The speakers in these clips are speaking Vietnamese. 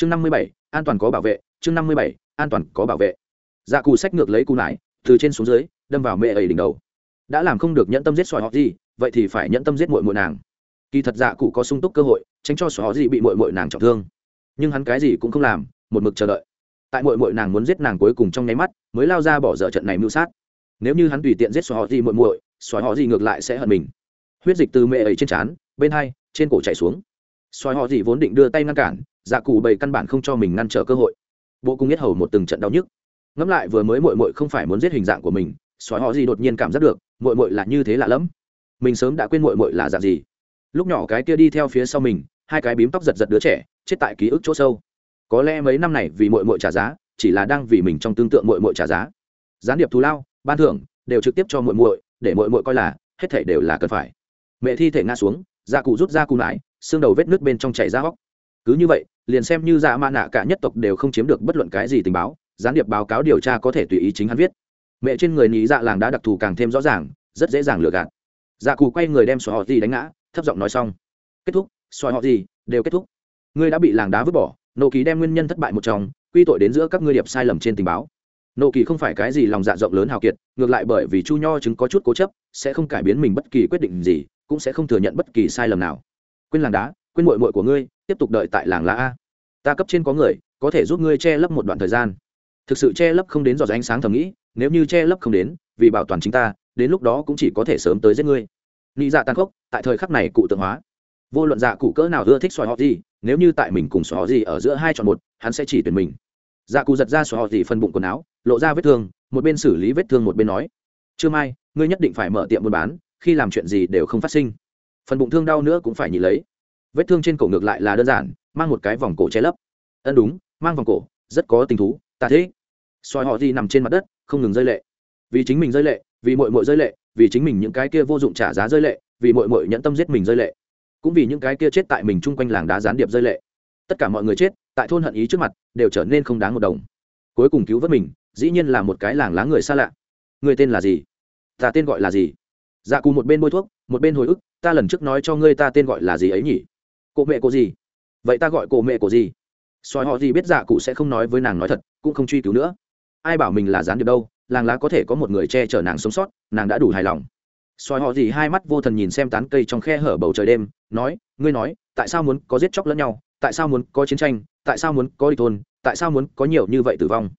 chương năm mươi bảy, an toàn có bảo vệ, chương năm mươi bảy, an toàn có bảo vệ. Dạ cù sách ngược lấy cù nải từ trên xuống dưới, đâm vào mẹ ấy đỉnh đầu. Đã làm không được nhẫn tâm giết sỏi họ gì, vậy thì phải nhẫn tâm giết mội mội nàng. Kỳ thật dạ cụ có sung túc cơ hội, tránh cho sỏi họ gì bị mội mội nàng trọng thương. Nhưng hắn cái gì cũng không làm, một mực chờ đợi. Tại mội mội nàng muốn giết nàng cuối cùng trong nháy mắt, mới lao ra bỏ dở trận này mưu sát. Nếu như hắn tùy tiện giết sỏi họ gì mội mội sỏi họ gì ngược lại sẽ hận mình. Huyết dịch từ mẹ ấy trên trán, bên hai, trên cổ chảy xuống. Sỏi họ gì vốn định đưa tay ngăn cản dạ cụ bầy căn bản không cho mình ngăn trở cơ hội. Bộ cung nhất hầu một từng trận đau nhức. Ngẫm lại vừa mới muội muội không phải muốn giết hình dạng của mình xóa họ gì đột nhiên cảm giác được, muội muội là như thế lạ lẫm. Mình sớm đã quên muội muội là dạng gì. Lúc nhỏ cái kia đi theo phía sau mình, hai cái bím tóc giật giật đứa trẻ, chết tại ký ức chỗ sâu. Có lẽ mấy năm này vì muội muội trả giá, chỉ là đang vì mình trong tương tượng muội muội trả giá. Gián điệp thù lao, ban thưởng, đều trực tiếp cho muội muội, để muội muội coi là hết thảy đều là cần phải. Mẹ thi thể ngã xuống dạ da cụ rút ra cụ lại, xương đầu vết nước bên trong chảy ra hóc cứ như vậy liền xem như dạ mã nạ cả nhất tộc đều không chiếm được bất luận cái gì tình báo, gián điệp báo cáo điều tra có thể tùy ý chính hắn viết. Mẹ trên người nhí dạ làng đã đặc thù càng thêm rõ ràng, rất dễ dàng lừa gạt. Dạ cù quay người đem xoa họ gì đánh ngã, thấp giọng nói xong. Kết thúc xoa họ gì đều kết thúc. Ngươi đã bị làng đá vứt bỏ, nộ ký đem nguyên nhân thất bại một trong, quy tội đến giữa các ngươi điệp sai lầm trên tình báo. Nộ kỳ không phải cái gì lòng dạ rộng lớn hào kiệt, ngược lại bởi vì chu nho chứng có chút cố chấp, sẽ không cải biến mình bất kỳ quyết định gì, cũng sẽ không thừa nhận bất kỳ sai lầm nào. Quên làng đá quên mội mội của ngươi, tiếp tục đợi tại làng lá a. Ta cấp trên có người, có thể giúp ngươi che lấp một đoạn thời gian. Thực sự che lấp không đến giọt ánh sáng thầm nghĩ, nếu như che lấp không đến, vì bảo toàn chính ta, đến lúc đó cũng chỉ có thể sớm tới giết ngươi. Nghĩ dạ tàn khốc, tại thời khắc này cụ tượng hóa. Vô luận dạ cụ cỡ nào ưa thích xoài họ gì, nếu như tại mình cùng xoài họ gì ở giữa hai chọn một, hắn sẽ chỉ tuyển mình. Dạ cụ giật ra xoài họ gì phân bụng quần áo, lộ ra vết thương, một bên xử lý vết thương một bên nói chưa mai, ngươi nhất định phải mở tiệm buôn bán, khi làm chuyện gì đều không phát sinh. Phần bụng thương đau nữa cũng phải nhìn lấy vết thương trên cổ ngược lại là đơn giản, mang một cái vòng cổ che lấp. Ân đúng, mang vòng cổ, rất có tình thú, ta thế xoài họ gì nằm trên mặt đất, không ngừng rơi lệ. Vì chính mình rơi lệ, vì mội mội rơi lệ, vì chính mình những cái kia vô dụng trả giá rơi lệ, vì mội mội nhẫn tâm giết mình rơi lệ. Cũng vì những cái kia chết tại mình chung quanh làng đá gián điệp rơi lệ. Tất cả mọi người chết, tại thôn hận ý trước mặt, đều trở nên không đáng một đồng. Cuối cùng cứu vớt mình, dĩ nhiên là một cái làng lá người xa lạ. Người tên là gì? Ta tên gọi là gì? Dạ cù một bên bôi thuốc, một bên hồi ức, ta lần trước nói cho ngươi ta tên gọi là gì ấy nhỉ? Cô mẹ cô gì? Vậy ta gọi cô mẹ cô gì? Soi họ gì biết dạ cụ sẽ không nói với nàng nói thật, cũng không truy cứu nữa. Ai bảo mình là gián điệp đâu, làng lá có thể có một người che chở nàng sống sót, nàng đã đủ hài lòng. Soi họ gì hai mắt vô thần nhìn xem tán cây trong khe hở bầu trời đêm, nói, ngươi nói, tại sao muốn có giết chóc lẫn nhau? Tại sao muốn có chiến tranh? Tại sao muốn có đi thôn? Tại sao muốn có nhiều như vậy tử vong?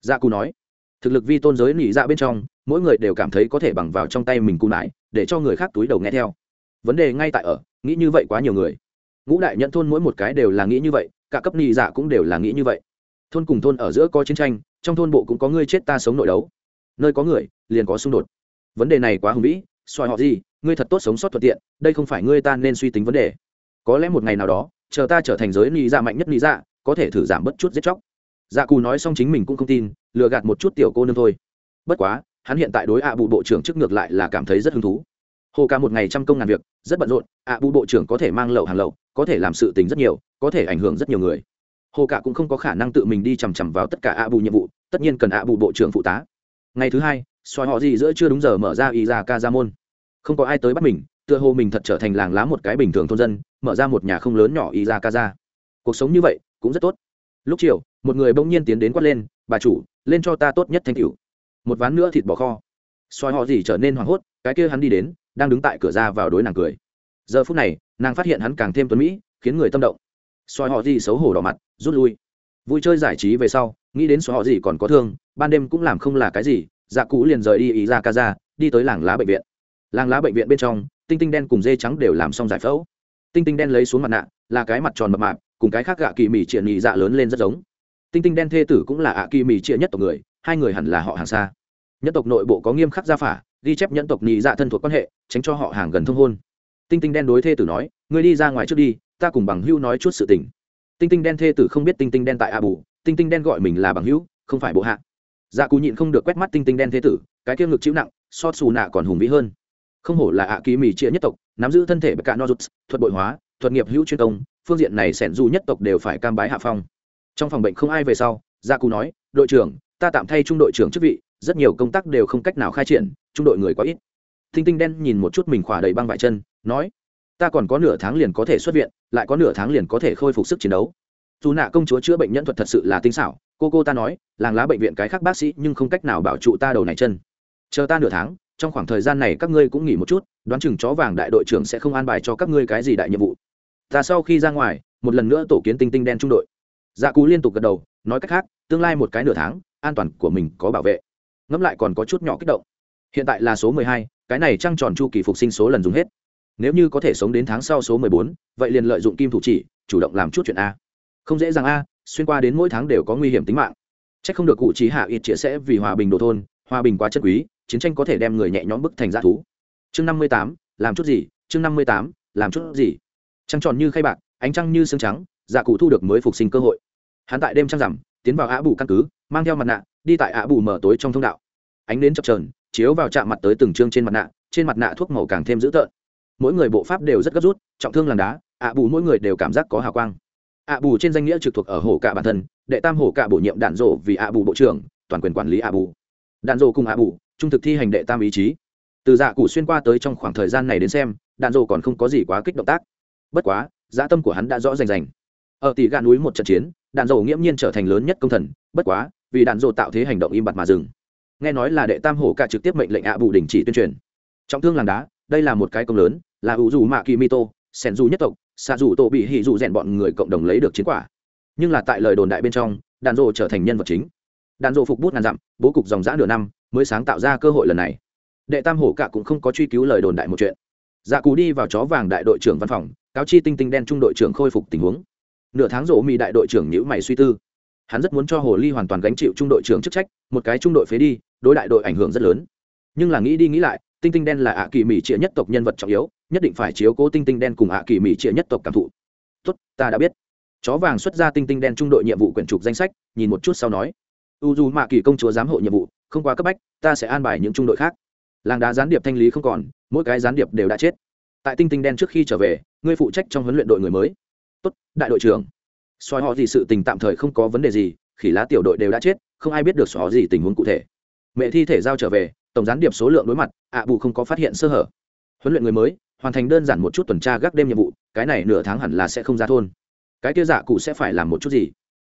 Dạ cụ nói, thực lực vi tôn giới nỉ dạ bên trong, mỗi người đều cảm thấy có thể bằng vào trong tay mình cung lại để cho người khác túi đầu nghe theo. Vấn đề ngay tại ở, nghĩ như vậy quá nhiều người ngũ đại nhận thôn mỗi một cái đều là nghĩ như vậy, cả cấp nị dạ cũng đều là nghĩ như vậy. Thôn cùng thôn ở giữa có chiến tranh, trong thôn bộ cũng có người chết ta sống nội đấu. Nơi có người, liền có xung đột. Vấn đề này quá hùng vĩ, xoài họ gì, ngươi thật tốt sống sót thuận tiện, đây không phải ngươi ta nên suy tính vấn đề. Có lẽ một ngày nào đó, chờ ta trở thành giới nị dạ mạnh nhất nị dạ có thể thử giảm bớt chút giết chóc. Dạ cù nói xong chính mình cũng không tin, lừa gạt một chút tiểu cô nương thôi. Bất quá, hắn hiện tại đối ạ à bộ trưởng trước ngược lại là cảm thấy rất hứng thú. Hồ ca một ngày trăm công ngàn việc, rất bận rộn, ạ à bộ bộ trưởng có thể mang lậu hàng lậu có thể làm sự tình rất nhiều, có thể ảnh hưởng rất nhiều người. Hồ cả cũng không có khả năng tự mình đi chằm chằm vào tất cả ạ bù nhiệm vụ, tất nhiên cần ạ bù bộ trưởng phụ tá. Ngày thứ hai xoài họ gì giữa chưa đúng giờ mở ra y ra ca ra môn không có ai tới bắt mình, tựa hồ mình thật trở thành làng lá một cái bình thường thôn dân, mở ra một nhà không lớn nhỏ y ra ca ra cuộc sống như vậy cũng rất tốt. Lúc chiều, một người bỗng nhiên tiến đến quát lên, bà chủ, lên cho ta tốt nhất thanh cửu một ván nữa thịt bò kho. Xoài họ gì trở nên hoảng hốt, cái kia hắn đi đến, đang đứng tại cửa ra vào đối nàng cười. Giờ phút này nàng phát hiện hắn càng thêm tuấn mỹ, khiến người tâm động. Xoài họ gì xấu hổ đỏ mặt, rút lui. Vui chơi giải trí về sau, nghĩ đến xoài họ gì còn có thương, ban đêm cũng làm không là cái gì dạ cũ liền rời đi ý ra ca ra, đi tới làng lá bệnh viện. Làng lá bệnh viện bên trong, tinh tinh đen cùng dê trắng đều làm xong giải phẫu. Tinh tinh đen lấy xuống mặt nạ, là cái mặt tròn mập mạp, cùng cái khác gạ kỳ mì triện nhị dạ lớn lên rất giống. Tinh tinh đen thê tử cũng là ạ kỳ mì triện nhất tộc người, hai người hẳn là họ hàng xa. Nhất tộc nội bộ có nghiêm khắc gia phả, ghi chép nhân tộc nhị dạ thân thuộc quan hệ, tránh cho họ hàng gần thông hôn. Tinh tinh đen đối thê tử nói ngươi đi ra ngoài trước đi, ta cùng bằng hưu nói chút sự tình. Tinh tinh đen thê tử không biết tinh tinh đen tại a bù, tinh tinh đen gọi mình là bằng hữu, không phải bộ hạ. Dạ cù nhịn không được quét mắt tinh tinh đen thê tử, cái kia ngực chịu nặng xót xù nạ còn hùng vĩ hơn. Không hổ là ạ kỳ mì chia nhất tộc, nắm giữ thân thể bất cả nozuts, thuật bội hóa, thuật nghiệp hữu chuyên công, phương diện này sẻn dù nhất tộc đều phải cam bái hạ phong. Trong phòng bệnh không ai về sau dạ gia cù nói, đội trưởng, ta tạm thay trung đội trưởng chức vị, rất nhiều công tác đều không cách nào khai triển, trung đội người quá ít. Tinh tinh đen nhìn một chút mình khỏa đầy băng vải chân, nói ta còn có nửa tháng liền có thể xuất viện, lại có nửa tháng liền có thể khôi phục sức chiến đấu. Dù nạ công chúa chữa bệnh nhân thuật thật sự là tinh xảo, cô cô ta nói, làng lá bệnh viện cái khác bác sĩ nhưng không cách nào bảo trụ ta đầu này chân. Chờ ta nửa tháng, trong khoảng thời gian này các ngươi cũng nghỉ một chút, đoán chừng chó vàng đại đội trưởng sẽ không an bài cho các ngươi cái gì đại nhiệm vụ. Ta sau khi ra ngoài, một lần nữa tổ kiến tinh tinh đen trung đội. Dạ cú liên tục gật đầu, nói cách khác, tương lai một cái nửa tháng, an toàn của mình có bảo vệ. Ngẫm lại còn có chút nhỏ kích động. Hiện tại là số mười hai, cái này trăng tròn chu kỳ phục sinh số lần dùng hết nếu như có thể sống đến tháng sau số mười bốn, vậy liền lợi dụng kim thủ chỉ, chủ động làm chút chuyện a. Không dễ dàng a, xuyên qua đến mỗi tháng đều có nguy hiểm tính mạng. C h ắ c không được cụ trí hạ ít chia sẻ vì hòa bình đồ thôn, hòa bình quá chất quý, chiến tranh có thể đem người nhẹ nhõm bức thành g thú. Chương năm mươi tám, làm chút gì? Chương năm mươi tám, làm chút gì? Trăng tròn như khay bạc, ánh trăng như xương trắng dạ cụ thu được mới phục sinh cơ hội. Hắn tại đêm trăng rằm, tiến vào ạ bù căn cứ, mang theo mặt nạ, đi tại ạ bù mở tối trong thông đạo. Ánh đến chập trờn chiếu vào chạm mặt tới từng chương trên mặt nạ, trên mặt nạ thuốc màu càng thêm dữ tợn mỗi người bộ pháp đều rất gấp rút, trọng thương làng đá, ạ bù mỗi người đều cảm giác có hào quang. ạ bù trên danh nghĩa trực thuộc ở hồ cạ bản thân, đệ tam hồ cạ bổ nhiệm đạn rộ vì ạ bù bộ trưởng, toàn quyền quản lý ạ bù. Đạn rộ cùng ạ bù, trung thực thi hành đệ tam ý chí. Từ dạ cụ xuyên qua tới trong khoảng thời gian này đến xem, đạn rộ còn không có gì quá kích động tác. Bất quá dã tâm của hắn đã rõ rành rành. Ở tỷ gà núi một trận chiến, đạn rộ nghiễm nhiên trở thành lớn nhất công thần, bất quá, vì đạn rộ tạo thế hành động im bặt mà dừng. Nghe nói là đệ tam hổ cả trực tiếp mệnh lệnh ạ bù đình chỉ tuyên truyền. Trọng thương làng đá đây là một cái công lớn, là ủ dù mạ kỳ mito sen du nhất tộc, xạ dù tổ bị hỉ dù rèn bọn người cộng đồng lấy được chiến quả. Nhưng là tại lời đồn đại bên trong, đàn rộ trở thành nhân vật chính. Đàn rộ phục bút ngàn dặm, bố cục dòng dã nửa năm, mới sáng tạo ra cơ hội lần này. Đệ tam hổ cả cũng không có truy cứu lời đồn đại một chuyện. Dạ cú đi vào chó vàng đại đội trưởng văn phòng, cáo chi tinh tinh đen trung đội trưởng khôi phục tình huống. Nửa tháng rộ mỹ đại đội trưởng nhữ mày suy tư. Hắn rất muốn cho hồ ly hoàn toàn gánh chịu trung đội trưởng chức trách, một cái trung đội phế đi, đối đại đội ảnh hưởng rất lớn. Nhưng là nghĩ đi nghĩ lại tinh tinh đen là ạ kỳ mỹ trịa nhất tộc nhân vật trọng yếu, nhất định phải chiếu cố tinh tinh đen cùng ạ kỳ mỹ trịa nhất tộc cảm thụ. Tốt, ta đã biết. Chó vàng xuất ra tinh tinh đen trung đội nhiệm vụ quyển trục danh sách, nhìn một chút sau nói. U dù mạ kỳ công chúa giám hộ nhiệm vụ, không quá cấp bách, ta sẽ an bài những trung đội khác. Làng đá gián điệp thanh lý không còn, mỗi cái gián điệp đều đã chết. Tại tinh tinh đen trước khi trở về, ngươi phụ trách trong huấn luyện đội người mới. Tốt, đại đội trưởng. Soi họ gì sự tình tạm thời không có vấn đề gì, khỉ lá tiểu đội đều đã chết, không ai biết được soi họ gì tình huống cụ thể. Mẹ thi thể giao trở về tổng gián điệp số lượng đối mặt, ạ bù không có phát hiện sơ hở. Huấn luyện người mới, hoàn thành đơn giản một chút tuần tra gác đêm nhiệm vụ, cái này nửa tháng hẳn là sẽ không ra thôn. Cái kia dạ cụ sẽ phải làm một chút gì?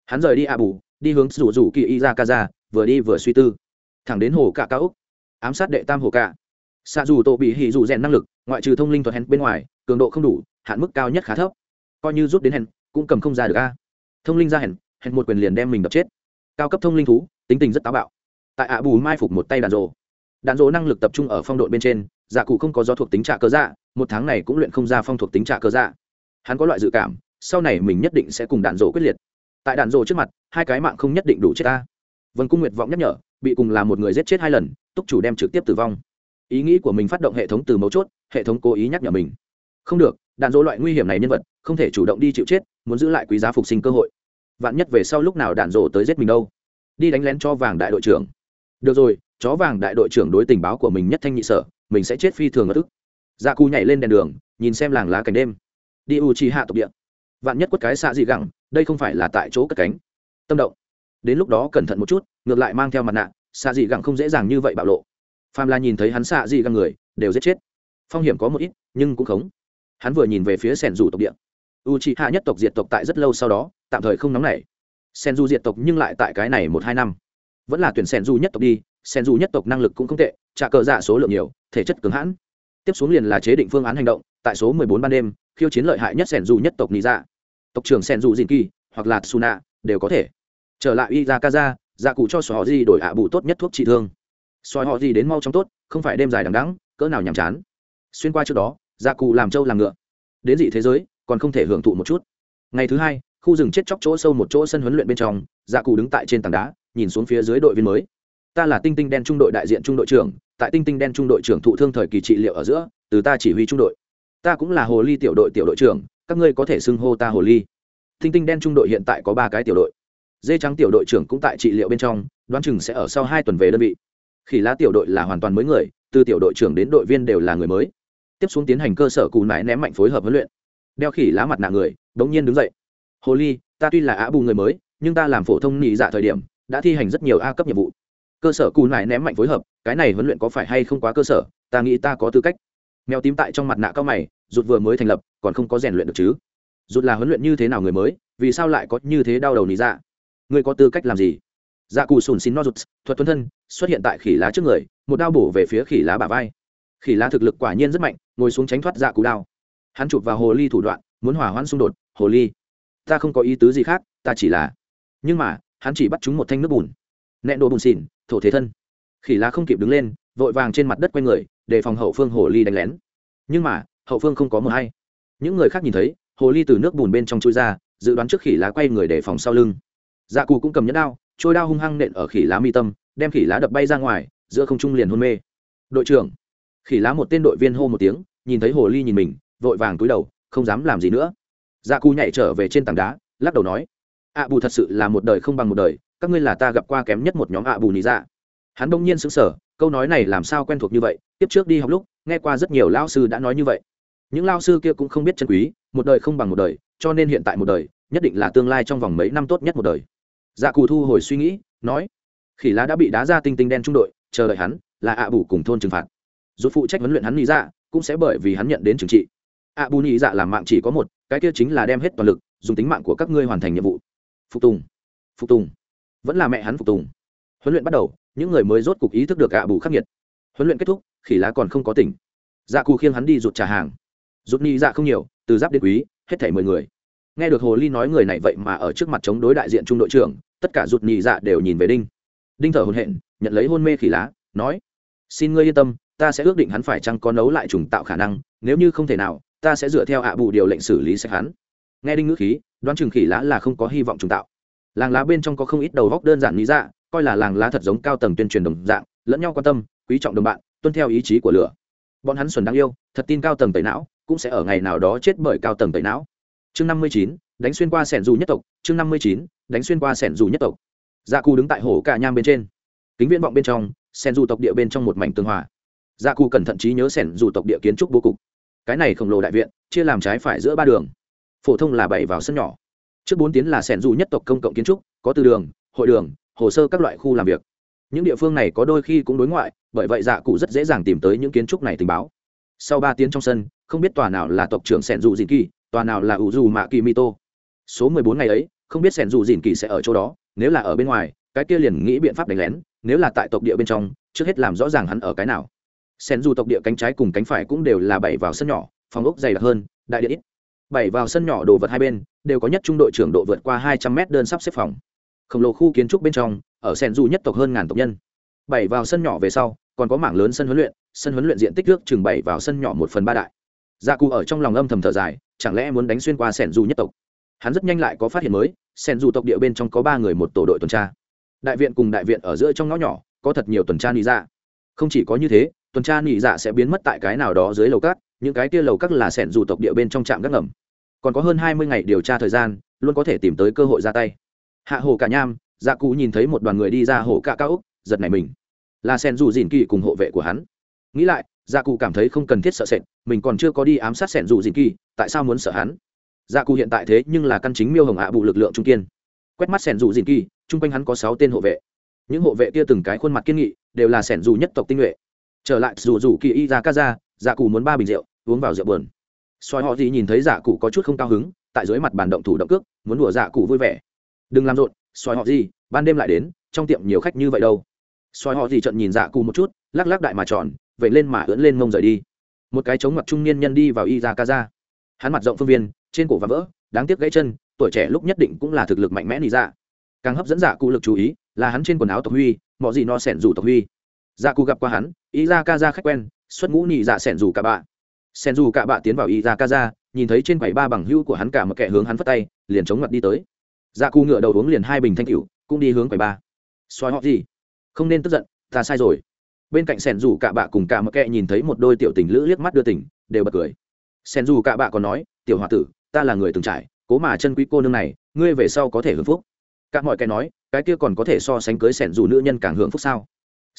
Hắn rời đi ạ bù, đi hướng rủ rủ kỳ y ra ca ra vừa đi vừa suy tư. Thẳng đến hồ cạ ca úc ám sát đệ tam hồ cạ. Xạ dù tổ bị hỉ dù rèn năng lực, ngoại trừ thông linh thuật hèn bên ngoài, cường độ không đủ, hạn mức cao nhất khá thấp. Coi như rút đến hèn cũng cầm không ra được a. Thông linh ra hèn hèn một quyền liền đem mình đập chết. Cao cấp thông linh thú, tính tình rất táo bạo. Tại ạ bù mai phục một tay đàn rộ đạn dỗ năng lực tập trung ở phong độn bên trên dạ cụ không có do thuộc tính trạ cơ dạ một tháng này cũng luyện không ra phong thuộc tính trạ cơ dạ. Hắn có loại dự cảm, sau này mình nhất định sẽ cùng đạn dỗ quyết liệt. Tại đạn dỗ trước mặt, hai cái mạng không nhất định đủ chết ta. Vân cung nguyệt vọng nhắc nhở, bị cùng là một người giết chết hai lần, túc chủ đem trực tiếp tử vong. Ý nghĩ của mình phát động hệ thống từ mấu chốt, hệ thống cố ý nhắc nhở mình. Không được, đạn dỗ loại nguy hiểm này nhân vật, không thể chủ động đi chịu chết, muốn giữ lại quý giá phục sinh cơ hội. Vạn nhất về sau lúc nào đạn dỗ tới giết mình đâu? Đi đánh lén cho vàng đại đội trưởng. Được rồi chó vàng đại đội trưởng đối tình báo của mình nhất thanh nhị sở, mình sẽ chết phi thường ở tức dạ cù nhảy lên đèn đường, nhìn xem làng lá cảnh đêm. Đi u chi hạ tộc địa. Vạn nhất quất cái xạ dị gẳng, đây không phải là tại chỗ cất cánh. Tâm động. Đến lúc đó cẩn thận một chút, ngược lại mang theo mặt nạ, xạ dị gẳng không dễ dàng như vậy bạo lộ. Phàm là nhìn thấy hắn xạ dị gẳng người, đều giết chết. Phong hiểm có một ít, nhưng cũng khống. Hắn vừa nhìn về phía sẻn dù tộc địa. U chi hạ nhất tộc diệt tộc tại rất lâu sau đó, tạm thời không nóng nảy. Sen du diệt tộc nhưng lại tại cái này một hai năm vẫn là tuyển sen du nhất tộc đi sen du nhất tộc năng lực cũng không tệ, trả cờ dạ số lượng nhiều, thể chất cứng hãn. Tiếp xuống liền là chế định phương án hành động, tại số mười bốn ban đêm, khiêu chiến lợi hại nhất sen du nhất tộc nị dạ. Tộc trưởng sen dù dìn kỳ, hoặc là suna đều có thể. Trở lại y ra kaza dạ cụ cho sò họ gì đổi ạ bù tốt nhất thuốc trị thương. Soi họ gì đến mau trong tốt, không phải đêm dài đằng đắng cỡ nào nhàm chán. Xuyên qua trước đó dạ cụ làm trâu làm ngựa. Đến dị thế giới, còn không thể hưởng thụ một chút. Ngày thứ hai, khu rừng chết chóc chỗ sâu một chỗ sân huấn luyện bên trong dạ cụ đứng tại trên tảng đá nhìn xuống phía dưới đội viên mới. Ta là tinh tinh đen trung đội đại diện trung đội trưởng, tại tinh tinh đen trung đội trưởng thụ thương thời kỳ trị liệu ở giữa, từ ta chỉ huy trung đội. Ta cũng là hồ ly tiểu đội tiểu đội trưởng, các ngươi có thể xưng hô ta hồ ly. Tinh tinh đen trung đội hiện tại có ba cái tiểu đội. Dê trắng tiểu đội trưởng cũng tại trị liệu bên trong, đoán chừng sẽ ở sau hai tuần về đơn vị. Khỉ lá tiểu đội là hoàn toàn mới người, từ tiểu đội trưởng đến đội viên đều là người mới. Tiếp xuống tiến hành cơ sở cù nải ném mạnh phối hợp huấn luyện. Đeo khỉ lá mặt nạ người, đống nhiên đứng dậy. Hồ ly, ta tuy là á bù người mới, nhưng ta làm phổ thông nhị dạ thời điểm đã thi hành rất nhiều a cấp nhiệm vụ. Cơ sở cù nải ném mạnh phối hợp, cái này huấn luyện có phải hay không quá cơ sở, ta nghĩ ta có tư cách. Mèo tím tại trong mặt nạ cao mày, rụt vừa mới thành lập, còn không có rèn luyện được chứ. Rụt là huấn luyện như thế nào người mới, vì sao lại có như thế đau đầu nỉ dạ? Ngươi có tư cách làm gì? Dạ cù sùn xin no rụt, thuật tuấn thân, xuất hiện tại khỉ lá trước người, một đao bổ về phía khỉ lá bả vai. Khỉ lá thực lực quả nhiên rất mạnh, ngồi xuống tránh thoát dạ cù đao. Hắn chụp vào hồ ly thủ đoạn, muốn hỏa hoãn xung đột, hồ ly. Ta không có ý tứ gì khác, ta chỉ là. Nhưng mà hắn chỉ bắt chúng một thanh nước bùn. Nẹn đồ bùn xỉn, thổ thế thân. Khỉ lá không kịp đứng lên, vội vàng trên mặt đất quay người, để phòng hậu phương hồ ly đánh lén. Nhưng mà, hậu phương không có mờ hay. Những người khác nhìn thấy, hồ ly từ nước bùn bên trong chui ra, dự đoán trước khỉ lá quay người để phòng sau lưng. Dạ cù cũng cầm nhẫn đao, trôi đao hung hăng nện ở khỉ lá mi tâm, đem khỉ lá đập bay ra ngoài, giữa không trung liền hôn mê. Đội trưởng, khỉ lá một tên đội viên hô một tiếng, nhìn thấy hồ ly nhìn mình, vội vàng túi đầu, không dám làm gì nữa. Dạ cù nhảy trở về trên tảng đá, lắc đầu nói ạ bù thật sự là một đời không bằng một đời, các ngươi là ta gặp qua kém nhất một nhóm ạ bù nị dạ hắn đông nhiên sững sờ, câu nói này làm sao quen thuộc như vậy, tiếp trước đi học lúc, nghe qua rất nhiều lao sư đã nói như vậy. Những lao sư kia cũng không biết chân quý, một đời không bằng một đời, cho nên hiện tại một đời, nhất định là tương lai trong vòng mấy năm tốt nhất một đời. Dạ cù thu hồi suy nghĩ, nói, khỉ lá đã bị đá ra tinh tinh đen trung đội, chờ đợi hắn, là ạ bù cùng thôn trừng phạt. Dù phụ trách huấn luyện hắn nghĩ dạ cũng sẽ bởi vì hắn nhận đến trừng trị. Ạ bù nghĩ dạ làm mạng chỉ có một, cái kia chính là đem hết toàn lực, dùng tính mạng của các ngươi hoàn thành nhiệm vụ phục tùng phục tùng. Vẫn là mẹ hắn phục tùng. Huấn luyện bắt đầu, những người mới rốt cục ý thức được ạ bù khắc nghiệt. Huấn luyện kết thúc, khỉ lá còn không có tỉnh. Dạ cù khiêng hắn đi rụt trả hàng. Rút ni dạ không nhiều, từ giáp đến quý, hết thảy mười người. Nghe được hồ ly nói người này vậy mà ở trước mặt chống đối đại diện trung đội trưởng, tất cả rụt nhị dạ đều nhìn về đinh. Đinh thở hồn hện nhận lấy hôn mê khỉ lá, nói, xin ngươi yên tâm, ta sẽ ước định hắn phải chăng có nấu lại trùng tạo khả năng, nếu như không thể nào, ta sẽ dựa theo ạ bù điều lệnh xử lý sẽ hắn. Nghe đinh ngữ khí đoán chừng khỉ lá là không có hy vọng trùng tạo. Làng lá bên trong có không ít đầu góc đơn giản lý dạ coi là làng lá thật giống cao tầng tuyên truyền đồng dạng, lẫn nhau quan tâm, quý trọng đồng bạn, tuân theo ý chí của lửa. Bọn hắn xuẩn đáng yêu, thật tin cao tầng tẩy não, cũng sẽ ở ngày nào đó chết bởi cao tầng tẩy não. Chương năm mươi chín, đánh xuyên qua sẻn dù nhất tộc, chương năm mươi chín, đánh xuyên qua sẻn dù nhất tộc. Dạ cù đứng tại hồ cả nham bên trên. Kính viễn vọng bên trong, sẻn dù tộc địa bên trong một mảnh tương hòa. Dạ cù cẩn thận trí nhớ sẻn dù tộc địa kiến trúc bố cục. Cái này khổng lồ đại viện, chia làm trái phải giữa ba đường phổ thông là bảy vào sân nhỏ. Trước bốn tiến là sẻn dù nhất tộc công cộng kiến trúc, có từ đường, hội đường, hồ sơ các loại khu làm việc. Những địa phương này có đôi khi cũng đối ngoại, bởi vậy dạ cụ rất dễ dàng tìm tới những kiến trúc này tình báo. Sau ba tiếng trong sân, không biết tòa nào là tộc trưởng sẻn dù dìn kỳ, tòa nào là ủ dù mạ kỳ mito số mười bốn ngày ấy, không biết sẻn dù dìn kỳ sẽ ở chỗ đó, nếu là ở bên ngoài, cái kia liền nghĩ biện pháp đánh lén, nếu là tại tộc địa bên trong, trước hết làm rõ ràng hắn ở cái nào. Sẻn dù tộc địa cánh trái cùng cánh phải cũng đều là bảy vào sân nhỏ, phòng ốc dày đặc hơn, đại điện ít bảy vào sân nhỏ đồ vật hai bên, đều có nhất trung đội trưởng độ vượt qua hai trăm mét đơn sắp xếp phòng. Khổng lồ khu kiến trúc bên trong, ở sen du nhất tộc hơn ngàn tộc nhân. Bảy vào sân nhỏ về sau, còn có mảng lớn sân huấn luyện, sân huấn luyện diện tích nước chừng bảy vào sân nhỏ một phần ba đại. Gia cụ ở trong lòng âm thầm thở dài, chẳng lẽ muốn đánh xuyên qua sẻn du nhất tộc? Hắn rất nhanh lại có phát hiện mới, sẻn du tộc địa bên trong có ba người một tổ đội tuần tra. Đại viện cùng đại viện ở giữa trong ngõ nhỏ, có thật nhiều tuần tra đi ra. Không chỉ có như thế tuần tra nị dạ sẽ biến mất tại cái nào đó dưới lầu cát, những cái kia lầu cát là sẻn dù tộc địa bên trong trạm gác ngầm. Còn có hơn hai mươi ngày điều tra thời gian, luôn có thể tìm tới cơ hội ra tay. Hạ hồ cả nham dạ cụ nhìn thấy một đoàn người đi ra hồ cả cao úc, giật nảy mình. Là sẻn dù dìn kỳ cùng hộ vệ của hắn. Nghĩ lại dạ cụ cảm thấy không cần thiết sợ sệt, mình còn chưa có đi ám sát sẻn dù dìn kỳ, tại sao muốn sợ hắn? Dạ cụ hiện tại thế nhưng là căn chính miêu hồng hạ bù lực lượng trung kiên. Quét mắt sẻn dù dìn kỳ, chung quanh hắn có sáu tên hộ vệ. Những hộ vệ kia từng cái khuôn mặt kiên nghị, đều là sẻn dù nhất tộc tinh nhuệ trở lại, dù dù kỳ y ra ca ra dạ cụ muốn ba bình rượu, uống vào rượu buồn. Soi họ gì nhìn thấy dạ cụ có chút không cao hứng, tại dưới mặt bàn động thủ động cước, muốn đùa dạ cụ vui vẻ. Đừng làm rộn soi họ gì, ban đêm lại đến, trong tiệm nhiều khách như vậy đâu. Soi họ gì trận nhìn dạ cụ một chút, lắc lắc đại mà tròn vậy lên mà ưỡn lên mông rời đi. Một cái chống mặt trung niên nhân đi vào y ra ca ra hắn mặt rộng phương viên, trên cổ và vỡ, đáng tiếc gãy chân, tuổi trẻ lúc nhất định cũng là thực lực mạnh mẽ nị dạ. Càng hấp dẫn dạ cụ lực chú ý, là hắn trên quần áo tộc huy mọi gì no sẻn rủ tộc huy dạ cụ gặp qua hắn y ra ca ra khách quen, xuất ngũ nhị dạ sẻn dù cả bạ. Sẻn Dù cả bạ tiến vào y ra ca ra nhìn thấy trên quầy ba bằng hưu của hắn cả một kẻ hướng hắn phất tay, liền chống mặt đi tới. Dạ cụ ngựa đầu uống liền hai bình thanh cửu, cũng đi hướng quầy ba. Soi họ gì? Không nên tức giận, ta sai rồi. Bên cạnh sẻn dù cả bạ cùng cả một kẻ nhìn thấy một đôi tiểu tình lữ liếc mắt đưa tỉnh đều bật cười. Sẻn dù cả bạ còn nói, tiểu hòa tử, ta là người từng trải, cố mà chân quý cô nương này, ngươi về sau có thể hưởng phúc. Các mọi cái nói, cái kia còn có thể so sánh cưới sẻn dù nữ nhân càng hưởng phúc sao?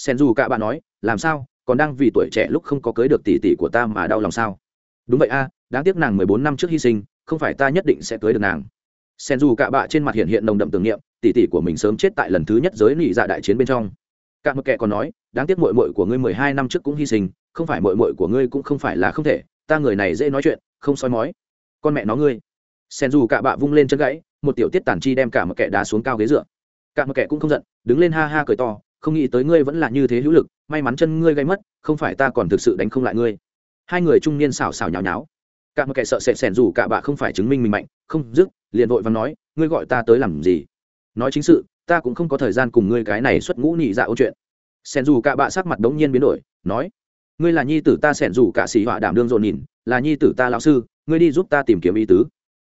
Sen dù cả bạn nói, làm sao? Còn đang vì tuổi trẻ lúc không có cưới được tỷ tỷ của ta mà đau lòng sao? Đúng vậy a, đáng tiếc nàng mười bốn năm trước hy sinh, không phải ta nhất định sẽ cưới được nàng. Sen dù cả bạ trên mặt hiện hiện nồng đậm tưởng niệm, tỷ tỷ của mình sớm chết tại lần thứ nhất giới nị dạ đại chiến bên trong. Cả một kẻ còn nói, đáng tiếc mội mội của ngươi mười hai năm trước cũng hy sinh, không phải mội mội của ngươi cũng không phải là không thể, ta người này dễ nói chuyện, không soi mói. Con mẹ nó ngươi. Sen dù cả bạ vung lên chân gãy, một tiểu tiết tản chi đem cả một kẻ đá xuống cao ghế dựa. Cả một kẻ cũng không giận, đứng lên ha ha cười to không nghĩ tới ngươi vẫn là như thế hữu lực, may mắn chân ngươi gây mất, không phải ta còn thực sự đánh không lại ngươi. Hai người trung niên xảo xảo nhào nháo. Cả một kẻ sợ sệt sẻn dù cả bạ không phải chứng minh mình mạnh, không dứt, liền vội và nói, ngươi gọi ta tới làm gì? Nói chính sự, ta cũng không có thời gian cùng ngươi cái này xuất ngũ nhị dạ ô chuyện. Sẻn dù cả bạ sắc mặt đống nhiên biến đổi, nói, ngươi là nhi tử ta sẻn dù cả sĩ họa đảm đương dồn nhìn, là nhi tử ta lão sư, ngươi đi giúp ta tìm kiếm ý tứ.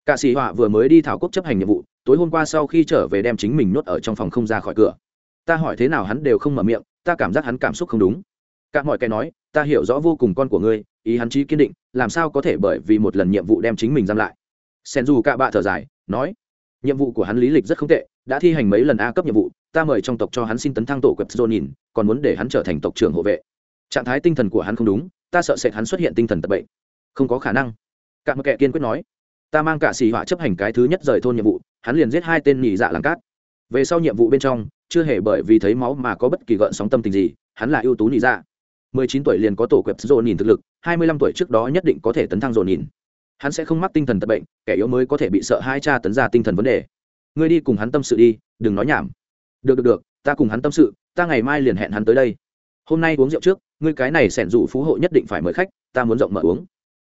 Cả sĩ họa vừa mới đi thảo quốc chấp hành nhiệm vụ, tối hôm qua sau khi trở về đem chính mình nhốt ở trong phòng không ra khỏi cửa ta hỏi thế nào hắn đều không mở miệng, ta cảm giác hắn cảm xúc không đúng. Cả mọi cái nói, ta hiểu rõ vô cùng con của ngươi, ý hắn chí kiên định, làm sao có thể bởi vì một lần nhiệm vụ đem chính mình giam lại. Sen dù cả bạ thở dài, nói, nhiệm vụ của hắn lý lịch rất không tệ, đã thi hành mấy lần a cấp nhiệm vụ, ta mời trong tộc cho hắn xin tấn thăng tổ quẹp nhìn còn muốn để hắn trở thành tộc trưởng hộ vệ. Trạng thái tinh thần của hắn không đúng, ta sợ sệt hắn xuất hiện tinh thần tật bệnh. Không có khả năng. Cả một kẻ kiên quyết nói, ta mang cả xì họa chấp hành cái thứ nhất rời thôn nhiệm vụ, hắn liền giết hai tên nhị dạ làng cát về sau nhiệm vụ bên trong, chưa hề bởi vì thấy máu mà có bất kỳ gợn sóng tâm tình gì, hắn là ưu tú nhị ra dạ. mười chín tuổi liền có tổ quẹp dồn nhìn thực lực, hai mươi lăm tuổi trước đó nhất định có thể tấn thăng dồn nhìn. Hắn sẽ không mắc tinh thần tật bệnh, kẻ yếu mới có thể bị sợ hai cha tấn ra tinh thần vấn đề. Ngươi đi cùng hắn tâm sự đi, đừng nói nhảm. Được được được, ta cùng hắn tâm sự, ta ngày mai liền hẹn hắn tới đây. Hôm nay uống rượu trước, ngươi cái này sẻn rủ phú hộ nhất định phải mời khách, ta muốn rộng mở uống.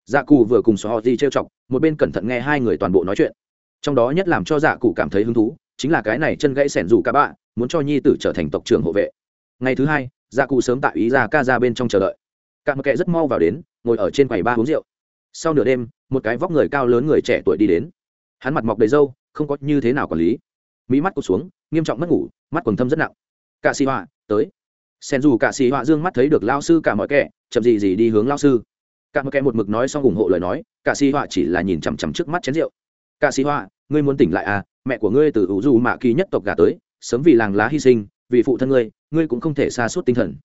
Dạ cụ vừa cùng xóa họ di trêu chọc, một bên cẩn thận nghe hai người toàn bộ nói chuyện. Trong đó nhất làm cho dạ cụ cảm thấy hứng thú chính là cái này chân gãy sẻn rủ cả bạ, muốn cho nhi tử trở thành tộc trưởng hộ vệ. Ngày thứ hai gia cụ sớm tại ý ra ca ra bên trong chờ đợi. Cả một kệ rất mau vào đến, ngồi ở trên quầy ba uống rượu. Sau nửa đêm, một cái vóc người cao lớn người trẻ tuổi đi đến. Hắn mặt mọc đầy râu, không có như thế nào quản lý. Mỹ mắt cụt xuống, nghiêm trọng mất ngủ, mắt quần thâm rất nặng. Cả xì họa, tới. Sen dù cả xì họa dương mắt thấy được lao sư cả mọi kẻ, chậm gì gì đi hướng lao sư. Cả mọi kẻ một mực nói xong ủng hộ lời nói cả xì họa chỉ là nhìn chằm chằm trước mắt chén rượu. Cả xì họa, ngươi muốn tỉnh lại à? Mẹ của ngươi từ ủ dù mạ kỳ nhất tộc gà tới, sớm vì làng lá hy sinh, vì phụ thân ngươi ngươi cũng không thể xa suốt tinh thần.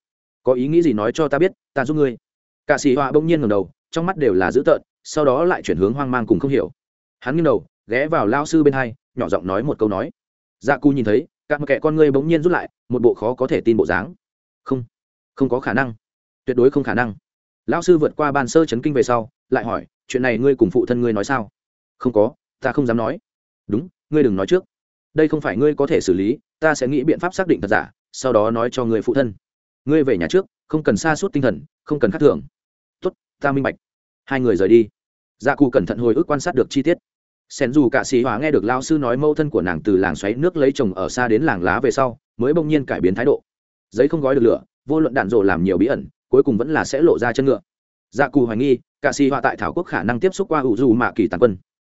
Có ý nghĩ gì nói cho ta biết, ta giúp ngươi. Cả xì họa bỗng nhiên ngầm đầu, trong mắt đều là dữ tợn, sau đó lại chuyển hướng hoang mang cùng không hiểu. Hắn nghiêng đầu, ghé vào lao sư bên hai, nhỏ giọng nói một câu nói. Dạ cu nhìn thấy các kẻ con ngươi bỗng nhiên rút lại, một bộ khó có thể tin bộ dáng. Không không có khả năng. Tuyệt đối không khả năng. Lão sư vượt qua bàn sơ chấn kinh về sau, lại hỏi, chuyện này ngươi cùng phụ thân ngươi nói sao? Không có, ta không dám nói. Đúng ngươi đừng nói trước. Đây không phải ngươi có thể xử lý, ta sẽ nghĩ biện pháp xác định thật giả, sau đó nói cho người phụ thân. Ngươi về nhà trước, không cần xa suốt tinh thần, không cần khắc thường. Tốt, ta minh bạch. Hai người rời đi. Dạ cụ cẩn thận hồi ức quan sát được chi tiết. Sen dù cả sĩ hóa nghe được lao sư nói mâu thân của nàng từ làng xoáy nước lấy chồng ở xa đến làng lá về sau, mới bỗng nhiên cải biến thái độ. Giấy không gói được lửa, vô luận đạn rộ làm nhiều bí ẩn, cuối cùng vẫn là sẽ lộ ra chân ngựa. Dạ cù hoài nghi, cả sĩ hóa tại thảo quốc khả năng tiếp xúc qua ủ dù mạ kỳ tàn quân.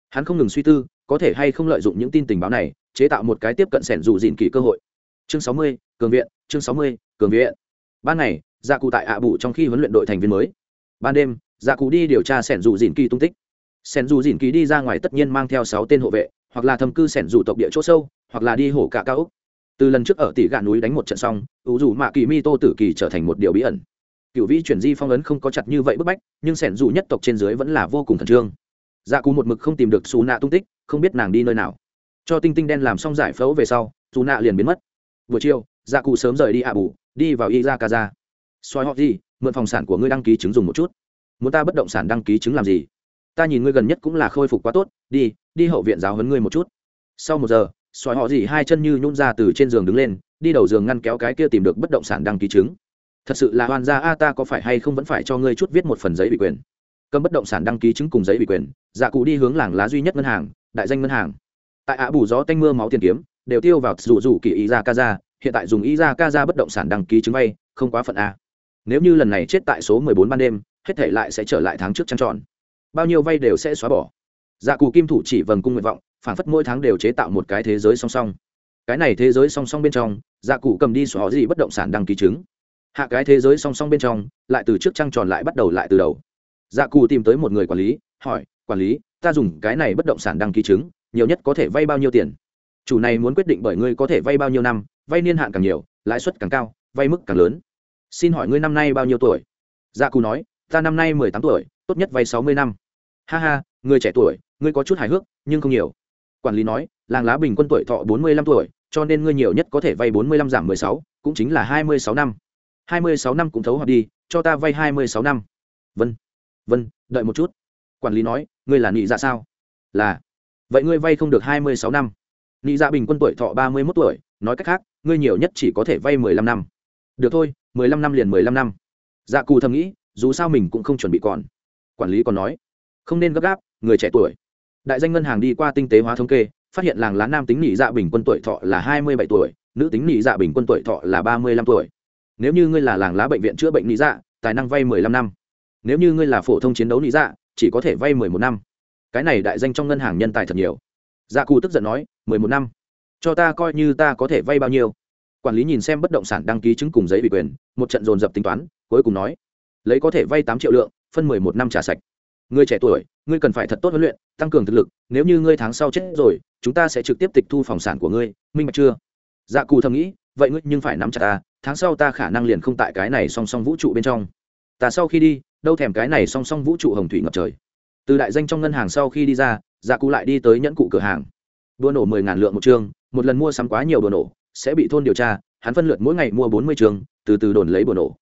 Hắn không ngừng suy tư có thể hay không lợi dụng những tin tình báo này, chế tạo một cái tiếp cận sẻn dù dìn kỳ cơ hội. Chương sáu mươi, cường viện, chương sáu mươi, cường viện. Ban ngày gia cụ tại ạ bụ trong khi huấn luyện đội thành viên mới. Ban đêm gia cụ đi điều tra sẻn dù dìn kỳ tung tích. Sẻn dù dìn kỳ đi ra ngoài tất nhiên mang theo sáu tên hộ vệ, hoặc là thâm cư sẻn dù tộc địa chỗ sâu, hoặc là đi hổ cả cao úc. Từ lần trước ở tỷ gà núi đánh một trận xong ủ dù mạ kỳ mi tô tử kỳ trở thành một điều bí ẩn. Cựu vĩ chuyển di phong ấn không có chặt như vậy bức bách, nhưng sẻn dù nhất tộc trên dưới vẫn là vô cùng khẩn trương. Dạ cù một mực không tìm được xù nạ tung tích không biết nàng đi nơi nào. Cho tinh tinh đen làm xong giải phẫu về sau, dù nạ liền biến mất. Buổi chiều dạ cụ sớm rời đi ạ bù, đi vào y ra ca ra soi họ gì, mượn phòng sản của ngươi đăng ký chứng dùng một chút. Muốn ta bất động sản đăng ký chứng làm gì? Ta nhìn ngươi gần nhất cũng là khôi phục quá tốt, đi đi hậu viện giáo hấn ngươi một chút. Sau một giờ, xoài họ gì hai chân như nhún ra từ trên giường đứng lên, đi đầu giường ngăn kéo cái kia tìm được bất động sản đăng ký chứng. Thật sự là hoàn gia, a, ta có phải hay không vẫn phải cho ngươi chút viết một phần giấy ủy quyền? Cầm bất động sản đăng ký chứng cùng giấy ủy quyền dạ cụ đi hướng làng lá duy nhất ngân hàng đại danh ngân hàng. Tại ạ bù gió tanh mưa máu tiền kiếm, đều tiêu vào rủ rủ kỳ ý ra ca ra hiện tại dùng ý ra ca ra bất động sản đăng ký chứng vay, không quá phận a. Nếu như lần này chết tại số mười bốn ban đêm, hết thể lại sẽ trở lại tháng trước trăng tròn. Bao nhiêu vay đều sẽ xóa bỏ. Dạ cù kim thủ chỉ vầng cung nguyện vọng, phản phất mỗi tháng đều chế tạo một cái thế giới song song. Cái này thế giới song song bên trong dạ cụ cầm đi xóa gì bất động sản đăng ký chứng. Hạ cái thế giới song song bên trong, lại từ trước trăng tròn lại bắt đầu lại từ đầu. Dạ cụ tìm tới một người quản lý, hỏi, quản lý ta dùng cái này bất động sản đăng ký chứng, nhiều nhất có thể vay bao nhiêu tiền? Chủ này muốn quyết định bởi ngươi có thể vay bao nhiêu năm, vay niên hạn càng nhiều, lãi suất càng cao, vay mức càng lớn. Xin hỏi ngươi năm nay bao nhiêu tuổi? Dạ cù nói, ta năm nay mười tám tuổi, tốt nhất vay sáu mươi năm. Ha ha, người trẻ tuổi, ngươi có chút hài hước, nhưng không nhiều. Quản lý nói, làng lá bình quân tuổi thọ bốn mươi lăm tuổi, cho nên ngươi nhiều nhất có thể vay bốn mươi lăm giảm mười sáu, cũng chính là hai mươi sáu năm. Hai mươi sáu năm cũng thấu hợp đi, cho ta vay hai mươi sáu năm. Vân vân, đợi một chút quản lý nói, ngươi là nị dạ sao? Là. Vậy ngươi vay không được hai mươi sáu năm. Nị dạ bình quân tuổi thọ ba mươi mốt tuổi, nói cách khác, ngươi nhiều nhất chỉ có thể vay mười lăm năm. Được thôi, mười lăm năm liền mười lăm năm. Dạ cù thầm nghĩ, dù sao mình cũng không chuẩn bị còn. Quản lý còn nói, không nên gấp gáp, người trẻ tuổi. Đại danh ngân hàng đi qua tinh tế hóa thống kê, phát hiện làng lá nam tính nị dạ bình quân tuổi thọ là hai mươi bảy tuổi, nữ tính nị dạ bình quân tuổi thọ là ba mươi lăm tuổi. Nếu như ngươi là làng lá bệnh viện chữa bệnh nị dạ tài năng vay mười lăm năm. Nếu như ngươi là phổ thông chiến đấu nị dạ chỉ có thể vay mười một năm. Cái này đại danh trong ngân hàng nhân tài thật nhiều. Dạ cù tức giận nói, mười một năm? Cho ta coi như ta có thể vay bao nhiêu? Quản lý nhìn xem bất động sản đăng ký chứng cùng giấy ủy quyền, một trận dồn dập tính toán, cuối cùng nói, lấy có thể vay tám triệu lượng, phân mười một năm trả sạch. Người trẻ tuổi, ngươi cần phải thật tốt huấn luyện, tăng cường thực lực, nếu như ngươi tháng sau chết rồi, chúng ta sẽ trực tiếp tịch thu phòng sản của ngươi, minh bạch chưa? Dạ cù thầm nghĩ, vậy ngươi nhưng phải nắm chặt ta, tháng sau ta khả năng liền không tại cái này song song vũ trụ bên trong. Ta sau khi đi đâu thèm cái này song song vũ trụ hồng thủy ngập trời. Từ đại danh trong ngân hàng sau khi đi ra dạ cụ lại đi tới nhẫn cụ cửa hàng. Đua nổ mười ngàn lượng một chương một lần mua sắm quá nhiều đồ nổ, sẽ bị thôn điều tra, hắn phân lượt mỗi ngày mua bốn mươi chương từ từ đồn lấy bồ nổ.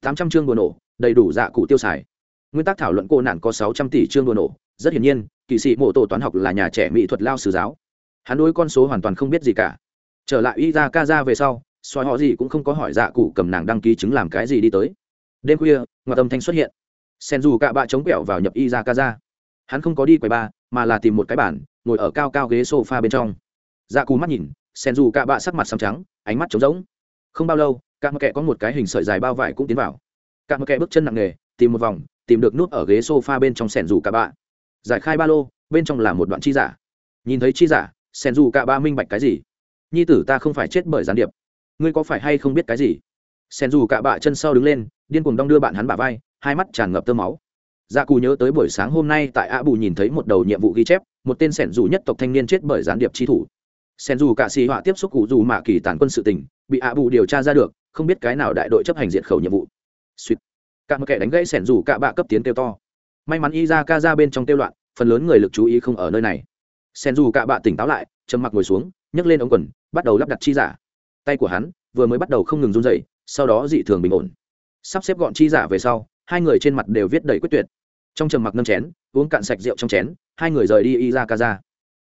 Tám trăm chương bồ nổ, đầy đủ dạ cụ tiêu xài. Nguyên tắc thảo luận cô nạn có sáu trăm tỷ chương bùa nổ, rất hiển nhiên, kỵ sĩ mộ tổ toán học là nhà trẻ mỹ thuật lao sử giáo. Hắn đối con số hoàn toàn không biết gì cả. Trở lại y ra ca ra về sau, xoài họ gì cũng không có hỏi dạ cụ cầm nàng đăng ký chứng làm cái gì đi tới. Đêm khuya, ngoại tâm thanh xuất hiện sen dù cạ bạ chống quẹo vào nhập y ra ca ra hắn không có đi quầy ba, mà là tìm một cái bản ngồi ở cao cao ghế sofa bên trong. Dạ cù mắt nhìn, sen dù cạ bạ sắc mặt xăm trắng, ánh mắt trống rỗng. Không bao lâu cạ mạ kệ có một cái hình sợi dài bao vải cũng tiến vào. Cạ mạ kệ bước chân nặng nề, tìm một vòng, tìm được nút ở ghế sofa bên trong sen dù cạ bạ. Giải khai ba lô, bên trong là một đoạn chi giả. Nhìn thấy chi giả, sen dù cạ bạ minh bạch cái gì? Nhi tử ta không phải chết bởi gián điệp. Ngươi có phải hay không biết cái gì? Sen dù cạ bạ chân sau đứng lên, điên cuồng đong đưa bạn hắn bả vai hai mắt tràn ngập tơ máu. Dạ cù nhớ tới buổi sáng hôm nay tại a bù nhìn thấy một đầu nhiệm vụ ghi chép, một tên sẻn dù nhất tộc thanh niên chết bởi gián điệp chi thủ. Sen dù cả xì họa tiếp xúc cụ dù mạ kỳ tàn quân sự tình, bị a bù điều tra ra được, không biết cái nào đại đội chấp hành diện khẩu nhiệm vụ. Suýt. Cả một kẻ đánh gãy sẻn dù cả bạ cấp tiến kêu to. May mắn y ra ca ra bên trong tiêu loạn, phần lớn người lực chú ý không ở nơi này. Sen dù cả bạ tỉnh táo lại, trầm mặc ngồi xuống, nhấc lên ống quần, bắt đầu lắp đặt chi giả. Tay của hắn vừa mới bắt đầu không ngừng run dậy sau đó dị thường bình ổn. Sắp xếp gọn chi giả về sau hai người trên mặt đều viết đầy quyết tuyệt. Trong trầm mặc nâm chén, uống cạn sạch rượu trong chén, hai người rời đi y ra ca ra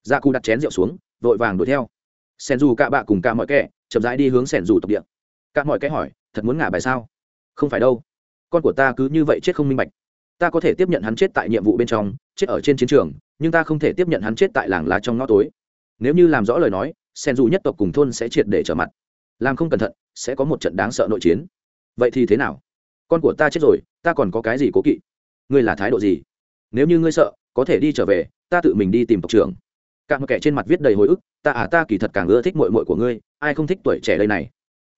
dạ cụ đặt chén rượu xuống, vội vàng đuổi theo. Sen dù cạ bạ cùng cả mọi kẻ chậm rãi đi hướng sen dù tộc địa. Cả mọi kẻ hỏi, thật muốn ngả bài sao? Không phải đâu. Con của ta cứ như vậy chết không minh bạch. Ta có thể tiếp nhận hắn chết tại nhiệm vụ bên trong, chết ở trên chiến trường, nhưng ta không thể tiếp nhận hắn chết tại làng lá trong ngõ tối. Nếu như làm rõ lời nói sen dù nhất tộc cùng thôn sẽ triệt để trở mặt. Làm không cẩn thận, sẽ có một trận đáng sợ nội chiến. Vậy thì thế nào? Con của ta chết rồi, ta còn có cái gì cố kỵ? Ngươi là thái độ gì? Nếu như ngươi sợ, có thể đi trở về, ta tự mình đi tìm tộc trưởng. Cả một kẻ trên mặt viết đầy hồi ức, ta à ta kỳ thật càng ưa thích mội mội của ngươi, ai không thích tuổi trẻ đây này?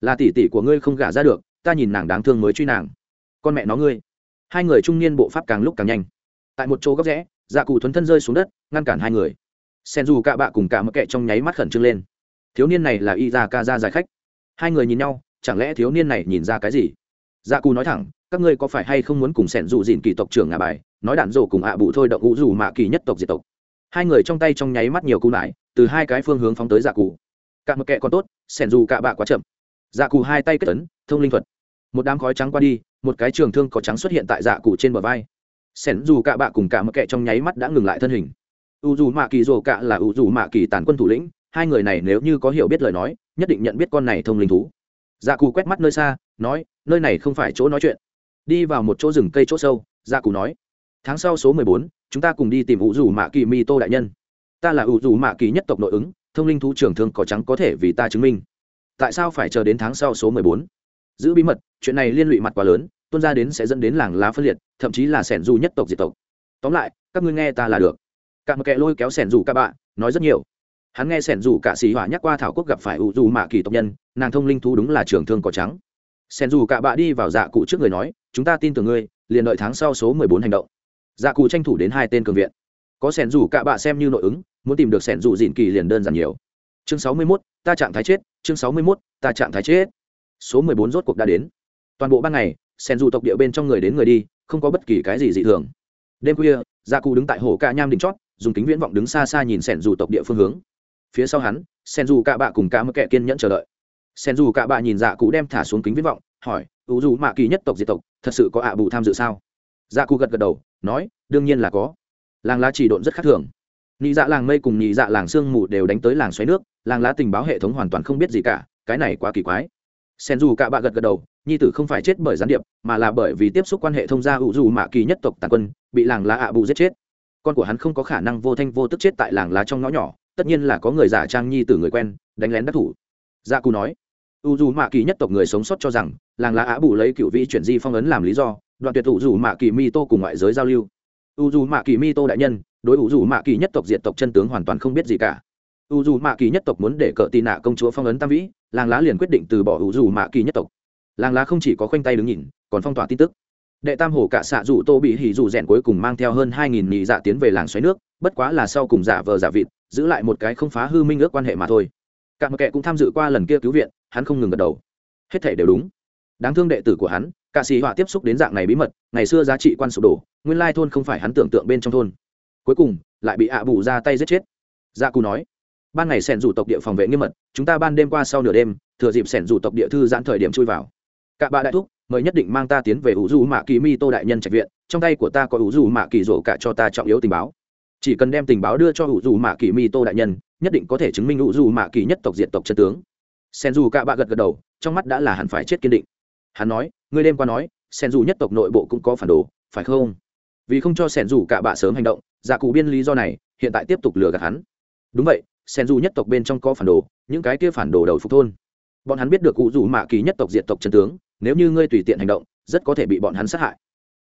Là tỷ tỷ của ngươi không gả ra được, ta nhìn nàng đáng thương mới truy nàng. Con mẹ nó ngươi. Hai người trung niên bộ pháp càng lúc càng nhanh. Tại một chỗ góc rẽ dạ cụ thuấn thân rơi xuống đất, ngăn cản hai người. Sen dù cạ bạ cùng cả một kẹ trong nháy mắt khẩn trương lên. Thiếu niên này là y ra ca ra giải khách. Hai người nhìn nhau, chẳng lẽ thiếu niên này nhìn ra cái gì? Dạ cù nói thẳng, các ngươi có phải hay không muốn cùng sẻn dù dìn kỳ tộc trưởng ngà bài, nói đạn rổ cùng ạ bụ thôi động ngũ dù mạ kỳ nhất tộc diệt tộc. Hai người trong tay trong nháy mắt nhiều cú nải, từ hai cái phương hướng phóng tới dạ cù. Cạ mực kệ còn tốt, sẻn dù cạ bạ quá chậm. Dạ cù hai tay kết tấn, thông linh thuật. Một đám khói trắng qua đi, một cái trường thương có trắng xuất hiện tại dạ cù trên bờ vai. Sẻn dù cạ bạ cùng cạ mực kệ trong nháy mắt đã ngừng lại thân hình. U dù mạ kỳ rồ cạ là u dù mạ kỳ tàn quân thủ lĩnh, hai người này nếu như có hiểu biết lời nói, nhất định nhận biết con này thông linh thú. Dạ cù quét mắt nơi xa nói, nơi này không phải chỗ nói chuyện. Đi vào một chỗ rừng cây chỗ sâu, gia cù nói, tháng sau số mười bốn, chúng ta cùng đi tìm ủ rủ mạ kỳ mi tô đại nhân. Ta là ủ rủ mạ kỳ nhất tộc nội ứng, thông linh thú trưởng thương có trắng có thể vì ta chứng minh. Tại sao phải chờ đến tháng sau số mười bốn? Giữ bí mật, chuyện này liên lụy mặt quá lớn tuân ra đến sẽ dẫn đến làng lá phân liệt, thậm chí là sẻn dù nhất tộc diệt tộc. Tóm lại, các ngươi nghe ta là được. Cả một kẻ lôi kéo sẻn dù các bạn nói rất nhiều. Hắn nghe sẻn dù cả xì hỏa nhắc qua thảo quốc gặp phải ủ dù mạ kỳ tộc nhân, nàng thông linh thú đúng là trường thương có trắng sen dù cả bạ đi vào dạ cụ trước người nói, chúng ta tin tưởng ngươi, liền đợi tháng sau số mười bốn hành động. Dạ cụ tranh thủ đến hai tên cường viện. Có sen dù cả bạ xem như nội ứng, muốn tìm được sẻn dù dịn kỳ liền đơn giản nhiều. Chương sáu mươi mốt, ta trạng thái chết, chương sáu mươi mốt, ta trạng thái chết. Số mười bốn rốt cuộc đã đến. Toàn bộ ban ngày sẻn dù tộc địa bên trong người đến người đi, không có bất kỳ cái gì dị thường. Đêm khuya dạ cụ đứng tại hồ ca nham đỉnh chót, dùng kính viễn vọng đứng xa xa nhìn sẻn dù tộc địa phương hướng. Phía sau hắn, sen dù cả bạ cùng cả mơ kẻ kiên nhẫn chờ đợi sen dù cả bạ nhìn dạ cụ đem thả xuống kính viễn vọng, hỏi ủ dù mạ kỳ nhất tộc diệt tộc, thật sự có ạ bù tham dự sao? Dạ cụ gật gật đầu, nói, đương nhiên là có. Làng lá chỉ độn rất khác thường. Nhị dạ làng mây cùng nhị dạ làng sương mù đều đánh tới làng xoáy nước, làng lá tình báo hệ thống hoàn toàn không biết gì cả, cái này quá kỳ quái. Sen dù cả bạ gật gật đầu, nhi tử không phải chết bởi gián điệp, mà là bởi vì tiếp xúc quan hệ thông gia hữu dù mạ kỳ nhất tộc tàn quân, bị làng lá ạ bù giết chết. Con của hắn không có khả năng vô thanh vô tức chết tại làng lá trong ngõ nhỏ, tất nhiên là có người giả trang nhi tử người quen, đánh lén đắc thủ. Dạ cù nói, u dù mạ kỳ nhất tộc người sống sót cho rằng, làng lá Á bù lấy cựu vị chuyển di phong ấn làm lý do, đoạn tuyệt u dù mạ kỳ mi tô cùng ngoại giới giao lưu. U dù mạ kỳ mi tô đại nhân, đối u dù mạ kỳ nhất tộc diện tộc chân tướng hoàn toàn không biết gì cả. U dù mạ kỳ nhất tộc muốn để cỡ tì nạ công chúa phong ấn tam vĩ, làng lá liền quyết định từ bỏ u dù mạ kỳ nhất tộc. Làng lá không chỉ có khoanh tay đứng nhìn, còn phong tỏa tin tức. Đệ tam hồ cả xạ dù tô bị hỉ dù rèn cuối cùng mang theo hơn hai nghìn nhị dạ tiến về làng xoáy nước, bất quá là sau cùng giả vờ giả vịt, giữ lại một cái không phá hư minh ước quan hệ mà thôi cả một kệ cũng tham dự qua lần kia cứu viện, hắn không ngừng gật đầu. Hết thể đều đúng. Đáng thương đệ tử của hắn, cả sĩ họa tiếp xúc đến dạng này bí mật, ngày xưa giá trị quan sụp đổ, nguyên lai thôn không phải hắn tưởng tượng bên trong thôn. Cuối cùng, lại bị ạ à bù ra tay giết chết. Gia cù nói, ban ngày sẻn rủ tộc địa phòng vệ nghiêm mật, chúng ta ban đêm qua sau nửa đêm, thừa dịp sẻn rủ tộc địa thư giãn thời điểm chui vào. Cả bà đại thúc, mời nhất định mang ta tiến về ủ du mạ kỳ mi tô đại nhân trạch viện, trong tay của ta có ủ du mạ kỳ rổ cả cho ta trọng yếu tình báo chỉ cần đem tình báo đưa cho ủ dù mạ kỳ mi tô đại nhân, nhất định có thể chứng minh ủ dù mạ kỳ nhất tộc diện tộc chân tướng. Sen dù cả bạ gật gật đầu, trong mắt đã là hẳn phải chết kiên định. Hắn nói, ngươi đêm qua nói, sen dù nhất tộc nội bộ cũng có phản đồ, phải không? Vì không cho sen dù cả bạ sớm hành động, giả cụ biên lý do này, hiện tại tiếp tục lừa gạt hắn. Đúng vậy, sen dù nhất tộc bên trong có phản đồ, những cái kia phản đồ đầu phục thôn. Bọn hắn biết được cụ dù mạ kỳ nhất tộc diện tộc chân tướng, nếu như ngươi tùy tiện hành động, rất có thể bị bọn hắn sát hại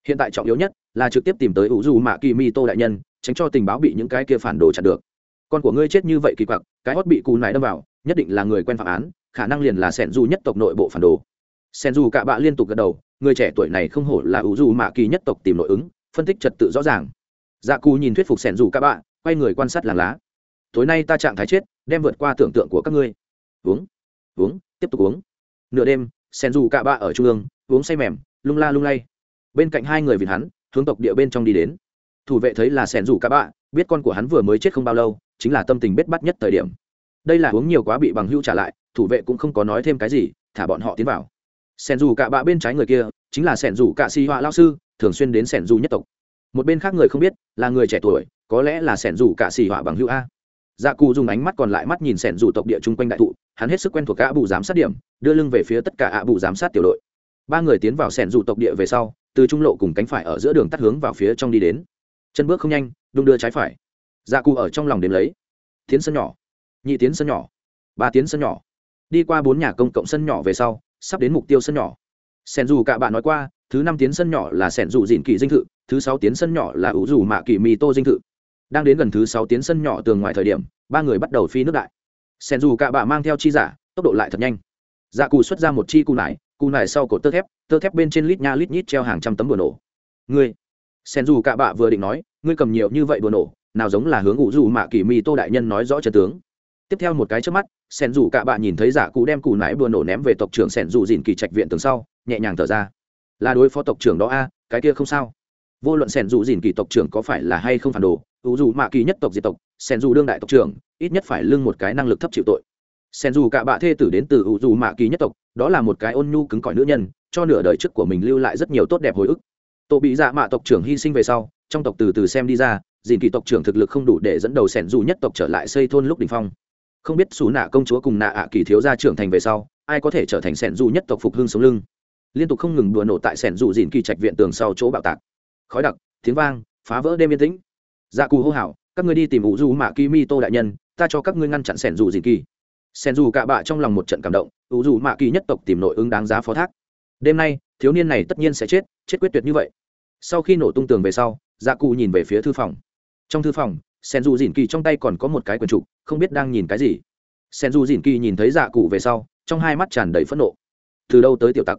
hiện tại trọng yếu nhất là trực tiếp tìm tới ủ dù mạ kỳ mi tô đại nhân, tránh cho tình báo bị những cái kia phản đồ chặn được. Con của ngươi chết như vậy kỳ quặc, cái hót bị cù này đâm vào, nhất định là người quen phạm án, khả năng liền là sẻn dù nhất tộc nội bộ phản đồ. Sẻn dù cả bạ liên tục gật đầu, người trẻ tuổi này không hổ là ủ dù mạ kỳ nhất tộc tìm nội ứng, phân tích trật tự rõ ràng. Dạ cù nhìn thuyết phục sẻn dù cả bạ, quay người quan sát làng lá. Tối nay ta trạng thái chết, đem vượt qua tưởng tượng của các ngươi. Uống uống, tiếp tục uống. Nửa đêm sẻn dù cạ bạ ở trung ương, uống say mềm, lung la lung lay bên cạnh hai người vì hắn, hướng tộc địa bên trong đi đến. Thủ vệ thấy là sẻn rủ cả bạ, biết con của hắn vừa mới chết không bao lâu, chính là tâm tình bết bắt nhất thời điểm. Đây là uống nhiều quá bị bằng hữu trả lại, thủ vệ cũng không có nói thêm cái gì, thả bọn họ tiến vào. Sẻn rủ cả bạ bên trái người kia, chính là sẻn rủ cạ si họa lao sư, thường xuyên đến sẻn rủ nhất tộc. Một bên khác người không biết, là người trẻ tuổi, có lẽ là sẻn rủ cạ si họa bằng hữu a. Dạ cụ dùng ánh mắt còn lại mắt nhìn sẻn rủ tộc địa chung quanh đại thụ, hắn hết sức quen thuộc ạ bù giám sát điểm, đưa lưng về phía tất cả ạ bù giám sát tiểu đội. Ba người tiến vào sẻn rủ tộc địa về sau từ trung lộ cùng cánh phải ở giữa đường tắt hướng vào phía trong đi đến. Chân bước không nhanh, đung đưa trái phải. Dạ cụ ở trong lòng đếm lấy. Tiến sân nhỏ. Nhị tiến sân nhỏ. Ba tiến sân nhỏ. Đi qua bốn nhà công cộng sân nhỏ về sau, sắp đến mục tiêu sân nhỏ. Sẻn dù cả bạn nói qua, thứ năm tiến sân nhỏ là sẻn dù dịn kỳ dinh thự, thứ sáu tiến sân nhỏ là ủ dù mạ kỳ mì tô dinh thự. Đang đến gần thứ sáu tiến sân nhỏ tường ngoài thời điểm, ba người bắt đầu phi nước đại. Sen dù cả bạn mang theo chi giả, tốc độ lại thật nhanh dạ cù xuất ra một chi cù nải cù nải sau cột tơ thép tơ thép bên trên lít nha lít nhít treo hàng trăm tấm bùa nổ. Ngươi, sen dù cạ bạ vừa định nói, ngươi cầm nhiều như vậy bùa nổ, nào giống là hướng ủ dù mạ kỳ mi tô đại nhân nói rõ trận tướng. Tiếp theo một cái trước mắt, sen dù cạ bạ nhìn thấy dạ giả cụ đem cù nải bùa nổ ném về tộc trưởng sen dù dìn kỳ trạch viện tường sau, nhẹ nhàng thở ra. Là đối phó tộc trưởng đó a, cái kia không sao. Vô luận sen dù dìn kỳ tộc trưởng có phải là hay không phản đồ, ủ dù mạ kỳ nhất tộc diệt tộc, sen dù đương đại tộc trưởng, ít nhất phải lưng một cái năng lực thấp chịu tội sen dù cả bạ thê tử đến từ U dù mạ kỳ nhất tộc, đó là một cái ôn nhu cứng cỏi nữ nhân, cho nửa đời trước của mình lưu lại rất nhiều tốt đẹp hồi ức. Tổ bị dạ mạ tộc trưởng hy sinh về sau, trong tộc từ từ xem đi ra, dìn kỳ tộc trưởng thực lực không đủ để dẫn đầu sẻn dù nhất tộc trở lại xây thôn lúc đình phong. Không biết xú nạ công chúa cùng nạ ạ kỳ thiếu gia trưởng thành về sau, ai có thể trở thành sẻn dù nhất tộc phục hưng sống lưng? Liên tục không ngừng đùa nổ tại sẻn dù dìn kỳ trạch viện tường sau chỗ bạo tạc. Khói đặc, tiếng vang, phá vỡ đêm yên tĩnh. Dạ cù hô hào, các ngươi đi tìm ủ dù mạ kỳ mi tô đại nhân, ta cho các ngươi ngăn chặn sẻn dù dìn kỳ sen dù cạ bạ trong lòng một trận cảm động ủ dù mạ kỳ nhất tộc tìm nội ứng đáng giá phó thác. Đêm nay, thiếu niên này tất nhiên sẽ chết chết quyết tuyệt như vậy. Sau khi nổ tung tường về sau dạ cụ nhìn về phía thư phòng. Trong thư phòng, sen dù dìn kỳ trong tay còn có một cái quần trục, không biết đang nhìn cái gì. Sen dù dìn kỳ nhìn thấy dạ cụ về sau, trong hai mắt tràn đầy phẫn nộ. Từ đâu tới tiểu tặc?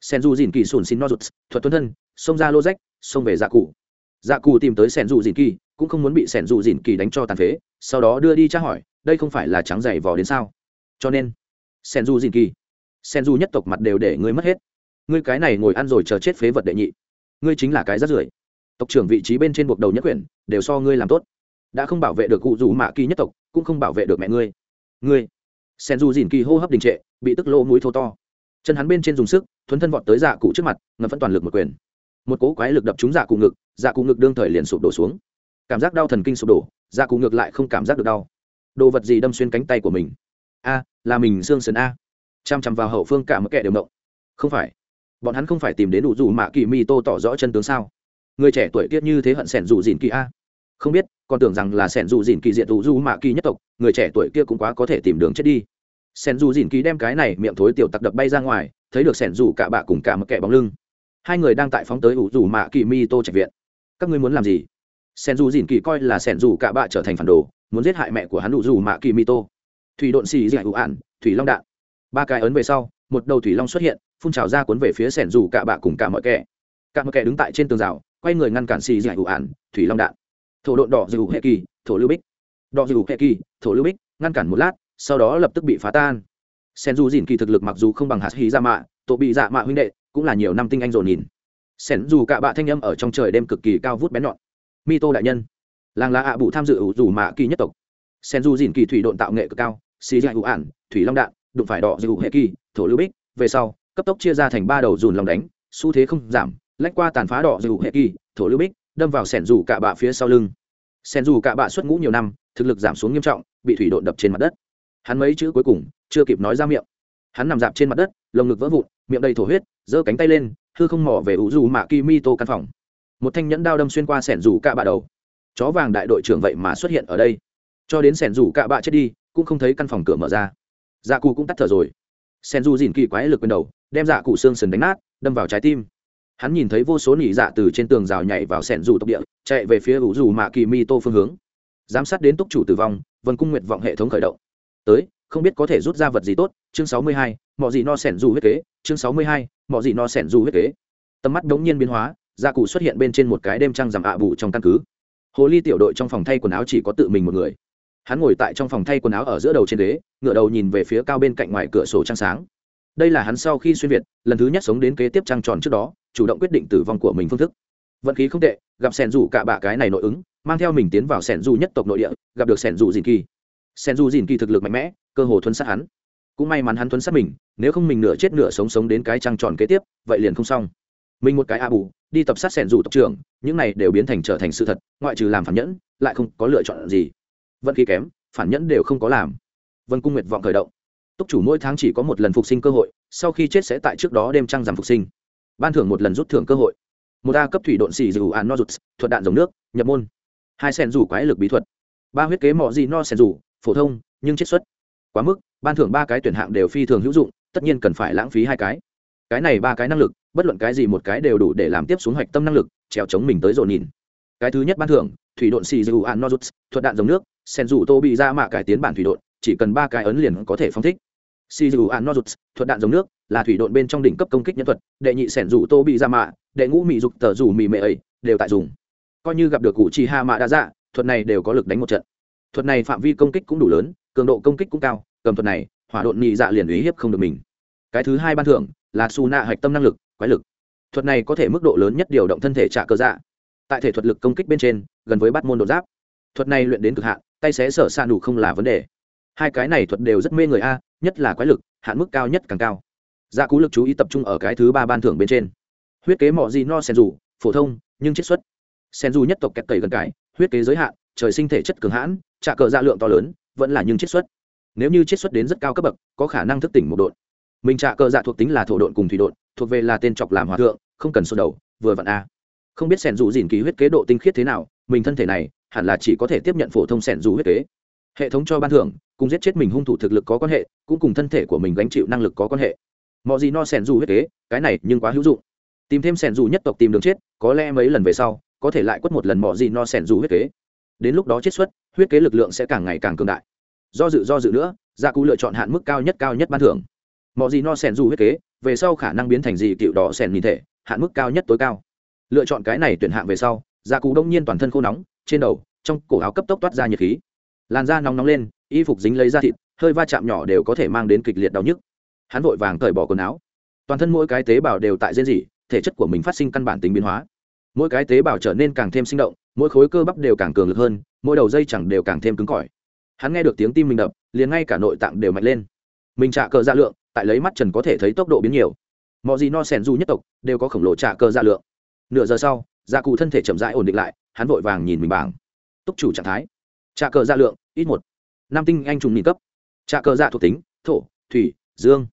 Sen dù dìn kỳ sùn xin no rụt, thuật tuân thân, xông ra lô rách, xông về dạ cụ. Dạ cụ tìm tới sen dù dìn kỳ, cũng không muốn bị sẻn dù dìn kỳ đánh cho tàn phế, sau đó đưa đi tra hỏi, đây không phải là trắng dày vò đến sao? Cho nên sen du dìn kỳ sen du nhất tộc mặt đều để ngươi mất hết. Ngươi cái này ngồi ăn rồi chờ chết phế vật đệ nhị. Ngươi chính là cái rất rưởi. Tộc trưởng vị trí bên trên buộc đầu nhất quyển, đều so ngươi làm tốt. Đã không bảo vệ được cụ dù mạ kỳ nhất tộc, cũng không bảo vệ được mẹ ngươi. Ngươi sen du dìn kỳ hô hấp đình trệ, bị tức lỗ mũi thô to. Chân hắn bên trên dùng sức, thuấn thân vọt tới dạ cụ trước mặt, ngập vẫn toàn lực một quyền. Một cố quái lực đập trúng dạ cụ ngực dạ cụ ngực đương thời liền sụp đổ xuống. Cảm giác đau thần kinh sụp đổ dạ cụ ngược lại không cảm giác được đau. Đồ vật gì đâm xuyên cánh tay của mình? A, là mình xương sườn a. Chăm chăm vào hậu phương cả một kẻ đều động không phải. Bọn hắn không phải tìm đến đủ dù mạ kỳ mi tô tỏ rõ chân tướng sao? Người trẻ tuổi kiết như thế hận sẻn dù dìn kỳ a. Không biết, còn tưởng rằng là sẻn dù dìn kỳ diện đủ dù mạ kỳ nhất tộc, người trẻ tuổi kia cũng quá có thể tìm đường chết đi. Sẻn dù dìn kỳ đem cái này miệng thối tiểu tặc đập bay ra ngoài, thấy được sẻn dù cả bạ cùng cả một kẻ bóng lưng. Hai người đang tại phóng tới ủ dù mạ kỳ mi tô trạch viện. Các ngươi muốn làm gì? Sẻn dù dìn kỳ coi là sẻn dù cả bạ trở thành phản đồ, muốn giết hại mẹ của hắn ủ dù mạ kỳ mi tô thủy độn xì dạy ủ ạn, thủy long đạn. Ba cái ấn về sau, một đầu thủy long xuất hiện, phun trào ra cuốn về phía sẻn dù cả bạ cùng cả mọi kẻ. Cả mọi kẻ đứng tại trên tường rào, quay người ngăn cản xì dạy ủ ạn, thủy long đạn. Thổ độn đỏ dù hệ kỳ, thổ lưu bích. Đỏ dù hệ kỳ, thổ lưu bích, ngăn cản một lát, sau đó lập tức bị phá tan. Sen dù dìn kỳ thực lực mặc dù không bằng hạt hí ra dạ mạ, tổ bị dạ mạ huynh đệ, cũng là nhiều năm tinh anh dồn nhìn. Sen dù cả bạ thanh âm ở trong trời đêm cực kỳ cao vút bén nhọn. Mi tô đại nhân, làng lá ạ bụ tham dự ủ dù mạ kỳ nhất tộc. Sen du dìn kỳ thủy độn tạo nghệ cực cao xì dạy hữu ản, thủy long đạn, đụng phải đỏ dù hệ kỳ, thổ lưu bích. Về sau, cấp tốc chia ra thành ba đầu dùn lòng đánh, xu thế không giảm, lách qua tàn phá đỏ dù hệ kỳ, thổ lưu bích, đâm vào sẻn dù cả bạ phía sau lưng. Sẻn dù cả bạ xuất ngũ nhiều năm, thực lực giảm xuống nghiêm trọng, bị thủy độn đập trên mặt đất. Hắn mấy chữ cuối cùng, chưa kịp nói ra miệng. Hắn nằm dạp trên mặt đất, lồng ngực vỡ vụn, miệng đầy thổ huyết, giơ cánh tay lên, hư không mỏ về ủ dù mạ kỳ mi tô căn phòng. Một thanh nhẫn đao đâm xuyên qua sẻn dù cả bạ đầu. Chó vàng đại đội trưởng vậy mà xuất hiện ở đây. Cho đến sẻn dù cả bạ chết đi cũng không thấy căn phòng cửa mở ra. Dạ cụ cũng tắt thở rồi. Sen du dìn kỳ quái lực bên đầu, đem dạ cụ xương sần đánh nát, đâm vào trái tim. Hắn nhìn thấy vô số nỉ dạ từ trên tường rào nhảy vào sẻn dù tộc địa, chạy về phía ủ dù mạ kỳ mi tô phương hướng. Giám sát đến túc chủ tử vong, vân cung nguyệt vọng hệ thống khởi động. Tới, không biết có thể rút ra vật gì tốt, chương sáu mươi hai mọi gì no sẻn dù huyết kế, chương sáu mươi hai mọi gì no sẻn dù huyết kế. Tầm mắt đống nhiên biến hóa dạ gia cụ xuất hiện bên trên một cái đêm trăng rằm ạ bù trong căn cứ. Hồ ly tiểu đội trong phòng thay quần áo chỉ có tự mình một người hắn ngồi tại trong phòng thay quần áo ở giữa đầu trên ghế ngựa đầu nhìn về phía cao bên cạnh ngoài cửa sổ trăng sáng. Đây là hắn sau khi xuyên việt, lần thứ nhất sống đến kế tiếp trăng tròn trước đó, chủ động quyết định tử vong của mình phương thức. Vận khí không tệ, gặp sẻn dù cả bạ cái này nội ứng, mang theo mình tiến vào sẻn dù nhất tộc nội địa, gặp được sẻn dù dìn kỳ. Sẻn dù dìn kỳ thực lực mạnh mẽ, cơ hồ thuấn sát hắn. Cũng may mắn hắn thuấn sát mình, nếu không mình nửa chết nửa sống sống đến cái trăng tròn kế tiếp, vậy liền không xong. Mình một cái a bù, đi tập sát sẻn dù tộc trưởng, những này đều biến thành trở thành sự thật, ngoại trừ làm phản nhẫn, lại không có lựa chọn gì vận khí kém, phản nhẫn đều không có làm. Vân cung nguyệt vọng khởi động. Túc chủ mỗi tháng chỉ có một lần phục sinh cơ hội, sau khi chết sẽ tại trước đó đêm trăng giảm phục sinh. Ban thưởng một lần rút thưởng cơ hội. Một a cấp thủy độn xì dù ạn à no rụt, thuật đạn dòng nước, nhập môn. Hai sen rủ quái lực bí thuật. Ba huyết kế mọ gì no sen rủ, phổ thông, nhưng chiết xuất. Quá mức, ban thưởng ba cái tuyển hạng đều phi thường hữu dụng, tất nhiên cần phải lãng phí hai cái. Cái này ba cái năng lực, bất luận cái gì một cái đều đủ để làm tiếp xuống hoạch tâm năng lực, trèo chống mình tới dồn nhìn cái thứ nhất ban thưởng, thủy độn xì dù ạn à no rụt, thuật đạn dòng nước sen rủ tô bị ra mạ cải tiến bản thủy đột, chỉ cần ba cái ấn liền có thể phóng thích. Si dù an nozuts thuật đạn giống nước là thủy đột bên trong đỉnh cấp công kích nhân thuật đệ nhị sẻn rủ tô bị ra mạ đệ ngũ mỹ dục tờ rủ mì mệ ấy đều tại dùng. Coi như gặp được cụ chi ha mạ đã dạ thuật này đều có lực đánh một trận. Thuật này phạm vi công kích cũng đủ lớn cường độ công kích cũng cao cầm thuật này hỏa độn nhị dạ liền uy hiếp không được mình. Cái thứ hai ban thưởng là su nạ hạch tâm năng lực quái lực. Thuật này có thể mức độ lớn nhất điều động thân thể trả cơ dạ. Tại thể thuật lực công kích bên trên gần với bắt môn đột giáp. Thuật này luyện đến cực hạn tay xé sở xa đủ không là vấn đề. Hai cái này thuật đều rất mê người a, nhất là quái lực, hạn mức cao nhất càng cao. Dạ cú lực chú ý tập trung ở cái thứ ba ban thưởng bên trên. Huyết kế mọ gì no sen dù, phổ thông, nhưng chiết xuất. Sen dù nhất tộc kẹt cầy gần cái, huyết kế giới hạn, trời sinh thể chất cường hãn trả cờ dạ lượng to lớn, vẫn là nhưng chiết xuất. Nếu như chiết xuất đến rất cao cấp bậc, có khả năng thức tỉnh một độn. Mình trả cờ dạ thuộc tính là thổ độn cùng thủy độn, thuộc về là tên chọc làm hòa thượng, không cần sổ đầu, vừa vặn a. Không biết sẻn dù dìn ký huyết kế độ tinh khiết thế nào, mình thân thể này hẳn là chỉ có thể tiếp nhận phổ thông sẻn dù huyết kế. Hệ thống cho ban thưởng, cùng giết chết mình hung thủ thực lực có quan hệ, cũng cùng thân thể của mình gánh chịu năng lực có quan hệ. Mọi gì no sẻn dù huyết kế, cái này nhưng quá hữu dụng. Tìm thêm sẻn dù nhất tộc tìm đường chết, có lẽ mấy lần về sau, có thể lại quất một lần mọi gì no sẻn dù huyết kế. Đến lúc đó chết xuất, huyết kế lực lượng sẽ càng ngày càng cường đại. Do dự do dự nữa gia cú lựa chọn hạn mức cao nhất cao nhất ban thưởng. Mọi gì no sẻn dù huyết kế, về sau khả năng biến thành gì cựu đỏ sẻn nhìn thể, hạn mức cao nhất tối cao. Lựa chọn cái này tuyển hạng về sau gia cú đông nhiên toàn thân khô nóng trên đầu, trong cổ áo cấp tốc toát ra nhiệt khí. Làn da nóng nóng lên, y phục dính lấy da thịt, hơi va chạm nhỏ đều có thể mang đến kịch liệt đau nhức. Hắn vội vàng cởi bỏ quần áo. Toàn thân mỗi cái tế bào đều tại rên rỉ, thể chất của mình phát sinh căn bản tính biến hóa. Mỗi cái tế bào trở nên càng thêm sinh động, mỗi khối cơ bắp đều càng cường lực hơn, mỗi đầu dây chẳng đều càng thêm cứng cỏi. Hắn nghe được tiếng tim mình đập, liền ngay cả nội tạng đều mạnh lên. Mình trả cờ dạ lượng, tại lấy mắt trần có thể thấy tốc độ biến nhiều. Mọi gì no sèn du nhất tộc, đều có khổng lồ trả cờ dạ lượng. Nửa giờ sau gia cụ thân thể chậm rãi ổn định lại hắn vội vàng nhìn mình bảng. Túc chủ trạng thái. Trà cờ dạ lượng, ít một. Nam tinh anh trùng n cấp. Trà cờ dạ thuộc tính, thổ, thủy, dương.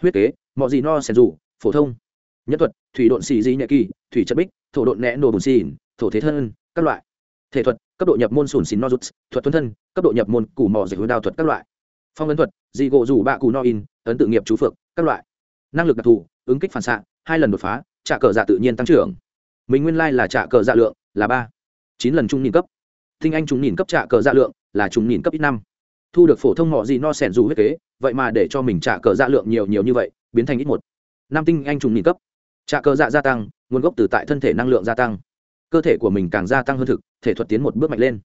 Huyết kế mọi gì no sen dù, phổ thông. Nhân thuật, thủy độn xì di nhẹ kỳ, thủy chất bích, thổ độn nẹ nổ bùn xìn, thổ thế thân, các loại. Thể thuật, cấp độ nhập môn sùn xìn no rút, thuật tuấn thân, cấp độ nhập môn củ mò giải hối đao thuật các loại. Phong ấn thuật, dị gỗ rủ bạ cù no in, ấn tự nghiệp chú phượng các loại. Năng lực đặc thù, ứng kích phản xạ, hai lần đột phá trả cờ dạ tự nhiên tăng trưởng. Mình nguyên lai là trả cờ dạ lượng, là ba chín lần trung nhìn cấp. Thinh anh chúng nhìn cấp trả cờ dạ lượng là chúng nhìn cấp ít năm. Thu được phổ thông họ gì no sẻn dù huyết kế, vậy mà để cho mình trả cờ dạ lượng nhiều nhiều như vậy, biến thành ít một. Năm tinh anh trùng nhìn cấp. Trả cờ dạ gia tăng, nguồn gốc từ tại thân thể năng lượng gia tăng. Cơ thể của mình càng gia tăng hơn thực, thể thuật tiến một bước mạnh lên.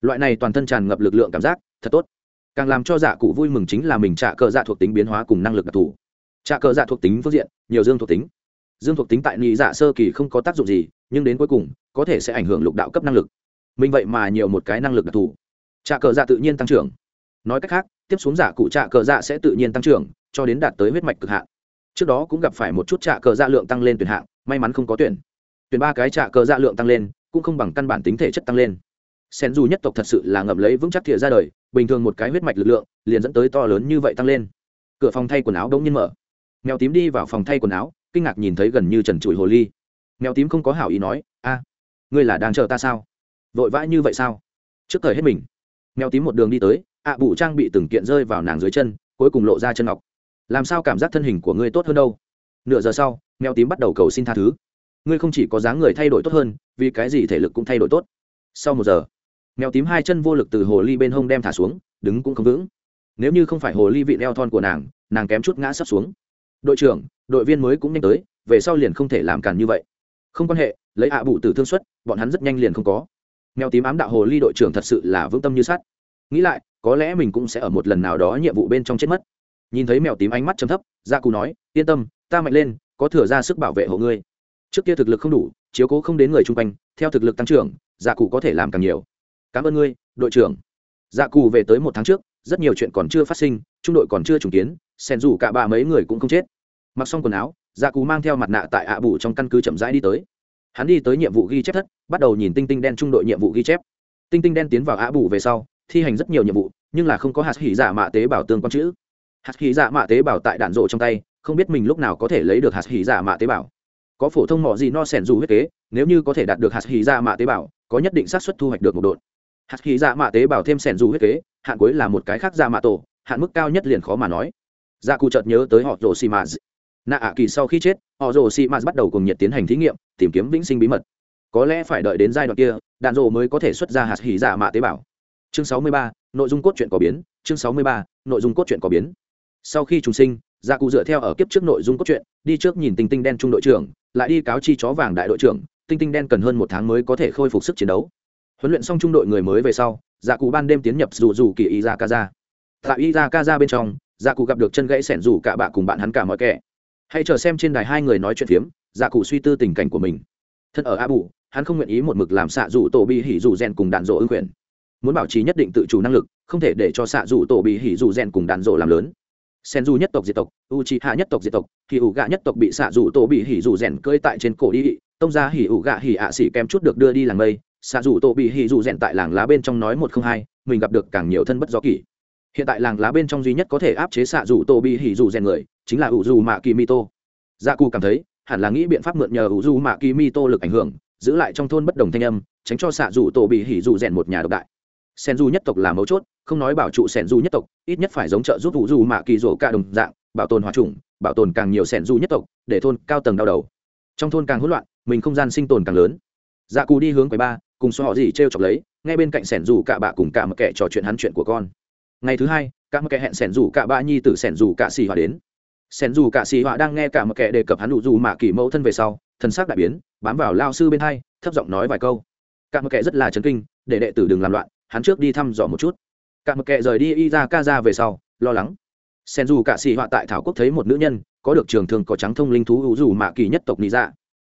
Loại này toàn thân tràn ngập lực lượng cảm giác, thật tốt. Càng làm cho dạ cụ vui mừng chính là mình trả cờ dạ thuộc tính biến hóa cùng năng lực đặc thù. Trả cờ dạ thuộc tính phương diện, nhiều dương thuộc tính. Dương thuộc tính tại nhị dạ sơ kỳ không có tác dụng gì, nhưng đến cuối cùng có thể sẽ ảnh hưởng lục đạo cấp năng lực. Mình vậy mà nhiều một cái năng lực đặc thù. Trả cờ dạ tự nhiên tăng trưởng. Nói cách khác, tiếp xuống giả cụ trạ cờ dạ sẽ tự nhiên tăng trưởng, cho đến đạt tới huyết mạch cực hạn. Trước đó cũng gặp phải một chút trạ cờ dạ lượng tăng lên tuyển hạng, may mắn không có tuyển. Tuyển ba cái trạ cờ dạ lượng tăng lên, cũng không bằng căn bản tính thể chất tăng lên. Sen du nhất tộc thật sự là ngậm lấy vững chắc thìa ra đời, bình thường một cái huyết mạch lực lượng, liền dẫn tới to lớn như vậy tăng lên. Cửa phòng thay quần áo đống nhiên mở. Mèo tím đi vào phòng thay quần áo, kinh ngạc nhìn thấy gần như trần trụi hồ ly. Mèo tím không có hảo ý nói, a ngươi là đang chờ ta sao? Vội vã như vậy sao? Trước thời hết mình, mèo tím một đường đi tới, ạ à bụ trang bị từng kiện rơi vào nàng dưới chân, cuối cùng lộ ra chân ngọc. Làm sao cảm giác thân hình của ngươi tốt hơn đâu? Nửa giờ sau, mèo tím bắt đầu cầu xin tha thứ. Ngươi không chỉ có dáng người thay đổi tốt hơn, vì cái gì thể lực cũng thay đổi tốt? Sau một giờ, mèo tím hai chân vô lực từ hồ ly bên hông đem thả xuống, đứng cũng không vững. Nếu như không phải hồ ly vị leo thon của nàng nàng kém chút ngã sắp xuống. Đội trưởng, đội viên mới cũng nhanh tới, về sau liền không thể làm càn như vậy. Không quan hệ lấy ạ à bụ từ thương xuất, bọn hắn rất nhanh liền không có. Mèo tím ám đạo hồ ly đội trưởng thật sự là vững tâm như sắt. Nghĩ lại, có lẽ mình cũng sẽ ở một lần nào đó nhiệm vụ bên trong chết mất. Nhìn thấy mèo tím ánh mắt chấm thấp gia cù nói, yên tâm, ta mạnh lên, có thừa ra sức bảo vệ hộ ngươi. Trước kia thực lực không đủ, chiếu cố không đến người chung quanh, theo thực lực tăng trưởng dạ gia cụ có thể làm càng nhiều. Cảm ơn ngươi, đội trưởng. Gia cù về tới một tháng trước, rất nhiều chuyện còn chưa phát sinh, trung đội còn chưa trùng kiến, sen dù cả ba mấy người cũng không chết. Mặc xong quần áo gia cù mang theo mặt nạ tại ạ à bù trong căn cứ chậm rãi đi tới hắn đi tới nhiệm vụ ghi chép thất, bắt đầu nhìn tinh tinh đen trung đội nhiệm vụ ghi chép. Tinh tinh đen tiến vào ạ bù về sau, thi hành rất nhiều nhiệm vụ, nhưng là không có hạt hỉ dạ mạ tế bào tương quan chữ. Hạt hỉ dạ mạ tế bào tại đạn rộ trong tay, không biết mình lúc nào có thể lấy được hạt hỉ dạ mạ tế bào. Có phổ thông mỏ gì no sẻn dù huyết kế, nếu như có thể đạt được hạt hỉ dạ mạ tế bào, có nhất định xác suất thu hoạch được một đột hạt hỉ dạ mạ tế bào thêm sẻn dù huyết kế, hạn cuối là một cái khác dạ mạ tổ, hạn mức cao nhất liền khó mà nói. Dạ cụ chợt nhớ tới họ rồ xì mạ nạ ạ kỳ sau khi chết, họ rồ sĩ mạt bắt đầu cùng nhiệt tiến hành thí nghiệm, tìm kiếm vĩnh sinh bí mật. Có lẽ phải đợi đến giai đoạn kia, đạn rồ mới có thể xuất ra hạt hỉ giả mạ tế bào. Chương sáu mươi ba, nội dung cốt truyện có biến. Chương sáu mươi ba, nội dung cốt truyện có biến. Sau khi trùng sinh gia cụ dựa theo ở kiếp trước nội dung cốt truyện, đi trước nhìn tinh tinh đen trung đội trưởng, lại đi cáo chi chó vàng đại đội trưởng, tinh tinh đen cần hơn một tháng mới có thể khôi phục sức chiến đấu. Huấn luyện xong trung đội người mới về sau gia cụ ban đêm tiến nhập dù dù kỳ y ra kaza tại y ra kaza bên trong gia cụ gặp được chân gãy sẻn rủ cả bạ cùng bạn hắn cả mọi kẻ hãy chờ xem trên đài hai người nói chuyện phiếm gia cụ suy tư tình cảnh của mình. Thân ở a bù hắn không nguyện ý một mực làm xạ rủ tổ bị hỉ rủ rèn cùng đạn dỗ ưng quyền. Muốn bảo trì nhất định tự chủ năng lực, không thể để cho xạ dù tổ bị hỉ dù rèn cùng đàn dỗ làm lớn. Sen du nhất tộc diệt tộc u chi hạ nhất tộc diệt tộc hỉ ủ gạ nhất tộc bị xạ dù tổ bị hỉ dù rèn cơi tại trên cổ đi. Tông ra hỉ ủ gạ hỉ ạ xỉ kém chút được đưa đi làng mây, xạ dù tổ bị hỉ dù rèn tại làng lá bên trong nói một không hai, mình gặp được càng nhiều thân bất do kỷ. Hiện tại làng lá bên trong duy nhất có thể áp chế xạ dù tổ bị hỉ dù rèn người chính là ủ dù mạ kỳ mi tô gia cù cảm thấy, hẳn là nghĩ biện pháp mượn nhờ ủ dù mạ kỳ mi tô lực ảnh hưởng, giữ lại trong thôn bất đồng thanh âm, tránh cho xạ dù tổ bị hỉ dù rèn một nhà độc đại. Sen du nhất tộc là mấu chốt, không nói bảo trụ sen du nhất tộc, ít nhất phải giống trợ giúp u du mạ kỳ rổ cả đồng dạng, bảo tồn hòa trùng bảo tồn càng nhiều sen du nhất tộc, để thôn cao tầng đau đầu. Trong thôn càng hỗn loạn, mình không gian sinh tồn càng lớn. Dạ cù đi hướng quầy ba, cùng so họ gì t r e o chọc lấy, ngay bên cạnh sẻn rủ cả bạ cùng cả một kẻ trò chuyện hắn chuyện của con. Ngày thứ hai, cả một kẻ hẹn sẻn rủ cả bạ nhi t ử sẻn rủ cả xì hòa đến. Xen dù cả xì họa đang nghe cả một kẻ đề cập hắn đủ dù mạ kỳ mẫu thân về sau thân xác đại biến, bám vào lao sư bên hai, thấp giọng nói vài câu. Cả một kẻ rất là chấn kinh, để đệ tử đừng làm loạn, hắn trước đi thăm dò một chút. Cả một kệ rời đi y ra ca ra về sau, lo lắng. Sen dù cả xì họa tại thảo quốc thấy một nữ nhân, có được trường thường có trắng thông linh thú đủ dù mạ kỳ nhất tộc nị dạ.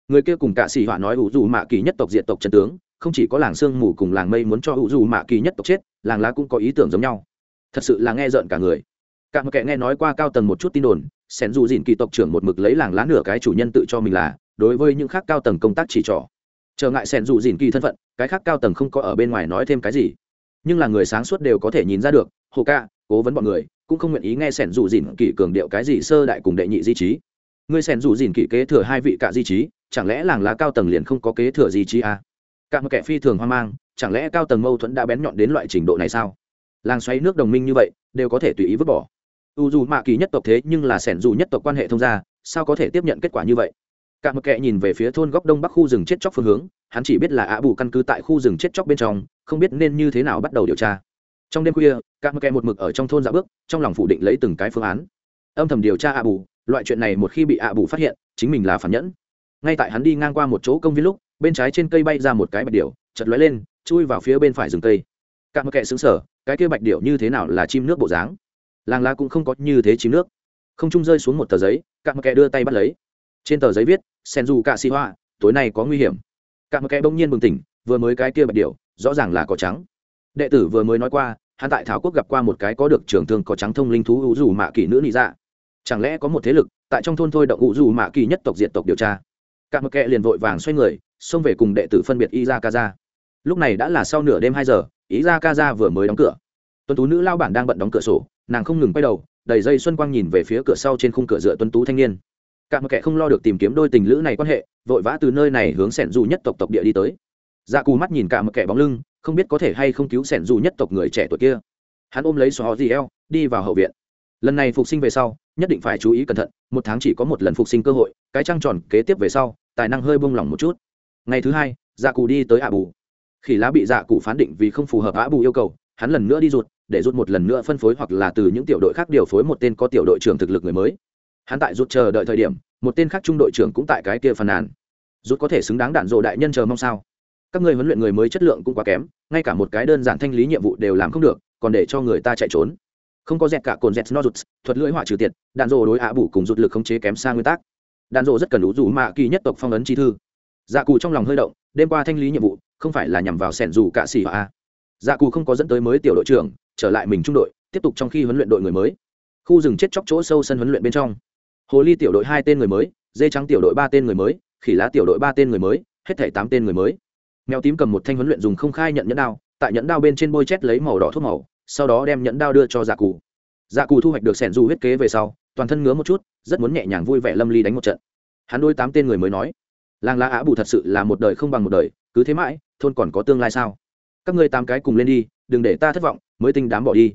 người kia cùng cả xì họa nói đủ dù mạ kỳ nhất tộc diện tộc trần tướng, không chỉ có làng sương mù cùng làng mây muốn cho đủ dù mạ kỳ nhất tộc chết, làng lá cũng có ý tưởng giống nhau. Thật sự là nghe rợn cả người. Cả một kệ nghe nói qua cao tầng một chút tin đồn sen dù dìn kỳ tộc trưởng một mực lấy làng lá nửa cái chủ nhân tự cho mình là, đối với những khác cao tầng công tác chỉ trỏ. Trở ngại sẻn dù dìn kỳ thân phận, cái khác cao tầng không có ở bên ngoài nói thêm cái gì. Nhưng là người sáng suốt đều có thể nhìn ra được, hồ ca, cố vấn bọn người, cũng không nguyện ý nghe sẻn dù dìn kỳ cường điệu cái gì sơ đại cùng đệ nhị di trí. Ngươi sẻn dù dìn kỳ kế thừa hai vị cả di trí, chẳng lẽ làng lá cao tầng liền không có kế thừa di trí à? cả một kẻ phi thường hoang mang, chẳng lẽ cao tầng mâu thuẫn đã bén nhọn đến loại trình độ này sao? Làng xoáy nước đồng minh như vậy, đều có thể tùy ý vứt bỏ u dù mạ kỳ nhất tộc thế nhưng là sẻn dù nhất tộc quan hệ thông gia, sao có thể tiếp nhận kết quả như vậy? Cả một kệ nhìn về phía thôn góc đông bắc khu rừng chết chóc phương hướng, hắn chỉ biết là ạ bù căn cứ tại khu rừng chết chóc bên trong, không biết nên như thế nào bắt đầu điều tra. Trong đêm khuya, cả một kệ một mực ở trong thôn dạ bước, trong lòng phủ định lấy từng cái phương án. Âm thầm điều tra ạ bù, loại chuyện này một khi bị ạ bù phát hiện, chính mình là phản nhẫn. Ngay tại hắn đi ngang qua một chỗ công viên lúc, bên trái trên cây bay ra một cái bạch điểu chật lóe lên, chui vào phía bên phải rừng cây. Cả một kệ xứng sở cái kia bạch điểu như thế nào là chim nước bộ dáng? Làng lá cũng không có như thế chìm nước. Không trung rơi xuống một tờ giấy cả một kẻ đưa tay bắt lấy. Trên tờ giấy viết sen dù cạ xì hoa tối nay có nguy hiểm. Cả một kẻ bỗng nhiên bừng tỉnh vừa mới cái kia bạch điều, rõ ràng là có trắng. Đệ tử vừa mới nói qua hắn tại thảo quốc gặp qua một cái có được trưởng thương có trắng thông linh thú hữu dù mạ kỳ nữ nị dạ. Chẳng lẽ có một thế lực tại trong thôn thôi động hữu dù mạ kỳ nhất tộc diện tộc điều tra? Cả một kẻ liền vội vàng xoay người xông về cùng đệ tử phân biệt y ra ca ra lúc này đã là sau nửa đêm hai giờ ý ra ca ra vừa mới đóng cửa. Tuấn tú nữ lao bản đang bận đóng cửa sổ nàng không ngừng quay đầu, đầy dây xuân quang nhìn về phía cửa sau trên khung cửa dựa tuấn tú thanh niên. Cả một kẻ không lo được tìm kiếm đôi tình lữ này quan hệ, vội vã từ nơi này hướng sẻn dù nhất tộc tộc địa đi tới. Dạ cù mắt nhìn cả một kẻ bóng lưng, không biết có thể hay không cứu sẻn dù nhất tộc người trẻ tuổi kia. Hắn ôm lấy xóa gì eo đi vào hậu viện. Lần này phục sinh về sau, nhất định phải chú ý cẩn thận, một tháng chỉ có một lần phục sinh cơ hội, cái trăng tròn kế tiếp về sau, tài năng hơi bông lỏng một chút. Ngày thứ hai dạ cù đi tới ạ bù khỉ lá bị dạ cụ phán định vì không phù hợp ạ bù yêu cầu, hắn lần nữa đi ruột để rút một lần nữa phân phối hoặc là từ những tiểu đội khác điều phối một tên có tiểu đội trưởng thực lực người mới. Hắn tại rút chờ đợi thời điểm, một tên khác trung đội trưởng cũng tại cái kia phàn nàn. Rút có thể xứng đáng đạn dộ đại nhân chờ mong sao? Các người huấn luyện người mới chất lượng cũng quá kém, ngay cả một cái đơn giản thanh lý nhiệm vụ đều làm không được, còn để cho người ta chạy trốn. Không có dẹt cả cồn dẹt no rụt thuật lưỡi hỏa trừ tiệt, đạn dộ đối ạ bổ cùng rụt lực khống chế kém xa nguyên tắc. Đạn dộ rất cần đủ dù mạ kỳ nhất tộc phong ấn chi thư. Dạ cụ trong lòng hơi động, đêm qua thanh lý nhiệm vụ, không phải là nhằm vào sẻn dù cạ xỉ a. Dạ cụ không có dẫn tới mới tiểu đội trưởng trở lại mình trung đội, tiếp tục trong khi huấn luyện đội người mới. Khu rừng chết chóc chỗ sâu sân huấn luyện bên trong. Hồ ly tiểu đội hai tên người mới, dê trắng tiểu đội ba tên người mới, khỉ lá tiểu đội ba tên người mới, hết thảy tám tên người mới. Mèo tím cầm một thanh huấn luyện dùng không khai nhận nhẫn đao, tại nhẫn đao bên trên bôi chét lấy màu đỏ thuốc màu, sau đó đem nhẫn đao đưa cho dạ cù. Dạ cù thu hoạch được sẻn du huyết kế về sau, toàn thân ngứa một chút, rất muốn nhẹ nhàng vui vẻ lâm ly đánh một trận. Hắn đôi tám tên người mới nói làng lá á bù thật sự là một đời không bằng một đời, cứ thế mãi, thôn còn có tương lai sao? Các ngươi tám cái cùng lên đi đừng để ta thất vọng, mới tinh đám bỏ đi.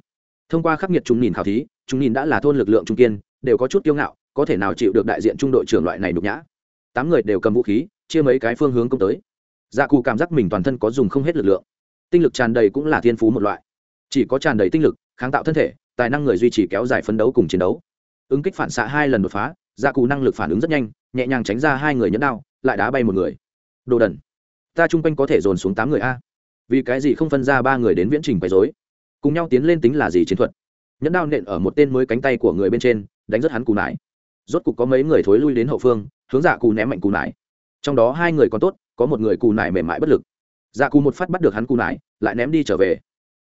Thông qua khắc nghiệt chúng nhìn khảo thí chúng nhìn đã là thôn lực lượng trung kiên, đều có chút kiêu ngạo, có thể nào chịu được đại diện trung đội trưởng loại này nhục nhã. Tám người đều cầm vũ khí, chia mấy cái phương hướng công tới. Dạ cụ cảm giác mình toàn thân có dùng không hết lực lượng. Tinh lực tràn đầy cũng là thiên phú một loại. Chỉ có tràn đầy tinh lực, kháng tạo thân thể, tài năng người duy trì kéo dài phấn đấu cùng chiến đấu. Ứng kích phản xạ hai lần đột phá dạ cụ năng lực phản ứng rất nhanh, nhẹ nhàng tránh ra hai người nhẫn đao, lại đá bay một người. Đồ đần, ta chung quanh có thể dồn xuống tám người a vì cái gì không phân ra ba người đến viễn trình quấy dối cùng nhau tiến lên tính là gì chiến thuật? Nhẫn đao nện ở một tên mới cánh tay của người bên trên, đánh rất hắn cù nải. Rốt cục có mấy người thối lui đến hậu phương, hướng dạ cù ném mạnh cù nải. Trong đó hai người còn tốt, có một người cù nải mềm mại bất lực. Dạ cù một phát bắt được hắn cù nải, lại ném đi trở về.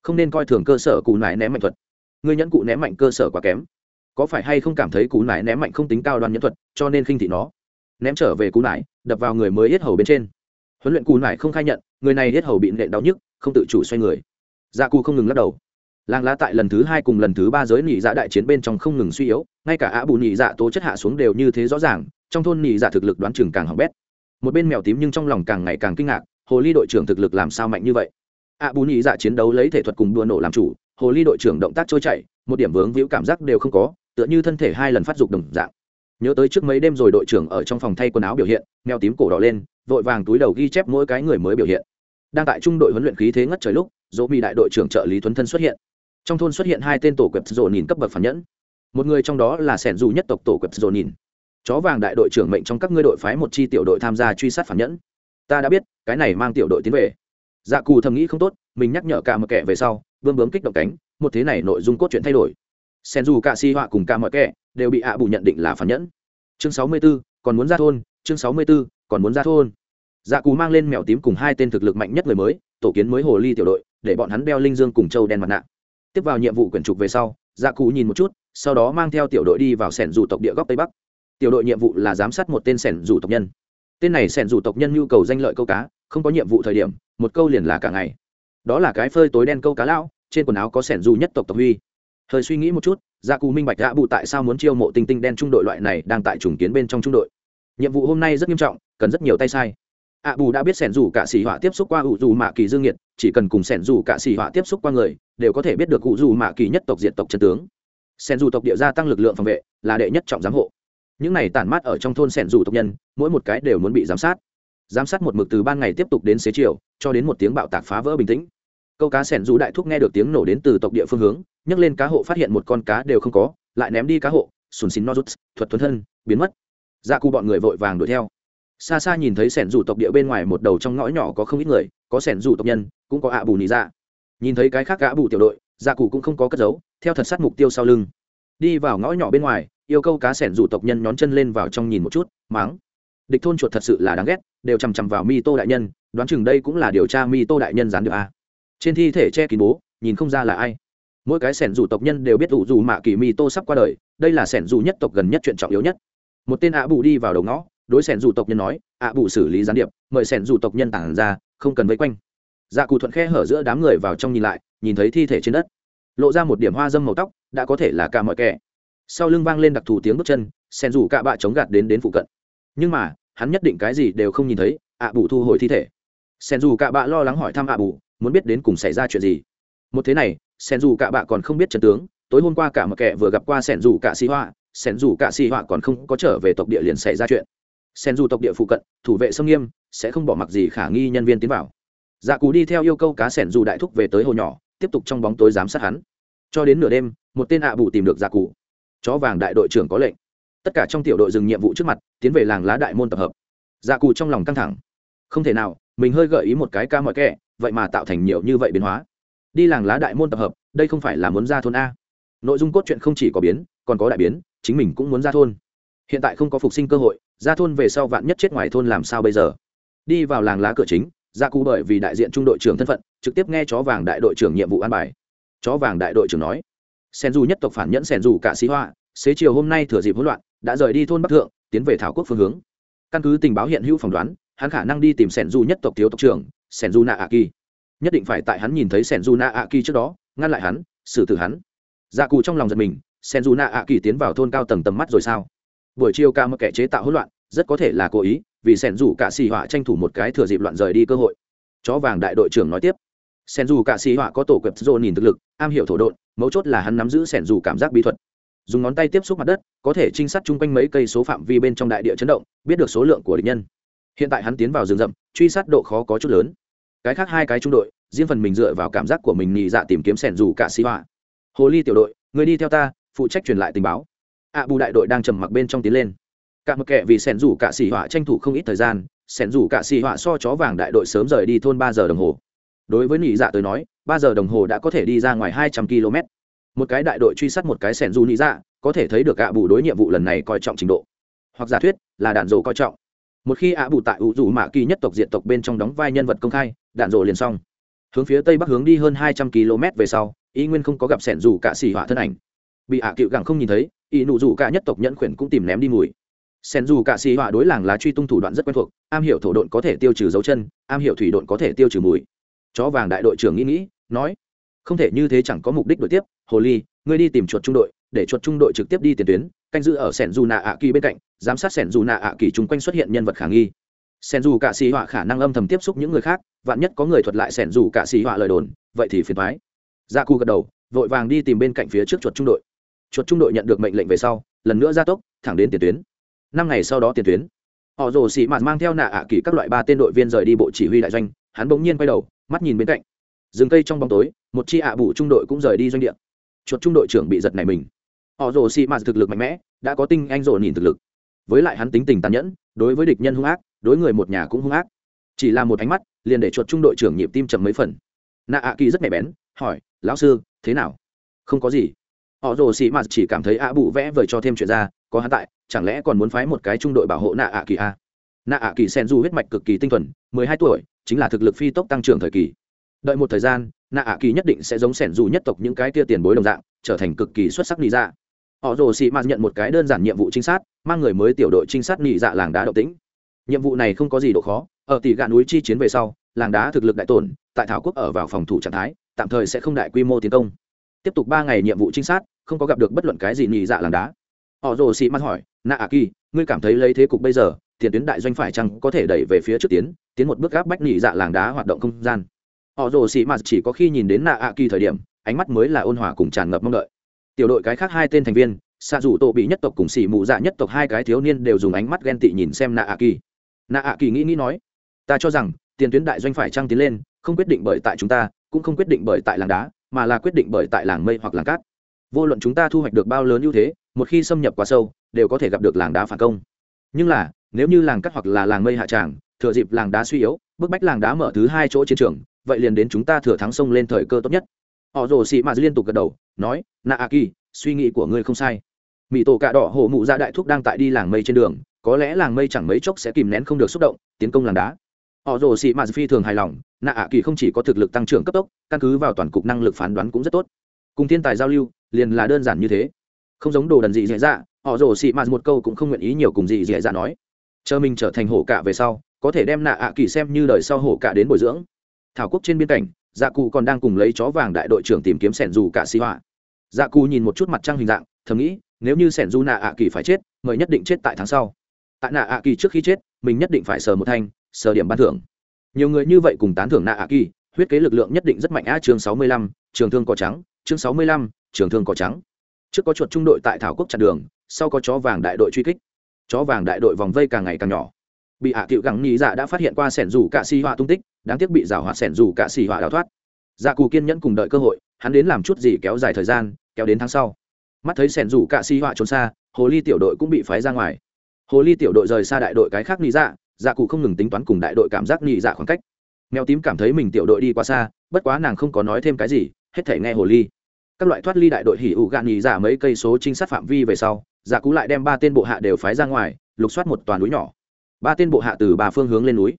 Không nên coi thường cơ sở cù nải ném mạnh thuật. Người nhẫn cụ ném mạnh cơ sở quá kém. Có phải hay không cảm thấy cù nải ném mạnh không tính cao đoan nhẫn thuật, cho nên khinh thị nó. Ném trở về cù nải, đập vào người mới yết hầu bên trên. Huấn luyện cù nải không khai nhận người này hết hầu bị nện đau nhức, không tự chủ xoay người. Dạ cù không ngừng lắc đầu. Làng lá tại lần thứ hai cùng lần thứ ba giới nhị dạ đại chiến bên trong không ngừng suy yếu, ngay cả á bù Nhị dạ tố chất hạ xuống đều như thế rõ ràng, trong thôn nhị dạ thực lực đoán chừng càng hỏng bét. Một bên mèo tím nhưng trong lòng càng ngày càng kinh ngạc, hồ ly đội trưởng thực lực làm sao mạnh như vậy? Ạ bù Nhị dạ chiến đấu lấy thể thuật cùng đua nổ làm chủ, hồ ly đội trưởng động tác trôi chảy, một điểm vướng víu cảm giác đều không có, tựa như thân thể hai lần phát dục đồng dạng. Nhớ tới trước mấy đêm rồi đội trưởng ở trong phòng thay quần áo biểu hiện, mèo tím cổ đỏ lên, vội vàng túi đầu ghi chép mỗi cái người mới biểu hiện đang tại trung đội huấn luyện khí thế ngất trời lúc dỗ bị đại đội trưởng trợ lý thuấn thân xuất hiện. Trong thôn xuất hiện hai tên tổ quẹp rộ nhìn cấp bậc phản nhẫn. Một người trong đó là sẻn dù nhất tộc tổ quẹp rộ nhìn chó vàng đại đội trưởng mệnh trong các ngươi đội phái một chi tiểu đội tham gia truy sát phản nhẫn. Ta đã biết cái này mang tiểu đội tiến về. Dạ cù thầm nghĩ không tốt mình nhắc nhở cả một kẻ về sau vương bướm kích động cánh một thế này nội dung cốt truyện thay đổi. Sen dù cả si họa cùng cả mọi kẻ đều bị ạ bù nhận định là phản nhẫn. Chương sáu mươi 64, còn muốn ra thôn chương sáu mươi 64, còn muốn ra thôn dạ cù mang lên mèo tím cùng hai tên thực lực mạnh nhất người mới, tổ kiến mới hồ ly tiểu đội, để bọn hắn đeo linh dương cùng châu đen mặt nạ. Tiếp vào nhiệm vụ quyển trục về sau dạ cù nhìn một chút, sau đó mang theo tiểu đội đi vào sẻn dù tộc địa góc tây bắc. Tiểu đội nhiệm vụ là giám sát một tên sẻn dù tộc nhân. Tên này sẻn dù tộc nhân nhu cầu danh lợi câu cá, không có nhiệm vụ thời điểm, một câu liền là cả ngày. Đó là cái phơi tối đen câu cá lão, trên quần áo có sẻn dù nhất tộc tộc huy. Hơi suy nghĩ một chút gia cù minh bạch dạ đã bụ tại sao muốn chiêu mộ tinh tinh đen trung đội loại này đang tại trùng kiến bên trong trung đội. Nhiệm vụ hôm nay rất nghiêm trọng, cần rất nhiều tay sai ạ bù đã biết sẻn dù cả xỉ họa tiếp xúc qua ủ dù mạ kỳ dương nhiệt, chỉ cần cùng sẻn dù cả xỉ họa tiếp xúc qua người, đều có thể biết được ủ dù mạ kỳ nhất tộc diện tộc chân tướng. Sẻn dù tộc địa gia tăng lực lượng phòng vệ, là đệ nhất trọng giám hộ. Những này tản mát ở trong thôn sẻn dù tộc nhân, mỗi một cái đều muốn bị giám sát. Giám sát một mực từ ban ngày tiếp tục đến xế chiều, cho đến một tiếng bạo tạc phá vỡ bình tĩnh. Câu cá sẻn dù đại thúc nghe được tiếng nổ đến từ tộc địa phương hướng, nhấc lên cá hộ phát hiện một con cá đều không có, lại ném đi cá hộ. Sùn xin nozuts, thuật thuần thân, biến mất. Ra cu bọn người vội vàng đuổi theo xa xa nhìn thấy sẻn dù tộc địa bên ngoài một đầu trong ngõ nhỏ có không ít người, có sẻn dù tộc nhân, cũng có ạ bù nị dạ. Nhìn thấy cái khác gã bù tiểu đội dạ cụ cũng không có cất giấu, theo thật sát mục tiêu sau lưng. Đi vào ngõ nhỏ bên ngoài, yêu câu cá sẻn dù tộc nhân nhón chân lên vào trong nhìn một chút, máng. Địch thôn chuột thật sự là đáng ghét, đều chằm chằm vào mi tô đại nhân, đoán chừng đây cũng là điều tra mi tô đại nhân dán được a. Trên thi thể che kín bố, nhìn không ra là ai. Mỗi cái sẻn dù tộc nhân đều biết ủ dù mạ kỳ mi tô sắp qua đời, đây là sẻn dù nhất tộc gần nhất chuyện trọng yếu nhất. Một tên ạ bù đi vào đầu ngõ đối sẻn dù tộc nhân nói, ạ, bù xử lý gián điệp, mời sẻn dù tộc nhân tản ra, không cần vây quanh. Dạ cụ thuận khe hở giữa đám người vào trong nhìn lại, nhìn thấy thi thể trên đất. Lộ ra một điểm hoa dâm màu tóc, đã có thể là cả mọi kẻ. Sau lưng vang lên đặc thù tiếng bước chân, sẻn dù cạ bạ chống gạt đến đến phụ cận. Nhưng mà, hắn nhất định cái gì đều không nhìn thấy, ạ, bù thu hồi thi thể. Sẻn dù cạ bạ lo lắng hỏi thăm ạ, bù, muốn biết đến cùng xảy ra chuyện gì. Một thế này, sẻn dù cạ bạ còn không biết trận tướng, tối hôm qua cả mọi kẻ vừa gặp qua sẻn dù cạ xì hoa sẻn dù cạ xì hoa còn không có trở về tộc địa liền xảy ra chuyện sen du tộc địa phụ cận, thủ vệ sông nghiêm, sẽ không bỏ mặc gì khả nghi nhân viên tiến vào. Dạ cù đi theo yêu cầu cá sẻn dù đại thúc về tới hồ nhỏ, tiếp tục trong bóng tối giám sát hắn. Cho đến nửa đêm, một tên ạ à bù tìm được dạ cù. Chó vàng đại đội trưởng có lệnh. Tất cả trong tiểu đội dừng nhiệm vụ trước mặt, tiến về làng lá đại môn tập hợp. Dạ cù trong lòng căng thẳng. Không thể nào, mình hơi gợi ý một cái ca mọi kẻ, vậy mà tạo thành nhiều như vậy biến hóa. Đi làng lá đại môn tập hợp, đây không phải là muốn ra thôn a. Nội dung cốt truyện không chỉ có biến, còn có đại biến, chính mình cũng muốn ra thôn hiện tại không có phục sinh cơ hội ra thôn về sau vạn nhất chết ngoài thôn làm sao bây giờ? Đi vào làng lá cửa chính, gia cù bởi vì đại diện trung đội trưởng thân phận, trực tiếp nghe chó vàng đại đội trưởng nhiệm vụ an bài. Chó vàng đại đội trưởng nói, sen du nhất tộc phản nhẫn sen du cả sĩ hoa, xế chiều hôm nay thừa dịp hỗn loạn, đã rời đi thôn bắc thượng, tiến về thảo quốc phương hướng. Căn cứ tình báo hiện hữu phỏng đoán, hắn khả năng đi tìm sen du nhất tộc thiếu tộc trưởng, sen du na a ki. Nhất định phải tại hắn nhìn thấy sen du na a ki trước đó, ngăn lại hắn, xử tử hắn. Gia cù trong lòng giật mình, sen du na a ki tiến vào thôn cao tầng tầm mắt rồi sao? Buổi chiều ca một kẻ chế tạo hỗn loạn, rất có thể là cố ý, vì sẻn dù cả xì họa tranh thủ một cái thừa dịp loạn rời đi cơ hội. Chó vàng đại đội trưởng nói tiếp. Sẻn dù cả xì họa có tổ quẹp rô nhìn thực lực, am hiểu thổ độn, mấu chốt là hắn nắm giữ sẻn dù cảm giác bí thuật. Dùng ngón tay tiếp xúc mặt đất, có thể trinh sát chung quanh mấy cây số phạm vi bên trong đại địa chấn động, biết được số lượng của địch nhân. Hiện tại hắn tiến vào rừng rậm, truy sát độ khó có chút lớn. Cái khác hai cái trung đội, riêng phần mình dựa vào cảm giác của mình nhị dạ tìm kiếm sẻn dù cả xì họa. Hồ ly tiểu đội, người đi theo ta, phụ trách truyền lại tình báo ạ bù đại đội đang trầm mặc bên trong tiến lên. Cả mực kệ vì sẻn rủ cả xì họa tranh thủ không ít thời gian, sẻn rủ cả xì họa so chó vàng đại đội sớm rời đi thôn ba giờ đồng hồ. Đối với nị dạ tới nói, ba giờ đồng hồ đã có thể đi ra ngoài hai trăm km một cái đại đội truy sát một cái sẻn rủ nị dạ có thể thấy được ạ bù đối nhiệm vụ lần này coi trọng trình độ. Hoặc giả thuyết, là đạn dồ coi trọng. Một khi ạ bù tại ủ dù mạ kỳ nhất tộc diện tộc bên trong đóng vai nhân vật công khai, đạn dồ liền xong. Hướng phía tây bắc hướng đi hơn hai trăm km về sau, y nguyên không có gặp sẻn rủ cả xì họa thân ảnh. Bị ạ cựu gẳng không nhìn thấy ỷ nụ dù cả nhất tộc nhẫn khuyển cũng tìm ném đi mùi. Sen dù cả xì họa đối làng lá truy tung thủ đoạn rất quen thuộc, am hiểu thổ độn có thể tiêu trừ dấu chân, am hiểu thủy độn có thể tiêu trừ mùi. Chó vàng đại đội trưởng nghĩ nghĩ, nói, không thể như thế chẳng có mục đích đội tiếp, hồ ly, ngươi đi tìm chuột trung đội, để chuột trung đội trực tiếp đi tiền tuyến, canh giữ ở sẻn dù nạ ạ kỳ bên cạnh, giám sát sẻn dù nạ ạ kỳ chung quanh xuất hiện nhân vật khả nghi. Sẻn dù cả xì họa khả năng âm thầm tiếp xúc những người khác, vạn nhất có người thuật lại sẻn dù cả xì họa lời đồn, vậy thì phiền thoái gia dạ gật đầu, vội vàng đi tìm bên cạnh phía trước chuột trung đội chuột trung đội nhận được mệnh lệnh về sau, lần nữa ra tốc, thẳng đến tiền tuyến. Năm ngày sau đó tiền tuyến, họ rồ xị mạt mang theo nạ ạ à kỳ các loại ba tên đội viên rời đi bộ chỉ huy đại doanh, hắn bỗng nhiên quay đầu, mắt nhìn bên cạnh. Rừng cây trong bóng tối, một chi ạ à bù trung đội cũng rời đi doanh địa. Chuột trung đội trưởng bị giật này mình. Họ rồ xị mạt thực lực mạnh mẽ, đã có tinh anh rồ nhìn thực lực. Với lại hắn tính tình tàn nhẫn, đối với địch nhân hung ác, đối người một nhà cũng hung ác. Chỉ là một ánh mắt, liền để chuột trung đội trưởng nhịp tim chậm mấy phần. Nạ ạ kỳ rất mẻ bén, hỏi, lão sư, thế nào? Không có gì họ rồ xì mạt chỉ cảm thấy ạ bù vẽ vời cho thêm chuyện ra, có hắn tại, chẳng lẽ còn muốn phái một cái trung đội bảo hộ nạ ạ kỳ a nạ ạ kỳ sen du huyết mạch cực kỳ tinh thuần, mười hai tuổi, chính là thực lực phi tốc tăng trưởng thời kỳ. Đợi một thời gian, nạ ạ kỳ nhất định sẽ giống sẻn dù nhất tộc những cái tia tiền bối đồng dạng, trở thành cực kỳ xuất sắc nị dạ. Họ rồ xị mạt nhận một cái đơn giản nhiệm vụ trinh sát, mang người mới tiểu đội trinh sát nị dạ làng đá độc tĩnh. Nhiệm vụ này không có gì độ khó, ở tỷ gạn núi chi chiến về sau, làng đá thực lực đại tổn, tại thảo quốc ở vào phòng thủ trạng thái, tạm thời sẽ không đại quy mô tiến công tiếp tục ba ngày nhiệm vụ trinh sát, không có gặp được bất luận cái gì nhị dạ làng đá. Họ rồ xị mắt hỏi, nạ a kỳ, ngươi cảm thấy lấy thế cục bây giờ, tiền tuyến đại doanh phải chăng có thể đẩy về phía trước tiến tiến một bước gáp bách nhị dạ làng đá hoạt động không gian? Họ rồ xị mắt chỉ có khi nhìn đến nạ a kỳ thời điểm, ánh mắt mới là ôn hòa cùng tràn ngập mong đợi. Tiểu đội cái khác hai tên thành viên xạ dù tổ bị nhất tộc cùng xỉ mụ dạ nhất tộc hai cái thiếu niên đều dùng ánh mắt ghen tị nhìn xem nạ a kỳ. Nạ kỳ nghĩ nghĩ nói, ta cho rằng, tiền tuyến đại doanh phải trăng tiến lên, không quyết định bởi tại chúng ta, cũng không quyết định bởi tại làng đá mà là quyết định bởi tại làng mây hoặc làng cát. Vô luận chúng ta thu hoạch được bao lớn ưu thế, một khi xâm nhập quá sâu, đều có thể gặp được làng đá phản công. Nhưng là, nếu như làng cát hoặc là làng mây hạ tràng, thừa dịp làng đá suy yếu, bức bách làng đá mở thứ hai chỗ chiến trường, vậy liền đến chúng ta thừa thắng sông lên thời cơ tốt nhất. Họ rồ xị mạt liên tục gật đầu, nói, nạ a kỳ, suy nghĩ của ngươi không sai. Mỹ tổ cạ đỏ hổ mụ ra đại thúc đang tại đi làng mây trên đường, có lẽ làng mây chẳng mấy chốc sẽ kìm nén không được xúc động, tiến công làng đá họ rồ sĩ mạt phi thường hài lòng, nạ ạ kỳ không chỉ có thực lực tăng trưởng cấp tốc, căn cứ vào toàn cục năng lực phán đoán cũng rất tốt. Cùng thiên tài giao lưu, liền là đơn giản như thế. Không giống đồ đần dị dạy dạ họ rồ sĩ mạt một câu cũng không nguyện ý nhiều cùng dị dạy dạ nói. Chờ mình trở thành hổ cả về sau, có thể đem nạ ạ kỳ xem như đời sau hổ cả đến bồi dưỡng. Thảo quốc trên biên cảnh dạ cụ còn đang cùng lấy chó vàng đại đội trưởng tìm kiếm sẻn dù cả xì họa. Dạ cụ nhìn một chút mặt trăng hình dạng, thầm nghĩ, nếu như sẻn dù nạ ạ kỳ phải chết, mời nhất định chết tại tháng sau. Tại nạ ạ kỳ trước khi chết, mình nhất định phải sờ một thanh sở điểm ban thưởng. Nhiều người như vậy cùng tán thưởng nạ ạ kỳ huyết kế lực lượng nhất định rất mạnh a chương sáu mươi lăm, trường thương cỏ trắng, chương sáu mươi lăm, trường thương cỏ trắng. Trước có chuột trung đội tại thảo quốc chặn đường, sau có chó vàng đại đội truy kích. Chó vàng đại đội vòng vây càng ngày càng nhỏ. Bị hạ à tiệu gắng nhị dạ đã phát hiện qua sẻn rủ cạ xì họa tung tích, đáng tiếc bị rào hỏa sẻn rủ cạ xì họa đào thoát. Dạ cù kiên nhẫn cùng đợi cơ hội, hắn đến làm chút gì kéo dài thời gian, kéo đến tháng sau. Mắt thấy sẻn rủ cạ xì họa trốn xa, hồ ly tiểu đội cũng bị phái ra ngoài. Hồ ly tiểu đội rời xa đại đội cái khác nhị dạ dạ cụ không ngừng tính toán cùng đại đội cảm giác nhị dạ khoảng cách. Mèo tím cảm thấy mình tiểu đội đi quá xa, bất quá nàng không có nói thêm cái gì, hết thể nghe hồ ly. Các loại thoát ly đại đội hỉ ủ gạn nhị dạ mấy cây số trinh sát phạm vi về sau dạ cụ lại đem ba tên bộ hạ đều phái ra ngoài, lục soát một toàn núi nhỏ. Ba tên bộ hạ từ ba phương hướng lên núi.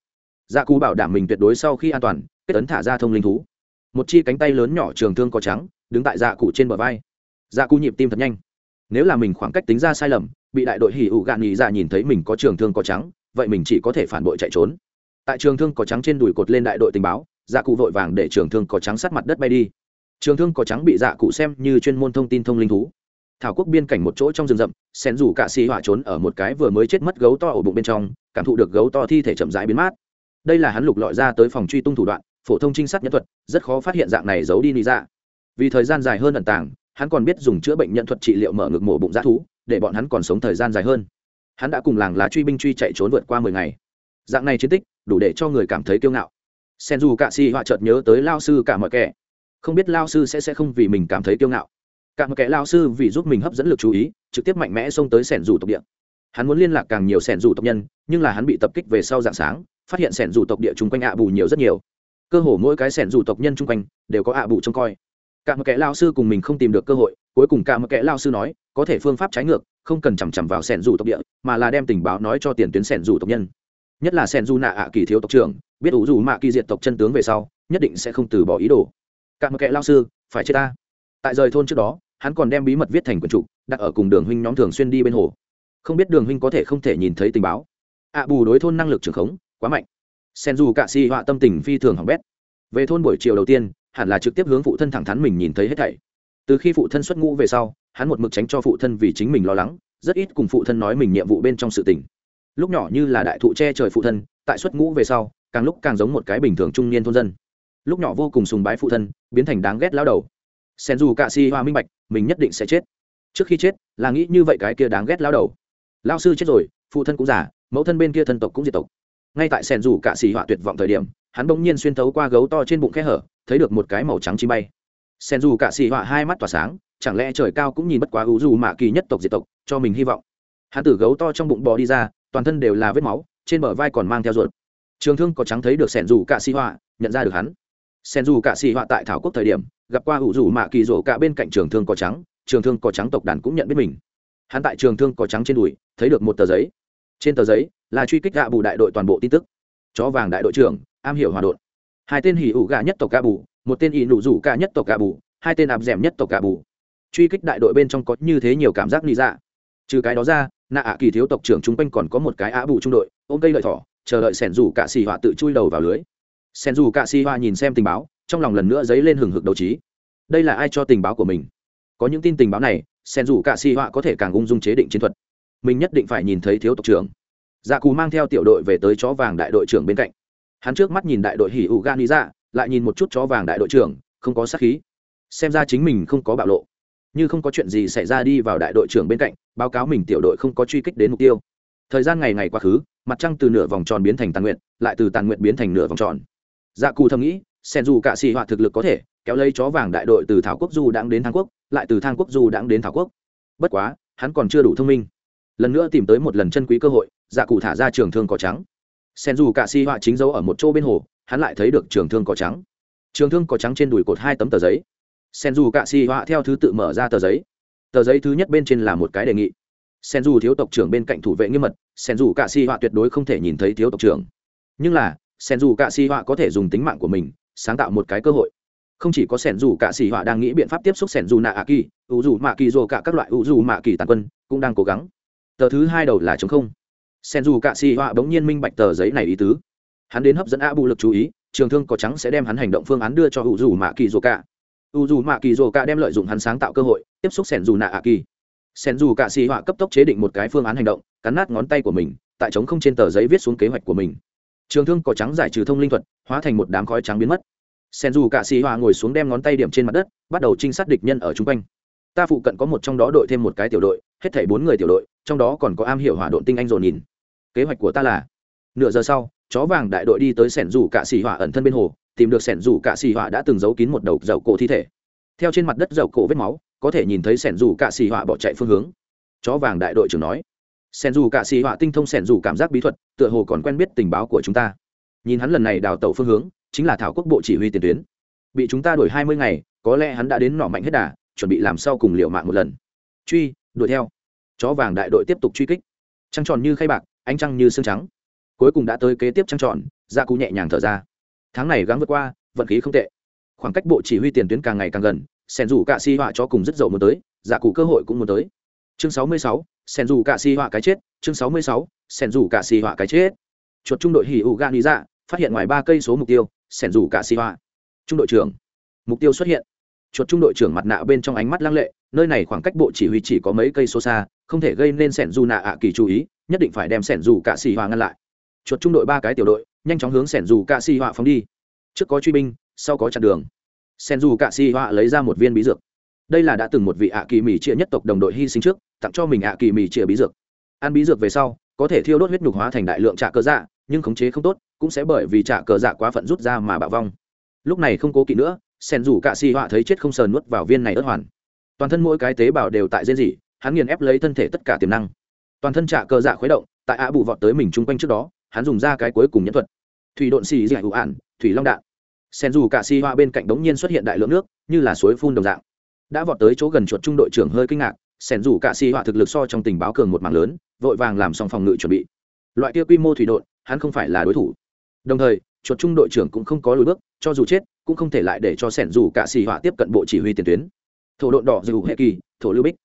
Dạ cụ bảo đảm mình tuyệt đối sau khi an toàn, kết ấn thả ra thông linh thú. Một chi cánh tay lớn nhỏ trường thương có trắng, đứng tại dạ cụ trên bờ vai. Dạ cụ nhịp tim thật nhanh. Nếu là mình khoảng cách tính ra sai lầm, bị đại đội hỉ ủ gạn nhị dạ nhìn thấy mình có trường thương có trắng vậy mình chỉ có thể phản bội chạy trốn. Tại trường thương có trắng trên đùi cột lên đại đội tình báo dạ cụ vội vàng để trường thương có trắng sát mặt đất bay đi. Trường thương có trắng bị dạ cụ xem như chuyên môn thông tin thông linh thú. Thảo quốc biên cảnh một chỗ trong rừng rậm sen rủ cạ xì hỏa trốn ở một cái vừa mới chết mất gấu to ở bụng bên trong, cảm thụ được gấu to thi thể chậm rãi biến mát. Đây là hắn lục lọi ra tới phòng truy tung thủ đoạn, phổ thông trinh sát nhân thuật, rất khó phát hiện dạng này giấu đi lý ra dạ. vì thời gian dài hơn ẩn tàng, hắn còn biết dùng chữa bệnh nhân thuật trị liệu mở ngực mổ bụng g thú, để bọn hắn còn sống thời gian dài hơn hắn đã cùng làng lá truy binh truy chạy trốn vượt qua mười ngày. Dạng này chiến tích, đủ để cho người cảm thấy kiêu ngạo. Sen dù cạ xì họa chợt nhớ tới lao sư cả mọi kẻ. Không biết lao sư sẽ sẽ không vì mình cảm thấy kiêu ngạo. Cả một kẻ lao sư vì giúp mình hấp dẫn lực chú ý, trực tiếp mạnh mẽ xông tới sẻn dù tộc địa. Hắn muốn liên lạc càng nhiều sẻn dù tộc nhân, nhưng là hắn bị tập kích về sau dạng sáng, phát hiện sẻn dù tộc địa chung quanh ạ bù nhiều rất nhiều. Cơ hồ mỗi cái sẻn dù tộc nhân chung quanh đều có ạ bù trông coi. Cả một kẻ lao sư cùng mình không tìm được cơ hội, cuối cùng cả một kẻ lao sư nói, có thể phương pháp trái ngược không cần chằm chằm vào sẻn dù tộc địa, mà là đem tình báo nói cho tiền tuyến sẻn dù tộc nhân. Nhất là sẻn dù nạ ạ kỳ thiếu tộc trưởng, biết ủ dù mạ kỳ diệt tộc chân tướng về sau, nhất định sẽ không từ bỏ ý đồ. Cả một kệ lao sư, phải chết ta. Tại rời thôn trước đó, hắn còn đem bí mật viết thành quyển trục, đặt ở cùng đường huynh nhóm thường xuyên đi bên hồ. Không biết đường huynh có thể không thể nhìn thấy tình báo. Ạ bù đối thôn năng lực trưởng khống, quá mạnh. Sen dù cạ si họa tâm tình phi thường hỏng bét. Về thôn buổi chiều đầu tiên, hẳn là trực tiếp hướng phụ thân thẳng thắn mình nhìn thấy hết thảy. Từ khi phụ thân xuất ngũ về sau hắn một mực tránh cho phụ thân vì chính mình lo lắng, rất ít cùng phụ thân nói mình nhiệm vụ bên trong sự tình. Lúc nhỏ như là đại thụ che trời phụ thân, tại xuất ngũ về sau, càng lúc càng giống một cái bình thường trung niên thôn dân. Lúc nhỏ vô cùng sùng bái phụ thân, biến thành đáng ghét lao đầu. Sen dù cạ si hoa minh bạch, mình nhất định sẽ chết. Trước khi chết, là nghĩ như vậy cái kia đáng ghét lao đầu. Lao sư chết rồi, phụ thân cũng già, mẫu thân bên kia thân tộc cũng diệt tộc. Ngay tại sen dù cạ xì họa tuyệt vọng thời điểm, hắn bỗng nhiên xuyên thấu qua gấu to trên bụng khe hở, thấy được một cái màu trắng chim bay. Sen dù cạ xì họa hai mắt tỏa sáng chẳng lẽ trời cao cũng nhìn bất quá u dù mạ kỳ nhất tộc diệt tộc, cho mình hy vọng? Hắn tử gấu to trong bụng bò đi ra, toàn thân đều là vết máu, trên bờ vai còn mang theo ruột. Trường thương có trắng thấy được sẻn dù cạ xì họa, nhận ra được hắn. Sen dù cạ xì họa tại thảo quốc thời điểm, gặp qua ủ dù mạ kỳ rổ cả bên cạnh trường thương có trắng, trường thương có trắng tộc đàn cũng nhận biết mình. Hắn tại trường thương có trắng trên đùi, thấy được một tờ giấy. Trên tờ giấy là truy kích gạ bù đại đội toàn bộ tin tức. Chó vàng đại đội trưởng, am hiểu hòa đột hai tên hỉ ủ gà nhất tộc gà bù, một tên ỉ nụ rủ ca nhất tộc gà bù, hai tên ạp d nhất tộc gà bù truy kích đại đội bên trong có như thế nhiều cảm giác lý dạ. Trừ cái đó ra nạ ạ kỳ thiếu tộc trưởng chung quanh còn có một cái á bù trung đội, ôm cây lợi thỏ, chờ đợi sẻn dù cạ xì họa tự chui đầu vào lưới. Sẻn dù cạ xì họa nhìn xem tình báo, trong lòng lần nữa dấy lên hừng hực đầu trí. Đây là ai cho tình báo của mình? Có những tin tình báo này, sẻn dù cạ xì họa có thể càng ung dung chế định chiến thuật. Mình nhất định phải nhìn thấy thiếu tộc trưởng. Dạ cù mang theo tiểu đội về tới chó vàng đại đội trưởng bên cạnh. Hắn trước mắt nhìn đại đội hỉ ủ gan lý dạ lại nhìn một chút chó vàng đại đội trưởng, không có sát khí. Xem ra chính mình không có bạo lộ như không có chuyện gì xảy ra đi vào đại đội trưởng bên cạnh, báo cáo mình tiểu đội không có truy kích đến mục tiêu. Thời gian ngày ngày quá khứ, mặt trăng từ nửa vòng tròn biến thành tàn nguyện lại từ tàn nguyện biến thành nửa vòng tròn. Dạ cù thầm nghĩ, sen dù cả xì họa thực lực có thể, kéo lấy chó vàng đại đội từ thảo quốc du đãng đến thang quốc, lại từ thang quốc du đãng đến thảo quốc. Bất quá, hắn còn chưa đủ thông minh. Lần nữa tìm tới một lần chân quý cơ hội dạ cụ thả ra trường thương cỏ trắng. Sen dù cả xì họa chính dấu ở một chỗ bên hồ, hắn lại thấy được trường thương cỏ trắng. Trường thương cỏ trắng trên đùi cột hai tấm tờ giấy sen dù cạ xì họa theo thứ tự mở ra tờ giấy. Tờ giấy thứ nhất bên trên là một cái đề nghị. Sen dù thiếu tộc trưởng bên cạnh thủ vệ nghiêm mật sen dù cạ xì họa tuyệt đối không thể nhìn thấy thiếu tộc trưởng. Nhưng là sen dù cạ xì họa có thể dùng tính mạng của mình sáng tạo một cái cơ hội. Không chỉ có sẻn dù cạ xì họa đang nghĩ biện pháp tiếp xúc sẻn dù nạ ạ kỳ ủ dù mạ kỳ dồ cả các loại ủ dù mạ kỳ tàn quân cũng đang cố gắng. Tờ thứ hai đầu là chống không. Sẻn dù cạ xì họa bỗng nhiên minh bạch tờ giấy này ý tứ. Hắn đến hấp dẫn a bù lực chú ý, trường thương có trắng sẽ đem hắn hành động phương án đưa cho ủ dù mạ kỳ dồ cả u dù mạ kỳ dồ cả đem lợi dụng hắn sáng tạo cơ hội, tiếp xúc sẻn dù nạ ạ kỳ. Sẻn dù cả xì họa cấp tốc chế định một cái phương án hành động, cắn nát ngón tay của mình, tại chống không trên tờ giấy viết xuống kế hoạch của mình. Trường thương cỏ trắng giải trừ thông linh thuật, hóa thành một đám khói trắng biến mất. Sen dù cạ xì họa ngồi xuống đem ngón tay điểm trên mặt đất, bắt đầu trinh sát địch nhân ở chung quanh. Ta phụ cận có một trong đó đội thêm một cái tiểu đội, hết thảy bốn người tiểu đội, trong đó còn có am hiểu hỏa độn tinh anh dồn nhìn. Kế hoạch của ta là, nửa giờ sau, chó vàng đại đội đi tới sẻn dù cạ xì hỏa ẩn thân bên hồ tìm được sẻn rủ cạ xì hỏa đã từng giấu kín một đầu dầu cổ thi thể. Theo trên mặt đất dầu cổ vết máu, có thể nhìn thấy sẻn rủ cạ xì hỏa bỏ chạy phương hướng. Chó vàng đại đội trưởng nói, sẻn rủ cạ xì hỏa tinh thông sẻn rủ cảm giác bí thuật, tựa hồ còn quen biết tình báo của chúng ta. Nhìn hắn lần này đào tẩu phương hướng, chính là thảo quốc bộ chỉ huy tiền tuyến. Bị chúng ta đuổi hai mươi ngày, có lẽ hắn đã đến nỏ mạnh hết đà, chuẩn bị làm sau cùng liệu mạng một lần. Truy, đuổi theo. Chó vàng đại đội tiếp tục truy kích. Trăng tròn như khay bạc, ánh trăng như xương trắng. Cuối cùng đã tới kế tiếp trăng tròn gia cú nhẹ nhàng thở ra tháng này gắng vượt qua, vận khí không tệ. Khoảng cách bộ chỉ huy tiền tuyến càng ngày càng gần sen dù cạ si họa cho cùng rất dậu muốn tới, giả cụ cơ hội cũng muốn tới. Chương sáu mươi sáu sen dù cạ si họa cái chết, chương sáu mươi sáu sen dù cạ si họa cái chết. Chuột trung đội hỉ ủ gan lý dạ phát hiện ngoài ba cây số mục tiêu sen dù cạ si họa trung đội trưởng. Mục tiêu xuất hiện. Chuột trung đội trưởng mặt nạ bên trong ánh mắt lăng lệ, nơi này khoảng cách bộ chỉ huy chỉ có mấy cây số xa, không thể gây nên sẻn dù nạ ạ kỳ chú ý, nhất định phải đem sẻn dù cạ xì hòa ngăn lại chuột trung đội ba cái tiểu đội, nhanh chóng hướng sẻn dù cạ xì hòa phóng đi. Trước có truy binh, sau có chặn đường. Sẻn dù cạ xì hòa lấy ra một viên bí dược. Đây là đã từng một vị ạ kỳ mì chia nhất tộc đồng đội hy sinh trước, tặng cho mình ạ kỳ mì chia bí dược. Ăn bí dược về sau, có thể thiêu đốt huyết nhục hóa thành đại lượng trạ cơ dạ nhưng khống chế không tốt, cũng sẽ bởi vì trạ cờ dạ quá phận rút ra mà bạo vong. Lúc này không cố kỵ nữa sen dù cạ xì họa thấy chết không sờn nuốt vào viên này ớt hoàn. Toàn thân mỗi cái tế bào đều tại dễ dị hắn nghiền ép lấy thân thể tất cả tiềm năng. Toàn thân trạ cơ dạ khuấy động, tại ạ bù vọt tới mình chung quanh trước đó hắn dùng ra cái cuối cùng nhẫn thuật. Thủy độn xì dị hữu ản thủy long đạn. Sen dù cạ xì hoa bên cạnh đống nhiên xuất hiện đại lượng nước, như là suối phun đồng dạng. Đã vọt tới chỗ gần chuột trung đội trưởng hơi kinh ngạc, sen dù cạ xì hoa thực lực so trong tình báo cường một mảng lớn, vội vàng làm xong phòng ngự chuẩn bị. Loại kia quy mô thủy độn, hắn không phải là đối thủ. Đồng thời, chuột trung đội trưởng cũng không có lùi bước, cho dù chết, cũng không thể lại để cho sẻn dù cả xì họa tiếp cận bộ chỉ huy tiền tuyến. Thổ độn đỏ dù hệ kỳ, thổ lưu bích.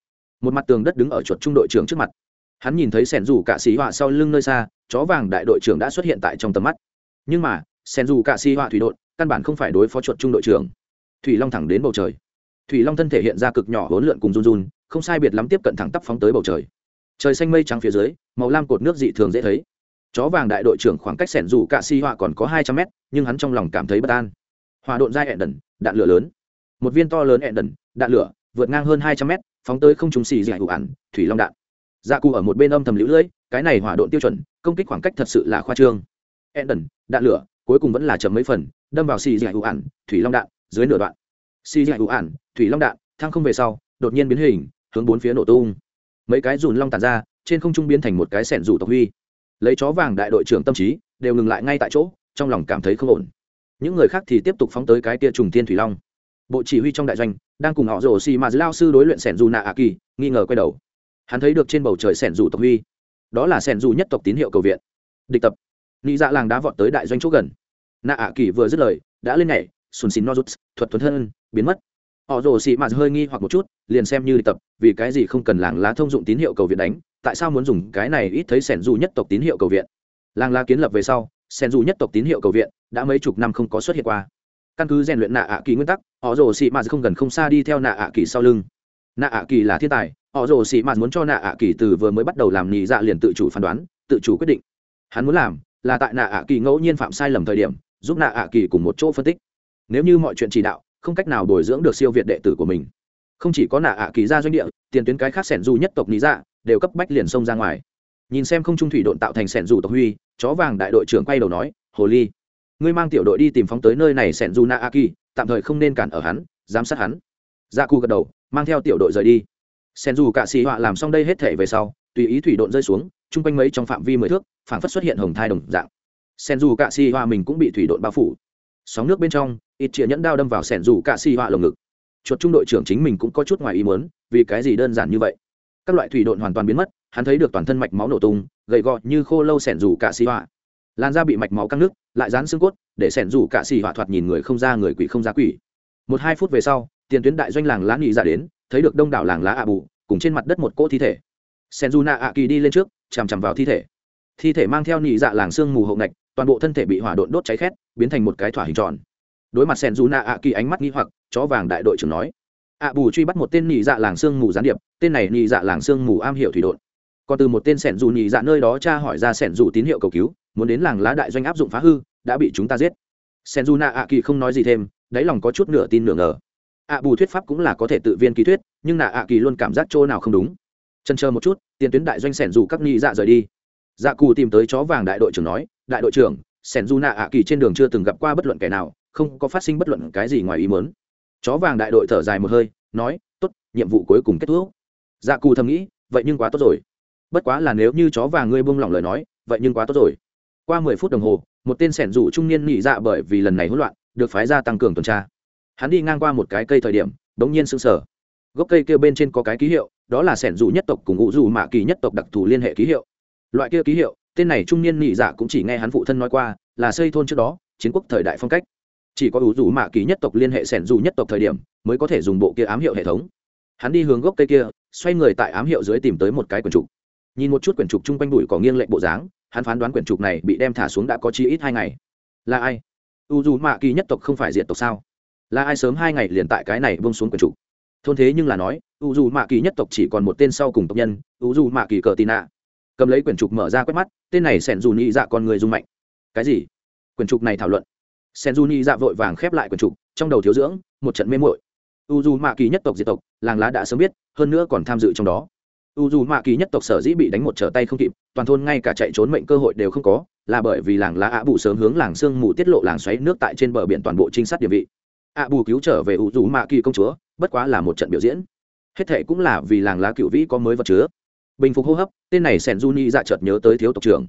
Một mặt tường đất đứng ở chuột trung đội trưởng trước mặt. Hắn nhìn thấy sẻn dù cả xì họa sau lưng nơi xa chó vàng đại đội trưởng đã xuất hiện tại trong tầm mắt. Nhưng mà sen dù cả si họa thủy đội căn bản không phải đối phó chuột trung đội trưởng. Thủy long thẳng đến bầu trời. Thủy long thân thể hiện ra cực nhỏ hỗn lượn cùng run run, không sai biệt lắm tiếp cận thẳng tắp phóng tới bầu trời. Trời xanh mây trắng phía dưới, màu lam cột nước dị thường dễ thấy. Chó vàng đại đội trưởng khoảng cách sẻn dù cạ si họa còn có hai trăm mét, nhưng hắn trong lòng cảm thấy bất an. Hòa độn dai ẹn đần đạn lửa lớn. Một viên to lớn ẹn đần đạn lửa, vượt ngang hơn hai trăm mét, phóng tới không trúng xì dị hụ ản, thủy long đạn. Dạ cụ ở một bên âm thầm lũ lưỡi cái này hỏa độn tiêu chuẩn, công kích khoảng cách thật sự là khoa trương. Ẹn đạn lửa, cuối cùng vẫn là chậm mấy phần, đâm vào xì dạy hụ ản, thủy long đạn, dưới nửa đoạn. Xì dạy hụ ản, thủy long đạn thang không về sau, đột nhiên biến hình, hướng bốn phía nổ tung. Mấy cái dùn long tàn ra, trên không trung biến thành một cái sẻn rủ tộc huy. Lấy chó vàng đại đội trưởng tâm trí, đều ngừng lại ngay tại chỗ, trong lòng cảm thấy không ổn. Những người khác thì tiếp tục phóng tới cái tia trùng thiên thủy long. Bộ chỉ huy trong đại doanh, đang cùng họ rồ xì mà lao sư đối luyện sẻn dù nạ a kỳ, nghi ngờ quay đầu. Hắn thấy được trên bầu trời sẻn rủ tộc huy đó là sẻn dù nhất tộc tín hiệu cầu viện. Địch tập. Nghĩ dạ làng đã vọt tới đại doanh chỗ gần. Nạ ạ kỳ vừa dứt lời, đã lên nhảy, sùn xín nozuts thuật thuần thân, biến mất. Họ rồ xị mạt hơi nghi hoặc một chút, liền xem như địch tập, vì cái gì không cần làng lá thông dụng tín hiệu cầu viện đánh, tại sao muốn dùng cái này ít thấy sẻn dù nhất tộc tín hiệu cầu viện? Làng lá kiến lập về sau sẻn dù nhất tộc tín hiệu cầu viện đã mấy chục năm không có xuất hiện qua. Căn cứ rèn luyện nạ ạ kỳ nguyên tắc, họ rồ xị mạt không gần không xa đi theo nạ ạ kỳ sau lưng. Nạ ạ kỳ là thiên tài họ rồ xị mạt muốn cho nạ ạ kỳ từ vừa mới bắt đầu làm nhị dạ liền tự chủ phán đoán, tự chủ quyết định. Hắn muốn làm là tại nạ ạ kỳ ngẫu nhiên phạm sai lầm thời điểm, giúp nạ ạ kỳ cùng một chỗ phân tích. Nếu như mọi chuyện chỉ đạo, không cách nào bồi dưỡng được siêu việt đệ tử của mình. Không chỉ có nạ ạ kỳ ra doanh địa, tiền tuyến cái khác sẻn du nhất tộc lý dạ đều cấp bách liền sông ra ngoài. Nhìn xem không trung thủy độn tạo thành sẻn dù tộc huy, chó vàng đại đội trưởng quay đầu nói, hồ ly, ngươi mang tiểu đội đi tìm phóng tới nơi này sẻn dù na a kỳ, tạm thời không nên cản ở hắn, giám sát hắn. Ra cù gật đầu, mang theo tiểu đội rời đi sen dù cạ xì họa làm xong đây hết thể về sau, tùy ý thủy độn rơi xuống, chung quanh mấy trong phạm vi mười thước, phảng phất xuất hiện hồng thai đồng dạng. Sen dù cạ xì họa mình cũng bị thủy độn bao phủ. Sóng nước bên trong, ít chĩa nhẫn đao đâm vào sen dù cạ xì họa lồng ngực. Chuột trung đội trưởng chính mình cũng có chút ngoài ý muốn, vì cái gì đơn giản như vậy? Các loại thủy độn hoàn toàn biến mất, hắn thấy được toàn thân mạch máu nổ tung, gầy gò như khô lâu sẻn rủ cả xì họa. Lan da bị mạch máu căng nước, lại dán xương cốt, để sẻn rủ cả xì họa thoạt nhìn người không ra người quỷ không ra quỷ. Một hai phút về sau, tiền tuyến đại doanh làng lá nghị ra đến thấy được đông đảo làng lá ạ bù, cùng trên mặt đất một cỗ thi thể. Sen du na ạ kỳ đi lên trước, chằm chằm vào thi thể. Thi thể mang theo nị dạ làng xương mù hậu ngạch, toàn bộ thân thể bị hỏa độn đốt cháy khét, biến thành một cái thỏa hình tròn. Đối mặt sen du na ạ kỳ ánh mắt nghi hoặc, chó vàng đại đội trưởng nói, ạ bù truy bắt một tên nị dạ làng xương mù gián điệp, tên này nị dạ làng xương mù am hiểu thủy độn. Còn từ một tên sẻn dù nhị dạ nơi đó cha hỏi ra sẻn dù tín hiệu cầu cứu, muốn đến làng lá đại doanh áp dụng phá hư, đã bị chúng ta giết. Sẻn dù nạ ạ kỳ không nói gì thêm, đáy lòng có chút nửa tin nửa ngờ ạ bù thuyết pháp cũng là có thể tự viên ký thuyết, nhưng nạ ạ kỳ luôn cảm giác chỗ nào không đúng. Chân chờ một chút, tiền tuyến đại doanh sẻn dù các nghi dạ rời đi. Dạ cù tìm tới chó vàng đại đội trưởng nói, đại đội trưởng, sẻn dù nạ ạ kỳ trên đường chưa từng gặp qua bất luận kẻ nào, không có phát sinh bất luận cái gì ngoài ý mớn chó vàng đại đội thở dài một hơi, nói, tốt, nhiệm vụ cuối cùng kết thúc. Dạ cù thầm nghĩ, vậy nhưng quá tốt rồi. Bất quá là nếu như chó vàng ngươi buông lỏng lời nói, vậy nhưng quá tốt rồi. Qua mười phút đồng hồ, một tên sẻn rủ trung niên nhị dạ bởi vì lần này hỗn loạn, được phái ra tăng cường tuần tra hắn đi ngang qua một cái cây thời điểm, bỗng nhiên sững sờ. Gốc cây kia bên trên có cái ký hiệu, đó là sẻn rủ nhất tộc cùng ngụ dù mạ kỳ nhất tộc đặc thù liên hệ ký hiệu. Loại kia ký hiệu, tên này trung niên nhị dạ cũng chỉ nghe hắn phụ thân nói qua, là xây thôn trước đó, chiến quốc thời đại phong cách. Chỉ có ủ rủ mạ kỳ nhất tộc liên hệ sẻn rủ nhất tộc thời điểm, mới có thể dùng bộ kia ám hiệu hệ thống. Hắn đi hướng gốc cây kia, xoay người tại ám hiệu dưới tìm tới một cái quần trục. Nhìn một chút quyển trục chung quanh đùi có nghiêng lệnh bộ dáng, hắn phán đoán quyển trục này bị đem thả xuống đã có chi ít hai ngày. Là ai? U dù mạ kỳ nhất tộc không phải diện tộc sao? Là ai sớm hai ngày liền tại cái này bông xuống quyền chủ. thôn thế nhưng là nói, u dù mạ kỳ nhất tộc chỉ còn một tên sau cùng tộc nhân, u dù mạ kỳ cờ tì nạ. Cầm lấy quyển trục mở ra quét mắt, tên này sẻn dù nhị dạ con người dung mạnh. Cái gì? Quyển trục này thảo luận. Sẻn dù nhị dạ vội vàng khép lại quyển trục, trong đầu thiếu dưỡng, một trận mê mội u dù mạ kỳ nhất tộc diệt tộc, làng lá đã sớm biết, hơn nữa còn tham dự trong đó. U dù mạ kỳ nhất tộc sở dĩ bị đánh một trở tay không kịp, toàn thôn ngay cả chạy trốn mệnh cơ hội đều không có, là bởi vì làng lá ạ bù sớm hướng làng sương mù tiết lộ làng xoáy nước tại trên bờ biển toàn bộ trinh sát địa vị ạ bù cứu trở về u dù mạ kỳ công chúa, bất quá là một trận biểu diễn. Hết thệ cũng là vì làng lá cựu vĩ có mới vật chứa. Bình phục hô hấp, tên này sẻn du ni dạ chợt nhớ tới thiếu tộc trưởng.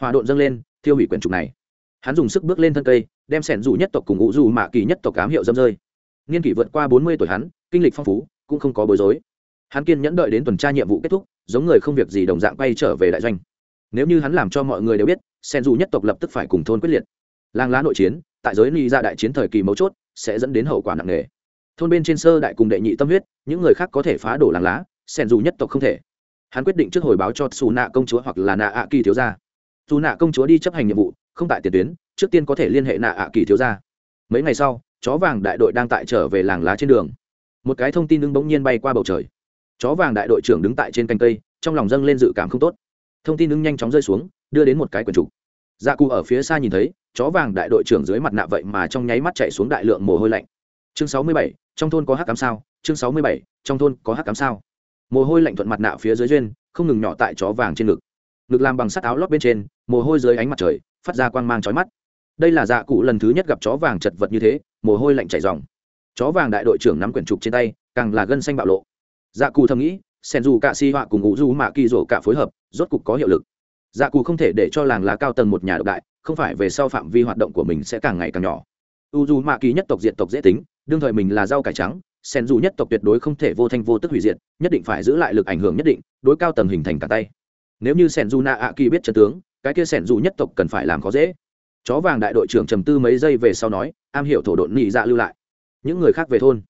Hòa độn dâng lên, thiêu hủy quyển trục này. Hắn dùng sức bước lên thân cây, đem sẻn dù nhất tộc cùng ngũ dù mạ kỳ nhất tộc cám hiệu dâm rơi. Niên kỷ vượt qua bốn mươi tuổi hắn, kinh lịch phong phú, cũng không có bối rối. Hắn kiên nhẫn đợi đến tuần tra nhiệm vụ kết thúc, giống người không việc gì đồng dạng quay trở về đại doanh. Nếu như hắn làm cho mọi người đều biết, Sẻn dù nhất tộc lập tức phải cùng thôn quyết liệt. Làng lá nội chiến, tại giới ni ra đại chiến thời kỳ mấu chốt sẽ dẫn đến hậu quả nặng nề. Thôn bên trên sơ đại cùng đệ nhị tâm huyết, những người khác có thể phá đổ làng lá sen dù nhất tộc không thể. Hắn quyết định trước hồi báo cho xù nạ công chúa hoặc là nạ ạ kỳ thiếu gia. Dù nạ công chúa đi chấp hành nhiệm vụ, không tại tiền tuyến, trước tiên có thể liên hệ nạ ạ kỳ thiếu gia. Mấy ngày sau, chó vàng đại đội đang tại trở về làng lá trên đường. Một cái thông tin đứng bỗng nhiên bay qua bầu trời. Chó vàng đại đội trưởng đứng tại trên cành cây, trong lòng dâng lên dự cảm không tốt. Thông tin đứng nhanh chóng rơi xuống, đưa đến một cái quần trục. Dạ cụ ở phía xa nhìn thấy chó vàng đại đội trưởng dưới mặt nạ vậy mà trong nháy mắt chạy xuống đại lượng mồ hôi lạnh. Chương sáu mươi bảy, trong thôn có hắc cám sao? Chương sáu mươi bảy, trong thôn có hắc cám sao? Mồ hôi lạnh thuận mặt nạ phía dưới duyên, không ngừng nhỏ tại chó vàng trên ngực. Ngực làm bằng sắt áo lót bên trên, mồ hôi dưới ánh mặt trời, phát ra quang mang chói mắt. Đây là dạ cụ lần thứ nhất gặp chó vàng chật vật như thế, mồ hôi lạnh chảy dòng. Chó vàng đại đội trưởng nắm quyển trục trên tay, càng là gân xanh bạo lộ. Dạ cù thầm nghĩ sen dù cả si họa cùng ngụ du mạ kỳ rổ cả phối hợp, rốt cục có hiệu lực dạ cù không thể để cho làng lá cao tầng một nhà độc đại, không phải về sau phạm vi hoạt động của mình sẽ càng ngày càng nhỏ. U du mạ kỳ nhất tộc diện tộc dễ tính, đương thời mình là rau cải trắng, sen dù nhất tộc tuyệt đối không thể vô thanh vô tức hủy diệt, nhất định phải giữ lại lực ảnh hưởng nhất định, đối cao tầng hình thành cả tay. Nếu như sen dù na ạ kỳ biết trận tướng, cái kia sen dù nhất tộc cần phải làm khó dễ. Chó vàng đại đội trưởng trầm tư mấy giây về sau nói, am hiểu thổ độn nhị dạ lưu lại. Những người khác về thôn.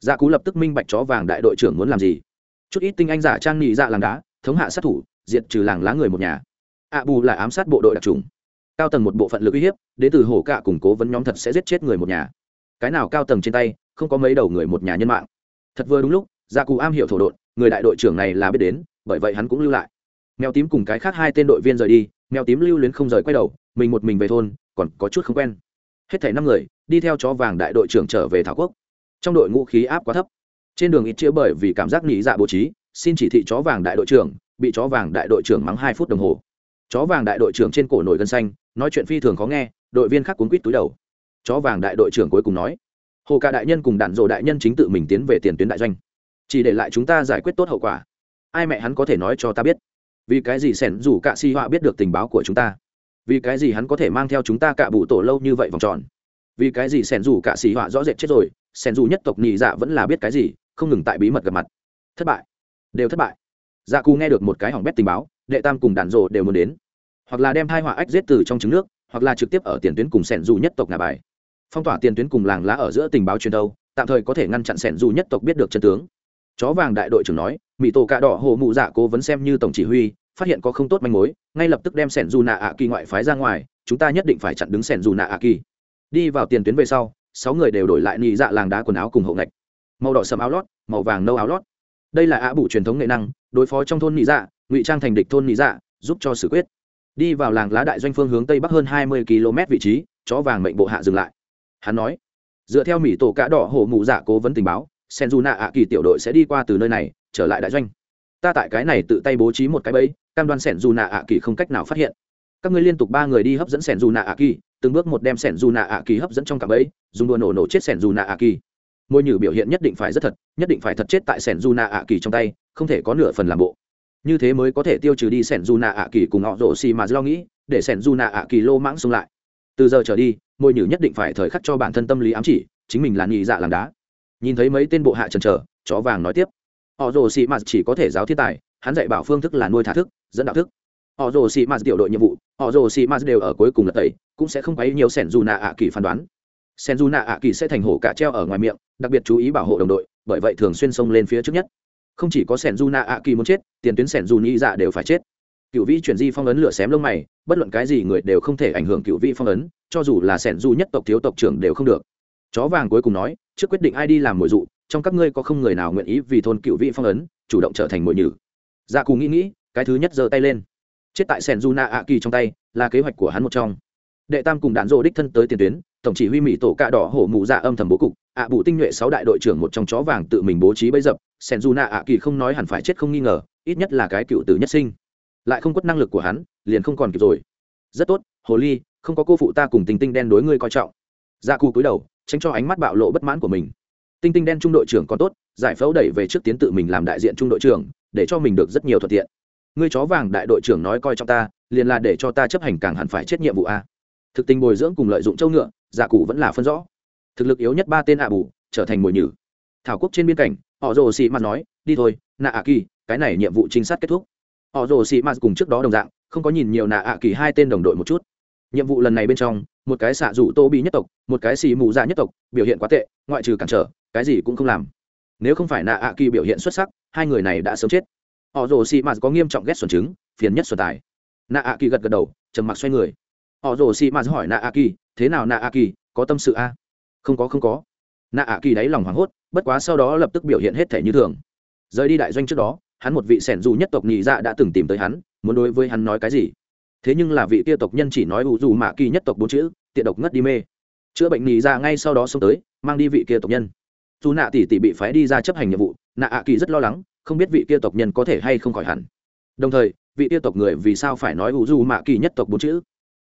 Dạ cú lập tức minh bạch chó vàng đại đội trưởng muốn làm gì. Chút ít tinh anh giả trang nhị dạ làng đá, thống hạ sát thủ, diệt trừ làng lá người một nhà ạ bù là ám sát bộ đội đặc trùng. Cao tầng một bộ phận lực uy hiếp, đến từ hổ cạ củng cố vấn nhóm thật sẽ giết chết người một nhà. Cái nào cao tầng trên tay, không có mấy đầu người một nhà nhân mạng. Thật vừa đúng lúc dạ gia cụ am hiểu thổ đội người đại đội trưởng này là biết đến, bởi vậy hắn cũng lưu lại. Mèo tím cùng cái khác hai tên đội viên rời đi, mèo tím lưu luyến không rời quay đầu, mình một mình về thôn, còn có chút không quen. Hết thảy năm người, đi theo chó vàng đại đội trưởng trở về thảo quốc. Trong đội ngũ khí áp quá thấp. Trên đường ít chữa bởi vì cảm giác nghỉ dạ bố trí, xin chỉ thị chó vàng đại đội trưởng, bị chó vàng đại đội trưởng mắng hai phút đồng hồ chó vàng đại đội trưởng trên cổ nổi gân xanh, nói chuyện phi thường khó nghe, đội viên khác cuốn quýt túi đầu. Chó vàng đại đội trưởng cuối cùng nói, hồ ca đại nhân cùng đạn dộ đại nhân chính tự mình tiến về tiền tuyến đại doanh. Chỉ để lại chúng ta giải quyết tốt hậu quả. Ai mẹ hắn có thể nói cho ta biết? Vì cái gì sẻn rủ cạ si họa biết được tình báo của chúng ta? Vì cái gì hắn có thể mang theo chúng ta cạ bụ tổ lâu như vậy vòng tròn? Vì cái gì sẻn rủ cạ si họa rõ rệt chết rồi, sẻn rủ nhất tộc nhị dạ vẫn là biết cái gì, không ngừng tại bí mật gặp mặt. Thất bại. Đều thất bại. Dạ cù nghe được một cái hỏng bét tình báo đệ tam cùng đàn rộ đều muốn đến. Hoặc là đem hai họa ách giết từ trong trứng nước, hoặc là trực tiếp ở tiền tuyến cùng sẻn dù nhất tộc ngà bài. Phong tỏa tiền tuyến cùng làng lá ở giữa tình báo truyền đâu, tạm thời có thể ngăn chặn sẻn dù nhất tộc biết được chân tướng. Chó vàng đại đội trưởng nói mỹ tổ cạ đỏ hồ mụ dạ cố vấn xem như tổng chỉ huy, phát hiện có không tốt manh mối, ngay lập tức đem sẻn dù nạ ạ kỳ ngoại phái ra ngoài, chúng ta nhất định phải chặn đứng sẻn dù nạ ạ kỳ. Đi vào tiền tuyến về sau, sáu người đều đổi lại nị dạ làng đá quần áo cùng hậu ngạch. Màu đỏ sầm áo lót, màu vàng nâu áo lót. Đây là ạ bụ truyền thống nghệ năng, đối phó trong thôn nị dạ ngụy trang thành địch thôn nị dạ giúp cho xử quyết. Đi vào làng lá đại doanh phương hướng tây bắc hơn hai mươi km vị trí, chó vàng mệnh bộ hạ dừng lại. Hắn nói, dựa theo mỹ tổ cá đỏ hổ mụ dạ cố vấn tình báo sen du nạ ạ kỳ tiểu đội sẽ đi qua từ nơi này, trở lại đại doanh. Ta tại cái này tự tay bố trí một cái bẫy, cam đoan sẻn dù nạ ạ kỳ không cách nào phát hiện. Các ngươi liên tục ba người đi hấp dẫn sẻn dù nạ ạ kỳ, từng bước một đem sẻn dù nạ ạ kỳ hấp dẫn trong cặp bẫy, dùng đùa nổ nổ chết sẻn dù nạ ạ kỳ. Môi nhử biểu hiện nhất định phải rất thật, nhất định phải thật chết tại sẻn dù nạ ạ kỳ trong tay, không thể có nửa phần làm bộ như thế mới có thể tiêu trừ đi sẻn dù nạ ạ kỳ cùng họ rổ xì mà lo nghĩ, để sẻn dù nạ ạ kỳ lô mãng xung lại. Từ giờ trở đi, môi nhử nhất định phải thời khắc cho bản thân tâm lý ám chỉ, chính mình là nhị dạ làm đá. Nhìn thấy mấy tên bộ hạ trần trở chó vàng nói tiếp. Họ rồ xì mạt chỉ có thể giáo thiên tài, hắn dạy bảo phương thức là nuôi thả thức, dẫn đạo thức. Họ rồ xì mạt tiểu đội nhiệm vụ, họ rồ xì mạt đều ở cuối cùng là tẩy, cũng sẽ không quấy nhiều sẻn dù nạ ạ kỳ phán đoán. Sẻn dù nạ ạ kỳ sẽ thành hổ cả treo ở ngoài miệng, đặc biệt chú ý bảo hộ đồng đội, bởi vậy thường xuyên xông lên phía trước nhất không chỉ có sẻn du na ạ kỳ muốn chết, tiền tuyến sẻn dù nhị dạ đều phải chết. Cựu vĩ chuyển di phong ấn lửa xém lông mày, bất luận cái gì người đều không thể ảnh hưởng cựu vĩ phong ấn, cho dù là sẻn dù nhất tộc thiếu tộc trưởng đều không được. Chó vàng cuối cùng nói, trước quyết định ai đi làm mồi dụ, trong các ngươi có không người nào nguyện ý vì thôn cựu Vĩ phong ấn, chủ động trở thành mồi nhử. Dạ cù nghĩ nghĩ, cái thứ nhất giơ tay lên. Chết tại Sẻn du na a kỳ trong tay, là kế hoạch của hắn một trong. Đệ tam cùng đạn dộ đích thân tới tiền tuyến, tổng chỉ huy mỹ tổ cạ đỏ hổ mù dạ âm thầm bố cục ạ à, bụ tinh nhuệ sáu đại đội trưởng một trong chó vàng tự mình bố trí bấy dập sen du na ạ kỳ không nói hẳn phải chết không nghi ngờ ít nhất là cái cựu tử nhất sinh. Lại không quất năng lực của hắn liền không còn kịp rồi. Rất tốt hồ ly không có cô phụ ta cùng Tinh tinh đen đối ngươi coi trọng. Dạ cù cúi đầu tránh cho ánh mắt bạo lộ bất mãn của mình. Tinh tinh đen trung đội trưởng còn tốt giải phẫu đẩy về trước tiến tự mình làm đại diện trung đội trưởng để cho mình được rất nhiều thuận tiện. Ngươi chó vàng đại đội trưởng nói coi trọng ta liền là để cho ta chấp hành càng hẳn phải chết nhiệm vụ a. Thực tình bồi dưỡng cùng lợi dụng châu ngựa dạ giả cụ vẫn là phân rõ thực lực yếu nhất ba tên ạ bù, trở thành mồi nhử. Thảo quốc trên biên cảnh, họ rồ xị mạt nói, đi thôi, nạ ạ kỳ, cái này nhiệm vụ trinh sát kết thúc. Họ rồ xị mạt cùng trước đó đồng dạng, không có nhìn nhiều nạ ạ kỳ hai tên đồng đội một chút. Nhiệm vụ lần này bên trong, một cái xạ rủ tô bị nhất tộc, một cái xì mù dạ nhất tộc, biểu hiện quá tệ, ngoại trừ cản trở, cái gì cũng không làm. Nếu không phải nạ ạ kỳ biểu hiện xuất sắc, hai người này đã sớm chết. Họ rồ xì mạt có nghiêm trọng ghét xuẩn chứng, phiền nhất xuẩn tài. Nạ ạ kỳ gật gật đầu, trầm mặc xoay người. Họ rồ xì mạt hỏi nạ ạ kỳ, thế nào nạ ạ kỳ, có tâm sự a? Không có không có. Nạ ạ kỳ đáy lòng hoảng hốt, bất quá sau đó lập tức biểu hiện hết thể như thường. Rời đi đại doanh trước đó, hắn một vị sẻn dù nhất tộc nhị dạ đã từng tìm tới hắn, muốn đối với hắn nói cái gì. Thế nhưng là vị kia tộc nhân chỉ nói ủ dù mạ kỳ nhất tộc bốn chữ, tiện độc ngất đi mê. Chữa bệnh nhị dạ ngay sau đó xông tới, mang đi vị kia tộc nhân. Dù nạ tỷ tỷ bị phái đi ra chấp hành nhiệm vụ, nạ ạ kỳ rất lo lắng, không biết vị kia tộc nhân có thể hay không khỏi hẳn. Đồng thời, vị kia tộc người vì sao phải nói ủ dù mạ kỳ nhất tộc bốn chữ?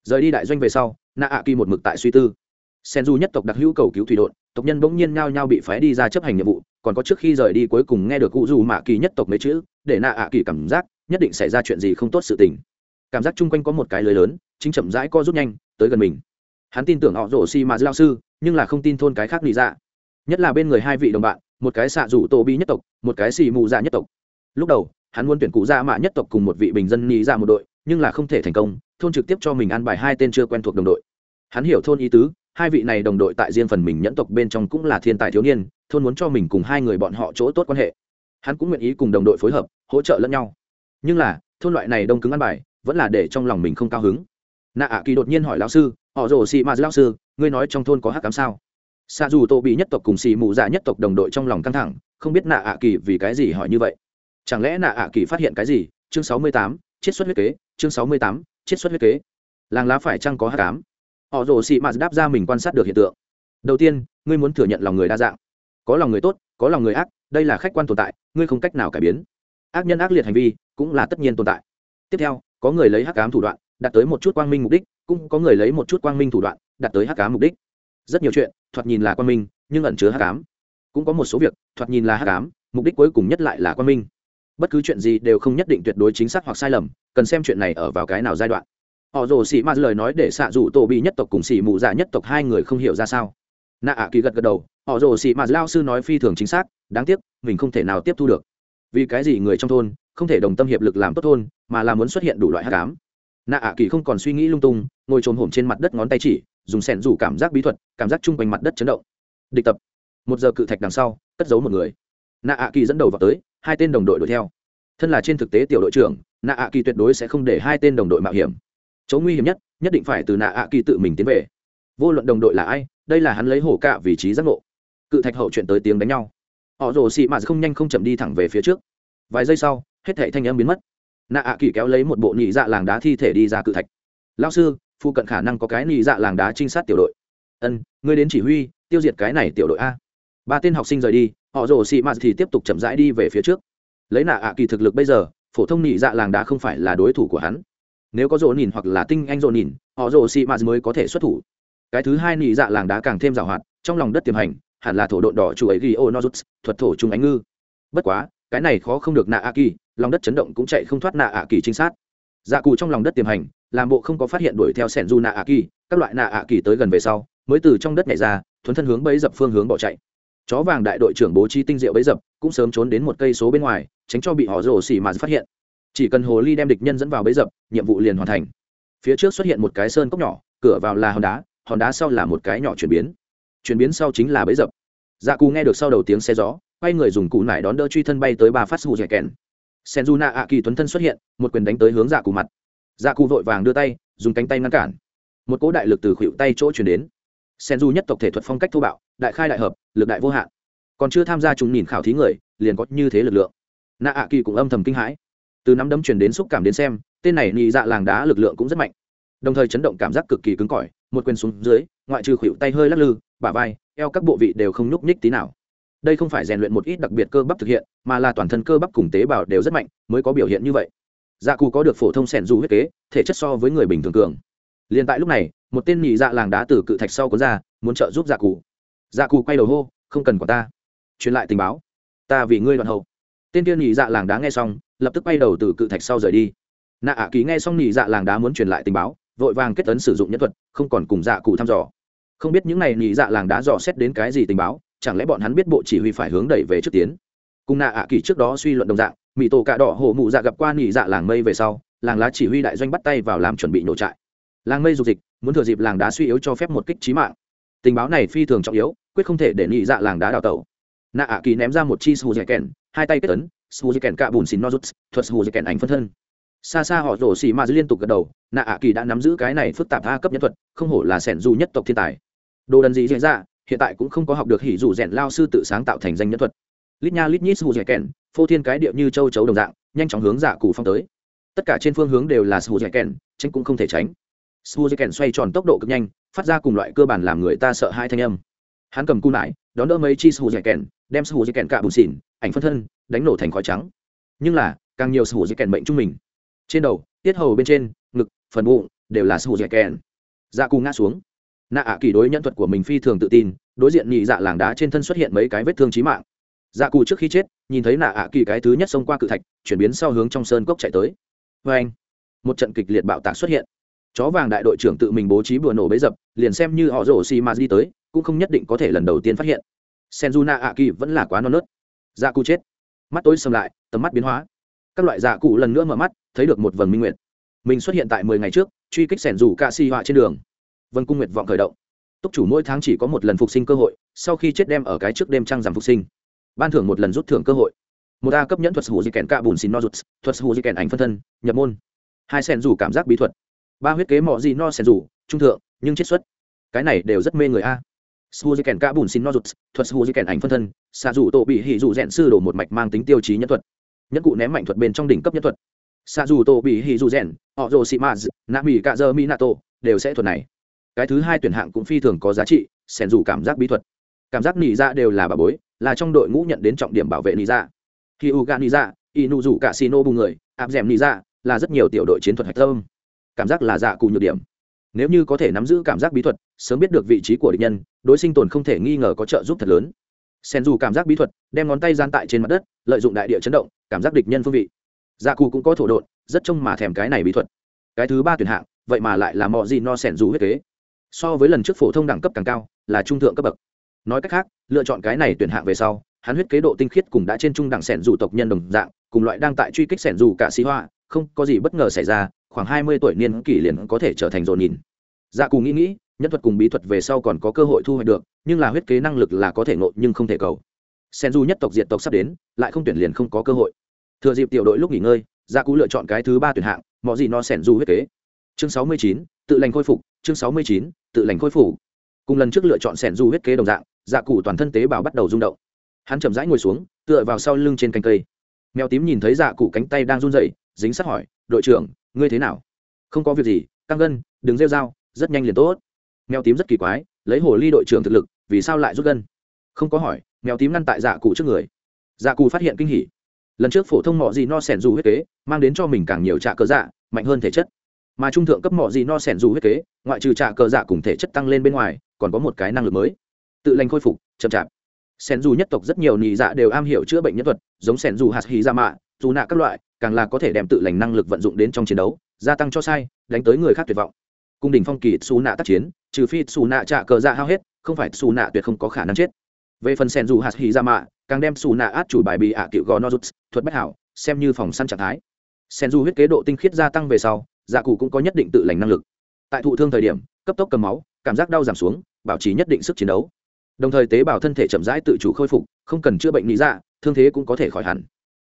Rời đi đại doanh về sau, nạ ạ kỳ một mực tại suy tư sen du nhất tộc đặc hữu cầu cứu thủy đội tộc nhân bỗng nhiên nhao nhao bị phái đi ra chấp hành nhiệm vụ, còn có trước khi rời đi cuối cùng nghe được cụ dù mạ kỳ nhất tộc mấy chữ, để nạ ạ kỳ cảm giác nhất định xảy ra chuyện gì không tốt sự tình. Cảm giác chung quanh có một cái lưới lớn, chính chậm rãi co rút nhanh, tới gần mình. Hắn tin tưởng họ rổ xi mà lao sư, nhưng là không tin thôn cái khác lý ra dạ. nhất là bên người hai vị đồng bạn, một cái xạ rủ tô bi nhất tộc, một cái xì mù dạ nhất tộc. Lúc đầu, hắn muốn tuyển cụ dạ mạ nhất tộc cùng một vị bình dân lý ra dạ một đội, nhưng là không thể thành công, thôn trực tiếp cho mình ăn bài hai tên chưa quen thuộc đồng đội. Hắn hiểu thôn ý tứ hai vị này đồng đội tại riêng phần mình nhẫn tộc bên trong cũng là thiên tài thiếu niên, thôn muốn cho mình cùng hai người bọn họ chỗ tốt quan hệ. Hắn cũng nguyện ý cùng đồng đội phối hợp, hỗ trợ lẫn nhau. Nhưng là, thôn loại này đông cứng ăn bài, vẫn là để trong lòng mình không cao hứng. Nạ ạ kỳ đột nhiên hỏi lão sư, họ rồ xì ma lão sư, ngươi nói trong thôn có hắc cám sao? Xa dù tô bị nhất tộc cùng xì mù dạ nhất tộc đồng đội trong lòng căng thẳng, không biết nạ ạ kỳ vì cái gì hỏi như vậy. Chẳng lẽ nạ ạ kỳ phát hiện cái gì? Chương sáu mươi tám, chiết xuất huyết kế, chương sáu mươi tám, chiết xuất huyết kế. Làng lá phải chăng có hắc cám họ rồ xì mạt đáp ra mình quan sát được hiện tượng. Đầu tiên, ngươi muốn thừa nhận lòng người đa dạng. Có lòng người tốt, có lòng người ác, đây là khách quan tồn tại, ngươi không cách nào cải biến. Ác nhân ác liệt hành vi cũng là tất nhiên tồn tại. Tiếp theo, có người lấy hắc cám thủ đoạn, đạt tới một chút quang minh mục đích, cũng có người lấy một chút quang minh thủ đoạn, đạt tới hắc cám mục đích. Rất nhiều chuyện, thoạt nhìn là quang minh, nhưng ẩn chứa hắc cám cũng có một số việc, thoạt nhìn là hắc cám mục đích cuối cùng nhất lại là quang minh. Bất cứ chuyện gì đều không nhất định tuyệt đối chính xác hoặc sai lầm, cần xem chuyện này ở vào cái nào giai đoạn họ rồ xì ma lời nói để xạ rủ tổ bị nhất tộc cùng xì mù dạ nhất tộc hai người không hiểu ra sao. Nạ ạ kỳ gật gật đầu, họ rồ xì ma lao sư nói phi thường chính xác, đáng tiếc, mình không thể nào tiếp thu được. Vì cái gì người trong thôn không thể đồng tâm hiệp lực làm tốt thôn, mà là muốn xuất hiện đủ loại hát cám nạ ạ kỳ không còn suy nghĩ lung tung, ngồi trồm hổm trên mặt đất ngón tay chỉ, dùng sẻn rủ cảm giác bí thuật, cảm giác chung quanh mặt đất chấn động. Địch tập. Một giờ cự thạch đằng sau, cất giấu một người. Nạ ạ kỳ dẫn đầu vào tới, hai tên đồng đội đuổi theo. Thân là trên thực tế tiểu đội trưởng, nạ ạ kỳ tuyệt đối sẽ không để hai tên đồng đội mạo hiểm chỗ nguy hiểm nhất nhất định phải từ nạ ạ kỳ tự mình tiến về. Vô luận đồng đội là ai, đây là hắn lấy hổ cạ vị trí giác ngộ. Cự thạch hậu chuyện tới tiếng đánh nhau. Họ rồ xị mạt không nhanh không chậm đi thẳng về phía trước. Vài giây sau, hết thảy thanh âm biến mất. Nạ ạ kỳ kéo lấy một bộ nhị dạ làng đá thi thể đi ra cự thạch. Lao sư, phụ cận khả năng có cái nhị dạ làng đá trinh sát tiểu đội. Ân, ngươi đến chỉ huy, tiêu diệt cái này tiểu đội a. Ba tên học sinh rời đi, họ rồ xị mạt thì tiếp tục chậm rãi đi về phía trước. Lấy nạ ạ kỳ thực lực bây giờ, phổ thông nhị dạ làng đá không phải là đối thủ của hắn nếu có rồ nhìn hoặc là tinh anh rồ nhìn họ rồ xị mạt mới có thể xuất thủ. Cái thứ hai nhị dạ làng đá càng thêm rào hoạt, trong lòng đất tiềm hành, hẳn là thổ độn đỏ chủ ấy ghi ô nozuts thuật thổ trung ánh ngư. Bất quá, cái này khó không được nạ a kỳ, lòng đất chấn động cũng chạy không thoát nạ a kỳ trinh sát. Dạ cụ trong lòng đất tiềm hành, làm bộ không có phát hiện đuổi theo sẻn du nạ a kỳ, các loại nạ a kỳ tới gần về sau, mới từ trong đất nhảy ra, thuấn thân hướng bấy dập phương hướng bỏ chạy. Chó vàng đại đội trưởng bố trí tinh diệu bấy dập, cũng sớm trốn đến một cây số bên ngoài, tránh cho bị họ rồ xỉ mà phát hiện chỉ cần hồ ly đem địch nhân dẫn vào bẫy dập, nhiệm vụ liền hoàn thành. Phía trước xuất hiện một cái sơn cốc nhỏ, cửa vào là hòn đá hòn đá sau là một cái nhỏ chuyển biến. Chuyển biến sau chính là bẫy dập. Dạ cù nghe được sau đầu tiếng xe gió, quay người dùng cụ nải đón đỡ truy thân bay tới ba phát hù dẻ kèn senju a kỳ tuấn thân xuất hiện, một quyền đánh tới hướng dạ cù mặt. Dạ cù vội vàng đưa tay, dùng cánh tay ngăn cản. Một cỗ đại lực từ khuỵu tay chỗ chuyển đến. Senju nhất tộc thể thuật phong cách thô bạo, đại khai đại hợp, lực đại vô hạn. Còn chưa tham gia chúng nhìn khảo thí người, liền có như thế lực lượng. Na ạ kỳ cũng âm thầm kinh hãi từ nắm đấm truyền đến xúc cảm đến xem, tên này nhị dạ làng đá lực lượng cũng rất mạnh. Đồng thời chấn động cảm giác cực kỳ cứng cỏi, một quyền xuống dưới, ngoại trừ khuỷu tay hơi lắc lư, bả vai, eo các bộ vị đều không nhúc nhích tí nào. Đây không phải rèn luyện một ít đặc biệt cơ bắp thực hiện, mà là toàn thân cơ bắp cùng tế bào đều rất mạnh, mới có biểu hiện như vậy. Dạ cù có được phổ thông sẻn dù huyết kế, thể chất so với người bình thường cường. Liền tại lúc này, một tên nhị dạ làng đá từ cự thạch sau có ra, muốn trợ giúp dạ cù. Dạ cù quay đầu hô, không cần của ta. Truyền lại tình báo. Ta vì ngươi đoạn hậu. Tên tiên nhị dạ làng đá nghe xong lập tức bay đầu từ cự thạch sau rời đi. Nạ ả ký nghe xong nhị dạ làng đá muốn truyền lại tình báo, vội vàng kết tấn sử dụng nhân thuật, không còn cùng dạ cụ thăm dò. Không biết những này nhị dạ làng đá dò xét đến cái gì tình báo, chẳng lẽ bọn hắn biết bộ chỉ huy phải hướng đẩy về trước tiến? Cùng nạ ạ kỳ trước đó suy luận đồng dạng mỹ tổ cạ đỏ hổ mụ dạ gặp qua nhị dạ làng mây về sau, làng lá chỉ huy đại doanh bắt tay vào làm chuẩn bị nổ trại. Làng mây dục dịch, muốn thừa dịp làng đá suy yếu cho phép một kích trí mạng. Tình báo này phi thường trọng yếu, quyết không thể để nhị dạ làng đá đào tẩu. Nạ ạ kỳ ném ra một chi sù dẻ kèn hai tay kết ấn su di kèn cạ bùn xin nozuts, thuật su di kèn ảnh phân thân. Xa xa họ rổ xì ma liên tục gật đầu, nạ ạ kỳ đã nắm giữ cái này phức tạp a cấp nhân thuật, không hổ là sẻn du nhất tộc thiên tài. Đồ đần gì diễn ra hiện tại cũng không có học được hỉ dù rèn lao sư tự sáng tạo thành danh nhân thuật. Lít nha lít nhít su di kèn phô thiên cái điệu như châu chấu đồng dạng, nhanh chóng hướng dạ cù phong tới. Tất cả trên phương hướng đều là su di kèn tránh cũng không thể tránh. Su di kèn xoay tròn tốc độ cực nhanh, phát ra cùng loại cơ bản làm người ta sợ hai thanh âm. Hắn cầm cung lại, đón đỡ mấy chi su di kèn đem sư hữu di kèn cả bùn xỉn, ảnh phân thân, đánh nổ thành khói trắng. Nhưng là, càng nhiều sư hữu di kèn bệnh trung mình. Trên đầu, tiết hầu bên trên, ngực, phần bụng, đều là sư hữu di kèn. Dạ cù ngã xuống. Nạ ạ kỳ đối nhân thuật của mình phi thường tự tin, đối diện nhị dạ làng đá trên thân xuất hiện mấy cái vết thương trí mạng. Dạ cù trước khi chết, nhìn thấy nạ ạ kỳ cái thứ nhất xông qua cự thạch, chuyển biến sau hướng trong sơn cốc chạy tới. Vê anh, một trận kịch liệt bạo tạc xuất hiện. Chó vàng đại đội trưởng tự mình bố trí bừa nổ bấy dập, liền xem như họ rổ xi ma đi tới, cũng không nhất định có thể lần đầu tiên phát hiện. Senjuna ạ kỳ vẫn là quá non nớt. Dạ cụ chết. Mắt tối sầm lại, tầm mắt biến hóa. Các loại dạ cụ lần nữa mở mắt, thấy được một vầng minh nguyệt. Mình xuất hiện tại mười ngày trước, truy kích sẻn rủ cạ si họa trên đường. Vân cung nguyệt vọng khởi động. Túc chủ mỗi tháng chỉ có một lần phục sinh cơ hội, sau khi chết đem ở cái trước đêm trăng giảm phục sinh. Ban thưởng một lần rút thưởng cơ hội. Một a cấp nhẫn thuật hủ di kèn cạ bùn xin no rụt, thuật hủ di kèn ảnh phân thân, nhập môn. Hai sẻn rủ cảm giác bí thuật. Ba huyết kế mọ gì no sẻn rủ trung thượng, nhưng chiết xuất. Cái này đều rất mê người a suzy kèn cả bùn xin no rụt thuật suzy kèn ảnh phân thân xạ dù tổ bị hỉ dù rèn sư đổ một mạch mang tính tiêu chí nhân thuật nhất cụ ném mạnh thuật bên trong đỉnh cấp nhân thuật. Xạ dù tổ bị hỉ dù rèn, họ rồ xị maz nạ mỹ cạ dơ mỹ nato đều sẽ thuật này. Cái thứ hai tuyển hạng cũng phi thường có giá trị sen dù cảm giác bí thuật. Cảm giác nỉ ra dạ đều là bà bối, là trong đội ngũ nhận đến trọng điểm bảo vệ nỉ ra khi u nỉ ra inu dù cả xino bù người, áp dẻm nỉ ra dạ, là rất nhiều tiểu đội chiến thuật hạch tâm. Cảm giác là dạ cụ nhược điểm nếu như có thể nắm giữ cảm giác bí thuật, sớm biết được vị trí của địch nhân, đối sinh tồn không thể nghi ngờ có trợ giúp thật lớn. Sen dù cảm giác bí thuật, đem ngón tay gian tại trên mặt đất, lợi dụng đại địa chấn động, cảm giác địch nhân phương vị. Gia cù cũng có thổ độn, rất trông mà thèm cái này bí thuật. Cái thứ ba tuyển hạng, vậy mà lại là mọi gì no sen dù huyết kế. So với lần trước phổ thông đẳng cấp càng cao, là trung thượng cấp bậc. Nói cách khác, lựa chọn cái này tuyển hạng về sau, hắn huyết kế độ tinh khiết cùng đã trên trung đẳng sẻn dù tộc nhân đồng dạng, cùng loại đang tại truy kích sẻn dù cả sĩ hoa không có gì bất ngờ xảy ra khoảng hai mươi tuổi niên kỷ liền có thể trở thành dồn nhìn. Dạ cù nghĩ nghĩ, nhân thuật cùng bí thuật về sau còn có cơ hội thu hoạch được, nhưng là huyết kế năng lực là có thể ngộ nhưng không thể cầu. Sen du nhất tộc diện tộc sắp đến, lại không tuyển liền không có cơ hội. Thừa dịp tiểu đội lúc nghỉ ngơi dạ cú lựa chọn cái thứ ba tuyển hạng, mọi gì nó sẻn du huyết kế. Chương sáu mươi chín, tự lành khôi phục, chương sáu mươi chín, tự lành khôi phục. Cùng lần trước lựa chọn sẻn du huyết kế đồng dạng dạ cụ toàn thân tế bào bắt đầu rung động. Hắn chậm rãi ngồi xuống, tựa vào sau lưng trên cành cây. Mèo tím nhìn thấy dạ cụ cánh tay đang run rẩy, dính sát hỏi đội trưởng, ngươi thế nào? Không có việc gì, căng gân, đừng rêu dao rất nhanh liền tốt. Mèo tím rất kỳ quái, lấy hồ ly đội trưởng thực lực, vì sao lại rút gân? Không có hỏi, mèo tím ngăn tại dạ cụ trước người. Dạ cụ phát hiện kinh hỉ. Lần trước phổ thông mọ gì no sẻn dù huyết kế, mang đến cho mình càng nhiều trạ cơ dạ mạnh hơn thể chất. Mà trung thượng cấp mọ gì no sẻn dù huyết kế, ngoại trừ trạ cơ dạ cùng thể chất tăng lên bên ngoài, còn có một cái năng lực mới. Tự lành khôi phục, chậm chạp. Sẻn dù nhất tộc rất nhiều nì dạ đều am hiểu chữa bệnh nhân thuật, giống sẻn dù hạt hì ra mạ dù nạ các loại, càng là có thể đem tự lành năng lực vận dụng đến trong chiến đấu, gia tăng cho sai, đánh tới người khác tuyệt vọng. Cung đình phong kỳ xù nạ tác chiến, trừ phi xù nạ trả cờ ra hao hết, không phải xù nạ tuyệt không có khả năng chết. Về phần sen dù hạt hì ra dạ mạ, càng đem xù nạ át chủ bài bị ạ cựu gò nozuts, thuật bất hảo, xem như phòng săn trạng thái. Sen dù huyết kế độ tinh khiết gia tăng về sau dạ cụ cũng có nhất định tự lành năng lực. Tại thụ thương thời điểm, cấp tốc cầm máu, cảm giác đau giảm xuống, bảo trì nhất định sức chiến đấu. Đồng thời tế bào thân thể chậm rãi tự chủ khôi phục, không cần chữa bệnh lý dạ thương thế cũng có thể khỏi hẳn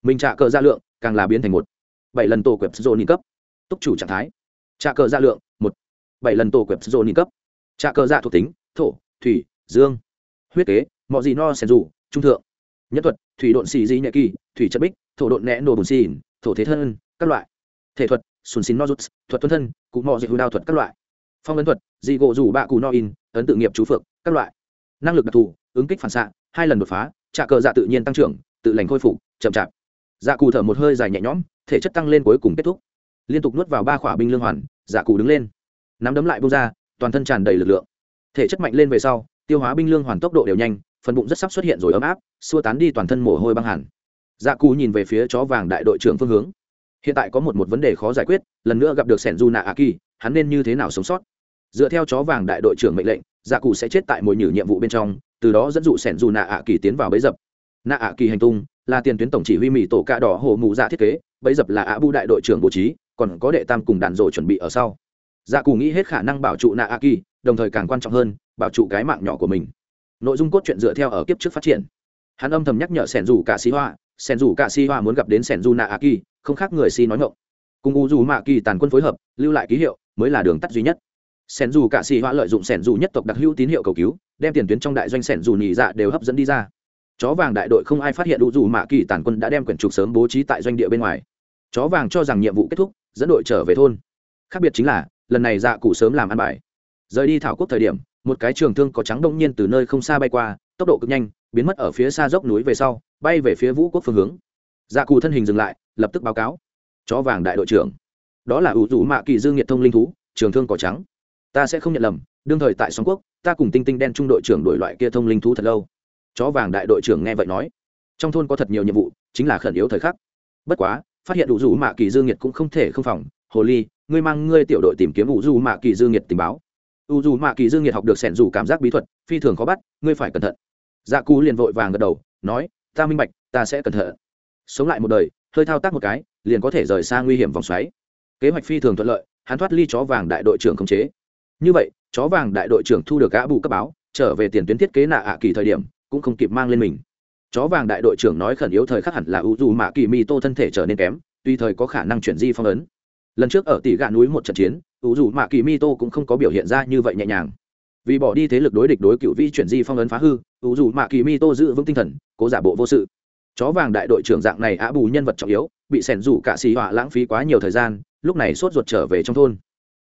mình trả cờ ra lượng, càng là biến thành một. Bảy lần tổ quẹp dồn cấp. Túc chủ trạng thái. Trả cờ ra lượng, một. Bảy lần tổ quẹp dồn cấp. Trả cờ ra thuộc tính, thổ, thủy, dương. Huyết kế, mọi gì no sen dù trung thượng. Nhất thuật, thủy độn xì di nhẹ kỳ, thủy chất bích, thổ độn nẹ nổ bùn xì thổ thế thân, các loại. Thể thuật, sùn no rút, thuật tuân thân, cụ mò dị hư đao thuật các loại. Phong ấn thuật, dị gỗ rủ bạ cụ no in, ấn tự nghiệp chú phượng các loại. Năng lực đặc thù, ứng kích phản xạ, hai lần đột phá trạ cờ dạ tự nhiên tăng trưởng, tự lành khôi phục, chậm chạp dạ cụ thở một hơi dài nhẹ nhõm, thể chất tăng lên cuối cùng kết thúc. Liên tục nuốt vào ba khỏa binh lương hoàn dạ cụ đứng lên. Nắm đấm lại bông ra, toàn thân tràn đầy lực lượng. Thể chất mạnh lên về sau, tiêu hóa binh lương hoàn tốc độ đều nhanh, phần bụng rất sắp xuất hiện rồi ấm áp, xua tán đi toàn thân mồ hôi băng hẳn. Dạ cụ nhìn về phía chó vàng đại đội trưởng phương hướng. Hiện tại có một một vấn đề khó giải quyết, lần nữa gặp được sẻn du nạ a kỳ hắn nên như thế nào sống sót? Dựa theo chó vàng đại đội trưởng mệnh lệnh dạ cụ sẽ chết tại mồi nhử nhiệm vụ bên trong, từ đó dẫn dụ sẻn du nạ a kỳ tiến vào bấy dập. Nạ a kỳ hành tung là tiền tuyến tổng chỉ huy mỹ tổ cạ đỏ hồ mù dạ thiết kế, bấy dập là ạ bu đại đội trưởng bố trí, còn có đệ tam cùng đàn rổ chuẩn bị ở sau. Dạ cù nghĩ hết khả năng bảo trụ nạ a kỳ đồng thời càng quan trọng hơn, bảo trụ cái mạng nhỏ của mình. Nội dung cốt truyện dựa theo ở kiếp trước phát triển. Hắn âm thầm nhắc nhở sẻn dù cả si hoa sẻn dù cả si hoa muốn gặp đến sẻn dù nạ a kỳ không khác người si nói ngộng cùng u dù mạ kỳ tàn quân phối hợp, lưu lại ký hiệu, mới là đường tắt duy nhất. Sẻn dù cả si hoa lợi dụng sẻn dù nhất tộc đặc hữu tín hiệu cầu cứu, đem tiền tuyến trong đại doanh sẻn dù nhị dạ đều hấp dẫn đi ra chó vàng đại đội không ai phát hiện u dù mạ kỳ tàn quân đã đem quyển trục sớm bố trí tại doanh địa bên ngoài. Chó vàng cho rằng nhiệm vụ kết thúc, dẫn đội trở về thôn. Khác biệt chính là, lần này dạ cụ sớm làm ăn bài. Rời đi thảo quốc thời điểm, một cái trường thương có trắng đông nhiên từ nơi không xa bay qua, tốc độ cực nhanh, biến mất ở phía xa dốc núi về sau, bay về phía vũ quốc phương hướng. Dạ cụ thân hình dừng lại, lập tức báo cáo. Chó vàng đại đội trưởng. Đó là ủ rủ mạ kỳ dương nhiệt thông linh thú, trường thương cỏ trắng. Ta sẽ không nhận lầm, đương thời tại sóng quốc, ta cùng tinh tinh đen trung đội trưởng đổi loại kia thông linh thú thật lâu chó vàng đại đội trưởng nghe vậy nói, trong thôn có thật nhiều nhiệm vụ, chính là khẩn yếu thời khắc. Bất quá, phát hiện ủ rủ mạ kỳ dương nhiệt cũng không thể không phòng. Hồ ly, ngươi mang ngươi tiểu đội tìm kiếm ủ rủ mạ kỳ dương nhiệt tình báo. Ủ rủ mạ kỳ dương nhiệt học được sẻn rủ cảm giác bí thuật, phi thường khó bắt, ngươi phải cẩn thận. Dạ cú liền vội vàng gật đầu, nói, ta minh bạch, ta sẽ cẩn thận. Sống lại một đời, hơi thao tác một cái, liền có thể rời xa nguy hiểm vòng xoáy. Kế hoạch phi thường thuận lợi, hắn thoát ly chó vàng đại đội trưởng khống chế. Như vậy, chó vàng đại đội trưởng thu được gã bù cấp báo, trở về tiền tuyến thiết kế nạ ạ kỳ thời điểm cũng không kịp mang lên mình. Chó vàng đại đội trưởng nói khẩn yếu thời khắc hẳn là u dù mạ kỳ mi tô thân thể trở nên kém, tuy thời có khả năng chuyển di phong ấn. Lần trước ở tỷ gạ núi một trận chiến u dù mạ kỳ mi tô cũng không có biểu hiện ra như vậy nhẹ nhàng. Vì bỏ đi thế lực đối địch đối cựu vi chuyển di phong ấn phá hư u dù mạ kỳ mi tô giữ vững tinh thần, cố giả bộ vô sự. Chó vàng đại đội trưởng dạng này á bù nhân vật trọng yếu, bị sẻn rủ cả xì họa lãng phí quá nhiều thời gian, lúc này sốt ruột trở về trong thôn.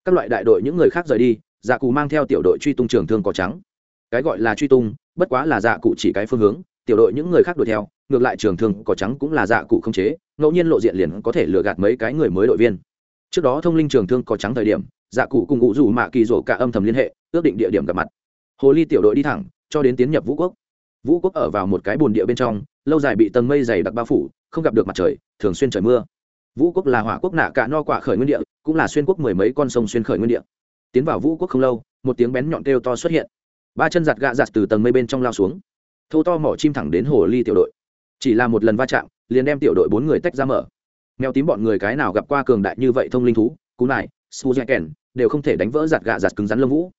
Các loại đại đội những người khác rời đi dạ cù mang theo tiểu đội truy tung trường thương cỏ trắng. Cái gọi là truy tung bất quá là dạ cụ chỉ cái phương hướng, tiểu đội những người khác đuổi theo, ngược lại trường thương cỏ trắng cũng là dạ cụ không chế, ngẫu nhiên lộ diện liền có thể lừa gạt mấy cái người mới đội viên. Trước đó thông linh trường thương cỏ trắng thời điểm dạ cụ cùng ngụ dù mạ kỳ rổ cả âm thầm liên hệ, ước định địa điểm gặp mặt. Hồ ly tiểu đội đi thẳng, cho đến tiến nhập vũ quốc. Vũ quốc ở vào một cái bồn địa bên trong, lâu dài bị tầng mây dày đặc bao phủ, không gặp được mặt trời, thường xuyên trời mưa. Vũ quốc là hỏa quốc nạ cả no quả khởi nguyên địa, cũng là xuyên quốc mười mấy con sông xuyên khởi nguyên địa. Tiến vào vũ quốc không lâu, một tiếng bén nhọn kêu to xuất hiện ba chân giặt gạ giặt từ tầng mây bên trong lao xuống. Thô to mỏ chim thẳng đến hồ ly tiểu đội. Chỉ là một lần va chạm liền đem tiểu đội bốn người tách ra mở. Mèo tím bọn người cái nào gặp qua cường đại như vậy thông linh thú cú này, nải suzeken đều không thể đánh vỡ giặt gạ giặt cứng rắn lông vũ.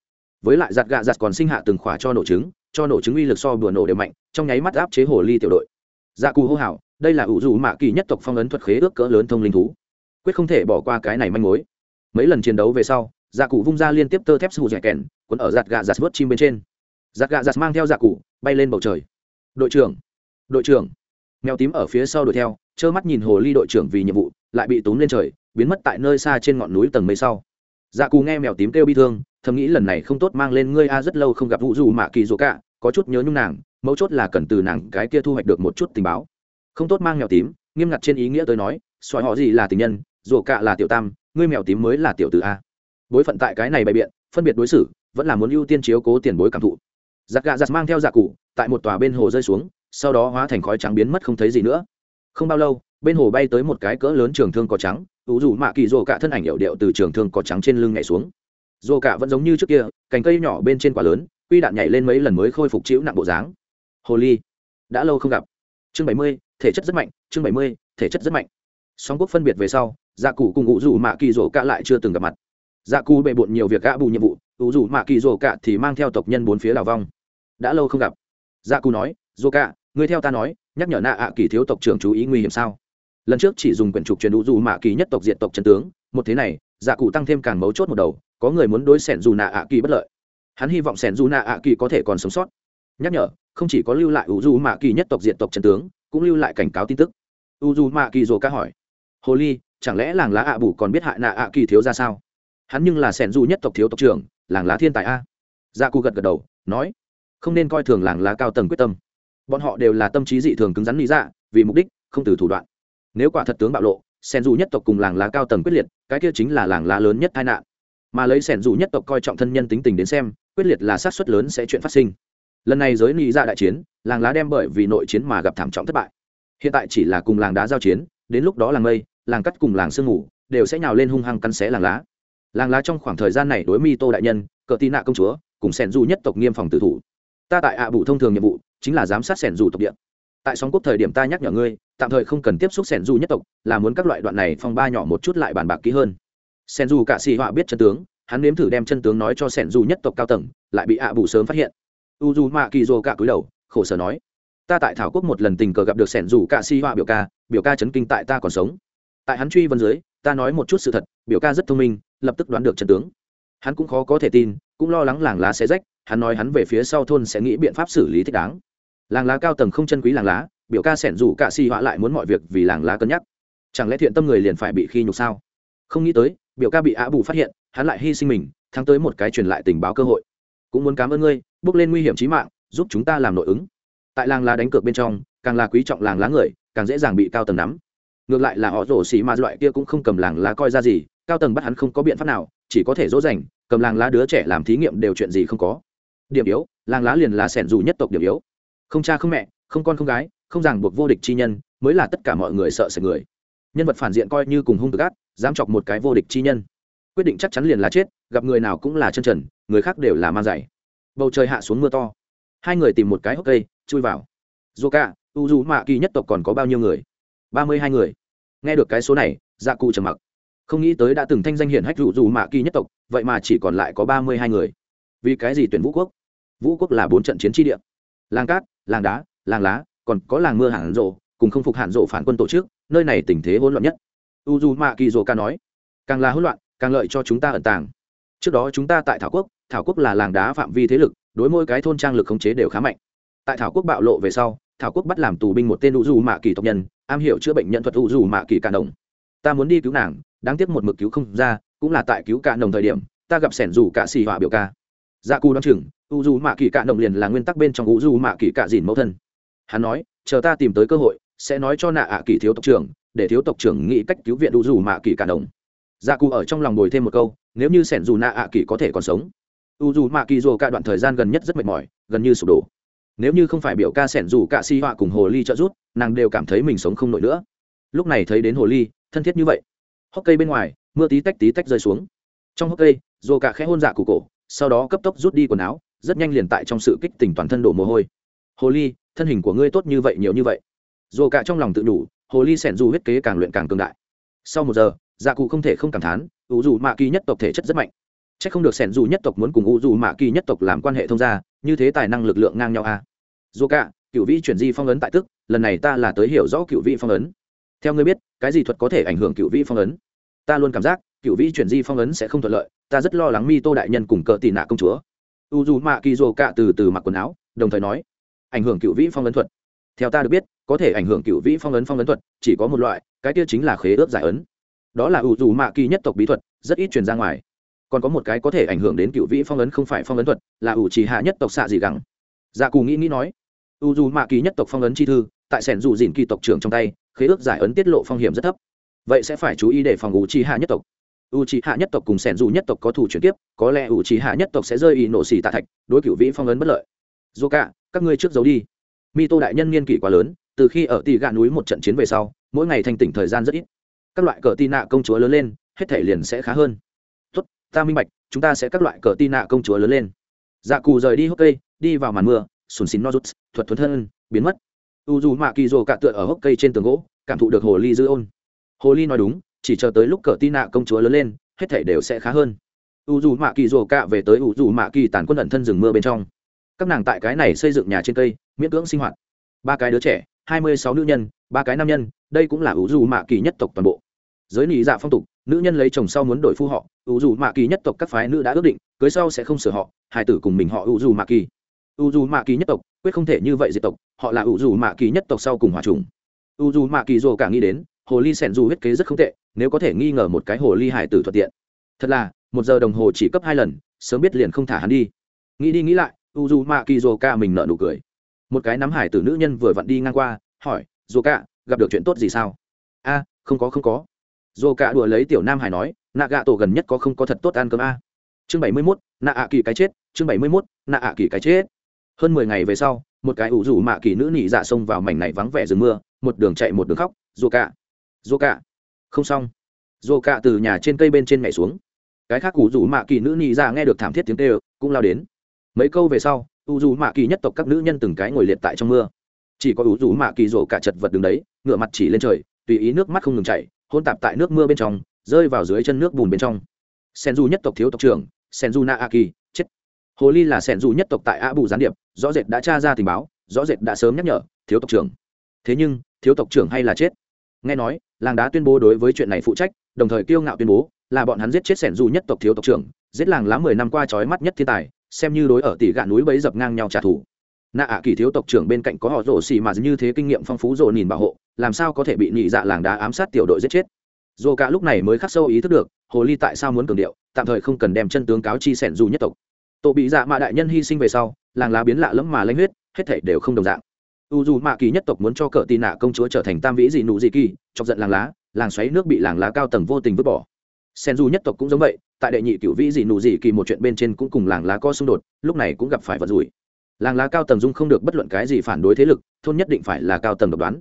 Với lại giặt gạ giặt còn sinh hạ từng khỏa cho nổ trứng cho nổ trứng uy lực so bừa nổ đều mạnh trong nháy mắt áp chế hồ ly tiểu đội. Dạ cù hô hào đây là ủ dù mạ kỳ nhất tộc phong ấn thuật khế ước cỡ lớn thông linh thú. Quyết không thể bỏ qua cái này manh mối. Mấy lần chiến đấu về sau dạ cụ vung ra liên tiếp tơ thép sù dẻ kèn quấn ở giặt gà giặt vớt chim bên trên. Giặt gà giặt mang theo dạ cụ, bay lên bầu trời. Đội trưởng đội trưởng. Mèo tím ở phía sau đuổi theo, trơ mắt nhìn hồ ly đội trưởng vì nhiệm vụ, lại bị tốn lên trời, biến mất tại nơi xa trên ngọn núi tầng mây sau. Dạ cù nghe mèo tím kêu bi thương, thầm nghĩ lần này không tốt mang lên ngươi a, rất lâu không gặp vũ dù mạ kỳ dỗ cả, có chút nhớ nhung nàng, mấu chốt là cần từ nàng cái kia thu hoạch được một chút tình báo. Không tốt mang mèo tím, nghiêm ngặt trên ý nghĩa tới nói, xoài họ gì là tình nhân dỗ cả là tiểu tam, ngươi mèo tím mới là tiểu tử a bối phận tại cái này bày biện, phân biệt đối xử, vẫn là muốn ưu tiên chiếu cố tiền bối cảm thụ. Giặc gà giặt mang theo dạ cụ, tại một tòa bên hồ rơi xuống, sau đó hóa thành khói trắng biến mất không thấy gì nữa. Không bao lâu, bên hồ bay tới một cái cỡ lớn trường thương có trắng, ủ dù mạ kỳ rồ cả thân ảnh hiệu điệu từ trường thương có trắng trên lưng nhảy xuống. Rồ cả vẫn giống như trước kia, cành cây nhỏ bên trên quả lớn, quy đạn nhảy lên mấy lần mới khôi phục chịu nặng bộ dáng. Hồ ly đã lâu không gặp. Chương bảy mươi, thể chất rất mạnh, chương bảy mươi, thể chất rất mạnh. Song quốc phân biệt về sau dạ cụ cùng ủ dù mạ kỳ rồ cả lại chưa từng gặp mặt dạ cù bệ bộn nhiều việc gã bù nhiệm vụ ủ dù mạ kỳ rồ Cạ thì mang theo tộc nhân bốn phía đào vong. Đã lâu không gặp. Dạ cù nói rồ Cạ, người theo ta nói nhắc nhở nạ ạ kỳ thiếu tộc trưởng chú ý nguy hiểm sao? Lần trước chỉ dùng quyển trục truyền đủ dù mạ kỳ nhất tộc diện tộc chân tướng một thế này dạ cụ tăng thêm càng mấu chốt một đầu có người muốn đối sẻn dù nạ ạ kỳ bất lợi. Hắn hy vọng sẻn dù nạ ạ kỳ có thể còn sống sót. Nhắc nhở không chỉ có lưu lại u dù mạ kỳ nhất tộc diện tộc chân tướng cũng lưu lại cảnh cáo tin tức. U dù mạ kỳ Rồ ca hỏi hồ ly chẳng lẽ làng lá ạ bù còn biết hại nạ ạ kỳ thiếu ra sao? Hắn nhưng là sẻn dù nhất tộc thiếu tộc trưởng, làng lá thiên tài a. Dạ Gia cụ gật gật đầu, nói, không nên coi thường làng lá cao tầng quyết tâm. Bọn họ đều là tâm trí dị thường cứng rắn lý dạ vì mục đích, không từ thủ đoạn. Nếu quả thật tướng bạo lộ, sẻn dù nhất tộc cùng làng lá cao tầng quyết liệt, cái kia chính là làng lá lớn nhất tai nạn. Mà lấy sẻn dù nhất tộc coi trọng thân nhân tính tình đến xem, quyết liệt là sát suất lớn sẽ chuyện phát sinh. Lần này giới lý ra đại chiến, làng lá đem bởi vì nội chiến mà gặp thảm trọng thất bại. Hiện tại chỉ là cùng làng đá giao chiến, đến lúc đó làng mây, làng cắt cùng làng sương ngủ đều sẽ nhào lên hung hăng cắn xé làng lá làng lá trong khoảng thời gian này đối mi tô đại nhân, cờ tị nạ công chúa, cùng sẻn dù nhất tộc nghiêm phòng tử thủ. Ta tại ạ à bụ thông thường nhiệm vụ, chính là giám sát sẻn dù tộc địa. Tại sóng quốc thời điểm ta nhắc nhở ngươi, tạm thời không cần tiếp xúc sẻn dù nhất tộc, là muốn các loại đoạn này phong ba nhỏ một chút lại bàn bạc kỹ hơn. Sẻn dù cả xì họa biết chân tướng, hắn nếm thử đem chân tướng nói cho sẻn dù nhất tộc cao tầng, lại bị ạ à sớm phát hiện. U dù mạ kỳ dô cả cúi đầu, khổ sở nói, ta tại thảo quốc một lần tình cờ gặp được sẻn dù cả xì họa biểu ca biểu ca chấn kinh tại ta còn sống. Tại hắn truy vân dưới ta nói một chút sự thật, biểu ca rất thông minh, lập tức đoán được trận tướng. Hắn cũng khó có thể tin, cũng lo lắng làng lá sẽ rách, hắn nói hắn về phía sau thôn sẽ nghĩ biện pháp xử lý thích đáng. Làng lá cao tầng không chân quý làng lá, biểu ca sẻn rủ cạ xì họa lại muốn mọi việc vì làng lá cân nhắc. Chẳng lẽ thiện tâm người liền phải bị khi nhục sao? Không nghĩ tới, biểu ca bị á bù phát hiện, hắn lại hy sinh mình, thắng tới một cái truyền lại tình báo cơ hội. Cũng muốn cảm ơn ngươi, bước lên nguy hiểm trí mạng, giúp chúng ta làm nội ứng. Tại làng lá đánh cược bên trong, càng là quý trọng làng lá người, càng dễ dàng bị cao tầng nắm ngược lại là họ rổ xì mà loại kia cũng không cầm làng lá coi ra gì, cao tầng bắt hắn không có biện pháp nào, chỉ có thể dỗ dành, cầm làng lá đứa trẻ làm thí nghiệm đều chuyện gì không có. Điểm yếu, làng lá liền là sẻn dù nhất tộc điểm yếu. Không cha không mẹ, không con không gái, không ràng buộc vô địch chi nhân, mới là tất cả mọi người sợ sệt người. Nhân vật phản diện coi như cùng hung cực ác, dám chọc một cái vô địch chi nhân. Quyết định chắc chắn liền là chết, gặp người nào cũng là chân trần, người khác đều là mang giày. Bầu trời hạ xuống mưa to. Hai người tìm một cái hốc cây, chui vào. Dù cả u dù mạ kỳ nhất tộc còn có bao nhiêu người? Ba mươi hai người. Nghe được cái số này dạ cụ trầm mặc. Không nghĩ tới đã từng thanh danh hiển hách rụ dù mạ kỳ nhất tộc, vậy mà chỉ còn lại có ba mươi hai người. Vì cái gì tuyển vũ quốc? Vũ quốc là bốn trận chiến tri địa. Làng cát, làng đá, làng lá, còn có làng mưa hạn rộ, cùng không phục hạn rộ phản quân tổ chức, nơi này tình thế hỗn loạn nhất. U d u mạ kỳ rồ ca nói, càng là hỗn loạn, càng lợi cho chúng ta ẩn tàng. Trước đó chúng ta tại thảo quốc thảo quốc là làng đá phạm vi thế lực, đối mỗi cái thôn trang lực khống chế đều khá mạnh. Tại thảo quốc bạo lộ về sau thảo quốc bắt làm tù binh một tên u dù mạ kỳ tộc nhân, am hiểu chữa bệnh nhân thuật u dù mạ kỳ cả đồng ta muốn đi cứu nàng, đáng tiếc một mực cứu không ra, cũng là tại cứu cả đồng thời điểm, ta gặp sẻn dù cả xì họa biểu ca. Dạ cù đoán chừng u dù mạ kỳ cả đồng liền là nguyên tắc bên trong u dù mạ kỳ cả dìn mẫu thân. Hắn nói, chờ ta tìm tới cơ hội, sẽ nói cho nạ ạ kỳ thiếu tộc trưởng, để thiếu tộc trưởng nghĩ cách cứu viện u dù mạ kỳ cả đồng dạ cù ở trong lòng bồi thêm một câu, nếu như sẻn dù nạ ạ kỳ có thể còn sống. U dù mạ kỳ dù cả đoạn thời gian gần nhất rất mệt mỏi, gần như sụp đổ nếu như không phải biểu ca sẻn dù cạ si họa cùng hồ ly trợ rút nàng đều cảm thấy mình sống không nổi nữa. Lúc này thấy đến hồ ly, thân thiết như vậy. Hốc cây bên ngoài, mưa tí tách tí tách rơi xuống. Trong hốc cây dồ cả khẽ hôn dạ cụ cổ, sau đó cấp tốc rút đi quần áo, rất nhanh liền tại trong sự kích tỉnh toàn thân đổ mồ hôi. Hồ ly, thân hình của ngươi tốt như vậy, nhiều như vậy. Dồ cả trong lòng tự nhủ, hồ ly sẻn dù huyết kế càng luyện càng cường đại. Sau một giờ dạ cụ không thể không cảm thán, ủ dù mạ kỳ nhất tộc thể chất rất mạnh. C h ắ c không được sẻn dù nhất tộc muốn cùng ủ dù mạ kỳ nhất tộc làm quan hệ thông gia như thế tài năng lực lượng ngang nhau a à? dù cả cựu vĩ chuyển di phong ấn tại tức, lần này ta là tới hiểu rõ cựu vĩ phong ấn. Theo ngươi biết, cái gì thuật có thể ảnh hưởng cựu vĩ phong ấn? Ta luôn cảm giác cựu vĩ chuyển di phong ấn sẽ không thuận lợi, ta rất lo lắng mi tô đại nhân cùng cờ tị nạ công chúa. U dù mạ kỳ dồ cạ từ từ mặc quần áo, đồng thời nói, ảnh hưởng cựu vĩ phong ấn thuật. Theo ta được biết, có thể ảnh hưởng cựu vĩ phong ấn phong ấn thuật, chỉ có một loại, cái kia chính là khế ước giải ấn. Đó là u dù mạ kỳ nhất tộc bí thuật, rất ít truyền ra ngoài còn có một cái có thể ảnh hưởng đến cựu vĩ phong ấn không phải phong ấn thuật, là ủ trì hạ nhất tộc xạ gì gẳng. dạ cù nghĩ nghĩ nói, u dù mạ kỳ nhất tộc phong ấn chi thư, tại sẻn dù dìn kỳ tộc trưởng trong tay, khế ước giải ấn tiết lộ phong hiểm rất thấp. Vậy sẽ phải chú ý để phòng u trì hạ nhất tộc. U trì hạ nhất tộc cùng sẻn dù nhất tộc có thủ chuyển tiếp có lẽ u trì hạ nhất tộc sẽ rơi ý nổ xì tạ thạch, đối cựu vĩ phong ấn bất lợi. Dù cả các ngươi trước giấu đi. Mi tô đại nhân niên kỷ quá lớn, từ khi ở tỷ gà núi một trận chiến về sau, mỗi ngày thành tỉnh thời gian rất ít. Các loại cờ tin nạ công chúa lớn lên, hết thể liền sẽ khá hơn ta minh bạch, chúng ta sẽ các loại cờ tin nạ công chúa lớn lên. Dạ cù rời đi hốc cây, đi vào màn mưa, sùn xín nozuts thuật thuần thân, biến mất. U dù mạ kỳ rồ cạ tựa ở hốc cây trên tường gỗ, cảm thụ được hồ ly dư ôn. Hồ ly nói đúng, chỉ chờ tới lúc cờ tin nạ công chúa lớn lên, hết thể đều sẽ khá hơn. U dù mạ kỳ rồ cạ về tới u dù mạ kỳ tàn quân ẩn thân rừng mưa bên trong. Các nàng tại cái này xây dựng nhà trên cây, miễn cưỡng sinh hoạt. Ba cái đứa trẻ, hai mươi sáu nữ nhân, ba cái nam nhân, đây cũng là u dù mạ kỳ nhất tộc toàn bộ. Giới nị dạ phong tục nữ nhân lấy chồng sau muốn đổi phu họ u dù mạ kỳ nhất tộc các phái nữ đã ước định, cưới sau sẽ không sửa họ hải tử cùng mình họ u dù mạ kỳ. U dù mạ kỳ nhất tộc, quyết không thể như vậy diệt tộc, họ là u dù mạ kỳ nhất tộc sau cùng hòa trùng u dù mạ kỳ dù cả nghĩ đến, hồ ly sẻn dù huyết kế rất không tệ, nếu có thể nghi ngờ một cái hồ ly hải tử thuận tiện. Thật là, một giờ đồng hồ chỉ cấp hai lần, sớm biết liền không thả hắn đi. Nghĩ đi nghĩ lại u dù mạ kỳ dù cả mình nợ nụ cười. Một cái nắm hải tử nữ nhân vừa vặn đi ngang qua, hỏi, dù cả, gặp được chuyện tốt gì sao? A, không có không có dồ cả đùa lấy tiểu nam hải nói, nạ gạ tổ gần nhất có không có thật tốt ăn cơm a? Chương bảy mươi mốt, nạ ạ kỳ cái chết, chương bảy mươi mốt, nạ ạ kỳ cái chết. Hơn mười ngày về sau, một cái ủ rủ mạ kỳ nữ nị dạ xông vào mảnh này vắng vẻ rừng mưa, một đường chạy một đường khóc dồ cả dồ cả. Không xong. Dồ cả từ nhà trên cây bên trên nhảy xuống. Cái khác ủ rủ mạ kỳ nữ nị dạ nghe được thảm thiết tiếng tê cũng lao đến. Mấy câu về sau, ủ rủ mạ kỳ nhất tộc các nữ nhân từng cái ngồi liệt tại trong mưa. Chỉ có ủ rủ mạ kỳ rổ cả chật vật đường đấy ngựa mặt chỉ lên trời, tùy ý nước mắt không ngừng chảy hôn tạp tại nước mưa bên trong, rơi vào dưới chân nước bùn bên trong. Sen du nhất tộc thiếu tộc trưởng sen du na aki, chết. Hồ ly là sen du nhất tộc tại a bù gián điệp, rõ rệt đã tra ra tình báo, rõ rệt đã sớm nhắc nhở, thiếu tộc trưởng. Thế nhưng, thiếu tộc trưởng hay là chết? Nghe nói, làng đá tuyên bố đối với chuyện này phụ trách, đồng thời kiêu ngạo tuyên bố là bọn hắn giết chết sẻn dù nhất tộc thiếu tộc trưởng, giết làng lá mười năm qua trói mắt nhất thiên tài, xem như đối ở tỷ gạn núi bấy dập ngang nhau trả thù nạ ạ kỳ thiếu tộc trưởng bên cạnh có họ rổ xì mà như thế kinh nghiệm phong phú rộ nhìn bảo hộ, làm sao có thể bị nhị dạ làng đá ám sát tiểu đội giết chết? Dù cả lúc này mới khắc sâu ý thức được, hồ ly tại sao muốn cường điệu, tạm thời không cần đem chân tướng cáo chi sẻn dù nhất tộc. Tổ bị dạ mạ đại nhân hy sinh về sau, làng lá biến lạ lẫm mà lanh huyết, hết thảy đều không đồng dạng. U dù mạ kỳ nhất tộc muốn cho cờ tì nạ công chúa trở thành tam vĩ dị nụ dị kỳ chọc giận làng lá, làng xoáy nước bị làng lá cao tầng vô tình vứt bỏ. Sen du nhất tộc cũng giống vậy, tại đệ nhị cựu vĩ dị nụ dị kỳ một chuyện bên trên cũng cùng làng lá có xung đột, lúc này cũng gặp phải vật rủi làng lá cao tầng dung không được bất luận cái gì phản đối thế lực, thôn nhất định phải là cao tầng độc đoán.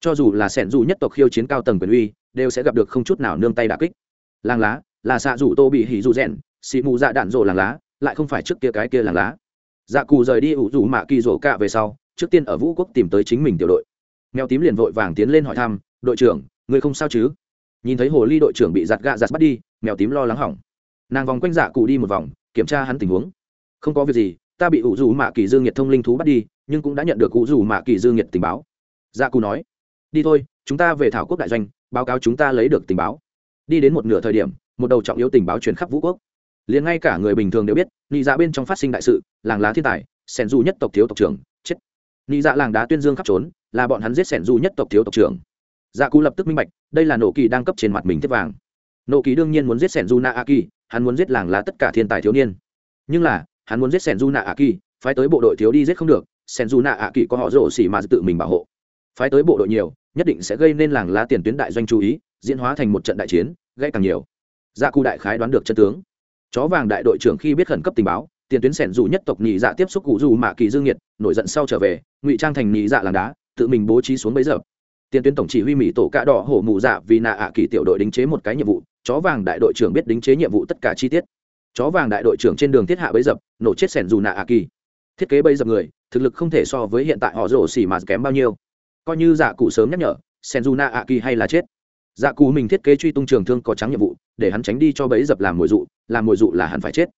Cho dù là sẻn dù nhất tộc khiêu chiến cao tầng quyền uy, đều sẽ gặp được không chút nào nương tay đà kích. Làng lá, là xạ rủ tô bị hỉ dù rèn xị mù dạ đạn rộ làng lá, lại không phải trước kia cái kia làng lá. Dạ cù rời đi ủ rủ mạ kỳ rổ cạ về sau, trước tiên ở vũ quốc tìm tới chính mình tiểu đội. Mèo tím liền vội vàng tiến lên hỏi thăm, đội trưởng, người không sao chứ? Nhìn thấy hồ ly đội trưởng bị giặt gạ giặt bắt đi, mèo tím lo lắng hỏng. Nàng vòng quanh dạ cụ đi một vòng, kiểm tra hắn tình huống. Không có việc gì ta bị ủ rủ mạ kỳ dương nhiệt thông linh thú bắt đi, nhưng cũng đã nhận được ủ rủ mạ kỳ dương nhiệt tình báo. Dạ cù nói, đi thôi, chúng ta về thảo quốc đại doanh, báo cáo chúng ta lấy được tình báo. Đi đến một nửa thời điểm, một đầu trọng yếu tình báo truyền khắp vũ quốc. Liền ngay cả người bình thường đều biết, nị dạ bên trong phát sinh đại sự, làng lá thiên tài, sẻn du nhất tộc thiếu tộc trưởng, chết. Nị dạ làng đá tuyên dương khắp trốn, là bọn hắn giết sẻn du nhất tộc thiếu tộc trưởng. Dạ cù lập tức minh bạch, đây là nổ kỳ đang cấp trên mặt mình tiếp vàng. Nổ kỳ đương nhiên muốn giết sẻn du na a kỳ, hắn muốn giết làng lá tất cả thiên tài thiếu niên. Nhưng là hắn muốn giết sẻn du Nạ a kỳ phái tới bộ đội thiếu đi giết không được sẻn du Nạ a kỳ có họ rổ xỉ mà tự mình bảo hộ. Phái tới bộ đội nhiều, nhất định sẽ gây nên làng lá tiền tuyến đại doanh chú ý, diễn hóa thành một trận đại chiến, gây càng nhiều. Dạ cụ đại khái đoán được chân tướng. Chó vàng đại đội trưởng khi biết khẩn cấp tình báo, tiền tuyến sẻn dù nhất tộc nhị dạ tiếp xúc cụ dù mạ kỳ dương nhiệt, nổi giận sau trở về, ngụy trang thành nhị dạ làng đá, tự mình bố trí xuống bấy giờ. Tiền tuyến tổng chỉ huy mỹ tổ cạ đỏ hổ mù dạ vì nạ ạ kỳ tiểu đội đính chế một cái nhiệm vụ, chó vàng đại đội trưởng biết đính chế nhiệm vụ tất cả chi tiết chó vàng đại đội trưởng trên đường thiết hạ bấy dập, nổ chết sẻn dù nạ ạ kỳ. Thiết kế bấy dập người, thực lực không thể so với hiện tại họ rổ xỉ mà kém bao nhiêu. Coi như dạ cụ sớm nhắc nhở, sẻn dù nạ ạ kỳ hay là chết. Dạ cụ mình thiết kế truy tung trường thương có trắng nhiệm vụ, để hắn tránh đi cho bấy dập làm mồi dụ, làm mồi dụ là hắn phải chết.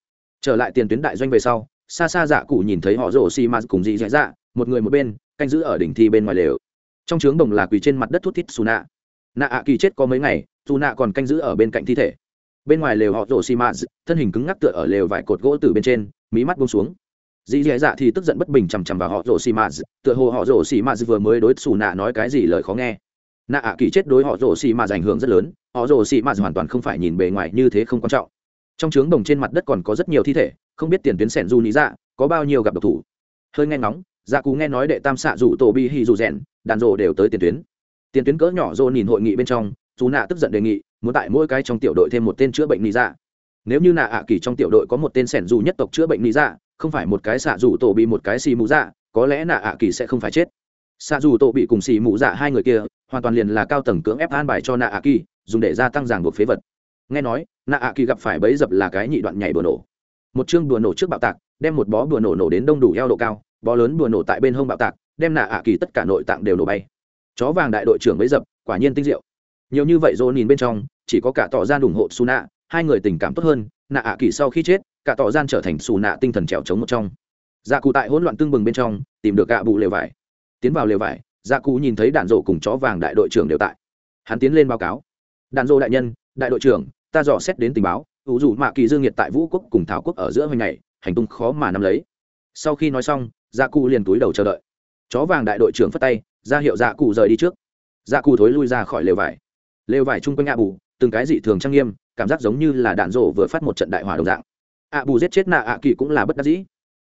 Trở lại tiền tuyến đại doanh về sau, xa xa dạ cụ nhìn thấy họ rổ xì ma cùng dị dạ dạ một người một bên, canh giữ ở đỉnh thi bên ngoài lều. Trong trướng đồng là quỳ trên mặt đất thút thít xù nạ. Nạ ạ kỳ chết có mấy ngày dù nạ còn canh giữ ở bên cạnh thi thể bên ngoài lều họ rổ xì ma thân hình cứng ngắc tựa ở lều vải cột gỗ từ bên trên, mí mắt bông xuống. Dì dì dạ thì tức giận bất bình chằm chằm vào họ rổ xì ma tựa hồ họ rổ xì ma vừa mới đối xù nạ nói cái gì lời khó nghe. Nạ ạ kỳ chết đối họ rổ xì ma ảnh hưởng rất lớn, họ rổ xì ma hoàn toàn không phải nhìn bề ngoài như thế không quan trọng. Trong trướng đồng trên mặt đất còn có rất nhiều thi thể, không biết tiền tuyến sẻn du lý dạ có bao nhiêu gặp độc thủ. Hơi nghe ngóng dạ cú nghe nói đệ tam xạ dù tổ bi hi dù rèn, đàn rộ đều tới tiền tuyến. Tiền tuyến cỡ nhỏ rô nhìn hội nghị bên trong dù nạ tức giận đề nghị, muốn tại mỗi cái trong tiểu đội thêm một tên chữa bệnh lý dạ. Nếu như nạ ạ kỳ trong tiểu đội có một tên sẻn dù nhất tộc chữa bệnh lý dạ không phải một cái xạ dù tổ bị một cái xì mũ dạ có lẽ nạ ạ kỳ sẽ không phải chết. Xạ dù tổ bị cùng xì mũ dạ hai người kia, hoàn toàn liền là cao tầng cưỡng ép an bài cho nạ ạ kỳ, dùng để gia tăng ràng buộc phế vật. Nghe nói, nạ ạ kỳ gặp phải bấy dập là cái nhị đoạn nhảy bừa nổ. Một chương bừa nổ trước bạo tạc, đem một bó bừa nổ nổ đến đông đủ eo độ cao, bó lớn bừa nổ tại bên hông bạo tạc, đem nạ ạ kỳ tất cả nội tạng đều nổ bay. Chó vàng đại đội trưởng bấy dập, quả nhiên tinh diệu nhiều như vậy dỗ nhìn bên trong, chỉ có cả tỏ gian ủng hộ su nạ hai người tình cảm tốt hơn, nạ ạ kỳ sau khi chết, cả tỏ gian trở thành xù nạ tinh thần trèo trống một trong. Dạ cụ tại hỗn loạn tương bừng bên trong, tìm được gạ bụ lều vải. Tiến vào lều vải dạ cụ nhìn thấy đạn rộ cùng chó vàng đại đội trưởng đều tại. Hắn tiến lên báo cáo. Đạn rộ đại nhân, đại đội trưởng, ta dò xét đến tình báo ủ dù mạ kỳ dương nhiệt tại vũ quốc cùng thảo quốc ở giữa hồi ngày, hành tung khó mà nắm lấy. Sau khi nói xong dạ cụ liền túi đầu chờ đợi. Chó vàng đại đội trưởng phất tay, ra hiệu dạ cụ rời đi trước. Dạ cụ thối lui ra khỏi lều vải lều vải chung quanh ạ bù, từng cái dị thường trang nghiêm, cảm giác giống như là đạn rổ vừa phát một trận đại hỏa đồng dạng. ạ bù giết chết nạ ạ kỳ cũng là bất đắc dĩ.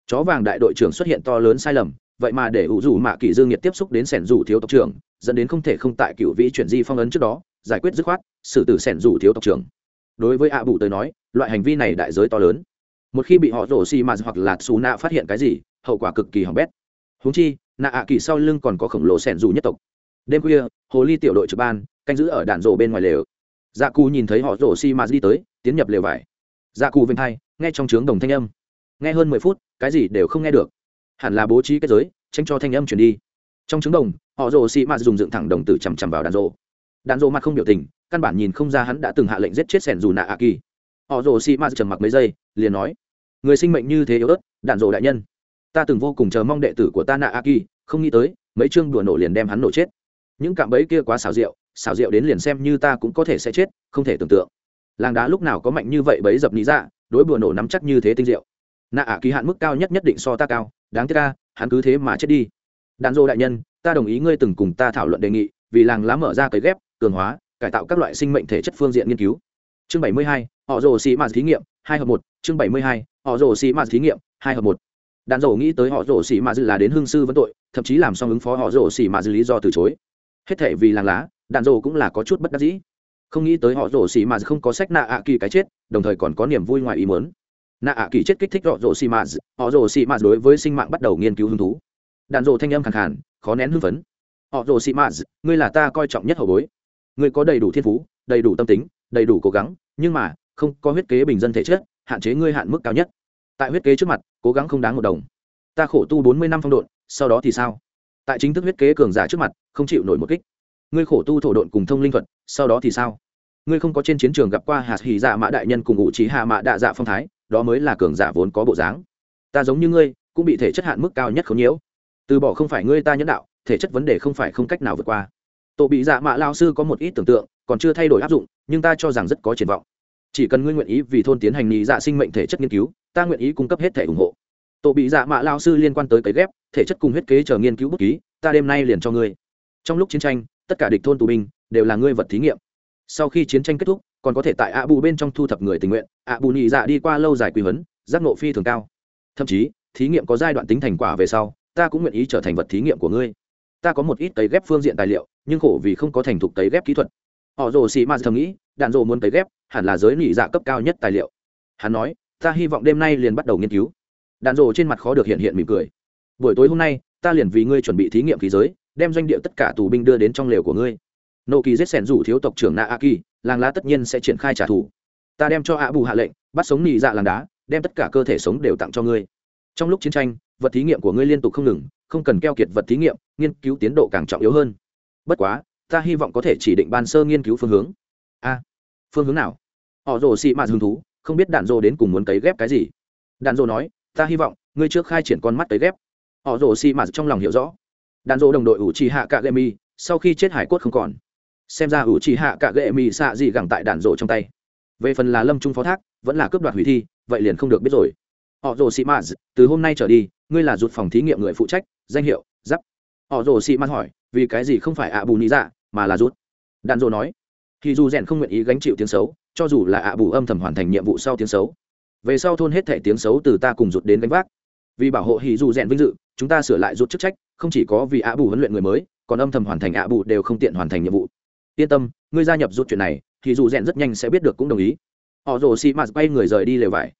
Chó vàng đại đội trưởng xuất hiện to lớn sai lầm, vậy mà để ủ rủ mạ kỳ dương nhiệt tiếp xúc đến sẻn rủ thiếu tộc trưởng, dẫn đến không thể không tại cựu vĩ chuyển di phong ấn trước đó, giải quyết dứt khoát, xử tử sẻn rủ thiếu tộc trưởng. Đối với ạ bù tới nói, loại hành vi này đại giới to lớn. Một khi bị họ rổ xì mà hoặc là xù nạ phát hiện cái gì, hậu quả cực kỳ hỏng bét. Húng chi, nạ ạ kỳ sau lưng còn có khổng lồ sẻn rủ nhất tộc. Đêm khuya, hồ ly tiểu đội trực ban canh giữ ở đạn rổ bên ngoài lều. Dạ cù nhìn thấy họ rổ xi mà đi tới, tiến nhập lều vải. Dạ cù vinh hai, nghe trong trướng đồng thanh âm. Nghe hơn mười phút, cái gì đều không nghe được. Hẳn là bố trí kết giới tranh cho thanh âm chuyển đi. Trong trứng đồng, họ rồ xị mạt dùng dựng thẳng đồng tử chằm chằm vào đàn rộ đàn rộ mặt không biểu tình, căn bản nhìn không ra hắn đã từng hạ lệnh giết chết sẻn dù nạ a kỳ. Họ rồ xị mạt trầm mặc mấy giây, liền nói, người sinh mệnh như thế yếu ớt đàn rộ đại nhân. Ta từng vô cùng chờ mong đệ tử của ta nạ a kỳ, không nghĩ tới, mấy chương đùa nổ liền đem hắn nổ chết. Những cạm bẫy kia quá xảo diệu xảo diệu đến liền xem như ta cũng có thể sẽ chết, không thể tưởng tượng. Làng đá lúc nào có mạnh như vậy bấy dập lý ra dạ, đối bùa nổ nắm chắc như thế tinh diệu. Nạ Ả kỳ hạn mức cao nhất nhất định so ta cao, đáng tiếc ca hắn cứ thế mà chết đi. Đàn dô đại nhân, ta đồng ý ngươi từng cùng ta thảo luận đề nghị, vì làng lá mở ra cấy ghép, cường hóa, cải tạo các loại sinh mệnh thể chất phương diện nghiên cứu. Chương bảy mươi hai, họ rồ xì mạt thí nghiệm, hai hợp một, chương bảy mươi hai, họ rồ xì mạt thí nghiệm, hai hợp một. Đàn dầu nghĩ tới họ rồ xì mạt là đến hương sư vấn tội, thậm chí làm xong ứng phó họ rồ xì mạt lý do từ chối. Hết thể vì làng lá đàn dầu cũng là có chút bất đắc dĩ. Không nghĩ tới họ rồ xì mạt không có sách nạ ạ kỳ cái chết, đồng thời còn có niềm vui ngoài ý muốn. Nạ ạ kỳ chết kích thích họ rồ xì mạt họ rồ xì mạt đối với sinh mạng bắt đầu nghiên cứu hứng thú. Đàn rồ thanh âm khẳng khàn, khó nén hưng phấn. Họ rồ xì mạt ngươi là ta coi trọng nhất hậu bối. Ngươi có đầy đủ thiên phú, đầy đủ tâm tính, đầy đủ cố gắng, nhưng mà, không có huyết kế bình dân thể chất, hạn chế ngươi hạn mức cao nhất. Tại huyết kế trước mặt, cố gắng không đáng một đồng. Ta khổ tu bốn mươi năm phong độn, sau đó thì sao? Tại chính thức huyết kế cường giả trước mặt, không chịu nổi một kích ngươi khổ tu thổ độn cùng thông linh thuật, sau đó thì sao? Ngươi không có trên chiến trường gặp qua hạt hỉ dạ mã đại nhân cùng ngụ trí hạ mã đạ dạ phong thái, đó mới là cường giả vốn có bộ dáng. Ta giống như ngươi, cũng bị thể chất hạn mức cao nhất không nhiễu. Từ bỏ không phải ngươi ta nhẫn đạo, thể chất vấn đề không phải không cách nào vượt qua. Tổ bị dạ mạ lao sư có một ít tưởng tượng, còn chưa thay đổi áp dụng, nhưng ta cho rằng rất có triển vọng. Chỉ cần ngươi nguyện ý vì thôn tiến hành nhị dạ sinh mệnh thể chất nghiên cứu, ta nguyện ý cung cấp hết thể ủng hộ. Tổ bị dạ mạ lao sư liên quan tới cấy ghép, thể chất cùng huyết kế chờ nghiên cứu bút ký, ta đêm nay liền cho ngươi. Trong lúc chiến tranh tất cả địch thôn tù binh đều là ngươi vật thí nghiệm. Sau khi chiến tranh kết thúc, còn có thể tại ạ bù bên trong thu thập người tình nguyện. Ạ bù nhị dạ đi qua lâu dài quy huấn, giác nộ phi thường cao. Thậm chí, thí nghiệm có giai đoạn tính thành quả về sau, ta cũng nguyện ý trở thành vật thí nghiệm của ngươi. Ta có một ít tấy ghép phương diện tài liệu, nhưng khổ vì không có thành thục tấy ghép kỹ thuật. Họ rồ xì ma thầm nghĩ, đạn rồ muốn tấy ghép, hẳn là giới nhị dạ cấp cao nhất tài liệu. Hắn nói, ta hy vọng đêm nay liền bắt đầu nghiên cứu. Đạn rồ trên mặt khó được hiện hiện mỉm cười. Buổi tối hôm nay, ta liền vì ngươi chuẩn bị thí nghiệm khí giới đem doanh địa tất cả tù binh đưa đến trong lều của ngươi. Nộ kỳ giết sẻn rủ thiếu tộc trưởng na a kỳ, làng lá tất nhiên sẽ triển khai trả thù. Ta đem cho ạ bù hạ lệnh, bắt sống nị dạ làng đá, đem tất cả cơ thể sống đều tặng cho ngươi. Trong lúc chiến tranh, vật thí nghiệm của ngươi liên tục không ngừng, không cần keo kiệt vật thí nghiệm, nghiên cứu tiến độ càng trọng yếu hơn. Bất quá, ta hy vọng có thể chỉ định ban sơ nghiên cứu phương hướng. A, phương hướng nào? Họ rồ xị mạt hứng thú, không biết đạn rồ đến cùng muốn cấy ghép cái gì. Đạn rồ nói, ta hy vọng ngươi trước khai triển con mắt cấy ghép. Họ rồ xị mạt trong lòng hiểu rõ đàn rỗ đồng đội ủ trì hạ cạ gậy mi sau khi chết hải cốt không còn. Xem ra ủ trì hạ cạ gậy mi xạ gì gẳng tại đàn rỗ trong tay. Về phần là lâm trung phó thác, vẫn là cướp đoạt hủy thi, vậy liền không được biết rồi. Họ rồ sĩ maz từ hôm nay trở đi, ngươi là rụt phòng thí nghiệm người phụ trách, danh hiệu, giáp. Họ rồ sĩ maz hỏi, vì cái gì không phải ạ bù nị dạ mà là rút đàn rỗ nói thì dù rèn không nguyện ý gánh chịu tiếng xấu, cho dù là ạ bù âm thầm hoàn thành nhiệm vụ sau tiếng xấu, về sau thôn hết thẻ tiếng xấu từ ta cùng rụt đến gánh vác. Vì bảo hộ hì dù rèn vinh dự, chúng ta sửa lại rút chức trách không chỉ có vì ạ bù huấn luyện người mới, còn âm thầm hoàn thành ạ bù đều không tiện hoàn thành nhiệm vụ. Yên tâm, ngươi gia nhập rút chuyện này, thì dù rèn rất nhanh sẽ biết được cũng đồng ý. Họ rồ xị mạt bay người rời đi lều vải.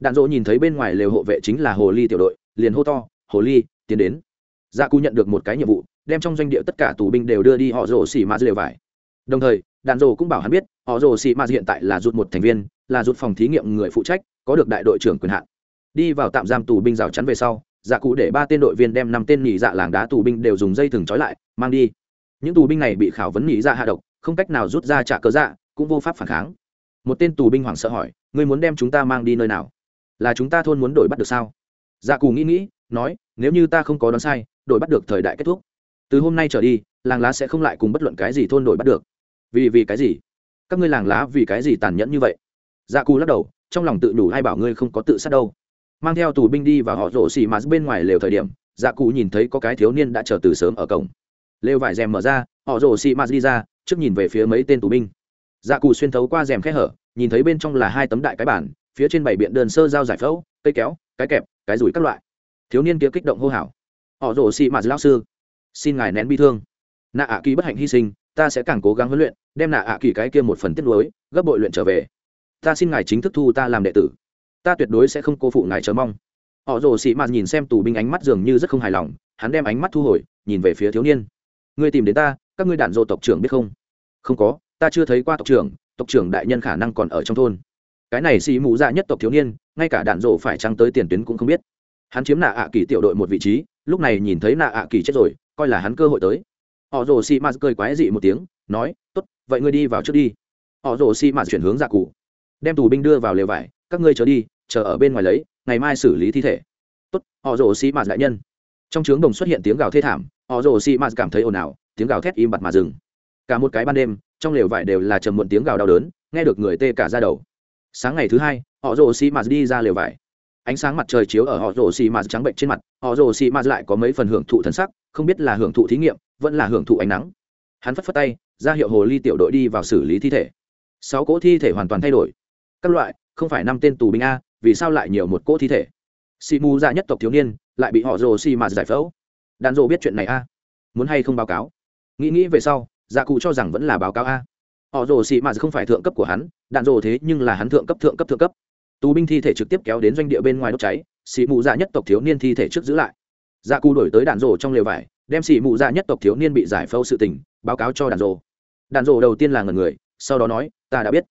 Đạn dỗ nhìn thấy bên ngoài lều hộ vệ chính là hồ ly tiểu đội, liền hô to, hồ ly, tiến đến. Gia dạ cú nhận được một cái nhiệm vụ, đem trong doanh địa tất cả tù binh đều đưa đi họ rồ xì mạt lều vải. Đồng thời, đạn dỗ cũng bảo hắn biết, họ rồ xì mạt hiện tại là rút một thành viên, là rút phòng thí nghiệm người phụ trách, có được đại đội trưởng quyền hạn. Đi vào tạm giam tù binh rào chắn về sau dạ cụ để ba tên đội viên đem năm tên nhị dạ làng đá tù binh đều dùng dây thừng trói lại, mang đi. Những tù binh này bị khảo vấn nhị dạ hạ độc, không cách nào rút ra trả cớ dạ cũng vô pháp phản kháng. Một tên tù binh hoảng sợ hỏi, ngươi muốn đem chúng ta mang đi nơi nào? Là chúng ta thôn muốn đổi bắt được sao? Dạ cù nghĩ nghĩ, nói, nếu như ta không có đoán sai, đổi bắt được thời đại kết thúc. Từ hôm nay trở đi, làng lá sẽ không lại cùng bất luận cái gì thôn đổi bắt được. Vì vì cái gì? Các ngươi làng lá vì cái gì tàn nhẫn như vậy? Dạ cù lắc đầu, trong lòng tự đủ hay bảo ngươi không có tự sát đâu mang theo tù binh đi và họ rổ xì mà bên ngoài lều thời điểm dạ cụ nhìn thấy có cái thiếu niên đã chờ từ sớm ở cổng. Lều vải rèm mở ra, họ rổ xì mà đi ra, trước nhìn về phía mấy tên tù binh. Dạ cụ xuyên thấu qua rèm khe hở, nhìn thấy bên trong là hai tấm đại cái bản phía trên bảy biện đơn sơ dao giải phẫu, cây kéo, cái kẹp, cái rủi các loại. Thiếu niên kia kích động hô hào. Họ rổ xì mạt lao sư, xin ngài nén bi thương. Nạ ạ kỳ bất hạnh hy sinh, ta sẽ càng cố gắng huấn luyện, đem nạ ạ kỳ cái kia một phần tiết lối gấp bội luyện trở về. Ta xin ngài chính thức thu ta làm đệ tử ta tuyệt đối sẽ không cô phụ ngài chờ mong. Họ rồ xị mạt nhìn xem tù binh ánh mắt dường như rất không hài lòng, hắn đem ánh mắt thu hồi, nhìn về phía thiếu niên. Ngươi tìm đến ta, các ngươi đạn dô tộc trưởng biết không? Không có, ta chưa thấy qua tộc trưởng tộc trưởng đại nhân khả năng còn ở trong thôn. Cái này xì mù dạ nhất tộc thiếu niên, ngay cả đạn rộ phải trăng tới tiền tuyến cũng không biết. Hắn chiếm nạ ạ kỳ tiểu đội một vị trí, lúc này nhìn thấy nạ ạ kỳ chết rồi, coi là hắn cơ hội tới. Họ rồ xì mạt cười quái dị một tiếng, nói t ố t vậy ngươi đi vào trước đi. Họ rồ xì mạt chuyển hướng dạ cụ. Đem tù binh đưa vào lều vải, các ngươi chờ đi chờ ở bên ngoài lấy, ngày mai xử lý thi thể. Tốt, họ rồ xì mạt đại nhân. Trong trướng đồng xuất hiện tiếng gào thê thảm, họ rồ xì mạt cảm thấy ồn ào, tiếng gào thét im bặt mà dừng. Cả một cái ban đêm, trong lều vải đều là trầm muộn tiếng gào đau đớn, nghe được người tê cả ra đầu. Sáng ngày thứ hai, họ rồ xì mạt đi ra lều vải. Ánh sáng mặt trời chiếu ở họ rồ xì mạt trắng bệnh trên mặt, họ rồ xì mạt lại có mấy phần hưởng thụ thần sắc, không biết là hưởng thụ thí nghiệm, vẫn là hưởng thụ ánh nắng. Hắn phất phất tay, ra hiệu hồ ly tiểu đội đi vào xử lý thi thể. Sáu cỗ thi thể hoàn toàn thay đổi. Các loại, không phải năm tên tù binh a vì sao lại nhiều một cỗ thi thể? Xì mù ra nhất tộc thiếu niên lại bị họ rồ xì mà giải phẫu. Đàn rồ biết chuyện này a? Muốn hay không báo cáo? Nghĩ nghĩ về sau dạ cụ cho rằng vẫn là báo cáo a. Họ rồ xì mà không phải thượng cấp của hắn đạn rồ thế nhưng là hắn thượng cấp thượng cấp thượng cấp. Tù binh thi thể trực tiếp kéo đến doanh địa bên ngoài đốt cháy, xì mù dạ nhất tộc thiếu niên thi thể trước giữ lại. Dạ cụ đổi tới đạn rồ trong lều vải, đem xì mù dạ nhất tộc thiếu niên bị giải phẫu sự tình, báo cáo cho đạn rồ. Đạn rồ đầu tiên là ngần người, sau đó nói, ta đã biết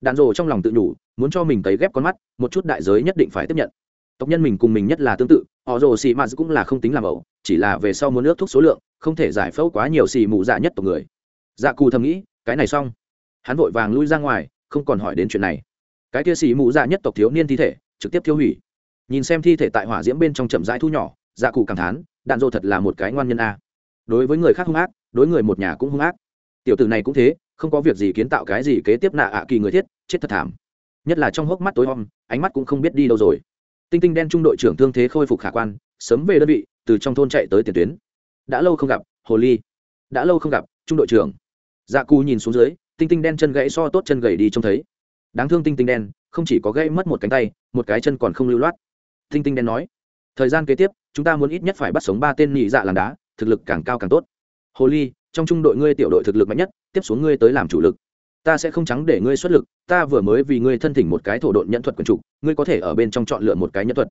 đạn rồ trong lòng tự nhủ, muốn cho mình tấy ghép con mắt, một chút đại giới nhất định phải tiếp nhận. Tộc nhân mình cùng mình nhất là tương tự, họ rồ xì mạt cũng là không tính làm ẩu, chỉ là về sau muốn nước thuốc số lượng, không thể giải phẫu quá nhiều xì mù dạ nhất tộc người. Dạ cù thầm nghĩ, cái này xong. Hắn vội vàng lui ra ngoài, không còn hỏi đến chuyện này. Cái kia xì mù dạ nhất tộc thiếu niên thi thể, trực tiếp tiêu hủy. Nhìn xem thi thể tại hỏa diễm bên trong chậm rãi thu nhỏ dạ cụ cảm thán, đạn dộ thật là một cái ngoan nhân a. Đối với người khác hung ác, đối người một nhà cũng hung ác. Tiểu tử này cũng thế không có việc gì kiến tạo cái gì kế tiếp nạ ạ kỳ người thiết, chết thật thảm. Nhất là trong hốc mắt tối om, ánh mắt cũng không biết đi đâu rồi. Tinh tinh đen trung đội trưởng thương thế khôi phục khả quan, sớm về đơn vị, từ trong thôn chạy tới tiền tuyến. Đã lâu không gặp, hồ ly. Đã lâu không gặp, trung đội trưởng. Dạ cù nhìn xuống dưới, tinh tinh đen chân gãy so tốt chân gãy đi trông thấy. Đáng thương tinh tinh đen, không chỉ có gãy mất một cánh tay, một cái chân còn không lưu loát. Tinh tinh đen nói, thời gian kế tiếp, chúng ta muốn ít nhất phải bắt sống ba tên nhị dạ làng đá, thực lực càng cao càng tốt. Hồ ly, trong trung đội ngươi tiểu đội thực lực mạnh nhất tiếp xuống ngươi tới làm chủ lực. Ta sẽ không trắng để ngươi xuất lực, ta vừa mới vì ngươi thân thỉnh một cái thổ độn nhận thuật quần trục ngươi có thể ở bên trong chọn lựa một cái nhận thuật.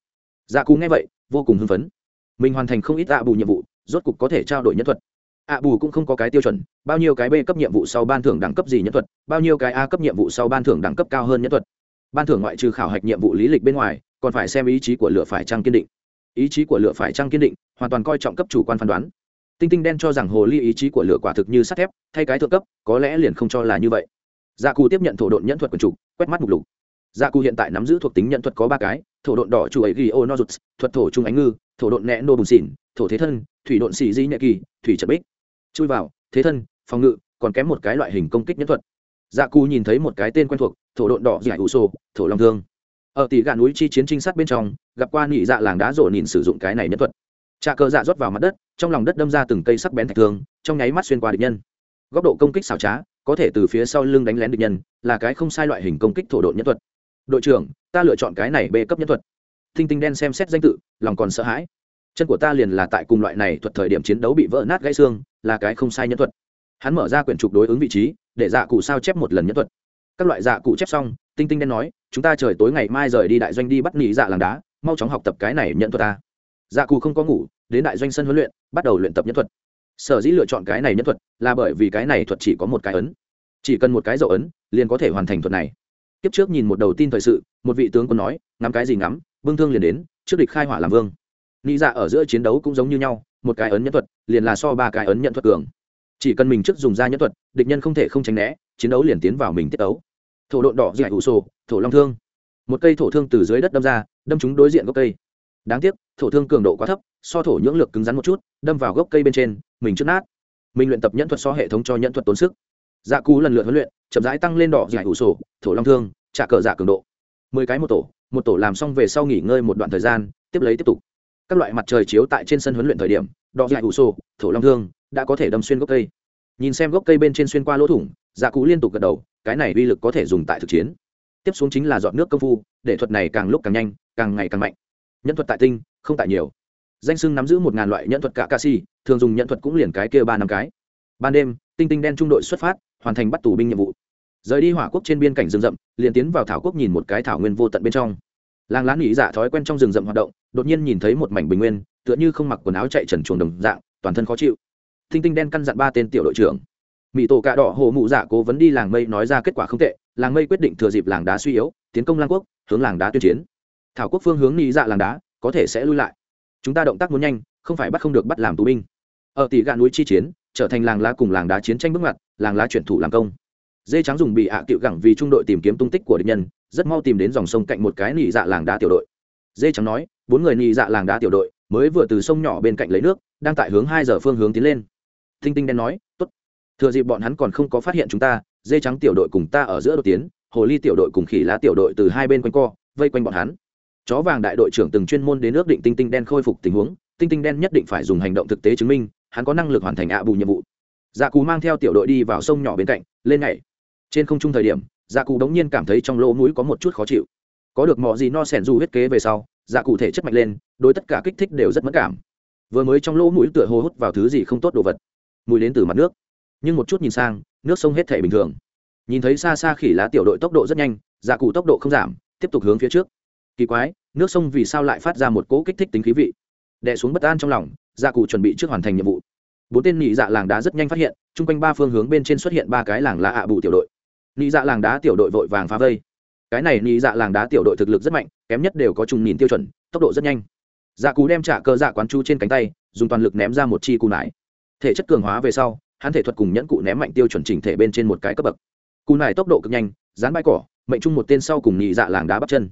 Dạ cú nghe vậy, vô cùng hưng phấn. Mình hoàn thành không ít ạ bù nhiệm vụ, rốt cục có thể trao đổi nhận thuật. ạ bù cũng không có cái tiêu chuẩn, bao nhiêu cái b cấp nhiệm vụ sau ban thưởng đẳng cấp gì nhận thuật, bao nhiêu cái a cấp nhiệm vụ sau ban thưởng đẳng cấp cao hơn nhận thuật. Ban thưởng ngoại trừ khảo hạch nhiệm vụ lý lịch bên ngoài, còn phải xem ý chí của lựa phải trăng kiên định. Ý chí của lựa phải trăng kiên định, hoàn toàn coi trọng cấp chủ quan phán đoán tinh tinh đen cho rằng hồ ly ý chí của lửa quả thực như sắt thép, thay cái thượng cấp, có lẽ liền không cho là như vậy. Gia cù tiếp nhận thổ độn nhẫn thuật quần trục quét mắt mục lục. Gia cù hiện tại nắm giữ thuộc tính nhẫn thuật có ba cái, thổ độn đỏ chủ ấy ghi ô nozuts thuật thổ trung ánh ngư, thổ độn nẹ nô bùn xỉn, thổ thế thân, thủy độn xì di nhẹ kỳ, thủy trật bích. Chui vào, thế thân, phòng ngự, còn kém một cái loại hình công kích nhẫn thuật. Dạ cù nhìn thấy một cái tên quen thuộc, thổ độn đỏ giải ủ sô, thổ long thương. Ở tỷ gà núi chi chiến trinh sát bên trong, gặp qua nhị dạ làng đá rộ nhìn sử dụng cái này nhẫn thuật trà cờ dạ rót vào mặt đất, trong lòng đất đâm ra từng cây sắc bén thạch thương, trong nháy mắt xuyên qua địch nhân. Góc độ công kích xảo trá, có thể từ phía sau lưng đánh lén địch nhân, là cái không sai loại hình công kích thổ độ nhân thuật. Đội trưởng, ta lựa chọn cái này bê cấp nhân thuật. Thinh tinh đen xem xét danh tự, lòng còn sợ hãi. Chân của ta liền là tại cùng loại này thuật thời điểm chiến đấu bị vỡ nát gãy xương, là cái không sai nhân thuật. Hắn mở ra quyển trục đối ứng vị trí, để dạ cụ sao chép một lần nhân thuật. Các loại dạ cụ chép xong tinh tinh đen nói, chúng ta trời tối ngày mai rời đi đại doanh đi bắt nghỉ dạ làng đá, mau chóng học tập cái này nhận thuật ta dạ cù không có ngủ, đến đại doanh sân huấn luyện, bắt đầu luyện tập nhân thuật. Sở dĩ lựa chọn cái này nhân thuật là bởi vì cái này thuật chỉ có một cái ấn. Chỉ cần một cái dấu ấn, liền có thể hoàn thành thuật này. Kiếp trước nhìn một đầu tin thời sự, một vị tướng quân nói, ngắm cái gì ngắm vương thương liền đến, trước địch khai hỏa làm vương. Nghĩ dạ ở giữa chiến đấu cũng giống như nhau, một cái ấn nhân thuật, liền là so ba cái ấn nhận thuật cường. Chỉ cần mình trước dùng ra nhân thuật, địch nhân không thể không tránh né, chiến đấu liền tiến vào mình tiết đấu. thổ độn đỏ dạy ủ sổ, thổ long thương. Một cây thổ thương từ dưới đất đâm ra, đâm chúng đối diện gốc cây đáng tiếc, thổ thương cường độ quá thấp, so thổ nhưỡng lực cứng rắn một chút, đâm vào gốc cây bên trên, mình trước nát. Mình luyện tập nhẫn thuật so hệ thống cho nhẫn thuật tốn sức. Dạ cú lần lượt huấn luyện, chậm rãi tăng lên đỏ giải ủ sổ, thổ long thương, trả cờ dạ cường độ. Mười cái một tổ một tổ làm xong về sau nghỉ ngơi một đoạn thời gian, tiếp lấy tiếp tục. Các loại mặt trời chiếu tại trên sân huấn luyện thời điểm, đỏ giải ủ sổ, thổ long thương đã có thể đâm xuyên gốc cây. Nhìn xem gốc cây bên trên xuyên qua lỗ thủng dạ cú liên tục gật đầu, cái này uy lực có thể dùng tại thực chiến. Tiếp xuống chính là dọn nước công phu, để thuật này càng lúc càng nhanh, càng ngày càng mạnh nhân thuật tại tinh, không tại nhiều. Danh sưng nắm giữ một ngàn loại nhân thuật cả ca si, thường dùng nhân thuật cũng liền cái kia ba năm cái. Ban đêm, tinh tinh đen trung đội xuất phát, hoàn thành bắt tù binh nhiệm vụ. Rời đi hỏa quốc trên biên cảnh rừng rậm, liền tiến vào thảo quốc nhìn một cái thảo nguyên vô tận bên trong. Làng lá nghỉ dạ thói quen trong rừng rậm hoạt động, đột nhiên nhìn thấy một mảnh bình nguyên, tựa như không mặc quần áo chạy trần chuồng đồng dạng, toàn thân khó chịu. Tinh tinh đen căn dặn ba tên tiểu đội trưởng. Mỹ tổ cạ đỏ hồ mụ dạ cố vấn đi làng mây nói ra kết quả không tệ, làng mây quyết định thừa dịp làng đá suy yếu, tiến công lang quốc, hướng làng đá tuyên chiến thảo quốc phương hướng nghĩ dạ làng đá, có thể sẽ lui lại. Chúng ta động tác muốn nhanh, không phải bắt không được bắt làm tù binh. Ở tỷ gạ núi chi chiến, trở thành làng lá cùng làng đá chiến tranh bước ngoặt, làng lá chuyển thủ làm công. Dê trắng dùng bị hạ à tiệu gẳng vì trung đội tìm kiếm tung tích của địch nhân, rất mau tìm đến dòng sông cạnh một cái nị dạ làng đá tiểu đội. Dê trắng nói, bốn người nị dạ làng đá tiểu đội mới vừa từ sông nhỏ bên cạnh lấy nước, đang tại hướng hai giờ phương hướng tiến lên. Thinh tinh đen nói, tốt. Thừa dịp bọn hắn còn không có phát hiện chúng ta, dê trắng tiểu đội cùng ta ở giữa đột tiến, hồ ly tiểu đội cùng khỉ lá tiểu đội từ hai bên quanh co, vây quanh bọn hắn chó vàng đại đội trưởng từng chuyên môn đến ước định tinh tinh đen khôi phục tình huống, tinh tinh đen nhất định phải dùng hành động thực tế chứng minh, hắn có năng lực hoàn thành ạ bù nhiệm vụ. Dạ cù mang theo tiểu đội đi vào sông nhỏ bên cạnh, lên nhảy. Trên không trung thời điểm dạ cù đống nhiên cảm thấy trong lỗ mũi có một chút khó chịu. Có được mọi gì no sẻn du huyết kế về sau dạ cụ thể chất mạnh lên, đối tất cả kích thích đều rất mất cảm. Vừa mới trong lỗ mũi tựa hồ hút vào thứ gì không tốt đồ vật. Mùi đến từ mặt nước. Nhưng một chút nhìn sang, nước sông hết thể bình thường. Nhìn thấy xa xa khỉ lá tiểu đội tốc độ rất nhanh dạ cụ tốc độ không giảm, tiếp tục hướng phía trước. Kỳ quái nước sông vì sao lại phát ra một cỗ kích thích tính khí vị? Đè xuống bất an trong lòng gia cụ chuẩn bị trước hoàn thành nhiệm vụ. Bốn tên nhị dạ làng đá rất nhanh phát hiện, chung quanh ba phương hướng bên trên xuất hiện ba cái làng lá ạ bù tiểu đội. Nhị dạ làng đá tiểu đội vội vàng phá vây. Cái này nhị dạ làng đá tiểu đội thực lực rất mạnh, kém nhất đều có trùng nhìn tiêu chuẩn, tốc độ rất nhanh. Dạ cú đem trả cơ dạ quán chu trên cánh tay, dùng toàn lực ném ra một chi cù nải. Thể chất cường hóa về sau, hắn thể thuật cùng nhẫn cụ ném mạnh tiêu chuẩn chỉnh thể bên trên một cái cấp bậc. Cù nải tốc độ cực nhanh, dán bãi cỏ, mệnh chung một tên sau cùng nhị dạ làng đá bắt chân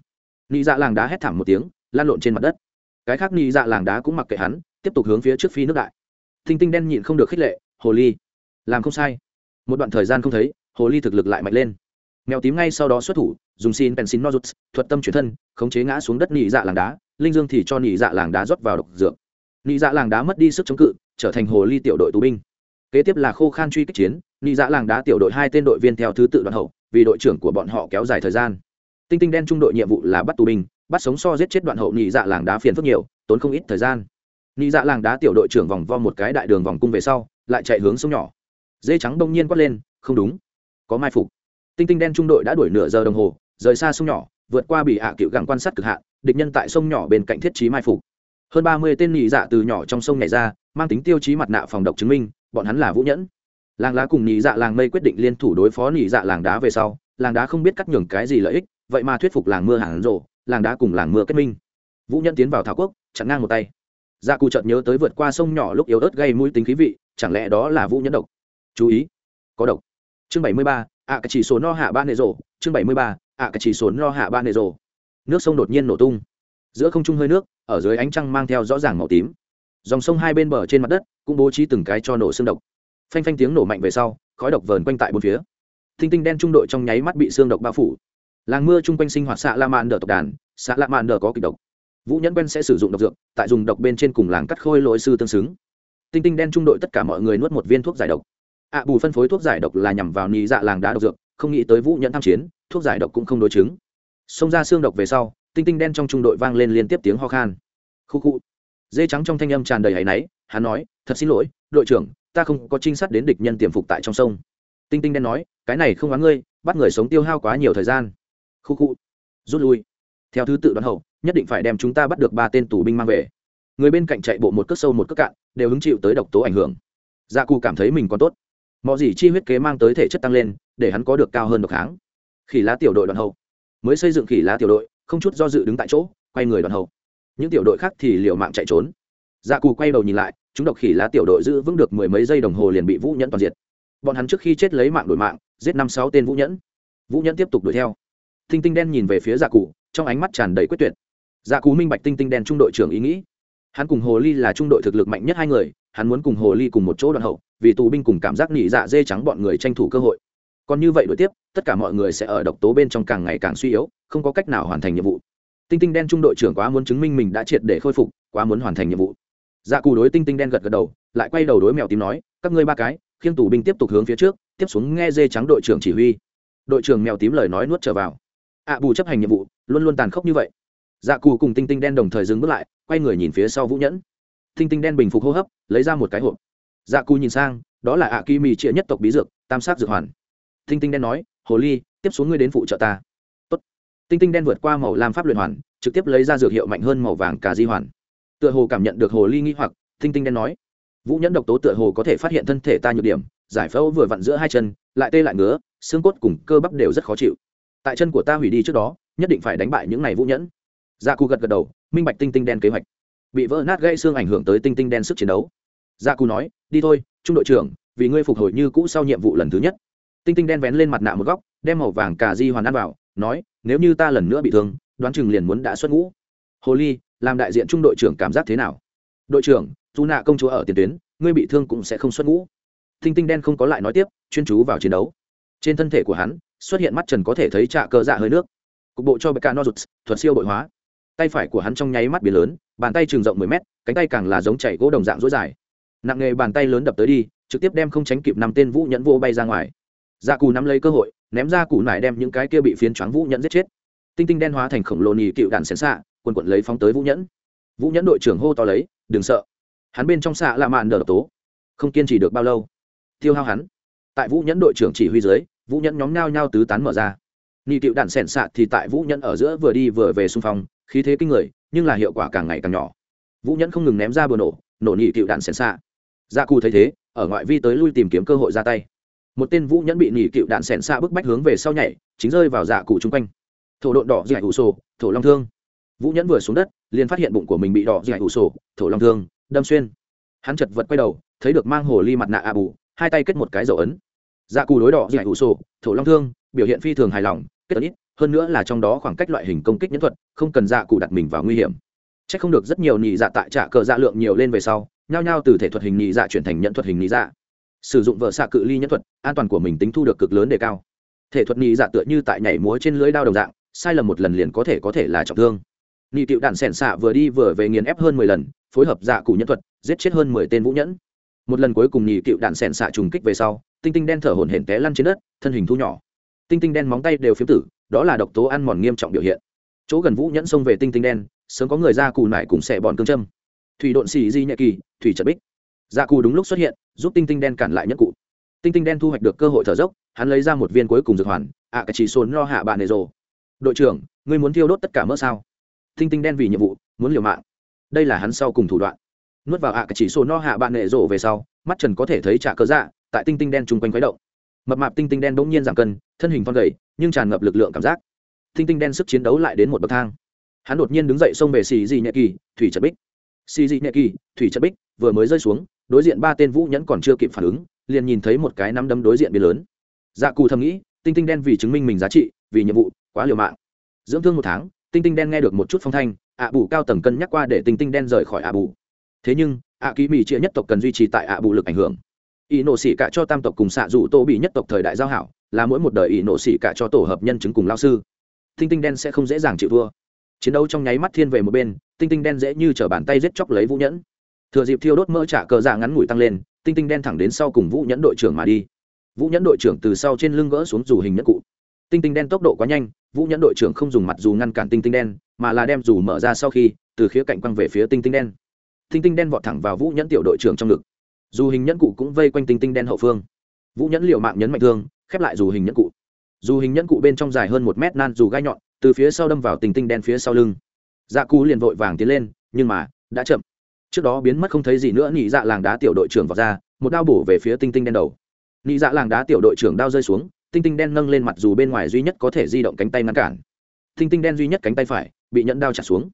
nị dạ làng đá hét thảm một tiếng, lan lộn trên mặt đất. Cái khác nị dạ làng đá cũng mặc kệ hắn, tiếp tục hướng phía trước phi nước đại. Thinh tinh đen nhịn không được khích lệ, hồ ly, làm không sai. Một đoạn thời gian không thấy, hồ ly thực lực lại mạnh lên. Mèo tím ngay sau đó xuất thủ, dùng xin pensin nozuts, thuật tâm chuyển thân, khống chế ngã xuống đất nị dạ làng đá, linh dương thì cho nị dạ làng đá rót vào độc dược. Nị dạ làng đá mất đi sức chống cự, trở thành hồ ly tiểu đội tù binh. Kế tiếp là khô khan truy kích chiến, nị dạ làng đá tiểu đội hai tên đội viên theo thứ tự đoạn hậu, vì đội trưởng của bọn họ kéo dài thời gian tinh tinh đen trung đội nhiệm vụ là bắt tù binh, bắt sống so giết chết đoạn hậu nhị dạ làng đá phiền phức nhiều, tốn không ít thời gian. Nhị dạ làng đá tiểu đội trưởng vòng vo một cái đại đường vòng cung về sau, lại chạy hướng sông nhỏ. Dê trắng đông nhiên quát lên, không đúng, có mai phục. Tinh tinh đen trung đội đã đuổi nửa giờ đồng hồ, rời xa sông nhỏ, vượt qua bị hạ cựu gặng quan sát cực hạn, địch nhân tại sông nhỏ bên cạnh thiết trí mai phục. Hơn ba mươi tên nhị dạ từ nhỏ trong sông này ra, mang tính tiêu chí mặt nạ phòng độc chứng minh, bọn hắn là vũ nhẫn. Làng lá cùng nhị dạ làng mây quyết định liên thủ đối phó nhị dạ làng đá về sau, làng đá không biết cắt nhường cái gì lợi ích vậy mà thuyết phục làng mưa hàng rộ, làng đá cùng làng mưa kết minh. Vũ nhẫn tiến vào thảo quốc, chặn ngang một tay. Dạ cù chợt nhớ tới vượt qua sông nhỏ lúc yếu ớt gây mũi tính khí vị, chẳng lẽ đó là vũ nhẫn độc? Chú ý, có độc. Chương bảy mươi ba, ạ cả chỉ số no hạ ba nệ rộ. Chương bảy mươi ba, ạ cả chỉ số no hạ ba nệ rộ. Nước sông đột nhiên nổ tung. Giữa không trung hơi nước, ở dưới ánh trăng mang theo rõ ràng màu tím. Dòng sông hai bên bờ trên mặt đất cũng bố trí từng cái cho nổ xương độc. Phanh phanh tiếng nổ mạnh về sau, khói độc vờn quanh tại bốn phía. Thinh tinh đen trung đội trong nháy mắt bị xương độc bao phủ làng mưa chung quanh sinh hoạt xạ la mạn đờ tộc đàn, xạ la mạn đờ có kịch độc. Vũ nhẫn quen sẽ sử dụng độc dược, tại dùng độc bên trên cùng làng cắt khôi lỗi sư tương xứng. Tinh tinh đen trung đội tất cả mọi người nuốt một viên thuốc giải độc. Ạ bù phân phối thuốc giải độc là nhằm vào nị dạ làng đá độc dược, không nghĩ tới vũ nhẫn tham chiến, thuốc giải độc cũng không đối chứng. Xông ra xương độc về sau, tinh tinh đen trong trung đội vang lên liên tiếp tiếng ho khan. Khu khu. Dê trắng trong thanh âm tràn đầy áy náy, hắn nói, thật xin lỗi, đội trưởng, ta không có trinh sát đến địch nhân tiềm phục tại trong sông. Tinh tinh đen nói, cái này không oán ngươi, bắt người sống tiêu hao quá nhiều thời gian khu khu. Rút lui. Theo thứ tự đoán hậu, nhất định phải đem chúng ta bắt được ba tên tù binh mang về. Người bên cạnh chạy bộ một cước sâu một cước cạn, đều hứng chịu tới độc tố ảnh hưởng. Gia dạ cù cảm thấy mình còn tốt. Mọi gì chi huyết kế mang tới thể chất tăng lên, để hắn có được cao hơn độc kháng. Khỉ lá tiểu đội đoàn hậu. Mới xây dựng khỉ lá tiểu đội, không chút do dự đứng tại chỗ, quay người đoàn hậu. Những tiểu đội khác thì liều mạng chạy trốn. Gia cù quay đầu nhìn lại, chúng độc khỉ lá tiểu đội giữ vững được mười mấy giây đồng hồ liền bị vũ nhẫn toàn diệt. Bọn hắn trước khi chết lấy mạng đổi mạng, giết năm sáu tên vũ nhẫn. Vũ nhẫn tiếp tục đuổi theo tinh tinh đen nhìn về phía dạ cụ, trong ánh mắt tràn đầy quyết tuyệt. Dạ cụ minh bạch tinh tinh đen trung đội trưởng ý nghĩ. Hắn cùng hồ ly là trung đội thực lực mạnh nhất hai người, hắn muốn cùng hồ ly cùng một chỗ đoạn hậu, vì tù binh cùng cảm giác nỉ dạ dê trắng bọn người tranh thủ cơ hội. Còn như vậy đổi tiếp, tất cả mọi người sẽ ở độc tố bên trong càng ngày càng suy yếu, không có cách nào hoàn thành nhiệm vụ. Tinh tinh đen trung đội trưởng quá muốn chứng minh mình đã triệt để khôi phục, quá muốn hoàn thành nhiệm vụ. Dạ cù đối tinh tinh đen gật gật đầu, lại quay đầu đối mèo tím nói, các ngươi ba cái, khiêng tù binh tiếp tục hướng phía trước, tiếp xuống nghe dê trắng đội trưởng chỉ huy. Đội trưởng mèo tím lời nói nuốt trở vào ạ bù chấp hành nhiệm vụ, luôn luôn tàn khốc như vậy. Dạ cù cùng tinh tinh đen đồng thời dừng bước lại, quay người nhìn phía sau vũ nhẫn. Tinh tinh đen bình phục hô hấp, lấy ra một cái hộp. Dạ cù nhìn sang, đó là ạ kỳ mì trịa nhất tộc bí dược, tam sát dược hoàn. Tinh tinh đen nói, hồ ly, tiếp xuống ngươi đến phụ trợ ta. Tốt. tinh tinh đen vượt qua màu lam pháp luyện hoàn, trực tiếp lấy ra dược hiệu mạnh hơn màu vàng cả di hoàn. Tựa hồ cảm nhận được hồ ly nghi hoặc, tinh tinh đen nói, vũ nhẫn độc tố tựa hồ có thể phát hiện thân thể ta nhược điểm, giải phẫu vừa vặn giữa hai chân, lại tê lại ngứa, xương cốt cùng cơ bắp đều rất khó chịu tại chân của ta hủy đi trước đó, nhất định phải đánh bại những này vũ nhẫn. Gia cù gật gật đầu, minh bạch tinh tinh đen kế hoạch. Bị vỡ nát gãy xương ảnh hưởng tới tinh tinh đen sức chiến đấu. Gia cù nói, đi thôi, trung đội trưởng, vì ngươi phục hồi như cũ sau nhiệm vụ lần thứ nhất. Tinh tinh đen vén lên mặt nạ một góc, đem màu vàng cà di hoàn ăn vào, nói, nếu như ta lần nữa bị thương, đoán chừng liền muốn đã xuất ngũ. Hồ ly, làm đại diện trung đội trưởng cảm giác thế nào? Đội trưởng, dù nạ công chúa ở tiền tuyến, ngươi bị thương cũng sẽ không xuất ngũ. Tinh tinh đen không có lại nói tiếp, chuyên chú vào chiến đấu. Trên thân thể của hắn xuất hiện mắt trần có thể thấy trạ cơ dạ hơi nước. Cục bộ cho beka nozuts thuật siêu bội hóa. Tay phải của hắn trong nháy mắt biến lớn, bàn tay trường rộng mười mét, cánh tay càng là giống chảy gỗ đồng dạng dối dài. Nặng nghề bàn tay lớn đập tới đi, trực tiếp đem không tránh kịp năm tên vũ nhẫn vô bay ra ngoài. Dạ cù nắm lấy cơ hội, ném ra củ nải đem những cái kia bị phiến choáng vũ nhẫn giết chết. Tinh tinh đen hóa thành khổng lồ nhì cựu đạn xén xạ, quần quận lấy phóng tới vũ nhẫn. Vũ nhẫn đội trưởng hô to lấy, đừng sợ. Hắn bên trong xạ lạ mạn đờ tố, không kiên trì được bao lâu. Tiêu hao hắn. Tại vũ nhẫn đội trưởng chỉ huy dưới vũ nhẫn nhóm nhao nhao tứ tán mở ra. Nhị cựu đạn sẻn xạ thì tại vũ nhẫn ở giữa vừa đi vừa về xung phong, khí thế kinh người, nhưng là hiệu quả càng ngày càng nhỏ. Vũ nhẫn không ngừng ném ra bừa nổ nổ nhị cựu đạn sẻn xạ gia dạ cù thấy thế, ở ngoại vi tới lui tìm kiếm cơ hội ra tay. Một tên vũ nhẫn bị nhị cựu đạn sẻn xạ bức bách hướng về sau nhảy, chính rơi vào dạ cụ chung quanh. Thổ độn đỏ dạy ủ sổ, thổ long thương. Vũ nhẫn vừa xuống đất, liền phát hiện bụng của mình bị đỏ dạy ủ sổ, thổ long thương, đâm xuyên. Hắn chật vật quay đầu, thấy được mang hồ ly mặt nạ a bù hai tay kết một cái dấu ấn dạ cù đối đỏ dạy ủ sổ, thổ long thương, biểu hiện phi thường hài lòng, kết ấn ít, hơn nữa là trong đó khoảng cách loại hình công kích nhẫn thuật, không cần dạ cụ đặt mình vào nguy hiểm. C h ắ c không được rất nhiều nhị dạ tại trả cờ dạ lượng nhiều lên về sau, nhao nhao từ thể thuật hình nhị dạ chuyển thành nhận thuật hình nhị dạ. Sử dụng vợ xạ cự ly nhẫn thuật, an toàn của mình tính thu được cực lớn đề cao. Thể thuật nhị dạ tựa như tại nhảy múa trên lưới đao đồng dạng, sai lầm một lần liền có thể có thể là trọng thương. Nhị tiệu đạn sẻn xạ vừa đi vừa về nghiền ép hơn mười lần, phối hợp dạ cụ nhẫn thuật, giết chết hơn mười tên vũ nhẫn một lần cuối cùng nhị cựu đạn sẻn xạ trùng kích về sau tinh tinh đen thở hổn hển té lăn trên đất thân hình thu nhỏ. Tinh tinh đen móng tay đều phiếm tử đó là độc tố ăn mòn nghiêm trọng biểu hiện. Chỗ gần vũ nhẫn xông về tinh tinh đen sớm có người ra cù nải cùng xẻ bọn cương châm. Thủy độn xì di nhẹ kỳ thủy trật bích. Dạ cù đúng lúc xuất hiện giúp tinh tinh đen cản lại nhất cụ. Tinh tinh đen thu hoạch được cơ hội thở dốc hắn lấy ra một viên cuối cùng dược hoàn ạ à, chỉ xôn lo hạ bạn nề rồ. Đội trưởng ngươi muốn thiêu đốt tất cả mỡ sao? Tinh tinh đen vì nhiệm vụ muốn liều mạng. Đây là hắn sau cùng thủ đoạn nuốt vào ạ à, chỉ số no hạ bạn nệ rộ về sau mắt trần có thể thấy trả cơ dạ tại tinh tinh đen chung quanh khuấy động. Mập mạp tinh tinh đen bỗng nhiên giảm cân thân hình thon gầy nhưng tràn ngập lực lượng cảm giác. Tinh tinh đen sức chiến đấu lại đến một bậc thang. Hắn đột nhiên đứng dậy xông về xì dị nhẹ kỳ thủy trật bích. Xì dị nhẹ kỳ thủy trật bích vừa mới rơi xuống đối diện ba tên vũ nhẫn còn chưa kịp phản ứng liền nhìn thấy một cái nắm đấm đối diện biến lớn. Dạ cù thầm nghĩ tinh tinh đen vì chứng minh mình giá trị vì nhiệm vụ quá liều mạng. Dưỡng thương một tháng tinh tinh đen nghe được một chút phong thanh ạ bù cao tầng cân nhắc qua để tinh tinh đen rời khỏi ạ bù thế nhưng, ạ kỳ mỹ chia nhất tộc cần duy trì tại ạ bù lực ảnh hưởng. Ý nổ xỉ cả cho tam tộc cùng xạ dù tô bị nhất tộc thời đại giao hảo, là mỗi một đời ý nổ xỉ cả cho tổ hợp nhân chứng cùng lao sư. Tinh tinh đen sẽ không dễ dàng chịu thua. Chiến đấu trong nháy mắt thiên về một bên, tinh tinh đen dễ như t bàn tay giết chóc lấy vũ nhẫn. Thừa dịp thiêu đốt mỡ trả cờ dạ ngắn ngủi tăng lên, tinh tinh đen thẳng đến sau cùng vũ nhẫn đội trưởng mà đi. Vũ nhẫn đội trưởng từ sau trên lưng gỡ xuống dù hình nhẫn cụ. Tinh tinh đen tốc độ quá nhanh, vũ nhẫn đội trưởng không dùng mặt dù ngăn cản tinh tinh đen, mà là đem dù mở ra sau khi, từ khía cạnh quăng về phía tinh tinh đen tinh tinh đen vọt thẳng vào vũ nhẫn tiểu đội trưởng trong ngực. Dù hình nhẫn cụ cũng vây quanh tinh tinh đen hậu phương. Vũ nhẫn liều mạng nhấn mạnh thương, khép lại dù hình nhẫn cụ. Dù hình nhẫn cụ bên trong dài hơn một mét nan dù gai nhọn, từ phía sau đâm vào tinh tinh đen phía sau lưng. Dạ cú liền vội vàng tiến lên, nhưng mà, đã chậm. Trước đó biến mất không thấy gì nữa nhị dạ làng đá tiểu đội trưởng vào ra, một đao bổ về phía tinh tinh đen đầu. Nhị dạ làng đá tiểu đội trưởng đao rơi xuống, tinh tinh đen nâng lên mặt dù bên ngoài duy nhất có thể di động cánh tay ngăn cản. Tinh tinh đen duy nhất cánh tay phải, bị nhẫn đao trả xuống.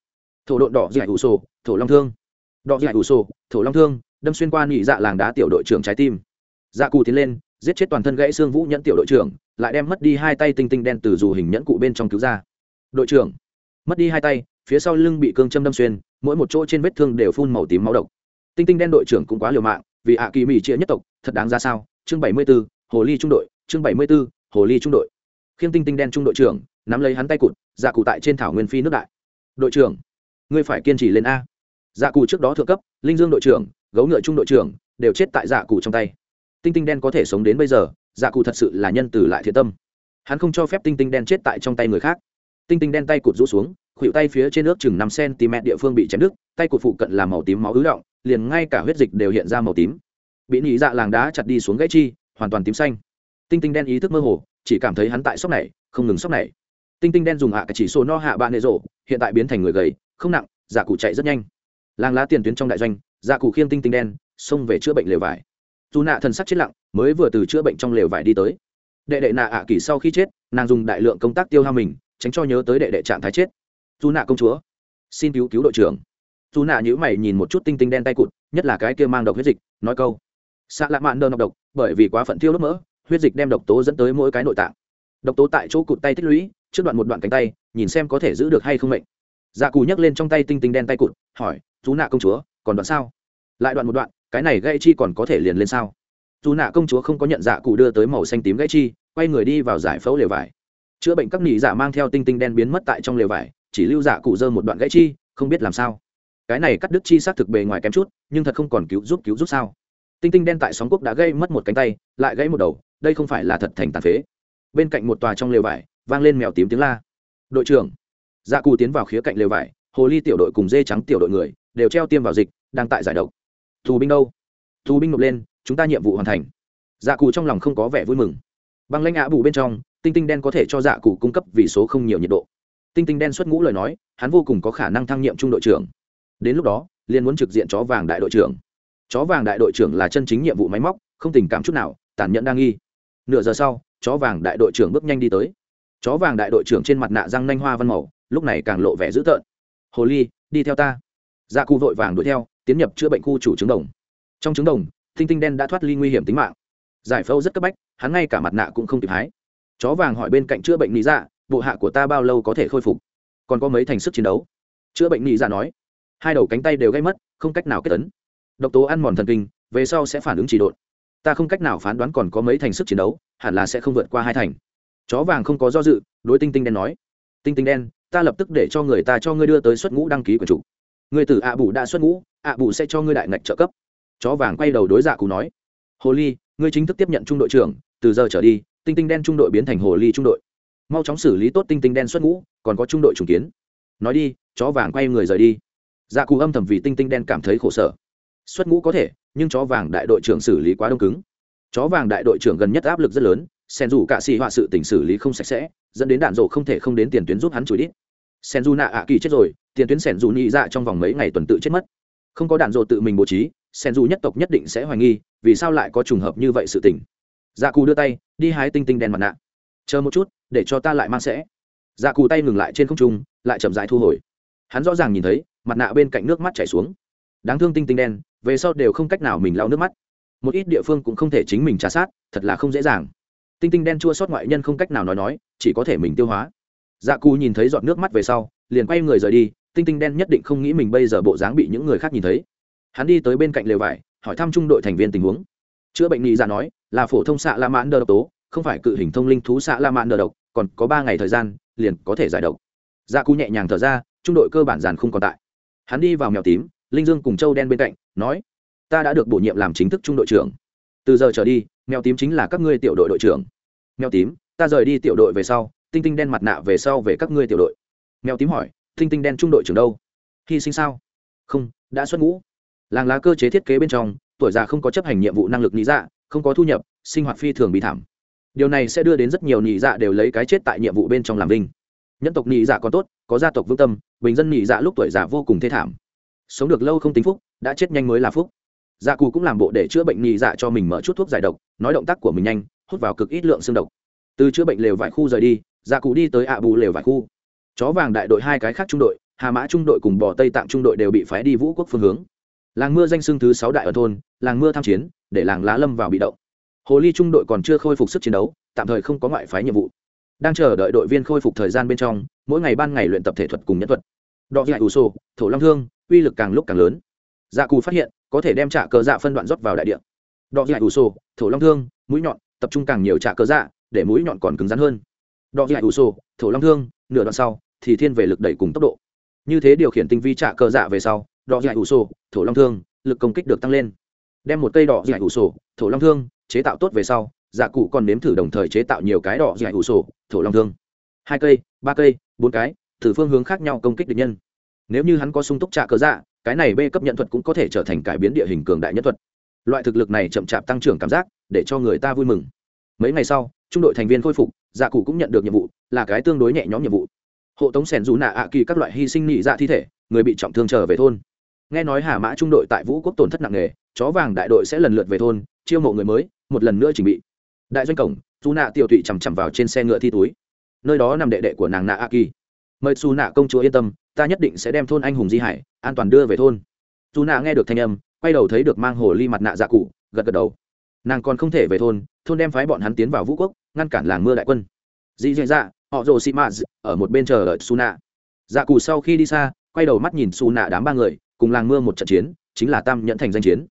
Thổ độn đỏ dạy ủ sổ, thổ long thương đọ dạy ủ sổ thổ long thương đâm xuyên qua nhị dạ làng đá tiểu đội trưởng trái tim. Dạ cù tiến lên giết chết toàn thân gãy xương vũ nhẫn tiểu đội trưởng lại đem mất đi hai tay tinh tinh đen từ dù hình nhẫn cụ bên trong cứu ra. Đội trưởng mất đi hai tay phía sau lưng bị cương châm đâm xuyên mỗi một chỗ trên vết thương đều phun màu tím máu độc. Tinh tinh đen đội trưởng cũng quá liều mạng vì ạ kỳ mỹ chia nhất tộc thật đáng ra sao? Chương bảy mươi 74, hồ ly trung đội chương bảy mươi 74, hồ ly trung đội. Khiêng tinh tinh đen trung đội trưởng nắm lấy hắn tay cụt dạ cụ tại trên thảo nguyên phi nước đại. Đội trưởng ngươi phải kiên trì lên a dạ cụ trước đó thượng cấp, linh dương đội trưởng, gấu ngựa trung đội trưởng, đều chết tại dạ cụ trong tay. Tinh tinh đen có thể sống đến bây giờ dạ cụ thật sự là nhân từ lại thiện tâm. Hắn không cho phép tinh tinh đen chết tại trong tay người khác. Tinh tinh đen tay cụt rũ xuống, khuỷu tay phía trên nước chừng năm cm địa phương bị chém đứt, tay cụt phụ cận là màu tím máu ứ động, liền ngay cả huyết dịch đều hiện ra màu tím. Bị nhị dạ làng đá chặt đi xuống gãy chi, hoàn toàn tím xanh. Tinh tinh đen ý thức mơ hồ, chỉ cảm thấy hắn tại sốc này, không ngừng sốc này. Tinh tinh đen dùng hạ cả chỉ số no hạ bạn nệ rộ, hiện tại biến thành người gầy, không nặng dạ cụ chạy rất nhanh làng lá tiền tuyến trong đại doanh dạ cụ khiêng tinh tinh đen, xông về chữa bệnh lều vải. Dù nạ thần sắc chết lặng, mới vừa từ chữa bệnh trong lều vải đi tới. Đệ đệ nạ ạ kỳ sau khi chết, nàng dùng đại lượng công tác tiêu hao mình, tránh cho nhớ tới đệ đệ trạng thái chết. Dù nạ công chúa, xin cứu cứu đội trưởng. Dù nạ nhữ mày nhìn một chút tinh tinh đen tay cụt, nhất là cái kia mang độc huyết dịch, nói câu. Xạ lạ mạn đơn độc độc, bởi vì quá phận thiêu lớp mỡ, huyết dịch đem độc tố dẫn tới mỗi cái nội tạng. Độc tố tại chỗ cụt tay tích lũy, trước đoạn một đoạn cánh tay, nhìn xem có thể giữ được hay không mệnh. Dạ cù nhấc lên trong tay tinh tinh đen tay cụt, hỏi chú nạ công chúa, còn đoạn sao? Lại đoạn một đoạn, cái này gây chi còn có thể liền lên sao? Dù nạ công chúa không có nhận dạ cụ đưa tới màu xanh tím gãy chi, quay người đi vào giải phẫu lều vải. Chữa bệnh các nỉ giả dạ mang theo tinh tinh đen biến mất tại trong lều vải, chỉ lưu dạ cụ dơ một đoạn gãy chi, không biết làm sao. Cái này cắt đứt chi xác thực bề ngoài kém chút, nhưng thật không còn cứu giúp cứu giúp sao? Tinh tinh đen tại sóng quốc đã gây mất một cánh tay, lại gãy một đầu, đây không phải là thật thành tàn phế. Bên cạnh một tòa trong lều vải, vang lên mèo tím tiếng la. Đội trưởng. Dạ cụ tiến vào khía cạnh lều vải, hồ ly tiểu đội cùng dê trắng tiểu đội người đều treo tiêm vào dịch, đang tại giải độc. Thù binh đâu? Thù binh nộp lên, chúng ta nhiệm vụ hoàn thành. Dạ cụ trong lòng không có vẻ vui mừng. Băng lãnh ạ bù bên trong, tinh tinh đen có thể cho dạ cụ cung cấp vì số không nhiều nhiệt độ. Tinh tinh đen xuất ngũ lời nói, hắn vô cùng có khả năng thăng nhiệm trung đội trưởng. Đến lúc đó liên muốn trực diện chó vàng đại đội trưởng. Chó vàng đại đội trưởng là chân chính nhiệm vụ máy móc, không tình cảm chút nào, tàn nhẫn đang nghi. Nửa giờ sau, chó vàng đại đội trưởng bước nhanh đi tới. Chó vàng đại đội trưởng trên mặt nạ răng nanh hoa văn màu, lúc này càng lộ vẻ dữ tợn. Hồ ly, đi theo ta dạ cụ vội vàng đuổi theo, tiến nhập chữa bệnh khu chủ trứng đồng. Trong trứng đồng tinh tinh đen đã thoát ly nguy hiểm tính mạng. Giải phẫu rất cấp bách, hắn ngay cả mặt nạ cũng không kịp hái. Chó vàng hỏi bên cạnh chữa bệnh lý dạ bộ hạ của ta bao lâu có thể khôi phục? Còn có mấy thành sức chiến đấu? Chữa bệnh lý dạ nói, hai đầu cánh tay đều gây mất, không cách nào kết tấn độc tố ăn mòn thần kinh, về sau sẽ phản ứng chỉ độn. Ta không cách nào phán đoán còn có mấy thành sức chiến đấu, hẳn là sẽ không vượt qua hai thành. Chó vàng không có do dự, đối tinh tinh đen nói, tinh tinh đen, ta lập tức để cho người ta cho ngươi đưa tới xuất ngũ đăng ký của chủ người tử ạ bù đã xuất ngũ, ạ bù sẽ cho ngươi đại ngạch trợ cấp. Chó vàng quay đầu đối dạ cụ nói, hồ ly, ngươi chính thức tiếp nhận trung đội trưởng, từ giờ trở đi, tinh tinh đen trung đội biến thành hồ ly trung đội. Mau chóng xử lý tốt tinh tinh đen xuất ngũ, còn có trung đội trùng kiến. Nói đi, chó vàng quay người rời đi. Dạ cụ âm thầm vì tinh tinh đen cảm thấy khổ sở. Xuất ngũ có thể, nhưng chó vàng đại đội trưởng xử lý quá đông cứng. Chó vàng đại đội trưởng gần nhất áp lực rất lớn, sen dù cả xì họa sự tỉnh xử lý không sạch sẽ, dẫn đến đạn rộ không thể không đến tiền tuyến giúp hắn chùi đít sen dù nạ ạ kỳ chết rồi tiền tuyến sẻn dù nhị dạ trong vòng mấy ngày tuần tự chết mất. Không có đạn dộ tự mình bố trí, sẻn dù nhất tộc nhất định sẽ hoài nghi, vì sao lại có trùng hợp như vậy sự tình. Dạ cù đưa tay, đi hái tinh tinh đen mặt nạ. Chờ một chút, để cho ta lại mang sẽ. Dạ cù tay ngừng lại trên không trung, lại chậm rãi thu hồi. Hắn rõ ràng nhìn thấy, mặt nạ bên cạnh nước mắt chảy xuống. Đáng thương tinh tinh đen, về sau đều không cách nào mình lau nước mắt. Một ít địa phương cũng không thể chính mình trả sát, thật là không dễ dàng. Tinh tinh đen chua sót ngoại nhân không cách nào nói nói, chỉ có thể mình tiêu hóa. Dạ cù nhìn thấy giọt nước mắt về sau, liền quay người rời đi tinh tinh đen nhất định không nghĩ mình bây giờ bộ dáng bị những người khác nhìn thấy. Hắn đi tới bên cạnh lều vải, hỏi thăm trung đội thành viên tình huống. Chữa bệnh nghị dạ nói, là phổ thông xạ la mãn đờ độc tố, không phải cự hình thông linh thú xạ la mãn đờ độc, còn có ba ngày thời gian, liền có thể giải độc. Dạ cú nhẹ nhàng thở ra, trung đội cơ bản giàn không còn tại. Hắn đi vào mèo tím, linh dương cùng châu đen bên cạnh, nói, ta đã được bổ nhiệm làm chính thức trung đội trưởng. Từ giờ trở đi, mèo tím chính là các ngươi tiểu đội đội trưởng. Mèo tím, ta rời đi tiểu đội về sau. Tinh tinh đen mặt nạ về sau về các ngươi tiểu đội. Mèo tím hỏi tinh tinh đen trung đội trưởng đâu? Hy sinh sao? Không, đã xuất ngũ. Làng lá cơ chế thiết kế bên trong, tuổi già không có chấp hành nhiệm vụ năng lực nhị dạ không có thu nhập, sinh hoạt phi thường bị thảm. Điều này sẽ đưa đến rất nhiều nhị dạ đều lấy cái chết tại nhiệm vụ bên trong làm đinh. nhân tộc nhị dạ còn tốt, có gia tộc vững tâm, bình dân nhị dạ lúc tuổi già vô cùng thê thảm. Sống được lâu không tính phúc, đã chết nhanh mới là phúc. Dạ cù cũng làm bộ để chữa bệnh nhị dạ cho mình mở chút thuốc giải độc, nói động tác của mình nhanh, hút vào cực ít lượng xương độc. Từ chữa bệnh lều vải khu rời đi dạ cù đi tới ạ bù lều vải khu chó vàng đại đội hai cái khác trung đội, hà mã trung đội cùng bò tây tạng trung đội đều bị phái đi vũ quốc phương hướng. Làng mưa danh xưng thứ sáu đại ở thôn, làng mưa tham chiến, để làng lá lâm vào bị động. Hồ ly trung đội còn chưa khôi phục sức chiến đấu, tạm thời không có ngoại phái nhiệm vụ. Đang chờ đợi đội viên khôi phục thời gian bên trong, mỗi ngày ban ngày luyện tập thể thuật cùng nhân thuật. Đọ dạy ủ sổ thổ long thương, uy lực càng lúc càng lớn. Dạ cù phát hiện, có thể đem trả cờ dạ phân đoạn rót vào đại địa. Đọ dạy ủ sổ thổ long thương, mũi nhọn, tập trung càng nhiều trả cờ dạ để mũi nhọn còn cứng rắn hơn. Đọ dạy ủ sổ thổ long thương nửa đoạn sau, thì thiên về lực đẩy cùng tốc độ. Như thế điều khiển tinh vi trả cờ dạ về sau đọ dạy ủ sổ, thổ long thương, lực công kích được tăng lên. Đem một cây đỏ dạy ủ sổ, thổ long thương, chế tạo tốt về sau dạ cụ còn nếm thử đồng thời chế tạo nhiều cái đỏ dạy ủ sổ, thổ long thương. Hai cây, ba cây, bốn cái, từ phương hướng khác nhau công kích địch nhân. Nếu như hắn có sung túc trả cờ dạ cái này b cấp nhận thuật cũng có thể trở thành cải biến địa hình cường đại nhất thuật. Loại thực lực này chậm chạp tăng trưởng cảm giác, để cho người ta vui mừng. Mấy ngày sau, trung đội thành viên khôi phục dạ cụ cũng nhận được nhiệm vụ, là cái tương đối nhẹ nhõm nhiệm vụ. Hộ tống sẻn dù nạ ạ kỳ các loại hy sinh nhị dạ thi thể, người bị trọng thương trở về thôn. Nghe nói hà mã trung đội tại vũ quốc tổn thất nặng nề, chó vàng đại đội sẽ lần lượt về thôn, chiêu mộ người mới, một lần nữa chuẩn bị. Đại doanh cổng, dù nạ tiểu tụy chằm chằm vào trên xe ngựa thi túi. Nơi đó nằm đệ đệ của nàng nạ a kỳ. Mời dù nạ công chúa yên tâm, ta nhất định sẽ đem thôn anh hùng di hải, an toàn đưa về thôn. Dù nạ nghe được thanh âm, quay đầu thấy được mang hồ ly mặt nạ dạ cụ, gật gật đầu. Nàng còn không thể về thôn thôn đem phái bọn hắn tiến vào vũ quốc ngăn cản làng mưa đại quân. Dì dạy dạ họ rồ xị mạ ở một bên chờ đợi su nạ dạ cù sau khi đi xa, quay đầu mắt nhìn su nạ đám ba người, cùng làng mưa một trận chiến, chính là tam nhận thành danh chiến.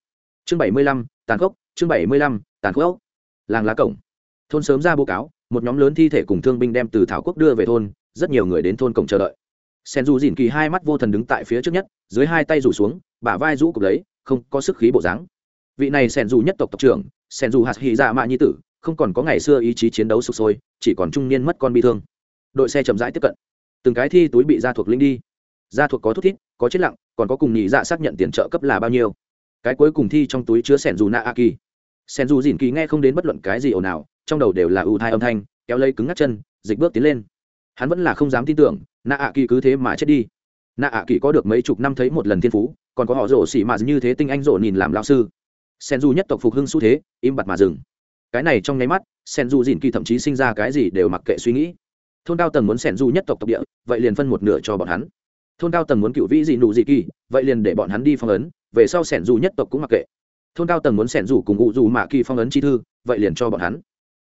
Chương bảy mươi lăm, tàn khốc, chương bảy mươi lăm, tàn khốc. Làng lá cổng. Thôn sớm ra báo cáo, một nhóm lớn thi thể cùng thương binh đem từ thảo quốc đưa về thôn, rất nhiều người đến thôn cổng chờ đợi. Sen dù dìn kỳ hai mắt vô thần đứng tại phía trước nhất, dưới hai tay rủ xuống, bả vai rũ cục lấy, không có sức khí bộ dáng. Vị này sen dù nhất tộc tộc trưởng, sen dù hạt hy dạ mạ nhi tử không còn có ngày xưa ý chí chiến đấu sụp sôi, chỉ còn trung niên mất con bi thương. Đội xe chậm rãi tiếp cận. Từng cái thi túi bị ra thuộc linh đi. Ra thuộc có thuốc thít, có chết lặng, còn có cùng nhị dạ xác nhận tiền trợ cấp là bao nhiêu. Cái cuối cùng thi trong túi chứa sẻn dù na a kỳ sẻn dù dìn kỳ nghe không đến bất luận cái gì ồn ào, trong đầu đều là ưu thai âm thanh, kéo lấy cứng ngắt chân, dịch bước tiến lên. Hắn vẫn là không dám tin tưởng na a kỳ cứ thế mà chết đi. Na a kỳ có được mấy chục năm thấy một lần thiên phú, còn có họ rổ xỉ mà như thế tinh anh rổ nhìn làm lao sư. Sen du nhất tộc phục hưng xu thế, im bặt mà dừng cái này trong nháy mắt, sen du dìn kỳ thậm chí sinh ra cái gì đều mặc kệ suy nghĩ. Thôn cao tầng muốn sen du nhất tộc tộc địa, vậy liền phân một nửa cho bọn hắn. Thôn cao tầng muốn cựu vĩ dị nụ dị kỳ, vậy liền để bọn hắn đi phong ấn, về sau sẻn dù nhất tộc cũng mặc kệ. Thôn cao tầng muốn sẻn dù cùng ngụ dù mạ kỳ phong ấn chi thư, vậy liền cho bọn hắn.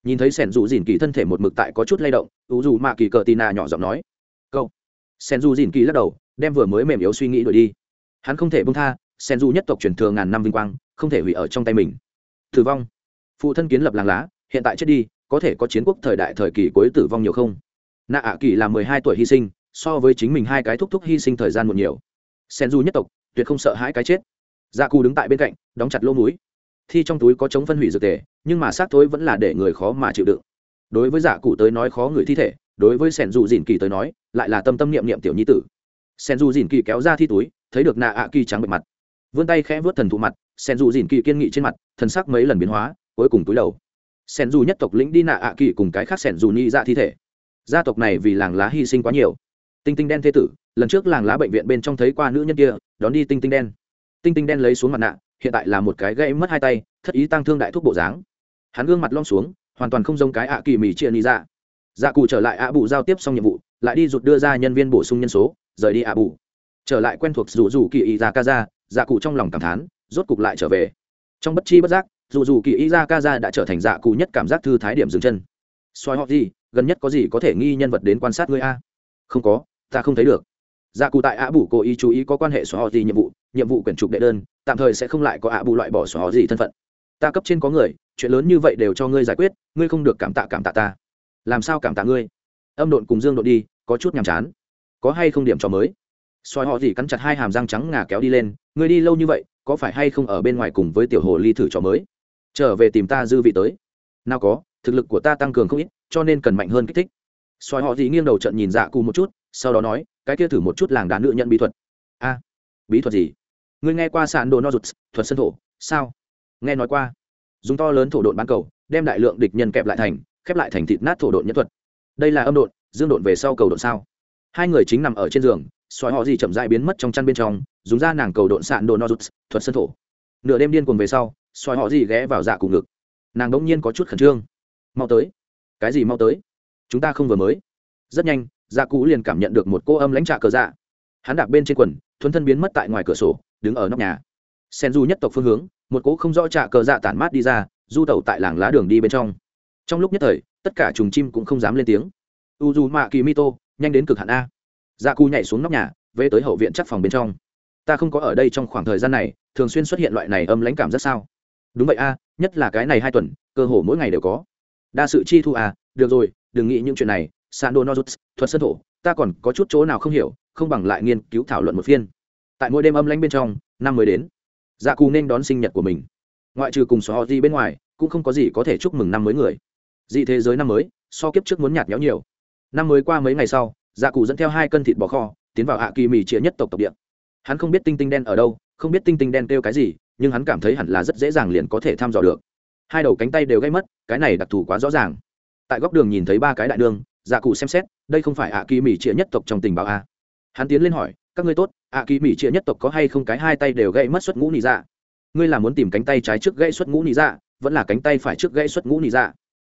Nhìn thấy sẻn dù dìn kỳ thân thể một mực tại có chút lay động, ngụ dù mạ kỳ cờ tì nà nhỏ giọng nói, câu. Sẻn dù dìn kỳ lắc đầu, đem vừa mới mềm yếu suy nghĩ đuổi đi. Hắn không thể bông tha sẻn dù nhất tộc truyền thừa ngàn năm vinh quang, không thể hủy ở trong tay mình. Thử vong phụ thân kiến lập làng lá, hiện tại chết đi, có thể có chiến quốc thời đại thời kỳ cuối tử vong nhiều không? Nạ ạ kỳ là mười hai tuổi hy sinh, so với chính mình hai cái thúc thúc hy sinh thời gian một nhiều. Sen du nhất tộc, tuyệt không sợ hãi cái chết. Dạ cù đứng tại bên cạnh, đóng chặt lỗ mũi. Thi trong túi có chống phân hủy dược tề, nhưng mà xác thối vẫn là để người khó mà chịu đựng. Đối với dạ cụ tới nói khó người thi thể, đối với sẻn dù dìn kỳ tới nói, lại là tâm tâm niệm niệm tiểu nhi tử. Sẻn dù dìn kỳ kéo ra thi túi, thấy được nạ ạ kỳ trắng bệ mặt. Vươn tay khẽ vớt thần thụ mặt sẻn dù dìn kỳ kiên nghị trên mặt, thần sắc mấy lần biến hóa cuối cùng túi đầu. Sẻn dù nhất tộc lĩnh đi nạ ạ kỳ cùng cái khác sẻn dù ni ra thi thể. Gia tộc này vì làng lá hy sinh quá nhiều. Tinh tinh đen thế tử, lần trước làng lá bệnh viện bên trong thấy qua nữ nhân kia, đón đi tinh tinh đen. Tinh tinh đen lấy xuống mặt nạ, hiện tại là một cái gãy mất hai tay, thất ý tăng thương đại thuốc bộ dáng. Hắn gương mặt lom xuống, hoàn toàn không giống cái ạ kỳ mì chia ni ra dạ, dạ cụ trở lại ạ bù giao tiếp xong nhiệm vụ, lại đi rụt đưa ra nhân viên bổ sung nhân số, rời đi ạ bù. Trở lại quen thuộc rủ rủ kỳ y ra dạ ca ra dạ cụ trong lòng cảm thán, rốt cục lại trở về. Trong bất chi bất giác dù dù kỳ y ra ca ra đã trở thành dạ cụ nhất cảm giác thư thái điểm dừng chân. Soi họ gì, gần nhất có gì có thể nghi nhân vật đến quan sát ngươi a? Không có, ta không thấy được. Dạ cụ tại ạ bù cố ý chú ý có quan hệ soi họ gì nhiệm vụ nhiệm vụ quyển trục đệ đơn, tạm thời sẽ không lại có ạ bù loại bỏ soi họ gì thân phận. Ta cấp trên có người, chuyện lớn như vậy đều cho ngươi giải quyết, ngươi không được cảm tạ cảm tạ ta. Làm sao cảm tạ ngươi? Âm độn cùng dương độn đi, có chút nhàm chán. Có hay không điểm trò mới? Soi họ gì cắn chặt hai hàm răng trắng ngà kéo đi lên, ngươi đi lâu như vậy, có phải hay không ở bên ngoài cùng với tiểu hồ ly thử trò mới? Trở về tìm ta dư vị tới. Nào có, thực lực của ta tăng cường không ít, cho nên cần mạnh hơn kích thích. Xoài họ gì nghiêng đầu trận nhìn dạ cù một chút, sau đó nói, cái kia thử một chút làng đá nữ nhận bí thuật. A, bí thuật gì? Ngươi nghe qua sàn đồ no rụt thuật sân thổ, sao? Nghe nói qua. Dùng to lớn thổ độn bán cầu, đem đại lượng địch nhân kẹp lại thành, khép lại thành thịt nát thổ độn nhất thuật. Đây là âm độn, dương độn về sau cầu độn sao? Hai người chính nằm ở trên giường xoài họ gì chậm dại biến mất trong chăn bên trong, dùng ra nàng cầu độn sạn đồ no rụt thuật sân thổ. Nửa đêm điên cuồng về sau xoài họ gì ghé vào dạ cùng ngực. Nàng đống nhiên có chút khẩn trương. Mau tới. Cái gì mau tới? Chúng ta không vừa mới. Rất nhanh dạ cũ liền cảm nhận được một cô âm lãnh trạ cờ dạ. Hắn đạp bên trên quần, thuấn thân biến mất tại ngoài cửa sổ, đứng ở nóc nhà. Sen du nhất tộc phương hướng, một cỗ không rõ trạ cờ dạ tản mát đi ra, du tẩu tại làng lá đường đi bên trong. Trong lúc nhất thời, tất cả trùng chim cũng không dám lên tiếng. U dù mạ kỳ mito nhanh đến cực hạn a. Dạ cù nhảy xuống nóc nhà, về tới hậu viện chắc phòng bên trong. Ta không có ở đây trong khoảng thời gian này, thường xuyên xuất hiện loại này âm lãnh cảm rất sao? Đúng vậy a, nhất là cái này hai tuần, cơ hồ mỗi ngày đều có. Đa sự chi thu à được rồi, đừng nghĩ những chuyện này. Sando nozuts thuật sân thổ, ta còn có chút chỗ nào không hiểu, không bằng lại nghiên cứu thảo luận một phiên. Tại mỗi đêm âm lãnh bên trong, năm mới đến. Dạ cù nên đón sinh nhật của mình. Ngoại trừ cùng xóa di bên ngoài, cũng không có gì có thể chúc mừng năm mới người. Dị thế giới năm mới, so kiếp trước muốn nhạt nhẽo nhiều. Năm mới qua mấy ngày sau dạ cù dẫn theo hai cân thịt bò kho, tiến vào hạ kỳ mì chĩa nhất tộc tộc địa. Hắn không biết tinh tinh đen ở đâu, không biết tinh tinh đen kêu cái gì nhưng hắn cảm thấy hẳn là rất dễ dàng liền có thể thăm dò được. Hai đầu cánh tay đều gây mất, cái này đặc thù quá rõ ràng. Tại góc đường nhìn thấy ba cái đại đường dạ cụ xem xét, đây không phải ạ kỳ mỹ trịa nhất tộc trong tình báo a. Hắn tiến lên hỏi, các ngươi tốt ạ kỳ mỹ trịa nhất tộc có hay không cái hai tay đều gây mất xuất ngũ nị dạ? Ngươi là muốn tìm cánh tay trái trước gãy xuất ngũ nị dạ vẫn là cánh tay phải trước gãy xuất ngũ nị dạ?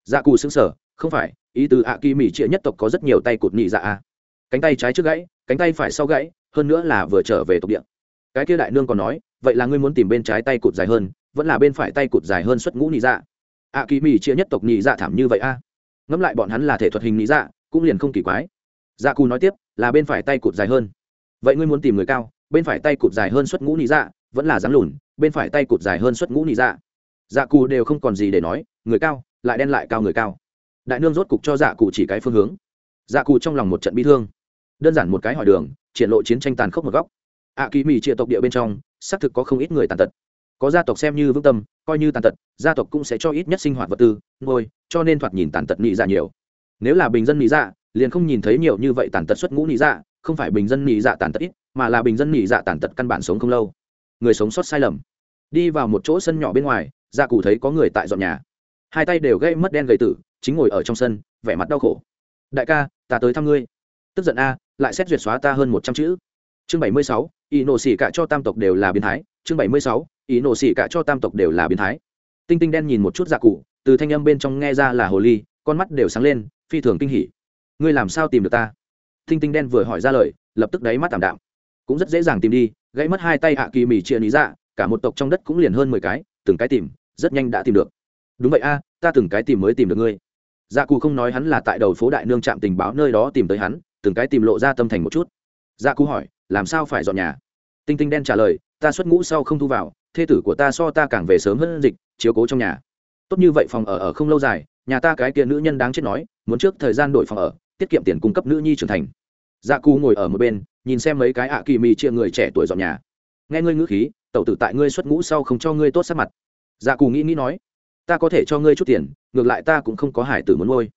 Dạ cụ xứng sở không phải, ý từ ạ kỳ mỹ trịa nhất tộc có rất nhiều tay cụt nị dạ a. Cánh tay trái trước gãy, cánh tay phải sau gãy, hơn nữa là vừa trở về tộc địa cái kia đại nương còn nói, vậy là ngươi muốn tìm bên trái tay cụt dài hơn, vẫn là bên phải tay cụt dài hơn xuất ngũ nị dạ? Ạ kỳ mỹ chia nhất tộc nị dạ thảm như vậy a. Ngẫm lại bọn hắn là thể thuật hình nị dạ cũng liền không kỳ quái. Dạ cù nói tiếp, là bên phải tay cụt dài hơn. Vậy ngươi muốn tìm người cao, bên phải tay cụt dài hơn xuất ngũ nị dạ vẫn là dáng lùn, bên phải tay cụt dài hơn xuất ngũ nị dạ? Dạ cù đều không còn gì để nói, người cao, lại đen lại cao người cao. Đại nương rốt cục cho dạ cụ chỉ cái phương hướng. Dạ cụ trong lòng một trận bi thương. Đơn giản một cái hỏi đường, triển lộ chiến tranh tàn khốc một góc ạ kỳ mỹ chia tộc địa bên trong, xác thực có không ít người tàn tật. Có gia tộc xem như vững tâm, coi như tàn tật, gia tộc cũng sẽ cho ít nhất sinh hoạt vật tư ngôi cho nên thoạt nhìn tàn tật nhị dạ nhiều. Nếu là bình dân nhị dạ liền không nhìn thấy nhiều như vậy tàn tật xuất ngũ nhị dạ không phải bình dân nhị dạ tàn tật ít, mà là bình dân nhị dạ tàn tật căn bản sống không lâu. Người sống sót sai lầm. Đi vào một chỗ sân nhỏ bên ngoài, gia cụ thấy có người tại dọn nhà. Hai tay đều gây mất đen gầy tử, chính ngồi ở trong sân, vẻ mặt đau khổ. Đại ca, ta tới thăm ngươi. Tức giận a, lại xét duyệt xóa ta hơn một trăm chữ chương bảy mươi sáu ý nổ xỉ cả cho tam tộc đều là biến thái. Chương bảy mươi sáu ý nổ xỉ cả cho tam tộc đều là biến thái. Tinh tinh đen nhìn một chút Dạ cụ, từ thanh âm bên trong nghe ra là hồ ly, con mắt đều sáng lên, phi thường kinh hỉ. Ngươi làm sao tìm được ta? Tinh tinh đen vừa hỏi ra lời, lập tức đáy mắt tảm đạm. Cũng rất dễ dàng tìm đi, gãy mất hai tay hạ kỳ mỉ chia lý dạ cả một tộc trong đất cũng liền hơn mười cái, từng cái tìm, rất nhanh đã tìm được. Đúng vậy a, ta từng cái tìm mới tìm được ngươi. Dạ cụ không nói hắn là tại đầu phố đại nương trạm tình báo nơi đó tìm tới hắn, từng cái tìm lộ ra tâm thành một chút. Dạ cụ hỏi làm sao phải dọn nhà? Tinh tinh đen trả lời, ta xuất ngũ sau không thu vào, thê tử của ta so ta càng về sớm hơn dịch, chiếu cố trong nhà. Tốt như vậy phòng ở ở không lâu dài, nhà ta cái kia nữ nhân đáng chết nói, muốn trước thời gian đổi phòng ở, tiết kiệm tiền cung cấp nữ nhi trưởng thành. Dạ cù ngồi ở một bên, nhìn xem mấy cái ạ kỳ mì chia người trẻ tuổi dọn nhà. Nghe ngươi ngữ khí, tẩu tử tại ngươi xuất ngũ sau không cho ngươi tốt sắc mặt. Dạ cù nghĩ nghĩ nói, ta có thể cho ngươi chút tiền, ngược lại ta cũng không có hải tử muốn ngôi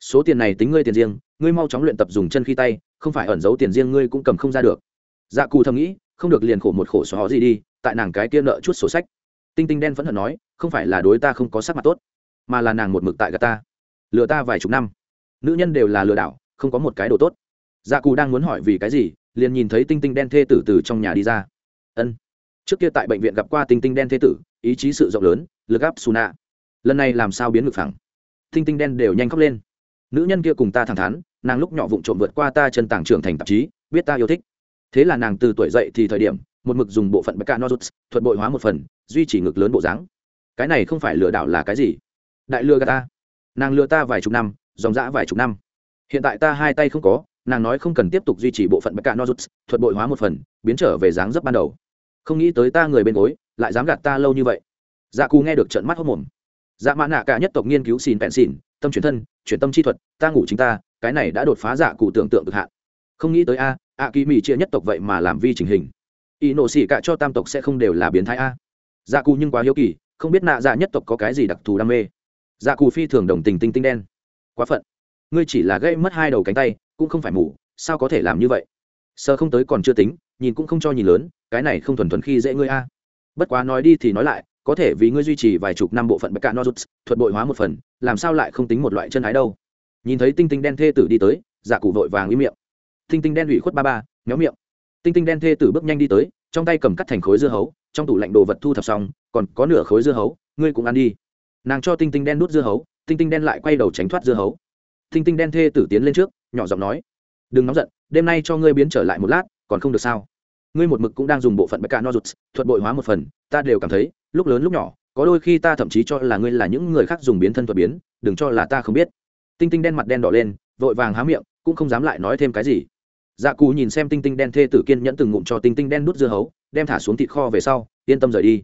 số tiền này tính ngươi tiền riêng, ngươi mau chóng luyện tập dùng chân khi tay, không phải ẩn giấu tiền riêng ngươi cũng cầm không ra được dạ cù thầm nghĩ, không được liền khổ một khổ xóa gì đi, tại nàng cái kia nợ chút sổ sách. Tinh tinh đen phẫn hận nói, không phải là đối ta không có sắc mặt tốt, mà là nàng một mực tại gà ta. Lừa ta vài chục năm. Nữ nhân đều là lừa đảo, không có một cái đồ tốt. Dạ cù đang muốn hỏi vì cái gì, liền nhìn thấy tinh tinh đen thê tử từ trong nhà đi ra. Ân. Trước kia tại bệnh viện gặp qua tinh tinh đen thê tử, ý chí sự rộng lớn, lực áp xù nạ. Lần này làm sao biến ngược phẳng? Tinh tinh đen đều nhanh khóc lên. Nữ nhân kia cùng ta thẳng thắn, nàng lúc nhỏ vụng trộm vượt qua ta chân tảng trưởng thành tạp chí, biết ta yêu thích thế là nàng từ tuổi dậy thì thời điểm, một mực dùng bộ phận bacca nozuts thuật bội hóa một phần, duy trì ngực lớn bộ dáng. Cái này không phải lừa đảo là cái gì? Đại lừa gạt ta. Nàng lừa ta vài chục năm, dòng dã vài chục năm. Hiện tại ta hai tay không có, nàng nói không cần tiếp tục duy trì bộ phận bacca nozuts thuật bội hóa một phần, biến trở về dáng dấp ban đầu. Không nghĩ tới ta người bên gối, lại dám gạt ta lâu như vậy. Dạ cù nghe được trận mắt hốc mồm. Dạ mã nạ cả nhất tộc nghiên cứu xin bèn xỉn tâm chuyển thân, chuyển tâm chi thuật, ta ngủ chính ta, cái này đã đột phá dạ cụ tưởng tượng cực hạn. Không nghĩ tới a a kỳ mỹ chia nhất tộc vậy mà làm vi trình hình. Y nổ xỉ cả cho tam tộc sẽ không đều là biến thái a. Dạ cù nhưng quá hiếu kỳ, không biết nạ dạ nhất tộc có cái gì đặc thù đam mê. Dạ cù phi thường đồng tình tinh tinh đen. Quá phận. Ngươi chỉ là gây mất hai đầu cánh tay, cũng không phải mù, sao có thể làm như vậy? Sơ không tới còn chưa tính, nhìn cũng không cho nhìn lớn, cái này không thuần thuần khi dễ ngươi a. Bất quá nói đi thì nói lại, có thể vì ngươi duy trì vài chục năm bộ phận bạch cạ nozuts thuật bội hóa một phần, làm sao lại không tính một loại chân ái đâu? Nhìn thấy tinh tinh đen thê tử đi tới giả cụ vội vàng im miệng tinh tinh đen ủy khuất ba ba, méo miệng. Tinh tinh đen thê tử bước nhanh đi tới, trong tay cầm cắt thành khối dưa hấu, trong tủ lạnh đồ vật thu thập xong, còn có nửa khối dưa hấu, ngươi cũng ăn đi. Nàng cho tinh tinh đen đút dưa hấu, tinh tinh đen lại quay đầu tránh thoát dưa hấu. Tinh tinh đen thê tử tiến lên trước, nhỏ giọng nói, đừng nóng giận, đêm nay cho ngươi biến trở lại một lát, còn không được sao? Ngươi một mực cũng đang dùng bộ phận bạch no nozuts thuật bội hóa một phần, ta đều cảm thấy, lúc lớn lúc nhỏ, có đôi khi ta thậm chí cho là ngươi là những người khác dùng biến thân thuật biến, đừng cho là ta không biết. Tinh tinh đen mặt đen đỏ lên, vội vàng há miệng, cũng không dám lại nói thêm cái gì dạ cù nhìn xem tinh tinh đen thê tử kiên nhẫn từng ngụm cho tinh tinh đen nút dưa hấu, đem thả xuống thịt kho về sau, yên tâm rời đi.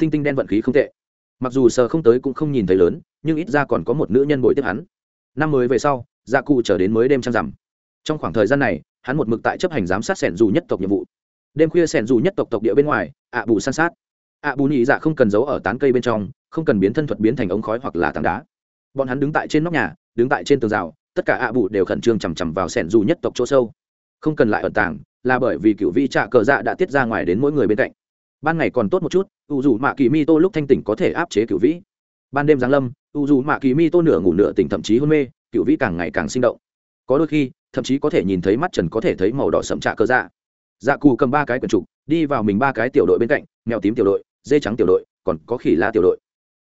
Tinh tinh đen vận khí không tệ. Mặc dù sờ không tới cũng không nhìn thấy lớn, nhưng ít ra còn có một nữ nhân bội tiếp hắn. Năm mới về sau dạ cụ trở đến mới đêm trăng rằm. Trong khoảng thời gian này, hắn một mực tại chấp hành giám sát sẻn dù nhất tộc nhiệm vụ. Đêm khuya sẻn dù nhất tộc tộc địa bên ngoài, ạ bù san sát. Ạ bù nhị dạ không cần giấu ở tán cây bên trong, không cần biến thân thuật biến thành ống khói hoặc là tảng đá. Bọn hắn đứng tại trên nóc nhà, đứng tại trên tường rào, tất cả ạ bù đều khẩn trương chằm chằm vào sẻn dù nhất tộc chỗ sâu không cần lại ẩn tàng, là bởi vì cựu vi trạ cờ dạ đã tiết ra ngoài đến mỗi người bên cạnh. Ban ngày còn tốt một chút, u dù mạ kỳ mi tô lúc thanh tỉnh có thể áp chế cựu vĩ ban đêm giáng lâm, u dù mạ kỳ mi tô nửa ngủ nửa tỉnh thậm chí hôn mê cựu vĩ càng ngày càng sinh động. Có đôi khi, thậm chí có thể nhìn thấy mắt trần có thể thấy màu đỏ sậm trạ cờ dạ. Dạ cù cầm ba cái quần trục, đi vào mình ba cái tiểu đội bên cạnh, mèo tím tiểu đội, dê trắng tiểu đội, còn có khỉ lá tiểu đội.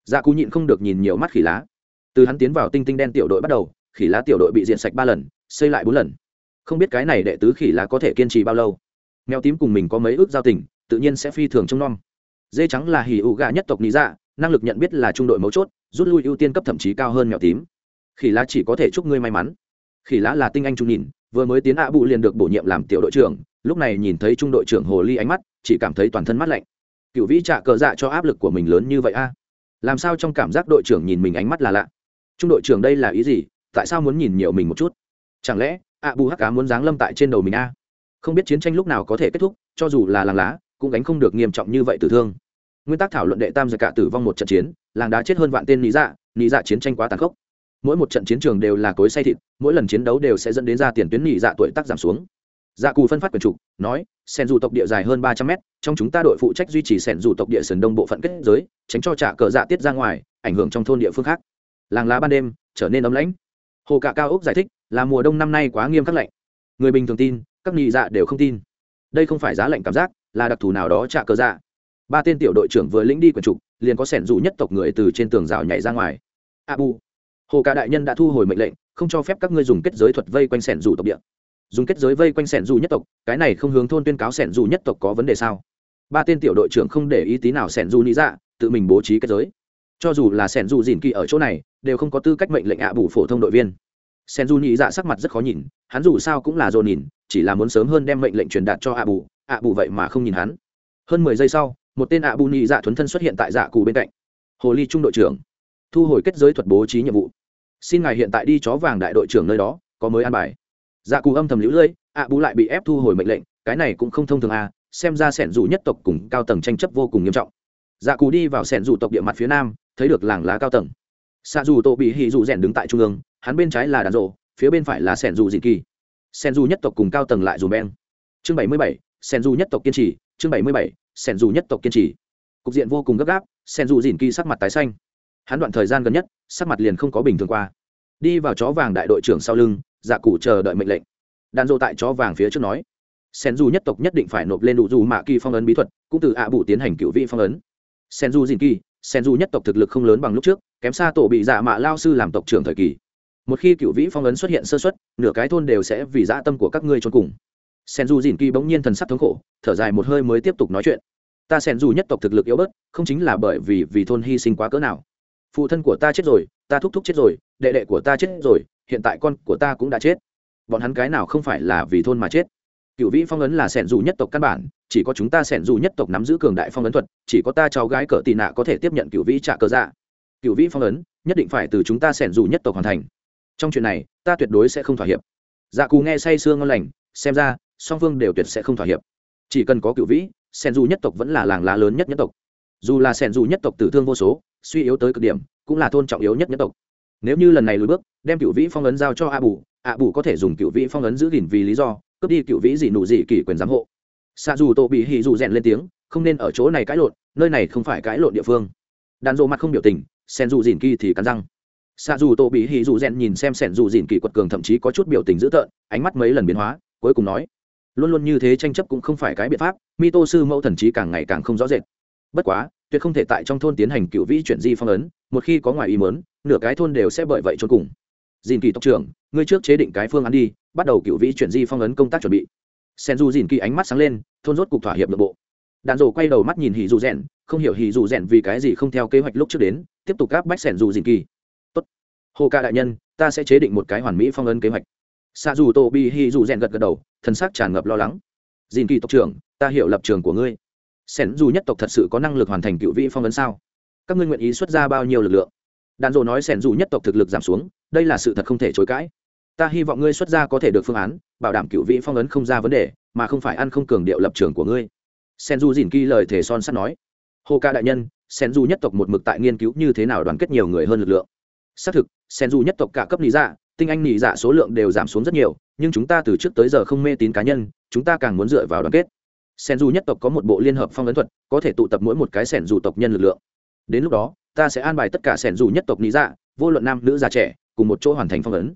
Dạ cù nhịn không được nhìn nhiều mắt khỉ lá. Từ hắn tiến vào tinh tinh đen tiểu đội bắt đầu, khỉ lá tiểu đội bị diện sạch ba lần, xây lại bốn lần không biết cái này đệ tứ khỉ lá có thể kiên trì bao lâu. Mèo tím cùng mình có mấy ước giao tình, tự nhiên sẽ phi thường trông nom. Dê trắng là hỉ ụ gà nhất tộc lý dạ năng lực nhận biết là trung đội mấu chốt, rút lui ưu tiên cấp thậm chí cao hơn mèo tím. Khỉ lá chỉ có thể chúc ngươi may mắn. Khỉ lá là tinh anh trung nhìn, vừa mới tiến ạ bụ liền được bổ nhiệm làm tiểu đội trưởng, lúc này nhìn thấy trung đội trưởng hồ ly ánh mắt, chỉ cảm thấy toàn thân mắt lạnh. Cựu vĩ trạ cờ dạ cho áp lực của mình lớn như vậy a? Làm sao trong cảm giác đội trưởng nhìn mình ánh mắt là lạ? Trung đội trưởng đây là ý gì? Tại sao muốn nhìn nhiều mình một chút? Chẳng lẽ ạ bù hắc cá muốn giáng lâm tại trên đầu mình a. Không biết chiến tranh lúc nào có thể kết thúc, cho dù là làng lá, cũng gánh không được nghiêm trọng như vậy tử thương. Nguyên tắc thảo luận đệ tam giải cả tử vong một trận chiến, làng đá chết hơn vạn tên lý dạ lý dạ chiến tranh quá tàn khốc. Mỗi một trận chiến trường đều là cối say thịt, mỗi lần chiến đấu đều sẽ dẫn đến ra tiền tuyến nhị dạ tuổi tác giảm xuống. Dạ cù phân phát quyền trục nói sen dù tộc địa dài hơn ba trăm mét, trong chúng ta đội phụ trách duy trì sen dù tộc địa sườn đông bộ phận kết giới, tránh cho trả cờ dạ tiết ra ngoài, ảnh hưởng trong thôn địa phương khác. Làng lá ban đêm trở nên ấm lãnh. Hồ cạ cao ốc giải thích là mùa đông năm nay quá nghiêm khắc lạnh. Người bình thường tin, các nghị dạ đều không tin. Đây không phải giá lạnh cảm giác, là đặc thù nào đó trả cờ dạ. Ba tên tiểu đội trưởng vừa lĩnh đi quần trục, liền có sẻn dù nhất tộc người từ trên tường rào nhảy ra ngoài. Abu, hồ cả đại nhân đã thu hồi mệnh lệnh, không cho phép các ngươi dùng kết giới thuật vây quanh sẻn dù tộc địa. Dùng kết giới vây quanh sẻn dù nhất tộc, cái này không hướng thôn tuyên cáo sẻn dù nhất tộc có vấn đề sao? Ba tên tiểu đội trưởng không để ý tí nào sẻn dù nghĩ dạ tự mình bố trí kết giới. Cho dù là sẻn dù dìn kỳ ở chỗ này, đều không có tư cách mệnh lệnh ạ bù phổ thông đội viên sẻn dù nhị dạ sắc mặt rất khó nhìn, hắn dù sao cũng là dồn nhìn, chỉ là muốn sớm hơn đem mệnh lệnh truyền đạt cho ạ bù ạ bù vậy mà không nhìn hắn. Hơn mười giây sau, một tên ạ bù nhị dạ thuấn thân xuất hiện tại dạ cù bên cạnh. Hồ ly trung đội trưởng, thu hồi kết giới thuật bố trí nhiệm vụ. Xin ngài hiện tại đi chó vàng đại đội trưởng nơi đó, có mới an bài. Dạ cù âm thầm lũ lưỡi ạ bù lại bị ép thu hồi mệnh lệnh, cái này cũng không thông thường à xem ra sẻn dù nhất tộc cùng cao tầng tranh chấp vô cùng nghiêm trọng. Dạ cù đi vào sẻn dù tộc địa mặt phía nam, thấy được làng lá cao tầng. Xạ dù tổ bị hì dù rèn đứng tại trung ương hắn bên trái là đàn rộ, phía bên phải là sẻn dù dị kỳ sẻn dù nhất tộc cùng cao tầng lại dù beng. Chương bảy mươi bảy sẻn dù nhất tộc kiên trì. Chương bảy mươi bảy sẻn dù nhất tộc kiên trì. Cục diện vô cùng gấp gáp sẻn dù Dịn kỳ sắc mặt tái xanh. Hắn đoạn thời gian gần nhất, sắc mặt liền không có bình thường qua. Đi vào chó vàng đại đội trưởng sau lưng dạ cụ chờ đợi mệnh lệnh. Đàn rộ tại chó vàng phía trước nói. Sen du nhất tộc nhất định phải nộp lên đủ dù mạ kỳ phong ấn bí thuật, cũng từ ạ bụ tiến hành cựu vị phong ấn. Sen du dìn kỳ sen du nhất tộc thực lực không lớn bằng lúc trước, kém xa tổ bị dạ mạ lao sư làm tộc trưởng thời kỳ một khi cựu vĩ phong ấn xuất hiện sơ xuất, nửa cái thôn đều sẽ vì dã tâm của các ngươi trốn cùng. Sen du dìn kỳ bỗng nhiên thần sắc thống khổ, thở dài một hơi mới tiếp tục nói chuyện. Ta sen du nhất tộc thực lực yếu bớt, không chính là bởi vì vì thôn hy sinh quá cỡ nào. Phụ thân của ta chết rồi, ta thúc thúc chết rồi, đệ đệ của ta chết rồi, hiện tại con của ta cũng đã chết. Bọn hắn cái nào không phải là vì thôn mà chết? Cựu vĩ phong ấn là sẻn dù nhất tộc căn bản, chỉ có chúng ta sẻn dù nhất tộc nắm giữ cường đại phong ấn thuật, chỉ có ta cháu gái cỡ tị nạ có thể tiếp nhận cựu vĩ trả cơ dạ. Cựu vĩ phong ấn, nhất định phải từ chúng ta sẻn dù nhất tộc hoàn thành trong chuyện này, ta tuyệt đối sẽ không thỏa hiệp. Dạ cù nghe say sương ngon lành, xem ra, song phương đều tuyệt sẽ không thỏa hiệp. Chỉ cần có cựu vĩ sen dù nhất tộc vẫn là làng lá lớn nhất nhất tộc. Dù là sen dù nhất tộc tử thương vô số, suy yếu tới cực điểm, cũng là thôn trọng yếu nhất nhất tộc. Nếu như lần này lùi bước, đem cựu vĩ phong ấn giao cho a bù a bù có thể dùng cựu vĩ phong ấn giữ gìn vì lý do, cướp đi cựu vĩ gì nụ gì kỷ quyền giám hộ. Xa dù tổ bị hì dù rèn lên tiếng, không nên ở chỗ này cãi lộn, nơi này không phải cãi lộn địa phương. Đàn rộ mặt không biểu tình sen dù dìn kỳ thì cắn răng xa dù tổ bị hì dù rèn nhìn xem sẻn dù dìn kỳ quật cường thậm chí có chút biểu tình dữ tợn, ánh mắt mấy lần biến hóa, cuối cùng nói, luôn luôn như thế tranh chấp cũng không phải cái biện pháp mi tô sư mẫu thần trí càng ngày càng không rõ rệt. Bất quá, tuyệt không thể tại trong thôn tiến hành cựu vĩ chuyển di phong ấn, một khi có ngoài ý mớn nửa cái thôn đều sẽ bởi vậy trốn cùng. Dìn kỳ tộc trưởng, ngươi trước chế định cái phương án đi, bắt đầu cựu vĩ chuyển di phong ấn công tác chuẩn bị. Sen du dìn kỳ ánh mắt sáng lên, thôn rốt cục thỏa hiệp nội bộ. Đạn dồ quay đầu mắt nhìn hì dù rèn, không hiểu hì dù rèn vì cái gì không theo kế hoạch lúc trước đến, tiếp tục gáp bách sẻn dù dìn kỳ hồ ca đại nhân, ta sẽ chế định một cái hoàn mỹ phong ấn kế hoạch. Xa dù tô bi hi dù rèn gật gật đầu thân xác tràn ngập lo lắng. Dìn kỳ tộc trưởng, ta hiểu lập trường của ngươi. Sen dù nhất tộc thật sự có năng lực hoàn thành cựu vĩ phong ấn sao? Các ngươi nguyện ý xuất ra bao nhiêu lực lượng? Đàn dồ nói sen dù nhất tộc thực lực giảm xuống, đây là sự thật không thể chối cãi. Ta hy vọng ngươi xuất ra có thể được phương án, bảo đảm cựu vị phong ấn không ra vấn đề, mà không phải ăn không cường điệu lập trường của ngươi. Sen du dìn kỳ lời thề son sắt nói. Hồ ca đại nhân sen du nhất tộc một mực tại nghiên cứu như thế nào đoàn kết nhiều người hơn lực lượng xác thực, sen du nhất tộc cả cấp lý dạ tinh anh lý dạ số lượng đều giảm xuống rất nhiều, nhưng chúng ta từ trước tới giờ không mê tín cá nhân, chúng ta càng muốn dựa vào đoàn kết. Sen du nhất tộc có một bộ liên hợp phong ấn thuật, có thể tụ tập mỗi một cái sẻn dù tộc nhân lực lượng. Đến lúc đó, ta sẽ an bài tất cả sẻn dù nhất tộc lý dạ vô luận nam, nữ, già, trẻ, cùng một chỗ hoàn thành phong ấn.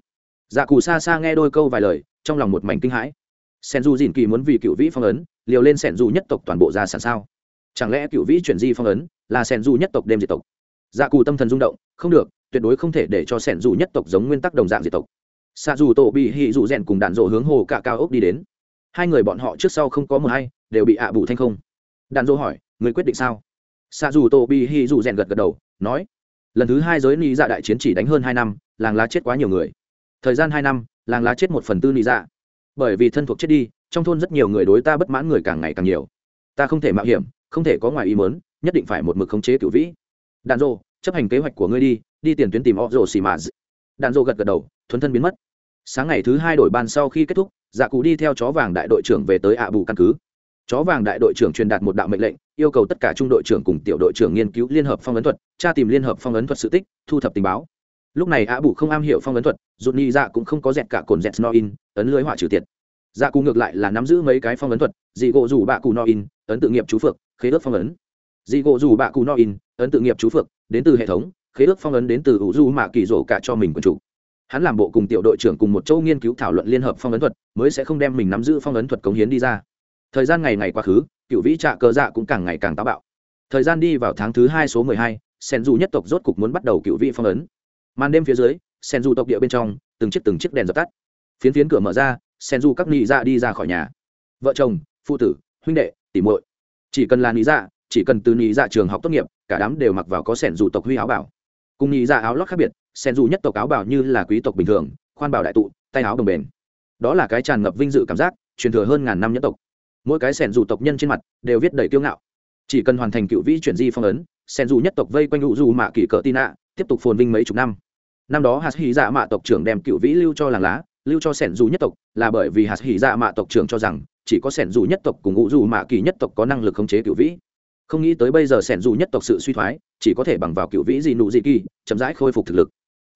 Dạ cù xa xa nghe đôi câu vài lời, trong lòng một mảnh kinh hãi. Sen du dìn kỳ muốn vì cựu vĩ phong ấn, liều lên sẻn du nhất tộc toàn bộ ra sản sao? Chẳng lẽ cựu vĩ chuyển di phong ấn, là sẻn du nhất tộc đêm diệt tộc? Dạ cù tâm thần rung động, không được tuyệt đối không thể để cho sẻn dù nhất tộc giống nguyên tắc đồng dạng diệt tộc. Xa dù tổ bị hị dù rèn cùng đạn dỗ hướng hồ cả cao ốc đi đến. Hai người bọn họ trước sau không có mờ hay, đều bị ạ à bù thanh không. Đạn dỗ hỏi, người quyết định sao? Xa dù tổ bị hị dù rèn gật gật đầu, nói, lần thứ hai giới ni dạ đại chiến chỉ đánh hơn hai năm, làng lá chết quá nhiều người. Thời gian hai năm, làng lá chết một phần tư ni dạ. Bởi vì thân thuộc chết đi, trong thôn rất nhiều người đối ta bất mãn người càng ngày càng nhiều. Ta không thể mạo hiểm, không thể có ngoài ý mớn nhất định phải một mực khống chế cựu vĩ. Đàn rô chấp hành kế hoạch của ngươi đi đi tiền tuyến tìm họ rồ xì mà đạn rô gật gật đầu, thuấn thân biến mất. Sáng ngày thứ hai đổi ban sau khi kết thúc dạ cụ đi theo chó vàng đại đội trưởng về tới ạ bù căn cứ. Chó vàng đại đội trưởng truyền đạt một đạo mệnh lệnh, yêu cầu tất cả trung đội trưởng cùng tiểu đội trưởng nghiên cứu liên hợp phong ấn thuật, tra tìm liên hợp phong ấn thuật sự tích, thu thập tình báo. Lúc này ạ bù không am hiểu phong ấn thuật, rụt ni dạ cũng không có dẹt cả cồn dẹt no in, ấn lưới họa trừ tiệt. Dạ cụ ngược lại là nắm giữ mấy cái phong ấn thuật, dị gỗ rủ bạ cụ no in, ấn tự nghiệp chú phược khế ước phong ấn. Dị gỗ rủ bạ cụ no in, ấn tự nghiệp chú phược đến từ hệ thống khế ước phong ấn đến từ ủ du mạ kỳ rổ cả cho mình quần chủ. Hắn làm bộ cùng tiểu đội trưởng cùng một châu nghiên cứu thảo luận liên hợp phong ấn thuật, mới sẽ không đem mình nắm giữ phong ấn thuật cống hiến đi ra. Thời gian ngày ngày quá khứ, cựu vĩ trạ cờ dạ cũng càng ngày càng táo bạo. Thời gian đi vào tháng thứ hai số mười hai, sen du nhất tộc rốt cục muốn bắt đầu cựu vĩ phong ấn. Màn đêm phía dưới, sen du tộc địa bên trong, từng chiếc từng chiếc đèn dập tắt. Phiến phiến cửa mở ra, sen du các nị dạ đi ra khỏi nhà. Vợ chồng, phụ tử, huynh đệ, tỉ muội. Chỉ cần là nị dạ chỉ cần từ nị dạ trường học tốt nghiệp, cả đám đều mặc vào có sẻn dù tộc huy áo bảo cùng nghĩ ra dạ áo lót khác biệt, sen dù nhất tộc áo bảo như là quý tộc bình thường, khoan bảo đại tụ, tay áo đồng bền. Đó là cái tràn ngập vinh dự cảm giác, truyền thừa hơn ngàn năm nhất tộc. Mỗi cái sẻn dù tộc nhân trên mặt đều viết đầy kiêu ngạo. Chỉ cần hoàn thành cựu vĩ chuyển di phong ấn sẻn dù nhất tộc vây quanh ngụ dù mạ kỳ cỡ tin ạ tiếp tục phồn vinh mấy chục năm. Năm đó hạt hỉ dạ mạ tộc trưởng đem cựu vĩ lưu cho làng lá, lưu cho sẻn dù nhất tộc, là bởi vì hạt hỉ dạ mạ tộc trưởng cho rằng, chỉ có sẻn dù nhất tộc cùng ngũ dù mạ kỳ nhất tộc có năng lực khống chế cựu vĩ. Không nghĩ tới bây giờ sẻn dù nhất tộc sự suy thoái chỉ có thể bằng vào cựu vĩ gì nụ gì kỳ, chậm rãi khôi phục thực lực.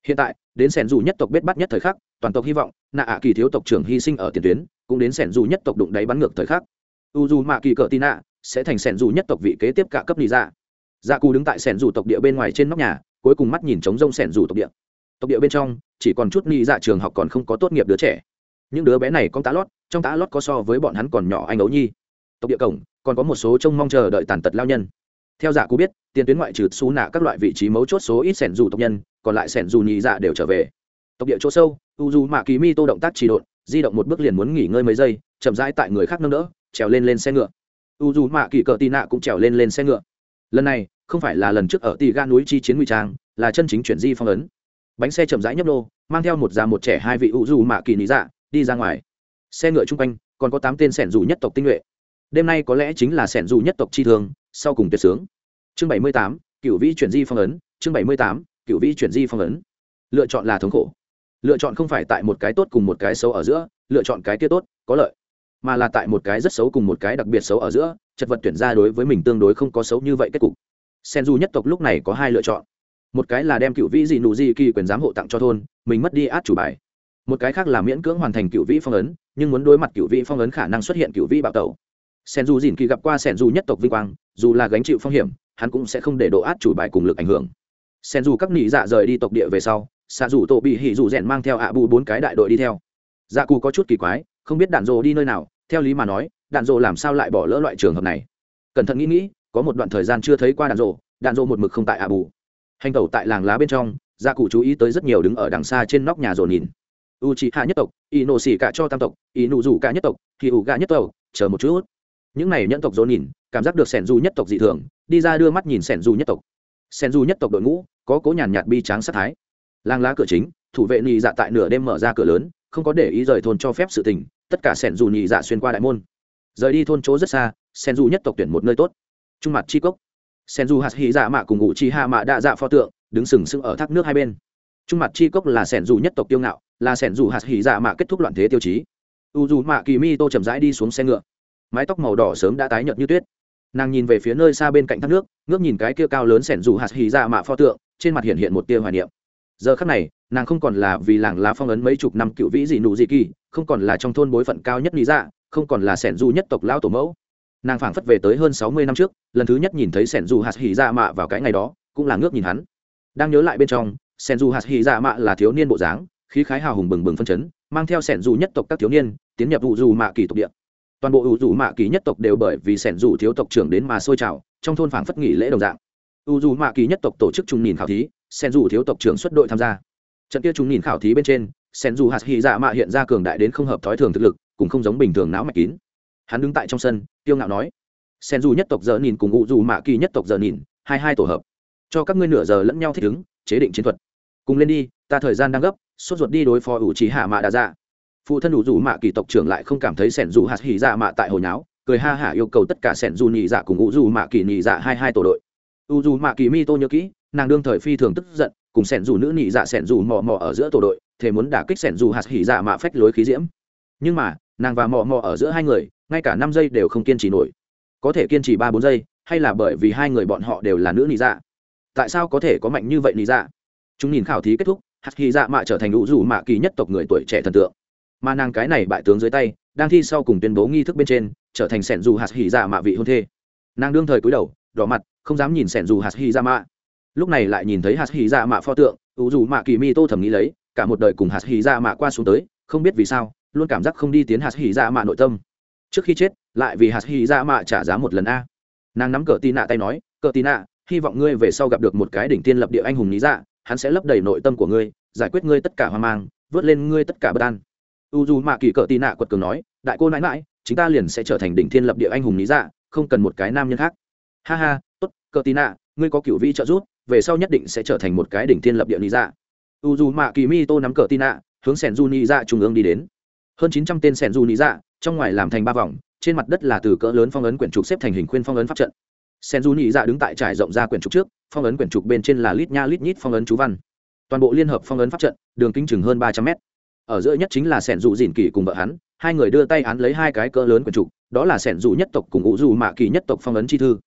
Hiện tại, đến sẻn dù nhất tộc biết bắt nhất thời khắc, toàn tộc hy vọng, nạ ạ kỳ thiếu tộc trưởng hy sinh ở tiền tuyến, cũng đến sẻn dù nhất tộc đụng đáy bắn ngược thời khắc. U dù mạ kỳ cỡ tin nạ sẽ thành sẻn dù nhất tộc vị kế tiếp cả cấp lý ra dạ. dạ cù đứng tại sẻn dù tộc địa bên ngoài trên nóc nhà, cuối cùng mắt nhìn trống rông sẻn dù tộc địa. Tộc địa bên trong, chỉ còn chút nị dạ trường học còn không có tốt nghiệp đứa trẻ. Những đứa bé này con tá lót, trong tá lót có so với bọn hắn còn nhỏ anh ấu nhi. Tộc địa cổng, còn có một số trông mong chờ đợi tàn tật lao nhân theo giả cú biết tiền tuyến ngoại trừ xú nạ các loại vị trí mấu chốt số ít sẻn dù tộc nhân còn lại sẻn dù nhị dạ đều trở về. Tộc địa chỗ sâu u dù mạ kỳ mi tô động tác trì độn di động một bước liền muốn nghỉ ngơi mấy giây chậm rãi tại người khác nâng đỡ trèo lên lên xe ngựa. U dù mạ kỳ cờ tì nạ cũng trèo lên lên xe ngựa. Lần này không phải là lần trước ở tì ga núi chi chiến nguy trang là chân chính chuyển di phong ấn. Bánh xe chậm rãi nhấp lô, mang theo một già một trẻ hai vị u dù mạ kỳ lý dạ đi ra ngoài. Xe ngựa chung quanh còn có tám tên sẻn dù nhất tộc tinh nhuệ. Đêm nay có lẽ chính là sẻn dù nhất tộc chi thường sau cùng tuyệt sướng. Chương bảy mươi tám cựu vĩ chuyển di phong ấn, chương bảy mươi tám cựu vĩ chuyển di phong ấn. Lựa chọn là thống khổ. Lựa chọn không phải tại một cái tốt cùng một cái xấu ở giữa, lựa chọn cái kia tốt, có lợi, mà là tại một cái rất xấu cùng một cái đặc biệt xấu ở giữa, chật vật tuyển ra đối với mình tương đối không có xấu như vậy kết cục. Sen du nhất tộc lúc này có hai lựa chọn. Một cái là đem cựu vĩ dị nụ di kỳ quyền giám hộ tặng cho thôn, mình mất đi át chủ bài. Một cái khác là miễn cưỡng hoàn thành cựu vĩ phong ấn, nhưng muốn đối mặt cựu vĩ phong ấn khả năng xuất hiện cựu vĩ bạo tẩu. Sen du dìn kỳ gặp qua sen du nhất tộc vinh quang dù là gánh chịu phong hiểm, hắn cũng sẽ không để độ át chủ bài cùng lực ảnh hưởng. Sen dù các nị dạ rời đi tộc địa về sau xạ dù tổ bị hỉ dù rèn mang theo ạ bù bốn cái đại đội đi theo. Dạ cù có chút kỳ quái, không biết đạn dồ đi nơi nào, theo lý mà nói, đạn dồ làm sao lại bỏ lỡ loại trường hợp này? Cẩn thận nghĩ nghĩ, có một đoạn thời gian chưa thấy qua đạn dồ đạn dồ một mực không tại ạ bù hành tẩu tại làng lá bên trong dạ cụ chú ý tới rất nhiều đứng ở đằng xa trên nóc nhà dồn nhìn. U c hạ nhất tộc y nổ xỉ cả cho tam tộc y nụ rủ cả nhất tộc thì ủ gà nhất tộc, chờ một chút. Những này nhân tộc dồn nhìn cảm giác được sẻn du nhất tộc dị thường, đi ra đưa mắt nhìn sẻn du nhất tộc. Sẻn du nhất tộc đội ngũ, có cố nhàn nhạt bi tráng sát thái. Lang lá cửa chính, thủ vệ nhị dạ tại nửa đêm mở ra cửa lớn, không có để ý rời thôn cho phép sự tình, tất cả sẻn dù nhị dạ xuyên qua đại môn. Rời đi thôn chỗ rất xa, sẻn du nhất tộc tuyển một nơi tốt. Trung mặt chi cốc. Sẻn du hạt hỉ dạ mạ cùng ngụ chi hạ mạ đa dạ pho tượng, đứng sừng sững ở thác nước hai bên. Trung mặt chi cốc là sẻn dù nhất tộc tiêu ngạo, là sẻn dù hạt hỉ dạ mạ kết thúc loạn thế tiêu chí. U dù mạ kỳ mi tô chậm rãi đi xuống xe ngựa. Mái tóc màu đỏ sớm đã tái nhợt như tuyết nàng nhìn về phía nơi xa bên cạnh thác nước, ngước nhìn cái kia cao lớn sẻn dù hạt hì ra mạ pho tượng, trên mặt hiện hiện một tia hoài niệm. Giờ khắc này, nàng không còn là vì làng lá phong ấn mấy chục năm cựu vĩ dị nụ dị kỳ, không còn là trong thôn bối phận cao nhất lý dạ không còn là sẻn du nhất tộc lão tổ mẫu. Nàng phảng phất về tới hơn sáu mươi năm trước, lần thứ nhất nhìn thấy sẻn du hạt hì dạ mạ vào cái ngày đó, cũng là ngước nhìn hắn. Đang nhớ lại bên trong, sẻn du hạt hì dạ mạ là thiếu niên bộ dáng, khí khái hào hùng bừng bừng phân chấn, mang theo sẻn du nhất tộc các thiếu niên, tiến nhập vụ dù mạ kỳ tộc địa toàn bộ ủ dù mạ kỳ nhất tộc đều bởi vì sẻn dù thiếu tộc trưởng đến mà sôi trào, trong thôn phảng phất nghỉ lễ đồng dạng. U dù mạ kỳ nhất tộc tổ chức trùng nhìn khảo thí sen dù thiếu tộc trưởng xuất đội tham gia. Trận kia trùng nhìn khảo thí bên trên sen dù hạt hy dạ mạ hiện ra cường đại đến không hợp thói thường thực lực, cũng không giống bình thường não mạch kín. Hắn đứng tại trong sân tiêu ngạo nói sen dù nhất tộc giờ nhìn cùng u dù mạ kỳ nhất tộc giờ nhìn, hai hai tổ hợp. Cho các ngươi nửa giờ lẫn nhau thích ứng, chế định chiến thuật. Cùng lên đi, ta thời gian đang gấp, sốt ruột đi đối phó ủ trí hạ mạ đã dạ phụ thân đủ dù mạ kỳ tộc trưởng lại không cảm thấy sẻn dù hạt hỉ dạ mạ tại hồi nháo, cười ha hả yêu cầu tất cả sẻn dù nhị dạ cùng ngũ dù mạ kỳ nhị dạ hai hai tổ đội. U dù mạ kỳ mi tô nhớ kỹ, nàng đương thời phi thường tức giận, cùng sẻn dù nữ nhị dạ sẻn dù mò mò ở giữa tổ đội thể muốn đả kích sẻn dù hạt hỉ dạ mạ phách lối khí diễm. Nhưng mà, nàng và mò mò ở giữa hai người, ngay cả năm giây đều không kiên trì nổi. Có thể kiên trì ba bốn giây, hay là bởi vì hai người bọn họ đều là nữ nhị dạ? Tại sao có thể có mạnh như vậy nhị dạ? Chúng nhìn khảo thí kết thúc, hạt hỉ dạ mạ trở thành u dù mạ kỳ nhất tộc người tuổi trẻ thần tượng mà nàng cái này bại tướng dưới tay, đang thi sau cùng tuyên bố nghi thức bên trên, trở thành sẻn dù hạt hỉ dạ mạ vị hôn thê. Nàng đương thời cúi đầu, đỏ mặt, không dám nhìn sẻn dù hạt hỉ dạ mạ. Lúc này lại nhìn thấy hạt hỉ dạ mạ pho tượng ủ dù mạ kỳ mi tô thầm nghĩ lấy, cả một đời cùng hạt hỉ dạ mạ qua xuống tới, không biết vì sao, luôn cảm giác không đi tiến hạt hỉ dạ mạ nội tâm. Trước khi chết, lại vì hạt hỉ dạ mạ trả giá một lần a. Nàng nắm cờ tì nạ tay nói, cờ tì nạ, hy vọng ngươi về sau gặp được một cái đỉnh tiên lập địa anh hùng lý dạ hắn sẽ lấp đầy nội tâm của ngươi, giải quyết ngươi tất cả hoang mang, vớt lên ngươi tất cả bất an u dù mạ kỳ cờ tì nạ quật cường nói, đại cô nãi mãi chúng ta liền sẽ trở thành đỉnh thiên lập địa anh hùng lý dạ không cần một cái nam nhân khác. Ha ha, tốt, cờ tì nạ, ngươi có cựu vi trợ giúp, về sau nhất định sẽ trở thành một cái đỉnh thiên lập địa lý dạ. U dù mạ kỳ mi tô nắm cờ tin nạ, hướng sẻn du ni dạ trung ương đi đến. Hơn chín trăm tên sẻn du ni dạ trong ngoài làm thành ba vòng, trên mặt đất là từ cỡ lớn phong ấn quyển trục xếp thành hình khuyên phong ấn pháp trận. Sen du nhị dạ đứng tại trải rộng ra quyển trục trước, phong ấn quyển trục bên trên là lít nha lít nhít phong ấn chú văn. Toàn bộ liên hợp phong ấn pháp trận, đường kính chừng hơn ba trăm mét ở giữa nhất chính là sẻn dù dìn kỳ cùng vợ hắn, hai người đưa tay án lấy hai cái cỡ lớn quần trục đó là sẻn dù nhất tộc cùng ủ dù mạ kỳ nhất tộc phong ấn chi thư.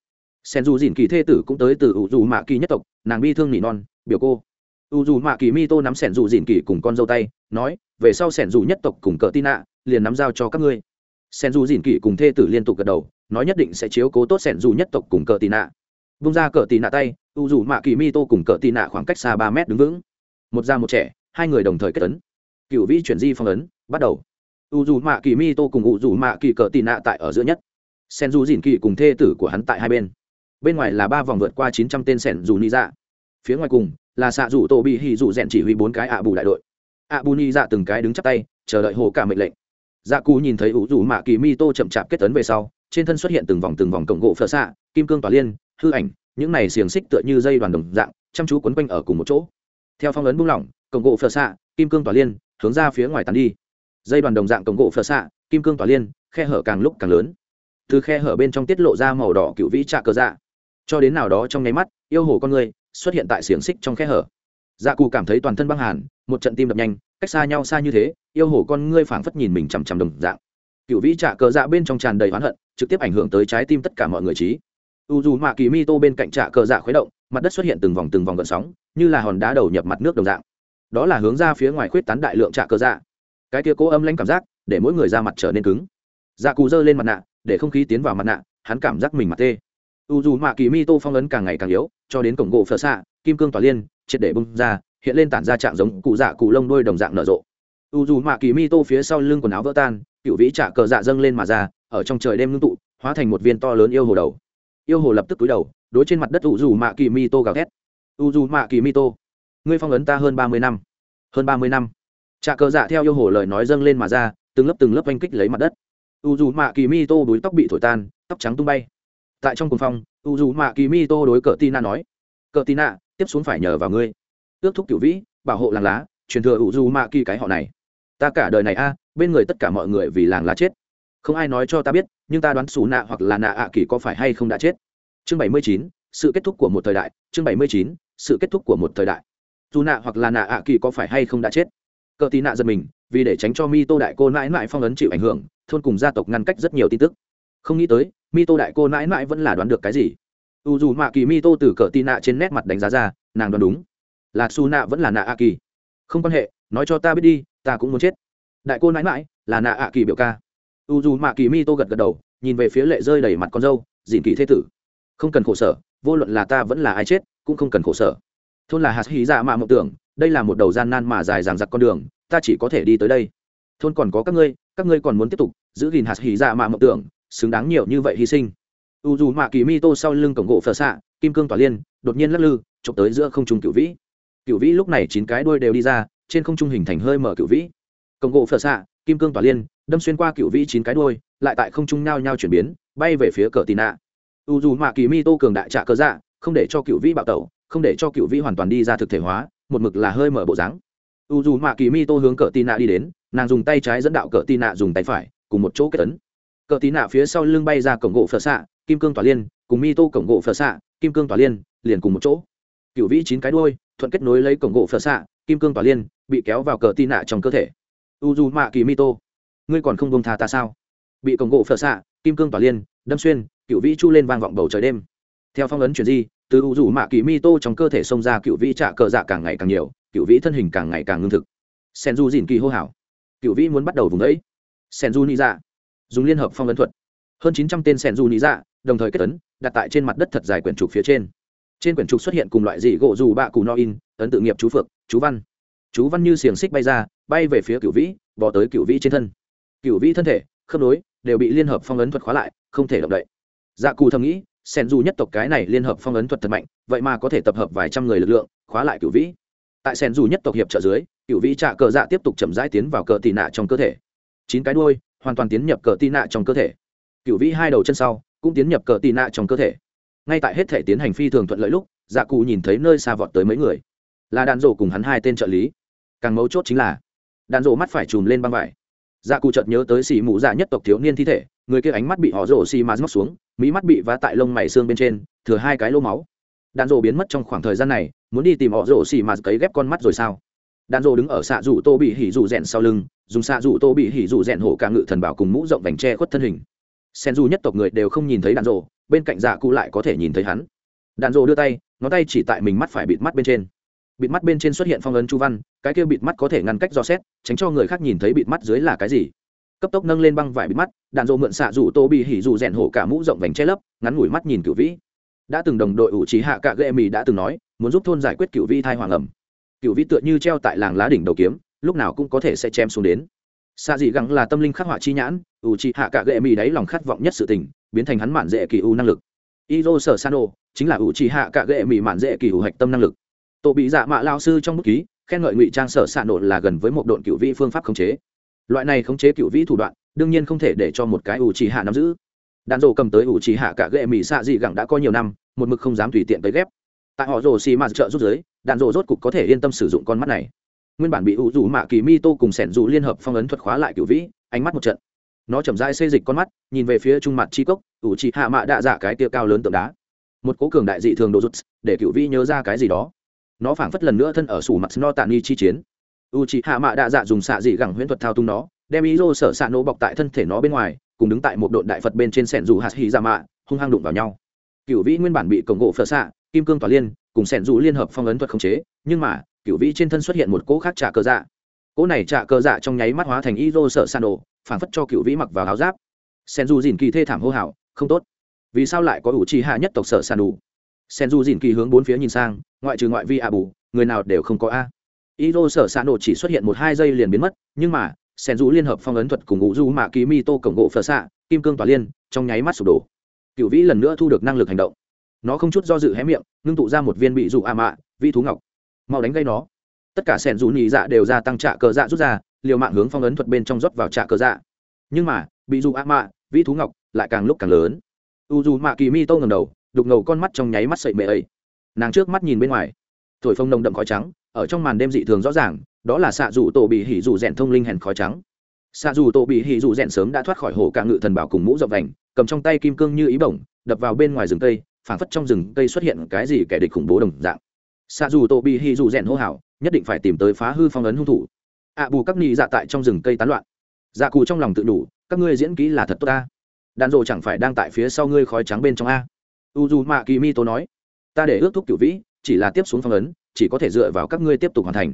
Sẻn dù dìn kỳ thê tử cũng tới từ ủ dù mạ kỳ nhất tộc, nàng bi thương nỉ non, biểu cô. Ủ dù mạ kỳ mi tô nắm sẻn dù dìn kỳ cùng con dâu tay, nói, về sau sẻn dù nhất tộc cùng cỡ tin nạ, liền nắm giao cho các ngươi. Sẻn dù dìn kỳ cùng thê tử liên tục gật đầu, nói nhất định sẽ chiếu cố tốt sẻn dù nhất tộc cùng cỡ tin nạ. Bung ra cỡ tin nạ tay u dù mạ kỳ mi tô cùng cỡ tin nạ khoảng cách xa ba mét đứng vững. Một già một trẻ, hai người đồng thời kết tấn cựu vĩ chuyển di phong ấn, bắt đầu. U dù mạ kỳ mi tô cùng u dù mạ kỳ cờ tị nạ tại ở giữa nhất. Sen du dìn kỳ cùng thê tử của hắn tại hai bên. Bên ngoài là ba vòng vượt qua chín trăm tên sẻn dù ni dạ. Phía ngoài cùng là xạ dù tô bị hì dù rèn chỉ huy bốn cái ạ bù đại đội. Ạ bù ni dạ từng cái đứng chắp tay, chờ đợi hồ cả mệnh lệnh. Dạ cù nhìn thấy u dù mạ kỳ mi tô chậm chạp kết tấn về sau, trên thân xuất hiện từng vòng từng vòng cổng gỗ phở xạ, kim cương tỏa liên, hư ảnh, những này xiềng xích tựa như dây đoàn đồng dạng, chăm chú quấn quanh ở cùng một chỗ. Theo phong ấn buông lỏng, cổng gỗ phở xạ, kim cương tỏa liên hướng ra phía ngoài tàn đi. Dây đoàn đồng dạng cổng gỗ phở xạ, kim cương tỏa liên, khe hở càng lúc càng lớn. Từ khe hở bên trong tiết lộ ra màu đỏ cựu vĩ trạ cờ dạ. Cho đến nào đó trong nháy mắt, yêu hồ con người xuất hiện tại xiềng xích trong khe hở. Dạ cù cảm thấy toàn thân băng hàn, một trận tim đập nhanh, cách xa nhau xa như thế, yêu hồ con ngươi phảng phất nhìn mình chằm chằm đồng dạng. Cựu vĩ trạ cờ dạ bên trong tràn đầy oán hận, trực tiếp ảnh hưởng tới trái tim tất cả mọi người trí. U dù mạ kỳ mi tô bên cạnh trạ cờ dạ khuấy động, mặt đất xuất hiện từng vòng từng vòng gợn sóng, như là hòn đá đầu nhập mặt nước đồng dạng đó là hướng ra phía ngoài khuyết tán đại lượng trạ cơ dạ. Cái kia cố âm lanh cảm giác, để mỗi người ra mặt trở nên cứng. Dạ cù dơ lên mặt nạ, để không khí tiến vào mặt nạ, hắn cảm giác mình mặt tê. U dù mạ kỳ mi tô phong ấn càng ngày càng yếu, cho đến cổng gỗ phở xạ, kim cương tỏa liên, triệt để bung ra, hiện lên tản ra trạng giống cụ dạ cụ lông đôi đồng dạng nở rộ. U dù mạ kỳ mi tô phía sau lưng quần áo vỡ tan, cựu vĩ trả cờ dạ dâng lên mà ra, ở trong trời đêm ngưng tụ, hóa thành một viên to lớn yêu hồ đầu. Yêu hồ lập tức túi đầu, đối trên mặt đất u dù mạ kỳ mi tô gào thét. U dù mạ kỳ mi tô ngươi phong ấn ta hơn ba mươi năm. Hơn ba mươi năm. Trà cờ dạ theo yêu hồ lời nói dâng lên mà ra, từng lớp từng lớp oanh kích lấy mặt đất. U dù mạ kỳ mi tô đuối tóc bị thổi tan, tóc trắng tung bay. Tại trong cùng phong, u dù mạ kỳ mi tô đối cờ tina nói, cờ tina tiếp xuống phải nhờ vào ngươi. Ước thúc cửu vĩ, bảo hộ làng lá, truyền thừa u dù mạ kỳ cái họ này. Ta cả đời này a, bên người tất cả mọi người vì làng lá chết. Không ai nói cho ta biết, nhưng ta đoán xù nạ hoặc là nạ ạ kỳ có phải hay không đã chết. Chương bảy mươi chín, sự kết thúc của một thời đại. Chương bảy mươi chín, sự kết thúc của một thời đại dù nạ hoặc là nạ ạ kỳ có phải hay không đã chết. Cờ tì nạ giật mình, vì để tránh cho mi tô đại cô mãi mãi phong ấn chịu ảnh hưởng, thôn cùng gia tộc ngăn cách rất nhiều tin tức. Không nghĩ tới mi tô đại cô mãi mãi vẫn là đoán được cái gì. U dù mạ kỳ mi tô từ cờ tì nạ trên nét mặt đánh giá ra, nàng đoán đúng. Là su nạ vẫn là nạ ạ kỳ. Không quan hệ, nói cho ta biết đi, ta cũng muốn chết. Đại cô mãi mãi là nạ ạ kỳ biểu ca. U dù mạ kỳ mi tô gật gật đầu, nhìn về phía lệ rơi đầy mặt con dâu dìn kỳ thế tử. Không cần khổ sở, vô luận là ta vẫn là ai chết, cũng không cần khổ sở thôn là hạt hí dạ mạ mộng tưởng, đây là một đầu gian nan mà dài dằng dặc con đường, ta chỉ có thể đi tới đây. Thôn còn có các ngươi các ngươi còn muốn tiếp tục giữ gìn hạt hí dạ mạ mộng tưởng, xứng đáng nhiều như vậy hy sinh. U dù mạ kỳ mi tô sau lưng cổng gỗ phở xạ, kim cương tỏa liên, đột nhiên lắc lư, chụp tới giữa không trung cựu vĩ. Cựu vĩ lúc này chín cái đuôi đều đi ra, trên không trung hình thành hơi mở cựu vĩ. Cổng gỗ phở xạ, kim cương tỏa liên, đâm xuyên qua cựu vĩ chín cái đuôi, lại tại không trung nhao nhao chuyển biến, bay về phía cờ tì nạ. U dù mạ kỳ mi tô cường đại trạ cờ dạ không để cho cựu vĩ bạo tẩu không để cho cựu vĩ hoàn toàn đi ra thực thể hóa, một mực là hơi mở bộ dáng. U dù mạ kỳ mi tô hướng cờ tì nạ đi đến, nàng dùng tay trái dẫn đạo cờ tì nạ dùng tay phải, cùng một chỗ kết tấn cờ tì nạ phía sau lưng bay ra cổng gỗ phở xạ, kim cương tỏa liên, cùng mi tô cổng gỗ phở xạ, kim cương tỏa liên, liền cùng một chỗ. Cựu vĩ chín cái đuôi, thuận kết nối lấy cổng gỗ phở xạ, kim cương tỏa liên, bị kéo vào cờ tì nạ trong cơ thể. U dù mạ kỳ mi tô ngươi còn không bông tha ta sao? Bị cổng gỗ phở xạ, kim cương tỏa liên, đâm xuyên, cựu vĩ chu lên vang vọng bầu trời đêm. Theo phong ấn chuyển di từ u dù mạ kỳ mi tô trong cơ thể xông ra cựu vĩ trả cờ dạ càng ngày càng nhiều, cựu vĩ thân hình càng ngày càng ngưng thực. Sen du dìn kỳ hô hào. Cựu vĩ muốn bắt đầu vùng đấy. Sen du ni dạ. Dùng liên hợp phong ấn thuật. Hơn chín trăm tên sen du ni dạ đồng thời kết ấn, đặt tại trên mặt đất thật dài quyển trục phía trên. Trên quyển trục xuất hiện cùng loại dị gỗ dù bạ cù no in, ấn tự nghiệp chú phượng, chú văn. Chú văn như xiềng xích bay ra, bay về phía cựu vĩ bỏ tới cựu vĩ trên thân. Cựu vĩ thân thể, khớp nối, đều bị liên hợp phong ấn thuật khóa lại, không thể động đậy. Dạ cù thầm nghĩ sen du nhất tộc cái này liên hợp phong ấn thuật thật mạnh, vậy mà có thể tập hợp vài trăm người lực lượng, khóa lại cựu vĩ. Tại sen du nhất tộc hiệp trợ dưới cựu vĩ trạ cờ dạ tiếp tục chậm rãi tiến vào cờ tị nạ trong cơ thể. Chín cái đuôi, hoàn toàn tiến nhập cờ tị nạ trong cơ thể. Cựu vĩ hai đầu chân sau, cũng tiến nhập cờ tị nạ trong cơ thể. Ngay tại hết thể tiến hành phi thường thuận lợi lúc dạ cụ nhìn thấy nơi xa vọt tới mấy người. Là đàn rổ cùng hắn hai tên trợ lý. Càng mấu chốt chính là đàn rổ mắt phải chùm lên băng vải. Dạ cụ chợt nhớ tới xì mù dạ nhất tộc thiếu niên thi thể, người kia ánh mắt bị họ rổ xì mà móc xuống mỹ mắt bị vá tại lông mày xương bên trên, thừa hai cái lô máu. Đạn rộ biến mất trong khoảng thời gian này, muốn đi tìm họ rổ xì mà cấy ghép con mắt rồi sao? Đạn rộ đứng ở xạ rủ tô bị hỉ rủ rèn sau lưng, dùng xạ rủ tô bị hỉ rủ rèn hổ cả ngự thần bảo cùng mũ rộng vành tre khuất thân hình. Sen du nhất tộc người đều không nhìn thấy đạn rộ bên cạnh dạ cụ lại có thể nhìn thấy hắn. Đạn rộ đưa tay, ngón tay chỉ tại mình mắt phải bịt mắt bên trên. Bịt mắt bên trên xuất hiện phong ấn chu văn, cái kia bịt mắt có thể ngăn cách do xét, tránh cho người khác nhìn thấy bịt mắt dưới là cái gì? Cấp tốc nâng lên băng vải bịt mắt, đạn rộ mượn xạ rủ tô bị hỉ rủ rèn hổ cả mũ rộng vành che lấp, ngắn ngủi mắt nhìn cựu vĩ. Đã từng đồng đội ủ trí hạ cạ ghệ mì đã từng nói, muốn giúp thôn giải quyết cựu vĩ thai hoàng ẩm. Cựu vĩ tựa như treo tại làng lá đỉnh đầu kiếm, lúc nào cũng có thể sẽ chém xuống đến. Xạ dị gắng là tâm linh khắc họa chi nhãn, ủ trí hạ cạ ghệ mì đáy lòng khát vọng nhất sự tình, biến thành hắn mạn dễ kỳ u năng lực. Iro sở sano chính là ủ trí hạ cả ghệ mì mạn dễ kỳ u hạch tâm năng lực. Tổ bị dạ mạ lao sư trong bút ký, khen ngợi ngụy trang sở xạ nổ là gần với một độn cựu vĩ phương pháp khống chế loại này khống chế cựu vĩ thủ đoạn, đương nhiên không thể để cho một cái ủ trì hạ nắm giữ. Đạn rổ cầm tới ủ trì hạ cả ghệ mỹ xạ dị gẳng đã có nhiều năm, một mực không dám tùy tiện tới ghép. Tại họ rổ xì mạt trợ rút giới, đạn rổ rốt cục có thể yên tâm sử dụng con mắt này. Nguyên bản bị ủ rủ mạ kỳ mi tô cùng sẻn dù liên hợp phong ấn thuật khóa lại cựu vĩ, ánh mắt một trận. Nó chậm rãi xây dịch con mắt, nhìn về phía trung mặt chi cốc ủ trì hạ mạ đạ dạ cái tia cao lớn tượng đá. Một cố cường đại dị thường đồ rút để cựu vĩ nhớ ra cái gì đó. Nó phảng phất lần nữa thân ở sủ mặt no tạ ni chi chiến u c hạ mạ đạ dạ dùng xạ dị gẳng huyễn thuật thao tung nó, đem ý rô sở xạ nổ bọc tại thân thể nó bên ngoài, cùng đứng tại một đội đại phật bên trên sẻn dù hạt hì ra mạ hung hăng đụng vào nhau. Cựu vĩ nguyên bản bị cổng gỗ phở xạ, kim cương tỏa liên, cùng sẻn dù liên hợp phong ấn thuật khống chế, nhưng mà cựu vĩ trên thân xuất hiện một cỗ khác trả cơ dạ. Cỗ này trả cơ dạ trong nháy mắt hóa thành ý rô sở xạ nổ phảng phất cho cựu vĩ mặc vào áo giáp. Sẻn dù dìn kỳ thê thảm hô hào, không tốt. Vì sao lại có ủ trì hạ nhất tộc sở xạ đủ sen du dìn kỳ hướng bốn phía nhìn sang, ngoại trừ ngoại vi a bù người nào đều không có a. Iro sở sạn nổ chỉ xuất hiện một hai giây liền biến mất, nhưng mà, Sen Du liên hợp phong ấn thuật cùng ngũ du mạ ký mi tô cổng gỗ phở xạ, kim cương tỏa liên, trong nháy mắt sụp đổ. Cửu Vĩ lần nữa thu được năng lực hành động. Nó không chút do dự hé miệng, ngưng tụ ra một viên bị dụ a mạ, vị thú ngọc. Mau đánh gây nó. Tất cả Sen Du nhị dạ đều ra tăng trạ cờ dạ rút ra, liều mạng hướng phong ấn thuật bên trong rót vào trạ cờ dạ. Nhưng mà, bị dụ a mạ, vị thú ngọc lại càng lúc càng lớn. U du mạ kỳ mi tô ngẩng đầu, đục ngầu con mắt trong nháy mắt sậy mệ ấy. Nàng trước mắt nhìn bên ngoài, thổi phong nồng đậm khói trắng ở trong màn đêm dị thường rõ ràng, đó là xạ dù tổ bị hỉ dù rèn thông linh hèn khói trắng. Xạ dù tổ bị hỉ dù rèn sớm đã thoát khỏi hồ cả ngự thần bảo cùng mũ rộng vành, cầm trong tay kim cương như ý bổng, đập vào bên ngoài rừng cây, phảng phất trong rừng cây xuất hiện cái gì kẻ địch khủng bố đồng dạng. Xạ dù tổ bị hỉ dù rèn hô hào, nhất định phải tìm tới phá hư phong ấn hung thủ. Ạ bù các ni dạ tại trong rừng cây tán loạn. Dạ cù trong lòng tự đủ, các ngươi diễn kỹ là thật tốt ta đàn rộ chẳng phải đang tại phía sau ngươi khói trắng bên trong a. U dù mạ kỳ mi tô nói, ta để ước thúc cửu vĩ chỉ là tiếp xuống phong ấn, chỉ có thể dựa vào các ngươi tiếp tục hoàn thành.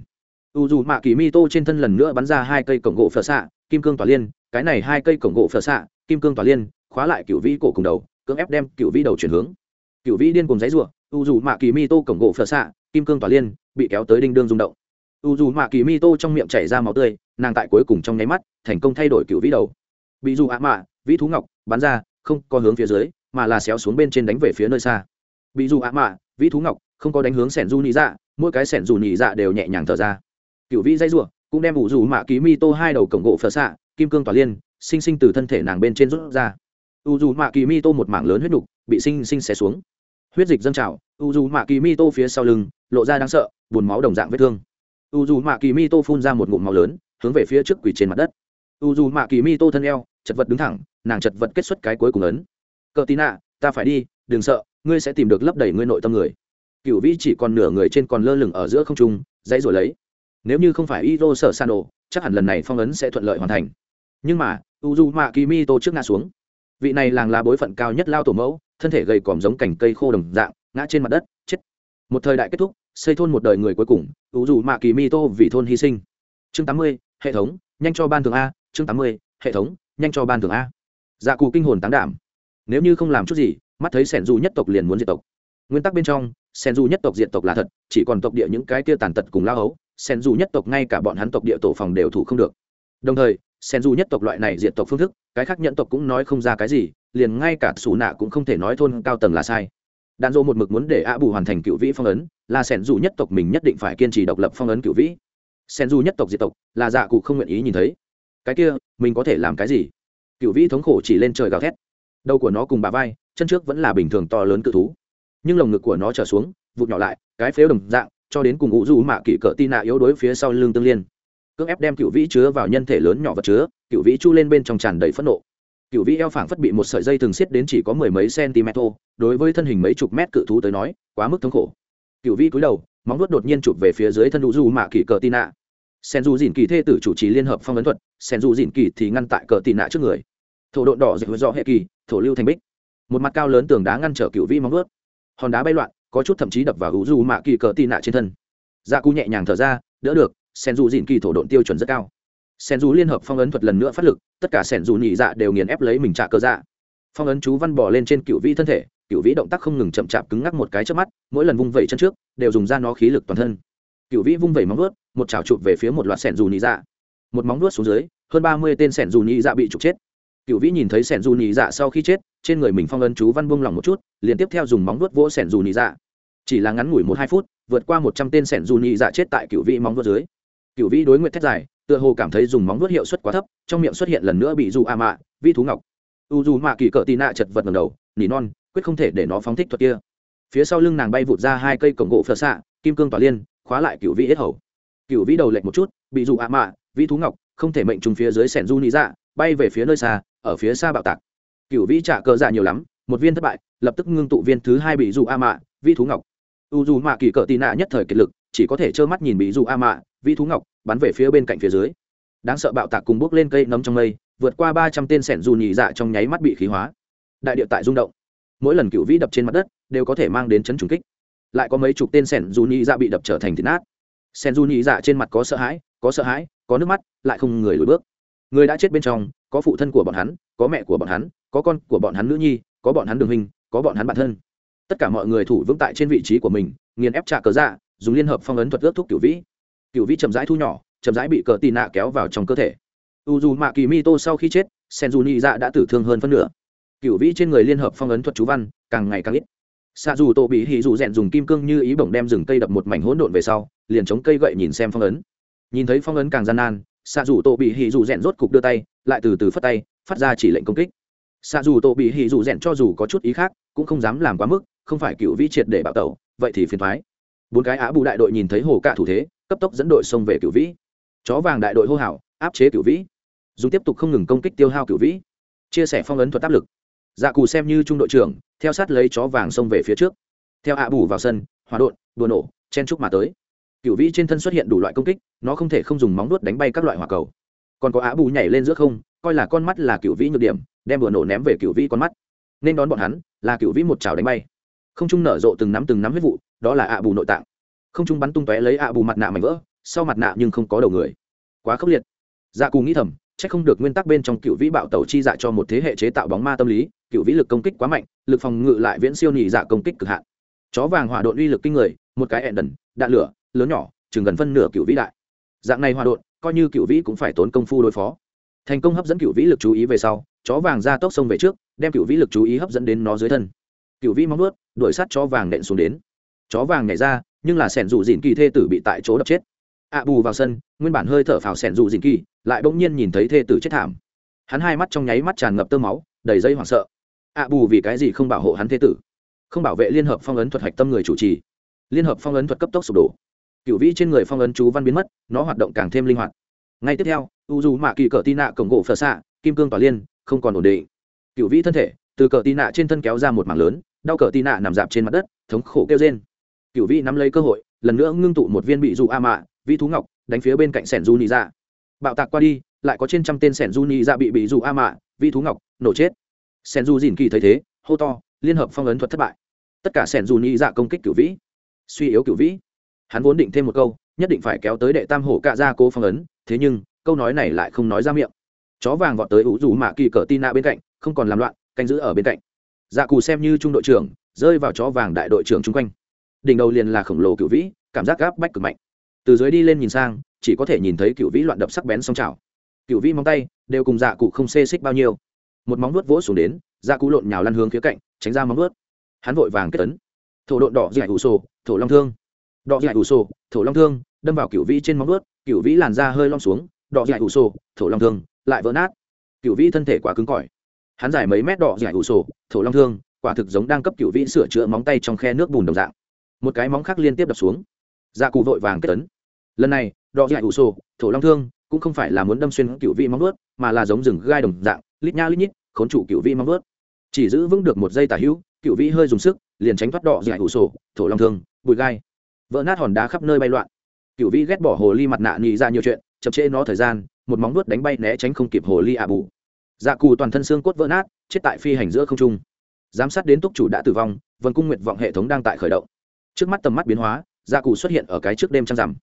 U dù mạ kỳ mi tô trên thân lần nữa bắn ra hai cây cổng gỗ phở xạ, kim cương tỏa liên, cái này hai cây cổng gỗ phở xạ, kim cương tỏa liên, khóa lại cựu vĩ cổ cùng đầu, cưỡng ép đem cựu vĩ đầu chuyển hướng. Cựu vĩ điên cùng giấy ruộng u dù mạ kỳ mi tô cổng gỗ phở xạ, kim cương tỏa liên, bị kéo tới đinh đương rung động. U dù mạ kỳ mi tô trong miệng chảy ra máu tươi, nàng tại cuối cùng trong nháy mắt, thành công thay đổi cựu vĩ đầu. Bị dù ạ mạ, vĩ thú ngọc, bắn ra, không có hướng phía dưới, mà là xéo xuống bên trên đánh về phía nơi xa. Bị dù ạ mạ, vĩ thú ngọc không có đánh hướng sẻn du nhị dạ mỗi cái sẻn dù nhị dạ đều nhẹ nhàng thở ra. Cựu vĩ dây r cũng đem ủ dù mạ ký mi tô hai đầu cổng gỗ phở xạ, kim cương tỏa liên, sinh sinh từ thân thể nàng bên trên rút ra. U dù mạ kỳ mi tô một mảng lớn huyết đục bị sinh sinh xé xuống. Huyết dịch dâng trào u dù mạ kỳ mi tô phía sau lưng, lộ ra đáng sợ, buồn máu đồng dạng vết thương. U dù mạ kỳ mi tô phun ra một ngụm máu lớn, hướng về phía trước quỷ trên mặt đất. U dù mạ kỳ mi tô thân eo, chật vật đứng thẳng, nàng chật vật kết xuất cái cuối cùng ấn. Cờ tí nạ, ta phải đi, đừng sợ, ngươi sẽ tìm được lấp đầy ngươi nội tâm người cựu vĩ chỉ còn nửa người trên còn lơ lửng ở giữa không trung, dãy rồi lấy. Nếu như không phải iro sở san đồ chắc hẳn lần này phong ấn sẽ thuận lợi hoàn thành. Nhưng mà, uzu mạ kỳ mi tô trước ngã xuống. Vị này làng là bối phận cao nhất lao tổ mẫu, thân thể gầy còm giống cành cây khô đồng dạng, ngã trên mặt đất, chết. Một thời đại kết thúc, xây thôn một đời người cuối cùng, uzu mạ kỳ mi tô vì thôn hy sinh. Chương tám mươi, hệ thống, nhanh cho ban thường a, chương tám mươi, hệ thống, nhanh cho ban thường a. Dạ cù kinh hồn tán đảm. Nếu như không làm chút gì, mắt thấy sẻn dù nhất tộc liền muốn diệt tộc. Nguyên tắc bên trong sen du nhất tộc diện tộc là thật, chỉ còn tộc địa những cái kia tàn tật cùng lao hấu sen du nhất tộc ngay cả bọn hắn tộc địa tổ phòng đều thủ không được. Đồng thời sen du nhất tộc loại này diện tộc phương thức, cái khác nhận tộc cũng nói không ra cái gì, liền ngay cả xù nạ cũng không thể nói thôn cao tầng là sai. Đàn dô một mực muốn để A bù hoàn thành cựu vĩ phong ấn, là sen du nhất tộc mình nhất định phải kiên trì độc lập phong ấn cựu vĩ. Sen du nhất tộc diệt tộc, là dạ cụ không nguyện ý nhìn thấy. Cái kia, mình có thể làm cái gì? Cựu vĩ thống khổ chỉ lên trời gào thét. Đầu của nó cùng bà vai, chân trước vẫn là bình thường to lớn cự thú nhưng lồng ngực của nó trở xuống, vụt nhỏ lại, cái phếu đồng dạng, cho đến cùng ngũ du mạ kỷ cỡ tin nạ yếu đối phía sau lưng tương liên. Cưỡng ép đem cựu vĩ chứa vào nhân thể lớn nhỏ vật chứa, cựu vĩ chu lên bên trong tràn đầy phẫn nộ. Cựu vĩ eo phảng phất bị một sợi dây thường xiết đến chỉ có mười mấy cm thô, đối với thân hình mấy chục mét cự thú tới nói, quá mức thống khổ. Cựu vĩ cúi đầu, móng vuốt đột nhiên chụp về phía dưới thân ngũ du mạ kỷ cờ tì nạ sen du dìn kỳ thê tử chủ trì liên hợp phong ấn thuật, sen du dìn kỳ thì ngăn tại cờ tì nạ trước người. Thổ độn đỏ dịch do hệ kỳ, thổ lưu thành bích. Một mặt cao lớn tường đá ngăn trở cựu vĩ móng vuốt hòn đá bay loạn, có chút thậm chí đập vào hữu du mạ kỳ cờ tì nạ trên thân. Dạ cú nhẹ nhàng thở ra, đỡ được, sen du dịn kỳ thổ độn tiêu chuẩn rất cao. Sen du liên hợp phong ấn thuật lần nữa phát lực, tất cả sen du nhị dạ đều nghiền ép lấy mình trả cơ dạ. Phong ấn chú văn bỏ lên trên cựu vĩ thân thể, cựu vĩ động tác không ngừng chậm chạp cứng ngắc một cái trước mắt, mỗi lần vung vẩy chân trước, đều dùng ra nó khí lực toàn thân. Cựu vĩ vung vẩy móng vuốt, một chảo chụp về phía một loạt sẻn dù nhị dạ. Một móng vuốt xuống dưới, hơn ba mươi tên sẻn dù nhị dạ bị trục chết. Cựu vĩ nhìn thấy sẻn dù nhị dạ sau khi chết trên người mình phong ân chú văn buông lỏng một chút, liền tiếp theo dùng móng vuốt vỗ sẻn dù nhị dạ. Chỉ là ngắn ngủi một hai phút, vượt qua một trăm tên sẻn dù nhị dạ chết tại cựu vị móng vuốt dưới. Cựu vị đối nguyện thét dài, tựa hồ cảm thấy dùng móng vuốt hiệu suất quá thấp, trong miệng xuất hiện lần nữa bị dù a mạ, vi thú ngọc. U dù mạ kỳ cỡ tì nạ chật vật ngầm đầu, nỉ non, quyết không thể để nó phóng thích thuật kia. Phía sau lưng nàng bay vụt ra hai cây cổng gỗ phật xạ, kim cương tỏa liên, khóa lại cựu vị hết hầu. Cựu vĩ đầu lệch một chút, bị dù ạ mạ vĩ thú ngọc, không thể mệnh trùng phía dưới sẻn du nị dạ bay về phía nơi xa, ở phía xa bạo tạc cựu vĩ trả cờ dạ nhiều lắm, một viên thất bại, lập tức ngưng tụ viên thứ hai bị dù a mạ vi thú ngọc. U dù mạ kỳ cờ tì nạ nhất thời kiệt lực, chỉ có thể trơ mắt nhìn bị dù a mạ vi thú ngọc, bắn về phía bên cạnh phía dưới. Đáng sợ bạo tạc cùng bước lên cây nấm trong mây, vượt qua ba trăm tên sẻn dù nhì dạ trong nháy mắt bị khí hóa. Đại địa tại rung động. Mỗi lần cựu vĩ đập trên mặt đất, đều có thể mang đến chấn trùng kích. Lại có mấy chục tên sẻn dù nhì dạ bị đập trở thành thịt nát. Sẻn dù nhì dạ trên mặt có sợ hãi, có sợ hãi, có nước mắt, lại không người lùi bước. Người đã chết bên trong, có phụ thân của bọn hắn, có mẹ của bọn hắn có con của bọn hắn nữ nhi, có bọn hắn đường hình có bọn hắn bản thân. Tất cả mọi người thủ vững tại trên vị trí của mình, nghiền ép trả cờ dạ dùng liên hợp phong ấn thuật ước thúc cựu vĩ. Cựu vĩ chậm rãi thu nhỏ, chậm rãi bị cờ tì nạ kéo vào trong cơ thể. U dù mạ kỳ mi tô sau khi chết sen dù nị dạ đã tử thương hơn phân nửa. Cựu vĩ trên người liên hợp phong ấn thuật chú văn, càng ngày càng ít. Xạ dù tổ bị hì dù rèn dùng kim cương như ý bổng đem rừng cây đập một mảnh hỗn độn về sau, liền chống cây gậy nhìn xem phong ấn. Nhìn thấy phong ấn càng gian nan xạ dù tổ bị hì dù rèn rốt cục đưa tay, lại từ từ phất tay, phát ra chỉ lệnh công kích xạ dù tổ bị hì dù rèn cho dù có chút ý khác, cũng không dám làm quá mức, không phải cựu vĩ triệt để bạo tẩu, vậy thì phiền thoái. Bốn cái á bù đại đội nhìn thấy hồ cạ thủ thế, cấp tốc dẫn đội xông về cựu vĩ. Chó vàng đại đội hô hào, áp chế cựu vĩ. Dùng tiếp tục không ngừng công kích tiêu hao cựu vĩ. Chia sẻ phong ấn thuật áp lực. Dạ cù xem như trung đội trưởng, theo sát lấy chó vàng xông về phía trước. Theo ạ bù vào sân, hòa đột đùa nổ, chen trúc mà tới. Cựu vĩ trên thân xuất hiện đủ loại công kích, nó không thể không dùng móng nuốt đánh bay các loại hỏa cầu. Còn có ạ bù nhảy lên giữa không coi là con mắt là cựu vĩ nhược điểm, đem bừa nổ ném về cựu vĩ con mắt. Nên đón bọn hắn, là cựu vĩ một trào đánh bay. Không trung nở rộ từng nắm từng nắm huyết vụ, đó là ạ bù nội tạng. Không trung bắn tung tóe lấy ạ bù mặt nạ mảnh vỡ, sau mặt nạ nhưng không có đầu người. Quá khốc liệt. Dạ cù nghĩ thầm c h ắ c không được nguyên tắc bên trong cựu vĩ bạo tẩu chi dạ cho một thế hệ chế tạo bóng ma tâm lý, cựu vĩ lực công kích quá mạnh, lực phòng ngự lại viễn siêu nhị dạ công kích cực hạn. Chó vàng hòa đội uy lực kinh người, một cái ẹn đần, đạn lửa, lớn nhỏ, chừng gần phân nửa cựu vĩ đại. Dạng này hòa đội coi như cựu vĩ cũng phải tốn công phu đối phó thành công hấp dẫn cựu vĩ lực chú ý về sau, chó vàng ra tốc sông về trước, đem cựu vĩ lực chú ý hấp dẫn đến nó dưới thân. Cựu vĩ móng nuốt đuổi sát chó vàng nện xuống đến. Chó vàng nhảy ra, nhưng là sẻn dù dìn kỳ thê tử bị tại chỗ đập chết. Ạ bù vào sân, nguyên bản hơi thở phào sẻn dù dìn kỳ, lại bỗng nhiên nhìn thấy thê tử chết thảm. Hắn hai mắt trong nháy mắt tràn ngập tơ máu, đầy dây hoảng sợ. Ạ bù vì cái gì không bảo hộ hắn thê tử? Không bảo vệ liên hợp phong ấn thuật hạch tâm người chủ trì. Liên hợp phong ấn thuật cấp tốc sụp đổ. Cựu vĩ trên người phong ấn chú văn biến mất, nó hoạt động càng thêm linh hoạt ngay tiếp theo u dù mạ kỳ cờ tị nạ cổng gỗ phở xạ, kim cương tỏa liên, không còn ổn định. Cựu vĩ thân thể, từ cờ tị nạ trên thân kéo ra một mảng lớn, đau cờ tị nạ nằm dạp trên mặt đất, thống khổ kêu trên cựu vĩ nắm lấy cơ hội, lần nữa ngưng tụ một viên bị dù a mạ vĩ thú ngọc, đánh phía bên cạnh sẻn du nị ra bạo tạc qua đi, lại có trên trăm tên sẻn du nị ra bị bị dù a mạ vĩ thú ngọc, nổ chết. Sẻn du dìn kỳ thấy thế, hô to, liên hợp phong ấn thuật thất bại. Tất cả sẻn du nị dạ công kích cựu vĩ. Suy yếu cựu vĩ. Hắn vốn định thêm một câu, nhất định phải kéo tới đệ tam hổ cạ ra cố phong ấn thế nhưng, câu nói này lại không nói ra miệng. Chó vàng vọt tới ủ rủ mạ kỳ cờ tin nạ bên cạnh, không còn làm loạn, canh giữ ở bên cạnh. Dạ cù xem như trung đội trưởng, rơi vào chó vàng đại đội trưởng chung quanh. Đỉnh đầu liền là khổng lồ cựu vĩ, cảm giác gáp bách cực mạnh. Từ dưới đi lên nhìn sang, chỉ có thể nhìn thấy cựu vĩ loạn đập sắc bén song trào cựu vĩ móng tay đều cùng dạ cụ không xê xích bao nhiêu. Một móng vuốt vỗ xuống đến dạ cụ lộn nhào lăn hướng phía cạnh, tránh ra móng vuốt. Hắn vội vàng kết tấn thổ độn đỏ dạy ủ sổ, thổ long thương. Đỏ dạy ủ sổ, thổ long thương, đâm vào cựu vĩ trên móng vuốt cựu vĩ làn da hơi lom xuống, đỏ dạy ủ sổ, thổ long thương, lại vỡ nát. Cựu vĩ thân thể quá cứng cỏi. Hắn dài mấy mét đỏ dạy ủ sổ, thổ long thương, quả thực giống đang cấp cựu vĩ sửa chữa móng tay trong khe nước bùn đồng dạng. Một cái móng khác liên tiếp đập xuống. Dạ cụ vội vàng kết tấn. Lần này, đỏ dại ủ sổ, thổ long thương cũng không phải là muốn đâm xuyên cựu vĩ móng ướt mà là giống rừng gai đồng dạng, lít nha lít nhít, khốn trụ cựu vĩ móng vớt chỉ giữ vững được một giây tả hữu cựu vĩ hơi dùng sức, liền tránh thoát đỏ dại ủ sổ, thổ long thương, bụi gai. Vỡ nát hòn đá khắp nơi bay loạn cựu vĩ ghét bỏ hồ ly mặt nạ nhị ra nhiều chuyện, chậm trễ nó thời gian, một móng vuốt đánh bay né tránh không kịp hồ ly ạ bù. Dạ cù toàn thân xương cốt vỡ nát, chết tại phi hành giữa không trung. Giám sát đến túc chủ đã tử vong, vân cung nguyện vọng hệ thống đang tại khởi động. Trước mắt tầm mắt biến hóa dạ cù xuất hiện ở cái trước đêm trăng rằm.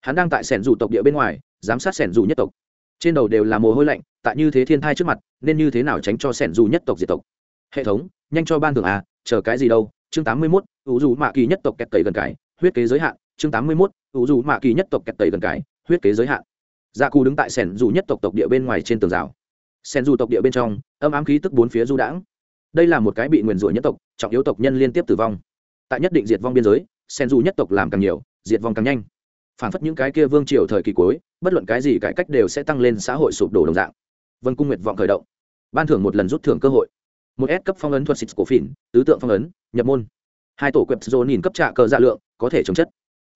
Hắn đang tại sẻn dù tộc địa bên ngoài, giám sát sẻn dù nhất tộc. Trên đầu đều là mồ hôi lạnh, tại như thế thiên thai trước mặt, nên như thế nào tránh cho sẻn dù nhất tộc diệt tộc? Hệ thống, nhanh cho ban thường à chờ cái gì đâu? Chương tám mươi mốt ủ dù mạ kỳ nhất tộc kẹt tẩy gần cải huyết kế giới hạn chương tám mươi mốt, ủ dù mạ kỳ nhất tộc kẹt tẩy gần cái, huyết kế giới hạn. Dạ cù đứng tại sẻn dù nhất tộc tộc địa bên ngoài trên tường rào. Sẻn dù tộc địa bên trong, âm ám khí tức bốn phía du đãng. Đây là một cái bị nguyền rủa nhất tộc, trọng yếu tộc nhân liên tiếp tử vong. Tại nhất định diệt vong biên giới, sẻn dù nhất tộc làm càng nhiều, diệt vong càng nhanh. Phản phất những cái kia vương triều thời kỳ cuối, bất luận cái gì cải cách đều sẽ tăng lên xã hội sụp đổ đồng dạng. Vân cung nguyệt vọng khởi động. Ban thưởng một lần rút thưởng cơ hội. Một S cấp phong ấn thuật xịt cổ phỉn, tứ tượng phong ấn, nhập môn. Hai tổ quẹp dồn nhìn cấp trạ cờ dạ lượng, có thể chống chất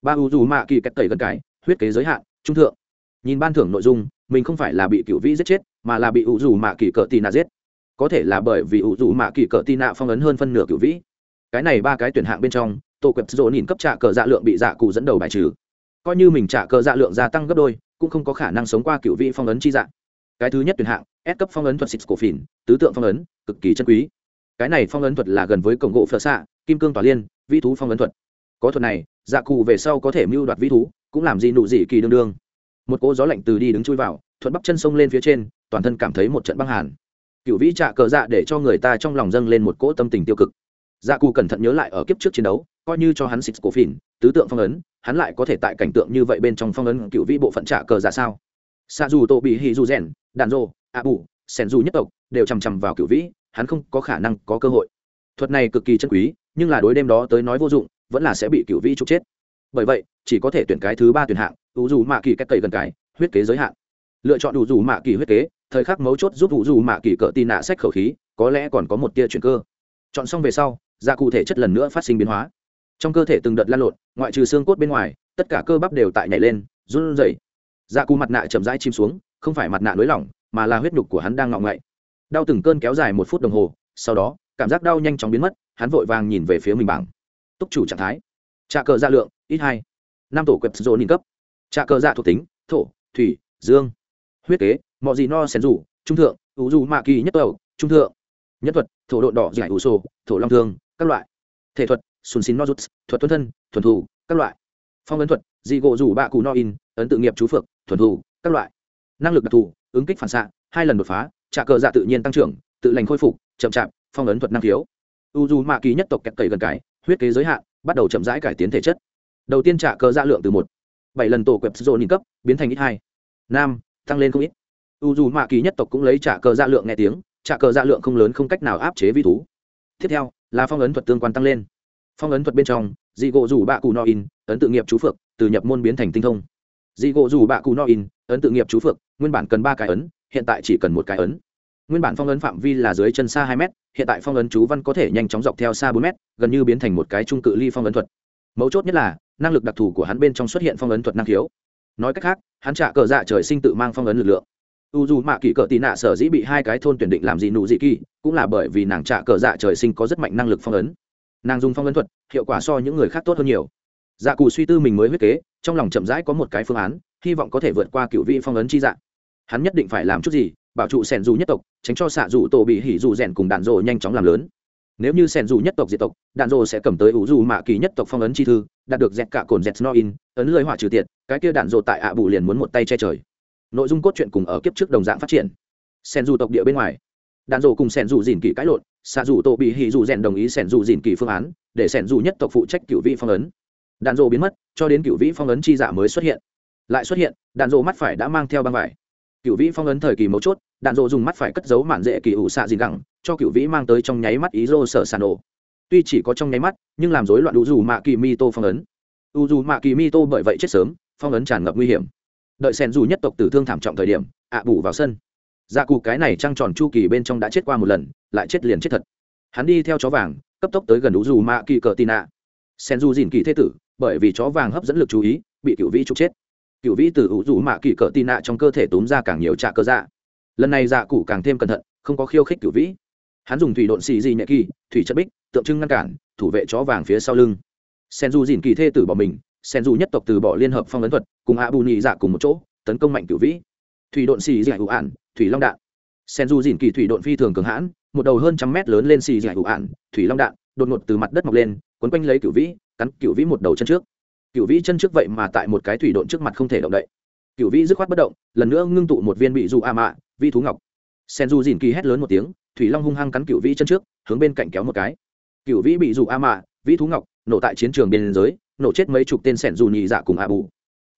ba u dù mạ kỳ cách tẩy gần cái, huyết kế giới hạn, trung thượng. Nhìn ban thưởng nội dung, mình không phải là bị cựu vĩ giết chết, mà là bị u dù mạ kỳ cờ tì nạ giết. Có thể là bởi vì u dù mạ kỳ cờ tì nạ phong ấn hơn phân nửa cựu vĩ. Cái này ba cái tuyển hạng bên trong tổ quẹp dỗ nhìn cấp trạ cờ dạ lượng bị dạ cụ dẫn đầu bài trừ. Coi như mình trả cờ dạ lượng gia tăng gấp đôi, cũng không có khả năng sống qua cựu vĩ phong ấn chi dạng. Cái thứ nhất tuyển hạng, S cấp phong ấn thuật xịt cổ phìn tứ tượng phong ấn, cực kỳ chân quý. Cái này phong ấn thuật là gần với cổng gỗ phở xạ, kim cương tỏa liên, vĩ thú phong ấn thuật. Có thuật này dạ cụ về sau có thể mưu đoạt vĩ thú, cũng làm gì nụ gì kỳ đương đương. Một cỗ gió lạnh từ đi đứng chui vào, thuận bắp chân sông lên phía trên, toàn thân cảm thấy một trận băng hàn. Cựu vĩ trạ cờ dạ để cho người ta trong lòng dâng lên một cỗ tâm tình tiêu cực. Dạ cụ cẩn thận nhớ lại ở kiếp trước chiến đấu, coi như cho hắn xịt cổ phìn tứ tượng phong ấn, hắn lại có thể tại cảnh tượng như vậy bên trong phong ấn cựu vĩ bộ phận trạ cờ dạ sao? Xa dù tổ bị hì dù rèn, đàn rô ạ bù sen dù nhất tộc đều chằm chằm vào cựu vĩ, hắn không có khả năng có cơ hội. Thuật này cực kỳ chân quý, nhưng là đối đêm đó tới nói vô dụng vẫn là sẽ bị cựu vĩ trục chết. Bởi vậy, chỉ có thể tuyển cái thứ ba tuyển hạng ủ dù mạ kỳ cách cậy gần cái, huyết kế giới hạn. Lựa chọn ủ dù mạ kỳ huyết kế, thời khắc mấu chốt giúp ủ dù mạ kỳ cỡ tin nạ sách khẩu khí, có lẽ còn có một tia chuyển cơ. Chọn xong về sau, da cụ thể chất lần nữa phát sinh biến hóa. Trong cơ thể từng đợt lan lộn, ngoại trừ xương cốt bên ngoài, tất cả cơ bắp đều tại nhảy lên, run rẩy. Da cụ mặt nạ chậm rãi chìm xuống, không phải mặt nạ nới lỏng, mà là huyết nhục của hắn đang ngọng ngậy. Đau từng cơn kéo dài một phút đồng hồ, sau đó, cảm giác đau nhanh chóng biến mất, hắn vội vàng nhìn về phía mình bảng túc chủ trạng thái. Trà cờ dạ lượng, ít hai. Năm tổ quẹp dồn cấp. Trà cờ dạ thuộc tính, thổ, thủy, dương. Huyết kế mọi gì no sen rủ, trung thượng, ủ dù mạ kỳ nhất tàu trung thượng. Nhất thuật, thổ độ đỏ giải ủ sổ thổ long thương, các loại. Thể thuật, sùn xin rút, thuật tuân thân, thuần thủ, các loại. Phong ấn thuật, dị gỗ rủ bạ cù no in, ấn tự nghiệp chú phược, thuần thủ, các loại. Năng lực đặc thù, ứng kích phản xạ, hai lần đột phá trả cờ dạ tự nhiên tăng trưởng, tự lành khôi phục, chậm chạp, phong ấn thuật năng khiếu. U dù mạ kỳ nhất tộc kẹt cầy gần cái huyết kế giới hạn, bắt đầu chậm rãi cải tiến thể chất. Đầu tiên trả cờ dạ lượng từ một, bảy lần tổ quẹp dồn nhìn cấp, biến thành ít hai. Nam tăng lên không ít. U dù mạ kỳ nhất tộc cũng lấy trả cờ dạ lượng nghe tiếng, trả cờ dạ lượng không lớn không cách nào áp chế vi thú. Tiếp theo, là phong ấn thuật tương quan tăng lên. Phong ấn thuật bên trong, dị gỗ rủ bạ cù no in, ấn tự nghiệp chú phược từ nhập môn biến thành tinh thông. Dị gỗ rủ bạ cù no in, ấn tự nghiệp chú phược nguyên bản cần ba cái ấn, hiện tại chỉ cần một cái ấn nguyên bản phong ấn phạm vi là dưới chân xa hai m hiện tại phong ấn chú văn có thể nhanh chóng dọc theo xa bốn m gần như biến thành một cái trung cự ly phong ấn thuật. Mấu chốt nhất là, năng lực đặc thù của hắn bên trong xuất hiện phong ấn thuật năng khiếu. Nói cách khác, hắn trả cờ dạ trời sinh tự mang phong ấn lực lượng. U dù mạ kỳ cờ tị nạ sở dĩ bị hai cái thôn tuyển định làm gì nụ dị kỳ cũng là bởi vì nàng trả cờ dạ trời sinh có rất mạnh năng lực phong ấn. Nàng dùng phong ấn thuật, hiệu quả so những người khác tốt hơn nhiều. Dạ cù suy tư mình mới huyết kế, trong lòng chậm rãi có một cái phương án, hy vọng có thể vượt qua cựu vị phong ấn chi dạ. Hắn nhất định phải làm chút gì bảo trụ sẻn dù nhất tộc, tránh cho xạ dù tổ bị hỉ dù rèn cùng đạn rồ nhanh chóng làm lớn. Nếu như sẻn dù nhất tộc diệt tộc, đạn rồ sẽ cầm tới ủ dù mạ kỳ nhất tộc phong ấn chi thư, đạt được dẹt cả cồn dẹt no in, ấn lời hỏa trừ tiệt, cái kia đạn rồ tại ạ bù liền muốn một tay che trời. Nội dung cốt truyện cùng ở kiếp trước đồng dạng phát triển. Sẻn dù tộc địa bên ngoài. Đạn rồ cùng sẻn dù dìn kỳ cãi lộn, xạ dù tổ bị hỉ dù rèn đồng ý sẻn dù dìn kỳ phương án, để sẻn dù nhất tộc phụ trách cựu vị phong ấn. Đạn rồ biến mất, cho đến cựu vị phong ấn chi giả mới xuất hiện. Lại xuất hiện, đạn rồ mắt phải đã mang theo băng vải. Cựu vĩ phong ấn thời kỳ mấu chốt đạn dộ dùng mắt phải cất giấu mạn dễ kỳ ủ xạ dìn gẳng, cho cựu vĩ mang tới trong nháy mắt ý rô sở sàn ổ tuy chỉ có trong nháy mắt, nhưng làm rối loạn đủ dù mạ kỳ mi tô phong ấn. U dù mạ kỳ mi tô bởi vậy chết sớm, phong ấn tràn ngập nguy hiểm. Đợi sen dù nhất tộc tử thương thảm trọng thời điểm, ạ bù vào sân. Ra cụ cái này trăng tròn chu kỳ bên trong đã chết qua một lần, lại chết liền chết thật. Hắn đi theo chó vàng, cấp tốc tới gần đủ dù mạ kỳ cờ tì nạ. Sen dù dìn kỳ thế tử, bởi vì chó vàng hấp dẫn lực chú ý, bị cựu vĩ trục chết. Cựu vĩ từ U rủ mạ kỳ Cờ tì nạ trong cơ thể túm ra càng nhiều trạ cơ dạ lần này dạ cụ càng thêm cẩn thận, không có khiêu khích cửu vĩ. Hắn dùng thủy độn xì di nhẹ kỳ, thủy chất bích, tượng trưng ngăn cản, thủ vệ chó vàng phía sau lưng. Sen du dìn kỳ thê tử bỏ mình sen du nhất tộc từ bỏ liên hợp phong ấn thuật, cùng hạ bù nhị dạ cùng một chỗ, tấn công mạnh cửu vĩ. Thủy độn xì dị hữu ản thủy long đạn. Sen du dìn kỳ thủy độn phi thường cường hãn, một đầu hơn trăm mét lớn lên xì dị hữu ản thủy long đạn, đột ngột từ mặt đất mọc lên, quấn quanh lấy cửu vĩ, cắn cửu vĩ một đầu chân trước. Cửu vĩ chân trước vậy mà tại một cái thủy độn trước mặt không thể động đậy cựu vĩ dứt khoát bất động, lần nữa ngưng tụ một viên bị dù a mạ vi thú ngọc. Sen du dìn kỳ hét lớn một tiếng, thủy long hung hăng cắn cựu vĩ chân trước, hướng bên cạnh kéo một cái. Cựu vĩ bị dù a mạ vi thú ngọc, nổ tại chiến trường biên giới, nổ chết mấy chục tên sẻn dù nhị dạ cùng a bù.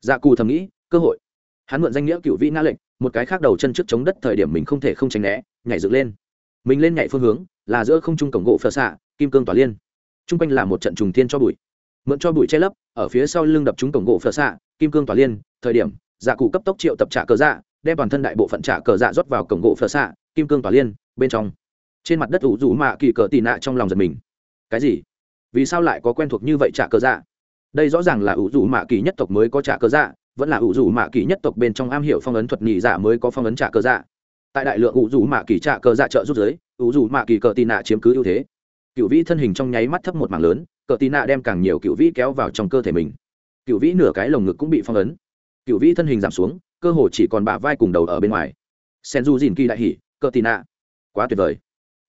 Dạ cù thầm nghĩ, cơ hội. Hắn mượn danh nghĩa cựu vĩ ngã lệnh một cái khác đầu chân trước chống đất thời điểm mình không thể không tránh né, nhảy dựng lên. Mình lên nhảy phương hướng, là giữa không trung cổng gỗ phở xạ, kim cương tỏa liên. T r u n g quanh là một trận trùng thiên cho bụi. Mượn cho bụi che lấp, ở phía sau lưng đập trúng cổng gỗ phở xạ, kim cương tỏa liên, thời điểm dạ cụ cấp tốc triệu tập trả cờ dạ đem toàn thân đại bộ phận trả cờ dạ rót vào cổng gỗ phở xạ, kim cương tỏa liên, bên trong. Trên mặt đất ủ rủ mạ kỳ cờ tì nạ trong lòng giật mình. Cái gì? Vì sao lại có quen thuộc như vậy trả cờ dạ? Đây rõ ràng là ủ rủ mạ kỳ nhất tộc mới có trả cờ dạ vẫn là ủ rủ mạ kỳ nhất tộc bên trong am hiểu phong ấn thuật nhị dạ mới có phong ấn trả cờ dạ. Tại đại lượng ủ rủ mạ kỳ trả cờ dạ trợ rút giới ủ rủ mạ kỳ cờ tì nạ chiếm cứ ưu thế. Cựu vĩ thân hình trong nháy mắt thấp một mảng lớn, cờ tì nạ đem càng nhiều cựu vĩ kéo vào trong cơ thể mình. Cựu vĩ nửa cái lồng ngực cũng bị phong ấn cựu vĩ thân hình giảm xuống, cơ hồ chỉ còn bả vai cùng đầu ở bên ngoài. Sen du dìn kỳ đại hỉ cờ tì nạ. Quá tuyệt vời.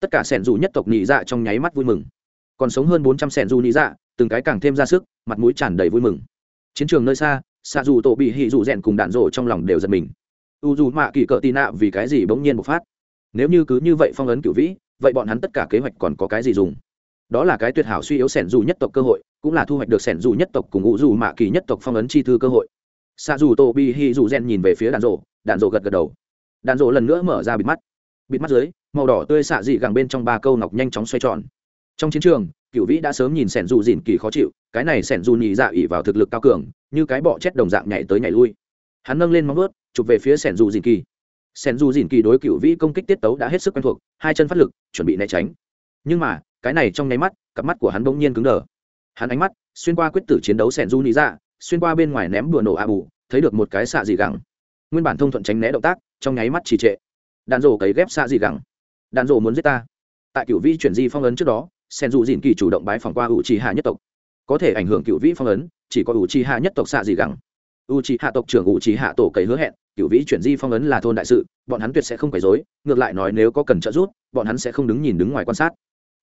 Tất cả sen du nhất tộc nhị dạ trong nháy mắt vui mừng. Còn sống hơn bốn trăm sen du nhị dạ từng cái càng thêm ra sức, mặt mũi tràn đầy vui mừng. Chiến trường nơi xa xa dù tổ bị hỉ dù rèn cùng đạn rộ trong lòng đều giật mình. U dù mạ kỳ Cờ tì nạ vì cái gì bỗng nhiên bộc phát? Nếu như cứ như vậy phong ấn cựu vĩ, vậy bọn hắn tất cả kế hoạch còn có cái gì dùng? Đó là cái tuyệt hảo suy yếu sẻn dù nhất tộc cơ hội, cũng là thu hoạch được sẻn dù nhất tộc cùng u dù mạ kỳ nhất tộc phong ấn chi thư cơ hội xạ dù tô bi hi dù gen nhìn về phía đạn rộ đạn rộ gật gật đầu. Đạn rộ lần nữa mở ra bịt mắt. Bịt mắt dưới, màu đỏ tươi xạ dị gẳng bên trong ba câu ngọc nhanh chóng xoay tròn. Trong chiến trường, cựu vĩ đã sớm nhìn sẻn dù dìn kỳ khó chịu, cái này sẻn dù nhị dạ ỉ vào thực lực cao cường, như cái bọ chết đồng dạng nhảy tới nhảy lui. Hắn nâng lên móng ướt chụp về phía sẻn dù dìn kỳ. Sẻn dù dìn kỳ đối cựu vĩ công kích tiết tấu đã hết sức quen thuộc, hai chân phát lực, chuẩn bị né tránh. Nhưng mà, cái này trong nháy mắt, cặp mắt của hắn bỗng nhiên cứng đờ. Hắn ánh mắt xuyên qua quyết tử chiến đấu sẻn dù nhị dạ xuyên qua bên ngoài ném bùa nổ a bù, thấy được một cái xạ dị gẳng. Nguyên bản thông thuận tránh né động tác, trong nháy mắt trì trệ. Đạn rổ cấy ghép xạ dị gẳng. Đạn rổ muốn giết ta. Tại cựu vĩ chuyển di phong ấn trước đó, sen dù dìn kỳ chủ động bái phòng qua ủ trì hạ nhất tộc. Có thể ảnh hưởng cựu vĩ phong ấn, chỉ có ủ trì hạ nhất tộc xạ dị gẳng. Ủ trì hạ tộc trưởng ủ trì hạ tổ cấy hứa hẹn, cựu vĩ chuyển di phong ấn là thôn đại sự, bọn hắn tuyệt sẽ không quấy dối ngược lại nói nếu có cần trợ giúp, bọn hắn sẽ không đứng nhìn đứng ngoài quan sát.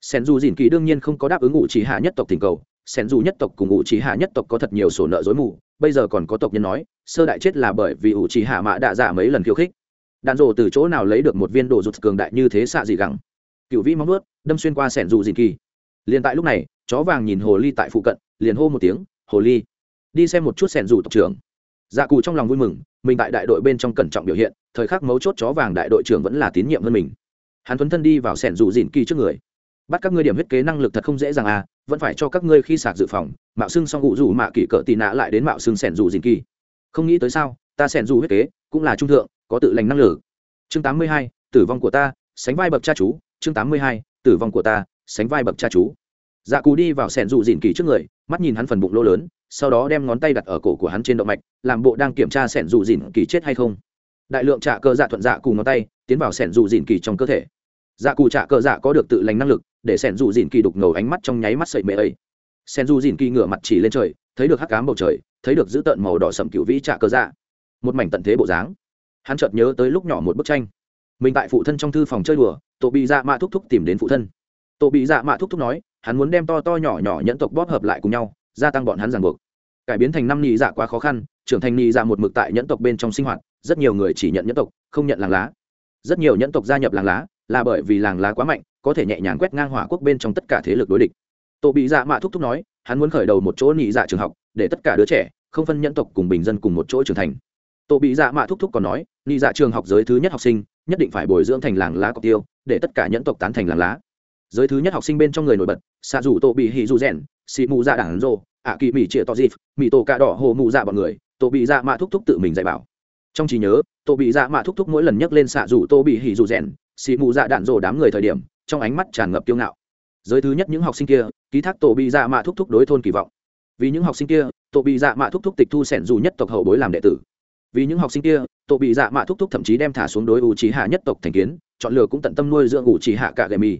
Sen dù dìn kỳ đương nhiên không có đáp ứng ủ trì hạ nhất tộc tình cầu sen dù nhất tộc cùng ủ trì hạ nhất tộc có thật nhiều sổ nợ dối mù, bây giờ còn có tộc nhân nói, sơ đại chết là bởi vì ủ trì hạ mã đạ giả mấy lần khiêu khích. Đạn rộ từ chỗ nào lấy được một viên đồ rụt cường đại như thế xạ gì gẳng? cựu vĩ móng nuốt, đâm xuyên qua sẻn dù dìn kỳ. Liền tại lúc này, chó vàng nhìn hồ ly tại phụ cận, liền hô một tiếng, hồ ly, đi xem một chút sẻn dù tộc trưởng. Dạ cù trong lòng vui mừng, mình tại đại đội bên trong cẩn trọng biểu hiện, thời khắc mấu chốt chó vàng đại đội trưởng vẫn là tín nhiệm hơn mình. Hắn thuấn thân đi vào sẻn dù dìn kỳ trước người. Bắt các ngươi điểm huyết kế năng lực thật không dễ dàng à vẫn phải cho các ngươi khi sạc dự phòng, mạo xưng xong cụ rủ mạ kỳ cỡ tì nạ lại đến mạo xưng sẻn dù dìn kỳ. Không nghĩ tới sao, ta sẻn dù huyết kế, cũng là trung thượng, có tự lành năng lực. Chương tám mươi hai, tử vong của ta, sánh vai bậc cha chú. Chương tám mươi hai, tử vong của ta, sánh vai bậc cha chú. Dạ cù đi vào sẻn dù dìn kỳ trước người, mắt nhìn hắn phần bụng lỗ lớn, sau đó đem ngón tay đặt ở cổ của hắn trên động mạch, làm bộ đang kiểm tra sẻn dù dìn kỳ chết hay không. Đại lượng trả cơ dạ thuận dạ cù ngón tay, tiến vào sẻn dù dìn kỳ trong cơ thể. Dạ cù trả cơ dạ có được tự lành năng lực để sẻn dù dìn kỳ đục ngầu ánh mắt trong nháy mắt sậy mê ấy. Sẻn dù dìn kỳ ngửa mặt chỉ lên trời, thấy được hắc cám bầu trời, thấy được giữ tợn màu đỏ sầm cựu vĩ trạ cơ dạ. Một mảnh tận thế bộ dáng. Hắn chợt nhớ tới lúc nhỏ một bức tranh. Mình tại phụ thân trong thư phòng chơi đùa tổ bị dạ mạ thúc thúc tìm đến phụ thân. Tổ bị dạ mạ thúc thúc nói, hắn muốn đem to to nhỏ nhỏ nhẫn tộc bóp hợp lại cùng nhau, gia tăng bọn hắn ràng buộc. Cải biến thành năm nhị dạ quá khó khăn, trưởng thành nhị dạ một mực tại nhẫn tộc bên trong sinh hoạt, rất nhiều người chỉ nhận nhẫn tộc, không nhận làng lá. Rất nhiều nhẫn tộc gia nhập làng lá, là bởi vì làng lá quá mạnh có thể nhẹ nhàng quét ngang hỏa quốc bên trong tất cả thế lực đối địch. Tổ bị dạ mạ thúc thúc nói, hắn muốn khởi đầu một chỗ nhị dạ trường học, để tất cả đứa trẻ, không phân nhẫn tộc cùng bình dân cùng một chỗ trưởng thành. Tổ bị dạ mạ thúc thúc còn nói nhị dạ trường học giới thứ nhất học sinh, nhất định phải bồi dưỡng thành làng lá cọc tiêu, để tất cả nhẫn tộc tán thành làng lá. Giới thứ nhất học sinh bên trong người nổi bật xạ dù tổ bị hì dù rèn xị mù dạ đảng rô ạ kỳ mỹ trịa to dịp mỹ tổ cà đỏ hồ mù dạ bọn người, tổ bị dạ mạ thúc thúc tự mình dạy bảo. Trong trí nhớ, tổ bị dạ mạ thúc thúc mỗi lần nhắc lên xạ dù tô bị hì dù rèn xị mù dạ đạn rồ đám người thời điểm trong ánh mắt tràn ngập kiêu ngạo. Giới thứ nhất những học sinh kia, ký thác tổ bị dạ mạ thúc thúc đối thôn kỳ vọng. Vì những học sinh kia, tổ bị dạ mạ thúc thúc tịch thu sẻn dù nhất tộc hậu bối làm đệ tử. Vì những học sinh kia, tổ bị dạ mạ thúc thúc thậm chí đem thả xuống đối ủ trí hạ nhất tộc thành kiến, chọn lựa cũng tận tâm nuôi dưỡng ủ trí hạ cả gệ mì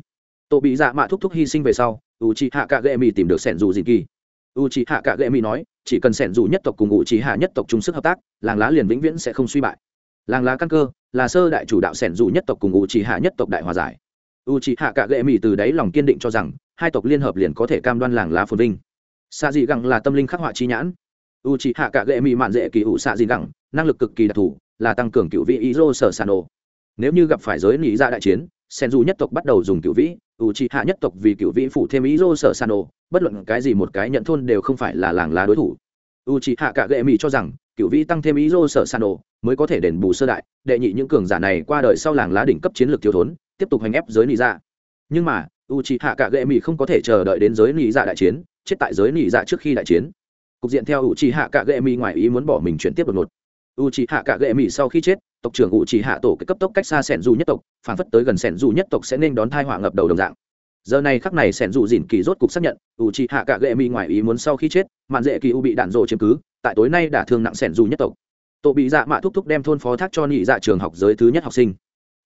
tổ bị dạ mạ thúc thúc hy sinh về sau ủ trí hạ cả gệ mì tìm được sẻn dù gì kỳ u trí hạ cả gệ mì nói, chỉ cần sẻn dù nhất tộc cùng ủ trí hạ nhất tộc chung sức hợp tác, làng lá liền vĩnh viễn sẽ không suy bại. Làng lá căn cơ, là sơ đại chủ đạo sẻn dù nhất tộc cùng ủ trí hạ nhất tộc đại hòa giải u trí hạ cả gệ mỹ từ đáy lòng kiên định cho rằng hai tộc liên hợp liền có thể cam đoan làng lá phồn vinh. Xạ dị gẳng là tâm linh khắc họa chi nhãn u c h hạ cả gệ mỹ mạn dễ kỳ ủ xạ dị gẳng năng lực cực kỳ đặc thù là tăng cường cựu vị ý rô sở sàn ồ nếu như gặp phải giới nỉ ra đại chiến sen du nhất tộc bắt đầu dùng cựu vĩ u c h hạ nhất tộc vì cựu vĩ phụ thêm ý rô sở sàn ồ bất luận cái gì một cái nhận thôn đều không phải là làng lá đối thủ. U c hạ cả gệ mỹ cho rằng cựu vĩ tăng thêm ý rô sở sàn ồ mới có thể đền bù sơ đại. Đệ nhị những cường giả này qua đời sau làng lá đỉnh cấp chiến lược thiếu thốn tiếp tục hành ép giới nỉ dạ. nhưng mà u c h i hạ cả gệ mỹ không có thể chờ đợi đến giới nỉ dạ đại chiến, chết tại giới nỉ dạ trước khi đại chiến. Cục diện theo u c hạ cả gệ mỹ ngoài ý muốn bỏ mình chuyển tiếp đột ngột. U c hạ cả gệ mỹ sau khi chết, tộc trưởng u c hạ tổ cái cấp tốc cách xa sẻn dù nhất tộc, phản phất tới gần sẻn dù nhất tộc sẽ nên đón thai họa ngập đầu đồng dạng. Giờ này khắc này sẻn dù dìn kỳ rốt cục xác nhận u c hạ cả gệ mỹ ngoài ý muốn sau khi chết, mạn dễ kỳ u bị đạn rộ chiếm cứ, tại tối nay đã thương nặng sẻn dù nhất tộc. Tổ bị dạ mạ thúc thúc đem thôn phó thác cho nhị dạ trường học giới thứ nhất học sinh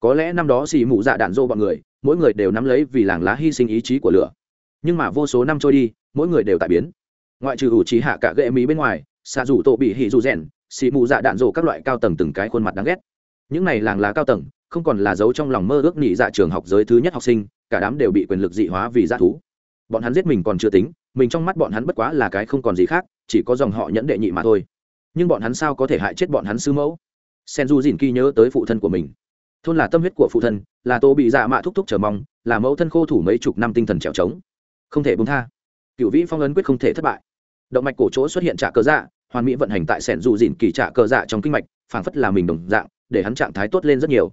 có lẽ năm đó xì mụ dạ đạn dô bọn người, mỗi người đều nắm lấy vì làng lá hy sinh ý chí của lửa. Nhưng mà vô số năm trôi đi, mỗi người đều tại biến. Ngoại trừ ủ trí hạ cả gậy mỹ bên ngoài, xạ rủ tổ bị hỉ dù rèn, xì mù dạ đạn rổ các loại cao tầng từng cái khuôn mặt đáng ghét. Những này làng lá cao tầng, không còn là dấu trong lòng mơ ước nhị dạ trường học giới thứ nhất học sinh, cả đám đều bị quyền lực dị hóa vì g thú. Bọn hắn giết mình còn chưa tính, mình trong mắt bọn hắn bất quá là cái không còn gì khác, chỉ có dòng họ nhẫn đệ nhị mà thôi. Nhưng bọn hắn sao có thể hại chết bọn hắn sư mẫu? Sen du dìn kỳ nhớ tới phụ thân của mình thôn là tâm huyết của phụ thân, là tô bị dạ mạ thúc thúc chờ mong, là mẫu thân khô thủ mấy chục năm tinh thần trèo trống. Không thể bung tha. Cựu vĩ phong ấn quyết không thể thất bại. Động mạch cổ chỗ xuất hiện trả cờ dạ hoàn mỹ vận hành tại sẻn dù dìn kỳ trả cờ dạ trong kinh mạch, phảng phất là mình đồng dạng, để hắn trạng thái tốt lên rất nhiều.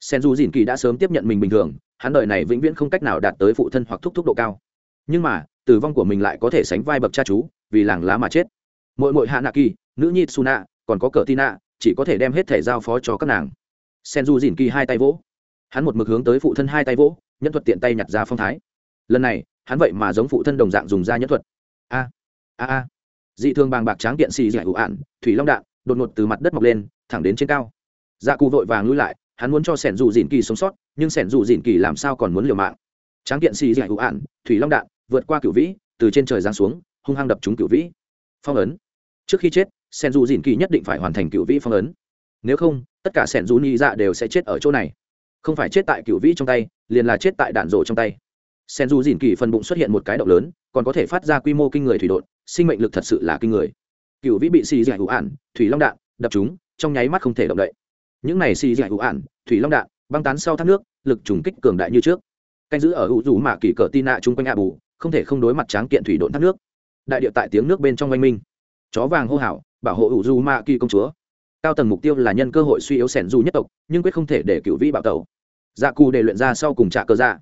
Sen dù dìn kỳ đã sớm tiếp nhận mình bình thường, hắn đợi này vĩnh viễn không cách nào đạt tới phụ thân hoặc thúc thúc độ cao. Nhưng mà, tử vong của mình lại có thể sánh vai bậc cha chú, vì làng lá mà chết. Mỗi mỗi hạ nạ kỳ, nữ nhi suna còn có cờ tina chỉ có thể đem hết thể giao phó cho các nàng sen du dìn kỳ hai tay vỗ. Hắn một mực hướng tới phụ thân hai tay vỗ nhân thuật tiện tay nhặt ra phong thái. Lần này, hắn vậy mà giống phụ thân đồng dạng dùng ra nhân thuật. A a a. Dị thường bàng bạc tráng kiện xì dẻ hữu ạn, thủy long đạn, đột ngột từ mặt đất mọc lên, thẳng đến trên cao. Dạ cụ vội vàng lui lại, hắn muốn cho sẻn dù dìn kỳ sống sót, nhưng sẻn dù dìn kỳ làm sao còn muốn liều mạng? Tráng kiện xì dẻ hữu ạn, thủy long đạn, vượt qua cửu vĩ, từ trên trời giáng xuống, hung hăng đập trúng cửu vĩ. Phong ấn. Trước khi chết sẻn dù dìn kỳ nhất định phải hoàn thành cửu vĩ phong ấn nếu không, tất cả sẻn dù nhị dạ đều sẽ chết ở chỗ này. Không phải chết tại cửu vĩ trong tay, liền là chết tại đạn rổ trong tay. Sen du dìn kỳ phần bụng xuất hiện một cái động lớn, còn có thể phát ra quy mô kinh người thủy đột sinh mệnh lực thật sự là kinh người. Cựu vĩ bị xì dạy hữu ản thủy long đạn, đập chúng, trong nháy mắt không thể động đậy. Những này xì dạy hữu ản thủy long đạn, băng tán sau thác nước, lực trùng kích cường đại như trước. Canh giữ ở hữu rủ mạ kỳ cờ tin nạ chung quanh ạ bù, không thể không đối mặt tráng kiện thủy độn thác nước. Đại địa tại tiếng nước bên trong oanh minh. Chó vàng hô hào, bảo hộ hữu rủ mạ kỳ công chúa cao tầng mục tiêu là nhân cơ hội suy yếu sẻn dù nhất tộc, nhưng quyết không thể để cựu vĩ bạo tẩu. Dạ cù để luyện ra sau cùng trả cơ dạ.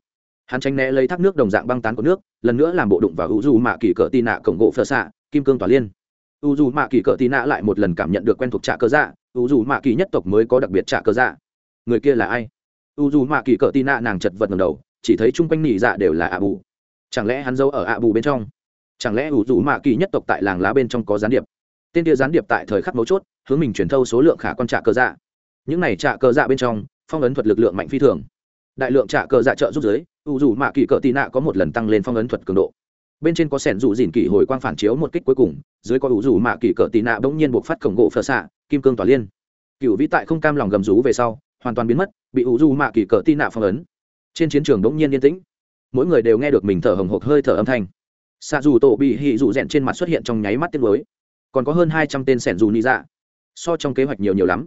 Hắn tránh né lấy thác nước đồng dạng băng tán của nước, lần nữa làm bộ đụng vào u du mạ kỳ cỡ tì nạ cổng gỗ phở xạ, kim cương tỏa liên. U du mạ kỳ cỡ tì nạ lại một lần cảm nhận được quen thuộc trả cơ dạ u du mạ kỳ nhất tộc mới có đặc biệt trả cơ dạ. Người kia là ai? U du mạ kỳ cỡ tì nạ nàng chật vật ngầm đầu, chỉ thấy chung quanh nỉ dạ đều là ạ bù chẳng lẽ hắn giấu ở ạ bù bên trong? Chẳng lẽ u du mạ kỳ nhất tộc tại làng lá bên trong có gián điệp? Tên kia gián điệp tại thời khắc mấu chốt, hướng mình truyền thâu số lượng khả quan trạ cơ dạ. Những này trạ cơ dạ bên trong, phong ấn thuật lực lượng mạnh phi thường. Đại lượng trạ cơ dạ trợ giúp giới ưu dù mạ kỳ cờ tì nạ có một lần tăng lên phong ấn thuật cường độ. Bên trên có sẻn dù dìn kỷ hồi quang phản chiếu một kích cuối cùng, dưới có ưu dù mạ kỳ cờ tì nạ bỗng nhiên buộc phát khổng gỗ phở xạ, kim cương tỏa liên. Cựu vĩ tại không cam lòng gầm rú về sau, hoàn toàn biến mất, bị ưu dù mạ kỳ cờ tì nạ phong ấn. Trên chiến trường bỗng nhiên yên tĩnh. Mỗi người đều nghe được mình thở hồng hộc hơi thở âm thanh. Xạ dù tổ bị hị dù rẽn trên mặt xuất hiện trong nháy mắt tiếng mới còn có hơn hai trăm tên sẻn dù nị dạ so trong kế hoạch nhiều nhiều lắm.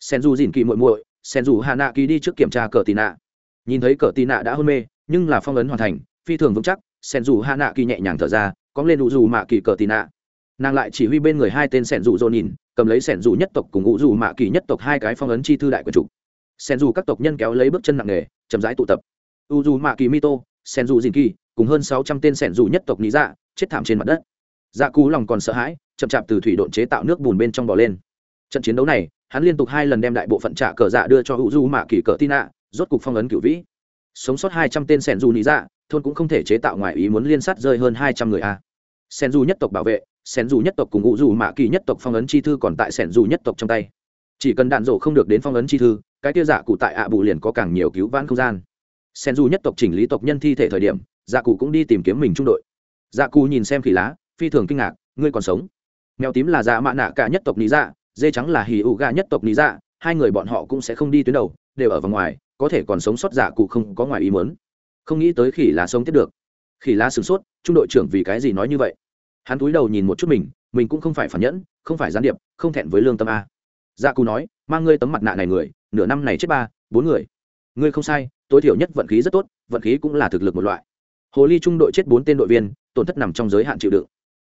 Sẻn dù dìn kỳ muội muội sẻn dù hà nạ kỳ đi trước kiểm tra cờ tì nạ. Nhìn thấy cờ tì nạ đã hôn mê, nhưng là phong ấn hoàn thành, phi thường vững chắc sẻn dù hạ nạ kỳ nhẹ nhàng thở ra, cóng lên ủ dù mạ kỳ cờ tì nạ. Nàng lại chỉ huy bên người hai tên sẻn dù dồn nhìn, cầm lấy sẻn dù nhất tộc cùng ủ dù mạ kỳ nhất tộc hai cái phong ấn chi thư đại của chủ. Sẻn dù các tộc nhân kéo lấy bước chân nặng nề, chậm rãi tụ tập. U dù mạ kỳ mito sẻn dù dìn kỳ cùng hơn sáu trăm tên sẻn dù nhất tộc lý dạ chết thảm trên mặt đất dạ cú lòng còn sợ hãi, chậm chạp từ thủy độn chế tạo nước bùn bên trong bỏ lên. Trận chiến đấu này, hắn liên tục hai lần đem đại bộ phận trả cờ dạ đưa cho hữu du mạ kỳ cờ tin ạ, rốt cục phong ấn cửu vĩ. Sống sót hai trăm tên sẻn du nị dạ thôn cũng không thể chế tạo ngoài ý muốn liên sát rơi hơn hai trăm người a. Sẻn du nhất tộc bảo vệ, sẻn du nhất tộc cùng hữu du mạ kỳ nhất tộc phong ấn chi thư còn tại sẻn du nhất tộc trong tay. Chỉ cần đạn rổ không được đến phong ấn chi thư, cái kia dạ cụ tại ạ bù liền có càng nhiều cứu vãn không gian. Sen du nhất tộc chỉnh lý tộc nhân thi thể thời điểm dạ cụ cũng đi tìm kiếm mình trung đội. Dạ cụ nhìn xem khỉ lá phi thường kinh ngạc, ngươi còn sống? Mèo tím là dạ mạ nạ cả nhất tộc lý dạ dê trắng là hì ụ gà nhất tộc lý dạ hai người bọn họ cũng sẽ không đi tuyến đầu, đều ở vòng ngoài, có thể còn sống sót dạ cụ không có ngoài ý muốn. Không nghĩ tới khỉ lá sống tiếp được. Khỉ lá sửng sốt, trung đội trưởng vì cái gì nói như vậy? Hắn túi đầu nhìn một chút mình mình cũng không phải phản nhẫn, không phải gián điệp, không thẹn với lương tâm a. Dạ cụ nói, mang ngươi tấm mặt nạ này người, nửa năm này chết ba, bốn người. Ngươi không sai, tối thiểu nhất vận khí rất tốt, vận khí cũng là thực lực một loại. Hồ ly trung đội chết bốn tên đội viên, tổn thất nằm trong giới hạn chịu đựng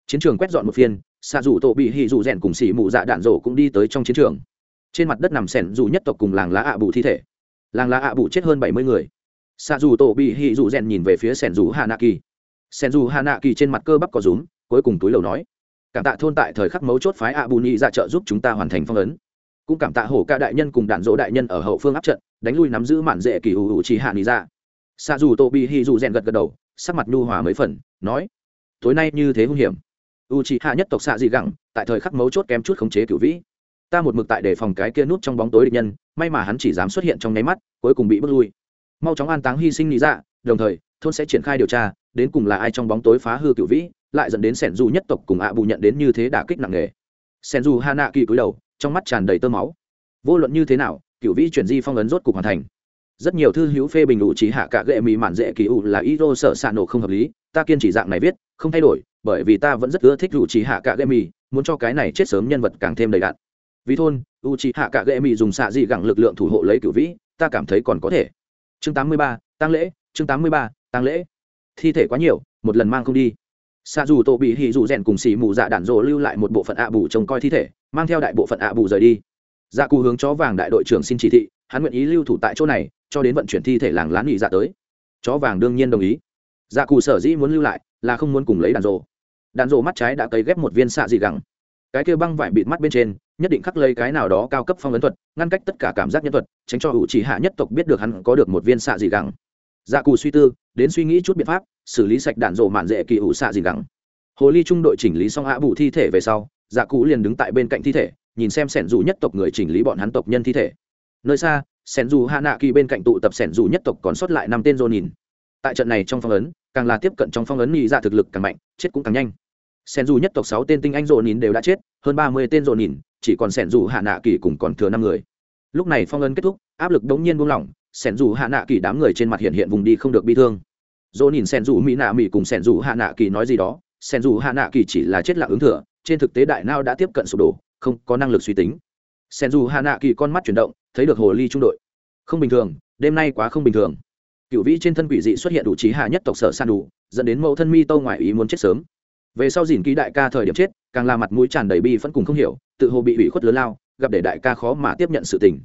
chiến trường quét dọn một phiên xạ dù tổ bị hì dù rèn cùng xỉ mụ dạ đạn rổ cũng đi tới trong chiến trường. Trên mặt đất nằm sẻn dù nhất tộc cùng làng lá ạ bù thi thể. Làng lá ạ bù chết hơn bảy mươi người. Xạ dù tổ bị hì dù rèn nhìn về phía sẻn dù hà nạ kỳ sẻn dù hà nạ kỳ trên mặt cơ bắp có rúm, cuối cùng túi lầu nói, cảm tạ thôn tại thời khắc mấu chốt phái ạ bù nhị ra trợ giúp chúng ta hoàn thành phong ấn. Cũng cảm tạ hổ ca đại nhân cùng đạn dỗ đại nhân ở hậu phương áp trận, đánh lui nắm giữ mạn dễ kỳ hữu ủ chỉ hạ nhị dạ. ra xạ dù tổ bị hì dù rèn gật gật đầu, sắc mặt nhu hòa mấy phần, nói, tối nay như thế hung hiểm u chị hạ nhất tộc xạ dị gẳng, tại thời khắc mấu chốt kém chút khống chế cựu vĩ. Ta một mực tại để phòng cái kia nút trong bóng tối địch nhân, may mà hắn chỉ dám xuất hiện trong nháy mắt, cuối cùng bị bước lui. Mau chóng an táng hy sinh lý dạ đồng thời, thôn sẽ triển khai điều tra, đến cùng là ai trong bóng tối phá hư cựu vĩ, lại dẫn đến sẻn du nhất tộc cùng ạ bù nhận đến như thế đả kích nặng nề. Sẻn du ha nạ kỳ cúi đầu, trong mắt tràn đầy tơ máu. Vô luận như thế nào cựu vĩ chuyển di phong ấn rốt cục hoàn thành. Rất nhiều thư hữu phê bình ủ trí hạ cả gệ mì mạn dễ kỳ ủ là ý đô sợ xạ nổ không hợp lý, ta kiên chỉ dạng này viết, không thay đổi bởi vì ta vẫn rất ưa thích ủ trí hạ cạ gệ mì muốn cho cái này chết sớm nhân vật càng thêm đầy đạn vì thôn u trí hạ cạ gệ mì dùng xạ dị gẳng lực lượng thủ hộ lấy cựu vĩ ta cảm thấy còn có thể. Chương 83, tăng lễ chương 83, tăng lễ. Thi thể quá nhiều một lần mang không đi. Xạ dù tổ bị hì dù rèn cùng xì mù dạ đản rộ lưu lại một bộ phận ạ bù trông coi thi thể mang theo đại bộ phận ạ bù rời đi. Dạ cù hướng chó vàng đại đội trưởng xin chỉ thị hắn nguyện ý lưu thủ tại chỗ này cho đến vận chuyển thi thể làng lán nghỉ dạ tới. Chó vàng đương nhiên đồng ý. Dạ cù sở dĩ muốn lưu lại là không muốn cùng lấy đàn rộ đạn rộ mắt trái đã cấy ghép một viên xạ dị gẳng. Cái kia băng vải bịt mắt bên trên, nhất định khắc lấy cái nào đó cao cấp phong ấn thuật, ngăn cách tất cả cảm giác nhân thuật, tránh cho hữu chỉ hạ nhất tộc biết được hắn có được một viên xạ dị gẳng. Dạ cù suy tư, đến suy nghĩ chút biện pháp, xử lý sạch đạn rộ mạn dễ kỳ hữu xạ dị gẳng. Hồ ly trung đội chỉnh lý xong hạ bù thi thể về sau dạ cù liền đứng tại bên cạnh thi thể, nhìn xem sẻn dù nhất tộc người chỉnh lý bọn hắn tộc nhân thi thể. Nơi xa, sẻn dù hạ nạ kỳ bên cạnh tụ tập sẻn dù nhất tộc còn sót lại năm tên dô nhìn tại trận này trong phong ấn, càng là tiếp cận trong phong ấn nghĩ ra dạ thực lực càng mạnh, chết cũng càng nhanh sen dù nhất tộc sáu tên tinh anh rộn nhìn đều đã chết, hơn ba mươi tên rộn nhìn chỉ còn sẻn dù hạ nạ kỳ cùng còn thừa năm người. Lúc này phong ấn kết thúc, áp lực đống nhiên buông lỏng sẻn dù hạ nạ kỳ đám người trên mặt hiện hiện vùng đi không được bi thương. Dỗ nhìn sẻn dù mỹ nạ mỹ cùng sẻn dù hạ nạ kỳ nói gì đó sẻn dù hạ nạ kỳ chỉ là chết lặng ứng thừa, trên thực tế đại nao đã tiếp cận sụp đổ, không có năng lực suy tính. Sẻn dù hạ nạ kỳ con mắt chuyển động, thấy được hồ ly trung đội. Không bình thường, đêm nay quá không bình thường. Cựu vĩ trên thân quỷ dị xuất hiện đủ trí hạ nhất tộc sở san đủ dẫn đến mẫu thân mi tâu ngoài ý muốn chết sớm về sau dìn ký đại ca thời điểm chết, càng là mặt mũi tràn đầy bi vẫn cùng không hiểu, tự hồ bị ủy khuất lớn lao, gặp để đại ca khó mà tiếp nhận sự tình.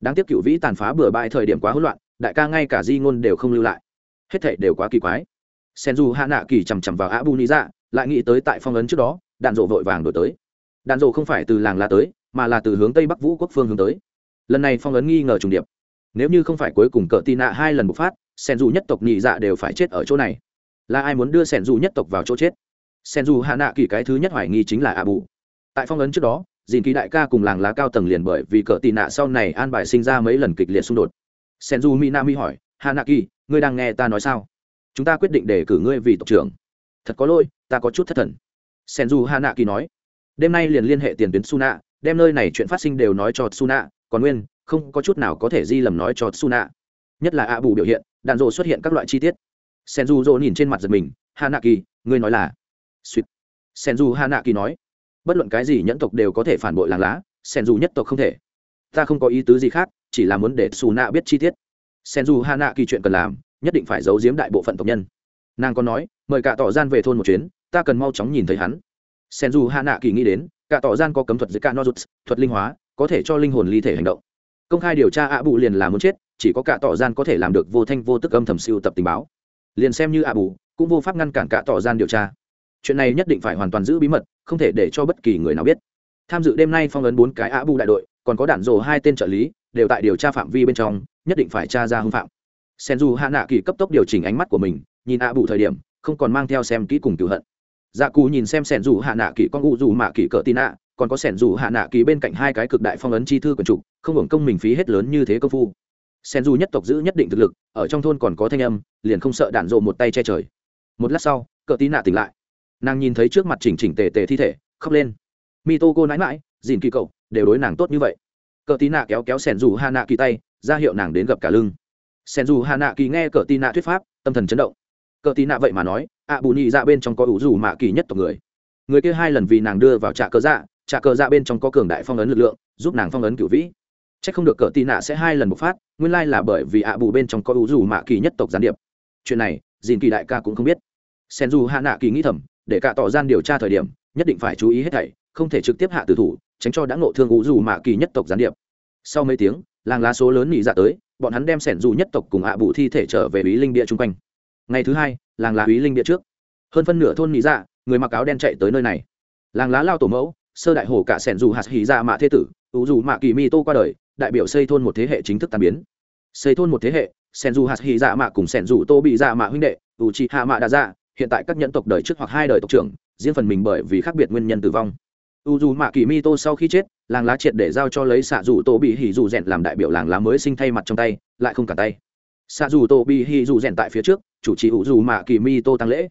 Đáng tiếc cựu vĩ tàn phá bừa bãi thời điểm quá hỗn loạn, đại ca ngay cả di ngôn đều không lưu lại. Hết thảy đều quá kỳ quái. Sen du hạ nạ kỳ chằm chằm vào abu ni dạ lại nghĩ tới tại phong ấn trước đó, đạn rộ vội vàng đổi tới. Đạn rộ không phải từ làng la tới, mà là từ hướng tây bắc vũ quốc phương hướng tới. Lần này phong ấn nghi ngờ trùng điệp. Nếu như không phải cuối cùng cờ tị nạ hai lần bộc phát sen du nhất tộc nhị dạ đều phải chết ở chỗ này. Là ai muốn đưa sen dù nhất tộc vào chỗ chết? Sen dù hạ nạ kỳ cái thứ nhất hoài nghi chính là a bù tại phong ấn trước đó dìn kỳ đại ca cùng làng lá cao tầng liền bởi vì cỡ tị nạ sau này an bài sinh ra mấy lần kịch liệt xung đột. Sen dù na mi hỏi hạ nạ kỳ, ngươi đang nghe ta nói sao? Chúng ta quyết định để cử ngươi vì tộc trưởng. Thật có lỗi, ta có chút thất thần. Sen dù hạ nạ kỳ nói, đêm nay liền liên hệ tiền tuyến suna, đem nơi này chuyện phát sinh đều nói cho suna, còn nguyên, không có chút nào có thể di lầm nói cho suna. Nhất là a bù biểu hiện, đạn dộ xuất hiện các loại chi tiết. Senju dỗ nhìn trên mặt giật mình hanaki ngươi nói là suýt senju hanaki nói, bất luận cái gì nhẫn tộc đều có thể phản bội làng lá senju nhất tộc không thể. Ta không có ý tứ gì khác, chỉ là muốn để suna biết chi tiết. Senju hanaki chuyện cần làm, nhất định phải giấu giếm đại bộ phận tộc nhân. Nàng còn nói, mời cả tỏ gian về thôn một chuyến, ta cần mau chóng nhìn thấy hắn. Sen du hạ nạ kỳ nghĩ đến, cả tỏ gian có cấm thuật giữa cả nozuts thuật linh hóa, có thể cho linh hồn ly thể hành động. Công khai điều tra ạ bù liền là muốn chết, chỉ có cả tỏ gian có thể làm được vô thanh vô tức âm thầm siêu tập tình báo. Liền xem như ạ bù, cũng vô pháp ngăn cản cả tỏ gian điều tra chuyện này nhất định phải hoàn toàn giữ bí mật, không thể để cho bất kỳ người nào biết. Tham dự đêm nay phong ấn bốn cái á bù đại đội, còn có đạn rồ hai tên trợ lý, đều tại điều tra phạm vi bên trong, nhất định phải tra ra hưng phạm. Sen du hạ nạ kỳ cấp tốc điều chỉnh ánh mắt của mình, nhìn ạ bù thời điểm, không còn mang theo xem kỹ cùng cựu hận. Dạ cù nhìn xem sẻn dù hạ nạ kỳ con u dù mạ kỳ cỡ tin ạ còn có sẻn dù hạ nạ kỳ bên cạnh hai cái cực đại phong ấn chi thư quần trục, không hưởng công mình phí hết lớn như thế công phu. Sen dù nhất tộc giữ nhất định thực lực, ở trong thôn còn có thanh âm, liền không sợ đạn rộ một tay che trời. Một lát sau, cỡ tí nạ tỉnh lại nàng nhìn thấy trước mặt chỉnh chỉnh tề tề thi thể, khóc lên. Mi tô cô nãi mãi dìn kỳ cậu, đều đối nàng tốt như vậy. Cờ tí nạ kéo kéo sẻn dù hà nạ kỳ tay, ra hiệu nàng đến gặp cả lưng. Sẻn dù hà nạ kỳ nghe cờ tí nạ thuyết pháp, tâm thần chấn động. Cờ tí nạ vậy mà nói ạ bù nhị dạ bên trong có ủ dù mạ kỳ nhất tộc người. Người kia hai lần vì nàng đưa vào trạ cờ dạ trạ cờ dạ bên trong có cường đại phong ấn lực lượng, giúp nàng phong ấn cửu vĩ. C h ắ c không được cờ tí nạ sẽ hai lần bộc phát, nguyên lai là bởi vì ạ bù bên trong có ủ dù mạ kỳ nhất tộc gián điệp. Chuyện này, dìn kỳ đại ca cũng không biết. Sen dù hạ nạ kỳ nghĩ thầm để cả tỏ gian điều tra thời điểm, nhất định phải chú ý hết thảy, không thể trực tiếp hạ tử thủ, tránh cho đã ngộ thương ủ dù mạ kỳ nhất tộc gián điệp. Sau mấy tiếng, làng lá số lớn nghỉ dạ tới, bọn hắn đem sẻn dù nhất tộc cùng hạ bù thi thể trở về ý linh địa chung quanh. Ngày thứ hai, làng lá ý linh địa trước. Hơn phân nửa thôn nghỉ dạ người mặc áo đen chạy tới nơi này. Làng lá lao tổ mẫu, sơ đại hồ cả sẻn dù hạt hỉ dạ mạ thế tử, ủ dù mạ kỳ mi tô qua đời, đại biểu xây thôn một thế hệ chính thức tàn biến. Xây thôn một thế hệ, sẻn dù hạt hỉ dạ mạ cùng sẻn dù tô bị dạ mạ huynh đệ, ủ trị hạ mạ đã dạ hiện tại các nhẫn tộc đời trước hoặc hai đời tộc trưởng, riêng phần mình bởi vì khác biệt nguyên nhân tử vong. U dù mạ kỳ mi tô sau khi chết, làng lá triệt để giao cho lấy xạ dù tô bị hỉ dù rèn làm đại biểu làng lá mới sinh thay mặt trong tay, lại không cả tay. Xạ dù tô bị hỉ dù rèn tại phía trước, chủ trì u dù mạ kỳ mi tô tăng lễ.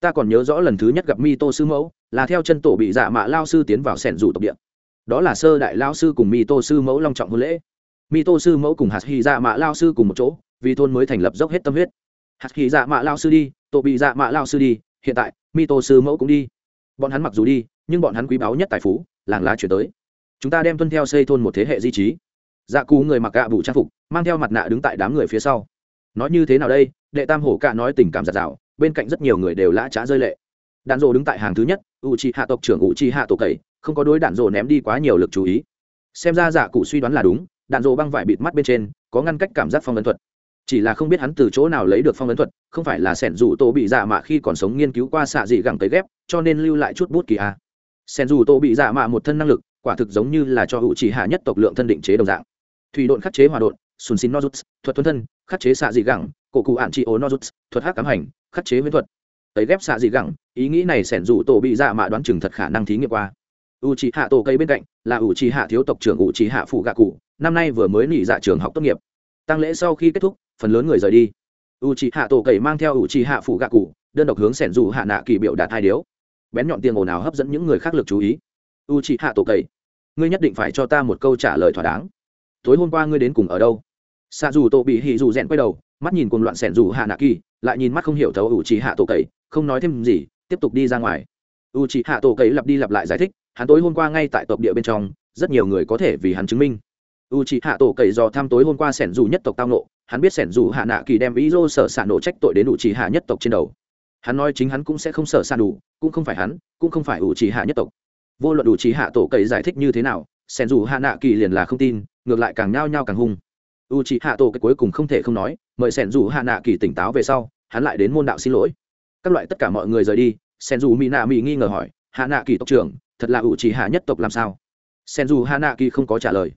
Ta còn nhớ rõ lần thứ nhất gặp mi tô sư mẫu, là theo chân tổ bị dạ mạ lao sư tiến vào sẻn dù tộc địa. Đó là sơ đại lao sư cùng mi tô sư mẫu long trọng hôn lễ. Mi tô sư mẫu cùng hạt hy dạ mạ lao sư cùng một chỗ, vì thôn mới thành lập dốc hết tâm huyết hạt khí dạ mạ lao sư đi, tổ bị dạ mạ lao sư đi, hiện tại mi tô sư mẫu cũng đi. Bọn hắn mặc dù đi, nhưng bọn hắn quý báu nhất tài phú, làng lá chuyển tới. Chúng ta đem tuân theo xây thôn một thế hệ di trí. Dạ cú người mặc gạ bụ trang phục, mang theo mặt nạ đứng tại đám người phía sau. Nói như thế nào đây? Đệ tam hổ cạ nói tình cảm giặt rào, bên cạnh rất nhiều người đều lã trá rơi lệ. Đạn rộ đứng tại hàng thứ nhất, u chi hạ tộc trưởng u chi hạ tổ cậy, không có đối đạn rộ ném đi quá nhiều lực chú ý. Xem ra dạ giả cụ suy đoán là đúng, đạn rộ băng vải bịt mắt bên trên, có ngăn cách cảm giác phong ấn thuật chỉ là không biết hắn từ chỗ nào lấy được phong ấn thuật, không phải là sẻn dù tô bị dạ mạ khi còn sống nghiên cứu qua xạ dị gẳng cấy ghép, cho nên lưu lại chút bút kỳ a. Sẻn dù tô bị dạ mạ một thân năng lực, quả thực giống như là cho hữu chỉ hạ nhất tộc lượng thân định chế đồng dạng. Thủy độn khắc chế hòa độn, sùn xin nozuts, thuật thuần thân, khắc chế xạ dị gẳng, cổ cụ ạn trị ố nozuts, thuật hát cám hành, khắc chế huyễn thuật. Ấy ghép xạ dị gẳng, ý nghĩ này sẻn dù tổ bị dạ mạ đoán chừng thật khả năng thí nghiệm qua. U c hạ tổ cây bên cạnh là u c hạ thiếu tộc trưởng u c hạ phụ gạ cụ, năm nay vừa mới nghỉ dạ trường học tốt nghiệp tăng lễ sau khi kết thúc, phần lớn người rời đi. U c hạ tổ cậy mang theo u c hạ phủ gạ cụ, đơn độc hướng sẻn dù hạ nạ kỳ biểu đạt hai điếu bén nhọn tiền ồn ào hấp dẫn những người khác lực chú ý. U c hạ tổ cậy ngươi nhất định phải cho ta một câu trả lời thỏa đáng. Tối hôm qua ngươi đến cùng ở đâu? Xạ dù tổ bị hì dù rèn quay đầu, mắt nhìn cùng loạn sẻn dù hạ nạ kỳ, lại nhìn mắt không hiểu thấu u c hạ tổ cậy không nói thêm gì, tiếp tục đi ra ngoài. U c hạ tổ cậy lặp đi lặp lại giải thích, hắn tối hôm qua ngay tại tộc địa bên trong, rất nhiều người có thể vì hắn chứng minh u c hạ tổ cậy do tham tối hôm qua sẻn dù nhất tộc tao nộ hắn biết sẻn dù hạ nạ kỳ đem ý dô sở xạ nộ trách tội đến u c hạ nhất tộc trên đầu. Hắn nói chính hắn cũng sẽ không sở ả đủ, cũng không phải hắn, cũng không phải u c hạ nhất tộc. Vô luận u c hạ tổ cậy giải thích như thế nào, sẻn dù hạ nạ kỳ liền là không tin, ngược lại càng nhao nhao càng hung. U c hạ tổ cái cuối cùng không thể không nói, mời sẻn dù hạ nạ kỳ tỉnh táo về sau, hắn lại đến môn đạo xin lỗi. Các loại tất cả mọi người rời đi, sẻn dù mỹ nạ mỹ nghi ngờ hỏi, hạ nạ kỳ tộc trưởng, thật là u trí hạ nhất tộc làm sao? Sen dù hạ nạ kỳ không có trả lời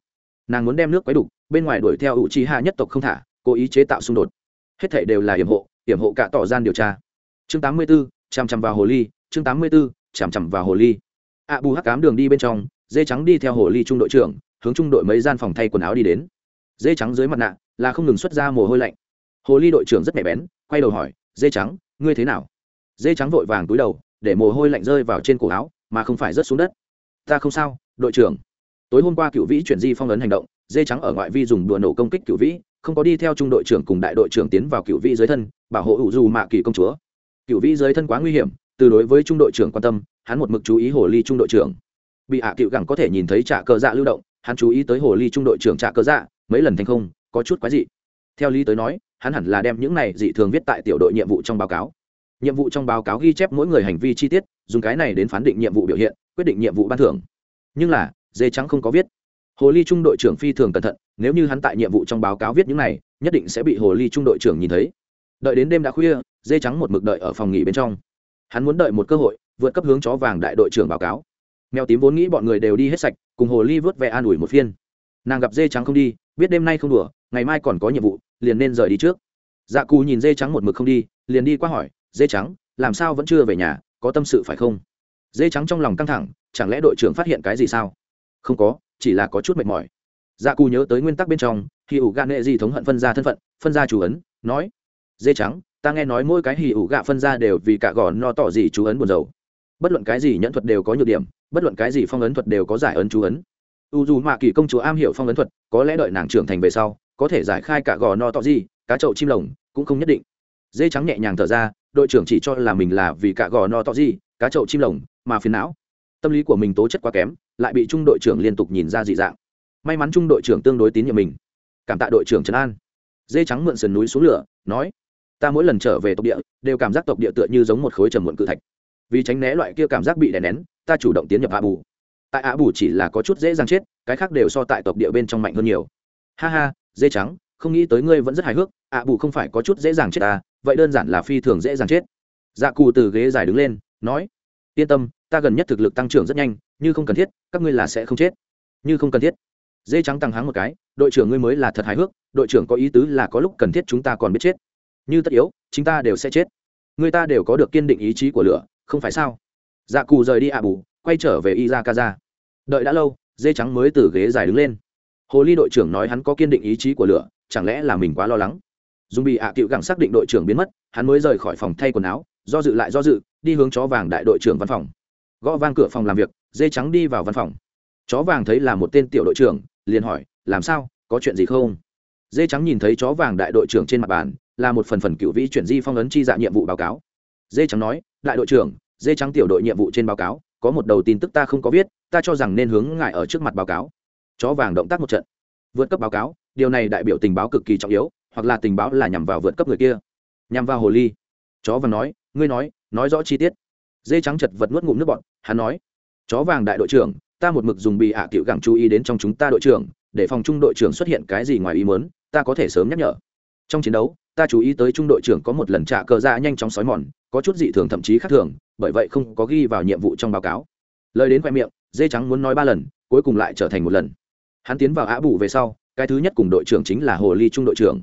nàng muốn đem nước quấy đục bên ngoài đuổi theo ủ trì hạ nhất tộc không thả cố ý chế tạo xung đột. Hết thể đều là hiểm hộ hiểm hộ cả tỏ gian điều tra. Chương tám mươi 84, chằm chằm vào hồ ly chương tám mươi 84, chằm chằm vào hồ ly. Ạ bù hắc cám đường đi bên trong dê trắng đi theo hồ ly trung đội trưởng hướng trung đội mấy gian phòng thay quần áo đi đến. Dê trắng dưới mặt nạ là không ngừng xuất ra mồ hôi lạnh. Hồ ly đội trưởng rất nhạy bén quay đầu hỏi dê trắng ngươi thế nào? Dê trắng vội vàng túi đầu để mồ hôi lạnh rơi vào trên cổ áo mà không phải rớt xuống đất. Ta không sao đội trưởng tối hôm qua cựu vĩ chuyển di phong ấn hành động, dê trắng ở ngoại vi dùng đùa nổ công kích cựu vĩ, không có đi theo trung đội trưởng cùng đại đội trưởng tiến vào cựu vĩ dưới thân, bảo hộ ủ dù mạ kỳ công chúa. Cựu vĩ dưới thân quá nguy hiểm, từ đối với trung đội trưởng quan tâm, hắn một mực chú ý hồ ly trung đội trưởng. Bị hạ cựu gẳng có thể nhìn thấy trả cờ dạ lưu động, hắn chú ý tới hồ ly trung đội trưởng trả cờ dạ mấy lần thành không, có chút quái dị. Theo lý tới nói, hắn hẳn là đem những này dị thường viết tại tiểu đội nhiệm vụ trong báo cáo. Nhiệm vụ trong báo cáo ghi chép mỗi người hành vi chi tiết, dùng cái này đến phán định nhiệm vụ biểu hiện, quyết định nhiệm vụ ban thưởng. Nhưng là dê trắng không có viết. Hồ ly trung đội trưởng phi thường cẩn thận, nếu như hắn tại nhiệm vụ trong báo cáo viết những này, nhất định sẽ bị hồ ly trung đội trưởng nhìn thấy. Đợi đến đêm đã khuya, dê trắng một mực đợi ở phòng nghỉ bên trong. Hắn muốn đợi một cơ hội, vượt cấp hướng chó vàng đại đội trưởng báo cáo. Mèo tím vốn nghĩ bọn người đều đi hết sạch, cùng hồ ly vớt vẻ an ủi một phiên. Nàng gặp dê trắng không đi, biết đêm nay không đùa, ngày mai còn có nhiệm vụ, liền nên rời đi trước. Dạ cù nhìn dê trắng một mực không đi, liền đi qua hỏi, dê trắng, làm sao vẫn chưa về nhà, có tâm sự phải không? Dê trắng trong lòng căng thẳng, chẳng lẽ đội trưởng phát hiện cái gì sao? Không có, chỉ là có chút mệt mỏi. Dạ cù nhớ tới nguyên tắc bên trong hì ủ gạ nệ di thống hận phân ra thân phận, phân ra chú ấn, nói, dê trắng, ta nghe nói mỗi cái hì ủ gạ phân ra đều vì cả gò no tỏ gì chú ấn buồn dầu bất luận cái gì nhẫn thuật đều có nhược điểm, bất luận cái gì phong ấn thuật đều có giải ấn chú ấn. U dù mạ kỳ công chúa am hiểu phong ấn thuật, có lẽ đợi nàng trưởng thành về sau, có thể giải khai cả gò no tỏ gì, cá chậu chim lồng, cũng không nhất định. Dê trắng nhẹ nhàng thở ra, đội trưởng chỉ cho là mình là vì cả gò no tỏ gì, cá chậu chim lồng, mà phiền não. Tâm lý của mình tố chất quá kém lại bị trung đội trưởng liên tục nhìn ra dị dạng. May mắn trung đội trưởng tương đối tín nhiệm mình. Cảm tạ đội trưởng trấn an. Dê trắng mượn sườn núi xuống lửa, nói, ta mỗi lần trở về tộc địa, đều cảm giác tộc địa tựa như giống một khối trầm muộn cự thạch. Vì tránh né loại kia cảm giác bị đè nén, ta chủ động tiến nhập hạ bù. Tại hạ bù chỉ là có chút dễ dàng chết, cái khác đều so tại tộc địa bên trong mạnh hơn nhiều. Ha ha, dê trắng, không nghĩ tới ngươi vẫn rất hài hước ạ bù không phải có chút dễ dàng chết ta vậy đơn giản là phi thường dễ dàng chết. Dạ cù từ ghế dài đứng lên, nói, yên tâm, ta gần nhất thực lực tăng trưởng rất nhanh như không cần thiết, các ngươi là sẽ không chết. Như không cần thiết. Dê trắng tăng háng một cái, đội trưởng ngươi mới là thật hài hước, đội trưởng có ý tứ là có lúc cần thiết chúng ta còn biết chết. Như tất yếu chúng ta đều sẽ chết. Người ta đều có được kiên định ý chí của lửa, không phải sao? Dạ cù rời đi ạ bù, quay trở về y ra ca ra đợi đã lâu, dê trắng mới từ ghế dài đứng lên. Hồ ly đội trưởng nói hắn có kiên định ý chí của lửa, chẳng lẽ là mình quá lo lắng? Dùng bị ạ cựu gẳng xác định đội trưởng biến mất, hắn mới rời khỏi phòng thay quần áo, do dự lại do dự, đi hướng chó vàng đại đội trưởng văn phòng. Gõ vang cửa phòng làm việc dê trắng đi vào văn phòng. Chó vàng thấy là một tên tiểu đội trưởng, liền hỏi, làm sao? Có chuyện gì không? Dê trắng nhìn thấy chó vàng đại đội trưởng trên mặt bàn, là một phần phần cựu vĩ chuyển di phong ấn chi dạ nhiệm vụ báo cáo. Dê trắng nói, đại đội trưởng, dê trắng tiểu đội nhiệm vụ trên báo cáo, có một đầu tin tức ta không có viết, ta cho rằng nên hướng ngại ở trước mặt báo cáo. Chó vàng động tác một trận. Vượt cấp báo cáo, điều này đại biểu tình báo cực kỳ trọng yếu, hoặc là tình báo là nhằm vào vượt cấp người kia. Nhằm vào hồ ly. Chó vàng nói, ngươi nói nói rõ chi tiết. Dê trắng chật vật nuốt ngụm nước bọn hắn nói chó vàng đại đội trưởng, ta một mực dùng bị hạ à cựu gẳng chú ý đến trong chúng ta đội trưởng, để phòng trung đội trưởng xuất hiện cái gì ngoài ý mớn ta có thể sớm nhắc nhở. Trong chiến đấu, ta chú ý tới trung đội trưởng có một lần trả cờ ra nhanh chóng xói mòn, có chút dị thường thậm chí khác thường, bởi vậy không có ghi vào nhiệm vụ trong báo cáo. Lời đến khoe miệng, dê trắng muốn nói ba lần, cuối cùng lại trở thành một lần. Hắn tiến vào á bù về sau, cái thứ nhất cùng đội trưởng chính là hồ ly trung đội trưởng.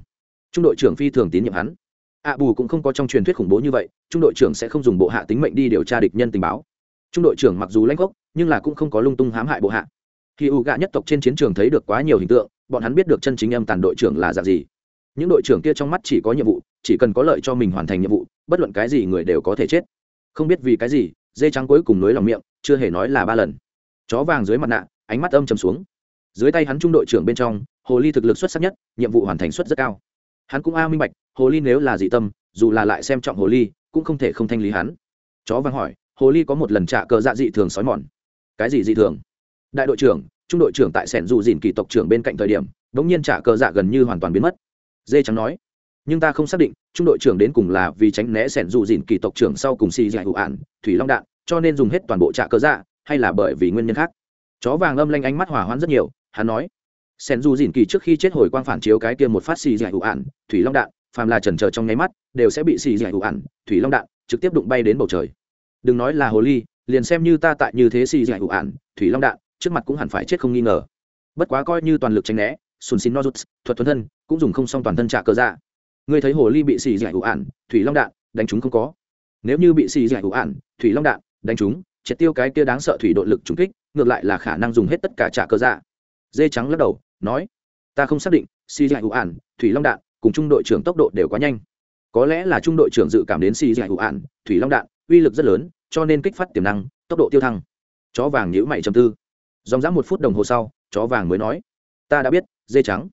Trung đội trưởng phi thường tín nhiệm hắn. Ạ bù cũng không có trong truyền thuyết khủng bố như vậy, trung đội trưởng sẽ không dùng bộ hạ tính mệnh đi điều tra địch nhân tình báo trung đội trưởng mặc dù lãnh gốc, nhưng là cũng không có lung tung hãm hại bộ hạ. Khi u gạ nhất tộc trên chiến trường thấy được quá nhiều hình tượng, bọn hắn biết được chân chính âm tàn đội trưởng là dạng gì. Những đội trưởng kia trong mắt chỉ có nhiệm vụ, chỉ cần có lợi cho mình hoàn thành nhiệm vụ, bất luận cái gì người đều có thể chết. Không biết vì cái gì, dê trắng cuối cùng nối lòng miệng, chưa hề nói là ba lần. Chó vàng dưới mặt nạ, ánh mắt âm trầm xuống. Dưới tay hắn trung đội trưởng bên trong, hồ ly thực lực xuất sắc nhất, nhiệm vụ hoàn thành suất rất cao. Hắn cũng a minh bạch, hồ ly nếu là dị tâm, dù là lại xem trọng hồ ly, cũng không thể không thanh lý hắn. Chó vàng hỏi hồ ly có một lần trả cờ dạ dị thường sói mòn. Cái gì dị thường? Đại đội trưởng, trung đội trưởng tại sẻn dù dìn kỳ tộc trưởng bên cạnh thời điểm đ ỗ n g nhiên trả cờ dạ gần như hoàn toàn biến mất. Dê trắng nói, nhưng ta không xác định, trung đội trưởng đến cùng là vì tránh né sẻn dù dìn kỳ tộc trưởng sau cùng xì dạy hữu ạn, thủy long đạn, cho nên dùng hết toàn bộ trả cờ dạ hay là bởi vì nguyên nhân khác? Chó vàng âm lanh ánh mắt hỏa hoãn rất nhiều, hắn nói, sẻn dù dìn kỳ trước khi chết hồi quang phản chiếu cái kia một phát xì dạy hữu ạn, thủy long đạn, phàm là trần trờ trong nháy mắt, đều sẽ bị xì dạy hữu ạn, thủy long đạn, trực tiếp đụng bay đến bầu trời đừng nói là hồ ly, liền xem như ta tại như thế xì dạy hữu ạn, thủy long đạn, trước mặt cũng hẳn phải chết không nghi ngờ. Bất quá coi như toàn lực tránh né, sùn xin nozuts, thuật thuần thân, cũng dùng không xong toàn thân trả cơ dạ. Ngươi thấy hồ ly bị xì dạy hữu ạn, thủy long đạn, đánh chúng không có. Nếu như bị xì dạy hữu ạn, thủy long đạn, đánh chúng, triệt tiêu cái kia đáng sợ thủy độ lực trúng kích, ngược lại là khả năng dùng hết tất cả trả cơ dạ. Dê trắng lắc đầu, nói, ta không xác định, xì dạy hữu ạn, thủy long đạn cùng trung đội trưởng tốc độ đều quá nhanh. Có lẽ là trung đội trưởng dự cảm đến xì dạy hữu ạn, thủy long đạn uy lực rất lớn, cho nên kích phát tiềm năng, tốc độ tiêu thăng. Chó vàng nhữ mày chầm tư. Dòng dã một phút đồng hồ sau, chó vàng mới nói, ta đã biết, dê trắng.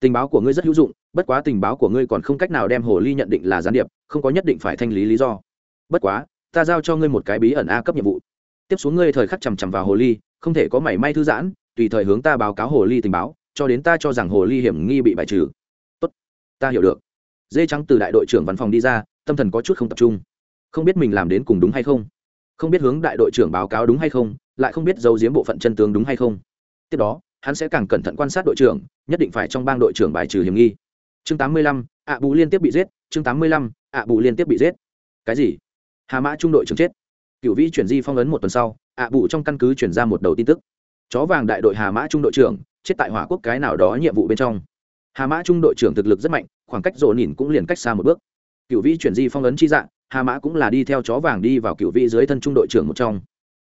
Tình báo của ngươi rất hữu dụng, bất quá tình báo của ngươi còn không cách nào đem hồ ly nhận định là gián điệp, không có nhất định phải thanh lý lý do. Bất quá, ta giao cho ngươi một cái bí ẩn a cấp nhiệm vụ. Tiếp xuống ngươi thời khắc chằm chằm vào hồ ly, không thể có mảy may thư giãn, tùy thời hướng ta báo cáo hồ ly tình báo, cho đến ta cho rằng hồ ly hiểm nghi bị bài trừ. Tốt, ta hiểu được. Dê trắng từ đại đội trưởng văn phòng đi ra, tâm thần có chút không tập trung không biết mình làm đến cùng đúng hay không. Không biết hướng đại đội trưởng báo cáo đúng hay không, lại không biết giấu giếm bộ phận chân tướng đúng hay không. Tiếp đó, hắn sẽ càng cẩn thận quan sát đội trưởng, nhất định phải trong bang đội trưởng bài trừ hiểm nghi. Chương tám mươi lăm, ạ bù liên tiếp bị giết, chương tám mươi lăm, ạ bù liên tiếp bị giết. Cái gì? Hà mã trung đội trưởng chết. Cựu vĩ chuyển di phong ấn một tuần sau, ạ bù trong căn cứ chuyển ra một đầu tin tức. Chó vàng đại đội hà mã trung đội trưởng, chết tại hỏa quốc cái nào đó nhiệm vụ bên trong. Hà mã trung đội trưởng thực lực rất mạnh, khoảng cách rộ nhìn cũng liền cách xa một bước. Cựu vĩ chuyển di phong ấn chi dạng hà mã cũng là đi theo chó vàng đi vào cựu vị dưới thân trung đội trưởng một trong.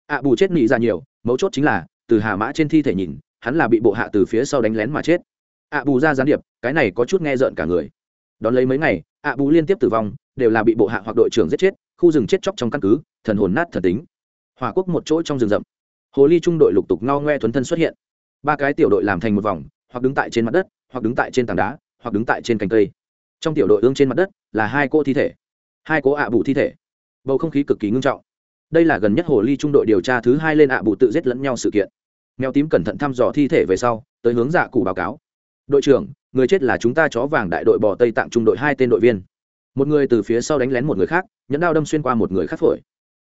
Ạ bù chết nị ra nhiều, mấu chốt chính là, từ hà mã trên thi thể nhìn, hắn là bị bộ hạ từ phía sau đánh lén mà chết. Ạ bù ra gián điệp, cái này có chút nghe rợn cả người. Đón lấy mấy ngày ạ bù liên tiếp tử vong, đều là bị bộ hạ hoặc đội trưởng giết chết, khu rừng chết chóc trong căn cứ, thần hồn nát thần tính. Hòa quốc một chỗ trong rừng rậm. Hồ ly trung đội lục tục ngao ngoe thuấn thân xuất hiện. Ba cái tiểu đội làm thành một vòng, hoặc đứng tại trên mặt đất, hoặc đứng tại trên tảng đá, hoặc đứng tại trên cành cây. Trong tiểu đội ương trên mặt đất là hai cô thi thể hai cố ạ bù thi thể. Bầu không khí cực kỳ ngưng trọng. Đây là gần nhất hồ ly trung đội điều tra thứ hai lên ạ bù tự giết lẫn nhau sự kiện. Mèo tím cẩn thận thăm dò thi thể về sau, tới hướng dạ cụ báo cáo. Đội trưởng, người chết là chúng ta chó vàng đại đội bò tây tạng trung đội hai tên đội viên. Một người từ phía sau đánh lén một người khác, nhẫn đao đâm xuyên qua một người khác phổi.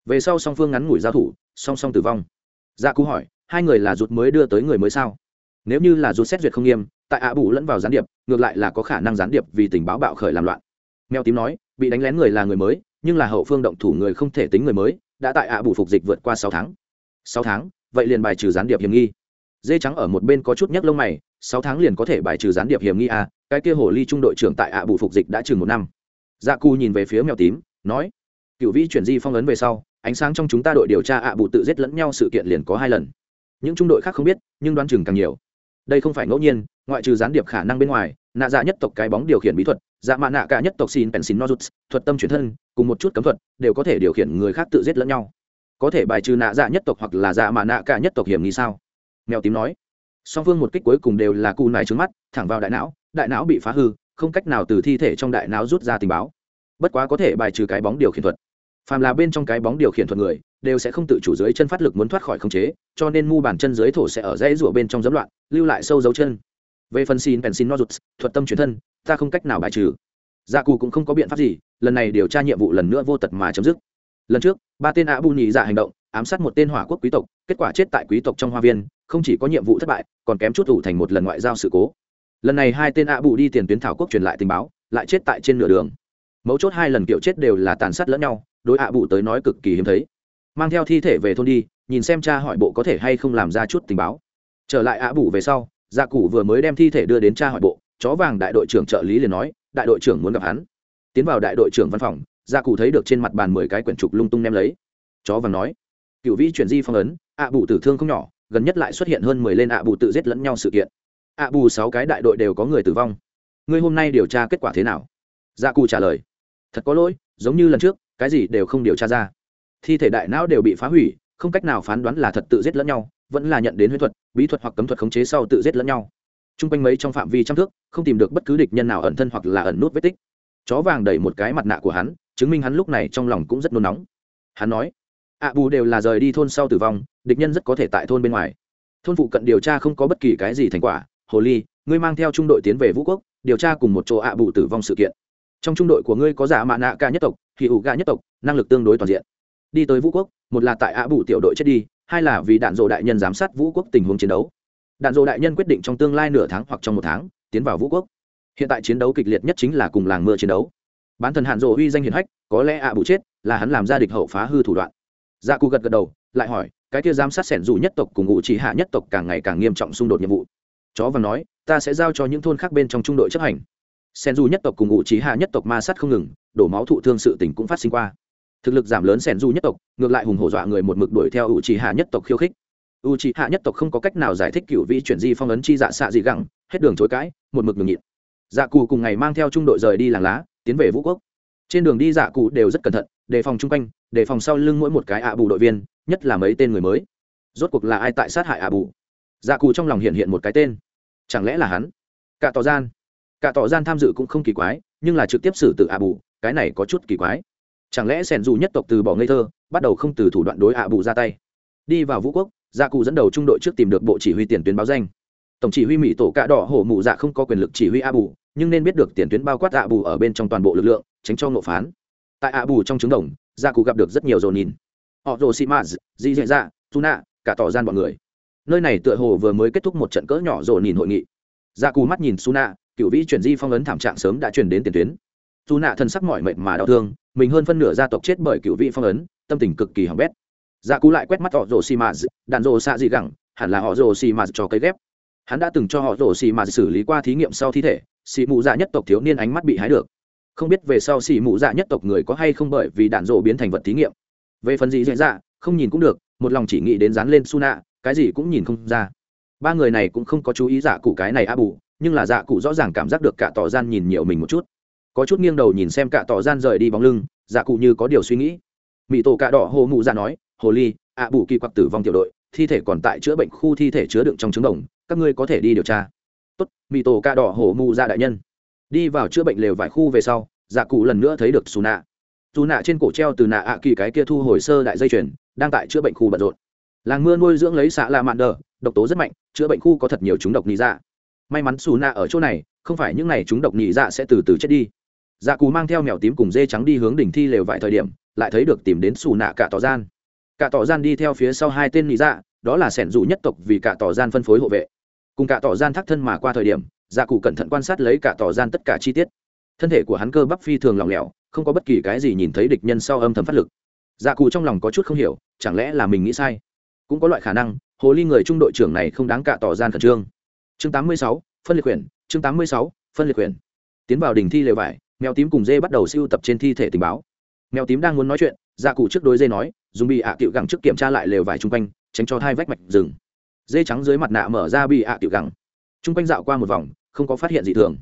Về sau song phương ngắn ngủi giao thủ, song song tử vong. Dạ cụ hỏi, hai người là rụt mới đưa tới người mới sao? Nếu như là rụt xét duyệt không nghiêm, tại ạ bù lẫn vào gián điệp, ngược lại là có khả năng gián điệp vì tình báo bạo khởi làm loạn. Mèo tím nói bị đánh lén người là người mới nhưng là hậu phương động thủ người không thể tính người mới đã tại ạ bù phục dịch vượt qua sáu tháng. Sáu tháng vậy liền bài trừ gián điệp hiểm nghi. Dê trắng ở một bên có chút nhấc lông mày sáu tháng liền có thể bài trừ gián điệp hiểm nghi à, cái kia hồ ly trung đội trưởng tại ạ bù phục dịch đã chừng một năm. Dạ cù nhìn về phía mèo tím nói cựu vĩ chuyển di phong ấn về sau ánh sáng trong chúng ta đội điều tra ạ bù tự giết lẫn nhau sự kiện liền có hai lần. Những trung đội khác không biết nhưng đoán chừng càng nhiều đây không phải ngẫu nhiên, ngoại trừ gián điệp khả năng bên ngoài, nạ dạ nhất tộc cái bóng điều khiển bí thuật dạ mạ nạ cả nhất tộc xin pensin nozuts thuật tâm chuyển thân, cùng một chút cấm thuật, đều có thể điều khiển người khác tự giết lẫn nhau. Có thể bài trừ nạ dạ nhất tộc hoặc là dạ mạ nạ cả nhất tộc hiểm nghi sao? Mèo tím nói. Song phương một kích cuối cùng đều là cù nải trứng mắt, thẳng vào đại não đại não bị phá hư, không cách nào từ thi thể trong đại não rút ra tình báo. Bất quá có thể bài trừ cái bóng điều khiển thuật phàm là bên trong cái bóng điều khiển thuật người, đều sẽ không tự chủ dưới chân phát lực muốn thoát khỏi khống chế, cho nên mu bàn chân dưới thổ sẽ ở dãy rủa bên trong dẫm loạn, lưu lại sâu dấu chân. Về phần xin pensin nozuts, thuật tâm chuyển thân, ta không cách nào bài trừ. Dạ cù cũng không có biện pháp gì, lần này điều tra nhiệm vụ lần nữa vô tật mà chấm dứt. Lần trước, ba tên ạ bù nhị dạ hành động, ám sát một tên hỏa quốc quý tộc, kết quả chết tại quý tộc trong hoa viên, không chỉ có nhiệm vụ thất bại, còn kém chút thủ thành một lần ngoại giao sự cố. Lần này hai tên ạ bù đi tiền tuyến thảo quốc truyền lại tình báo, lại chết tại trên nửa đường. Mấu chốt hai lần kiểu chết đều là tàn sát lẫn nhau đối ạ bụ tới nói cực kỳ hiếm thấy. Mang theo thi thể về thôn đi, nhìn xem cha hỏi bộ có thể hay không làm ra chút tình báo. Trở lại ạ bụ về sau dạ gia cụ vừa mới đem thi thể đưa đến cha hỏi bộ, chó vàng đại đội trưởng trợ lý liền nói, đại đội trưởng muốn gặp hắn. Tiến vào đại đội trưởng văn phòng dạ gia cụ thấy được trên mặt bàn mười cái quyển trục lung tung nem lấy. Chó vàng nói, cựu vĩ chuyển di phong ấn, ạ bụ tử thương không nhỏ, gần nhất lại xuất hiện hơn mười lên ạ bù tự giết lẫn nhau sự kiện. Ạ bù sáu cái đại đội đều có người tử vong. Ngươi hôm nay điều tra kết quả thế nào? Dạ gia cụ trả lời, thật có lỗi, giống như lần trước cái gì đều không điều tra ra. Thi thể đại não đều bị phá hủy, không cách nào phán đoán là thật tự giết lẫn nhau, vẫn là nhận đến huyết thuật, bí thuật hoặc cấm thuật khống chế sau tự giết lẫn nhau. T r u n g quanh mấy trong phạm vi trăm thước, không tìm được bất cứ địch nhân nào ẩn thân hoặc là ẩn nút vết tích. Chó vàng đẩy một cái mặt nạ của hắn, chứng minh hắn lúc này trong lòng cũng rất nôn nóng. Hắn nói, ạ bù đều là rời đi thôn sau tử vong, địch nhân rất có thể tại thôn bên ngoài. Thôn phụ cận điều tra không có bất kỳ cái gì thành quả. Hồ ly, ngươi mang theo trung đội tiến về vũ quốc, điều tra cùng một chỗ ạ bù tử vong sự kiện. Trong trung đội của ngươi có giả mạ nạ ca nhất tộc hì ủ ga nhất tộc, năng lực tương đối toàn diện. Đi tới vũ quốc, một là tại ạ bù tiểu đội chết đi, hai là vì đạn dộ đại nhân giám sát vũ quốc tình huống chiến đấu. Đạn dộ đại nhân quyết định trong tương lai nửa tháng hoặc trong một tháng, tiến vào vũ quốc. Hiện tại chiến đấu kịch liệt nhất chính là cùng làng mưa chiến đấu. Bán thần hạn dộ huy danh hiền hách, có lẽ ạ bù chết, là hắn làm ra địch hậu phá hư thủ đoạn. Dạ cụ gật gật đầu, lại hỏi, cái kia giám sát sẻn dù nhất tộc cùng ngụ chỉ hạ nhất tộc càng ngày càng nghiêm trọng xung đột nhiệm vụ. Chó và nói, ta sẽ giao cho những thôn khác bên trong trung đội chấp hành sen du nhất tộc cùng ngụ trí hạ nhất tộc ma sát không ngừng, đổ máu thụ thương sự tình cũng phát sinh qua. Thực lực giảm lớn sen du nhất tộc, ngược lại hùng hổ dọa người một mực đuổi theo u trì hạ nhất tộc khiêu khích. U trì hạ nhất tộc không có cách nào giải thích cựu vị chuyển di phong ấn chi dạ xạ dị gẳng, hết đường chối cãi, một mực ngừng nhịn. Dạ cù cùng ngày mang theo trung đội rời đi làng lá, tiến về vũ quốc. Trên đường đi dạ cụ đều rất cẩn thận, đề phòng chung quanh, đề phòng sau lưng mỗi một cái ạ bù đội viên, nhất là mấy tên người mới. Rốt cuộc là ai tại sát hại ạ bù? Dạ cụ trong lòng hiện hiện một cái tên. Chẳng lẽ là hắn? Cả tỏ gian cả tỏ gian tham dự cũng không kỳ quái, nhưng là trực tiếp xử tử ạ bù cái này có chút kỳ quái. Chẳng lẽ sẻn dù nhất tộc từ bỏ ngây thơ, bắt đầu không từ thủ đoạn đối ạ bù ra tay? Đi vào vũ quốc gia cụ dẫn đầu trung đội trước tìm được bộ chỉ huy tiền tuyến báo danh. Tổng chỉ huy mỹ tổ cạ đỏ hổ mụ dạ không có quyền lực chỉ huy a bù nhưng nên biết được tiền tuyến bao quát ạ bù ở bên trong toàn bộ lực lượng, tránh cho ngộ phán. Tại ạ bù trong trứng đồng gia cụ gặp được rất nhiều dồn nhìn. Họ rồ xị maz di dạy dạ tu nạ cả tỏ gian bọn người. Nơi này tựa hồ vừa mới kết thúc một trận cỡ nhỏ dồn nhìn hội nghị. Gia cụ mắt nhìn su nạ cựu vĩ chuyển di phong ấn thảm trạng sớm đã chuyển đến tiền tuyến. Dù nạ thần sắc mỏi mệt mà đau thương, mình hơn phân nửa gia tộc chết bởi cựu vị phong ấn, tâm tình cực kỳ hỏng bét. Dạ cú lại quét mắt họ rồ xì mạt đạn rồ xạ dị gẳng, hẳn là họ rồ xì mạt cho cây ghép. Hắn đã từng cho họ rồ xì mạt xử lý qua thí nghiệm sau thi thể xì mụ dạ nhất tộc thiếu niên ánh mắt bị hái được. Không biết về sau xì mụ dạ nhất tộc người có hay không bởi vì đạn rồ biến thành vật thí nghiệm. Về phần gì dễ dạ không nhìn cũng được, một lòng chỉ nghĩ đến dán lên su nạ cái gì cũng nhìn không ra. Ba người này cũng không có chú ý dạ cụ cái này a bù nhưng là dạ cụ rõ ràng cảm giác được cả tỏ gian nhìn nhiều mình một chút. Có chút nghiêng đầu nhìn xem cả tỏ gian rời đi bóng lưng dạ cụ như có điều suy nghĩ. Mỹ tổ cạ đỏ hồ mụ dạ nói, hồ ly, ạ bù kỳ quặc tử vong tiểu đội, thi thể còn tại chữa bệnh khu thi thể chứa đựng trong trứng đồng, các ngươi có thể đi điều tra. Tốt mỹ tổ cạ đỏ hồ mụ dạ đại nhân. Đi vào chữa bệnh lều vài khu về sau dạ cụ lần nữa thấy được xù nạ dù nạ trên cổ treo từ nạ ạ kỳ cái kia thu hồi sơ đại dây chuyền, đang tại chữa bệnh khu bận rộn. Làng mưa nuôi dưỡng lấy xạ la mạn đờ, độc tố rất mạnh, chữa bệnh khu có thật nhiều chúng độc lý ra dạ may mắn xù nạ ở chỗ này, không phải những n à y chúng độc nhị dạ sẽ từ từ chết đi. Dạ cù mang theo mèo tím cùng dê trắng đi hướng đỉnh thi lều vài thời điểm, lại thấy được tìm đến xù nạ cả tỏ gian. Cả tỏ gian đi theo phía sau hai tên nhị dạ đó là sẻn dù nhất tộc vì cả tỏ gian phân phối hộ vệ. Cùng cả tỏ gian thắc thân mà qua thời điểm dạ cụ cẩn thận quan sát lấy cả tỏ gian tất cả chi tiết. Thân thể của hắn cơ bắp phi thường lỏng lẻo, không có bất kỳ cái gì nhìn thấy địch nhân sau âm thầm phát lực. Dạ cụ trong lòng có chút không hiểu, chẳng lẽ là mình nghĩ sai? Cũng có loại khả năng, hồ ly người trung đội trưởng này không đáng cả tỏ gian khẩn trương chương 86, phân liệt quyển chương 86, phân liệt quyển tiến vào đỉnh thi lều vải mèo tím cùng dê bắt đầu siêu tập trên thi thể tình báo. Mèo tím đang muốn nói chuyện dạ cụ trước đôi dê nói dùng bị ạ à cựu gẳng trước kiểm tra lại lều vải chung quanh tránh cho thai vách mạch rừng. Dê trắng dưới mặt nạ mở ra bị ạ à cựu gẳng. Chung quanh dạo qua một vòng không có phát hiện gì thường.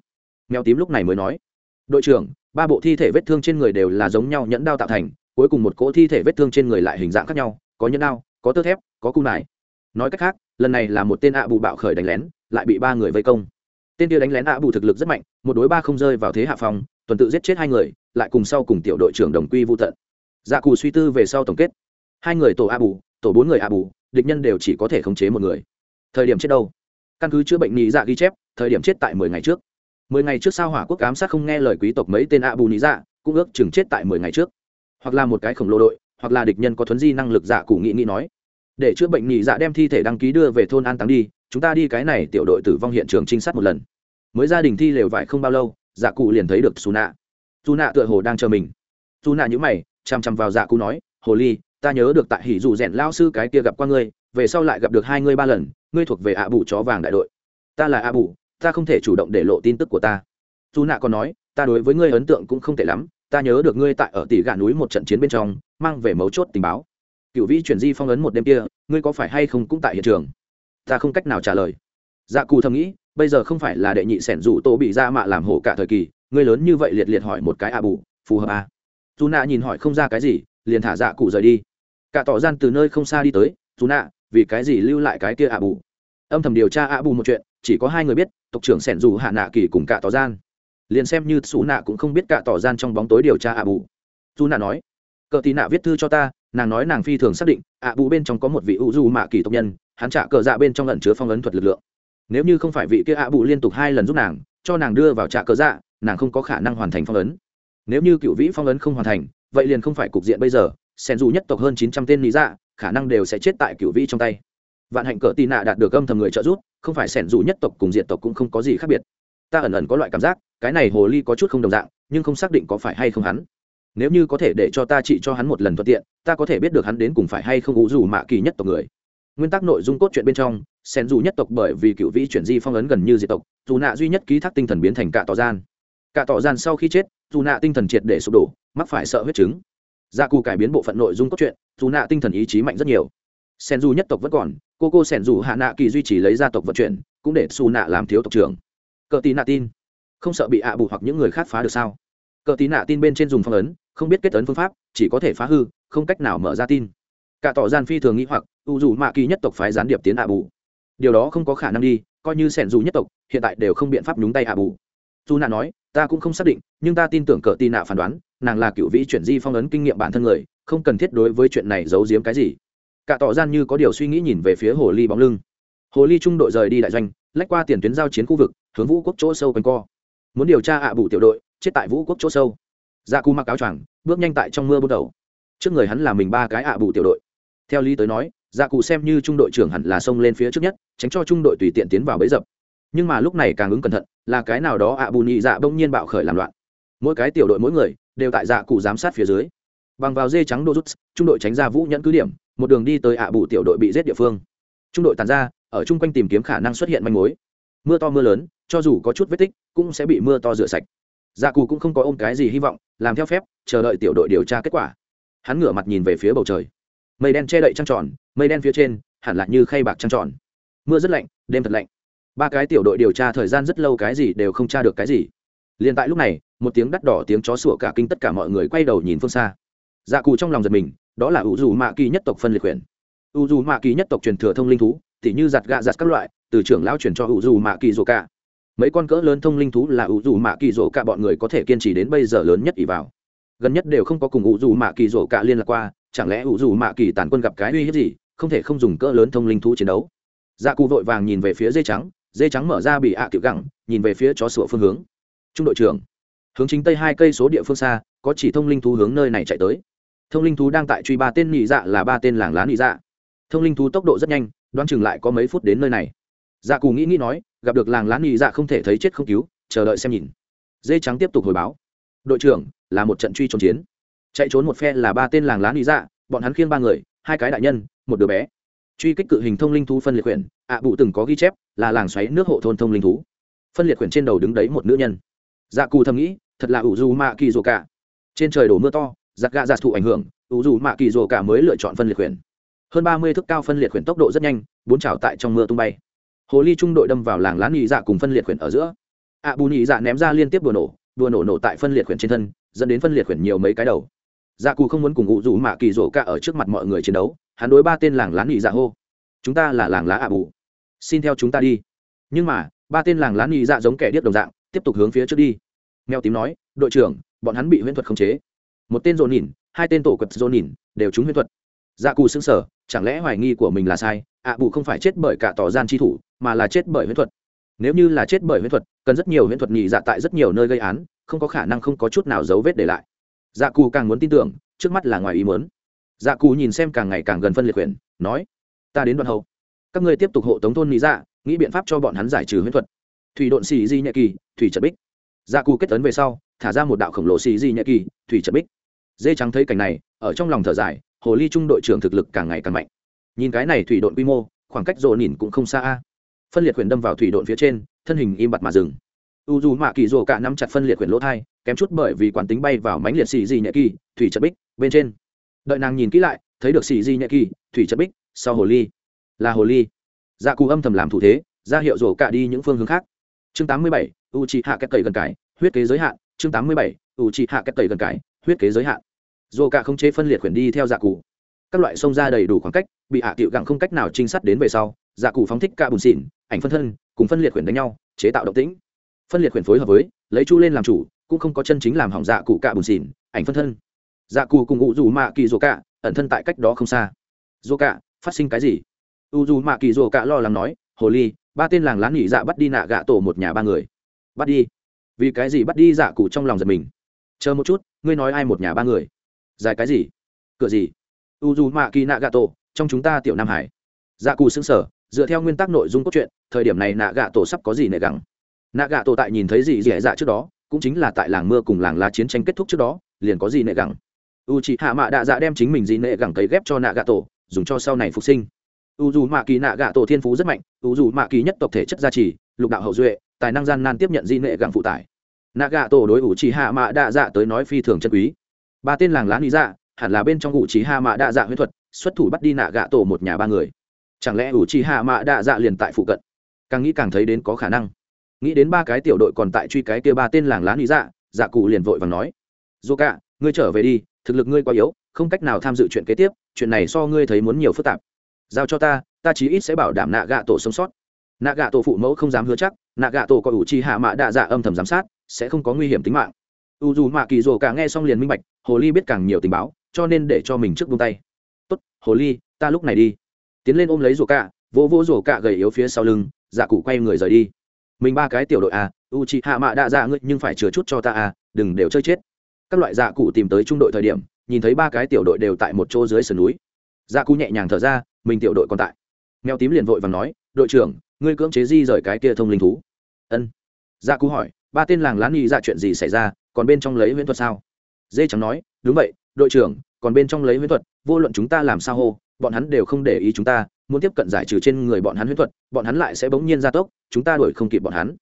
Mèo tím lúc này mới nói đội trưởng ba bộ thi thể vết thương trên người đều là giống nhau nhẫn đao tạo thành cuối cùng một cỗ thi thể vết thương trên người lại hình dạng khác nhau có nhẫn đao có tơ thép có cung nải. Nói cách khác lần này là một tên ạ bù bạo khởi đánh lén lại bị ba người vây công. Tên kia đánh lén ạ bù thực lực rất mạnh, một đối ba không rơi vào thế hạ phòng tuần tự giết chết hai người, lại cùng sau cùng tiểu đội trưởng đồng quy vô tận. Dạ cù suy tư về sau tổng kết. Hai người tổ a bù, tổ bốn người a bù, địch nhân đều chỉ có thể khống chế một người. Thời điểm chết đâu? Căn cứ chữa bệnh nhị dạ ghi chép, thời điểm chết tại mười ngày trước. Mười ngày trước sao hỏa quốc ám sát không nghe lời quý tộc mấy tên a bù nhị dạ cũng ước chừng chết tại mười ngày trước. Hoặc là một cái khổng lồ đội, hoặc là địch nhân có thuấn di năng lực dạ cụ nghị nghĩ nói. Để chữa bệnh nhị dạ đem thi thể đăng ký đưa về thôn an táng đi chúng ta đi cái này tiểu đội tử vong hiện trường trinh sát một lần. Mới gia đình thi lều vải không bao lâu dạ cụ liền thấy được xù nạ dù nạ tựa hồ đang chờ mình. Dù nạ nhữ mày chằm chằm vào dạ cụ nói, hồ ly, ta nhớ được tại hỉ dù rèn lao sư cái kia gặp qua ngươi, về sau lại gặp được hai ngươi ba lần, ngươi thuộc về ạ bù chó vàng đại đội. Ta là ạ bù, ta không thể chủ động để lộ tin tức của ta. Dù nạ còn nói, ta đối với ngươi ấn tượng cũng không tệ lắm, ta nhớ được ngươi tại ở tỷ gà núi một trận chiến bên trong, mang về mấu chốt tình báo. Cựu vĩ chuyển di phong ấn một đêm kia, ngươi có phải hay không cũng tại hiện trường? Ta không cách nào trả lời. Dạ cù thầm nghĩ, bây giờ không phải là đệ nhị sẻn rủ tô bị ra mạ làm hổ cả thời kỳ, người lớn như vậy liệt liệt hỏi một cái ạ bù, phù hợp à? dù nạ nhìn hỏi không ra cái gì, liền thả dạ cụ rời đi. Cả tỏ gian từ nơi không xa đi tới, dù nạ, vì cái gì lưu lại cái kia ạ bù? Âm thầm điều tra ạ bù một chuyện, chỉ có hai người biết, tộc trưởng sẻn rủ hạ nạ kỳ cùng cả tỏ gian. Liền xem như xú nạ cũng không biết cả tỏ gian trong bóng tối điều tra ạ bù. Dù nạ nói cờ tì nạ viết thư cho ta, nàng nói nàng phi thường xác định, ạ bù bên trong có một vị u du mạ kỳ tộc nhân, hắn trả cờ dạ bên trong lẩn chứa phong ấn thuật lực lượng. Nếu như không phải vị kia ạ bù liên tục hai lần giúp nàng, cho nàng đưa vào trả cờ dạ nàng không có khả năng hoàn thành phong ấn. Nếu như cựu vĩ phong ấn không hoàn thành, vậy liền không phải cục diện bây giờ, sen dù nhất tộc hơn chín trăm tên lý dạ khả năng đều sẽ chết tại cựu vĩ trong tay. Vạn hạnh cờ tì nạ đạt được âm thầm người trợ giúp, không phải sẻn dù nhất tộc cùng diện tộc cũng không có gì khác biệt. Ta ẩn ẩn có loại cảm giác, cái này hồ ly có chút không đồng dạng, nhưng không xác định có phải hay không hắn nếu như có thể để cho ta trị cho hắn một lần thuận tiện, ta có thể biết được hắn đến cùng phải hay không ủ dù mạ kỳ nhất tộc người. Nguyên tắc nội dung cốt truyện bên trong, sen dù nhất tộc bởi vì cựu vĩ chuyển di phong ấn gần như diệt tộc, dù nạ duy nhất ký thác tinh thần biến thành cả tỏ gian. Cả tỏ gian sau khi chết, dù nạ tinh thần triệt để sụp đổ, mắc phải sợ huyết chứng. Gia cù cải biến bộ phận nội dung cốt truyện, dù nạ tinh thần ý chí mạnh rất nhiều. Sen dù nhất tộc vẫn còn, cô cô sen dù hạ nạ kỳ duy trì lấy gia tộc vận chuyển, cũng để xù nạ làm thiếu tộc trưởng. Cờ tì nạ tin, không sợ bị ạ bù hoặc những người khác phá được sao? Cờ tí nạ tin bên trên dùng phong ấn, không biết kết ấn phương pháp, chỉ có thể phá hư, không cách nào mở ra tin. Cả tỏ gian phi thường nghĩ hoặc, u dù mạ kỳ nhất tộc phái gián điệp tiến ạ bù. Điều đó không có khả năng đi, coi như sẻn dù nhất tộc, hiện tại đều không biện pháp nhúng tay ạ bù. Dù nạ nói, ta cũng không xác định, nhưng ta tin tưởng cờ tì nạ phán đoán, nàng là cựu vĩ chuyển di phong ấn kinh nghiệm bản thân người, không cần thiết đối với chuyện này giấu giếm cái gì. Cả tỏ gian như có điều suy nghĩ nhìn về phía hồ ly bóng lưng. Hồ ly trung đội rời đi đại doanh, lách qua tiền tuyến giao chiến khu vực, hướng vũ quốc chỗ sâu quanh co. Muốn điều tra ạ bù tiểu đội chết tại vũ quốc chỗ sâu. Gia dạ cù mặc áo choàng, bước nhanh tại trong mưa bước đầu. Trước người hắn là mình ba cái ạ bù tiểu đội. Theo lý tới nói gia dạ cụ xem như trung đội trưởng hẳn là xông lên phía trước nhất, tránh cho trung đội tùy tiện tiến vào bẫy dập. Nhưng mà lúc này càng ứng cẩn thận, là cái nào đó ạ bù nhị dạ bỗng nhiên bạo khởi làm loạn. Mỗi cái tiểu đội mỗi người, đều tại dạ cụ giám sát phía dưới. Bằng vào dê trắng đô rút, trung đội tránh ra vũ nhẫn cứ điểm, một đường đi tới ạ bù tiểu đội bị giết địa phương. Trung đội tàn ra, ở chung quanh tìm kiếm khả năng xuất hiện manh mối. Mưa to mưa lớn, cho dù có chút vết tích, cũng sẽ bị mưa to rửa sạch dạ cù cũng không có ôm cái gì hy vọng, làm theo phép, chờ đợi tiểu đội điều tra kết quả. Hắn ngửa mặt nhìn về phía bầu trời. Mây đen che đậy trăng tròn, mây đen phía trên, hẳn là như khay bạc trăng tròn. Mưa rất lạnh, đêm thật lạnh. Ba cái tiểu đội điều tra thời gian rất lâu cái gì đều không tra được cái gì. Liền tại lúc này, một tiếng đắt đỏ tiếng chó sủa cả kinh tất cả mọi người quay đầu nhìn phương xa. Dạ cù trong lòng giật mình, đó là ủ dù mạ kỳ nhất tộc phân liệt quyền. Ủ dù mạ kỳ nhất tộc truyền thừa thông linh thú, tỉ như giặt gạ giặt các loại, từ trưởng lão truyền cho ủ dù mạ kỳ rổ cả mấy con cỡ lớn thông linh thú là ủ dù mạ kỳ rổ cả bọn người có thể kiên trì đến bây giờ lớn nhất ỷ vào. Gần nhất đều không có cùng ủ dù mạ kỳ rổ cả liên lạc qua, chẳng lẽ ủ dù mạ kỳ tàn quân gặp cái uy hiếp gì, không thể không dùng cỡ lớn thông linh thú chiến đấu. Dạ cụ vội vàng nhìn về phía dây trắng dây trắng mở ra bị ạ à kiểu gẳng, nhìn về phía chó sủa phương hướng. Trung đội trưởng, hướng chính tây hai cây số địa phương xa, có chỉ thông linh thú hướng nơi này chạy tới. Thông linh thú đang tại truy ba tên nhị dạ là ba tên làng lá nhị dạ. Thông linh thú tốc độ rất nhanh, đoán chừng lại có mấy phút đến nơi này dạ cù nghĩ nghĩ nói gặp được làng lá nhị dạ không thể thấy chết không cứu chờ đợi xem nhìn. Dây trắng tiếp tục hồi báo. Đội trưởng là một trận truy trốn chiến. Chạy trốn một phe là ba tên làng lá nhị dạ bọn hắn khiêng ba người hai cái đại nhân một đứa bé. Truy kích cự hình thông linh thú phân liệt quyển ạ à, bụ từng có ghi chép là làng xoáy nước hộ thôn thông linh thú. Phân liệt quyển trên đầu đứng đấy một nữ nhân. Dạ cù thầm nghĩ thật là ủ du mạ kỳ rồ cả. Trên trời đổ mưa to giặc gạ giặc thụ ảnh hưởng ủ du mạ kỳ rồ cả mới lựa chọn phân liệt quyển. Hơn ba mươi thước cao phân liệt quyển tốc độ rất nhanh bốn trào tại trong mưa tung bay hồ ly trung đội đâm vào làng lá nhị dạ cùng phân liệt quyển ở giữa. Ạ bù nhị dạ ném ra liên tiếp đùa nổ đùa nổ nổ tại phân liệt quyển trên thân, dẫn đến phân liệt quyển nhiều mấy cái đầu. Dạ cù không muốn cùng ngụ rủ mạ kỳ rổ cả ở trước mặt mọi người chiến đấu, hắn đối ba tên làng lá nhị dạ hô, chúng ta là làng lá ạ bù. Xin theo chúng ta đi. Nhưng mà, ba tên làng lá nhị dạ giống kẻ điếc đồng dạng, tiếp tục hướng phía trước đi. Mèo tím nói, đội trưởng, bọn hắn bị huyễn thuật khống chế. Một tên dồn nhìn hai tên tổ quật dồn nhìn đều trúng huyễn thuật. Dạ cù xứng sở chẳng lẽ hoài nghi của mình là sai? Ạ bù không phải chết bởi cả tỏ gian chi thủ, mà là chết bởi huyễn thuật. Nếu như là chết bởi huyễn thuật, cần rất nhiều huyễn thuật nhị dạ tại rất nhiều nơi gây án, không có khả năng không có chút nào dấu vết để lại. Dạ cù càng muốn tin tưởng, trước mắt là ngoài ý muốn. Dạ cù nhìn xem càng ngày càng gần phân liệt quyền, nói, ta đến đoạn hậu. Các ngươi tiếp tục hộ tống thôn nhị dạ nghĩ biện pháp cho bọn hắn giải trừ huyễn thuật. Thủy độn xì di nhẹ kỳ, thủy trật bích. Dạ cù kết tấn về sau, thả ra một đạo khổng lồ xì di nhẹ kỳ, thủy trật bích. Dê trắng thấy cảnh này, ở trong lòng thở dài, hồ ly trung đội trưởng thực lực càng ngày càng mạnh nhìn cái này thủy độn quy mô, khoảng cách rộ nhìn cũng không xa a. Phân liệt quyền đâm vào thủy độn phía trên, thân hình im bặt mà dừng. U dù mạ kỳ rồ cả nắm chặt phân liệt quyền lỗ thai, kém chút bởi vì quán tính bay vào mánh liệt xì di nhẹ kỳ, thủy chất bích, bên trên. Đợi nàng nhìn kỹ lại, thấy được xì di nhẹ kỳ, thủy chất bích, sau hồ ly. Là hồ ly. Dạ cù âm thầm làm thủ thế, ra hiệu rổ cả đi những phương hướng khác. Chương tám mươi bảy u c hạ cách cầy gần cái, huyết kế giới hạn. Chương tám mươi bảy u c hạ cách cầy gần cái, huyết kế giới hạn. Rổ cả không chế phân liệt khuyển đi theo dạ cụ. Các loại sông ra đầy đủ khoảng cách bị hạ tiệu gặng không cách nào trinh sát đến về sau dạ cụ phóng thích ca bùn xỉn ảnh phân thân, cùng phân liệt khuyển đánh nhau, chế tạo động tĩnh. Phân liệt khuyển phối hợp với, lấy chu lên làm chủ, cũng không có chân chính làm hỏng dạ cụ ca bùn xỉn ảnh phân thân. Dạ cụ cùng ngụ dù mạ kỳ dô cả ẩn thân tại cách đó không xa. Dô cả phát sinh cái gì? U dù mạ kỳ dô cạ lo lắng nói, hồ ly, ba tên làng lán nghỉ dạ bắt đi nạ gạ tổ một nhà ba người. Bắt đi? Vì cái gì bắt đi? Dạ cụ trong lòng giật mình. Chờ một chút, ngươi nói ai một nhà ba người? Dài cái gì? Cửa gì? U dù mạ kỳ nạ gạ tổ trong chúng ta tiểu nam hải. Dạ cù xứng sở dựa theo nguyên tắc nội dung cốt truyện, thời điểm này nạ gạ tổ sắp có gì nệ gắng nạ gạ tổ tại nhìn thấy gì dẻ dạ trước đó, cũng chính là tại làng mưa cùng làng lá chiến tranh kết thúc trước đó, liền có gì nệ gắng u chị hạ mạ đạ dạ đem chính mình gì nệ gẳng cấy ghép cho nạ gạ tổ, dùng cho sau này phục sinh. U dù mạ kỳ nạ gạ tổ thiên phú rất mạnh u dù mạ kỳ nhất tộc thể chất gia trì, lục đạo hậu duệ, tài năng gian nan tiếp nhận di nệ gặng phụ tải. Nạ gạ tổ đối ủ trì hạ mạ đạ dạ tới nói phi thường chân quý. Ba tên làng lá lý dạ hẳn là bên trong ủ trí hạ mạ đạ dạ huyết thuật, xuất thủ bắt đi nạ gạ tổ một nhà ba người. Chẳng lẽ ủ trí hạ mạ đạ dạ liền tại phụ cận? Càng nghĩ càng thấy đến có khả năng. Nghĩ đến ba cái tiểu đội còn tại truy cái kia ba tên làng lá lý dạ dạ cụ liền vội và nói dô cả ngươi trở về đi, thực lực ngươi quá yếu, không cách nào tham dự chuyện kế tiếp, chuyện này so ngươi thấy muốn nhiều phức tạp. Giao cho ta ta chí ít sẽ bảo đảm nạ gạ tổ sống sót. Nạ gạ tổ phụ mẫu không dám hứa chắc, nạ gạ tổ có ủ chi hạ mạ đạ dạ âm thầm giám sát, sẽ không có nguy hiểm tính mạng. U dù mạ kỳ rồ cả nghe xong liền minh bạch, hồ ly biết càng nhiều tình báo cho nên để cho mình trước buông tay. Tốt, hồ ly, ta lúc này đi. Tiến lên ôm lấy rổ cạ, vỗ vỗ rổ cạ gầy yếu phía sau lưng dạ cụ quay người rời đi. Mình ba cái tiểu đội à u chi hạ mạ đã ra ngươi, nhưng phải chừa chút cho ta à đừng đều chơi chết. Các loại dạ cụ tìm tới trung đội thời điểm, nhìn thấy ba cái tiểu đội đều tại một chỗ dưới sườn núi. Dạ cụ nhẹ nhàng thở ra, mình tiểu đội còn tại. Mèo tím liền vội và nói, đội trưởng, ngươi cưỡng chế di rời cái kia thông linh thú. Ân. Dạ cụ hỏi, ba tên làng lán nghi ra chuyện gì xảy ra, còn bên trong lấy huyễn thuật sao? Dê trắng nói, đúng vậy đội trưởng, còn bên trong lấy huyễn thuật, vô luận chúng ta làm sao hô, bọn hắn đều không để ý chúng ta, muốn tiếp cận giải trừ trên người bọn hắn huyễn thuật, bọn hắn lại sẽ bỗng nhiên ra tốc, chúng ta đuổi không kịp bọn hắn.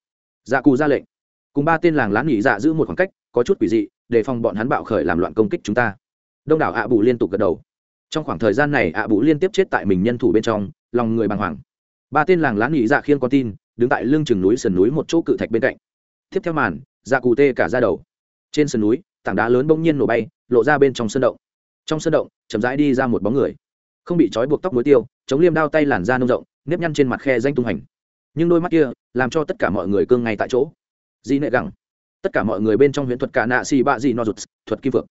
Dạ cù ra lệnh. Cùng ba tên làng lán nghỉ dạ giữ một khoảng cách, có chút quỷ dị, để phòng bọn hắn bạo khởi làm loạn công kích chúng ta. Đông đảo ạ bù liên tục gật đầu. Trong khoảng thời gian này, ạ bù liên tiếp chết tại mình nhân thủ bên trong, lòng người bàng hoàng. Ba tên làng lán nghỉ dạ khiên con tin, đứng tại lưng chừng núi sườn núi một chỗ cự thạch bên cạnh. Tiếp theo màn dạ cù tê cả ra đầu. Trên sườn núi, tảng đá lớn bỗng nhiên nổ bay lộ ra bên trong sân động. Trong sân động, chậm rãi đi ra một bóng người. Không bị trói buộc tóc muối tiêu, chống liêm đao tay làn da nông rộng, nếp nhăn trên mặt khe danh tung hành. Nhưng đôi mắt kia, làm cho tất cả mọi người cương ngay tại chỗ. Di nệ gẳng. Tất cả mọi người bên trong huyễn thuật cả nạ xì bạ dị no rụt, thuật kim vượng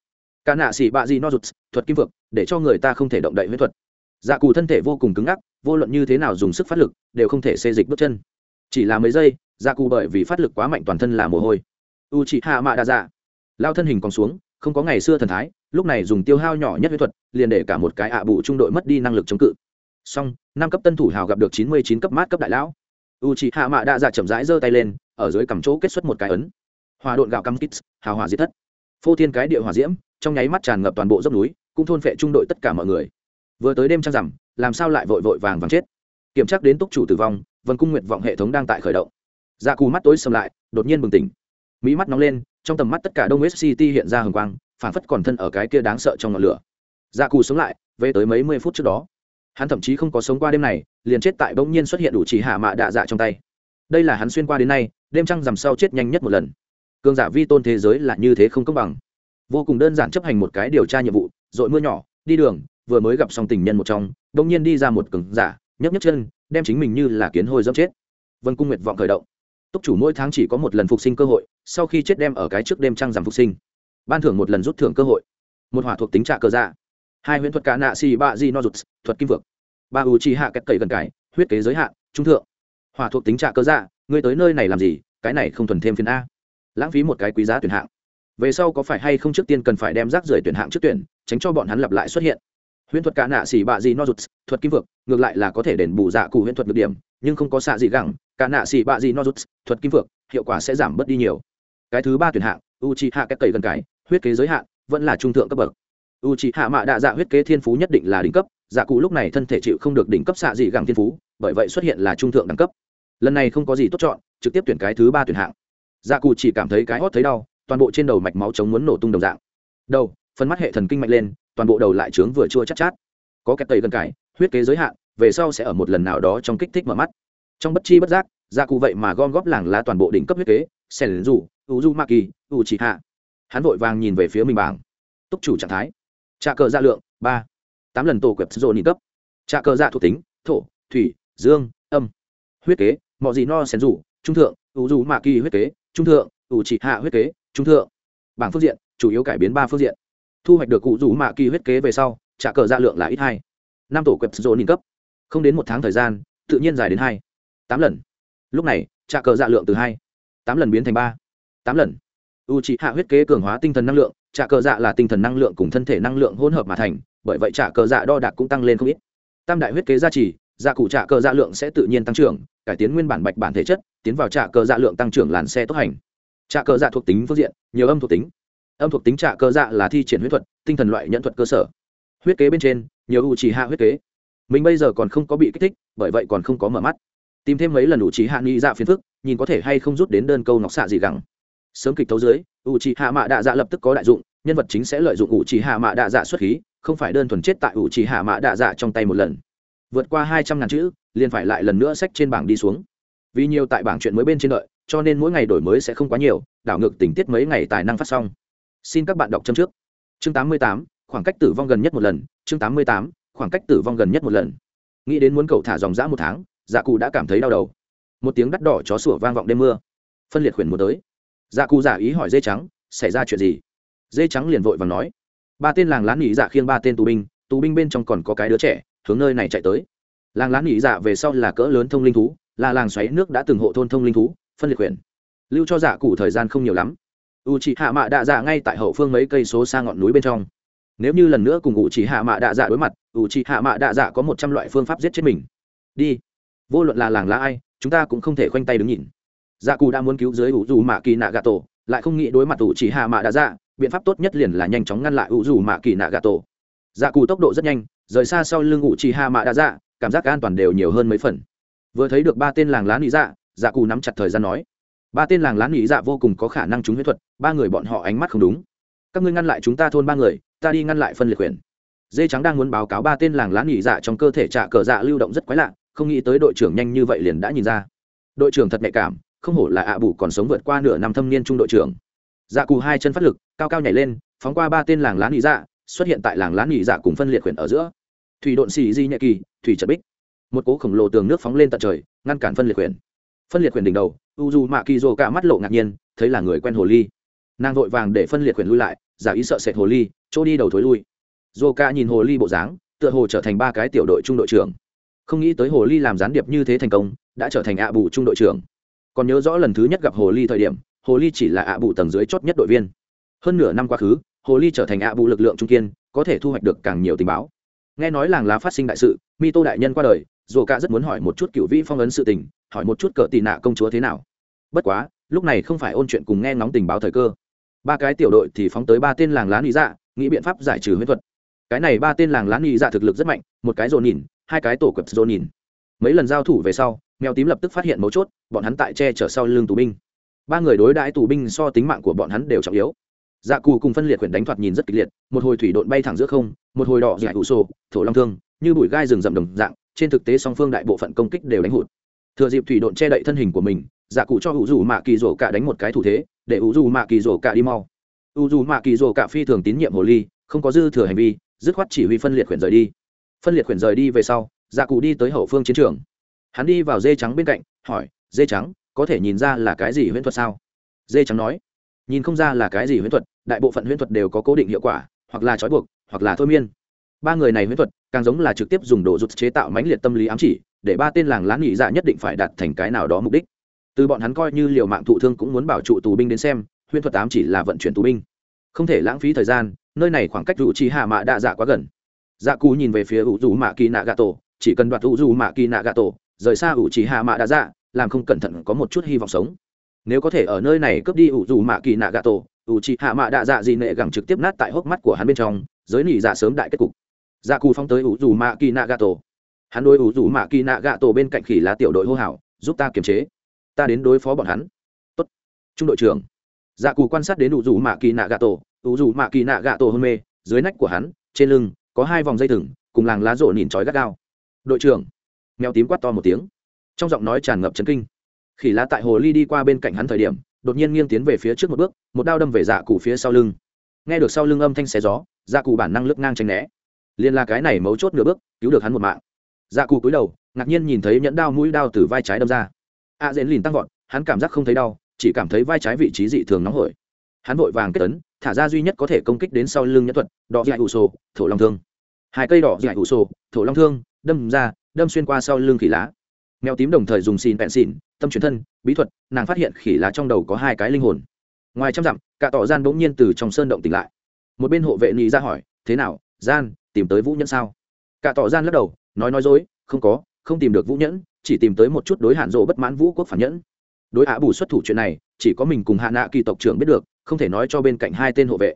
cả nạ xì bạ dị no rụt, thuật kim vượng để cho người ta không thể động đậy huyễn thuật. Dạ cù thân thể vô cùng cứng ngắc, vô luận như thế nào dùng sức phát lực, đều không thể xê dịch bước chân. Chỉ là mấy giây dạ cù bởi vì phát lực quá mạnh toàn thân là mồ hôi. U chị hạ mạ đa dạ lao thân hình còn xuống không có ngày xưa thần thái, lúc này dùng tiêu hao nhỏ nhất huyết thuật, liền để cả một cái ạ bụ trung đội mất đi năng lực chống cự. Song năm cấp tân thủ hào gặp được chín mươi chín cấp mát cấp đại lão. U chị hạ mạ đã dạ chậm rãi giơ tay lên, ở dưới cằm chỗ kết xuất một cái ấn. Hòa độn gạo cam kits hào hòa diệt thất. Phô thiên cái địa hỏa diễm, trong nháy mắt tràn ngập toàn bộ dốc núi, cũng thôn phệ trung đội tất cả mọi người. Vừa tới đêm trăng rằm, làm sao lại vội vội vàng vàng chết? Kiểm tra đến túc chủ tử vong, vân cung nguyện vọng hệ thống đang tại khởi động. Da cù mắt tối sầm lại, đột nhiên bừng tỉnh. Mỹ mắt nóng lên trong tầm mắt tất cả đông west city hiện ra hừng quang phản phất còn thân ở cái kia đáng sợ trong ngọn lửa. Dạ cù sống lại, về tới mấy mươi phút trước đó. Hắn thậm chí không có sống qua đêm này, liền chết tại bỗng nhiên xuất hiện đủ chỉ hạ mạ đạ dạ trong tay. Đây là hắn xuyên qua đến nay, đêm trăng rằm sau chết nhanh nhất một lần. Cường giả vi tôn thế giới là như thế không công bằng. Vô cùng đơn giản chấp hành một cái điều tra nhiệm vụ, dội mưa nhỏ, đi đường, vừa mới gặp xong tình nhân một trong, bỗng nhiên đi ra một cường giả, nhấc nhấc chân, đem chính mình như là kiến hôi dẫm chết. Vân cung nguyệt vọng khởi động túc chủ mỗi tháng chỉ có một lần phục sinh cơ hội, sau khi chết đem ở cái trước đêm trăng giảm phục sinh. Ban thưởng một lần rút thưởng cơ hội. Một hỏa thuộc tính trạ cơ dạ. Hai huyễn thuật cá nạ xì bạ di no rụt, thuật kim vực ba u chi hạ cách cậy gần cải huyết kế giới hạn, trung thượng. Hỏa thuộc tính trạ cơ dạ ngươi tới nơi này làm gì? Cái này không thuần thêm phiên a. Lãng phí một cái quý giá tuyển hạng. Về sau có phải hay không trước tiên cần phải đem rác rưởi tuyển hạng trước tuyển, tránh cho bọn hắn lặp lại xuất hiện. Huyễn thuật cá nạ xỉ bạ gì no rụt, thuật kim vực ngược lại là có thể đền bù dạ cụ huyễn thuật được điểm nhưng không có xạ gì gẳng cả nạ xỉ bạ gì no rút, thuật kim phượng hiệu quả sẽ giảm bớt đi nhiều. Cái thứ ba tuyển hạng u chi hạ cách cầy gần cái huyết kế giới hạn vẫn là trung thượng cấp bậc. U chi hạ mạ đạ dạ huyết kế thiên phú nhất định là đỉnh cấp dạ cụ lúc này thân thể chịu không được đỉnh cấp xạ gì gẳng thiên phú bởi vậy xuất hiện là trung thượng đẳng cấp. Lần này không có gì tốt chọn trực tiếp tuyển cái thứ ba tuyển hạng. Dạ cụ chỉ cảm thấy cái hót thấy đau toàn bộ trên đầu mạch máu chống muốn nổ tung đồng dạng. Đầu phần mắt hệ thần kinh mạnh lên toàn bộ đầu lại trướng vừa chua chắc chát, chát. Có kẹt tẩy gần cải huyết kế giới hạn về sau sẽ ở một lần nào đó trong kích thích mở mắt. Trong bất chi bất giác, gia cụ vậy mà gom góp làng lá toàn bộ đỉnh cấp huyết kế, sen rủ u du ma kỳ u chỉ hạ. Hắn vội vàng nhìn về phía mình bảng. Túc chủ trạng thái. Trà cờ dạ lượng, ba. Tám lần tổ quẹp dồn nhị cấp. Trà cờ dạ thuộc tính, thổ, thủy, dương, âm. Huyết kế, mọi gì no sen rủ trung thượng u du ma kỳ huyết kế, trung thượng u chỉ hạ huyết kế, trung thượng. Bảng phương diện, chủ yếu cải biến ba phương diện. Thu hoạch được cụ rủ mạ kỳ huyết kế về sau trả cờ dạ lượng là ít hai. Năm tổ quẹp dồn nhìn cấp không đến một tháng thời gian, tự nhiên dài đến hai, tám lần. Lúc này trả cờ dạ lượng từ hai, tám lần biến thành ba, tám lần. U c hạ huyết kế cường hóa tinh thần năng lượng trả cờ dạ là tinh thần năng lượng cùng thân thể năng lượng hỗn hợp mà thành, bởi vậy trả cờ dạ đo đạc cũng tăng lên không ít. Tam đại huyết kế gia trì dạ cụ trả cờ dạ lượng sẽ tự nhiên tăng trưởng, cải tiến nguyên bản bạch bản thể chất, tiến vào trả cờ dạ lượng tăng trưởng làn xe tốc hành. Trả cờ dạ thuộc tính phương diện, nhiều âm thuộc tính. Âm thuộc tính trạ cờ dạ là thi triển huyết thuật, tinh thần loại nhận thuật cơ sở. Huyết kế bên trên, nhiều u trì hạ huyết kế mình bây giờ còn không có bị kích thích bởi vậy còn không có mở mắt. Tìm thêm mấy lần ủ chỉ hạ nghĩ dạ phiền phức nhìn có thể hay không rút đến đơn câu ngọc xạ gì gẳng. Sớm kịch thấu dưới ủ chỉ hạ mạ đạ dạ lập tức có đại dụng nhân vật chính sẽ lợi dụng ủ chỉ hạ mạ đạ dạ xuất khí không phải đơn thuần chết tại ủ chỉ hạ mạ đạ dạ trong tay một lần. Vượt qua hai trăm ngàn chữ liền phải lại lần nữa sách trên bảng đi xuống. Vì nhiều tại bảng chuyện mới bên trên đợi cho nên mỗi ngày đổi mới sẽ không quá nhiều đảo ngược tình tiết mấy ngày tài năng phát xong. Xin các bạn đọc châm trước. Chương 88, khoảng cách tử vong gần nhất một lần. Chương 88, khoảng cách tử vong gần nhất một lần. Nghĩ đến muốn cậu thả dòng dã một tháng dạ cụ đã cảm thấy đau đầu. Một tiếng đắt đỏ chó sủa vang vọng đêm mưa. Phân liệt khuyển một tới. Dạ cụ giả ý hỏi dê trắng, xảy ra chuyện gì? Dê trắng liền vội và nói, ba tên làng lán nghỉ dạ khiêng ba tên tù binh tù binh bên trong còn có cái đứa trẻ, hướng nơi này chạy tới. Làng lán nghỉ dạ về sau là cỡ lớn thông linh thú, là làng xoáy nước đã từng hộ thôn thông linh thú, phân liệt khuyển. Lưu cho dạ cụ thời gian không nhiều lắm. U chị hạ mạ đạ dạ ngay tại hậu phương mấy cây số xa ngọn núi bên trong nếu như lần nữa cùng u chỉ hạ mạ đạ dạ đối mặt u chỉ hạ mạ đạ dạ có một trăm loại phương pháp giết chết mình. Đi. Vô luận là làng là ai, chúng ta cũng không thể khoanh tay đứng nhìn. Dạ cù đã muốn cứu dưới ủ dù mạ kỳ nạ gà tổ, lại không nghĩ đối mặt ủ chỉ hạ mạ đạ dạ biện pháp tốt nhất liền là nhanh chóng ngăn lại ủ dù mạ kỳ nạ gà tổ. Dạ cù tốc độ rất nhanh, rời xa sau lưng ủ chỉ hạ mạ đạ dạ cảm giác an toàn đều nhiều hơn mấy phần. Vừa thấy được ba tên làng lá nị dạ dạ cù nắm chặt thời gian nói, ba tên làng lá nghỉ dạ vô cùng có khả năng trúng huyết thuật, ba người bọn họ ánh mắt không đúng. Các ngươi ngăn lại chúng ta thôn ba người ta đi ngăn lại phân liệt quyền. Dê trắng đang muốn báo cáo ba tên làng lá nghỉ dạ trong cơ thể trạ cờ dạ lưu động rất quái lạ, không nghĩ tới đội trưởng nhanh như vậy liền đã nhìn ra. Đội trưởng thật nhạy cảm, không hổ là ạ à bù còn sống vượt qua nửa năm thâm niên trung đội trưởng. Dạ cù hai chân phát lực, cao cao nhảy lên, phóng qua ba tên làng lá nghỉ dạ xuất hiện tại làng lá nghỉ dạ cùng phân liệt quyền ở giữa. Thủy độn xì di nhẹ kỳ, thủy trật bích. Một cố khổng lồ tường nước phóng lên tận trời, ngăn cản phân liệt quyền. Phân liệt quyền đỉnh đầu u du mạ kỳ dô cả mắt lộ ngạc nhiên, thấy là người quen hồ ly. Nàng vội vàng để phân liệt quyền lui lại, giả ý sợ sệt hồ ly chỗ đi đầu thối lui. Dô ca nhìn hồ ly bộ dáng, tựa hồ trở thành ba cái tiểu đội trung đội trưởng. Không nghĩ tới hồ ly làm gián điệp như thế thành công, đã trở thành ạ bù trung đội trưởng. Còn nhớ rõ lần thứ nhất gặp hồ ly thời điểm, hồ ly chỉ là ạ bù tầng dưới chót nhất đội viên. Hơn nửa năm quá khứ, hồ ly trở thành ạ bù lực lượng trung kiên, có thể thu hoạch được càng nhiều tình báo. Nghe nói làng lá phát sinh đại sự mi tô đại nhân qua đời dù ca rất muốn hỏi một chút cựu vĩ phong ấn sự tình, hỏi một chút cỡ tị nạ công chúa thế nào. Bất quá, lúc này không phải ôn chuyện cùng nghe ngóng tình báo thời cơ. Ba cái tiểu đội thì phóng tới ba tên làng lá lý dạ nghĩ biện pháp giải trừ huyết thuật. Cái này ba tên làng lá nghi dạ thực lực rất mạnh, một cái dồn nhìn, hai cái tổ quật dồn nhìn. Mấy lần giao thủ về sau, mèo tím lập tức phát hiện mấu chốt, bọn hắn tại che chở sau lưng tù binh. Ba người đối đãi tù binh so tính mạng của bọn hắn đều trọng yếu. Dạ cù cùng phân liệt quyển đánh thoạt nhìn rất kịch liệt, một hồi thủy độn bay thẳng giữa không, một hồi đỏ dạy ủ sổ, thổ long thương, như bụi gai rừng rậm đồng dạng, trên thực tế song phương đại bộ phận công kích đều đánh hụt. Thừa dịp thủy độn che đậy thân hình của mình dạ cụ cho ủ dù mạ kỳ rổ cả đánh một cái thủ thế, để ủ dù mạ kỳ rổ cả đi mau u dù mạ kỳ rồ cả phi thường tín nhiệm hồ ly, không có dư thừa hành vi, dứt khoát chỉ huy phân liệt khuyển rời đi. Phân liệt khuyển rời đi về sau dạ cụ đi tới hậu phương chiến trường. Hắn đi vào dê trắng bên cạnh, hỏi, dê trắng, có thể nhìn ra là cái gì huyễn thuật sao? Dê trắng nói, nhìn không ra là cái gì huyễn thuật, đại bộ phận huyễn thuật đều có cố định hiệu quả, hoặc là trói buộc, hoặc là thôi miên. Ba người này huyễn thuật, càng giống là trực tiếp dùng đồ rút chế tạo mãnh liệt tâm lý ám chỉ, để ba tên làng lán nghị dạ nhất định phải đạt thành cái nào đó mục đích. Từ bọn hắn coi như liều mạng thụ thương cũng muốn bảo trụ tù binh đến xem huyễn thuật tám chỉ là vận chuyển tù binh. Không thể lãng phí thời gian, nơi này khoảng cách rủ chi hạ mạ đa dạ quá gần. Dạ cù nhìn về phía ủ dù mạ kỳ nạ gà tổ chỉ cần đoạt ủ dù mạ kỳ nạ gà tổ rời xa ủ chỉ hạ mạ đa dạ làm không cẩn thận có một chút hy vọng sống. Nếu có thể ở nơi này cướp đi ủ dù mạ kỳ nạ gà tổ ủ chỉ hạ mạ đa dạ gì nệ gẳng trực tiếp nát tại hốc mắt của hắn bên trong, giới nỉ dạ sớm đại kết cục. Dạ cù phóng tới ủ dù mạ kỳ nạ gà tổ hắn đôi ủ dù mạ kỳ nạ gà tổ bên cạnh khỉ lá tiểu đội hô hào, giúp ta kiềm chế. Ta đến đối phó bọn hắn. Tốt. Trung đội trưởng dạ cù quan sát đến ủ dù mạ kỳ nạ gà tổ. Ủ dù mạ kỳ nạ gà tổ hôn mê dưới nách của hắn trên lưng có hai vòng dây thừng cùng làng lá rộ nhìn trói gắt gao. Đội trưởng mèo tím quát to một tiếng. Trong giọng nói tràn ngập chấn kinh. Khỉ lá tại hồ ly đi qua bên cạnh hắn thời điểm đột nhiên nghiêng tiến về phía trước một bước một đao đâm về dạ cụ phía sau lưng. Nghe được sau lưng âm thanh xé gió dạ cụ bản năng lướt ngang tranh né. Liền là cái này mấu chốt nửa bước cứu được hắn một mạng. Dạ cụ cúi đầu ngạc nhiên nhìn thấy nhẫn đao mũi đao từ vai trái đâm ra. A à, dễn lìn tăng vọt hắn cảm giác không thấy đau chỉ cảm thấy vai trái vị trí dị thường nóng hổi. Hắn vội vàng kết tấn thả ra duy nhất có thể công kích đến sau lưng nhẫn thuật đỏ dạy ủ sổ thổ long thương. Hai cây đỏ dạy ủ sổ thổ long thương đâm ra đâm xuyên qua sau lưng khỉ lá. Mèo tím đồng thời dùng xin vẹn xin, tâm truyền thân bí thuật nàng phát hiện khỉ lá trong đầu có hai cái linh hồn. Ngoài trăm dặm cả tỏ gian bỗng nhiên từ trong sơn động tỉnh lại. Một bên hộ vệ nhị ra hỏi thế nào gian tìm tới vũ nhẫn sao? Cả tỏ gian lắc đầu nói nói dối không có không tìm được vũ nhẫn chỉ tìm tới một chút đối hạn rộ bất mãn vũ quốc phản nhẫn đối ạ bù xuất thủ chuyện này, chỉ có mình cùng hạ nạ kỳ tộc trưởng biết được, không thể nói cho bên cạnh hai tên hộ vệ.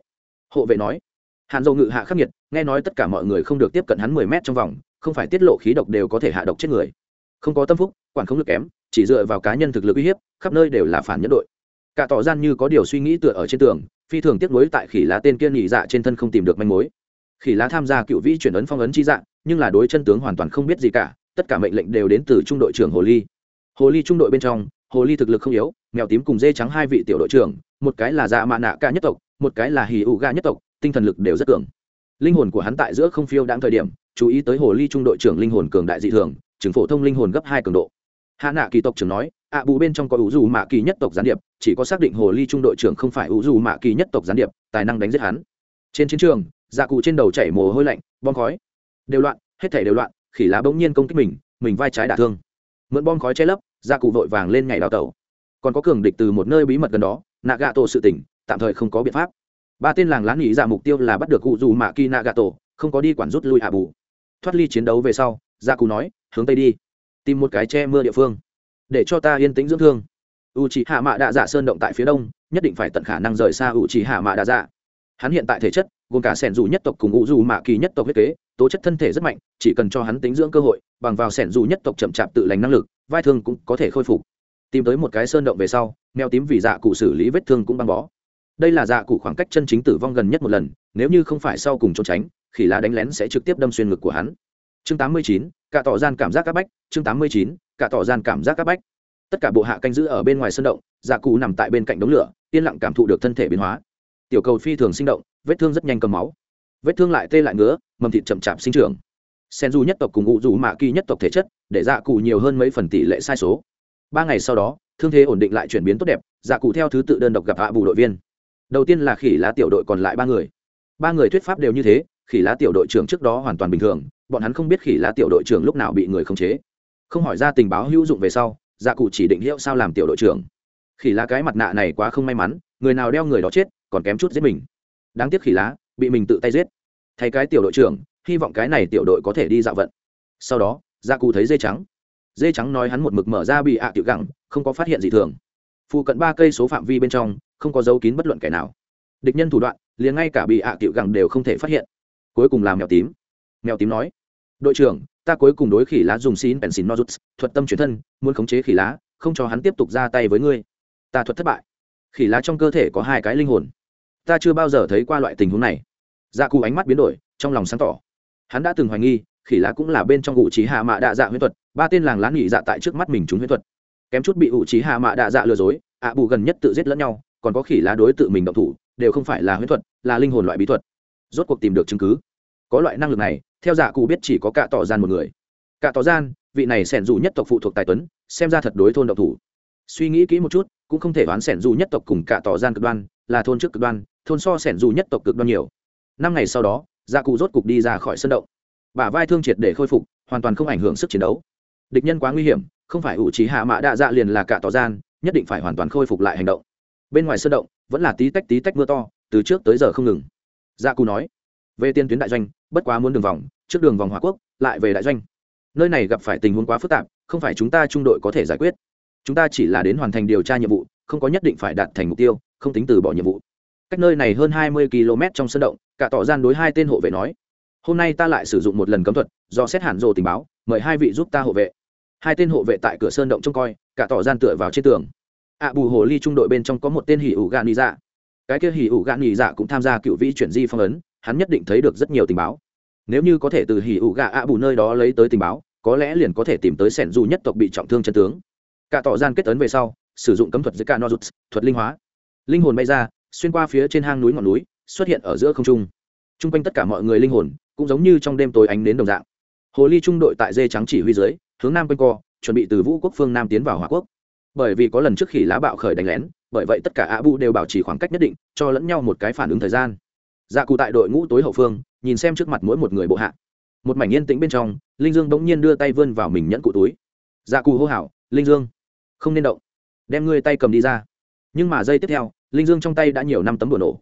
Hộ vệ nói hạn dầu ngự hạ khắc nghiệt, nghe nói tất cả mọi người không được tiếp cận hắn mười mét trong vòng, không phải tiết lộ khí độc đều có thể hạ độc chết người. Không có tâm phúc, quản không lực kém, chỉ dựa vào cá nhân thực lực uy hiếp, khắp nơi đều là phản nhẫn đội. Cả tỏ gian như có điều suy nghĩ tựa ở trên tường, phi thường tiếc nuối tại khỉ lá tên kia nhị dạ trên thân không tìm được manh mối. Khỉ lá tham gia cựu vĩ chuyển ấn phong ấn chi dạ nhưng là đối chân tướng hoàn toàn không biết gì cả, tất cả mệnh lệnh đều đến từ trung đội trưởng hồ ly. Hồ ly trung đội bên trong hồ ly thực lực không yếu, mèo tím cùng dê trắng hai vị tiểu đội trưởng, một cái là dạ mạ nạ ca nhất tộc, một cái là hì ụ ga nhất tộc, tinh thần lực đều rất cường. Linh hồn của hắn tại giữa không phiêu đáng thời điểm, chú ý tới hồ ly trung đội trưởng linh hồn cường đại dị thường chứng phổ thông linh hồn gấp hai cường độ. Hạ nạ kỳ tộc trưởng nói, ạ bù bên trong có ủ dù mạ kỳ nhất tộc gián điệp, chỉ có xác định hồ ly trung đội trưởng không phải ủ dù mạ kỳ nhất tộc gián điệp, tài năng đánh giết hắn. Trên chiến trường dạ cụ trên đầu chảy mồ hôi lạnh, bom khói. Đều loạn, hết thể đều loạn, khỉ lá bỗng nhiên công kích mình mình vai trái đả thương. Mượn bom khói che lấp gia cụ vội vàng lên nhảy đào tẩu. Còn có cường địch từ một nơi bí mật gần đó nạ gạ tổ sự tỉnh tạm thời không có biện pháp. Ba tên làng lán nghĩ ra dạ mục tiêu là bắt được cụ dù mạ kỳ nạ gạ tổ không có đi quản rút lui hạ bù thoát ly chiến đấu về sau, gia cụ nói, hướng tây đi, tìm một cái che mưa địa phương, để cho ta yên tĩnh dưỡng thương. U c hạ mạ đạ dạ sơn động tại phía đông, nhất định phải tận khả năng rời xa u c hạ mạ đạ dạ hắn hiện tại thể chất gồm cả sẻn dù nhất tộc cùng ngụ dù mạ kỳ nhất tộc huyết kế tố chất thân thể rất mạnh chỉ cần cho hắn tính dưỡng cơ hội bằng vào sẻn dù nhất tộc chậm chạp tự lành năng lực vai thương cũng có thể khôi phục. Tìm tới một cái sơn động về sau mèo tím vì dạ cụ xử lý vết thương cũng băng bó. Đây là dạ cụ khoảng cách chân chính tử vong gần nhất một lần nếu như không phải sau cùng trốn tránh khỉ lá đánh lén sẽ trực tiếp đâm xuyên ngực của hắn. Chương 89, cả tỏ gian cảm giác các bách chương 89, cả tỏ gian cảm giác các bách. Tất cả bộ hạ canh giữ ở bên ngoài sân động dạ cụ nằm tại bên cạnh đống lửa yên lặng cảm thụ được thân thể biến hóa tiểu cầu phi thường sinh động, vết thương rất nhanh cầm máu. Vết thương lại tê lại ngứa, mầm thịt chậm chạp sinh trưởng. Sen du nhất tộc cùng ngụ dù mạ kỳ nhất tộc thể chất, để dạ cụ nhiều hơn mấy phần tỷ lệ sai số. Ba ngày sau đó, thương thế ổn định lại chuyển biến tốt đẹp dạ cụ theo thứ tự đơn độc gặp hạ bù đội viên. Đầu tiên là khỉ lá tiểu đội còn lại ba người. Ba người thuyết pháp đều như thế, khỉ lá tiểu đội trưởng trước đó hoàn toàn bình thường, bọn hắn không biết khỉ lá tiểu đội trưởng lúc nào bị người khống chế. Không hỏi ra tình báo hữu dụng về sau dạ cụ chỉ định hiệu sao làm tiểu đội trưởng. Khỉ lá cái mặt nạ này quá không may mắn, người nào đeo người đó chết còn kém chút giết mình. Đáng tiếc khỉ lá, bị mình tự tay giết. Thay cái tiểu đội trưởng, hy vọng cái này tiểu đội có thể đi dạo vận. Sau đó dạ gia cụ thấy dê trắng. Dê trắng nói hắn một mực mở ra bị ạ tiểu gẳng, không có phát hiện gì thường. Phụ cận ba cây số phạm vi bên trong, không có dấu kín bất luận kẻ nào. Địch nhân thủ đoạn, liền ngay cả bị ạ tiểu gẳng đều không thể phát hiện. Cuối cùng làm mèo tím. Mèo tím nói, đội trưởng, ta cuối cùng đối khỉ lá dùng xin pensin nozuts, thuật tâm chuyển thân, muốn khống chế khỉ lá, không cho hắn tiếp tục ra tay với ngươi. Ta thuật thất bại. Khỉ lá trong cơ thể có hai cái linh hồn ta chưa bao giờ thấy qua loại tình huống này. Dạ cụ ánh mắt biến đổi, trong lòng sáng tỏ. Hắn đã từng hoài nghi, khỉ lá cũng là bên trong ủ trí hạ mạ đạ dạ huyễn thuật, ba tên làng lá nghỉ dạ tại trước mắt mình trúng huyễn thuật. Kém chút bị ủ trí hạ mạ đạ dạ lừa dối, ạ bù gần nhất tự giết lẫn nhau, còn có khỉ lá đối tự mình động thủ, đều không phải là huyễn thuật, là linh hồn loại bí thuật. Rốt cuộc tìm được chứng cứ. Có loại năng lực này, theo dạ cụ biết chỉ có cả tỏ gian một người. Cả tỏ gian, vị này sẻn dù nhất tộc phụ thuộc tài tuấn, xem ra thật đối thôn động thủ. Suy nghĩ kỹ một chút, cũng không thể đoán sẻn dù nhất tộc cùng cả tỏ gian cực đoan là thôn trước cực đoan, thôn so sẻn dù nhất tộc cực đoan nhiều. Năm ngày sau đó dạ cụ rốt cục đi ra khỏi sân động. Bả vai thương triệt để khôi phục, hoàn toàn không ảnh hưởng sức chiến đấu. Địch nhân quá nguy hiểm, không phải ủ trí hạ mã đạ dạ liền là cả tỏ gian, nhất định phải hoàn toàn khôi phục lại hành động. Bên ngoài sân động, vẫn là tí tách tí tách mưa to, từ trước tới giờ không ngừng. Dạ cụ nói, về tiên tuyến đại doanh, bất quá muốn đường vòng, trước đường vòng hòa quốc, lại về đại doanh. Nơi này gặp phải tình huống quá phức tạp, không phải chúng ta trung đội có thể giải quyết. Chúng ta chỉ là đến hoàn thành điều tra nhiệm vụ không có nhất định phải đạt thành mục tiêu, không tính từ bỏ nhiệm vụ. Cách nơi này hơn hai mươi km trong sân động, cả tỏ gian đối hai tên hộ vệ nói, hôm nay ta lại sử dụng một lần cấm thuật, do xét hẳn rồ tình báo, mời hai vị giúp ta hộ vệ. Hai tên hộ vệ tại cửa sơn động trông coi, cả tỏ gian tựa vào trên tường. Ạ bù hồ ly trung đội bên trong có một tên hỉ ủ gạn nhị dạ. Cái kia hỉ ủ gạn nhị dạ cũng tham gia cựu vĩ chuyển di phong ấn, hắn nhất định thấy được rất nhiều tình báo. Nếu như có thể từ hỉ ủ gạ ạ bù nơi đó lấy tới tình báo, có lẽ liền có thể tìm tới sẻn du nhất tộc bị trọng thương chân tướng. Cả tỏ gian kết ấn về sau sử dụng cấm thuật giữa cả nozuts thuật linh hóa. Linh hồn bay ra, xuyên qua phía trên hang núi ngọn núi, xuất hiện ở giữa không trung. T r u n g quanh tất cả mọi người linh hồn cũng giống như trong đêm tối ánh đến đồng dạng. Hồ ly trung đội tại dê trắng chỉ huy dưới, hướng nam quanh co, chuẩn bị từ vũ quốc phương nam tiến vào hòa quốc. Bởi vì có lần trước khi lá bạo khởi đánh lén, bởi vậy tất cả ạ bu đều bảo trì khoảng cách nhất định, cho lẫn nhau một cái phản ứng thời gian. Dạ cụ tại đội ngũ tối hậu phương, nhìn xem trước mặt mỗi một người bộ hạ. Một mảnh yên tĩnh bên trong, linh dương bỗng nhiên đưa tay vươn vào mình nhẫn cụ túi. Dạ cụ hô hào, linh dương, không nên động đem ngươi tay cầm đi ra. Nhưng mà giây tiếp theo, linh dương trong tay đã nhiều năm tấm bùa nổ.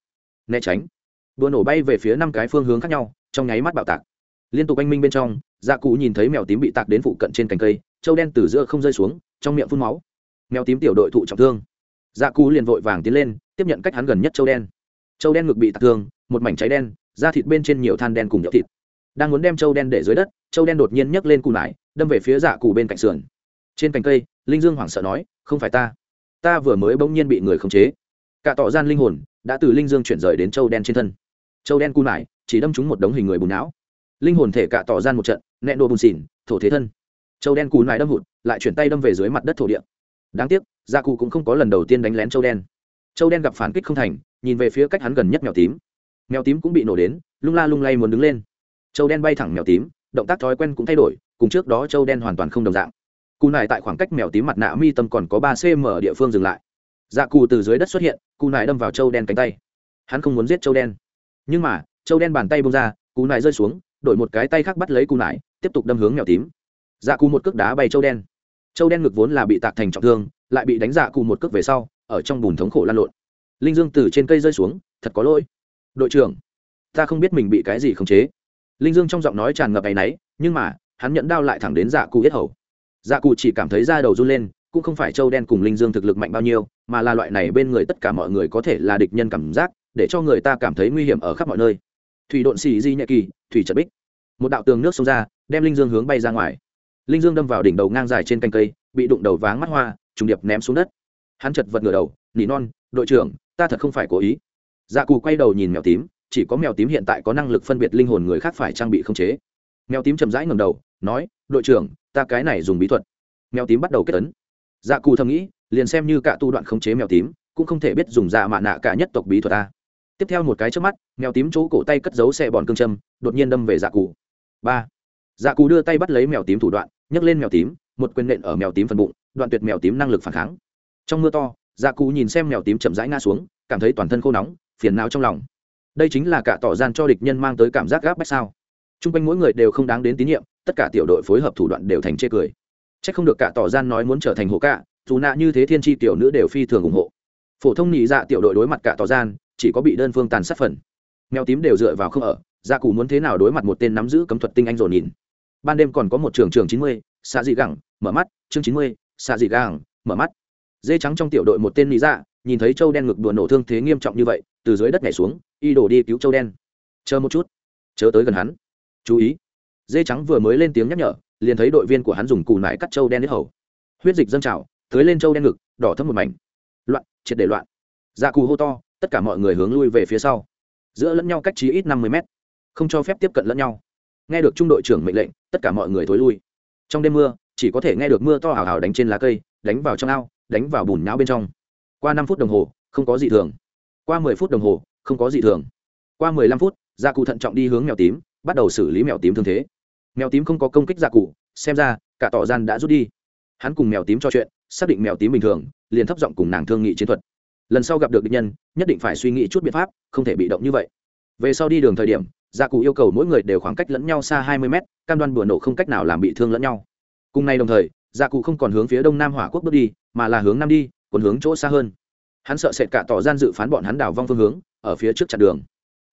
Né tránh. Bùa nổ bay về phía năm cái phương hướng khác nhau, trong nháy mắt bạo tạc. Liên tục anh minh bên trong dạ cụ nhìn thấy mèo tím bị tạc đến phụ cận trên cành cây châu đen từ giữa không rơi xuống, trong miệng phun máu. Mèo tím tiểu đội thụ trọng thương. Dạ cụ liền vội vàng tiến lên, tiếp nhận cách hắn gần nhất châu đen. Châu đen ngực bị tạc thương, một mảnh cháy đen, da thịt bên trên nhiều than đen cùng nhậu thịt. Đang muốn đem châu đen để dưới đất châu đen đột nhiên nhấc lên cù nải, đâm về phía dạ cụ bên cạnh sườn. Trên cành cây, linh dương hoảng sợ nói, không phải ta ta vừa mới bỗng nhiên bị người khống chế. Cả tỏ gian linh hồn đã từ linh dương chuyển rời đến châu đen trên thân. Châu đen cù lại chỉ đâm trúng một đống hình người bùn não. Linh hồn thể cả tỏ gian một trận nẹ đồ bùn xỉn, thổ thế thân. Châu đen cù lại đâm hụt lại chuyển tay đâm về dưới mặt đất thổ địa. Đáng tiếc, gia cụ cũng không có lần đầu tiên đánh lén châu đen. Châu đen gặp phản kích không thành, nhìn về phía cách hắn gần nhất mèo tím. Mèo tím cũng bị nổ đến, lung la lung lay muốn đứng lên. Châu đen bay thẳng mèo tím, động tác thói quen cũng thay đổi, cùng trước đó châu đen hoàn toàn không đồng dạng cù nải tại khoảng cách mèo tím mặt nạ mi tâm còn có ba cm ở địa phương dừng lại. Dạ cù từ dưới đất xuất hiện cù nải đâm vào châu đen cánh tay. Hắn không muốn giết châu đen. Nhưng mà châu đen bàn tay bông ra cù nải rơi xuống, đổi một cái tay khác bắt lấy cù nải, tiếp tục đâm hướng mèo tím. Dạ cù một cước đá bay châu đen. Châu đen ngực vốn là bị tạc thành trọng thương, lại bị đánh dạ cù một cước về sau, ở trong bùn thống khổ lan lộn. Linh dương từ trên cây rơi xuống, thật có lỗi. Đội trưởng, ta không biết mình bị cái gì khống chế. Linh dương trong giọng nói tràn ngập áy náy, nhưng mà, hắn nhận đao lại thẳng đến dạ cụ yết hầu dạ cụ chỉ cảm thấy da đầu run lên, cũng không phải châu đen cùng linh dương thực lực mạnh bao nhiêu, mà là loại này bên người tất cả mọi người có thể là địch nhân cảm giác, để cho người ta cảm thấy nguy hiểm ở khắp mọi nơi. Thủy độn xì di nhẹ kỳ, thủy trật bích. Một đạo tường nước xông ra, đem linh dương hướng bay ra ngoài. Linh dương đâm vào đỉnh đầu ngang dài trên canh cây, bị đụng đầu váng mắt hoa, trùng điệp ném xuống đất. Hắn chật vật ngửa đầu, nỉ non, đội trưởng, ta thật không phải cố ý. Dạ cù quay đầu nhìn mèo tím, chỉ có mèo tím hiện tại có năng lực phân biệt linh hồn người khác phải trang bị không chế. Mèo tím chậm rãi ngầm đầu, nói đội trưởng, ta cái này dùng bí thuật. Mèo tím bắt đầu kết tấn dạ cù thầm nghĩ, liền xem như cả tu đoạn khống chế mèo tím, cũng không thể biết dùng dạ mạ nạ cả nhất tộc bí thuật ta tiếp theo một cái trước mắt, mèo tím chỗ cổ tay cất giấu xe bòn cương châm, đột nhiên đâm về dạ cù. Ba. Dạ cù đưa tay bắt lấy mèo tím thủ đoạn, nhấc lên mèo tím, một quyền nện ở mèo tím phần bụng, đoạn tuyệt mèo tím năng lực phản kháng. Trong mưa to dạ cù nhìn xem mèo tím chậm rãi ngã xuống, cảm thấy toàn thân khô nóng, phiền não trong lòng. Đây chính là cả tỏ gian cho địch nhân mang tới cảm giác gáp bách sao. T r u n g quanh mỗi người đều không đáng đến tín nhiệm tất cả tiểu đội phối hợp thủ đoạn đều thành chê cười. C h ắ c không được cả tỏ gian nói muốn trở thành hộ cả dù nạ như thế thiên tri tiểu nữ đều phi thường ủng hộ. Phổ thông nhị dạ tiểu đội đối mặt cả tỏ gian, chỉ có bị đơn phương tàn sát phần. Mèo tím đều dựa vào không ở, gia cụ muốn thế nào đối mặt một tên nắm giữ cấm thuật tinh anh dồn nhìn. Ban đêm còn có một trường trường chín mươi, xạ dị gẳng, mở mắt, chương chín mươi, xạ dị gẳng, mở mắt. Dê trắng trong tiểu đội một tên lý dạ nhìn thấy châu đen ngực đùa nổ thương thế nghiêm trọng như vậy, từ dưới đất nhảy xuống, y đổ đi cứu châu đen. Chờ một chút, chớ tới gần hắn. Chú ý dê trắng vừa mới lên tiếng nhắc nhở, liền thấy đội viên của hắn dùng cù nải cắt châu đen đến hầu. Huyết dịch dâng trào tới lên châu đen ngực, đỏ thấm một mảnh. Loạn, triệt để loạn. Dạ cù hô to, tất cả mọi người hướng lui về phía sau. Giữa lẫn nhau cách trí ít năm mươi mét, không cho phép tiếp cận lẫn nhau. Nghe được trung đội trưởng mệnh lệnh, tất cả mọi người thối lui. Trong đêm mưa, chỉ có thể nghe được mưa to hào hào đánh trên lá cây, đánh vào trong ao, đánh vào bùn nhão bên trong. Qua năm phút đồng hồ, không có gì thường. Qua mười phút đồng hồ, không có gì thường. Qua mười lăm phút dạ gia cụ thận trọng đi hướng mèo tím, bắt đầu xử lý mèo tím thương thế mèo tím không có công kích gia cụ xem ra, cả tỏ gian đã rút đi. Hắn cùng mèo tím cho chuyện, xác định mèo tím bình thường, liền thấp giọng cùng nàng thương nghị chiến thuật. Lần sau gặp được địch nhân, nhất định phải suy nghĩ chút biện pháp, không thể bị động như vậy. Về sau đi đường thời điểm gia cụ yêu cầu mỗi người đều khoảng cách lẫn nhau xa hai mươi mét, cam đoan bừa nổ không cách nào làm bị thương lẫn nhau. Cùng ngày đồng thời gia cụ không còn hướng phía đông nam hỏa quốc bước đi, mà là hướng nam đi, còn hướng chỗ xa hơn. Hắn sợ sệt cả tỏ gian dự phán bọn hắn đảo vong phương hướng, ở phía trước chặn đường.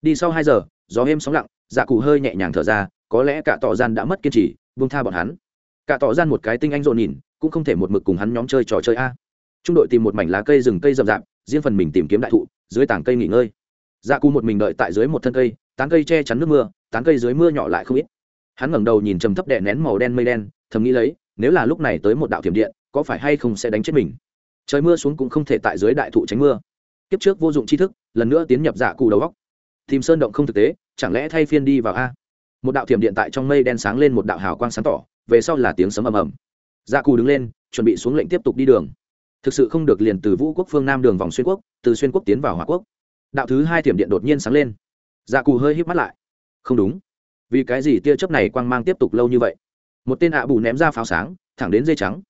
Đi sau hai giờ, gió êm sóng lặng dạ cụ hơi nhẹ nhàng thở ra có lẽ cả tỏ gian đã mất kiên trì, buông tha bọn hắn. Cả tỏ gian một cái tinh anh rộn nhìn, cũng không thể một mực cùng hắn nhóm chơi trò chơi a. Trung đội tìm một mảnh lá cây rừng cây rậm rạp, riêng phần mình tìm kiếm đại thụ, dưới tảng cây nghỉ ngơi. Dạ cụ một mình đợi tại dưới một thân cây, tán cây che chắn nước mưa, tán cây dưới mưa nhỏ lại không ít. Hắn ngẩng đầu nhìn trầm thấp đè nén màu đen mây đen, thầm nghĩ lấy, nếu là lúc này tới một đạo thiểm điện, có phải hay không sẽ đánh chết mình? Trời mưa xuống cũng không thể tại dưới đại thụ tránh mưa. Kiếp trước vô dụng tri thức, lần nữa tiến nhập dạ cụ đầu góc tìm sơn động không thực tế, chẳng lẽ thay phiên đi vào a? Một đạo thiểm điện tại trong mây đen sáng lên một đạo hào quang sáng tỏ, về sau là tiếng sấm ầm ầm. Dạ cù đứng lên, chuẩn bị xuống lệnh tiếp tục đi đường. Thực sự không được liền từ vũ quốc phương nam đường vòng xuyên quốc, từ xuyên quốc tiến vào hòa quốc. Đạo thứ hai thiểm điện đột nhiên sáng lên. Dạ cù hơi híp mắt lại. Không đúng. Vì cái gì tia chớp này quang mang tiếp tục lâu như vậy? Một tên ạ bù ném ra pháo sáng, thẳng đến dây trắng.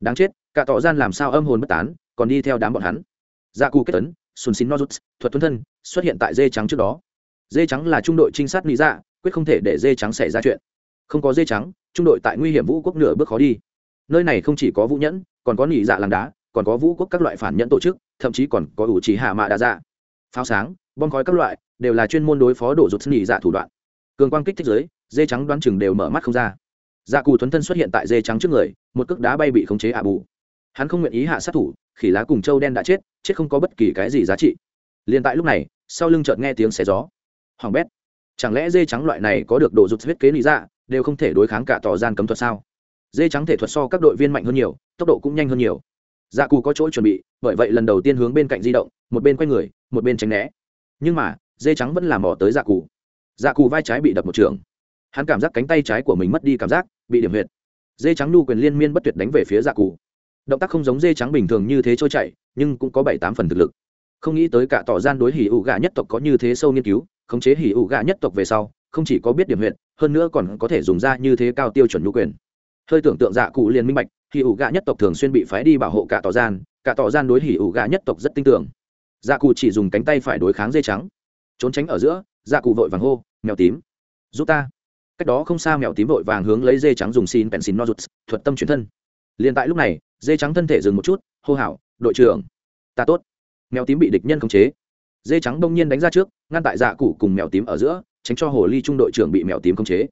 Đáng chết, cả tỏ gian làm sao âm hồn bất tán, còn đi theo đám bọn hắn. Dạ cù kết tấn sùn xin nozuts thuật tuấn thân, xuất hiện tại dê trắng trước đó. Dê trắng là trung đội trinh sát lý dạ quyết không thể để dê trắng xảy ra chuyện. Không có dê trắng, trung đội tại nguy hiểm vũ quốc nửa bước khó đi. Nơi này không chỉ có vũ nhẫn, còn có nỉ dạ làng đá, còn có vũ quốc các loại phản nhẫn tổ chức, thậm chí còn có ủ trí hạ mạ đa dạ. Pháo sáng, bom khói các loại, đều là chuyên môn đối phó đổ rụt nỉ dạ thủ đoạn. Cường quang kích thích giới, dê trắng đoán chừng đều mở mắt không ra. Dạ cù thuấn thân xuất hiện tại dê trắng trước người, một cước đá bay bị khống chế ạ bù. Hắn không nguyện ý hạ sát thủ, khỉ lá cùng châu đen đã chết chết không có bất kỳ cái gì giá trị. Liền tại lúc này, sau lưng chợt nghe tiếng xé gió. Hoàng bét chẳng lẽ dê trắng loại này có được độ rụt huyết kế lý dạ đều không thể đối kháng cả tỏ gian cấm thuật sao? Dê trắng thể thuật so các đội viên mạnh hơn nhiều, tốc độ cũng nhanh hơn nhiều. Dạ cù có chỗ chuẩn bị, bởi vậy lần đầu tiên hướng bên cạnh di động, một bên quay người, một bên tránh né. Nhưng mà, dê trắng vẫn làm bỏ tới dạ cù. Dạ cù vai trái bị đập một trường. Hắn cảm giác cánh tay trái của mình mất đi cảm giác, bị điểm huyệt. Dê trắng nhu quyền liên miên bất tuyệt đánh về phía dạ cù. Động tác không giống dê trắng bình thường như thế trôi chảy, nhưng cũng có bảy tám phần thực lực. Không nghĩ tới cả tỏ gian đối hỉ ủ gà nhất tộc có như thế sâu nghiên cứu khống chế hỉ ủ gạ nhất tộc về sau, không chỉ có biết điểm huyện hơn nữa còn có thể dùng ra như thế cao tiêu chuẩn nhu quyền. Hơi tưởng tượng dạ cụ liền minh bạch, hỉ ủ gạ nhất tộc thường xuyên bị phái đi bảo hộ cả tỏ gian, cả tỏ gian đối hỉ ủ gạ nhất tộc rất tin tưởng. Dạ cụ chỉ dùng cánh tay phải đối kháng dê trắng, trốn tránh ở giữa dạ cụ vội vàng hô, mèo tím, giúp ta. Cách đó không xa mèo tím vội vàng hướng lấy dê trắng dùng xin pensin nozuts, thuật tâm chuyển thân. Liền tại lúc này dê trắng thân thể dừng một chút, hô hào, đội trưởng. Ta tốt. Mèo tím bị địch nhân khống chế dê trắng đông nhiên đánh ra trước, ngăn tại dạ cụ cùng mèo tím ở giữa, tránh cho hồ ly trung đội trưởng bị mèo tím khống chế.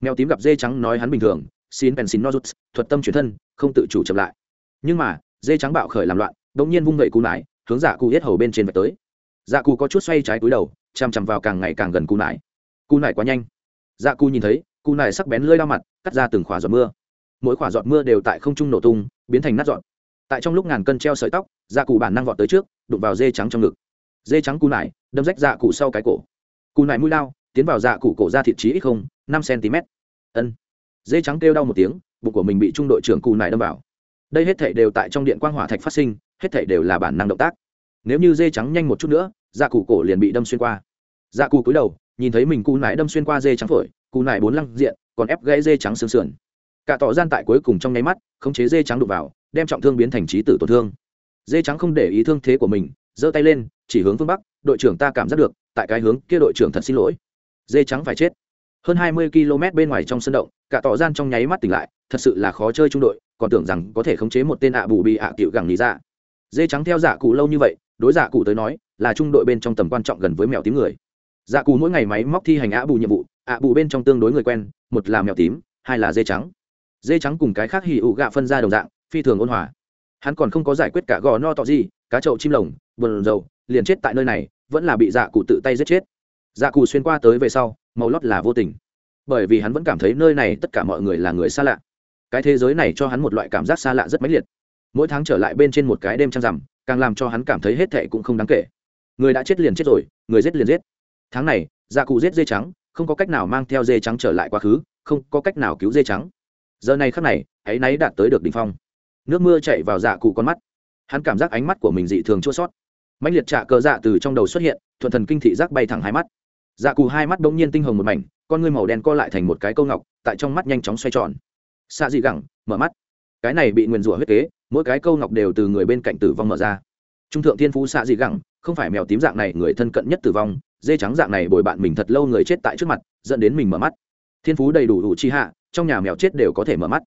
Mèo tím gặp dê trắng nói hắn bình thường, xin pensin nozuts, thuật tâm chuyển thân, không tự chủ chậm lại. Nhưng mà, dê trắng bạo khởi làm loạn đông nhiên vung gậy cú nải, hướng dạ cụ hết hầu bên trên vạch tới. Dạ cụ có chút xoay trái túi đầu chằm chằm vào càng ngày càng gần cú nải. Cú nải quá nhanh. Dạ cụ nhìn thấy, cú nải sắc bén lơi lao mặt, cắt ra từng khỏa giọt mưa. Mỗi khỏa giọt mưa đều tại không trung nổ tung, biến thành nát giọt. Tại trong lúc ngàn cân treo sợi tóc dạ cụ bản năng vọt tới trước, đụng vào dê trắng trong ngực dê trắng cù nải, đâm rách dạ cụ sau cái cổ. Cù nải mũi lao, tiến vào dạ cụ cổ ra thịt trí ít không, năm cm ân. Dê trắng kêu đau một tiếng, bụng của mình bị trung đội trưởng cù nải đâm vào. Đây hết thể đều tại trong điện quang hỏa thạch phát sinh, hết thể đều là bản năng động tác. Nếu như dê trắng nhanh một chút nữa dạ cụ cổ liền bị đâm xuyên qua. Dạ cụ cúi đầu, nhìn thấy mình cù nải đâm xuyên qua dê trắng phổi, cù nải bốn lăng diện, còn ép gãy dê trắng xương sườn. Cả tỏ gian tại cuối cùng trong nháy mắt, khống chế dê trắng đục vào, đem trọng thương biến thành trí tử tổn thương. Dê trắng không để ý thương thế của mình, giơ tay lên chỉ hướng phương bắc, đội trưởng ta cảm giác được, tại cái hướng kia đội trưởng thật xin lỗi. Dê trắng phải chết. Hơn hai mươi km bên ngoài trong sân động, cả tỏ gian trong nháy mắt tỉnh lại, thật sự là khó chơi trung đội, còn tưởng rằng có thể khống chế một tên ạ bù bị ạ cựu gẳng lý ra dê trắng theo giả cụ lâu như vậy, đối giả cụ tới nói, là trung đội bên trong tầm quan trọng gần với mèo tím người. Dạ cù mỗi ngày máy móc thi hành ạ bù nhiệm vụ, ạ bù bên trong tương đối người quen, một là mèo tím, hai là dê trắng. Dê trắng cùng cái khác hì ụ gạ phân ra đồng dạng, phi thường ôn hòa. Hắn còn không có giải quyết cả gò no tọ gì, cá trậu chim lồng, vườn dầu liền chết tại nơi này, vẫn là bị dạ cụ tự tay giết chết. Dạ cụ xuyên qua tới về sau, màu lót là vô tình. Bởi vì hắn vẫn cảm thấy nơi này tất cả mọi người là người xa lạ. Cái thế giới này cho hắn một loại cảm giác xa lạ rất mãnh liệt. Mỗi tháng trở lại bên trên một cái đêm trăng rằm, càng làm cho hắn cảm thấy hết thệ cũng không đáng kể. Người đã chết liền chết rồi, người giết liền giết. Tháng này dạ cụ giết dê trắng, không có cách nào mang theo dê trắng trở lại quá khứ, không có cách nào cứu dê trắng. Giờ này khắc này hãy náy đạt tới được đ ỉ n h phong. Nước mưa chạy vào dạ cụ con mắt. Hắn cảm giác ánh mắt của mình dị thường chua sót mạnh liệt trạ cờ dạ từ trong đầu xuất hiện, thuận thần kinh thị giác bay thẳng hai mắt. Dạ cù hai mắt bỗng nhiên tinh hồng một mảnh, con ngươi màu đen co lại thành một cái câu ngọc, tại trong mắt nhanh chóng xoay tròn. Xạ dị gẳng, mở mắt. Cái này bị nguyền rủa huyết kế, mỗi cái câu ngọc đều từ người bên cạnh tử vong mở ra. Trung thượng thiên phú xạ dị gẳng, không phải mèo tím dạng này người thân cận nhất tử vong, dê trắng dạng này bồi bạn mình thật lâu người chết tại trước mặt, dẫn đến mình mở mắt. Thiên phú đầy đủ đủ chi hạ, trong nhà mèo chết đều có thể mở mắt.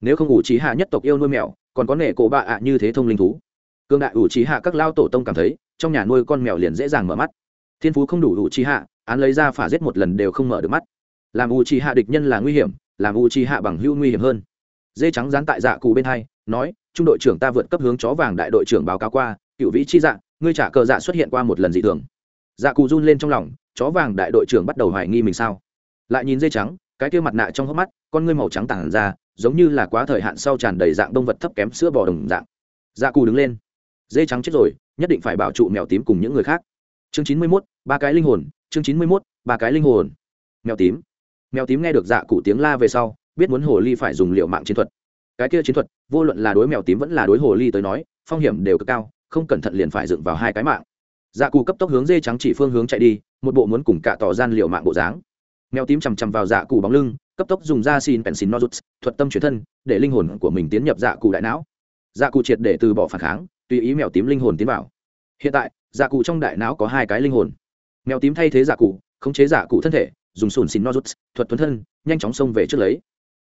Nếu không ủ trí hạ nhất tộc yêu nuôi mèo, còn có nể cổ bạ ạ như thế thông linh thú cương đại ủ trí hạ các lao tổ tông cảm thấy, trong nhà nuôi con mèo liền dễ dàng mở mắt. Thiên phú không đủ ủ trí hạ, án lấy ra phả giết một lần đều không mở được mắt. Làm ủ trí hạ địch nhân là nguy hiểm, làm ủ trí hạ bằng hữu nguy hiểm hơn. Dê trắng dán tại dạ cụ bên hai, nói, trung đội trưởng ta vượt cấp hướng chó vàng đại đội trưởng báo cáo qua, cựu vĩ chi dạ ngươi trả cờ dạ xuất hiện qua một lần dị thường. Dạ cụ run lên trong lòng, chó vàng đại đội trưởng bắt đầu hoài nghi mình sao? Lại nhìn dây trắng, cái kia mặt nạ trong hốc mắt, con ngươi màu trắng tản ra, giống như là quá thời hạn sau tràn đầy dạng động vật thấp kém sữa bò đồng dạng. Dạ cù đứng lên dê trắng chết rồi, nhất định phải bảo trụ mèo tím cùng những người khác. Chương chín mươi mốt, ba cái linh hồn, chương chín mươi mốt, ba cái linh hồn. Mèo tím. Mèo tím nghe được dạ cụ tiếng la về sau, biết muốn hồ ly phải dùng liệu mạng chiến thuật. Cái kia chiến thuật, vô luận là đối mèo tím vẫn là đối hồ ly tới nói, phong hiểm đều cực cao, không cẩn thận liền phải dựng vào hai cái mạng. Dạ cụ cấp tốc hướng dê trắng chỉ phương hướng chạy đi, một bộ muốn cùng cả tỏ gian liệu mạng bộ dáng. Mèo tím chằm chằm vào dạ cụ bóng lưng, cấp tốc dùng da xin pensin nozuts thuật tâm chuyển thân, để linh hồn của mình tiến nhập dạ cụ đại não. Dạ cụ triệt để từ bỏ phản kháng tùy ý mèo tím linh hồn tiến vào. Hiện tại, giả cụ trong đại não có hai cái linh hồn. Mèo tím thay thế giả cụ, khống chế giả cụ thân thể, dùng sùn xin nozuts, thuật tuấn thân, nhanh chóng xông về trước lấy.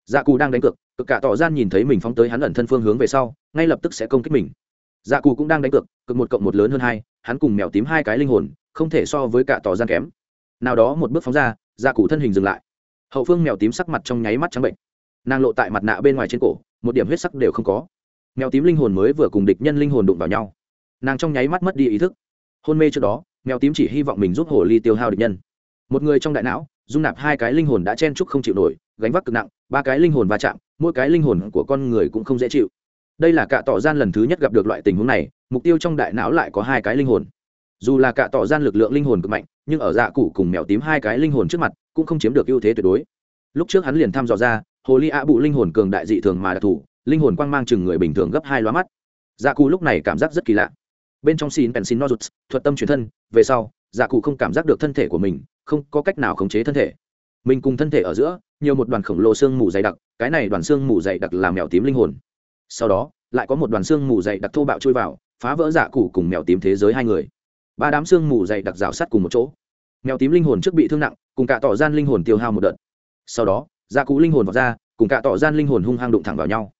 Dạ cụ đang đánh cược, cực cả tỏ gian nhìn thấy mình phóng tới hắn ẩn thân phương hướng về sau, ngay lập tức sẽ công kích mình. Dạ cụ cũng đang đánh cược, cực một cộng một lớn hơn hai, hắn cùng mèo tím hai cái linh hồn, không thể so với cả tỏ gian kém. Nào đó một bước phóng ra dạ cụ thân hình dừng lại. Hậu phương mèo tím sắc mặt trong nháy mắt trắng bệnh. Nàng lộ tại mặt nạ bên ngoài trên cổ, một điểm huyết sắc đều không có mèo tím linh hồn mới vừa cùng địch nhân linh hồn đụng vào nhau. Nàng trong nháy mắt mất đi ý thức. Hôn mê trước đó, mèo tím chỉ hy vọng mình giúp hồ ly tiêu hao địch nhân. Một người trong đại não, dung nạp hai cái linh hồn đã chen chúc không chịu nổi, gánh vác cực nặng, ba cái linh hồn va chạm, mỗi cái linh hồn của con người cũng không dễ chịu. Đây là cả tỏ gian lần thứ nhất gặp được loại tình huống này, mục tiêu trong đại não lại có hai cái linh hồn. Dù là cả tỏ gian lực lượng linh hồn cực mạnh, nhưng ở dạ cụ cùng mèo tím hai cái linh hồn trước mặt, cũng không chiếm được ưu thế tuyệt đối. Lúc trước hắn liền thăm dò ra, hồ ly ạ bụ linh hồn cường đại dị thường mà đặc thù linh hồn quang mang chừng người bình thường gấp hai loa mắt. Dạ cụ lúc này cảm giác rất kỳ lạ. Bên trong xin pensin nozuts thuật tâm truyền thân, về sau dạ cụ không cảm giác được thân thể của mình, không có cách nào khống chế thân thể. Mình cùng thân thể ở giữa, nhiều một đoàn khổng lồ xương mù dày đặc, cái này đoàn xương mù dày đặc làm mèo tím linh hồn. Sau đó, lại có một đoàn xương mù dày đặc thô bạo trôi vào, phá vỡ dạ cụ cùng mèo tím thế giới hai người. Ba đám xương mù dày đặc rào sắt cùng một chỗ. Mèo tím linh hồn trước bị thương nặng, cùng cả tỏ gian linh hồn tiêu hao một đợt. Sau đó dạ cụ linh hồn vào ra, cùng cả tỏ gian linh hồn hung hăng đụng thẳng vào nhau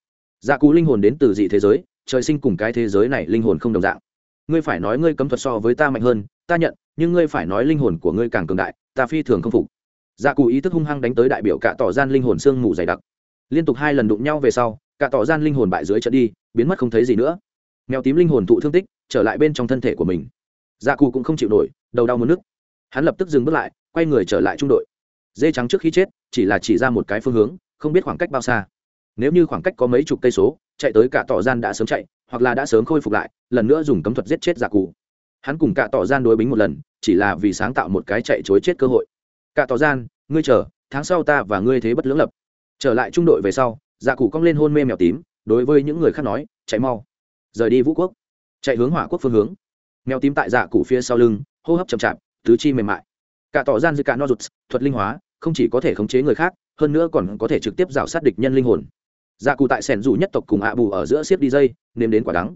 dạ cụ linh hồn đến từ dị thế giới, trời sinh cùng cái thế giới này linh hồn không đồng dạng. Ngươi phải nói ngươi cấm thuật so với ta mạnh hơn, ta nhận, nhưng ngươi phải nói linh hồn của ngươi càng cường đại, ta phi thường không phục. Dạ cụ ý thức hung hăng đánh tới đại biểu cả tỏ gian linh hồn sương mù dày đặc. Liên tục hai lần đụng nhau về sau, cả tỏ gian linh hồn bại dưới trận đi, biến mất không thấy gì nữa. Mèo tím linh hồn thụ thương tích, trở lại bên trong thân thể của mình. Dạ cụ cũng không chịu nổi, đầu đau mất nước hắn lập tức dừng bước lại, quay người trở lại trung đội. Dê trắng trước khi chết, chỉ là chỉ ra một cái phương hướng, không biết khoảng cách bao xa nếu như khoảng cách có mấy chục cây số, chạy tới cả tỏ gian đã sớm chạy, hoặc là đã sớm khôi phục lại, lần nữa dùng cấm thuật giết chết giả cụ hắn cùng cả tỏ gian đối bính một lần, chỉ là vì sáng tạo một cái chạy chối chết cơ hội. Cả tỏ gian, ngươi chờ, tháng sau ta và ngươi thế bất lưỡng lập. Trở lại trung đội về sau dạ cụ cong lên hôn mê mèo tím, đối với những người khác nói, chạy mau. Rời đi vũ quốc. Chạy hướng hỏa quốc phương hướng. Mèo tím tại dạ cụ phía sau lưng, hô hấp chậm chạp, tứ chi mềm mại. Cả tỏ gian dưới cả no rụt thuật linh hóa, không chỉ có thể khống chế người khác, hơn nữa còn có thể trực tiếp rào sát địch nhân linh hồn dạ cụ tại sẻn dù nhất tộc cùng ạ bù ở giữa siết đi dây, nếm đến quả đắng.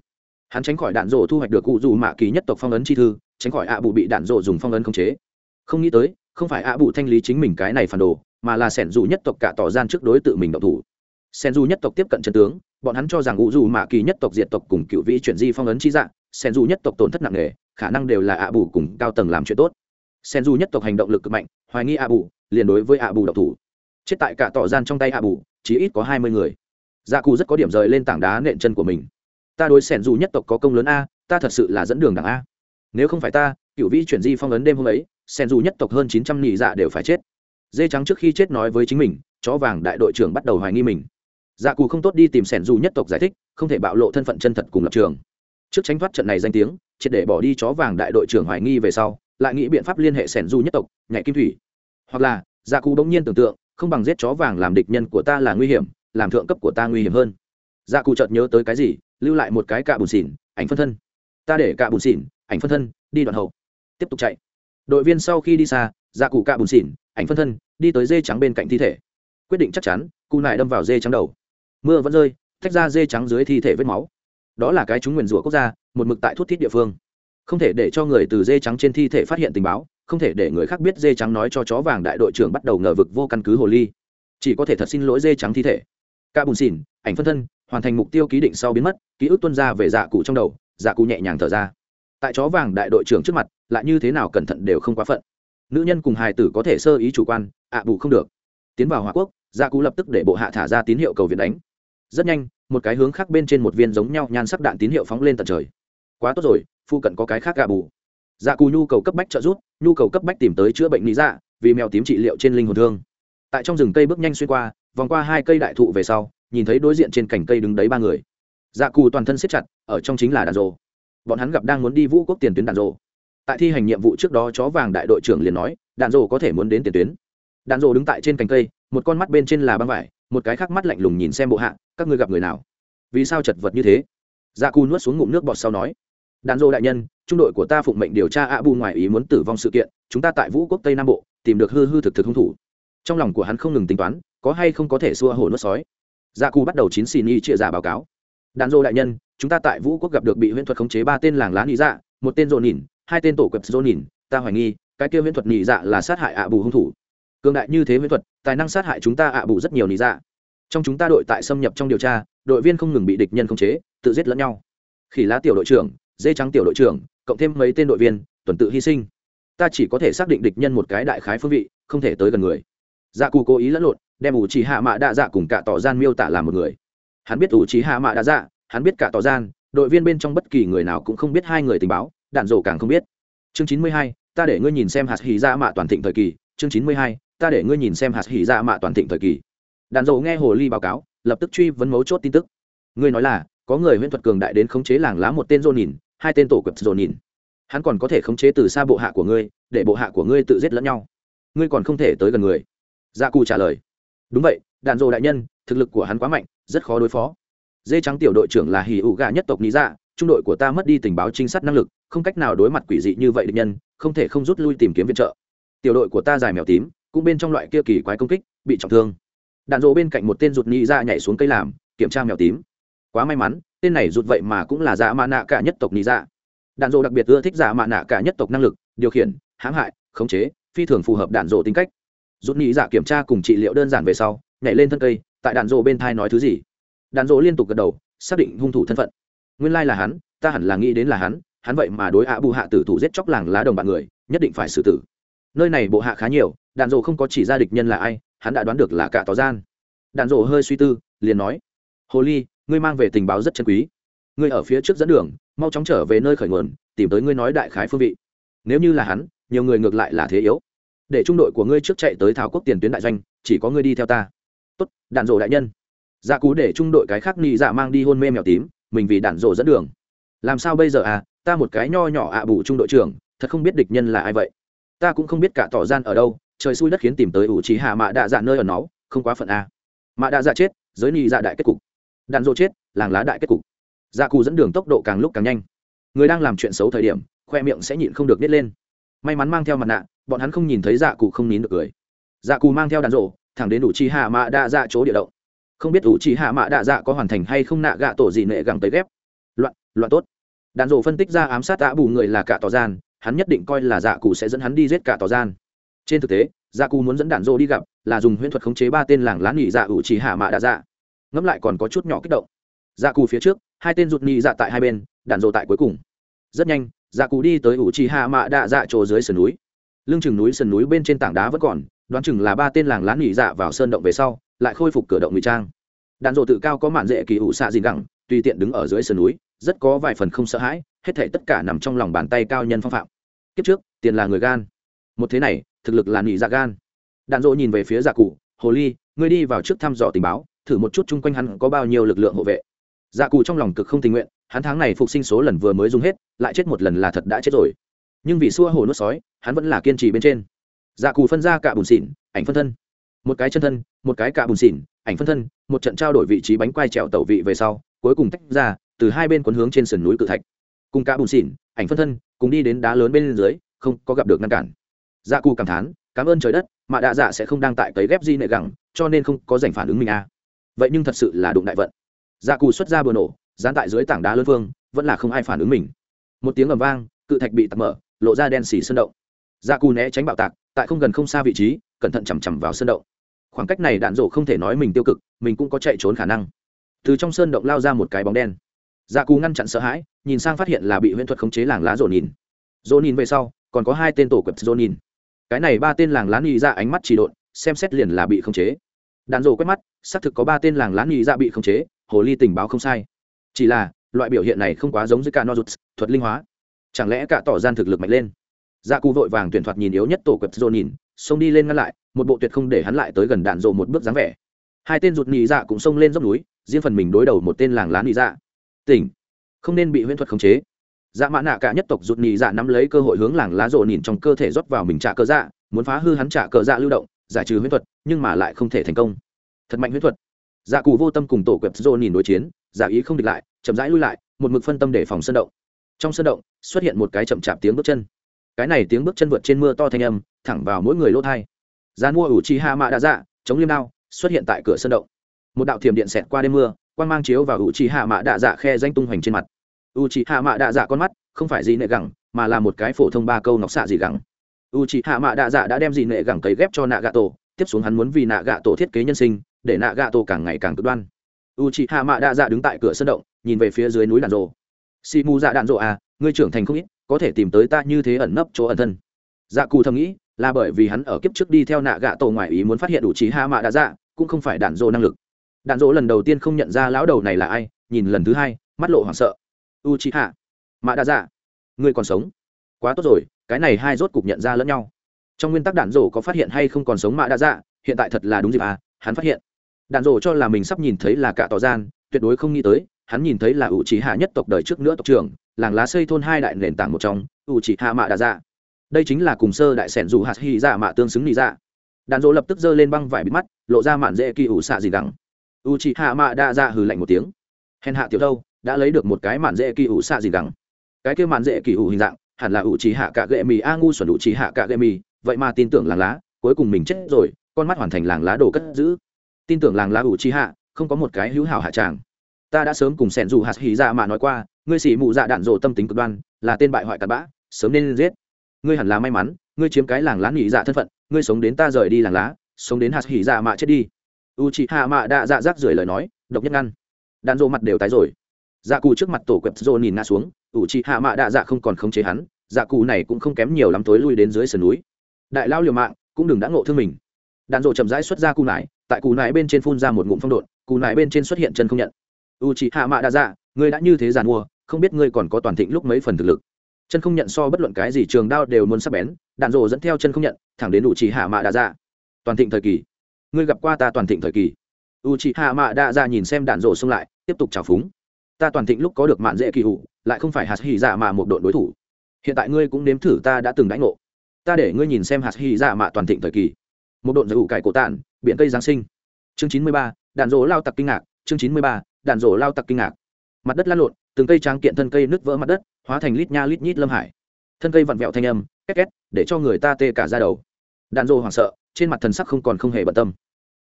Hắn tránh khỏi đạn rổ thu hoạch được cụ dù mạ kỳ nhất tộc phong ấn chi thư, tránh khỏi ạ bù bị đạn rổ dùng phong ấn khống chế. Không nghĩ tới, không phải ạ bù thanh lý chính mình cái này phản đồ, mà là sẻn dù nhất tộc cả tỏ gian trước đối tự mình động thủ. Sẻn dù nhất tộc tiếp cận chân tướng, bọn hắn cho rằng cụ dù mạ kỳ nhất tộc diệt tộc cùng cựu vĩ chuyển di phong ấn chi dạng sẻn dù nhất tộc tổn thất nặng nề, khả năng đều là ạ bù cùng cao tầng làm chuyện tốt. Sẻn dù nhất tộc hành động lực cực mạnh, hoài nghi ạ bù, liền đối với ạ bù động thủ. Chết tại cả tỏ gian trong tay ạ bù chỉ ít có hai mươi người dạ cụ rất có điểm rời lên tảng đá nện chân của mình. Ta đối sẻn dù nhất tộc có công lớn a, ta thật sự là dẫn đường đảng a. Nếu không phải ta cựu vĩ chuyển di phong ấn đêm hôm ấy, sẻn dù nhất tộc hơn chín trăm nhị dạ đều phải chết. Dê trắng trước khi chết nói với chính mình, chó vàng đại đội trưởng bắt đầu hoài nghi mình. Dạ cụ không tốt đi tìm sẻn dù nhất tộc giải thích, không thể bạo lộ thân phận chân thật cùng lập trường. Trước tránh thoát trận này danh tiếng, triệt để bỏ đi chó vàng đại đội trưởng hoài nghi về sau, lại nghĩ biện pháp liên hệ sẻn du nhất tộc, nhảy kim thủy. Hoặc là dạ cù bỗng nhiên tưởng tượng, không bằng giết chó vàng làm địch nhân của ta là nguy hiểm làm thượng cấp của ta nguy hiểm hơn. Dạ cụ chợt nhớ tới cái gì, lưu lại một cái cạ bùn xỉn, ảnh phân thân. Ta để cạ bùn xỉn, ảnh phân thân, đi đoạn hậu. Tiếp tục chạy. Đội viên sau khi đi xa dạ cụ cạ bùn xỉn, ảnh phân thân, đi tới dê trắng bên cạnh thi thể. Quyết định chắc chắn, cụ nại đâm vào dê trắng đầu. Mưa vẫn rơi, tách ra dê trắng dưới thi thể vết máu. Đó là cái chúng nguyền rủa quốc gia, một mực tại thuốc thiết địa phương. Không thể để cho người từ dê trắng trên thi thể phát hiện tình báo, không thể để người khác biết dê trắng nói cho chó vàng đại đội trưởng bắt đầu ngờ vực vô căn cứ hồ ly. Chỉ có thể thật xin lỗi dê trắng thi thể ca bùn xỉn, ảnh phân thân, hoàn thành mục tiêu ký định sau biến mất, ký ức tuân ra về dạ cụ trong đầu dạ cụ nhẹ nhàng thở ra. Tại chó vàng đại đội trưởng trước mặt, lại như thế nào cẩn thận đều không quá phận. Nữ nhân cùng hài tử có thể sơ ý chủ quan, ạ bù không được. Tiến vào hòa quốc dạ cụ lập tức để bộ hạ thả ra tín hiệu cầu viện đánh. Rất nhanh, một cái hướng khác bên trên một viên giống nhau nhan sắc đạn tín hiệu phóng lên tận trời. Quá tốt rồi phu cận có cái khác gà bù. Dạ cú nhu cầu cấp bách trợ giúp, nhu cầu cấp bách tìm tới chữa bệnh lý dạ vì mèo tím trị liệu trên linh hồn thương. Tại trong rừng cây bước nhanh xuyên qua vòng qua hai cây đại thụ về sau, nhìn thấy đối diện trên cành cây đứng đấy ba người. Dạ cù toàn thân siết chặt, ở trong chính là đàn rồ bọn hắn gặp đang muốn đi vũ quốc tiền tuyến đàn rồ tại thi hành nhiệm vụ trước đó, chó vàng đại đội trưởng liền nói đàn rồ có thể muốn đến tiền tuyến. Đàn rồ đứng tại trên cành cây, một con mắt bên trên là băng vải, một cái khác mắt lạnh lùng nhìn xem bộ hạ, các ngươi gặp người nào? Vì sao chật vật như thế? Dạ cù nuốt xuống ngụm nước bọt sau nói đàn rồ đại nhân, trung đội của ta phụng mệnh điều tra ạ bu ngoài ý muốn tử vong sự kiện, chúng ta tại vũ quốc tây nam bộ, tìm được hư hư thực thực hung thủ. Trong lòng của hắn không ngừng tính toán có hay không có thể xua hổ nuốt sói? Gia cù bắt đầu chín xì ni chia giả báo cáo. Đàn dô đại nhân, chúng ta tại vũ quốc gặp được bị huyễn thuật khống chế ba tên làng lá nị dạ một tên dồn nhìn hai tên tổ quẹp dồn nhìn ta hoài nghi, cái kia huyễn thuật nị dạ là sát hại ạ bù hung thủ. Cường đại như thế huyễn thuật, tài năng sát hại chúng ta ạ bù rất nhiều nị dạ. Trong chúng ta đội tại xâm nhập trong điều tra, đội viên không ngừng bị địch nhân khống chế, tự giết lẫn nhau. Khỉ lá tiểu đội trưởng, dê trắng tiểu đội trưởng, cộng thêm mấy tên đội viên, tuần tự hy sinh. Ta chỉ có thể xác định địch nhân một cái đại khái phương vị, không thể tới gần người. Dạ cù cố ý lẫn lộn đem ủ trì hạ mạ đa dạ cùng cả tỏ gian miêu tả làm một người. Hắn biết ủ trì hạ mạ đa dạ hắn biết cả tỏ gian, đội viên bên trong bất kỳ người nào cũng không biết hai người tình báo, đạn rổ càng không biết. Chương chín mươi hai, ta để ngươi nhìn xem hạt hỉ dạ mạ toàn thịnh thời kỳ. Chương chín mươi hai, ta để ngươi nhìn xem hạt hỉ dạ mạ toàn thịnh thời kỳ. Đạn dộ nghe hồ ly báo cáo, lập tức truy vấn mấu chốt tin tức. Ngươi nói là, có người huyễn thuật cường đại đến khống chế làng lá một tên dô nhìn hai tên tổ quật dô nhìn hắn còn có thể khống chế từ xa bộ hạ của ngươi, để bộ hạ của ngươi tự giết lẫn nhau. Ngươi còn không thể tới gần người. Dạ Gia cù trả lời đúng vậy, đạn dộ đại nhân, thực lực của hắn quá mạnh, rất khó đối phó. Dê trắng tiểu đội trưởng là hì ụ gà nhất tộc lý dạ trung đội của ta mất đi tình báo trinh sát năng lực, không cách nào đối mặt quỷ dị như vậy địch nhân, không thể không rút lui tìm kiếm viện trợ. Tiểu đội của ta dài mèo tím, cũng bên trong loại kia kỳ quái công kích, bị trọng thương. Đạn dộ bên cạnh một tên rụt nhị ra dạ nhảy xuống cây làm, kiểm tra mèo tím. Quá may mắn, tên này rụt vậy mà cũng là dạ mạ nạ cả nhất tộc nhị dạ. Đạn dộ đặc biệt ưa thích dạ mạ nạ cả nhất tộc năng lực, điều khiển, hãm hại, khống chế, phi thường phù hợp đạn dộ tính cách rút nhị dạ kiểm tra cùng trị liệu đơn giản về sau, nhảy lên thân cây, tại đàn rộ bên thai nói thứ gì? Đàn rộ liên tục gật đầu, xác định hung thủ thân phận. Nguyên lai là hắn, ta hẳn là nghĩ đến là hắn hắn vậy mà đối ạ bù hạ tử thủ giết chóc làng lá đồng bạn người, nhất định phải xử tử. Nơi này bộ hạ khá nhiều, đàn rộ không có chỉ ra địch nhân là ai, hắn đã đoán được là cả tỏ gian. Đàn rộ hơi suy tư, liền nói, hồ ly, ngươi mang về tình báo rất chân quý. Ngươi ở phía trước dẫn đường, mau chóng trở về nơi khởi nguồn, tìm tới ngươi nói đại khái phương vị. Nếu như là hắn, nhiều người ngược lại là thế yếu để trung đội của ngươi trước chạy tới thảo quốc tiền tuyến đại doanh, chỉ có ngươi đi theo ta. Tốt, đạn rổ đại nhân. Dạ cú để trung đội cái khác nị dạ mang đi hôn mê mèo tím, mình vì đạn rổ dẫn đường. Làm sao bây giờ à? Ta một cái nho nhỏ ạ bù trung đội trưởng, thật không biết địch nhân là ai vậy. Ta cũng không biết cả tỏ gian ở đâu, trời xui đất khiến tìm tới ủ trí hạ mạ đạ dạ nơi ở nó, không quá phận a mạ đạ dạ chết, giới nị dạ đại kết cục. Đạn rộ chết, làng lá đại kết cục. Dạ cù dẫn đường tốc độ càng lúc càng nhanh. Người đang làm chuyện xấu thời điểm, khoe miệng sẽ nhịn không được nít lên. May mắn mang theo mặt nạ bọn hắn không nhìn thấy dạ cụ không nín được cười. Dạ cụ mang theo đàn rộ, thẳng đến ủ chi hạ mạ đa dạ chỗ địa động. Không biết ủ chi hạ mạ đa dạ có hoàn thành hay không nạ gạ tổ gì nệ gẳng tới ghép. Loạn loạn tốt. Đàn rộ phân tích ra ám sát tạ bù người là cả tỏ gian, hắn nhất định coi là dạ cụ sẽ dẫn hắn đi giết cả tỏ gian. Trên thực tế dạ cụ muốn dẫn đàn rộ đi gặp là dùng huyễn thuật khống chế ba tên làng lán nghỉ dạ ủ chỉ hạ mạ đa dạ ngẫm lại còn có chút nhỏ kích động. Dạ cụ phía trước, hai tên rụt nhị dạ tại hai bên đạn rộ tại cuối cùng. Rất nhanh dạ cụ đi tới ủ trì hạ mạ Đa dạ chỗ dưới sườn núi lưng chừng núi sườn núi bên trên tảng đá vẫn còn, đoán chừng là ba tên làng lán nghỉ dạ vào sơn động về sau, lại khôi phục cửa động ngụy trang. Đạn rộ tự cao có mạn dễ kỳ ủ xạ gì gẳng, tùy tiện đứng ở dưới sườn núi, rất có vài phần không sợ hãi, hết thể tất cả nằm trong lòng bàn tay cao nhân phong phạm. Kiếp trước, tiền là người gan. Một thế này, thực lực là nghỉ dạ gan. Đạn dộ nhìn về phía dạ cụ, hồ ly, ngươi đi vào trước thăm dò tình báo, thử một chút chung quanh hắn có bao nhiêu lực lượng hộ vệ. Dạ cụ trong lòng cực không tình nguyện, hắn tháng này phục sinh số lần vừa mới dùng hết, lại chết một lần là thật đã chết rồi. Nhưng vì xua hồ nuốt sói hắn vẫn là kiên trì bên trên. Dạ cù phân ra cả bùn xỉn ảnh phân thân. Một cái chân thân một cái cả bùn xỉn ảnh phân thân một trận trao đổi vị trí bánh quai trèo tẩu vị về sau cuối cùng tách ra từ hai bên quấn hướng trên sườn núi cự thạch. Cùng cả bùn xỉn ảnh phân thân cùng đi đến đá lớn bên dưới không có gặp được ngăn cản. Dạ cù cảm thán cảm ơn trời đất mà đạ dạ sẽ không đang tại cấy ghép di nệ gẳng cho nên không có giành phản ứng mình a à. vậy nhưng thật sự là đụng đại vận. Dạ cù xuất ra bừa nổ dán tại dưới tảng đá lớn vương, vẫn là không ai phản ứng mình. Một tiếng ầm vang cự thạch bị tạt mở lộ ra đen xì sơn động dạ cù né tránh bạo tạc, tại không gần không xa vị trí, cẩn thận chằm chằm vào sơn động. Khoảng cách này đạn rổ không thể nói mình tiêu cực, mình cũng có chạy trốn khả năng. Từ trong sơn động lao ra một cái bóng đen. Dạ cù ngăn chặn sợ hãi, nhìn sang phát hiện là bị huyễn thuật khống chế làng lá rổ nhìn. Rổ nhìn về sau, còn có hai tên tổ quẹp rổ nhìn. Cái này ba tên làng lá nghĩ ra dạ ánh mắt chỉ độn, xem xét liền là bị khống chế. Đạn rổ quét mắt, xác thực có ba tên làng lá nghĩ ra dạ bị khống chế, hồ ly tình báo không sai. Chỉ là, loại biểu hiện này không quá giống với cả nozuts thuật linh hóa. Chẳng lẽ cả tỏ gian thực lực mạnh lên? Dạ cụ vội vàng tuyển thoạt nhìn yếu nhất tổ quật dồn nhìn xông đi lên ngăn lại, một bộ tuyệt không để hắn lại tới gần đạn rộ một bước dáng vẻ. Hai tên rụt nhị dạ cũng xông lên dốc núi, riêng phần mình đối đầu một tên làng lá nhị dạ. Tỉnh! Không nên bị huyễn thuật khống chế. Dạ mã nạ cả nhất tộc rụt nhị dạ nắm lấy cơ hội hướng làng lá rộ nhìn trong cơ thể rót vào mình trả cờ dạ muốn phá hư hắn trả cờ dạ lưu động, giải trừ huyễn thuật, nhưng mà lại không thể thành công. Thật mạnh huyễn thuật. Dạ cù vô tâm cùng tổ quẹp rô nhìn đối chiến giả ý không địch lại, chậm rãi lui lại, một mực phân tâm để phòng sân động. Trong sân động, xuất hiện một cái chậm chạp tiếng bước chân cái này tiếng bước chân vượt trên mưa to thanh âm, thẳng vào mỗi người lỗ thai. Gian mua ủ chi ha mạ đã dạ chống liêm đao, xuất hiện tại cửa sân động. Một đạo thiểm điện xẹt qua đêm mưa quan mang chiếu vào ủ chi hạ mạ đạ dạ khe danh tung hoành trên mặt. U chi hạ mạ đạ dạ con mắt, không phải gì nệ gẳng, mà là một cái phổ thông ba câu nọc xạ gì gẳng. U chi hạ mạ đạ dạ đã đem gì nệ gẳng cấy ghép cho nạ gạ tổ, tiếp xuống hắn muốn vì nạ gạ tổ thiết kế nhân sinh, để nạ gạ tổ càng ngày càng cực đoan. U chi hạ mạ đạ dạ đứng tại cửa sân động, nhìn về phía dưới núi đàn rộ xì mù dạ đạn rộ à ngươi trưởng thành không ít có thể tìm tới ta như thế ẩn nấp chỗ ẩn thân. Dạ cù thầm nghĩ, là bởi vì hắn ở kiếp trước đi theo nạ gạ tổ ngoại ý muốn phát hiện đủ trí hạ mạ đã dạ cũng không phải đạn dỗ năng lực. Đạn dỗ lần đầu tiên không nhận ra lão đầu này là ai, nhìn lần thứ hai, mắt lộ hoảng sợ. U trí hạ mạ đã dạ ngươi còn sống. Quá tốt rồi, cái này hai rốt cục nhận ra lẫn nhau. Trong nguyên tắc đạn dỗ có phát hiện hay không còn sống mạ đã dạ hiện tại thật là đúng dịp à hắn phát hiện. Đạn dỗ cho là mình sắp nhìn thấy là cả tỏ gian, tuyệt đối không nghĩ tới, hắn nhìn thấy là ủ trí hạ nhất tộc đời trước nữa tộc trưởng làng lá xây thôn hai đại nền tảng một trong u chỉ hạ mạ đà dạ đây chính là cùng sơ đại sẻn dù hạt hy dạ mạ tương xứng nị dạ đàn dỗ lập tức giơ lên băng vải bịt mắt, lộ ra mạn dễ kỳ ủ xạ gì đắng u chỉ hạ mạ đa dạ hừ lạnh một tiếng. Hèn hạ tiểu đâu, đã lấy được một cái mạn dễ kỳ ủ xạ gì đắng cái kia mạn dễ kỳ ủ hình dạng, hẳn là ủ chỉ hạ cả gệ mì a ngu xuẩn ủ chỉ hạ cả gệ mì vậy mà tin tưởng làng lá, cuối cùng mình chết rồi, con mắt hoàn thành làng lá đồ cất giữ. Tin tưởng làng lá ủ chi hạ không có một cái hữu hảo hạ tràng. Ta đã sớm cùng sẻn dù hạt hì ra mà nói qua ngươi xỉ mụ dạ đạn rộ tâm tính cực đoan là tên bại hoại cặn bã sớm nên giết. Ngươi hẳn là may mắn ngươi chiếm cái làng lá nghỉ dạ thân phận ngươi sống đến ta rời đi làng lá sống đến hạt hỉ dạ mạ chết đi. U chị hạ mạ đã dạ rác rưởi lời nói độc nhất ngăn. Đạn rộ mặt đều tái rồi. Dạ cụ trước mặt tổ quẹp rộ nhìn ngã xuống u chị hạ mạ đã dạ không còn khống chế hắn dạ cụ này cũng không kém nhiều lắm tối lui đến dưới sườn núi. Đại lao liều mạng cũng đừng đã ngộ thương mình. Đạn rộ chậm rãi xuất ra cù nải tại cù nải bên trên phun ra một ngụm phong độn cù nải bên trên xuất hiện chân không nhận. U chị hạ mạ đã dạ, ngươi đã như thế giàn mua không biết ngươi còn có toàn thịnh lúc mấy phần thực lực. Chân không nhận so bất luận cái gì, trường đao đều muốn sắp bén, đạn rộ dẫn theo chân không nhận, thẳng đến u chị hạ mạ Đa Dạ. toàn thịnh thời kỳ. Ngươi gặp qua ta toàn thịnh thời kỳ. U chị hạ mạ Đa Dạ nhìn xem đạn rộ xông lại, tiếp tục trào phúng. Ta toàn thịnh lúc có được mạn dễ kỳ hụ lại không phải hạt hy dạ mà một đội đối thủ. Hiện tại ngươi cũng nếm thử ta đã từng đánh ngộ. Ta để ngươi nhìn xem hạt hy dạ mạ toàn thịnh thời kỳ. Một đội giải ủ cải cổ tản, biển cây giáng sinh. Chương chín mươi ba, đạn rỗ lao tặc kinh ngạc. Chương chín mươi ba, đạn rỗ lao tặc kinh ngạc. Mặt đất lăn lộn từng cây tráng kiện thân cây nứt vỡ mặt đất, hóa thành lít nha lít nhít lâm hải. Thân cây vặn vẹo thanh âm, két két, để cho người ta tê cả ra đầu. Đạn dô hoảng sợ, trên mặt thần sắc không còn không hề bận tâm.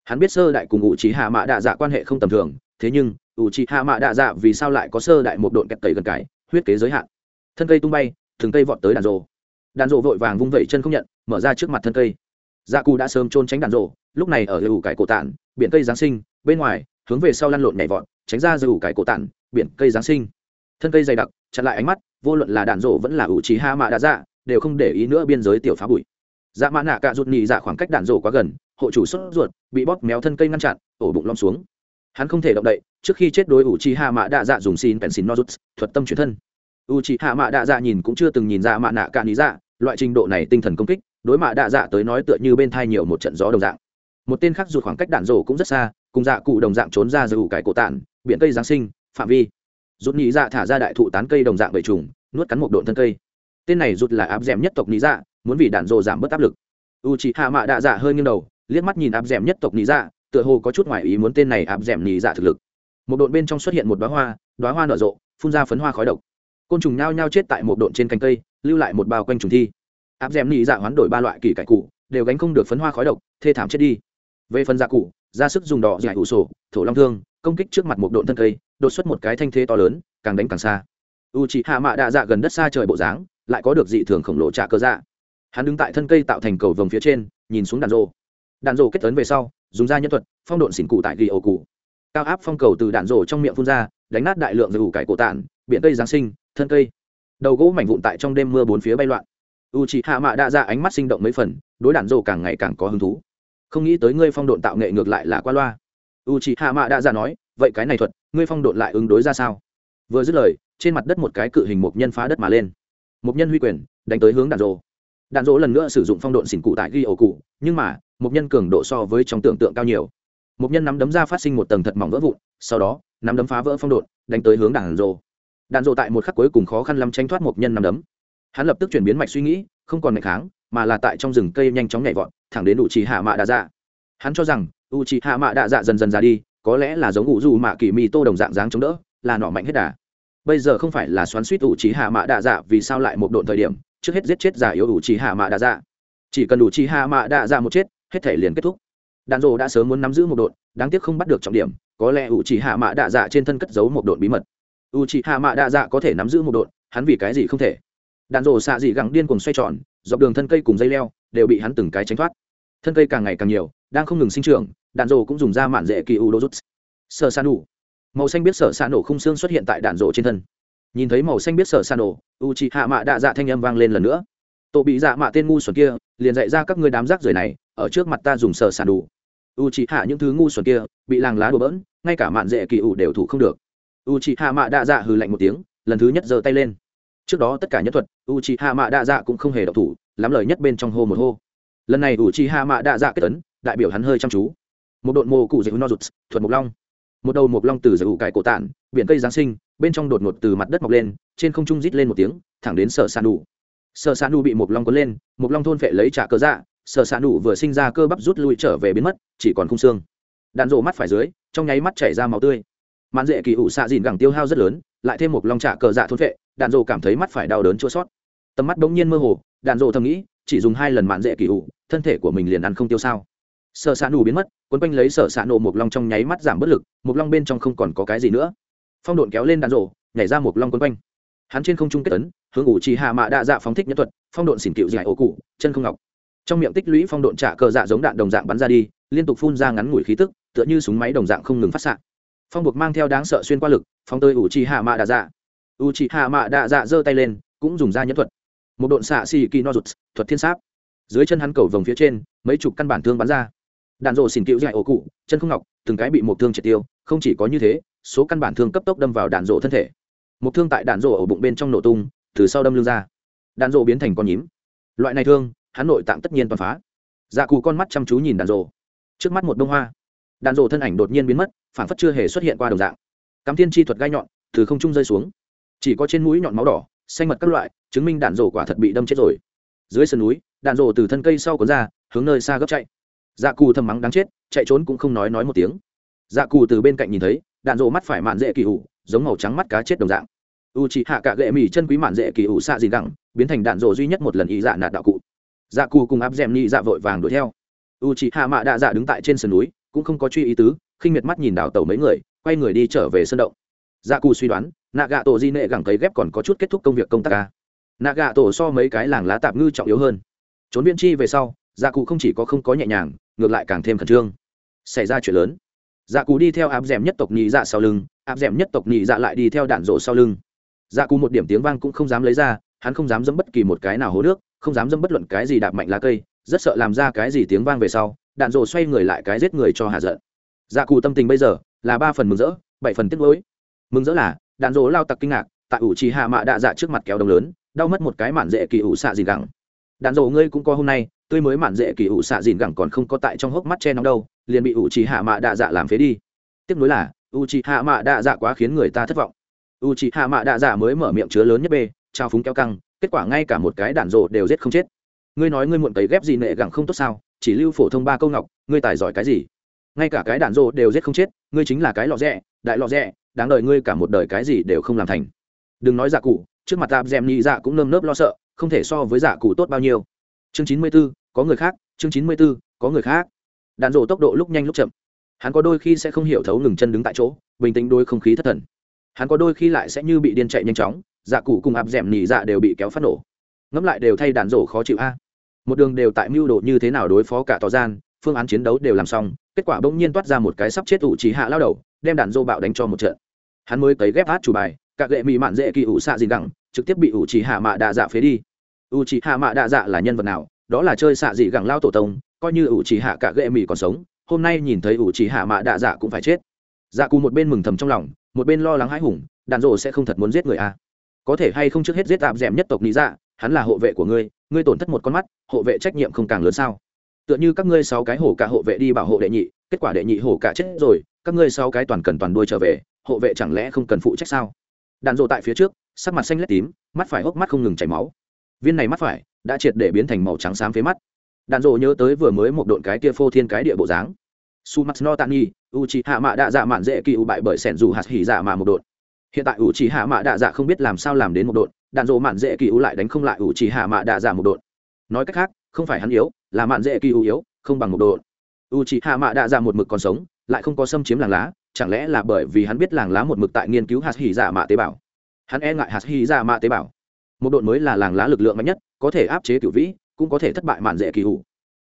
Hắn biết sơ đại cùng ủ trí hạ mạ đạ dạ quan hệ không tầm thường, thế nhưng ủ trí hạ mạ đạ dạ vì sao lại có sơ đại một độn kẹt tẩy gần cái, huyết kế giới hạn? Thân cây tung bay, từng cây vọt tới đạn rỗ đạn rỗ vội vàng vung vẩy chân không nhận, mở ra trước mặt thân cây. Dạ cù đã sớm trôn tránh đạn rỗ lúc này ở ủ cải cổ tản, biển cây giáng sinh, bên ngoài, hướng về sau lăn lộn nhảy vọt, tránh ra ủ cải cổ tản, biển cây giáng sinh thân cây dày đặc, chặn lại ánh mắt, vô luận là đạn rỗ vẫn là ủ trí hạ mạ đã dạ đều không để ý nữa biên giới tiểu phá bụi. Dạ mã nạ cạ rụt nhị dạ khoảng cách đạn rổ quá gần, hộ chủ sốt ruột, bị bóp méo thân cây ngăn chặn, ổ bụng lom xuống. Hắn không thể động đậy, trước khi chết đối ủ trí hạ mạ đã dạ dùng xin pensin nozuts thuật tâm chuyển thân. U trí hạ mạ đạ dạ nhìn cũng chưa từng nhìn ra mạ nạ cạ nhị dạ loại trình độ này tinh thần công kích, đối mạ đạ dạ tới nói tựa như bên thai nhiều một trận gió đồng dạng. Một tên khác rụt khoảng cách đạn rổ cũng rất xa, cùng dạ cụ đồng dạng trốn ra dù cái cổ tản, biển cây giáng sinh, phạm vi rút nhị dạ thả ra đại thụ tán cây đồng dạng bầy trùng, nuốt cắn một độn thân cây. Tên này rút là áp d nhất tộc nhị dạ muốn vì đạn rổ giảm bớt áp lực. U chị hạ mạ đạ dạ hơi nghiêng đầu, liếc mắt nhìn áp d nhất tộc nhị dạ tựa hồ có chút ngoại ý muốn tên này áp d nhị dạ thực lực. Một độn bên trong xuất hiện một đoá hoa đoá hoa nở rộ, phun ra phấn hoa khói độc. Côn trùng nhao nhao chết tại một độn trên cành cây, lưu lại một bao quanh trùng thi. Áp d nhị dạ hoán đổi ba loại kỳ cải cụ đều gánh không được phấn hoa khói độc, thê thảm chết đi. Về phần dạ cụ ra sức dùng đỏ giải ủ sổ, thổ long thương, công kích trước mặt một độn thân cây đột xuất một cái thanh thế to lớn, càng đánh càng xa. U chị hạ mạ đạ dạ gần đất xa trời bộ dáng, lại có được dị thường khổng lồ trả cơ dạ. Hắn đứng tại thân cây tạo thành cầu vồng phía trên, nhìn xuống đàn rô đàn rô kết tấn về sau, dùng da nhân thuật, phong độn xỉn cụ tại ghi ổ cụ. Cao áp phong cầu từ đạn rổ trong miệng phun ra, đánh nát đại lượng rủ cải cổ tản biển cây giáng sinh, thân cây. Đầu gỗ mảnh vụn tại trong đêm mưa bốn phía bay loạn. U chị hạ mạ đạ dạ ánh mắt sinh động mấy phần, đối đạn rổ càng ngày càng có hứng thú. Không nghĩ tới ngươi phong độn tạo nghệ ngược lại là qua loa. U chị hạ mạ đạ dạ nói vậy cái này thuật, ngươi phong độn lại ứng đối ra sao? Vừa dứt lời, trên mặt đất một cái cự hình mục nhân phá đất mà lên. Mục nhân huy quyền, đánh tới hướng đạn rộ đạn rộ lần nữa sử dụng phong độn xỉn cụ tại ghi ổ cụ, nhưng mà, mục nhân cường độ so với trong tưởng tượng cao nhiều. Mục nhân nắm đấm ra phát sinh một tầng thật mỏng vỡ vụn, sau đó, nắm đấm phá vỡ phong độn, đánh tới hướng đạn rộ đạn rộ tại một khắc cuối cùng khó khăn lắm tranh thoát mục nhân nắm đấm. Hắn lập tức chuyển biến mạch suy nghĩ, không còn ngày kháng, mà là tại trong rừng cây nhanh chóng nhảy vọt, thẳng đến u trì hạ mạ đạ dạ hắn cho rằng u trì hạ mạ đạ dạ dần dần ra đi có lẽ là giống ngụ dù mạ kỳ mì tô đồng dạng dáng chống đỡ, là nọ mạnh hết đà. Bây giờ không phải là xoắn suýt ủ trí hạ mạ đạ dạ vì sao lại một độn thời điểm, trước hết giết chết giả yếu ủ trí hạ mạ đạ dạ. Chỉ cần ủ trí hạ mạ đạ dạ một chết, hết thể liền kết thúc. Đạn rô đã sớm muốn nắm giữ một độn, đáng tiếc không bắt được trọng điểm, có lẽ ủ chỉ hạ mạ đạ dạ trên thân cất giấu một độn bí mật. Ủ chỉ hạ mạ đạ dạ có thể nắm giữ một độn, hắn vì cái gì không thể? Đạn rô xạ dị gẳng điên cùng xoay tròn, dọc đường thân cây cùng dây leo, đều bị hắn từng cái tránh thoát. Thân cây càng ngày càng nhiều, đang không ngừng sinh trưởng đạn dồ cũng dùng ra mạn dễ kỳ u đô rút. Sơ sa nổ màu xanh biết sở sa nổ khung xương xuất hiện tại đạn dồ trên thân. Nhìn thấy màu xanh biết sở san nổ u chị hạ mạ đạ dạ thanh âm vang lên lần nữa. Tổ bị dạ mạ tên ngu xuẩn kia, liền dạy ra các ngươi đám rác rưởi này, ở trước mặt ta dùng sở san đủ u chị hạ những thứ ngu xuẩn kia, bị làng lá đổ bỡn, ngay cả mạn dễ kỳ u đều thủ không được. U chị hạ mạ đạ dạ hừ lạnh một tiếng, lần thứ nhất giơ tay lên. Trước đó tất cả nhất thuật u chị hạ mạ đạ dạ cũng không hề độc thủ, lắm lời nhất bên trong hô một hô. Lần này u chị hạ mạ đạ dạ kết tấn đại biểu hắn hơi chăm chú một đội mồ cụ dạy no rụt thuật mục long. Một đầu mộc long từ dạy ủ cải cổ tản, biển cây giáng sinh, bên trong đột ngột từ mặt đất mọc lên, trên không trung rít lên một tiếng, thẳng đến sở san đủ sở san đủ bị mộc long cuốn lên, mộc long thôn phệ lấy trả cơ dạ sở san đủ vừa sinh ra cơ bắp rút lui trở về biến mất, chỉ còn khung xương. Đạn rộ mắt phải dưới, trong nháy mắt chảy ra máu tươi. Mãn dễ kỳ ủ xạ dìn gẳng tiêu hao rất lớn, lại thêm một long trả cờ dạ thôn phệ, đạn rộ cảm thấy mắt phải đau đớn chua sót tầm mắt bỗng nhiên mơ hồ, đạn rộ thầm nghĩ, chỉ dùng hai lần mạn dễ kỳ ủ, thân thể của mình liền ăn không tiêu sao sợ xạ nù biến mất, quấn quanh lấy sợ xạ nổ một long trong nháy mắt giảm bất lực một long bên trong không còn có cái gì nữa. Phong độn kéo lên đạn rổ, nhảy ra một long quấn quanh. Hắn trên không trung kết tấn, hướng ủ trì hạ mạ đa dạ phóng thích nhân thuật, phong độn xỉn cựu dài ổ cụ, chân không ngọc. Trong miệng tích lũy phong độn trả cờ dạ giống đạn đồng dạng bắn ra đi, liên tục phun ra ngắn ngủi khí tức, tựa như súng máy đồng dạng không ngừng phát xạ. Phong buộc mang theo đáng sợ xuyên qua lực phong tơi ủ trì hạ mạ đa dạ. Ủ trì hạ mạ đa dạ giơ tay lên, cũng dùng ra nhân thuật. Một độn xạ xì kỳ no rụt, thuật thiên sáp. Dưới chân hắn cầu vòng phía trên, mấy chục căn bản thương bắn ra đạn rộ xỉn cựu dạy ổ cụ, chân không ngọc, từng cái bị một thương triệt tiêu, không chỉ có như thế, số căn bản thương cấp tốc đâm vào đạn rộ thân thể. Một thương tại đạn rộ ở bụng bên trong nổ tung, từ sau đâm lưng ra. Đạn rộ biến thành con nhím. Loại này thương, hắn nội tạng tất nhiên toàn phá. Dạ cụ con mắt chăm chú nhìn đạn rộ trước mắt một bông hoa. Đạn rộ thân ảnh đột nhiên biến mất phản phất chưa hề xuất hiện qua đồng dạng. Cắm thiên chi thuật gai nhọn, từ không trung rơi xuống. Chỉ có trên mũi nhọn máu đỏ, xanh mật các loại, chứng minh đạn rổ quả thật bị đâm chết rồi. Dưới sườn núi, đạn rổ từ thân cây sau cuốn ra, hướng nơi xa gấp chạy dạ cù thầm mắng đáng chết, chạy trốn cũng không nói nói một tiếng. Dạ cù từ bên cạnh nhìn thấy, đạn rộ mắt phải mạn dễ kỳ ủ, giống màu trắng mắt cá chết đồng dạng. U chỉ hạ cả gệ mì chân quý mạn dễ kỳ ủ xạ gì gẳng, biến thành đạn rộ duy nhất một lần ý dạ nạt đạo cụ. Dạ cù cùng áp d è m ni dạ vội vàng đuổi theo. U chỉ hạ mạ đạ dạ đứng tại trên sườn núi, cũng không có truy ý tứ, khinh miệt mắt nhìn đảo tàu mấy người, quay người đi trở về sân động. Dạ cù suy đoán nạ gạ tổ di nệ gẳng cấy ghép còn có chút kết thúc công việc công tác ca. Nạ gạ tổ so mấy cái làng lá tạp ngư trọng yếu hơn. Trốn viên chi về sau dạ cụ không chỉ có không có nhẹ nhàng, ngược lại càng thêm khẩn trương. Xảy ra chuyện lớn. Dạ cụ đi theo áp d m nhất tộc nhị dạ sau lưng, áp d m nhất tộc nhị dạ lại đi theo đạn rộ sau lưng. Dạ cụ một điểm tiếng vang cũng không dám lấy ra, hắn không dám dẫm bất kỳ một cái nào hố nước, không dám dẫm bất luận cái gì đạp mạnh lá cây, rất sợ làm ra cái gì tiếng vang về sau, đạn rộ xoay người lại cái giết người cho hạ giận. Dạ cụ tâm tình bây giờ là ba phần mừng rỡ, bảy phần tiếc lối. mừng rỡ là, đạn rộ lao tặc kinh ngạc, tại ủ trì hạ mạ đạ dạ trước mặt kéo đồng lớn, đau mất một cái mạn dễ kỳ ủ xạ gì gẳng. Đạn rộ ngươi cũng có hôm nay tươi mới mạn dễ kỳ ủ xạ dìn gẳng còn không có tại trong hốc mắt che nóng đâu, liền bị ủ trì hạ mạ đạ dạ làm phế đi. Tiếp nối là u trì hạ mạ đạ dạ quá khiến người ta thất vọng. U trì hạ mạ đạ dạ mới mở miệng chứa lớn nhất b trao phúng kéo căng, kết quả ngay cả một cái đạn rộ đều giết không chết. Ngươi nói ngươi muộn cấy ghép gì nệ gẳng không tốt sao? Chỉ lưu phổ thông ba câu ngọc, ngươi tài giỏi cái gì? Ngay cả cái đạn rộ đều giết không chết, ngươi chính là cái lọ rẽ đại lọ rẽ đáng đời ngươi cả một đời cái gì đều không làm thành. Đừng nói giả cụ, trước mặt tạp dèm nhị dạ cũng nơm nớp lo sợ, không thể so với giả cụ tốt bao nhiêu chương chín mươi b ố có người khác. Chương chín mươi b ố có người khác. Đạn rộ tốc độ lúc nhanh lúc chậm. Hắn có đôi khi sẽ không hiểu thấu ngừng chân đứng tại chỗ, bình tĩnh đôi không khí thất thần. Hắn có đôi khi lại sẽ như bị điên chạy nhanh chóng dạ cụ cùng áp d ẻ m dạ đều bị kéo phát nổ. Ngẫm lại đều thay đạn rổ khó chịu a. Một đường đều tại mưu đồ như thế nào đối phó cả tỏ gian, phương án chiến đấu đều làm xong, kết quả bỗng nhiên toát ra một cái sắp chết ủ trí hạ lao đầu, đem đạn rô bạo đánh cho một trận. Hắn mới cấy ghép hát chủ bài các gệ mị mạn dễ kỳ ủ xạ gì gẳng, trực tiếp bị ủ trí hạ mạ đạ dạ phế đi ủ trí hạ mạ đạ dạ là nhân vật nào? Đó là chơi xạ dị gẳng lao tổ tông, coi như ủ trí hạ cả ghệ mỹ còn sống, hôm nay nhìn thấy ủ trí hạ mạ đạ dạ cũng phải chết. Dạ cù một bên mừng thầm trong lòng, một bên lo lắng hãi hùng, đàn rộ sẽ không thật muốn giết người a có thể hay không trước hết giết tạm d nhất tộc lý dạ hắn là hộ vệ của ngươi ngươi tổn thất một con mắt, hộ vệ trách nhiệm không càng lớn sao? Tựa như các ngươi sáu cái hổ cả hộ vệ đi bảo hộ đệ nhị, kết quả đệ nhị hổ cả chết rồi, các ngươi sáu cái toàn cần toàn đuôi trở về, hộ vệ chẳng lẽ không cần phụ trách sao? Đàn rộ tại phía trước, sắc mặt xanh lét tím, mắt phải hốc mắt không ngừng chảy máu viên này mắt phải đã triệt để biến thành màu trắng xám phế mắt. Đạn dộ nhớ tới vừa mới một độn cái kia phô thiên cái địa bộ dáng. Su mắt no tani u chi hạ mạ đạ dạ mạn dễ kỳ u bại bởi sẻn dù hạt hỉ dạ mà một độn. Hiện tại u chi hạ mạ đạ dạ không biết làm sao làm đến một độn, đạn dộ mạn dễ kỳ u lại đánh không lại u chi hạ mạ đạ dạ một độn. Nói cách khác, không phải hắn yếu, là mạn dễ kỳ u yếu, không bằng một độn. U chi hạ mạ đạ dạ một mực còn sống, lại không có xâm chiếm làng lá, chẳng lẽ là bởi vì hắn biết làng lá một mực tại nghiên cứu hạt hỉ dạ mạ tế bào? Hắn e ngại hạt hỉ dạ mạ tế bào một đội mới là làng lá lực lượng mạnh nhất, có thể áp chế cựu vĩ, cũng có thể thất bại mạn dễ kỳ u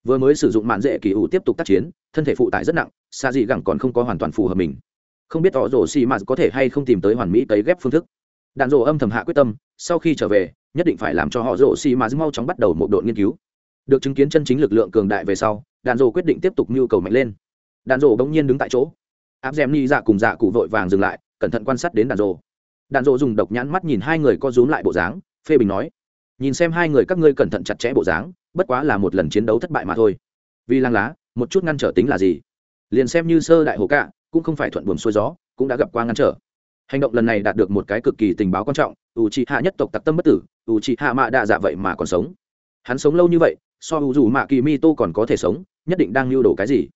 vừa mới sử dụng mạn dễ kỳ u tiếp tục tác chiến, thân thể phụ tải rất nặng, xa dị gẳng còn không có hoàn toàn phù hợp mình. Không biết tỏ rổ xì mạt có thể hay không tìm tới hoàn mỹ cấy ghép phương thức. Đạn rổ âm thầm hạ quyết tâm, sau khi trở về, nhất định phải làm cho họ rổ xì mạt mau chóng bắt đầu một đội nghiên cứu. Được chứng kiến chân chính lực lượng cường đại về sau, đạn rổ quyết định tiếp tục nhu cầu mạnh lên. Đạn rổ bỗng nhiên đứng tại chỗ. Áp d ni dạ cùng dạ cụ vội vàng dừng lại, cẩn thận quan sát đến đạn rổ đạn rổ dùng độc nhãn mắt nhìn hai người co rúm lại bộ dáng phê bình nói, nhìn xem hai người các ngươi cẩn thận chặt chẽ bộ dáng, bất quá là một lần chiến đấu thất bại mà thôi. Vì Lang lá, một chút ngăn trở tính là gì? Liền xem như sơ đại hồ cạ, cũng không phải thuận buồm xuôi gió, cũng đã gặp qua ngăn trở. Hành động lần này đạt được một cái cực kỳ tình báo quan trọng u c hạ nhất tộc tặc tâm bất tử u c hạ mạ đa dạ vậy mà còn sống. Hắn sống lâu như vậy, so u dù mạ kỳ mi tô còn có thể sống, nhất định đang lưu đồ cái gì?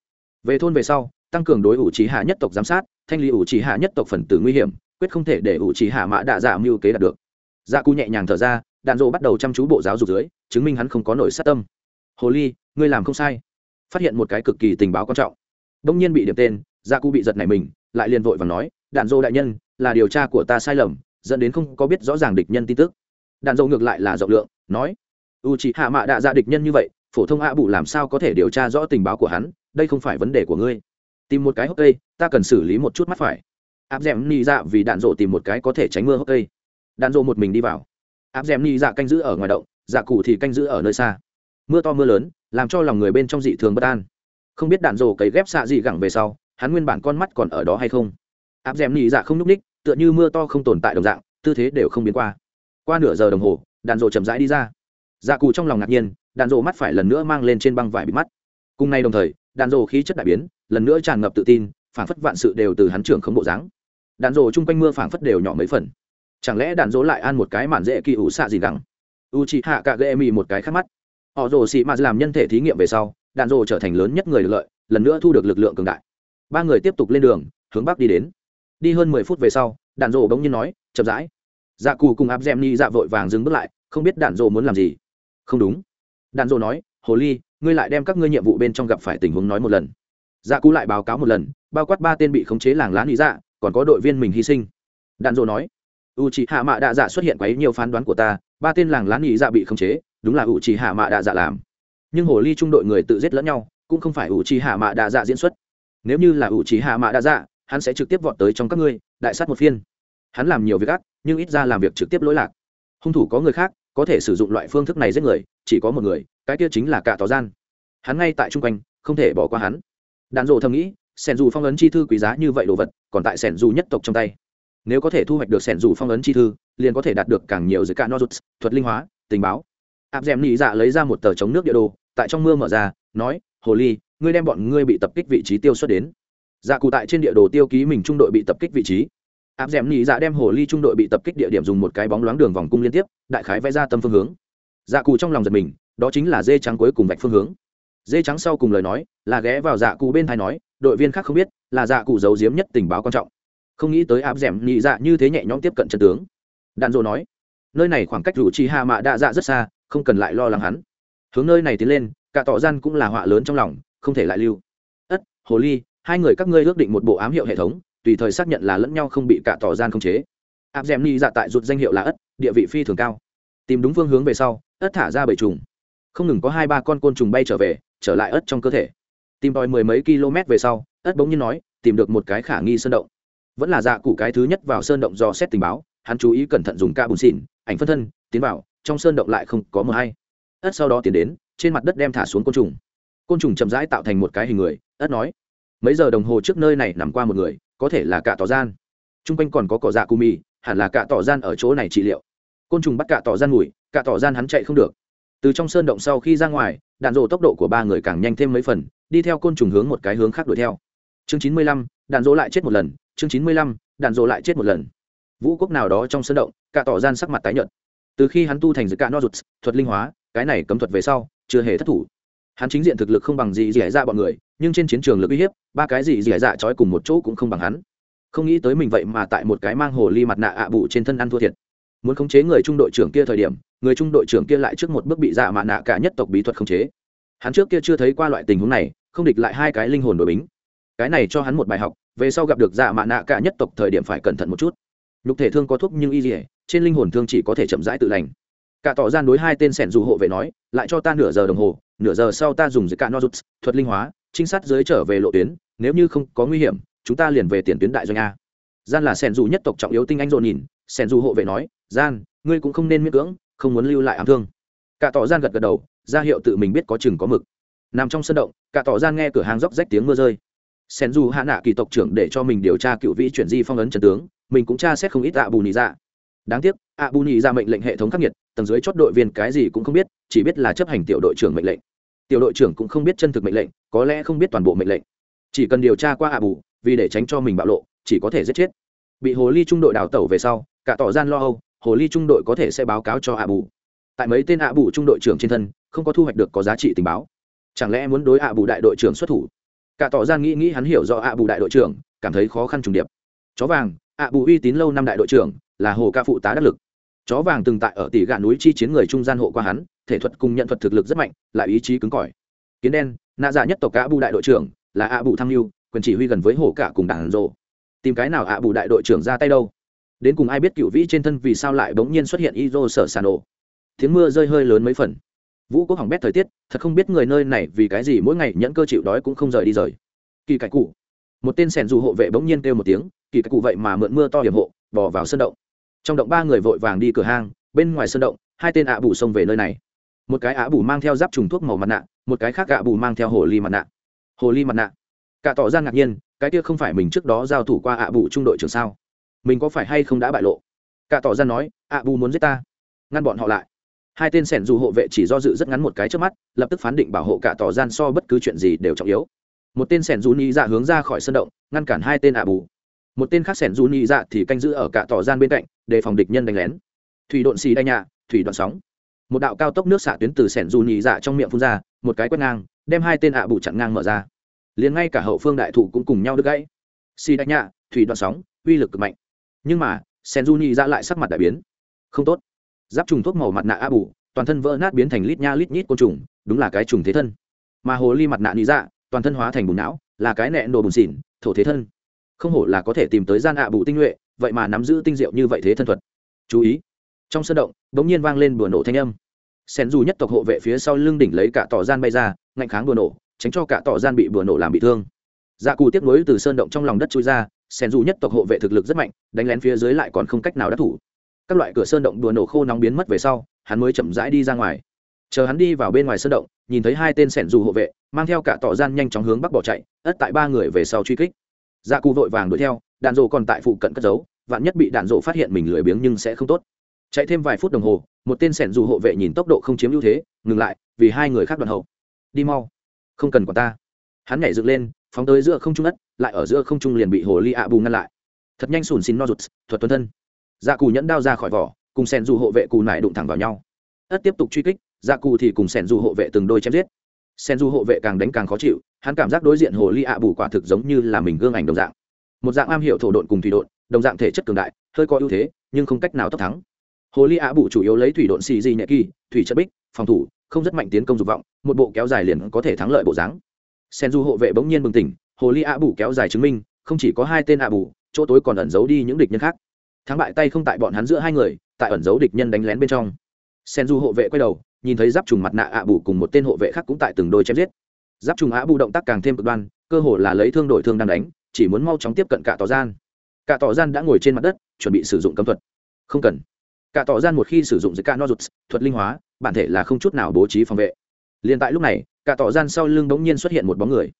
Về thôn về sau, tăng cường đối u c hạ nhất tộc giám sát, thanh lý u c hạ nhất tộc phần tử nguy hiểm, quyết không thể để u c hạ mạ đa dạ mưu kế đạt được dạ cụ nhẹ nhàng thở ra, đạn dộ bắt đầu chăm chú bộ giáo dục dưới, chứng minh hắn không có nổi sát tâm. Hồ ly, ngươi làm không sai. Phát hiện một cái cực kỳ tình báo quan trọng. Đông nhiên bị điểm tên dạ gia cụ bị giật này mình, lại liền vội và nói, đạn dô đại nhân, là điều tra của ta sai lầm, dẫn đến không có biết rõ ràng địch nhân tin tức. Đạn dô ngược lại là rộng lượng, nói u chị hạ mạ đạ ra địch nhân như vậy, phổ thông hạ bụ làm sao có thể điều tra rõ tình báo của hắn, đây không phải vấn đề của ngươi. Tìm một cái hốc cây, ta cần xử lý một chút mắt phải. Áp d ẻ m ni dạ vì đạn dộ tìm một cái có thể tránh mưa hốc cây đạn dộ một mình đi vào. Áp d ẻ m ni dạ canh giữ ở ngoài động dạ cụ thì canh giữ ở nơi xa. Mưa to mưa lớn, làm cho lòng người bên trong dị thường bất an. Không biết đạn rổ cấy ghép xạ dị gẳng về sau, hắn nguyên bản con mắt còn ở đó hay không? Áp d ẻ m dạ không n ú c ních tựa như mưa to không tồn tại đồng dạng, tư thế đều không biến qua. Qua nửa giờ đồng hồ, đạn rổ chậm rãi đi ra. Dạ cụ trong lòng ngạc nhiên, đạn rổ mắt phải lần nữa mang lên trên băng vải bị mắt. Cùng nay đồng thời, đạn rổ khí chất đại biến, lần nữa tràn ngập tự tin phản phất vạn sự đều từ hắn trưởng khống bộ dáng. Đạn rộ chung quanh mưa phảng phất đều nhỏ mấy phần chẳng lẽ đạn dỗ lại ăn một cái mạn dễ kỳ ủ xạ gì gắng u chị hạ cả gây mì một cái khác mắt. Họ rồ xị mạt làm nhân thể thí nghiệm về sau đạn dỗ trở thành lớn nhất người lợi, lần nữa thu được lực lượng cường đại. Ba người tiếp tục lên đường, hướng bắc đi đến. Đi hơn mười phút về sau đạn dỗ bỗng nhiên nói, chậm rãi. Dạ cù cùng áp gem ni dạ vội vàng dừng bước lại, không biết đạn dỗ muốn làm gì. Không đúng. Đạn dỗ nói, hồ ly, ngươi lại đem các ngươi nhiệm vụ bên trong gặp phải tình huống nói một lần. Dạ cù lại báo cáo một lần, bao quát ba tên bị khống chế làng lá lý dạ còn có đội viên mình hy sinh. Đạn dỗ nói u c hạ mạ đạ dạ xuất hiện quấy nhiều phán đoán của ta, ba tên làng lán nghỉ dạ bị khống chế, đúng là u c hạ mạ đạ dạ làm. Nhưng hồ ly trung đội người tự giết lẫn nhau, cũng không phải u c hạ mạ đạ dạ diễn xuất. Nếu như là u c hạ mạ đạ dạ hắn sẽ trực tiếp vọt tới trong các ngươi, đại sát một phiên. Hắn làm nhiều việc ác, nhưng ít ra làm việc trực tiếp lỗi lạc. Hung thủ có người khác, có thể sử dụng loại phương thức này giết người, chỉ có một người, cái kia chính là cả tỏ gian. Hắn ngay tại chung quanh, không thể bỏ qua hắn. Đàn rộ thầm nghĩ, sẻn dù phong ấn chi thư quý giá như vậy đồ vật, còn tại sẻn dù nhất tộc trong tay nếu có thể thu hoạch được sẻn dù phong ấn chi thư, liền có thể đạt được càng nhiều dưới cả nozuts, thuật linh hóa, tình báo. Áp dẻm nị nhị dạ lấy ra một tờ chống nước địa đồ, tại trong mưa mở ra, nói, hồ ly, ngươi đem bọn ngươi bị tập kích vị trí tiêu xuất đến. Dạ cụ tại trên địa đồ tiêu ký mình trung đội bị tập kích vị trí. Áp dẻm nị nhị dạ đem hồ ly trung đội bị tập kích địa điểm dùng một cái bóng loáng đường vòng cung liên tiếp, đại khái vẽ ra tâm phương hướng. Dạ cụ trong lòng giật mình, đó chính là dê trắng cuối cùng vạch phương hướng. Dê trắng sau cùng lời nói, là ghé vào dạ cụ bên thai nói, đội viên khác không biết, là dạ cụ giấu giếm nhất tình báo quan trọng không nghĩ tới áp d ẻ m nhị dạ như thế nhẹ nhõm tiếp cận chân tướng. Đạn dộ nói, nơi này khoảng cách rủ chi hạ mạ đạ dạ rất xa, không cần lại lo lắng hắn. Hướng nơi này tiến lên, cả tỏ gian cũng là họa lớn trong lòng, không thể lại lưu. Ất, hồ ly, hai người các ngươi ước định một bộ ám hiệu hệ thống, tùy thời xác nhận là lẫn nhau không bị cả tỏ gian không chế. Áp d ẻ m nhị dạ tại rụt danh hiệu là ất, địa vị phi thường cao. Tìm đúng phương hướng về sau, ất thả ra bầy trùng. Không ngừng có hai ba con côn trùng bay trở về, trở lại ất trong cơ thể. Tìm tòi mười mấy km về sau, ất bỗng nhiên nói, tìm được một cái khả nghi sơn động vẫn là dạ cụ cái thứ nhất vào sơn động dò xét tình báo, hắn chú ý cẩn thận dùng ca bùn xỉn ảnh phân thân, tiến vào, trong sơn động lại không có mờ hay. Ất sau đó tiến đến, trên mặt đất đem thả xuống côn trùng. Côn trùng chậm rãi tạo thành một cái hình người, ất nói, mấy giờ đồng hồ trước nơi này nằm qua một người, có thể là cả tỏ gian. T r u n g quanh còn có cỏ dạ cù mì, hẳn là cả tỏ gian ở chỗ này trị liệu. Côn trùng bắt cả tỏ gian ngủi cả tỏ gian hắn chạy không được. Từ trong sơn động sau khi ra ngoài, đạn rộ tốc độ của ba người càng nhanh thêm mấy phần, đi theo côn trùng hướng một cái hướng khác đuổi theo. Chương chín mươi lăm, đạn dỗ lại chết một lần chương chín mươi lăm, đạn dỗ lại chết một lần. Vũ quốc nào đó trong sân động, cả tỏ gian sắc mặt tái nhợt. Từ khi hắn tu thành dự cả no rụt thuật linh hóa, cái này cấm thuật về sau, chưa hề thất thủ. Hắn chính diện thực lực không bằng gì dẻ dạ bọn người, nhưng trên chiến trường lực uy hiếp, ba cái gì dẻ dạ trói cùng một chỗ cũng không bằng hắn. Không nghĩ tới mình vậy mà tại một cái mang hồ ly mặt nạ ạ bụ trên thân ăn thua thiệt. Muốn khống chế người trung đội trưởng kia thời điểm, người trung đội trưởng kia lại trước một bước bị dạ mạ nạ cả nhất tộc bí thuật khống chế. Hắn trước kia chưa thấy qua loại tình huống này, không địch lại hai cái linh hồn đội bính cái này cho hắn một bài học, về sau gặp được dạ mạ nạ cả nhất tộc thời điểm phải cẩn thận một chút. Nhục thể thương có thuốc nhưng y dỉa trên linh hồn thương chỉ có thể chậm rãi tự lành. Cả tỏ gian đối hai tên sẻn dù hộ vệ nói, lại cho ta nửa giờ đồng hồ, nửa giờ sau ta dùng dưới cả nozuts thuật linh hóa, trinh sát dưới trở về lộ tuyến, nếu như không có nguy hiểm, chúng ta liền về tiền tuyến đại doanh a. Gian là sẻn dù nhất tộc trọng yếu tinh anh dồn nhìn, sẻn dù hộ vệ nói, gian, ngươi cũng không nên miễn cưỡng, không muốn lưu lại ám thương. Cả tỏ gian gật gật đầu, ra hiệu tự mình biết có chừng có mực. Nằm trong sân động, cả tỏ gian nghe cửa hàng róc rách tiếng mưa rơi sen dù hạ nạ kỳ tộc trưởng để cho mình điều tra cựu vĩ chuyển di phong ấn trần tướng, mình cũng tra xét không ít ạ bù nhị dạ. Đáng tiếc, ạ bù nhị dạ mệnh lệnh hệ thống khắc nghiệt, tầng dưới chót đội viên cái gì cũng không biết, chỉ biết là chấp hành tiểu đội trưởng mệnh lệnh. Tiểu đội trưởng cũng không biết chân thực mệnh lệnh, có lẽ không biết toàn bộ mệnh lệnh. Chỉ cần điều tra qua ạ bù, vì để tránh cho mình bạo lộ, chỉ có thể giết chết. Bị hồ ly trung đội đào tẩu về sau, cả tỏ gian lo âu, hồ ly trung đội có thể sẽ báo cáo cho ạ bù. Tại mấy tên ạ bù trung đội trưởng trên thân, không có thu hoạch được có giá trị tình báo. Chẳng lẽ muốn đối ạ bù đại đội trưởng xuất thủ? Cả tỏ gian nghĩ nghĩ hắn hiểu do ạ bù đại đội trưởng, cảm thấy khó khăn trùng điệp. Chó vàng ạ bù uy tín lâu năm đại đội trưởng, là hồ ca phụ tá đắc lực. Chó vàng từng tại ở tỷ gà núi chi chiến người trung gian hộ qua hắn, thể thuật cùng nhận thuật thực lực rất mạnh, lại ý chí cứng cỏi. Kiến đen, nạ dạ nhất tộc cả bù đại đội trưởng, là ạ bù thăng mưu, quyền chỉ huy gần với hồ cả cùng đảng rộ tìm cái nào ạ bù đại đội trưởng ra tay đâu? Đến cùng ai biết cựu vĩ trên thân vì sao lại bỗng nhiên xuất hiện y rô sở sàn ổ tiếng mưa rơi hơi lớn mấy phần vũ quốc hỏng bét thời tiết, thật không biết người nơi này vì cái gì mỗi ngày nhẫn cơ chịu đói cũng không rời đi rời. Kỳ cải cụ. Một tên sẻn dù hộ vệ bỗng nhiên kêu một tiếng, kỳ cải cụ vậy mà mượn mưa to hiểm hộ bỏ vào sân động. Trong động ba người vội vàng đi cửa hang, bên ngoài sân động, hai tên ạ bù xông về nơi này. Một cái ạ bù mang theo giáp trùng thuốc màu mặt nạ, một cái khác ạ bù mang theo hồ ly mặt nạ. Hồ ly mặt nạ. Cả tỏ ra ngạc nhiên, cái kia không phải mình trước đó giao thủ qua ạ bù trung đội trưởng sao? Mình có phải hay không đã bại lộ? Cả tỏ ra nói, ạ bù muốn giết ta. Ngăn bọn họ lại hai tên sẻn dù hộ vệ chỉ do dự rất ngắn một cái trước mắt, lập tức phán định bảo hộ cả tỏ gian so bất cứ chuyện gì đều trọng yếu. Một tên sẻn dù nhị dạ hướng ra khỏi sân động, ngăn cản hai tên ạ bù. Một tên khác sẻn du nhị dạ thì canh giữ ở cả tỏ gian bên cạnh để phòng địch nhân đánh lén. Thủy độn xì đai nhạ, thủy đoạn sóng. Một đạo cao tốc nước xả tuyến từ sẻn du nhị dạ trong miệng phun ra, một cái quét ngang, đem hai tên ạ bù chặn ngang mở ra. Liền ngay cả hậu phương đại thủ cũng cùng nhau đứt gãy. Xì đai nhạ, thủy đoạn sóng, uy lực cực mạnh. Nhưng mà, sẻn du nhị dạ lại sắc mặt đại biến. Không tốt giáp trùng thuốc màu mặt nạ a bù, toàn thân vỡ nát biến thành lít nha lít nhít côn trùng, đúng là cái trùng thế thân. Mà hồ ly mặt nạ nhị dạ toàn thân hóa thành bùn não, là cái nẹn đồ bùn xỉn, thổ thế thân. Không hổ là có thể tìm tới gian ạ bù tinh nhuệ, vậy mà nắm giữ tinh diệu như vậy thế thân thuật. Chú ý. Trong sân động đ ỗ n g nhiên vang lên bừa nổ thanh âm. Sen dù nhất tộc hộ vệ phía sau lưng đỉnh lấy cả tỏ gian bay ra, ngạnh kháng bừa nổ, tránh cho cả tỏ gian bị bừa nổ làm bị thương. Dạ cù tiếp nối từ sơn động trong lòng đất trôi ra, sen dù nhất tộc hộ vệ thực lực rất mạnh, đánh lén phía dưới lại còn không cách nào đắc thủ các loại cửa sơn động đùa nổ khô nóng biến mất về sau, hắn mới chậm rãi đi ra ngoài. Chờ hắn đi vào bên ngoài sơn động, nhìn thấy hai tên sẻn dù hộ vệ, mang theo cả tỏ gian nhanh chóng hướng bắc bỏ chạy, ất tại ba người về sau truy kích. Dạ cụ vội vàng đuổi theo, đạn rộ còn tại phụ cận cất giấu, vạn nhất bị đạn rộ phát hiện mình lười biếng nhưng sẽ không tốt. Chạy thêm vài phút đồng hồ, một tên sẻn dù hộ vệ nhìn tốc độ không chiếm ưu thế, ngừng lại, vì hai người khác đoàn hậu. Đi mau, không cần quản ta. Hắn nhảy dựng lên, phóng tới giữa không trung đất lại ở giữa không trung liền bị hồ ly ạ bù ngăn lại. Thật nhanh sùn xin no rụt, thuật tuấn thân dạ cù nhẫn đao ra khỏi vỏ, cùng sẻn dù hộ vệ cù nải đụng thẳng vào nhau. Ất tiếp tục truy kích dạ cù thì cùng sẻn dù hộ vệ từng đôi chém giết. Sẻn dù hộ vệ càng đánh càng khó chịu, hắn cảm giác đối diện hồ ly ạ bù quả thực giống như là mình gương ảnh đồng dạng. Một dạng am hiểu thổ độn cùng thủy độn, đồng dạng thể chất cường đại, hơi có ưu thế, nhưng không cách nào tốc thắng. Hồ ly ạ bù chủ yếu lấy thủy độn xì di nhẹ kỳ, thủy chất bích, phòng thủ, không rất mạnh tiến công dục vọng, một bộ kéo dài liền có thể thắng lợi bộ dáng. Sen du hộ vệ bỗng nhiên bừng tỉnh, hồ ly ạ bù kéo dài chứng minh, không chỉ có hai tên ạ bù, chỗ tối còn ẩn giấu đi những địch nhân khác thắng bại tay không tại bọn hắn giữa hai người, tại ẩn giấu địch nhân đánh lén bên trong. Sen du hộ vệ quay đầu, nhìn thấy giáp trùng mặt nạ ạ bù cùng một tên hộ vệ khác cũng tại từng đôi chém giết. Giáp trùng ạ bù động tác càng thêm cực đoan, cơ hồ là lấy thương đổi thương đang đánh, chỉ muốn mau chóng tiếp cận cả tỏ gian. Cả tỏ gian đã ngồi trên mặt đất, chuẩn bị sử dụng cấm thuật. Không cần. Cả tỏ gian một khi sử dụng dưới ca nozuts, thuật linh hóa, bản thể là không chút nào bố trí phòng vệ. Liền tại lúc này, cả tỏ gian sau lưng bỗng nhiên xuất hiện một bóng người.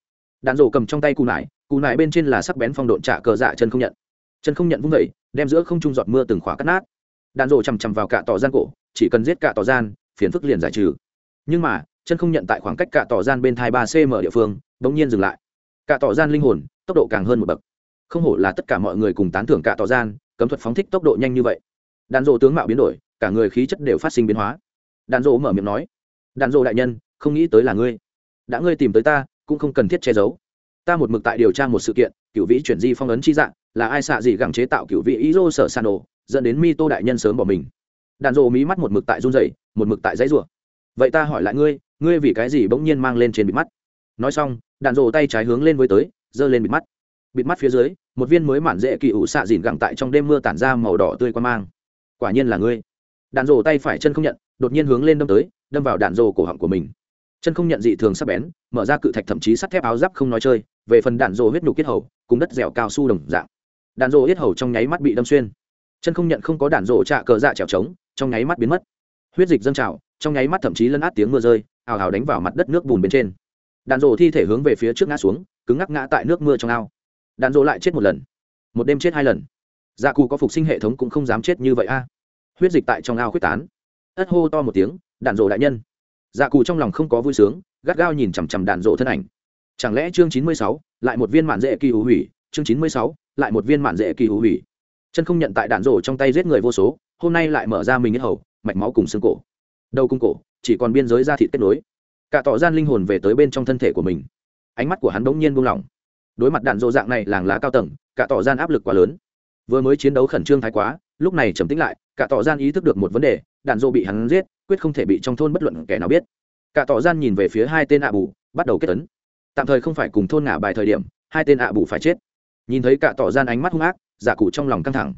Đạn rổ cầm trong tay cù nải cù nải bên trên là sắc bén phong độn trả cờ dạ chân không nhận. Chân không nhận vung vẩy đem giữa không trung giọt mưa từng khóa cắt nát. Đạn rổ chằm chằm vào cả tỏ gian cổ, chỉ cần giết cả tỏ gian, phiền phức liền giải trừ. Nhưng mà, chân không nhận tại khoảng cách cả tỏ gian bên thai ba cm địa phương, bỗng nhiên dừng lại. Cả tỏ gian linh hồn, tốc độ càng hơn một bậc. Không hổ là tất cả mọi người cùng tán thưởng cả tỏ gian, cấm thuật phóng thích tốc độ nhanh như vậy. Đạn rộ tướng mạo biến đổi, cả người khí chất đều phát sinh biến hóa. Đạn rộ mở miệng nói, đạn rộ đại nhân, không nghĩ tới là ngươi. Đã ngươi tìm tới ta, cũng không cần thiết che giấu. Ta một mực tại điều tra một sự kiện, cựu vĩ chuyển di phong ấn chi dạng là ai xạ gì gẳng chế tạo cựu vị ý rô sở sàn đồ, dẫn đến mi tô đại nhân sớm bỏ mình. Đàn rộ mí mắt một mực tại run rẩy, một mực tại dãy rủa. Vậy ta hỏi lại ngươi ngươi vì cái gì bỗng nhiên mang lên trên bịt mắt? Nói xong, đạn rộ tay trái hướng lên với tới, giơ lên bịt mắt. Bịt mắt phía dưới, một viên mới mản dễ kỳ ủ xạ dìn gẳng tại trong đêm mưa tản ra màu đỏ tươi quan mang. Quả nhiên là ngươi. Đạn rổ tay phải chân không nhận, đột nhiên hướng lên đâm tới, đâm vào đạn rổ cổ họng của mình. Chân không nhận dị thường sắc bén, mở ra cự thạch thậm chí sắt thép áo giáp không nói chơi, về phần đạn rổ huyết nhục kết hầu, cùng đất dẻo cao su đồng dạng đạn rộ yết hầu trong nháy mắt bị đâm xuyên. Chân không nhận không có đạn rộ trạ cờ dạ trèo trống, trong nháy mắt biến mất. Huyết dịch dâng trào, trong nháy mắt thậm chí lấn át tiếng mưa rơi, ào ào đánh vào mặt đất nước bùn bên trên. Đạn rộ thi thể hướng về phía trước ngã xuống, cứng ngắc ngã tại nước mưa trong ao. Đạn rộ lại chết một lần. Một đêm chết hai lần. Dạ cù có phục sinh hệ thống cũng không dám chết như vậy a. Huyết dịch tại trong ao khuyết tán. Ất hô to một tiếng, đạn rộ đại nhân. Dạ cù trong lòng không có vui sướng, gắt gao nhìn chằm chằm đạn rộ thân ảnh. Chẳng lẽ chương chín mươi sáu, lại một viên mạn dễ kỳ hữu hủy, chương chín mươi sáu lại một viên mạn dễ kỳ hữu hủy. Chân không nhận tại đạn rổ trong tay giết người vô số, hôm nay lại mở ra mình hết hầu, mạch máu cùng xương cổ. Đầu cung cổ, chỉ còn biên giới da thịt kết nối. Cả tỏ gian linh hồn về tới bên trong thân thể của mình. Ánh mắt của hắn bỗng nhiên buông lỏng. Đối mặt đạn rổ dạng này làng lá cao tầng, cả tỏ gian áp lực quá lớn. Vừa mới chiến đấu khẩn trương thái quá, lúc này trầm tĩnh lại, cả tỏ gian ý thức được một vấn đề, đạn dộ bị hắn giết, quyết không thể bị trong thôn bất luận kẻ nào biết. Cả tỏ gian nhìn về phía hai tên ạ bù, bắt đầu kết tấn. Tạm thời không phải cùng thôn ngả bài thời điểm, hai tên ạ bù phải chết nhìn thấy cả tỏ gian ánh mắt hung ác, giả cụ trong lòng căng thẳng.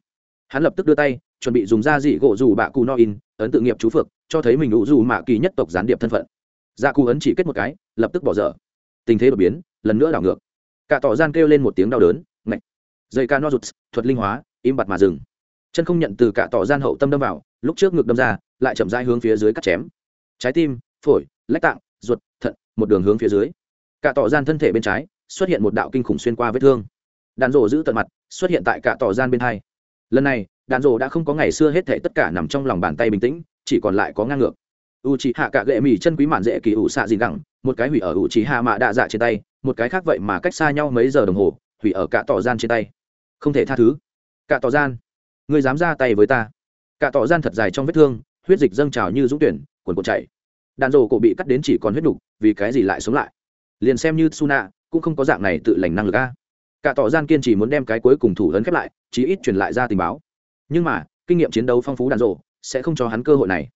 Hắn lập tức đưa tay, chuẩn bị dùng da dị gỗ dù bạ cụ no in, ấn tự nghiệp chú phược cho thấy mình đủ dù mạ kỳ nhất tộc gián điệp thân phận. Giả cụ ấn chỉ kết một cái, lập tức bỏ dở. Tình thế đột biến, lần nữa đảo ngược. Cả tỏ gian kêu lên một tiếng đau đớn, ngạch. Dây ca no rụt, thuật linh hóa, im bặt mà dừng. Chân không nhận từ cả tỏ gian hậu tâm đâm vào, lúc trước ngực đâm ra, lại chậm rãi hướng phía dưới cắt chém. Trái tim, phổi, lách tạng, ruột, thận, một đường hướng phía dưới. Cả tỏ gian thân thể bên trái, xuất hiện một đạo kinh khủng xuyên qua vết thương đàn rổ giữ tận mặt, xuất hiện tại cả tỏ gian bên hai. Lần này đàn rổ đã không có ngày xưa hết thể tất cả nằm trong lòng bàn tay bình tĩnh, chỉ còn lại có ngang ngược. U c hạ cả gệ mì chân quý mạn dễ kỳ ủ xạ gì gẳng, một cái hủy ở u c hạ mạ đạ dạ trên tay, một cái khác vậy mà cách xa nhau mấy giờ đồng hồ, hủy ở cả tỏ gian trên tay. Không thể tha thứ. Cả tỏ gian, ngươi dám ra tay với ta. Cả tỏ gian thật dài trong vết thương, huyết dịch dâng trào như dũng tuyển quần cuộn chảy. Đạn rổ cổ bị cắt đến chỉ còn huyết đục, vì cái gì lại sống lại? Liền xem như suna cũng không có dạng này tự lành năng lực a cả tỏ gian kiên trì muốn đem cái cuối cùng thủ lớn khép lại, chí ít truyền lại ra tình báo. Nhưng mà, kinh nghiệm chiến đấu phong phú đàn rộ, sẽ không cho hắn cơ hội này.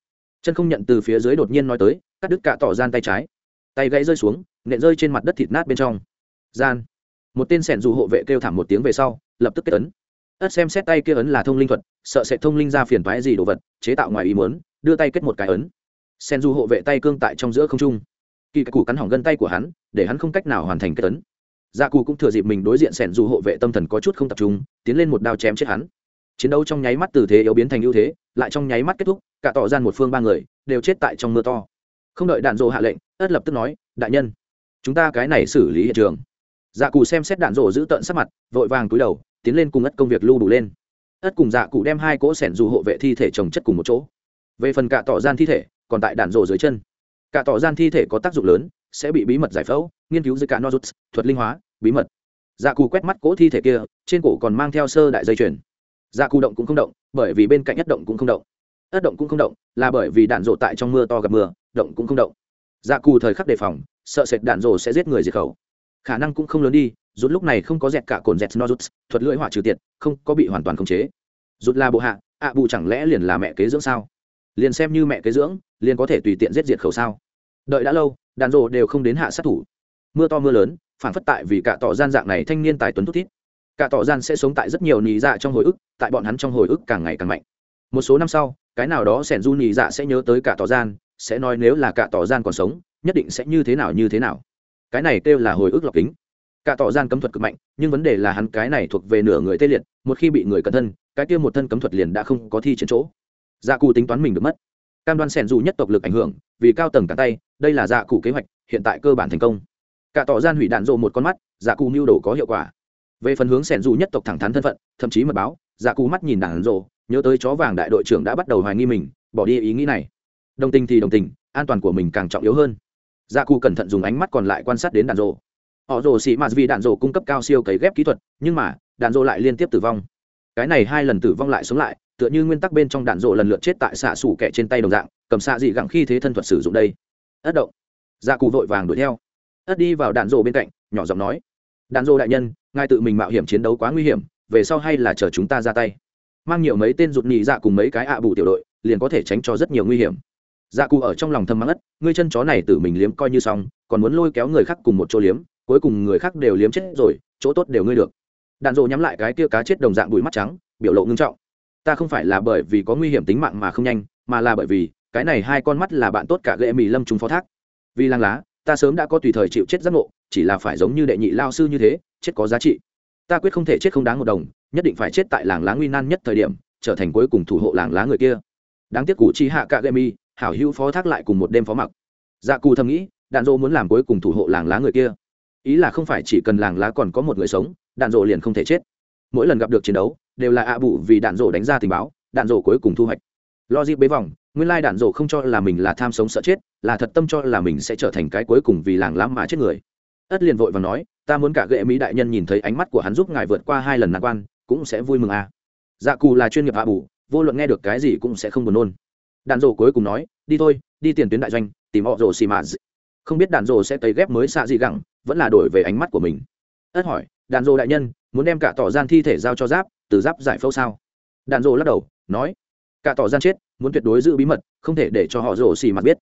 Chân không nhận từ phía dưới đột nhiên nói tới, cắt đứt cả tỏ gian tay trái. Tay gãy rơi xuống, nện rơi trên mặt đất thịt nát bên trong. Gian. Một tên sẻn dù hộ vệ kêu thảm một tiếng về sau, lập tức kết ấn. Ất xem xét tay kia ấn là thông linh thuật, sợ sẽ thông linh ra phiền thoái gì đồ vật, chế tạo ngoài ý muốn, đưa tay kết một cái ấn. Sen du hộ vệ tay cương tại trong giữa không trung. Kỳ cụ cắn hỏng gân tay của hắn, để hắn không cách nào hoàn thành kết ấn dạ cụ cũng thừa dịp mình đối diện sẻn dù hộ vệ tâm thần có chút không tập trung, tiến lên một đao chém chết hắn. Chiến đấu trong nháy mắt từ thế yếu biến thành ưu thế, lại trong nháy mắt kết thúc, cả tỏ gian một phương ba người đều chết tại trong mưa to. Không đợi đạn dộ hạ lệnh, ất lập tức nói, đại nhân, chúng ta cái này xử lý hiện trường. Dạ cụ xem xét đạn dộ giữ tợn sắc mặt, vội vàng túi đầu, tiến lên cùng ất công việc lưu đủ lên. Ất cùng dạ cụ đem hai cỗ sẻn dù hộ vệ thi thể trồng chất cùng một chỗ. Về phần cả tỏ gian thi thể, còn tại đạn rổ dưới chân. Cả tỏ gian thi thể có tác dụng lớn sẽ bị bí mật giải phẫu, nghiên cứu dưới cả nozuts, thuật linh hóa, bí mật. Dạ cù quét mắt cỗ thi thể kia, trên cổ còn mang theo sơ đại dây chuyền. Dạ cù động cũng không động, bởi vì bên cạnh ất động cũng không động. Ất động cũng không động, là bởi vì đạn rộ tại trong mưa to gặp mưa, động cũng không động. Dạ cù thời khắc đề phòng, sợ sệt đạn rộ sẽ giết người diệt khẩu. Khả năng cũng không lớn đi, rút lúc này không có dẹt cả cồn dẹt nozuts, thuật lưỡi hỏa trừ tiệt, không có bị hoàn toàn khống chế. Rút là bộ hạ, ạ bù chẳng lẽ liền là mẹ kế dưỡng sao? Liền xem như mẹ kế dưỡng, liền có thể tùy tiện giết diệt khẩu sao? Đợi đã lâu, đàn rộ đều không đến hạ sát thủ. Mưa to mưa lớn phản phất tại vì cả tỏ gian dạng này thanh niên tài tuấn thút thít. Cả tỏ gian sẽ sống tại rất nhiều nì dạ trong hồi ức, tại bọn hắn trong hồi ức càng ngày càng mạnh. Một số năm sau, cái nào đó sẻn du nì dạ sẽ nhớ tới cả tỏ gian, sẽ nói nếu là cả tỏ gian còn sống, nhất định sẽ như thế nào như thế nào. Cái này kêu là hồi ức lọc kính. Cả tỏ gian cấm thuật cực mạnh, nhưng vấn đề là hắn cái này thuộc về nửa người tê liệt, một khi bị người cẩn thân, cái kia một thân cấm thuật liền đã không có thi trên chỗ. Dạ cù tính toán mình được mất cam đoan sẻn dù nhất tộc lực ảnh hưởng, vì cao tầng cả tay, đây là dạ cụ kế hoạch, hiện tại cơ bản thành công. Cả tỏ gian hủy đạn rộ một con mắt dạ cụ mưu đồ có hiệu quả. Về phần hướng sẻn dù nhất tộc thẳng thắn thân phận, thậm chí mật báo dạ cụ mắt nhìn đạn rộ, nhớ tới chó vàng đại đội trưởng đã bắt đầu hoài nghi mình, bỏ đi ý nghĩ này. Đồng tình thì đồng tình, an toàn của mình càng trọng yếu hơn. Dạ cụ cẩn thận dùng ánh mắt còn lại quan sát đến đạn rộ. Họ rồ xị mạt vì đạn rộ cung cấp cao siêu cấy ghép kỹ thuật, nhưng mà, đạn rộ lại liên tiếp tử vong. Cái này hai lần tử vong lại sống lại tựa như nguyên tắc bên trong đạn rộ lần lượt chết tại xạ xủ kẻ trên tay đồng dạng, cầm xạ dị gặng khi thế thân thuật sử dụng đây. Ất động. Gia cụ vội vàng đuổi theo. Ất đi vào đạn rộ bên cạnh, nhỏ giọng nói. Đạn rộ đại nhân, ngài tự mình mạo hiểm chiến đấu quá nguy hiểm, về sau hay là chờ chúng ta ra tay. Mang nhiều mấy tên rụt nhị dạ cùng mấy cái ạ bù tiểu đội, liền có thể tránh cho rất nhiều nguy hiểm. Dạ cụ ở trong lòng thầm mắng ất, ngươi chân chó này tự mình liếm coi như xong, còn muốn lôi kéo người khác cùng một chỗ liếm, cuối cùng người khác đều liếm chết rồi, chỗ tốt đều ngươi được. Đạn rộ nhắm lại cái tia cá chết đồng dạng bụi mắt trắng, biểu lộ ngưng trọng ta không phải là bởi vì có nguy hiểm tính mạng mà không nhanh, mà là bởi vì, cái này hai con mắt là bạn tốt cả ghệ mì lâm chúng phó thác. Vì làng lá, ta sớm đã có tùy thời chịu chết giác ngộ, chỉ là phải giống như đệ nhị lao sư như thế, chết có giá trị. Ta quyết không thể chết không đáng một đồng, nhất định phải chết tại làng lá nguy nan nhất thời điểm, trở thành cuối cùng thủ hộ làng lá người kia. Đáng tiếc cụ chi hạ cả gậy mì, hảo hữu phó thác lại cùng một đêm phó mặc. Dạ cù thầm nghĩ, đạn dỗ muốn làm cuối cùng thủ hộ làng lá người kia. Ý là không phải chỉ cần làng lá còn có một người sống, đạn dỗ liền không thể chết. Mỗi lần gặp được chiến đấu đều là ạ bụ vì đạn rổ đánh ra tình báo, đạn rổ cuối cùng thu hoạch. Lo dịp bế vòng, nguyên lai đạn rổ không cho là mình là tham sống sợ chết, là thật tâm cho là mình sẽ trở thành cái cuối cùng vì làng lãm mà chết người. Ất liền vội và nói, ta muốn cả gệ mỹ đại nhân nhìn thấy ánh mắt của hắn giúp ngài vượt qua hai lần nạn quan, cũng sẽ vui mừng à. dạ cù là chuyên nghiệp hạ bù, vô luận nghe được cái gì cũng sẽ không buồn nôn. Đạn rổ cuối cùng nói, đi thôi, đi tiền tuyến đại doanh, tìm họ rổ xì mà không biết đạn rổ sẽ cấy ghép mới xạ gì gẳng, vẫn là đổi về ánh mắt của mình. Ất hỏi, đạn rổ đại nhân, muốn đem cả tỏ gian thi thể giao cho giáp từ giáp giải phẫu sao? Đạn dỗ lắc đầu, nói, cả tỏ gian chết, muốn tuyệt đối giữ bí mật, không thể để cho họ rồ xì mặt biết.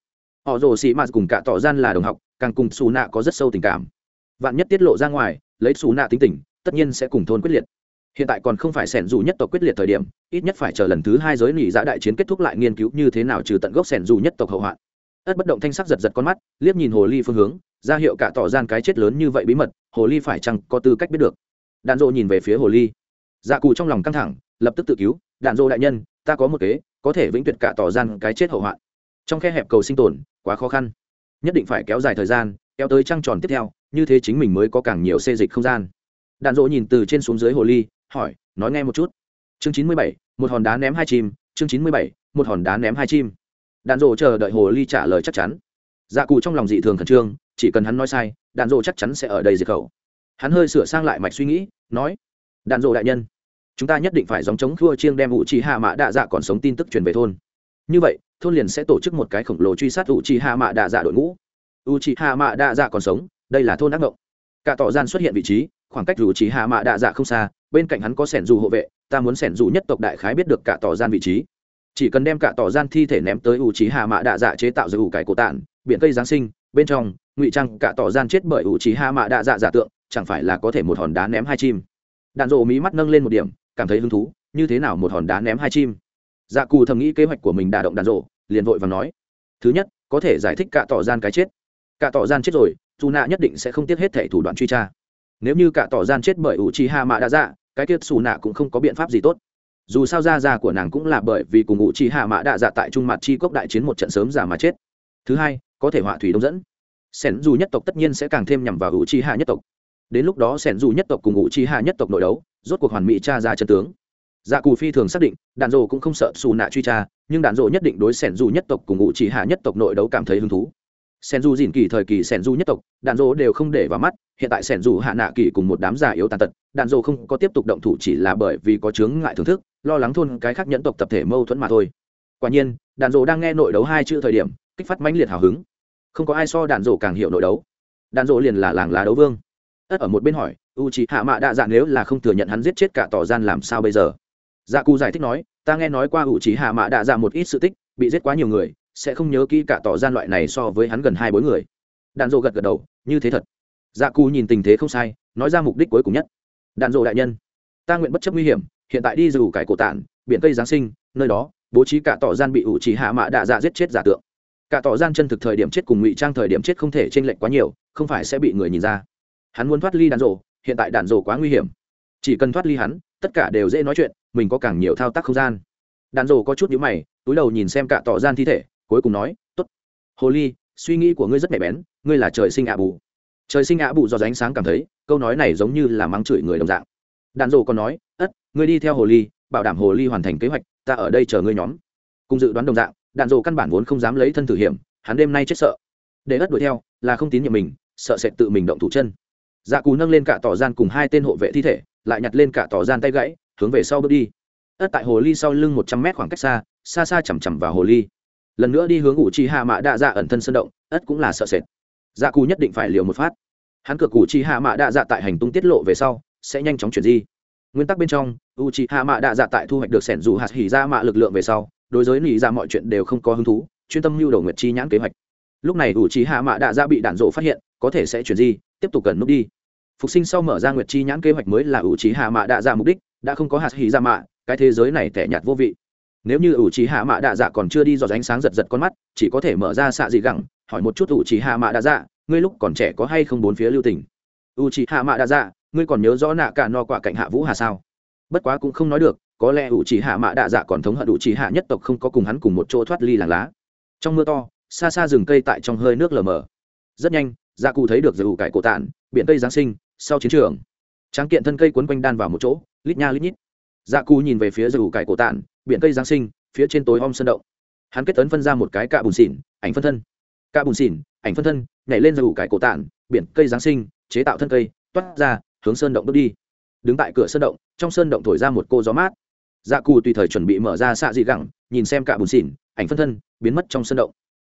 Họ rồ xì mặt cùng cả tỏ gian là đồng học, càng cùng xù nạ có rất sâu tình cảm. Vạn nhất tiết lộ ra ngoài, lấy xù nạ tính tình, tất nhiên sẽ cùng thôn quyết liệt. Hiện tại còn không phải sẻn dù nhất tộc quyết liệt thời điểm, ít nhất phải chờ lần thứ hai giới nỉ giã đại chiến kết thúc lại nghiên cứu như thế nào trừ tận gốc sẻn dù nhất tộc hậu hoạn. Ất bất động thanh sắc giật giật con mắt, liếc nhìn hồ ly phương hướng, ra hiệu cả tỏ gian cái chết lớn như vậy bí mật, hồ ly phải chăng có tư cách biết được? Đạn dộ nhìn về phía hồ ly dạ cụ trong lòng căng thẳng, lập tức tự cứu, đạn dô đại nhân, ta có một kế, có thể vĩnh tuyệt cả tỏ gian cái chết hậu hoạn. Trong khe hẹp cầu sinh tồn, quá khó khăn. Nhất định phải kéo dài thời gian, kéo tới trăng tròn tiếp theo, như thế chính mình mới có càng nhiều xê dịch không gian. Đạn Dỗ nhìn từ trên xuống dưới hồ ly, hỏi, nói nghe một chút. Chương chín mươi bảy, một hòn đá ném hai chim, chương chín mươi bảy, một hòn đá ném hai chim. Đạn Dỗ chờ đợi hồ ly trả lời chắc chắn. Dạ cụ trong lòng dị thường khẩn trương, chỉ cần hắn nói sai, đạn Dỗ chắc chắn sẽ ở đây diệt khẩu. Hắn hơi sửa sang lại mạch suy nghĩ, nói đạn dộ đại nhân. Chúng ta nhất định phải dòng chống khua chiêng đem ủ trì hạ mạ đạ dạ còn sống tin tức truyền về thôn. Như vậy, thôn liền sẽ tổ chức một cái khổng lồ truy sát ủ trì hạ mạ đạ dạ đội ngũ. Ủ trì hạ mạ đạ dạ còn sống, đây là thôn ác mộng cả tỏ gian xuất hiện vị trí, khoảng cách ủ trì hạ mạ đạ dạ không xa, bên cạnh hắn có sẻn dù hộ vệ, ta muốn sẻn dù nhất tộc đại khái biết được cả tỏ gian vị trí. Chỉ cần đem cả tỏ gian thi thể ném tới ủ trì hạ mạ đạ dạ chế tạo ra ủ cải cổ tản biển cây giáng sinh, bên trong, ngụy trang cả tỏ gian chết bởi ủ trì hạ mạ đạ dạ giả tượng, chẳng phải là có thể một hòn đá ném hai chim đạn rộ mí mắt nâng lên một điểm, cảm thấy hứng thú, như thế nào một hòn đá ném hai chim? Dạ cù thầm nghĩ kế hoạch của mình đả động đạn rộ, liền vội và nói. Thứ nhất, có thể giải thích cả tỏ gian cái chết. Cả tỏ gian chết rồi, dù nạ nhất định sẽ không tiếc hết thể thủ đoạn truy tra. Nếu như cả tỏ gian chết bởi ủ trì hạ mạ đã dạ cái tiết xù nạ cũng không có biện pháp gì tốt. Dù sao ra ra của nàng cũng là bởi vì cùng ủ trì hạ mạ đạ dạ tại trung mặt chi cốc đại chiến một trận sớm giả mà chết. Thứ hai, có thể họa thủy đông dẫn. Sẻn dù nhất tộc tất nhiên sẽ càng thêm nhằm vào ủ trì hạ nhất tộc đến lúc đó sẻn dù nhất tộc cùng ngụ chi hạ nhất tộc nội đấu, rốt cuộc hoàn mỹ tra ra chân tướng. Dạ cù phi thường xác định, đạn dộ cũng không sợ xù nạ truy tra, nhưng đạn dộ nhất định đối sẻn dù nhất tộc cùng ngụ chỉ hạ nhất tộc nội đấu cảm thấy hứng thú. Sen du dìn kỳ thời kỳ sen du nhất tộc, đạn dỗ đều không để vào mắt, hiện tại sen du hạ nạ kỳ cùng một đám già yếu tàn tật, đạn dỗ không có tiếp tục động thủ chỉ là bởi vì có chướng ngại thưởng thức, lo lắng thôn cái khác nhẫn tộc tập thể mâu thuẫn mà thôi. Quả nhiên, đạn dỗ đang nghe nội đấu hai chữ thời điểm, kích phát mãnh liệt hào hứng. Không có ai so đạn dỗ càng hiểu nội đấu. Đạn dỗ liền là làng lá đấu vương ất ở một bên hỏi u c hạ mạ đạ dạ nếu là không thừa nhận hắn giết chết cả tỏ gian làm sao bây giờ? Dạ cụ giải thích nói, ta nghe nói qua u c hạ mạ đạ dạ một ít sự tích, bị giết quá nhiều người, sẽ không nhớ kỹ cả tỏ gian loại này so với hắn gần hai bối người. Đạn dộ gật gật đầu, như thế thật. Dạ cụ nhìn tình thế không sai, nói ra mục đích cuối cùng nhất. Đạn dộ đại nhân, ta nguyện bất chấp nguy hiểm, hiện tại đi dù cải cổ tản, biển cây giáng sinh, nơi đó, bố trí cả tỏ gian bị ủ trì hạ mạ đạ dạ giết chết giả tượng. Cả tỏ gian chân thực thời điểm chết cùng ngụy trang thời điểm chết không thể t r ê n lệch quá nhiều, không phải sẽ bị người nhìn ra hắn muốn thoát ly đạn rổ, hiện tại đạn rổ quá nguy hiểm. Chỉ cần thoát ly hắn tất cả đều dễ nói chuyện mình có càng nhiều thao tác không gian. Đạn rổ có chút nhữ mày túi đầu nhìn xem cả tỏ gian thi thể cuối cùng nói t ố t hồ ly suy nghĩ của ngươi rất nhạy bén ngươi là trời sinh ạ bù. Trời sinh ạ bù do ánh sáng cảm thấy câu nói này giống như là mắng chửi người đồng dạng. Đàn rổ còn nói ất ngươi đi theo hồ ly bảo đảm hồ ly hoàn thành kế hoạch ta ở đây chờ ngươi nhóm. Cùng dự đoán đồng dạng đàn rổ căn bản vốn không dám lấy thân thử hiểm hắn đêm nay chết sợ. Để ất đuổi theo là không tín nhiệm mình sợ sẽ tự mình động thủ chân dạ cù nâng lên cả tỏ gian cùng hai tên hộ vệ thi thể, lại nhặt lên cả tỏ gian tay gãy, hướng về sau bước đi. Ất tại hồ ly sau lưng một trăm mét khoảng cách xa xa xa chằm chằm vào hồ ly. Lần nữa đi hướng ủ chi hạ mạ đạ dạ ẩn thân sơn động, ất cũng là sợ sệt. Dạ cù nhất định phải liều một phát. Hắn cược ủ chi hạ mạ đạ dạ tại hành tung tiết lộ về sau, sẽ nhanh chóng chuyển di. Nguyên tắc bên trong u chi hạ mạ đạ dạ tại thu hoạch được sẻn dù hạt hỉ ra mạ lực lượng về sau, đối với nỉ ra dạ mọi chuyện đều không có hứng thú, chuyên tâm lưu đầu nguyệt chi nhãn kế hoạch. Lúc này u chi hạ mạ đạ dạ bị đạn rộ phát hiện, có thể sẽ chuyển di, tiếp tục cần núp đi phục sinh sau mở ra nguyệt chi nhãn kế hoạch mới là ủ trí hạ mạ đạ dạ mục đích, đã không có hạt hỉ ra mạ, cái thế giới này tẻ nhạt vô vị. Nếu như ủ trí hạ mạ đạ dạ còn chưa đi dò ánh sáng giật giật con mắt, chỉ có thể mở ra xạ dị gẳng, hỏi một chút ủ trí hạ mạ đạ dạ ngươi lúc còn trẻ có hay không bốn phía lưu tình? Ủ trí hạ mạ đạ dạ ngươi còn nhớ rõ nạ cả no quả cạnh hạ vũ hà sao? Bất quá cũng không nói được, có lẽ ủ trí hạ mạ đạ dạ còn thống hận ủ trí hạ nhất tộc không có cùng hắn cùng một chỗ thoát ly làng lá. Trong mưa to, xa xa rừng cây tại trong hơi nước lờ mờ. Rất nhanh Gia cụ thấy được dạ giữ ủ cải cổ tản, biển cây giáng sinh sau chiến trường. Tráng kiện thân cây quấn quanh đan vào một chỗ, lít nha lít nhít. Dạ cù nhìn về phía giải cải cổ tản, biển cây giáng sinh, phía trên tối om sơn động. Hắn kết tấn phân ra một cái cạ bùn xỉn, ảnh phân thân. Cạ bùn xỉn, ảnh phân thân, nhảy lên dù cải cổ tản, biển cây giáng sinh, chế tạo thân cây, toát ra, hướng sơn động bước đi. Đứng tại cửa sơn động, trong sơn động thổi ra một cô gió mát. Dạ cù tùy thời chuẩn bị mở ra xạ dị gẳng, nhìn xem cạ bùn xỉn, ảnh phân thân, biến mất trong sơn động.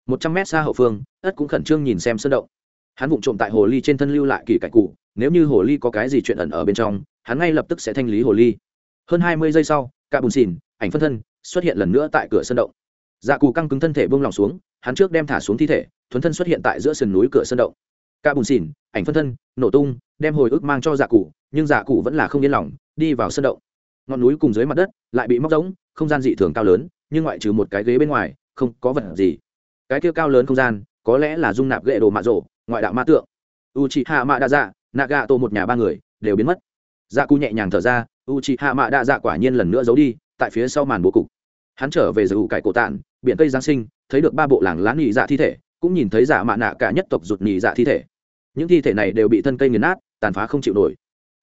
Một trăm mét xa hậu phương, ất cũng khẩn trương nhìn xem sơn động. Hắn vụng trộm tại hồ ly trên thân lưu lại kỳ cải cụ nếu như hồ ly có cái gì chuyện ẩn ở bên trong, hắn ngay lập tức sẽ thanh lý hồ ly. Hơn hai mươi giây sau, Cả bùn xỉn, ảnh phân thân, xuất hiện lần nữa tại cửa sân động. Dạ cù căng cứng thân thể bông lòng xuống, hắn trước đem thả xuống thi thể, thuấn thân xuất hiện tại giữa sườn núi cửa sân động. Cả bùn xỉn, ảnh phân thân, nổ tung, đem hồi ức mang cho dạ cụ nhưng dạ cụ vẫn là không yên lòng, đi vào sân động. Ngọn núi cùng dưới mặt đất lại bị móc rỗng, không gian dị thường cao lớn, nhưng ngoại trừ một cái ghế bên ngoài, không có vật gì. Cái kia cao lớn không gian, có lẽ là dung nạp gậy đồ mạ rổ, ngoại đạo ma tượng. U chị hạ mạ đa dạ nạ gạ tổ một nhà ba người đều biến mất. Dạ cụ nhẹ nhàng thở ra u chị hạ mạ đa dạ quả nhiên lần nữa giấu đi, tại phía sau màn bố cục. Hắn trở về giữ cải cổ tản biển cây giáng sinh, thấy được ba bộ làng lá nghỉ dạ thi thể, cũng nhìn thấy giả mạ nạ cả nhất tộc rụt nghỉ dạ thi thể. Những thi thể này đều bị thân cây nghiền nát, tàn phá không chịu nổi.